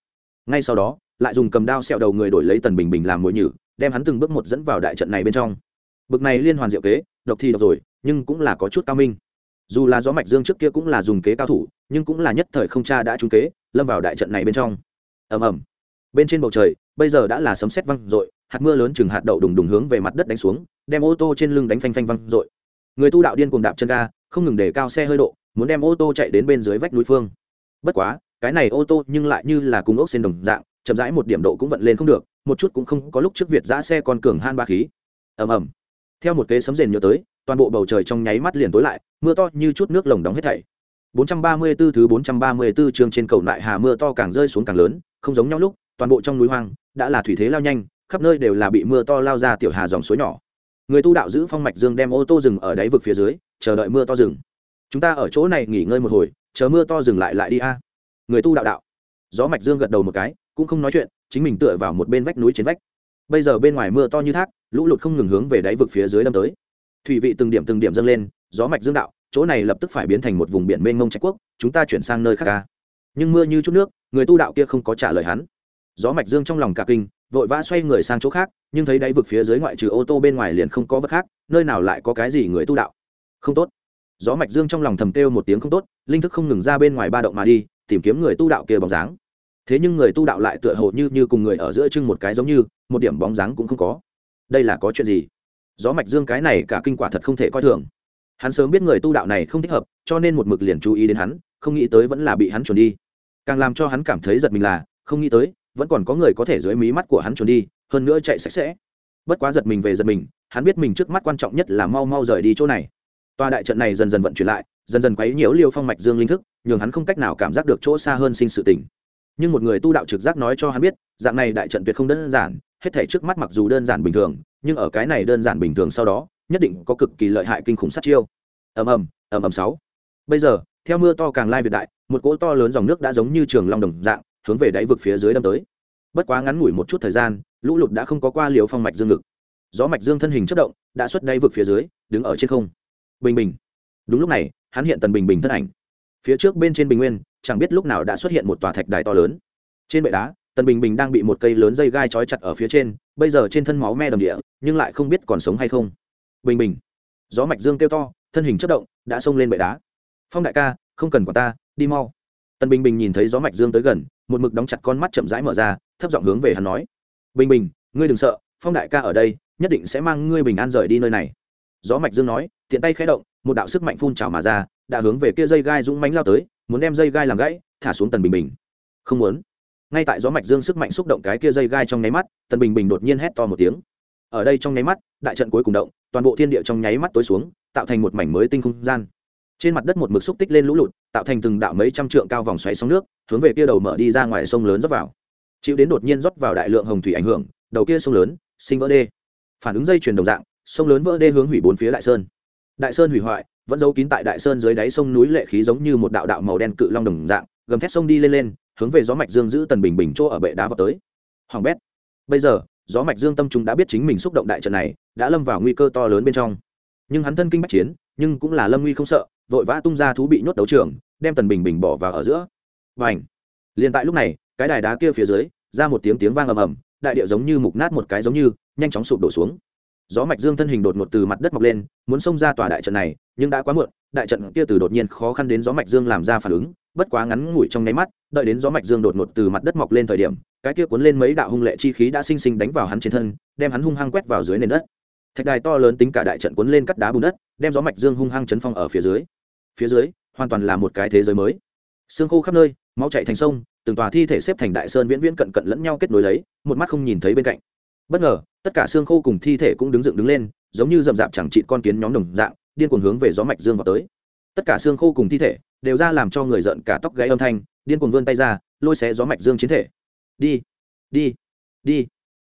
Ngay sau đó, lại dùng cầm đao sẹo đầu người đổi lấy tần bình bình làm mồi nhử, đem hắn từng bước một dẫn vào đại trận này bên trong bực này liên hoàn diệu kế, độc thi độc rồi, nhưng cũng là có chút cao minh. Dù là gió mạch dương trước kia cũng là dùng kế cao thủ, nhưng cũng là nhất thời không cha đã trúng kế, lâm vào đại trận này bên trong. Ầm ầm. Bên trên bầu trời, bây giờ đã là sấm sét văng rội hạt mưa lớn chừng hạt đậu đùng đùng hướng về mặt đất đánh xuống, đem ô tô trên lưng đánh phanh phanh văng rội người tu đạo điên cuồng đạp chân ga, không ngừng để cao xe hơi độ, muốn đem ô tô chạy đến bên dưới vách núi phương. Bất quá, cái này ô tô nhưng lại như là cùng ốc xên đồng dạng, chậm rãi một điểm độ cũng vận lên không được, một chút cũng không có lúc trước việt giã xe còn cường han ba khí. Ầm ầm theo một kế sấm rền nhớ tới, toàn bộ bầu trời trong nháy mắt liền tối lại, mưa to như chút nước lồng đóng hết thảy. 434 thứ 434 chương trên cầu lại hà mưa to càng rơi xuống càng lớn, không giống nhau lúc, toàn bộ trong núi hoang đã là thủy thế lao nhanh, khắp nơi đều là bị mưa to lao ra tiểu hà dòng suối nhỏ. Người tu đạo giữ phong mạch dương đem ô tô dừng ở đáy vực phía dưới, chờ đợi mưa to dừng. Chúng ta ở chỗ này nghỉ ngơi một hồi, chờ mưa to dừng lại lại đi a. Người tu đạo đạo. Gió mạch dương gật đầu một cái, cũng không nói chuyện, chính mình tựa vào một bên vách núi trên vách. Bây giờ bên ngoài mưa to như thác lũ lụt không ngừng hướng về đáy vực phía dưới đâm tới. Thủy vị từng điểm từng điểm dâng lên, gió mạch dương đạo, chỗ này lập tức phải biến thành một vùng biển mênh mông trạch quốc, chúng ta chuyển sang nơi khác ca nhưng mưa như chút nước, người tu đạo kia không có trả lời hắn. Gió mạch dương trong lòng cả kinh, vội vã xoay người sang chỗ khác, nhưng thấy đáy vực phía dưới ngoại trừ ô tô bên ngoài liền không có vật khác, nơi nào lại có cái gì người tu đạo. Không tốt. Gió mạch dương trong lòng thầm kêu một tiếng không tốt, linh thức không ngừng ra bên ngoài ba động mà đi, tìm kiếm người tu đạo kia bóng dáng. Thế nhưng người tu đạo lại tựa hồ như như cùng người ở giữa chưng một cái giống như, một điểm bóng dáng cũng không có đây là có chuyện gì? Gió mạch dương cái này cả kinh quả thật không thể coi thường. Hắn sớm biết người tu đạo này không thích hợp, cho nên một mực liền chú ý đến hắn, không nghĩ tới vẫn là bị hắn trốn đi. Càng làm cho hắn cảm thấy giật mình là, không nghĩ tới, vẫn còn có người có thể dưới mí mắt của hắn trốn đi, hơn nữa chạy sạch sẽ. Bất quá giật mình về giật mình, hắn biết mình trước mắt quan trọng nhất là mau mau rời đi chỗ này. Tòa đại trận này dần dần vận chuyển lại, dần dần quấy nhiễu liêu phong mạch dương linh thức, nhường hắn không cách nào cảm giác được chỗ xa hơn sinh sự tỉnh nhưng một người tu đạo trực giác nói cho hắn biết, dạng này đại trận tuyệt không đơn giản hết thể trước mắt mặc dù đơn giản bình thường, nhưng ở cái này đơn giản bình thường sau đó, nhất định có cực kỳ lợi hại kinh khủng sát chiêu. Ầm ầm ầm ầm sáu. Bây giờ, theo mưa to càng lai việt đại, một cỗ to lớn dòng nước đã giống như trường long đồng dạng, hướng về đáy vực phía dưới đâm tới. Bất quá ngắn ngủi một chút thời gian, lũ lụt đã không có qua liều phong mạch dương ngực. Gió mạch dương thân hình chất động, đã xuất đáy vực phía dưới, đứng ở trên không. Bình bình. Đúng lúc này, hắn hiện tần bình bình thân ảnh. Phía trước bên trên bình nguyên, chẳng biết lúc nào đã xuất hiện một tòa thạch đài to lớn. Trên bệ đá tần bình bình đang bị một cây lớn dây gai trói chặt ở phía trên, bây giờ trên thân máu me đầm địa, nhưng lại không biết còn sống hay không. Bình bình, gió mạch dương kêu to, thân hình chất động, đã xông lên bệ đá. Phong đại ca, không cần quả ta, đi mau. Tần bình bình nhìn thấy gió mạch dương tới gần, một mực đóng chặt con mắt chậm rãi mở ra, thấp giọng hướng về hắn nói. Bình bình, ngươi đừng sợ, phong đại ca ở đây, nhất định sẽ mang ngươi bình an rời đi nơi này. Gió mạch dương nói, tiện tay khẽ động, một đạo sức mạnh phun trào mà ra, đã hướng về kia dây gai dũng mánh lao tới, muốn đem dây gai làm gãy, thả xuống tần bình bình. Không muốn ngay tại gió mạch dương sức mạnh xúc động cái kia dây gai trong nháy mắt, tần bình bình đột nhiên hét to một tiếng. Ở đây trong nháy mắt, đại trận cuối cùng động, toàn bộ thiên địa trong nháy mắt tối xuống, tạo thành một mảnh mới tinh không gian. Trên mặt đất một mực xúc tích lên lũ lụt, tạo thành từng đạo mấy trăm trượng cao vòng xoáy sóng nước, hướng về kia đầu mở đi ra ngoài sông lớn rót vào. Chịu đến đột nhiên rót vào đại lượng hồng thủy ảnh hưởng, đầu kia sông lớn, sinh vỡ đê. Phản ứng dây chuyển đồng dạng, sông lớn vỡ đê hướng hủy bốn phía đại sơn. Đại sơn hủy hoại, vẫn giấu kín tại đại sơn dưới đáy sông núi lệ khí giống như một đạo đạo màu đen cự long đồng dạng, gầm thét sông đi lên lên hướng về gió mạch dương giữ tần bình bình chỗ ở bệ đá vào tới. Hoàng bét, bây giờ, gió mạch dương tâm trung đã biết chính mình xúc động đại trận này đã lâm vào nguy cơ to lớn bên trong. Nhưng hắn thân kinh bách chiến, nhưng cũng là lâm nguy không sợ, vội vã tung ra thú bị nhốt đấu trường, đem tần bình bình bỏ vào ở giữa. Và ảnh liền tại lúc này, cái đài đá kia phía dưới, ra một tiếng tiếng vang ầm ầm, đại điệu giống như mục nát một cái giống như, nhanh chóng sụp đổ xuống gió mạch dương thân hình đột ngột từ mặt đất mọc lên, muốn xông ra tòa đại trận này, nhưng đã quá muộn, đại trận kia từ đột nhiên khó khăn đến gió mạch dương làm ra phản ứng, bất quá ngắn ngủi trong nháy mắt, đợi đến gió mạch dương đột ngột từ mặt đất mọc lên thời điểm, cái kia cuốn lên mấy đạo hung lệ chi khí đã sinh sinh đánh vào hắn trên thân, đem hắn hung hăng quét vào dưới nền đất. Thạch đài to lớn tính cả đại trận cuốn lên cắt đá bùn đất, đem gió mạch dương hung hăng chấn phong ở phía dưới. Phía dưới, hoàn toàn là một cái thế giới mới. Xương khô khắp nơi, máu chạy thành sông, từng tòa thi thể xếp thành đại sơn viễn viễn cận cận lẫn nhau kết nối lấy, một mắt không nhìn thấy bên cạnh bất ngờ, tất cả xương khô cùng thi thể cũng đứng dựng đứng lên, giống như rậm rạp chẳng trị con kiến nhóm đồng dạng, điên cuồng hướng về gió mạch dương vào tới. Tất cả xương khô cùng thi thể đều ra làm cho người giận cả tóc gáy âm thanh, điên cuồng vươn tay ra, lôi xé gió mạch dương chiến thể. Đi đi đi.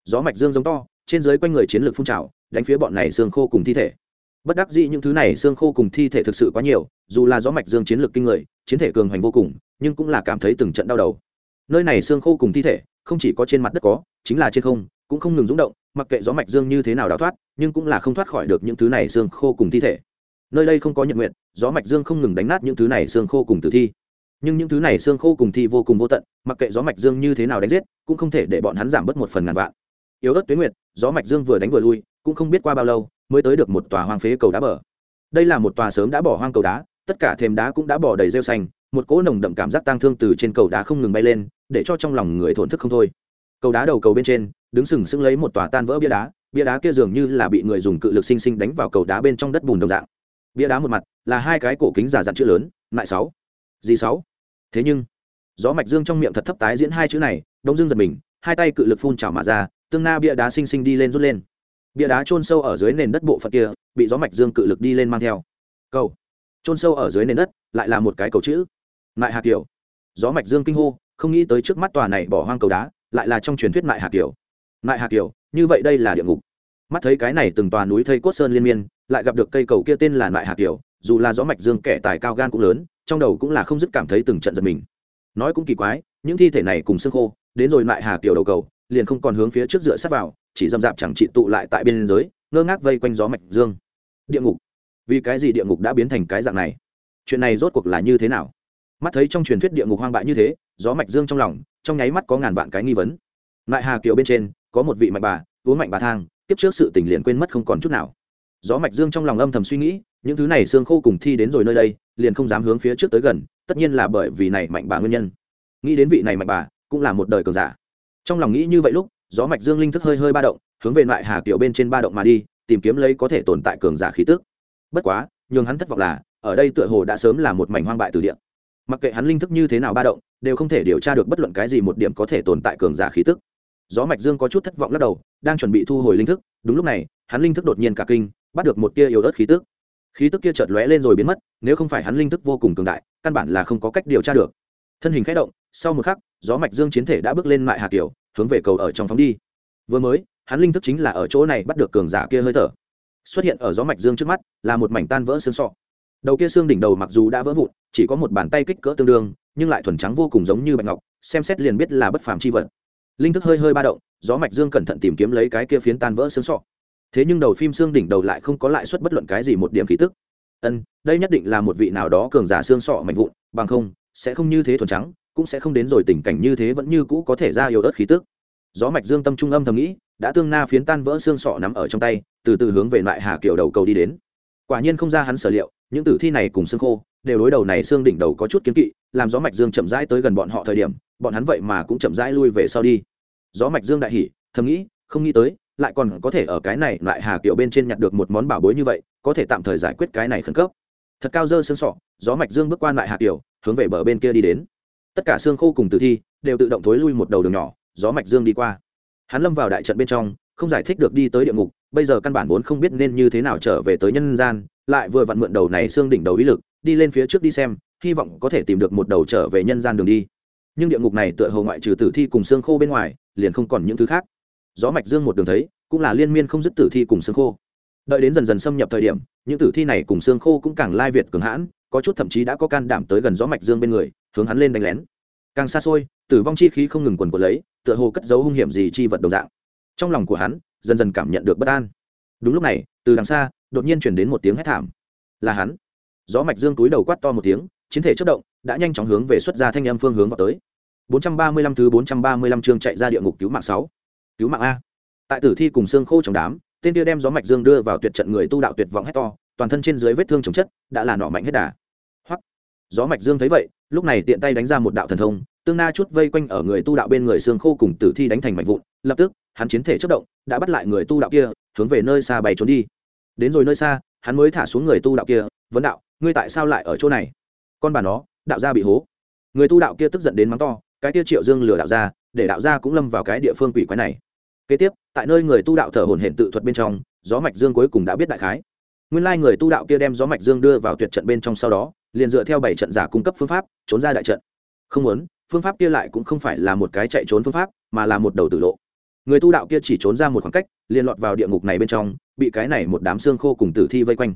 Gió mạch dương giống to, trên dưới quanh người chiến lược phun trào, đánh phía bọn này xương khô cùng thi thể. Bất đắc dĩ những thứ này xương khô cùng thi thể thực sự quá nhiều, dù là gió mạch dương chiến lược kinh người, chiến thể cường hành vô cùng, nhưng cũng là cảm thấy từng trận đau đầu. Nơi này xương khô cùng thi thể không chỉ có trên mặt đất có, chính là trên không cũng không ngừng rung động, mặc kệ gió mạch dương như thế nào đào thoát, nhưng cũng là không thoát khỏi được những thứ này xương khô cùng thi thể. Nơi đây không có nhận nguyện gió mạch dương không ngừng đánh nát những thứ này xương khô cùng tử thi. Nhưng những thứ này xương khô cùng thi vô cùng vô tận, mặc kệ gió mạch dương như thế nào đánh giết, cũng không thể để bọn hắn giảm bớt một phần ngàn vạn. Yếu ớt tuyến nguyệt, gió mạch dương vừa đánh vừa lui, cũng không biết qua bao lâu, mới tới được một tòa hoang phế cầu đá bờ. Đây là một tòa sớm đã bỏ hoang cầu đá, tất cả thềm đá cũng đã bỏ đầy rêu xanh, một cỗ nồng đậm cảm giác tang thương từ trên cầu đá không ngừng bay lên, để cho trong lòng người thổn thức không thôi. Cầu đá đầu cầu bên trên đứng sừng sững lấy một tòa tan vỡ bia đá bia đá kia dường như là bị người dùng cự lực sinh sinh đánh vào cầu đá bên trong đất bùn đồng dạng. Bia đá một mặt là hai cái cổ kính giả dặn chữ lớn, lại sáu. Gì sáu? Thế nhưng, gió mạch dương trong miệng thật thấp tái diễn hai chữ này, đông dương giật mình, hai tay cự lực phun trào mà ra, tương na bia đá sinh sinh đi lên rút lên. Bia đá chôn sâu ở dưới nền đất bộ phận kia, bị gió mạch dương cự lực đi lên mang theo. Cầu. Chôn sâu ở dưới nền đất, lại là một cái cầu chữ. Lại hà kiều. Gió mạch dương kinh hô, không nghĩ tới trước mắt tòa này bỏ hoang cầu đá, lại là trong truyền thuyết lại hà kiều. Nại hà kiều, như vậy đây là địa ngục. Mắt thấy cái này từng tòa núi thây cốt sơn liên miên, lại gặp được cây cầu kia tên là Nại hà kiều, dù là gió mạch dương kẻ tài cao gan cũng lớn, trong đầu cũng là không dứt cảm thấy từng trận giật mình. Nói cũng kỳ quái, những thi thể này cùng xương khô, đến rồi Nại hà kiều đầu cầu, liền không còn hướng phía trước dựa sát vào, chỉ dầm dạp chẳng trị tụ lại tại biên giới ngơ ngác vây quanh gió mạch dương. Địa ngục. Vì cái gì địa ngục đã biến thành cái dạng này? Chuyện này rốt cuộc là như thế nào? Mắt thấy trong truyền thuyết địa ngục hoang bại như thế, gió mạch dương trong lòng, trong nháy mắt có ngàn vạn cái nghi vấn. Lại hà kiều bên trên có một vị mạnh bà, uống mạnh bà thang tiếp trước sự tình liền quên mất không còn chút nào. Gió mạch dương trong lòng âm thầm suy nghĩ, những thứ này xương khô cùng thi đến rồi nơi đây, liền không dám hướng phía trước tới gần, tất nhiên là bởi vì này mạnh bà nguyên nhân. Nghĩ đến vị này mạnh bà, cũng là một đời cường giả. Trong lòng nghĩ như vậy lúc, gió mạch dương linh thức hơi hơi ba động, hướng về lại hà tiểu bên trên ba động mà đi, tìm kiếm lấy có thể tồn tại cường giả khí tức. Bất quá, nhường hắn thất vọng là, ở đây tựa hồ đã sớm là một mảnh hoang bại từ địa. Mặc kệ hắn linh thức như thế nào ba động, đều không thể điều tra được bất luận cái gì một điểm có thể tồn tại cường giả khí tức gió mạch dương có chút thất vọng lắc đầu, đang chuẩn bị thu hồi linh thức, đúng lúc này, hắn linh thức đột nhiên cả kinh, bắt được một tia yếu ớt khí tức. Khí tức kia chợt lóe lên rồi biến mất, nếu không phải hắn linh thức vô cùng cường đại, căn bản là không có cách điều tra được. Thân hình khẽ động, sau một khắc, gió mạch dương chiến thể đã bước lên mại hà kiều hướng về cầu ở trong phóng đi. Vừa mới, hắn linh thức chính là ở chỗ này bắt được cường giả kia hơi thở. Xuất hiện ở gió mạch dương trước mắt, là một mảnh tan vỡ xương sọ. Đầu kia xương đỉnh đầu mặc dù đã vỡ vụn, chỉ có một bàn tay kích cỡ tương đương, nhưng lại thuần trắng vô cùng giống như bạch ngọc, xem xét liền biết là bất phàm chi vật linh thức hơi hơi ba động, gió mạch dương cẩn thận tìm kiếm lấy cái kia phiến tan vỡ xương sọ. Thế nhưng đầu phim xương đỉnh đầu lại không có lại suất bất luận cái gì một điểm khí tức. Ân, đây nhất định là một vị nào đó cường giả xương sọ mạnh vụn, bằng không, sẽ không như thế thuần trắng, cũng sẽ không đến rồi tình cảnh như thế vẫn như cũ có thể ra yếu ớt khí tức. Gió mạch dương tâm trung âm thầm nghĩ, đã tương na phiến tan vỡ xương sọ nắm ở trong tay, từ từ hướng về lại hà kiều đầu cầu đi đến. Quả nhiên không ra hắn sở liệu, những tử thi này cùng xương khô, đều đối đầu này xương đỉnh đầu có chút kiến kỵ, làm gió mạch dương chậm rãi tới gần bọn họ thời điểm bọn hắn vậy mà cũng chậm rãi lui về sau đi. Gió mạch dương đại hỉ, thầm nghĩ, không nghĩ tới, lại còn có thể ở cái này lại hà kiều bên trên nhặt được một món bảo bối như vậy, có thể tạm thời giải quyết cái này khẩn cấp. Thật cao dơ xương sọ, gió mạch dương bước qua lại hà kiều, hướng về bờ bên kia đi đến. Tất cả xương khô cùng tử thi đều tự động thối lui một đầu đường nhỏ, gió mạch dương đi qua. Hắn lâm vào đại trận bên trong, không giải thích được đi tới địa ngục, bây giờ căn bản vốn không biết nên như thế nào trở về tới nhân gian, lại vừa vặn mượn đầu này xương đỉnh đầu ý lực, đi lên phía trước đi xem, hy vọng có thể tìm được một đầu trở về nhân gian đường đi nhưng địa ngục này tựa hồ ngoại trừ tử thi cùng xương khô bên ngoài, liền không còn những thứ khác. Gió mạch dương một đường thấy, cũng là liên miên không dứt tử thi cùng xương khô. Đợi đến dần dần xâm nhập thời điểm, những tử thi này cùng xương khô cũng càng lai việt cường hãn, có chút thậm chí đã có can đảm tới gần gió mạch dương bên người, hướng hắn lên đánh lén. Càng xa xôi, tử vong chi khí không ngừng quần quật lấy, tựa hồ cất giấu hung hiểm gì chi vật đồng dạng. Trong lòng của hắn, dần dần cảm nhận được bất an. Đúng lúc này, từ đằng xa, đột nhiên chuyển đến một tiếng hét thảm. Là hắn. Gió mạch dương túi đầu quát to một tiếng, chiến thể chất động, đã nhanh chóng hướng về xuất ra thanh âm phương hướng vào tới. 435 thứ 435 chương chạy ra địa ngục cứu mạng 6. Cứu mạng a. Tại tử thi cùng xương khô trong đám, tên kia đem gió mạch dương đưa vào tuyệt trận người tu đạo tuyệt vọng hét to, toàn thân trên dưới vết thương chồng chất, đã là nọ mạnh hết đà. Hoắc. Gió mạch dương thấy vậy, lúc này tiện tay đánh ra một đạo thần thông, tương na chút vây quanh ở người tu đạo bên người xương khô cùng tử thi đánh thành mảnh vụn, lập tức, hắn chiến thể chớp động, đã bắt lại người tu đạo kia, hướng về nơi xa bay trốn đi. Đến rồi nơi xa, hắn mới thả xuống người tu đạo kia, vấn đạo, ngươi tại sao lại ở chỗ này? Con bà nó, đạo gia bị hố. Người tu đạo kia tức giận đến mắng to, cái kia triệu dương lừa đạo ra, để đạo ra cũng lâm vào cái địa phương quỷ quái này. Kế tiếp tại nơi người tu đạo thở hồn hển tự thuật bên trong gió mạch dương cuối cùng đã biết đại khái. Nguyên lai người tu đạo kia đem gió mạch dương đưa vào tuyệt trận bên trong sau đó liền dựa theo bảy trận giả cung cấp phương pháp trốn ra đại trận. Không muốn phương pháp kia lại cũng không phải là một cái chạy trốn phương pháp mà là một đầu tử lộ. Người tu đạo kia chỉ trốn ra một khoảng cách liền lọt vào địa ngục này bên trong bị cái này một đám xương khô cùng tử thi vây quanh.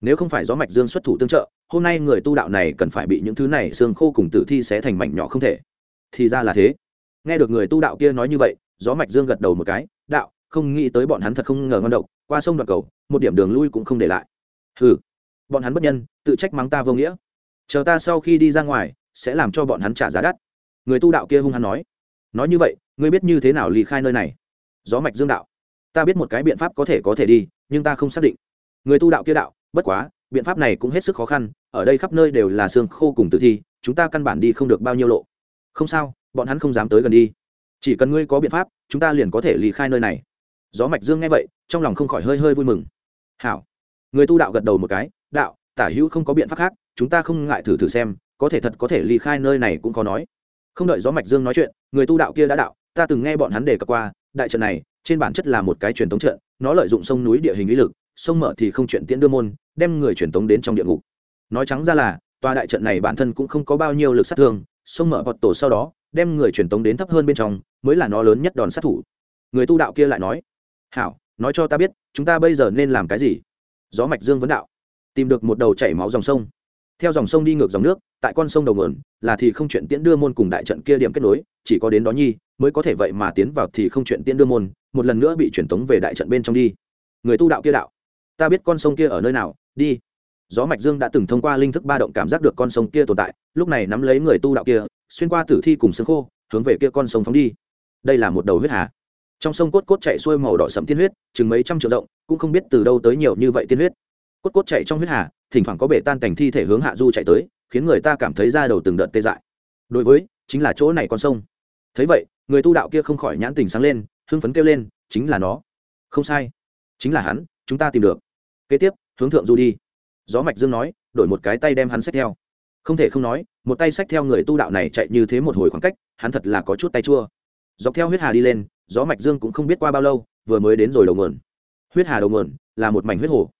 Nếu không phải gió mạch dương xuất thủ tương trợ hôm nay người tu đạo này cần phải bị những thứ này xương khô cùng tử thi sẽ thành mảnh nhỏ không thể thì ra là thế. Nghe được người tu đạo kia nói như vậy, gió mạch dương gật đầu một cái, đạo, không nghĩ tới bọn hắn thật không ngờ ngon độc, qua sông đoạn cầu, một điểm đường lui cũng không để lại. Ừ bọn hắn bất nhân, tự trách mắng ta vô nghĩa. Chờ ta sau khi đi ra ngoài, sẽ làm cho bọn hắn trả giá đắt. Người tu đạo kia hung hắn nói. Nói như vậy, ngươi biết như thế nào ly khai nơi này? Gió mạch dương đạo. Ta biết một cái biện pháp có thể có thể đi, nhưng ta không xác định. Người tu đạo kia đạo, bất quá, biện pháp này cũng hết sức khó khăn, ở đây khắp nơi đều là xương khô cùng tử thi, chúng ta căn bản đi không được bao nhiêu lộ không sao, bọn hắn không dám tới gần đi. Chỉ cần ngươi có biện pháp, chúng ta liền có thể lì khai nơi này. Gió mạch dương nghe vậy, trong lòng không khỏi hơi hơi vui mừng. Hảo. Người tu đạo gật đầu một cái, đạo, tả hữu không có biện pháp khác, chúng ta không ngại thử thử xem, có thể thật có thể lì khai nơi này cũng có nói. Không đợi gió mạch dương nói chuyện, người tu đạo kia đã đạo, ta từng nghe bọn hắn đề cập qua, đại trận này, trên bản chất là một cái truyền thống trận, nó lợi dụng sông núi địa hình lý lực, sông mở thì không chuyện tiễn đưa môn, đem người truyền thống đến trong địa ngục. Nói trắng ra là, tòa đại trận này bản thân cũng không có bao nhiêu lực sát thương xông mở bọt tổ sau đó, đem người truyền tống đến thấp hơn bên trong, mới là nó lớn nhất đòn sát thủ. Người tu đạo kia lại nói, hảo, nói cho ta biết, chúng ta bây giờ nên làm cái gì? Gió mạch dương vấn đạo, tìm được một đầu chảy máu dòng sông. Theo dòng sông đi ngược dòng nước, tại con sông đầu nguồn, là thì không chuyện tiễn đưa môn cùng đại trận kia điểm kết nối, chỉ có đến đó nhi, mới có thể vậy mà tiến vào thì không chuyện tiễn đưa môn, một lần nữa bị truyền tống về đại trận bên trong đi. Người tu đạo kia đạo, ta biết con sông kia ở nơi nào, đi gió mạch dương đã từng thông qua linh thức ba động cảm giác được con sông kia tồn tại, lúc này nắm lấy người tu đạo kia, xuyên qua tử thi cùng xương khô, hướng về kia con sông phóng đi. Đây là một đầu huyết hà. Trong sông cốt cốt chạy xuôi màu đỏ sẫm tiên huyết, chừng mấy trăm triệu rộng, cũng không biết từ đâu tới nhiều như vậy tiên huyết. Cốt cốt chạy trong huyết hà, thỉnh thoảng có bể tan cảnh thi thể hướng hạ du chạy tới, khiến người ta cảm thấy da đầu từng đợt tê dại. Đối với, chính là chỗ này con sông. Thấy vậy, người tu đạo kia không khỏi nhãn tình sáng lên, hưng phấn kêu lên, chính là nó. Không sai. Chính là hắn, chúng ta tìm được. Kế tiếp, hướng thượng du đi gió mạch dương nói, đổi một cái tay đem hắn xách theo. Không thể không nói, một tay xách theo người tu đạo này chạy như thế một hồi khoảng cách, hắn thật là có chút tay chua. Dọc theo huyết hà đi lên, gió mạch dương cũng không biết qua bao lâu, vừa mới đến rồi đầu nguồn. Huyết hà đầu nguồn là một mảnh huyết hồ.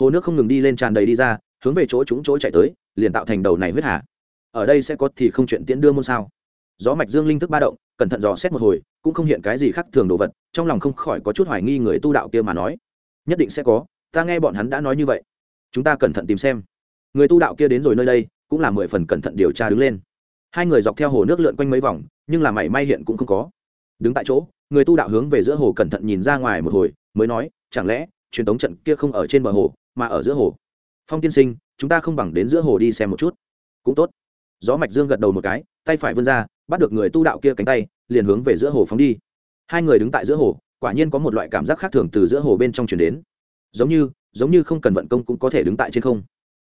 Hồ nước không ngừng đi lên tràn đầy đi ra, hướng về chỗ chúng chỗ chạy tới, liền tạo thành đầu này huyết hà. Ở đây sẽ có thì không chuyện tiễn đưa môn sao? Gió mạch dương linh thức ba động, cẩn thận dò xét một hồi, cũng không hiện cái gì khác thường đồ vật, trong lòng không khỏi có chút hoài nghi người tu đạo kia mà nói. Nhất định sẽ có, ta nghe bọn hắn đã nói như vậy chúng ta cẩn thận tìm xem. Người tu đạo kia đến rồi nơi đây, cũng là mười phần cẩn thận điều tra đứng lên. Hai người dọc theo hồ nước lượn quanh mấy vòng, nhưng là mảy may hiện cũng không có. Đứng tại chỗ, người tu đạo hướng về giữa hồ cẩn thận nhìn ra ngoài một hồi, mới nói, chẳng lẽ, truyền thống trận kia không ở trên bờ hồ, mà ở giữa hồ? Phong tiên sinh, chúng ta không bằng đến giữa hồ đi xem một chút. Cũng tốt. Gió mạch dương gật đầu một cái, tay phải vươn ra, bắt được người tu đạo kia cánh tay, liền hướng về giữa hồ phóng đi. Hai người đứng tại giữa hồ, quả nhiên có một loại cảm giác khác thường từ giữa hồ bên trong chuyển đến giống như giống như không cần vận công cũng có thể đứng tại trên không.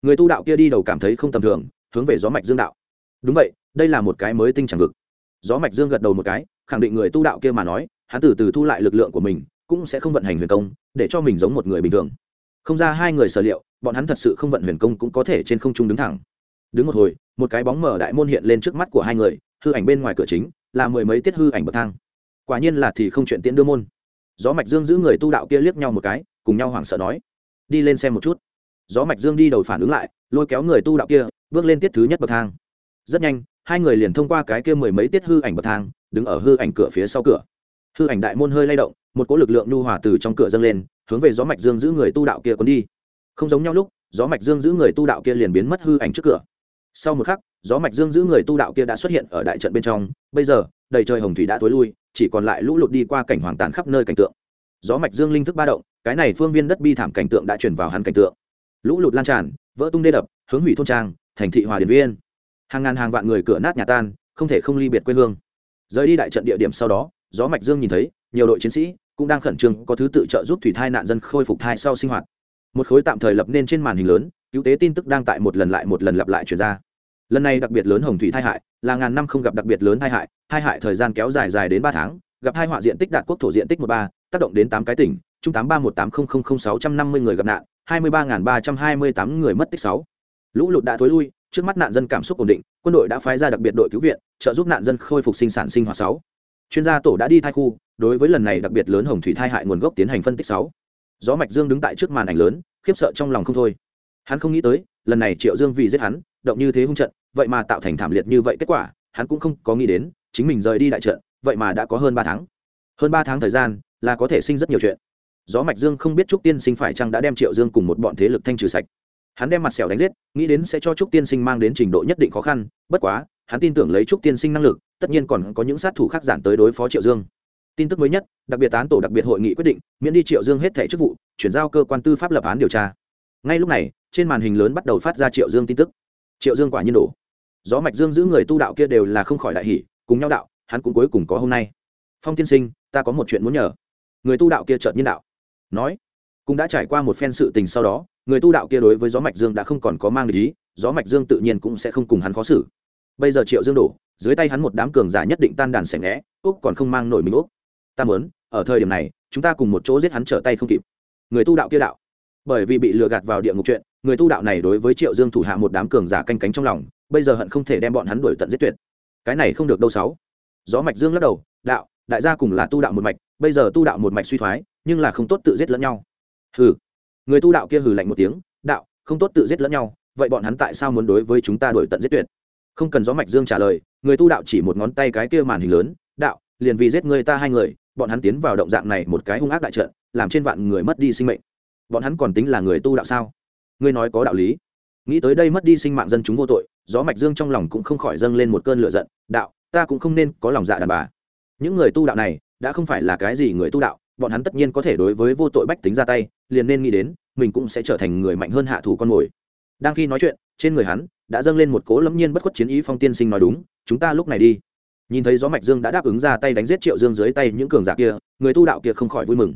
Người tu đạo kia đi đầu cảm thấy không tầm thường, hướng về gió mạch dương đạo. Đúng vậy, đây là một cái mới tinh chẳng vực. Gió mạch dương gật đầu một cái, khẳng định người tu đạo kia mà nói, hắn từ từ thu lại lực lượng của mình, cũng sẽ không vận hành huyền công, để cho mình giống một người bình thường. Không ra hai người sở liệu, bọn hắn thật sự không vận huyền công cũng có thể trên không trung đứng thẳng. Đứng một hồi, một cái bóng mở đại môn hiện lên trước mắt của hai người, hư ảnh bên ngoài cửa chính, là mười mấy tiết hư ảnh bậc thang. Quả nhiên là thì không chuyện tiễn đưa môn. Gió mạch dương giữ người tu đạo kia liếc nhau một cái cùng nhau hoảng sợ nói, đi lên xem một chút. Gió mạch dương đi đầu phản ứng lại, lôi kéo người tu đạo kia, bước lên tiết thứ nhất bậc thang. Rất nhanh, hai người liền thông qua cái kia mười mấy tiết hư ảnh bậc thang, đứng ở hư ảnh cửa phía sau cửa. Hư ảnh đại môn hơi lay động, một cỗ lực lượng nhu hòa từ trong cửa dâng lên, hướng về gió mạch dương giữ người tu đạo kia cuốn đi. Không giống nhau lúc, gió mạch dương giữ người tu đạo kia liền biến mất hư ảnh trước cửa. Sau một khắc, gió mạch dương giữ người tu đạo kia đã xuất hiện ở đại trận bên trong. Bây giờ, đầy trời hồng thủy đã tối lui, chỉ còn lại lũ lụt đi qua cảnh hoàng tàn khắp nơi cảnh tượng gió mạch dương linh thức ba động, cái này phương viên đất bi thảm cảnh tượng đã chuyển vào hắn cảnh tượng. Lũ lụt lan tràn, vỡ tung đê đập, hướng hủy thôn trang, thành thị hòa điện viên. Hàng ngàn hàng vạn người cửa nát nhà tan, không thể không ly biệt quê hương. Rời đi đại trận địa điểm sau đó, gió mạch dương nhìn thấy, nhiều đội chiến sĩ cũng đang khẩn trương, có thứ tự trợ giúp thủy thai nạn dân khôi phục thai sau sinh hoạt. Một khối tạm thời lập nên trên màn hình lớn, cứu tế tin tức đang tại một lần lại một lần lặp lại chuyển ra. Lần này đặc biệt lớn hồng thủy thai hại, là ngàn năm không gặp đặc biệt lớn thai hại thai hại thời gian kéo dài dài đến ba tháng, gặp hai họa diện tích đạt quốc thổ diện tích một ba tác động đến tám cái tỉnh, trung tám ba một tám không không không sáu trăm năm mươi người gặp nạn, hai mươi ba ba trăm hai mươi tám người mất tích sáu. Lũ lụt đã thối lui, trước mắt nạn dân cảm xúc ổn định, quân đội đã phái ra đặc biệt đội cứu viện, trợ giúp nạn dân khôi phục sinh sản sinh hoạt sáu. Chuyên gia tổ đã đi thai khu, đối với lần này đặc biệt lớn hồng thủy thai hại nguồn gốc tiến hành phân tích sáu. Gió mạch dương đứng tại trước màn ảnh lớn, khiếp sợ trong lòng không thôi. Hắn không nghĩ tới, lần này triệu dương vì giết hắn, động như thế hung trận, vậy mà tạo thành thảm liệt như vậy kết quả, hắn cũng không có nghĩ đến, chính mình rời đi đại trận, vậy mà đã có hơn ba tháng. Hơn ba tháng thời gian là có thể sinh rất nhiều chuyện. Gió mạch dương không biết trúc tiên sinh phải chăng đã đem triệu dương cùng một bọn thế lực thanh trừ sạch. Hắn đem mặt sẹo đánh giết, nghĩ đến sẽ cho trúc tiên sinh mang đến trình độ nhất định khó khăn, bất quá, hắn tin tưởng lấy trúc tiên sinh năng lực, tất nhiên còn có những sát thủ khác giản tới đối phó triệu dương. Tin tức mới nhất, đặc biệt tán tổ đặc biệt hội nghị quyết định, miễn đi triệu dương hết thẻ chức vụ, chuyển giao cơ quan tư pháp lập án điều tra. Ngay lúc này, trên màn hình lớn bắt đầu phát ra triệu dương tin tức. Triệu dương quả nhiên đổ. Gió mạch dương giữ người tu đạo kia đều là không khỏi đại hỷ cùng nhau đạo, hắn cũng cuối cùng có hôm nay. Phong tiên sinh, ta có một chuyện muốn nhờ người tu đạo kia chợt nhiên đạo. Nói, cũng đã trải qua một phen sự tình sau đó, người tu đạo kia đối với gió mạch dương đã không còn có mang lý gió mạch dương tự nhiên cũng sẽ không cùng hắn khó xử. Bây giờ triệu dương đổ, dưới tay hắn một đám cường giả nhất định tan đàn sẻ ngẽ úc còn không mang nổi mình úc. Ta muốn, ở thời điểm này, chúng ta cùng một chỗ giết hắn trở tay không kịp. Người tu đạo kia đạo. Bởi vì bị lừa gạt vào địa ngục chuyện, người tu đạo này đối với triệu dương thủ hạ một đám cường giả canh cánh trong lòng, bây giờ hận không thể đem bọn hắn đuổi tận giết tuyệt. Cái này không được đâu sáu. Gió mạch dương lắc đầu, đạo đại gia cùng là tu đạo một mạch, bây giờ tu đạo một mạch suy thoái, nhưng là không tốt tự giết lẫn nhau. Hừ. Người tu đạo kia hừ lạnh một tiếng, đạo, không tốt tự giết lẫn nhau, vậy bọn hắn tại sao muốn đối với chúng ta đuổi tận giết tuyệt? Không cần gió mạch dương trả lời, người tu đạo chỉ một ngón tay cái kia màn hình lớn, đạo, liền vì giết người ta hai người, bọn hắn tiến vào động dạng này một cái hung ác đại trận, làm trên vạn người mất đi sinh mệnh. Bọn hắn còn tính là người tu đạo sao? Ngươi nói có đạo lý. Nghĩ tới đây mất đi sinh mạng dân chúng vô tội, gió mạch dương trong lòng cũng không khỏi dâng lên một cơn lửa giận, đạo, ta cũng không nên có lòng dạ đàn bà những người tu đạo này, đã không phải là cái gì người tu đạo, bọn hắn tất nhiên có thể đối với vô tội bách tính ra tay, liền nên nghĩ đến, mình cũng sẽ trở thành người mạnh hơn hạ thủ con mồi. Đang khi nói chuyện, trên người hắn, đã dâng lên một cố lẫm nhiên bất khuất chiến ý phong tiên sinh nói đúng, chúng ta lúc này đi. Nhìn thấy gió mạch dương đã đáp ứng ra tay đánh giết triệu dương dưới tay những cường giả kia, người tu đạo kia không khỏi vui mừng.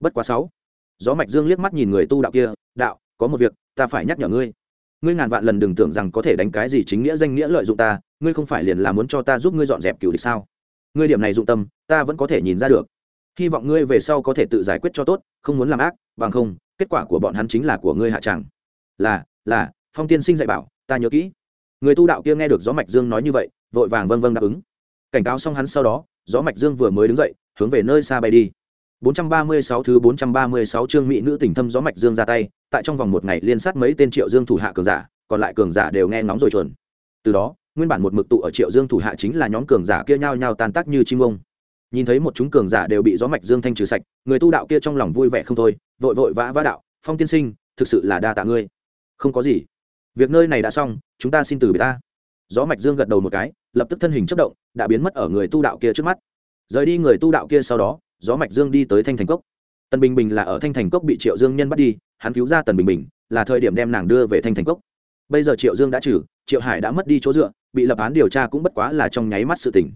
Bất quá sáu, gió mạch dương liếc mắt nhìn người tu đạo kia, đạo, có một việc, ta phải nhắc nhở ngươi. Ngươi ngàn vạn lần đừng tưởng rằng có thể đánh cái gì chính nghĩa danh nghĩa lợi dụng ta, ngươi không phải liền là muốn cho ta giúp ngươi dọn dẹp cựu địch sao? Ngươi điểm này dụng tâm, ta vẫn có thể nhìn ra được. Hy vọng ngươi về sau có thể tự giải quyết cho tốt, không muốn làm ác, bằng không, kết quả của bọn hắn chính là của ngươi hạ tràng là là, phong tiên sinh dạy bảo, ta nhớ kỹ. Người tu đạo kia nghe được gió mạch dương nói như vậy, vội vàng vâng vâng đáp ứng. Cảnh cáo xong hắn sau đó, gió mạch dương vừa mới đứng dậy, hướng về nơi xa bay đi. 436 thứ 436 chương mỹ nữ tỉnh thâm gió mạch dương ra tay, tại trong vòng một ngày liên sát mấy tên triệu dương thủ hạ cường giả, còn lại cường giả đều nghe ngóng rồi chuẩn từ đó nguyên bản một mực tụ ở triệu dương thủ hạ chính là nhóm cường giả kia nhao nhao tan tác như chim ông. Nhìn thấy một chúng cường giả đều bị gió mạch dương thanh trừ sạch, người tu đạo kia trong lòng vui vẻ không thôi, vội vội vã vã đạo, phong tiên sinh, thực sự là đa tạ ngươi. Không có gì. Việc nơi này đã xong, chúng ta xin từ biệt ta. Gió mạch dương gật đầu một cái, lập tức thân hình chất động, đã biến mất ở người tu đạo kia trước mắt. Rời đi người tu đạo kia sau đó, gió mạch dương đi tới thanh thành cốc. Tần bình bình là ở thanh thành cốc bị triệu dương nhân bắt đi, hắn cứu ra tần bình bình, là thời điểm đem nàng đưa về thanh thành cốc bây giờ triệu dương đã trừ, triệu hải đã mất đi chỗ dựa, bị lập án điều tra cũng bất quá là trong nháy mắt sự tình.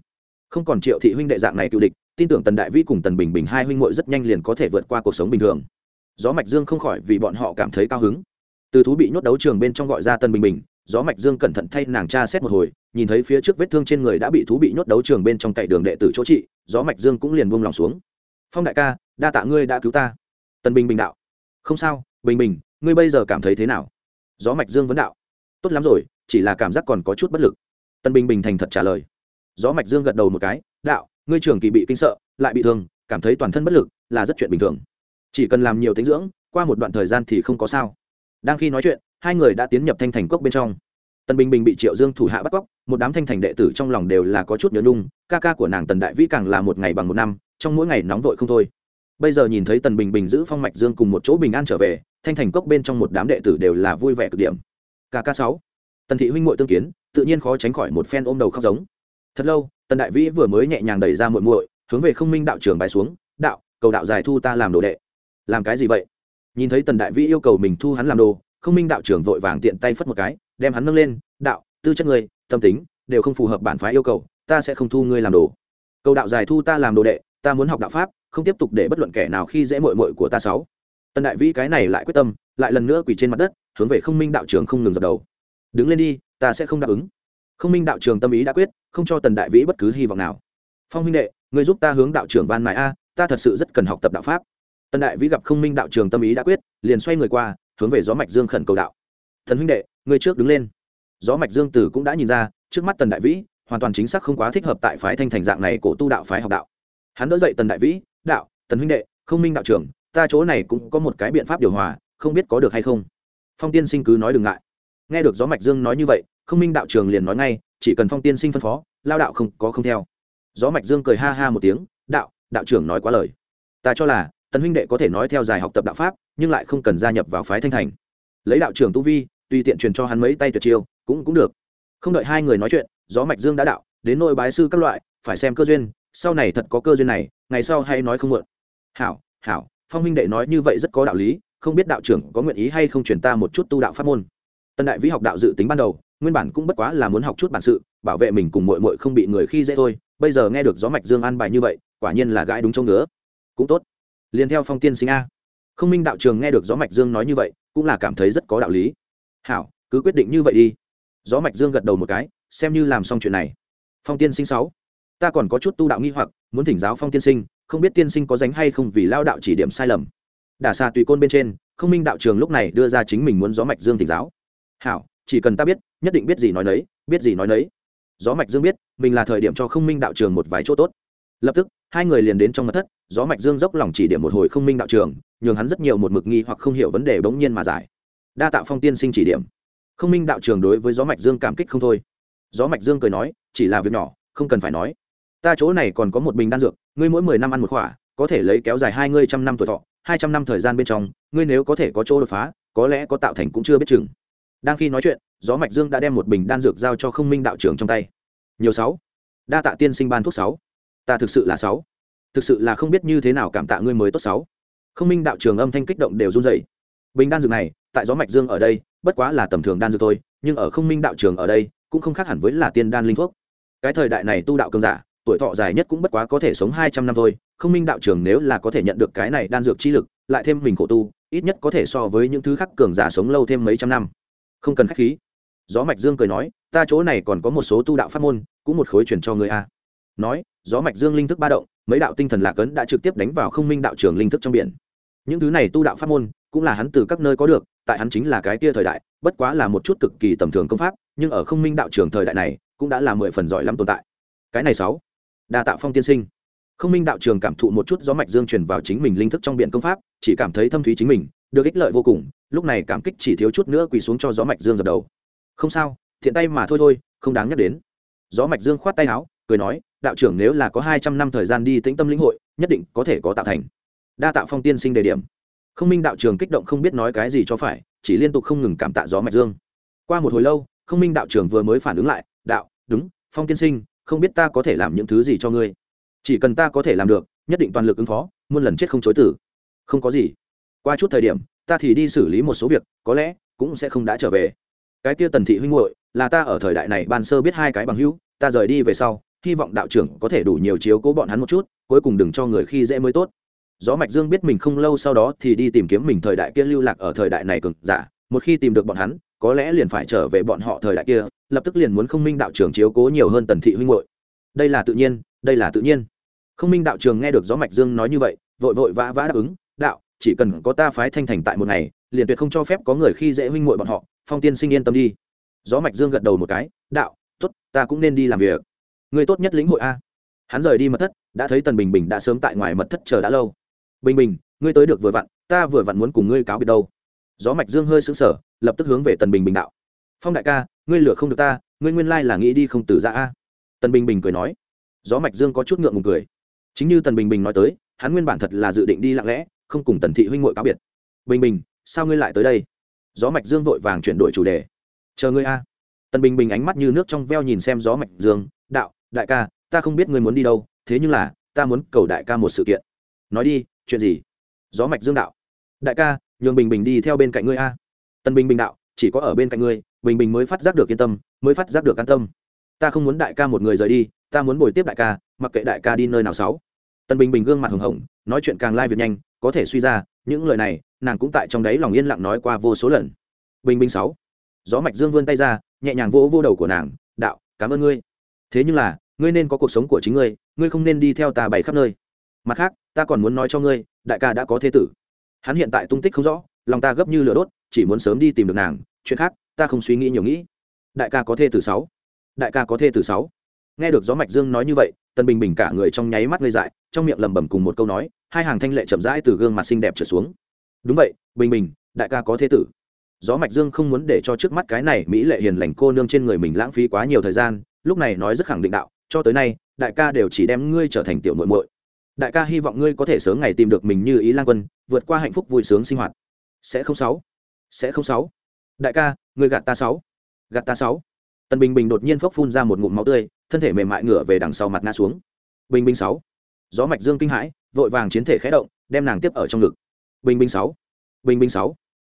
Không còn triệu thị huynh đệ dạng này cựu địch, tin tưởng tần đại vĩ cùng tần bình bình hai huynh muội rất nhanh liền có thể vượt qua cuộc sống bình thường. Gió mạch dương không khỏi vì bọn họ cảm thấy cao hứng. Từ thú bị nhốt đấu trường bên trong gọi ra tần bình bình, gió mạch dương cẩn thận thay nàng tra xét một hồi, nhìn thấy phía trước vết thương trên người đã bị thú bị nhốt đấu trường bên trong cậy đường đệ tử chỗ trị, gió mạch dương cũng liền buông lòng xuống. Phong đại ca, đa tạ ngươi đã cứu ta. Tần bình bình đạo. Không sao, bình bình, ngươi bây giờ cảm thấy thế nào? Gió mạch dương vấn đạo tốt lắm rồi, chỉ là cảm giác còn có chút bất lực. Tần bình bình thành thật trả lời. Gió mạch dương gật đầu một cái, đạo, ngươi trưởng kỳ bị kinh sợ, lại bị thương, cảm thấy toàn thân bất lực, là rất chuyện bình thường. Chỉ cần làm nhiều tính dưỡng, qua một đoạn thời gian thì không có sao. Đang khi nói chuyện, hai người đã tiến nhập thanh thành cốc bên trong. Tần bình bình bị triệu dương thủ hạ bắt cóc, một đám thanh thành đệ tử trong lòng đều là có chút nhớ nhung, ca ca của nàng tần đại vĩ càng là một ngày bằng một năm, trong mỗi ngày nóng vội không thôi. Bây giờ nhìn thấy tần bình bình giữ phong mạch dương cùng một chỗ bình an trở về, thanh thành cốc bên trong một đám đệ tử đều là vui vẻ cực điểm kk sáu. Tần thị huynh muội tương kiến, tự nhiên khó tránh khỏi một phen ôm đầu khóc giống. Thật lâu, tần đại vĩ vừa mới nhẹ nhàng đẩy ra muội muội, hướng về không minh đạo trường bài xuống, đạo, cầu đạo giải thu ta làm đồ đệ. Làm cái gì vậy? Nhìn thấy tần đại vĩ yêu cầu mình thu hắn làm đồ, không minh đạo trưởng vội vàng tiện tay phất một cái, đem hắn nâng lên, đạo, tư chất người tâm tính, đều không phù hợp bản phái yêu cầu, ta sẽ không thu ngươi làm đồ. Cầu đạo giải thu ta làm đồ đệ, ta muốn học đạo pháp, không tiếp tục để bất luận kẻ nào khi dễ mội mội của ta sáu tần đại vĩ cái này lại quyết tâm, lại lần nữa quỳ trên mặt đất hướng về không minh đạo trường không ngừng dập đầu. Đứng lên đi, ta sẽ không đáp ứng. Không minh đạo trường tâm ý đã quyết, không cho tần đại vĩ bất cứ hy vọng nào. Phong minh đệ người giúp ta hướng đạo trưởng van mãi a, ta thật sự rất cần học tập đạo pháp. Tần đại vĩ gặp không minh đạo trường tâm ý đã quyết, liền xoay người qua, hướng về gió mạch dương khẩn cầu đạo. Thần huynh đệ người trước đứng lên. Gió mạch dương tử cũng đã nhìn ra, trước mắt tần đại vĩ, hoàn toàn chính xác không quá thích hợp tại phái thanh thành dạng này của tu đạo phái học đạo. Hắn đỡ dậy tần đại vĩ, đạo, tần huynh đệ, không minh đạo trưởng, ta chỗ này cũng có một cái biện pháp điều hòa, không biết có được hay không? Phong tiên sinh cứ nói đừng ngại. Nghe được gió mạch dương nói như vậy, không minh đạo trường liền nói ngay, chỉ cần phong tiên sinh phân phó, lao đạo không có không theo. Gió mạch dương cười ha ha một tiếng, đạo đạo trưởng nói quá lời. Ta cho là, tần huynh đệ có thể nói theo dài học tập đạo pháp, nhưng lại không cần gia nhập vào phái thanh thành. Lấy đạo trưởng tu vi, tùy tiện truyền cho hắn mấy tay tuyệt chiêu, cũng cũng được. Không đợi hai người nói chuyện, gió mạch dương đã đạo, đến nội bái sư các loại, phải xem cơ duyên, sau này thật có cơ duyên này, ngày sau hay nói không muộn. Hảo hảo, phong huynh đệ nói như vậy rất có đạo lý không biết đạo trưởng có nguyện ý hay không truyền ta một chút tu đạo pháp môn. Tần đại vĩ học đạo dự tính ban đầu, nguyên bản cũng bất quá là muốn học chút bản sự, bảo vệ mình cùng mội mội không bị người khi dễ thôi, bây giờ nghe được gió mạch dương an bài như vậy, quả nhiên là gãi đúng chỗ ngứa. Cũng tốt. Liền theo phong tiên sinh a. Không minh đạo trường nghe được gió mạch dương nói như vậy, cũng là cảm thấy rất có đạo lý. Hảo, cứ quyết định như vậy đi. Gió mạch dương gật đầu một cái, xem như làm xong chuyện này. Phong tiên sinh sáu. Ta còn có chút tu đạo nghi hoặc, muốn thỉnh giáo phong tiên sinh, không biết tiên sinh có dánh hay không vì lao đạo chỉ điểm sai lầm đả xa tùy côn bên trên, không minh đạo trường lúc này đưa ra chính mình muốn gió mạch dương thỉnh giáo. Hảo, chỉ cần ta biết, nhất định biết gì nói nấy, biết gì nói nấy. Gió mạch dương biết, mình là thời điểm cho không minh đạo trường một vài chỗ tốt. Lập tức, hai người liền đến trong mật thất, gió mạch dương dốc lòng chỉ điểm một hồi không minh đạo trường, nhường hắn rất nhiều một mực nghi hoặc không hiểu vấn đề bỗng nhiên mà giải. Đa tạo phong tiên sinh chỉ điểm. Không minh đạo trường đối với gió mạch dương cảm kích không thôi. Gió mạch dương cười nói, chỉ là việc nhỏ, không cần phải nói. Ta chỗ này còn có một bình đan dược, ngươi mỗi mười năm ăn một khỏa, có thể lấy kéo dài hai ngươi trăm năm tuổi thọ hai trăm năm thời gian bên trong, ngươi nếu có thể có chỗ đột phá, có lẽ có tạo thành cũng chưa biết chừng. Đang khi nói chuyện, gió mạch dương đã đem một bình đan dược giao cho không minh đạo trưởng trong tay. Nhiều sáu. Đa tạ tiên sinh ban thuốc sáu. Ta thực sự là sáu. Thực sự là không biết như thế nào cảm tạ ngươi mới tốt sáu. Không minh đạo trường âm thanh kích động đều run rẩy. Bình đan dược này, tại gió mạch dương ở đây, bất quá là tầm thường đan dược thôi, nhưng ở không minh đạo trường ở đây, cũng không khác hẳn với là tiên đan linh thuốc. Cái thời đại này tu đạo cường giả tuổi thọ dài nhất cũng bất quá có thể sống hai trăm năm thôi, không minh đạo trưởng nếu là có thể nhận được cái này đan dược chi lực, lại thêm mình khổ tu, ít nhất có thể so với những thứ khác cường giả sống lâu thêm mấy trăm năm. Không cần khách khí. Gió mạch dương cười nói, ta chỗ này còn có một số tu đạo pháp môn, cũng một khối truyền cho người a. Nói, gió mạch dương linh thức ba động, mấy đạo tinh thần lạc ấn đã trực tiếp đánh vào không minh đạo trường linh thức trong biển. Những thứ này tu đạo pháp môn, cũng là hắn từ các nơi có được, tại hắn chính là cái kia thời đại, bất quá là một chút cực kỳ tầm thường công pháp, nhưng ở không minh đạo trường thời đại này, cũng đã là mười phần giỏi lắm tồn tại. Cái này sáu đa tạo phong tiên sinh. Không minh đạo trường cảm thụ một chút gió mạch dương truyền vào chính mình linh thức trong biển công pháp, chỉ cảm thấy thâm thúy chính mình, được ích lợi vô cùng, lúc này cảm kích chỉ thiếu chút nữa quỳ xuống cho gió mạch dương dập đầu. Không sao, thiện tay mà thôi thôi, không đáng nhắc đến. Gió mạch dương khoát tay áo, cười nói, đạo trưởng nếu là có hai trăm năm thời gian đi tĩnh tâm lĩnh hội, nhất định có thể có tạo thành. Đa tạo phong tiên sinh đề điểm. Không minh đạo trường kích động không biết nói cái gì cho phải, chỉ liên tục không ngừng cảm tạ gió mạch dương. Qua một hồi lâu, không minh đạo trưởng vừa mới phản ứng lại, đạo, đúng, phong tiên sinh không biết ta có thể làm những thứ gì cho ngươi. Chỉ cần ta có thể làm được, nhất định toàn lực ứng phó, muôn lần chết không chối tử không có gì. Qua chút thời điểm, ta thì đi xử lý một số việc, có lẽ cũng sẽ không đã trở về. Cái kia tần thị huynh hội là ta ở thời đại này ban sơ biết hai cái bằng hữu, ta rời đi về sau, hy vọng đạo trưởng có thể đủ nhiều chiếu cố bọn hắn một chút, cuối cùng đừng cho người khi dễ mới tốt. Gió mạch dương biết mình không lâu sau đó thì đi tìm kiếm mình thời đại kia lưu lạc ở thời đại này cực giả, một khi tìm được bọn hắn có lẽ liền phải trở về bọn họ thời đại kia, lập tức liền muốn không minh đạo trường chiếu cố nhiều hơn tần thị huynh hội đây là tự nhiên, đây là tự nhiên. Không minh đạo trường nghe được gió mạch dương nói như vậy, vội vội vã vã đáp ứng, đạo, chỉ cần có ta phái thanh thành tại một ngày, liền tuyệt không cho phép có người khi dễ huynh muội bọn họ, phong tiên sinh yên tâm đi. Gió mạch dương gật đầu một cái, đạo, tốt, ta cũng nên đi làm việc. Người tốt nhất lĩnh hội a. Hắn rời đi mật thất, đã thấy tần bình bình đã sớm tại ngoài mật thất chờ đã lâu. Bình bình, ngươi tới được vừa vặn, ta vừa vặn muốn cùng ngươi cáo biệt đâu gió mạch dương hơi sững sờ, lập tức hướng về tần bình bình đạo. Phong đại ca, ngươi lừa không được ta, ngươi nguyên lai là nghĩ đi không từ ra a. Tần bình bình cười nói. Gió mạch dương có chút ngượng ngùng cười. Chính như tần bình bình nói tới, hắn nguyên bản thật là dự định đi lặng lẽ, không cùng tần thị huynh ngội cáo biệt. Bình bình, sao ngươi lại tới đây? Gió mạch dương vội vàng chuyển đổi chủ đề. Chờ ngươi a. Tần bình bình ánh mắt như nước trong veo nhìn xem gió mạch dương, đạo, đại ca, ta không biết ngươi muốn đi đâu, thế nhưng là, ta muốn cầu đại ca một sự kiện. Nói đi, chuyện gì? Gió mạch dương đạo. Đại ca nhường bình bình đi theo bên cạnh ngươi a. Tân bình bình đạo, chỉ có ở bên cạnh ngươi, bình bình mới phát giác được yên tâm, mới phát giác được an tâm. Ta không muốn đại ca một người rời đi, ta muốn bồi tiếp đại ca, mặc kệ đại ca đi nơi nào sáu. Tân bình bình gương mặt hồng hồng, nói chuyện càng lai việc nhanh, có thể suy ra, những lời này, nàng cũng tại trong đấy lòng yên lặng nói qua vô số lần. Bình bình sáu, gió mạch dương vươn tay ra, nhẹ nhàng vỗ vô đầu của nàng, đạo, cảm ơn ngươi. Thế nhưng là, ngươi nên có cuộc sống của chính ngươi ngươi không nên đi theo ta bày khắp nơi. Mặt khác, ta còn muốn nói cho ngươi, đại ca đã có thế tử hắn hiện tại tung tích không rõ, lòng ta gấp như lửa đốt, chỉ muốn sớm đi tìm được nàng, chuyện khác, ta không suy nghĩ nhiều nghĩ. Đại ca có thê tử sáu. Đại ca có thê tử sáu. Nghe được gió mạch dương nói như vậy, tần bình bình cả người trong nháy mắt ngây dại, trong miệng lẩm bẩm cùng một câu nói, hai hàng thanh lệ chậm rãi từ gương mặt xinh đẹp trở xuống. Đúng vậy, bình bình, đại ca có thế tử. Gió mạch dương không muốn để cho trước mắt cái này mỹ lệ hiền lành cô nương trên người mình lãng phí quá nhiều thời gian, lúc này nói rất khẳng định đạo, cho tới nay, đại ca đều chỉ đem ngươi trở thành tiểu muội muội đại ca hy vọng ngươi có thể sớm ngày tìm được mình như ý lan quân, vượt qua hạnh phúc vui sướng sinh hoạt. Sẽ không sáu. Sẽ không sáu. Đại ca, ngươi gạt ta sáu. Gạt ta sáu. Tần bình bình đột nhiên phốc phun ra một ngụm máu tươi, thân thể mềm mại ngửa về đằng sau mặt ngã xuống. Bình bình sáu. Gió mạch dương kinh hãi, vội vàng chiến thể khẽ động, đem nàng tiếp ở trong ngực. Bình bình sáu. Bình bình sáu.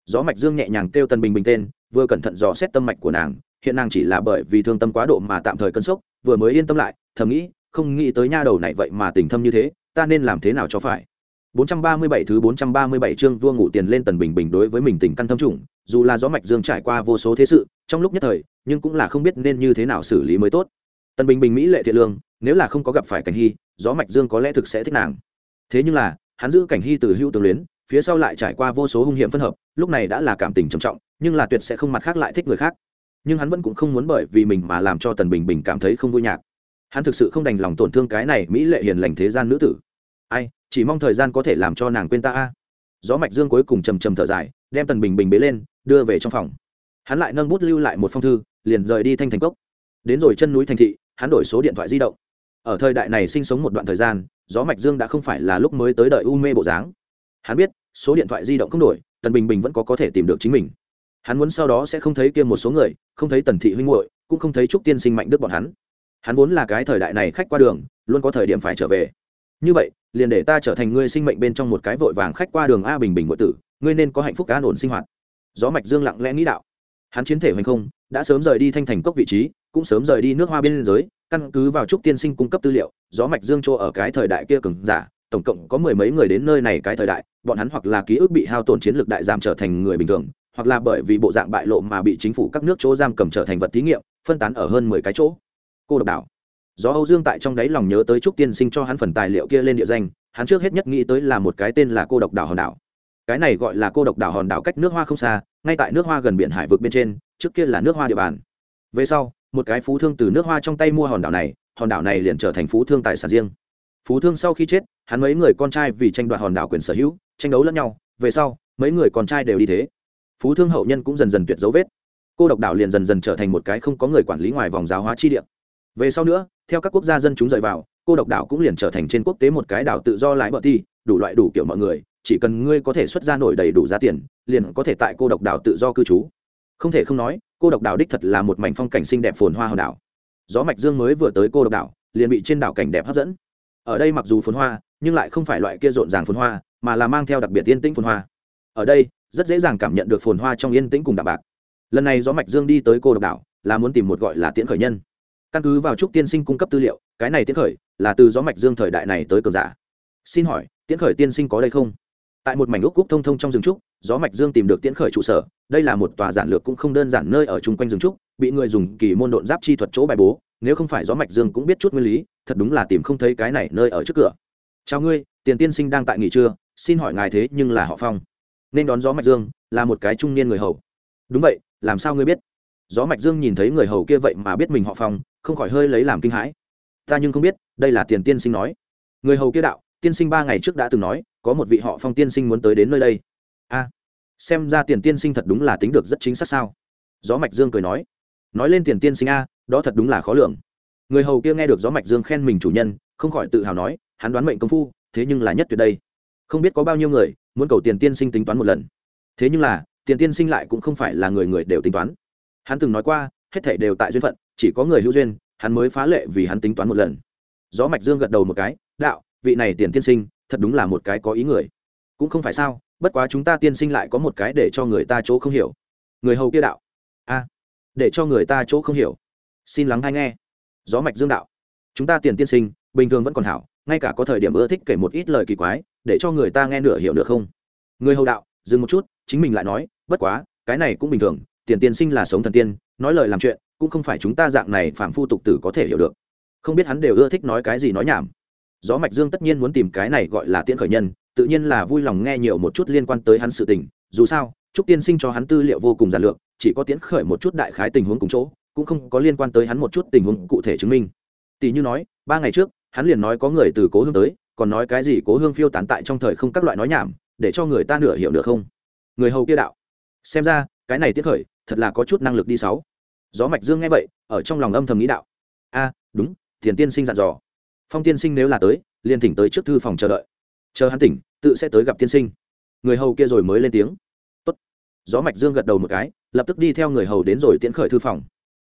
Gió mạch dương nhẹ nhàng kêu tần bình bình tên, vừa cẩn thận dò xét tâm mạch của nàng, hiện nàng chỉ là bởi vì thương tâm quá độ mà tạm thời cơn sốc, vừa mới yên tâm lại, thầm nghĩ, không nghĩ tới nha đầu này vậy mà tình thâm như thế ta nên làm thế nào cho phải 437 thứ 437 chương vua ngủ tiền lên tần bình bình đối với mình tình căn thâm trùng, dù là gió mạch dương trải qua vô số thế sự, trong lúc nhất thời, nhưng cũng là không biết nên như thế nào xử lý mới tốt. Tần Bình Bình mỹ lệ thiện lương, nếu là không có gặp phải Cảnh Hy, gió mạch dương có lẽ thực sẽ thích nàng. Thế nhưng là, hắn giữ Cảnh Hy từ hữu tương luyến, phía sau lại trải qua vô số hung hiểm phân hợp, lúc này đã là cảm tình trầm trọng, nhưng là tuyệt sẽ không mặt khác lại thích người khác. Nhưng hắn vẫn cũng không muốn bởi vì mình mà làm cho Tần Bình Bình cảm thấy không vui nhạc. Hắn thực sự không đành lòng tổn thương cái này mỹ lệ hiền lành thế gian nữ tử. Ai, chỉ mong thời gian có thể làm cho nàng quên ta a. Gió mạch dương cuối cùng trầm trầm thở dài đem tần bình bình bế lên đưa về trong phòng. Hắn lại nâng bút lưu lại một phong thư liền rời đi thanh thành cốc. Đến rồi chân núi thành thị hắn đổi số điện thoại di động. Ở thời đại này sinh sống một đoạn thời gian gió mạch dương đã không phải là lúc mới tới đợi u mê bộ dáng. Hắn biết số điện thoại di động không đổi tần bình bình vẫn có có thể tìm được chính mình. Hắn muốn sau đó sẽ không thấy kia một số người không thấy tần thị huynh muội cũng không thấy trúc tiên sinh mạnh đức bọn hắn hắn vốn là cái thời đại này khách qua đường, luôn có thời điểm phải trở về. Như vậy, liền để ta trở thành ngươi sinh mệnh bên trong một cái vội vàng khách qua đường a bình bình ngụy tử, ngươi nên có hạnh phúc an ổn sinh hoạt. Gió mạch dương lặng lẽ nghĩ đạo. Hắn chiến thể hoành không, đã sớm rời đi thanh thành cốc vị trí, cũng sớm rời đi nước hoa biên giới, căn cứ vào trúc tiên sinh cung cấp tư liệu, gió mạch dương chỗ ở cái thời đại kia cường giả, tổng cộng có mười mấy người đến nơi này cái thời đại, bọn hắn hoặc là ký ức bị hao tổn chiến lược đại giảm trở thành người bình thường, hoặc là bởi vì bộ dạng bại lộ mà bị chính phủ các nước chỗ giam cầm trở thành vật thí nghiệm, phân tán ở hơn mười cái chỗ cô độc đảo. Do âu dương tại trong đáy lòng nhớ tới trúc tiên sinh cho hắn phần tài liệu kia lên địa danh, hắn trước hết nhất nghĩ tới là một cái tên là cô độc đảo hòn đảo. Cái này gọi là cô độc đảo hòn đảo cách nước hoa không xa, ngay tại nước hoa gần biển hải vực bên trên, trước kia là nước hoa địa bàn. Về sau, một cái phú thương từ nước hoa trong tay mua hòn đảo này, hòn đảo này liền trở thành phú thương tài sản riêng. Phú thương sau khi chết, hắn mấy người con trai vì tranh đoạt hòn đảo quyền sở hữu, tranh đấu lẫn nhau, về sau, mấy người con trai đều đi thế. Phú thương hậu nhân cũng dần dần tuyệt dấu vết. Cô độc đảo liền dần dần trở thành một cái không có người quản lý ngoài vòng giáo hóa chi địa về sau nữa, theo các quốc gia dân chúng rời vào, cô độc đảo cũng liền trở thành trên quốc tế một cái đảo tự do lái bờ ti, đủ loại đủ kiểu mọi người, chỉ cần ngươi có thể xuất ra nổi đầy đủ giá tiền, liền có thể tại cô độc đảo tự do cư trú. Không thể không nói, cô độc đảo đích thật là một mảnh phong cảnh xinh đẹp phồn hoa hòn đảo. Gió mạch dương mới vừa tới cô độc đảo, liền bị trên đảo cảnh đẹp hấp dẫn. Ở đây mặc dù phồn hoa, nhưng lại không phải loại kia rộn ràng phồn hoa, mà là mang theo đặc biệt yên tĩnh phồn hoa. Ở đây, rất dễ dàng cảm nhận được phồn hoa trong yên tĩnh cùng đạm bạc. Lần này gió mạch dương đi tới cô độc đảo, là muốn tìm một gọi là tiễn khởi nhân căn cứ vào trúc tiên sinh cung cấp tư liệu, cái này tiễn khởi là từ gió mạch dương thời đại này tới cường giả. Xin hỏi, tiễn khởi tiên sinh có đây không? Tại một mảnh úc cúc thông thông trong rừng trúc, gió mạch dương tìm được tiễn khởi trụ sở, đây là một tòa giản lược cũng không đơn giản nơi ở chung quanh rừng trúc, bị người dùng kỳ môn độn giáp chi thuật chỗ bài bố, nếu không phải gió mạch dương cũng biết chút nguyên lý, thật đúng là tìm không thấy cái này nơi ở trước cửa. Chào ngươi, tiền tiên sinh đang tại nghỉ trưa, xin hỏi ngài thế nhưng là họ phong. Nên đón gió mạch dương, là một cái trung niên người hầu. Đúng vậy, làm sao ngươi biết? Gió mạch dương nhìn thấy người hầu kia vậy mà biết mình họ phong không khỏi hơi lấy làm kinh hãi. Ta nhưng không biết, đây là tiền tiên sinh nói. Người hầu kia đạo, tiên sinh ba ngày trước đã từng nói, có một vị họ phong tiên sinh muốn tới đến nơi đây. A, xem ra tiền tiên sinh thật đúng là tính được rất chính xác sao? Gió mạch dương cười nói. Nói lên tiền tiên sinh a, đó thật đúng là khó lường. Người hầu kia nghe được gió mạch dương khen mình chủ nhân, không khỏi tự hào nói, hắn đoán mệnh công phu, thế nhưng là nhất tuyệt đây. Không biết có bao nhiêu người muốn cầu tiền tiên sinh tính toán một lần. Thế nhưng là, tiền tiên sinh lại cũng không phải là người người đều tính toán. Hắn từng nói qua, hết thảy đều tại duyên phận chỉ có người hữu duyên, hắn mới phá lệ vì hắn tính toán một lần. Gió mạch dương gật đầu một cái, đạo, vị này tiền tiên sinh, thật đúng là một cái có ý người. Cũng không phải sao, bất quá chúng ta tiên sinh lại có một cái để cho người ta chỗ không hiểu. Người hầu kia đạo, a, để cho người ta chỗ không hiểu. Xin lắng hay nghe. Gió mạch dương đạo, chúng ta tiền tiên sinh, bình thường vẫn còn hảo, ngay cả có thời điểm ưa thích kể một ít lời kỳ quái, để cho người ta nghe nửa hiểu được không. Người hầu đạo, dừng một chút, chính mình lại nói, bất quá, cái này cũng bình thường, tiền tiên sinh là sống thần tiên nói lời làm chuyện, cũng không phải chúng ta dạng này phạm phu tục tử có thể hiểu được. Không biết hắn đều ưa thích nói cái gì nói nhảm. Gió mạch dương tất nhiên muốn tìm cái này gọi là tiễn khởi nhân, tự nhiên là vui lòng nghe nhiều một chút liên quan tới hắn sự tình. Dù sao, trúc tiên sinh cho hắn tư liệu vô cùng giản lược, chỉ có tiễn khởi một chút đại khái tình huống cùng chỗ, cũng không có liên quan tới hắn một chút tình huống cụ thể chứng minh. Tỷ như nói, ba ngày trước, hắn liền nói có người từ cố hương tới, còn nói cái gì cố hương phiêu tán tại trong thời không các loại nói nhảm, để cho người ta nửa hiểu được không. Người hầu kia đạo, xem ra cái này tiết khởi, thật là có chút năng lực đi sáu. Gió mạch dương nghe vậy, ở trong lòng âm thầm nghĩ đạo. A, đúng, tiền tiên sinh dặn dò. Phong tiên sinh nếu là tới, liền thỉnh tới trước thư phòng chờ đợi. Chờ hắn tỉnh, tự sẽ tới gặp tiên sinh. Người hầu kia rồi mới lên tiếng. Tốt. gió mạch dương gật đầu một cái, lập tức đi theo người hầu đến rồi tiễn khởi thư phòng.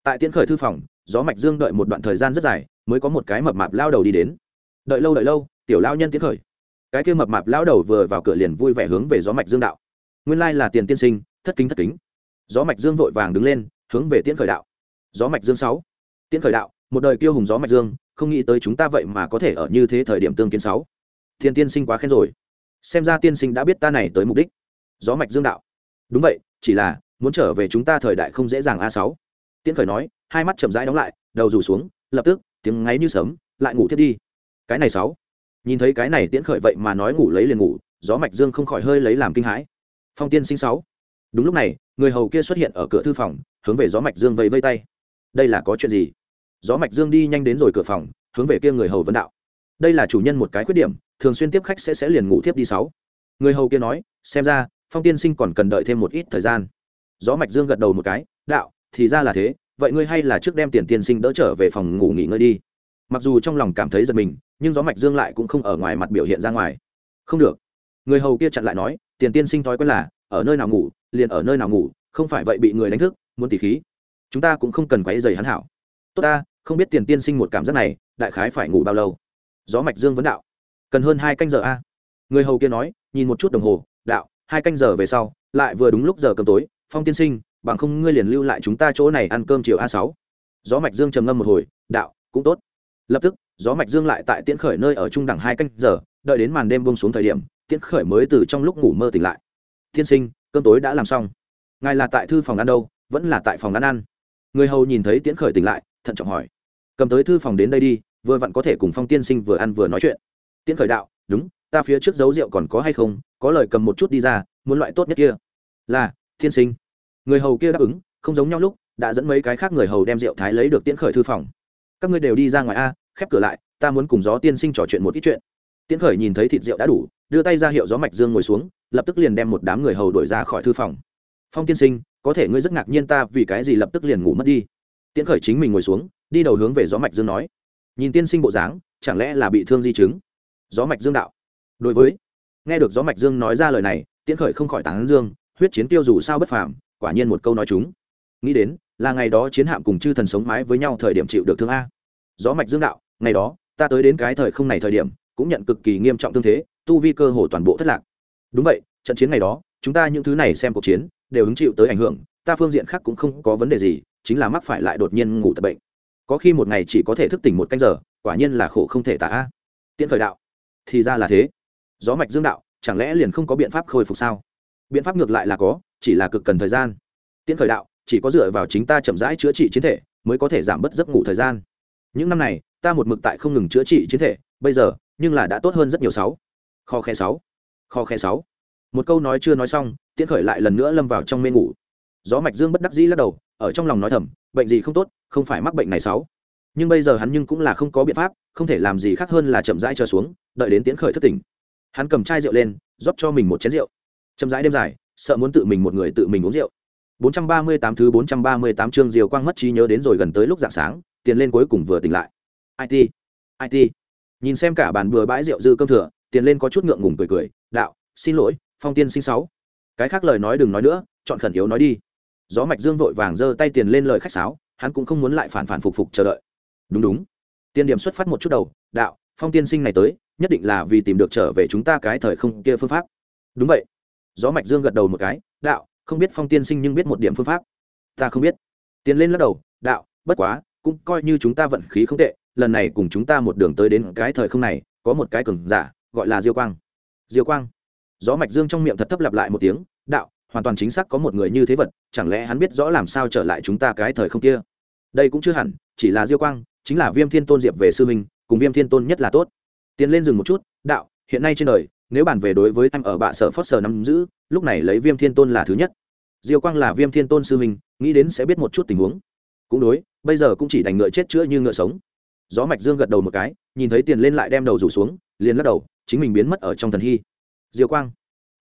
Tại tiễn khởi thư phòng, gió mạch dương đợi một đoạn thời gian rất dài, mới có một cái mập mạp lao đầu đi đến. Đợi lâu đợi lâu, tiểu lao nhân tiễn khởi. Cái kia mập mạp lao đầu vừa vào cửa liền vui vẻ hướng về gió mạch dương đạo. Nguyên lai là tiền tiên sinh, thất kính thất kính gió mạch dương vội vàng đứng lên, hướng về tiễn khởi đạo. Gió mạch dương sáu. Tiễn khởi đạo, một đời kiêu hùng gió mạch dương, không nghĩ tới chúng ta vậy mà có thể ở như thế thời điểm tương kiến sáu. Thiên tiên sinh quá khen rồi. Xem ra tiên sinh đã biết ta này tới mục đích. Gió mạch dương đạo. Đúng vậy, chỉ là, muốn trở về chúng ta thời đại không dễ dàng a sáu. Tiễn khởi nói, hai mắt chậm rãi đóng lại, đầu rủ xuống, lập tức, tiếng ngáy như sấm, lại ngủ thiết đi. Cái này sáu. Nhìn thấy cái này tiễn khởi vậy mà nói ngủ lấy liền ngủ, gió mạch dương không khỏi hơi lấy làm kinh hãi. Phong tiên sinh sáu đúng lúc này, người hầu kia xuất hiện ở cửa thư phòng, hướng về gió mạch dương vẫy vây tay. Đây là có chuyện gì? Gió mạch dương đi nhanh đến rồi cửa phòng, hướng về kia người hầu vấn đạo. Đây là chủ nhân một cái khuyết điểm, thường xuyên tiếp khách sẽ sẽ liền ngủ tiếp đi sáu. Người hầu kia nói, xem ra, phong tiên sinh còn cần đợi thêm một ít thời gian. Gió mạch dương gật đầu một cái, đạo, thì ra là thế, vậy ngươi hay là trước đem tiền tiên sinh đỡ trở về phòng ngủ nghỉ ngơi đi. Mặc dù trong lòng cảm thấy giật mình, nhưng gió mạch dương lại cũng không ở ngoài mặt biểu hiện ra ngoài. Không được. Người hầu kia chặn lại nói, tiền tiên sinh thói quen là, ở nơi nào ngủ liền ở nơi nào ngủ, không phải vậy bị người đánh thức, muốn tỉ khí. Chúng ta cũng không cần quấy giày hắn hảo. Tốt ta, không biết tiền tiên sinh một cảm giác này, đại khái phải ngủ bao lâu? Gió mạch dương vấn đạo. Cần hơn hai canh giờ a. Người hầu kia nói, nhìn một chút đồng hồ, đạo, hai canh giờ về sau, lại vừa đúng lúc giờ cơm tối, phong tiên sinh, bằng không ngươi liền lưu lại chúng ta chỗ này ăn cơm chiều a sáu. Gió mạch dương trầm ngâm một hồi, đạo, cũng tốt. Lập tức, gió mạch dương lại tại tiễn khởi nơi ở trung đẳng hai canh giờ, đợi đến màn đêm buông xuống thời điểm, tiễn khởi mới từ trong lúc ngủ mơ tỉnh lại. Tiên sinh cơm tối đã làm xong. Ngài là tại thư phòng ăn đâu, vẫn là tại phòng ăn ăn. Người hầu nhìn thấy tiễn khởi tỉnh lại, thận trọng hỏi. Cầm tới thư phòng đến đây đi, vừa vặn có thể cùng phong tiên sinh vừa ăn vừa nói chuyện. Tiễn khởi đạo, đúng, ta phía trước giấu rượu còn có hay không, có lời cầm một chút đi ra, muốn loại tốt nhất kia. Là thiên sinh. Người hầu kia đáp ứng, không giống nhau lúc, đã dẫn mấy cái khác người hầu đem rượu thái lấy được tiễn khởi thư phòng. Các ngươi đều đi ra ngoài a, khép cửa lại, ta muốn cùng gió tiên sinh trò chuyện một ít chuyện. Tiễn khởi nhìn thấy thịt rượu đã đủ, đưa tay ra hiệu gió mạch dương ngồi xuống lập tức liền đem một đám người hầu đuổi ra khỏi thư phòng. Phong tiên sinh, có thể ngươi rất ngạc nhiên ta vì cái gì lập tức liền ngủ mất đi? Tiễn khởi chính mình ngồi xuống, đi đầu hướng về gió mạch dương nói, nhìn tiên sinh bộ dáng, chẳng lẽ là bị thương di chứng? Gió mạch dương đạo, đối với. Nghe được gió mạch dương nói ra lời này, tiễn khởi không khỏi tán dương, huyết chiến tiêu dù sao bất phàm, quả nhiên một câu nói chúng. Nghĩ đến, là ngày đó chiến hạm cùng chư thần sống mái với nhau thời điểm chịu được thương a. Gió mạch dương đạo, ngày đó, ta tới đến cái thời không này thời điểm, cũng nhận cực kỳ nghiêm trọng thương thế, tu vi cơ hồ toàn bộ thất lạc đúng vậy, trận chiến ngày đó, chúng ta những thứ này xem cuộc chiến, đều hứng chịu tới ảnh hưởng, ta phương diện khác cũng không có vấn đề gì, chính là mắc phải lại đột nhiên ngủ tập bệnh. Có khi một ngày chỉ có thể thức tỉnh một canh giờ, quả nhiên là khổ không thể tả. Tiễn khởi đạo. Thì ra là thế. Gió mạch dương đạo, chẳng lẽ liền không có biện pháp khôi phục sao? Biện pháp ngược lại là có, chỉ là cực cần thời gian. Tiễn khởi đạo, chỉ có dựa vào chính ta chậm rãi chữa trị chiến thể, mới có thể giảm bớt giấc ngủ thời gian. Những năm này, ta một mực tại không ngừng chữa trị chiến thể, bây giờ, nhưng là đã tốt hơn rất nhiều sáu. Kho khe sáu kho khe sáu. Một câu nói chưa nói xong tiễn khởi lại lần nữa lâm vào trong mê ngủ. Gió mạch dương bất đắc dĩ lắc đầu ở trong lòng nói thầm bệnh gì không tốt không phải mắc bệnh này sáu. Nhưng bây giờ hắn nhưng cũng là không có biện pháp không thể làm gì khác hơn là chậm rãi chờ xuống đợi đến tiễn khởi thất tỉnh. Hắn cầm chai rượu lên rót cho mình một chén rượu. Chậm rãi đêm dài sợ muốn tự mình một người tự mình uống rượu. 438 thứ 438 chương Diều Quang mất trí nhớ đến rồi gần tới lúc dạng sáng, tiền lên cuối cùng vừa tỉnh lại. IT, IT. Nhìn xem cả bàn bừa bãi rượu dư cơm thừa, tiền lên có chút ngượng ngùng cười cười, "Đạo, xin lỗi, Phong Tiên sinh sáu." Cái khác lời nói đừng nói nữa, chọn khẩn yếu nói đi. Gió mạch dương vội vàng giơ tay tiền lên lời khách sáo, hắn cũng không muốn lại phản phản phục phục chờ đợi. Đúng đúng. Tiên điểm xuất phát một chút đầu, "Đạo, Phong Tiên sinh này tới, nhất định là vì tìm được trở về chúng ta cái thời không kia phương pháp." Đúng vậy. Gió mạch dương gật đầu một cái, "Đạo, không biết phong tiên sinh nhưng biết một điểm phương pháp ta không biết tiến lên lắc đầu đạo bất quá cũng coi như chúng ta vận khí không tệ lần này cùng chúng ta một đường tới đến cái thời không này có một cái cường giả gọi là diêu quang diêu quang. Gió mạch dương trong miệng thật thấp lặp lại một tiếng, đạo, hoàn toàn chính xác có một người như thế vật, chẳng lẽ hắn biết rõ làm sao trở lại chúng ta cái thời không kia? Đây cũng chưa hẳn, chỉ là diêu quang, chính là viêm thiên tôn diệp về sư minh cùng viêm thiên tôn nhất là tốt. Tiến lên dừng một chút, đạo, hiện nay trên đời, nếu bàn về đối với em ở bạ sở phót sở nắm giữ, lúc này lấy viêm thiên tôn là thứ nhất. Diêu quang là viêm thiên tôn sư minh nghĩ đến sẽ biết một chút tình huống. Cũng đối, bây giờ cũng chỉ đành ngựa chết chữa như ngựa sống gió mạch dương gật đầu một cái, nhìn thấy tiền lên lại đem đầu rủ xuống, liền lắc đầu, chính mình biến mất ở trong thần hy. Diêu quang.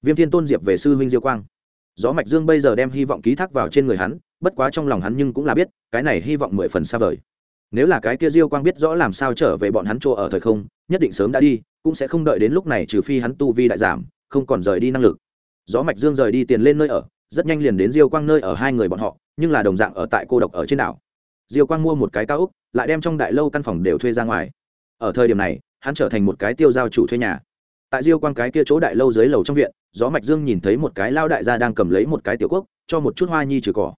Viêm thiên tôn diệp về sư huynh diêu quang. Gió mạch dương bây giờ đem hy vọng ký thác vào trên người hắn, bất quá trong lòng hắn nhưng cũng là biết, cái này hy vọng mười phần xa vời. Nếu là cái kia diêu quang biết rõ làm sao trở về bọn hắn chỗ ở thời không, nhất định sớm đã đi, cũng sẽ không đợi đến lúc này trừ phi hắn tu vi đại giảm, không còn rời đi năng lực. Gió mạch dương rời đi tiền lên nơi ở, rất nhanh liền đến diêu quang nơi ở hai người bọn họ, nhưng là đồng dạng ở tại cô độc ở trên đảo diêu quang mua một cái cao úc lại đem trong đại lâu căn phòng đều thuê ra ngoài. Ở thời điểm này, hắn trở thành một cái tiêu giao chủ thuê nhà. Tại diêu quang cái kia chỗ đại lâu dưới lầu trong viện, gió mạch dương nhìn thấy một cái lao đại gia đang cầm lấy một cái tiểu quốc, cho một chút hoa nhi trừ cỏ.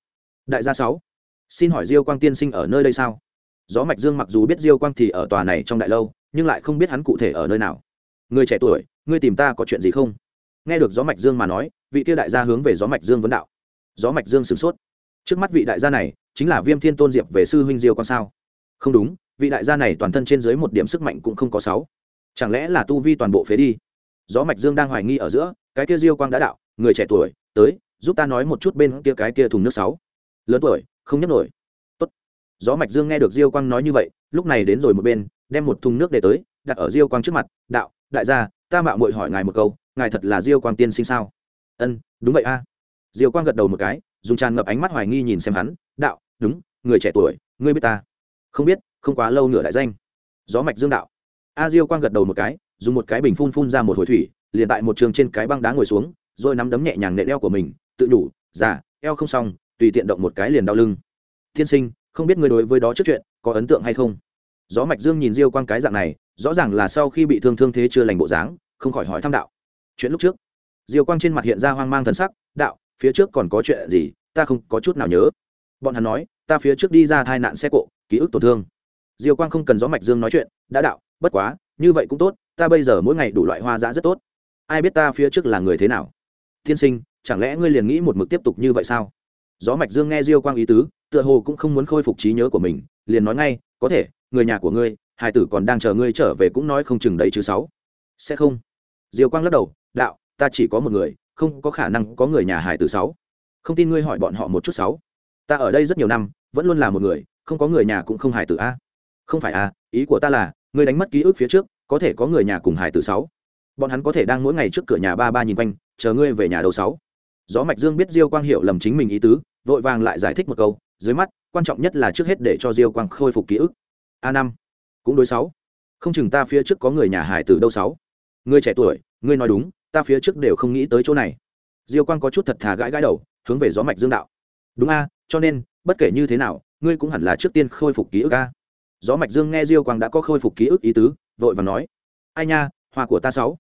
Đại gia sáu, xin hỏi diêu quang tiên sinh ở nơi đây sao? Gió mạch dương mặc dù biết diêu quang thì ở tòa này trong đại lâu, nhưng lại không biết hắn cụ thể ở nơi nào. Người trẻ tuổi, ngươi tìm ta có chuyện gì không? Nghe được gió mạch dương mà nói, vị kia đại gia hướng về gió mạch dương vấn đạo. Gió mạch dương sửng sốt. Trước mắt vị đại gia này chính là viêm thiên tôn diệp về sư huynh diêu con sao? Không đúng, vị đại gia này toàn thân trên dưới một điểm sức mạnh cũng không có sáu. Chẳng lẽ là tu vi toàn bộ phế đi? Gió mạch dương đang hoài nghi ở giữa, cái kia diêu quang đã đạo, người trẻ tuổi, tới, giúp ta nói một chút bên kia cái kia thùng nước sáu. Lớn tuổi, không nhấc nổi. Tốt. Gió mạch dương nghe được diêu quang nói như vậy, lúc này đến rồi một bên, đem một thùng nước để tới, đặt ở diêu quang trước mặt, đạo, đại gia, ta mạo muội hỏi ngài một câu, ngài thật là diêu quang tiên sinh sao? Ân, đúng vậy a. Diêu quang gật đầu một cái dùng tràn ngập ánh mắt hoài nghi nhìn xem hắn, đạo, đúng, người trẻ tuổi, ngươi biết ta? Không biết, không quá lâu nửa đại danh. Gió mạch dương đạo. A diêu quang gật đầu một cái, dùng một cái bình phun phun ra một hồi thủy, liền tại một trường trên cái băng đá ngồi xuống, rồi nắm đấm nhẹ nhàng nệ eo của mình, tự đủ giả eo không xong, tùy tiện động một cái liền đau lưng. Thiên sinh, không biết ngươi đối với đó trước chuyện, có ấn tượng hay không? Gió mạch dương nhìn diêu quang cái dạng này, rõ ràng là sau khi bị thương thương thế chưa lành bộ dáng, không khỏi hỏi thăm đạo. Chuyện lúc trước. Diêu quang trên mặt hiện ra hoang mang thần sắc, đạo phía trước còn có chuyện gì, ta không có chút nào nhớ. Bọn hắn nói, ta phía trước đi ra tai nạn xe cộ, ký ức tổn thương. Diêu quang không cần gió mạch dương nói chuyện, đã đạo, bất quá, như vậy cũng tốt, ta bây giờ mỗi ngày đủ loại hoa dã rất tốt. Ai biết ta phía trước là người thế nào? Tiên sinh, chẳng lẽ ngươi liền nghĩ một mực tiếp tục như vậy sao? Gió mạch dương nghe diêu quang ý tứ, tựa hồ cũng không muốn khôi phục trí nhớ của mình, liền nói ngay, có thể, người nhà của ngươi hải tử còn đang chờ ngươi trở về cũng nói không chừng đấy chứ sáu. Sẽ không. Diêu quang lắc đầu, đạo, ta chỉ có một người không có khả năng có người nhà hải tử sáu. Không tin ngươi hỏi bọn họ một chút sáu. Ta ở đây rất nhiều năm, vẫn luôn là một người, không có người nhà cũng không hải tử a. Không phải a, ý của ta là, ngươi đánh mất ký ức phía trước, có thể có người nhà cùng hải tử sáu. Bọn hắn có thể đang mỗi ngày trước cửa nhà ba ba nhìn quanh, chờ ngươi về nhà đầu sáu. Gió mạch dương biết diêu quang hiểu lầm chính mình ý tứ, vội vàng lại giải thích một câu, dưới mắt, quan trọng nhất là trước hết để cho diêu quang khôi phục ký ức. A năm, cũng đối sáu. Không chừng ta phía trước có người nhà hải tử đâu sáu. Ngươi trẻ tuổi, ngươi nói đúng ta phía trước đều không nghĩ tới chỗ này. Diêu quang có chút thật thà gãi gãi đầu, hướng về gió mạch dương đạo. Đúng a, cho nên, bất kể như thế nào, ngươi cũng hẳn là trước tiên khôi phục ký ức a. Gió mạch dương nghe diêu quang đã có khôi phục ký ức ý tứ, vội và nói, ai nha, hoa của ta sáu.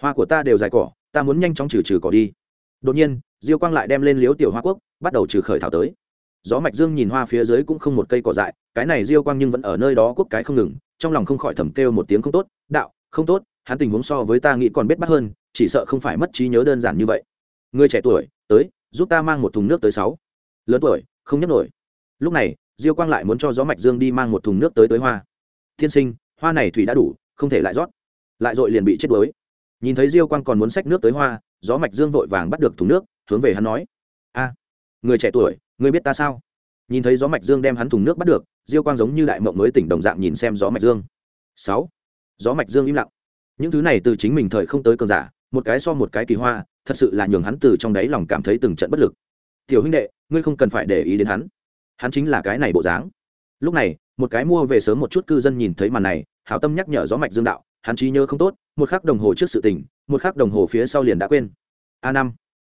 Hoa của ta đều dài cỏ, ta muốn nhanh chóng trừ trừ cỏ đi. Đột nhiên, diêu quang lại đem lên liếu tiểu hoa quốc, bắt đầu trừ khởi thảo tới. Gió mạch dương nhìn hoa phía dưới cũng không một cây cỏ dại, cái này diêu quang nhưng vẫn ở nơi đó quốc cái không ngừng, trong lòng không khỏi thầm kêu một tiếng không tốt, đạo, không tốt, hắn tình huống so với ta nghĩ còn biết bắt hơn chỉ sợ không phải mất trí nhớ đơn giản như vậy. Người trẻ tuổi, tới, giúp ta mang một thùng nước tới sáu. Lớn tuổi, không nhấc nổi. Lúc này, diêu quang lại muốn cho gió mạch dương đi mang một thùng nước tới tới hoa. Thiên sinh, hoa này thủy đã đủ, không thể lại rót. Lại dội liền bị chết đuối. Nhìn thấy diêu quang còn muốn xách nước tới hoa, gió mạch dương vội vàng bắt được thùng nước, hướng về hắn nói. A, người trẻ tuổi, người biết ta sao? Nhìn thấy gió mạch dương đem hắn thùng nước bắt được, diêu quang giống như đại mộng mới tỉnh đồng dạng nhìn xem gió mạch dương. Sáu. Gió mạch dương im lặng. Những thứ này từ chính mình thời không tới cường giả một cái so một cái kỳ hoa, thật sự là nhường hắn từ trong đáy lòng cảm thấy từng trận bất lực. Tiểu huynh đệ, ngươi không cần phải để ý đến hắn. Hắn chính là cái này bộ dáng. Lúc này, một cái mua về sớm một chút cư dân nhìn thấy màn này, hảo tâm nhắc nhở gió mạch dương đạo, hắn trí nhớ không tốt, một khắc đồng hồ trước sự tình, một khắc đồng hồ phía sau liền đã quên. A năm.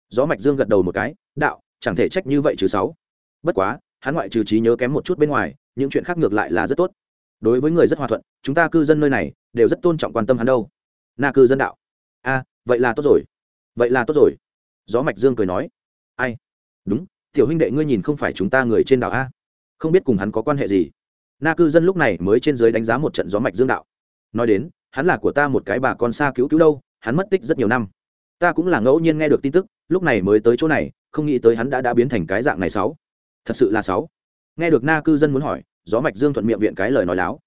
Gió mạch dương gật đầu một cái, đạo, chẳng thể trách như vậy chứ sáu. Bất quá, hắn ngoại trừ trí nhớ kém một chút bên ngoài, những chuyện khác ngược lại là rất tốt. Đối với người rất hòa thuận, chúng ta cư dân nơi này, đều rất tôn trọng quan tâm hắn đâu. Na cư dân đạo, a vậy là tốt rồi. Vậy là tốt rồi. Gió mạch dương cười nói. Ai? Đúng, tiểu huynh đệ ngươi nhìn không phải chúng ta người trên đảo a. Không biết cùng hắn có quan hệ gì. Na cư dân lúc này mới trên giới đánh giá một trận gió mạch dương đạo. Nói đến, hắn là của ta một cái bà con xa cứu cứu đâu, hắn mất tích rất nhiều năm. Ta cũng là ngẫu nhiên nghe được tin tức, lúc này mới tới chỗ này, không nghĩ tới hắn đã đã biến thành cái dạng này sáu. Thật sự là sáu. Nghe được na cư dân muốn hỏi, gió mạch dương thuận miệng viện cái lời nói láo.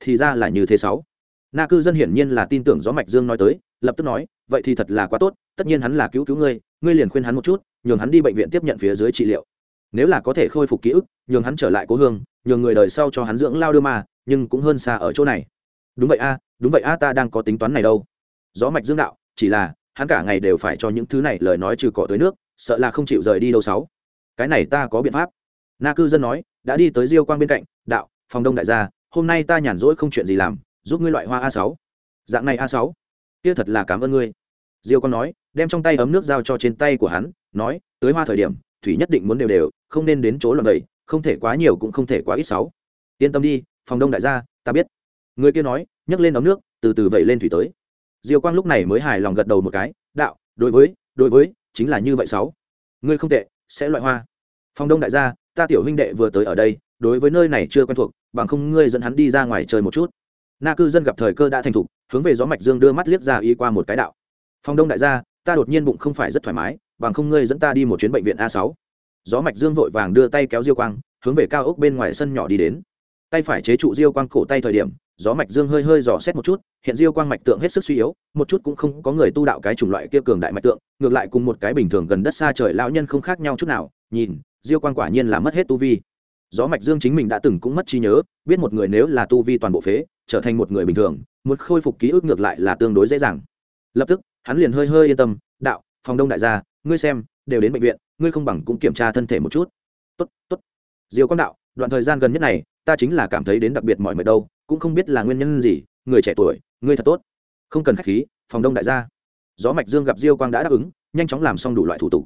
Thì ra là như thế sáu. Na cư dân hiển nhiên là tin tưởng gió mạch dương nói tới, lập tức nói vậy thì thật là quá tốt, tất nhiên hắn là cứu cứu ngươi ngươi liền khuyên hắn một chút, nhường hắn đi bệnh viện tiếp nhận phía dưới trị liệu. Nếu là có thể khôi phục ký ức, nhường hắn trở lại cố hương, nhường người đời sau cho hắn dưỡng lao đưa mà, nhưng cũng hơn xa ở chỗ này. Đúng vậy a, đúng vậy a, ta đang có tính toán này đâu. Gió mạch dương đạo, chỉ là, hắn cả ngày đều phải cho những thứ này lời nói trừ cỏ tới nước, sợ là không chịu rời đi đâu sáu. Cái này ta có biện pháp. Na cư dân nói, đã đi tới diêu quang bên cạnh, đạo, phòng đông đại gia, hôm nay ta nhàn rỗi không chuyện gì làm, giúp ngươi loại hoa a sáu. Dạng này a sáu. Kia thật là cảm ơn ngươi diêu con nói, đem trong tay ấm nước giao cho trên tay của hắn, nói, tới hoa thời điểm, thủy nhất định muốn đều đều, không nên đến chỗ loạn vậy, không thể quá nhiều cũng không thể quá ít sáu. Yên tâm đi, phòng đông đại gia, ta biết. Người kia nói, nhấc lên ấm nước, từ từ vậy lên thủy tới. Diêu quang lúc này mới hài lòng gật đầu một cái, đạo, đối với đối với, chính là như vậy sáu. Ngươi không tệ, sẽ loại hoa. Phòng đông đại gia, ta tiểu huynh đệ vừa tới ở đây, đối với nơi này chưa quen thuộc, bằng không ngươi dẫn hắn đi ra ngoài chơi một chút. Na cư dân gặp thời cơ đã thành thục, hướng về gió mạch dương đưa mắt liếc ra y qua một cái đạo phòng đông đại gia, ta đột nhiên bụng không phải rất thoải mái, bằng không ngươi dẫn ta đi một chuyến bệnh viện a sáu. Gió mạch dương vội vàng đưa tay kéo diêu quang, hướng về cao ốc bên ngoài sân nhỏ đi đến. Tay phải chế trụ diêu quang cổ tay thời điểm, gió mạch dương hơi hơi dò xét một chút, hiện diêu quang mạch tượng hết sức suy yếu, một chút cũng không có người tu đạo cái chủng loại kia cường đại mạch tượng, ngược lại cùng một cái bình thường gần đất xa trời lão nhân không khác nhau chút nào, nhìn, diêu quang quả nhiên là mất hết tu vi. Gió mạch dương chính mình đã từng cũng mất trí nhớ, biết một người nếu là tu vi toàn bộ phế, trở thành một người bình thường, muốn khôi phục ký ức ngược lại là tương đối dễ dàng. Lập tức hắn liền hơi hơi yên tâm, đạo, phòng đông đại gia, ngươi xem, đều đến bệnh viện, ngươi không bằng cũng kiểm tra thân thể một chút. Tốt tốt. Diêu quang đạo, đoạn thời gian gần nhất này, ta chính là cảm thấy đến đặc biệt mọi mệt đâu, cũng không biết là nguyên nhân gì, người trẻ tuổi, ngươi thật tốt. Không cần khách khí, phòng đông đại gia. Gió mạch dương gặp diêu quang đã đáp ứng, nhanh chóng làm xong đủ loại thủ tục.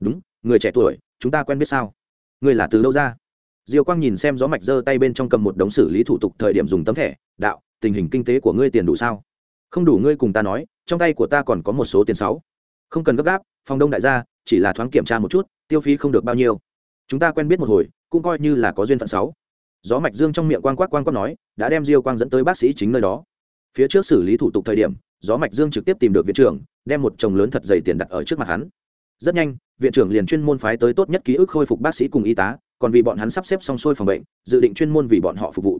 Đúng, người trẻ tuổi, chúng ta quen biết sao? Ngươi là từ đâu ra? Diêu quang nhìn xem gió mạch giơ tay bên trong cầm một đống xử lý thủ tục thời điểm dùng tấm thẻ, đạo, tình hình kinh tế của ngươi tiền đủ sao? Không đủ ngươi cùng ta nói, trong tay của ta còn có một số tiền sáu. Không cần gấp gáp, phòng đông đại gia, chỉ là thoáng kiểm tra một chút, tiêu phí không được bao nhiêu. Chúng ta quen biết một hồi, cũng coi như là có duyên phận sáu. Gió mạch dương trong miệng quang quát quang quát nói, đã đem diêu quang dẫn tới bác sĩ chính nơi đó. Phía trước xử lý thủ tục thời điểm, gió mạch dương trực tiếp tìm được viện trưởng, đem một chồng lớn thật dày tiền đặt ở trước mặt hắn. Rất nhanh, viện trưởng liền chuyên môn phái tới tốt nhất ký ức khôi phục bác sĩ cùng y tá, còn vì bọn hắn sắp xếp xong xuôi phòng bệnh, dự định chuyên môn vì bọn họ phục vụ.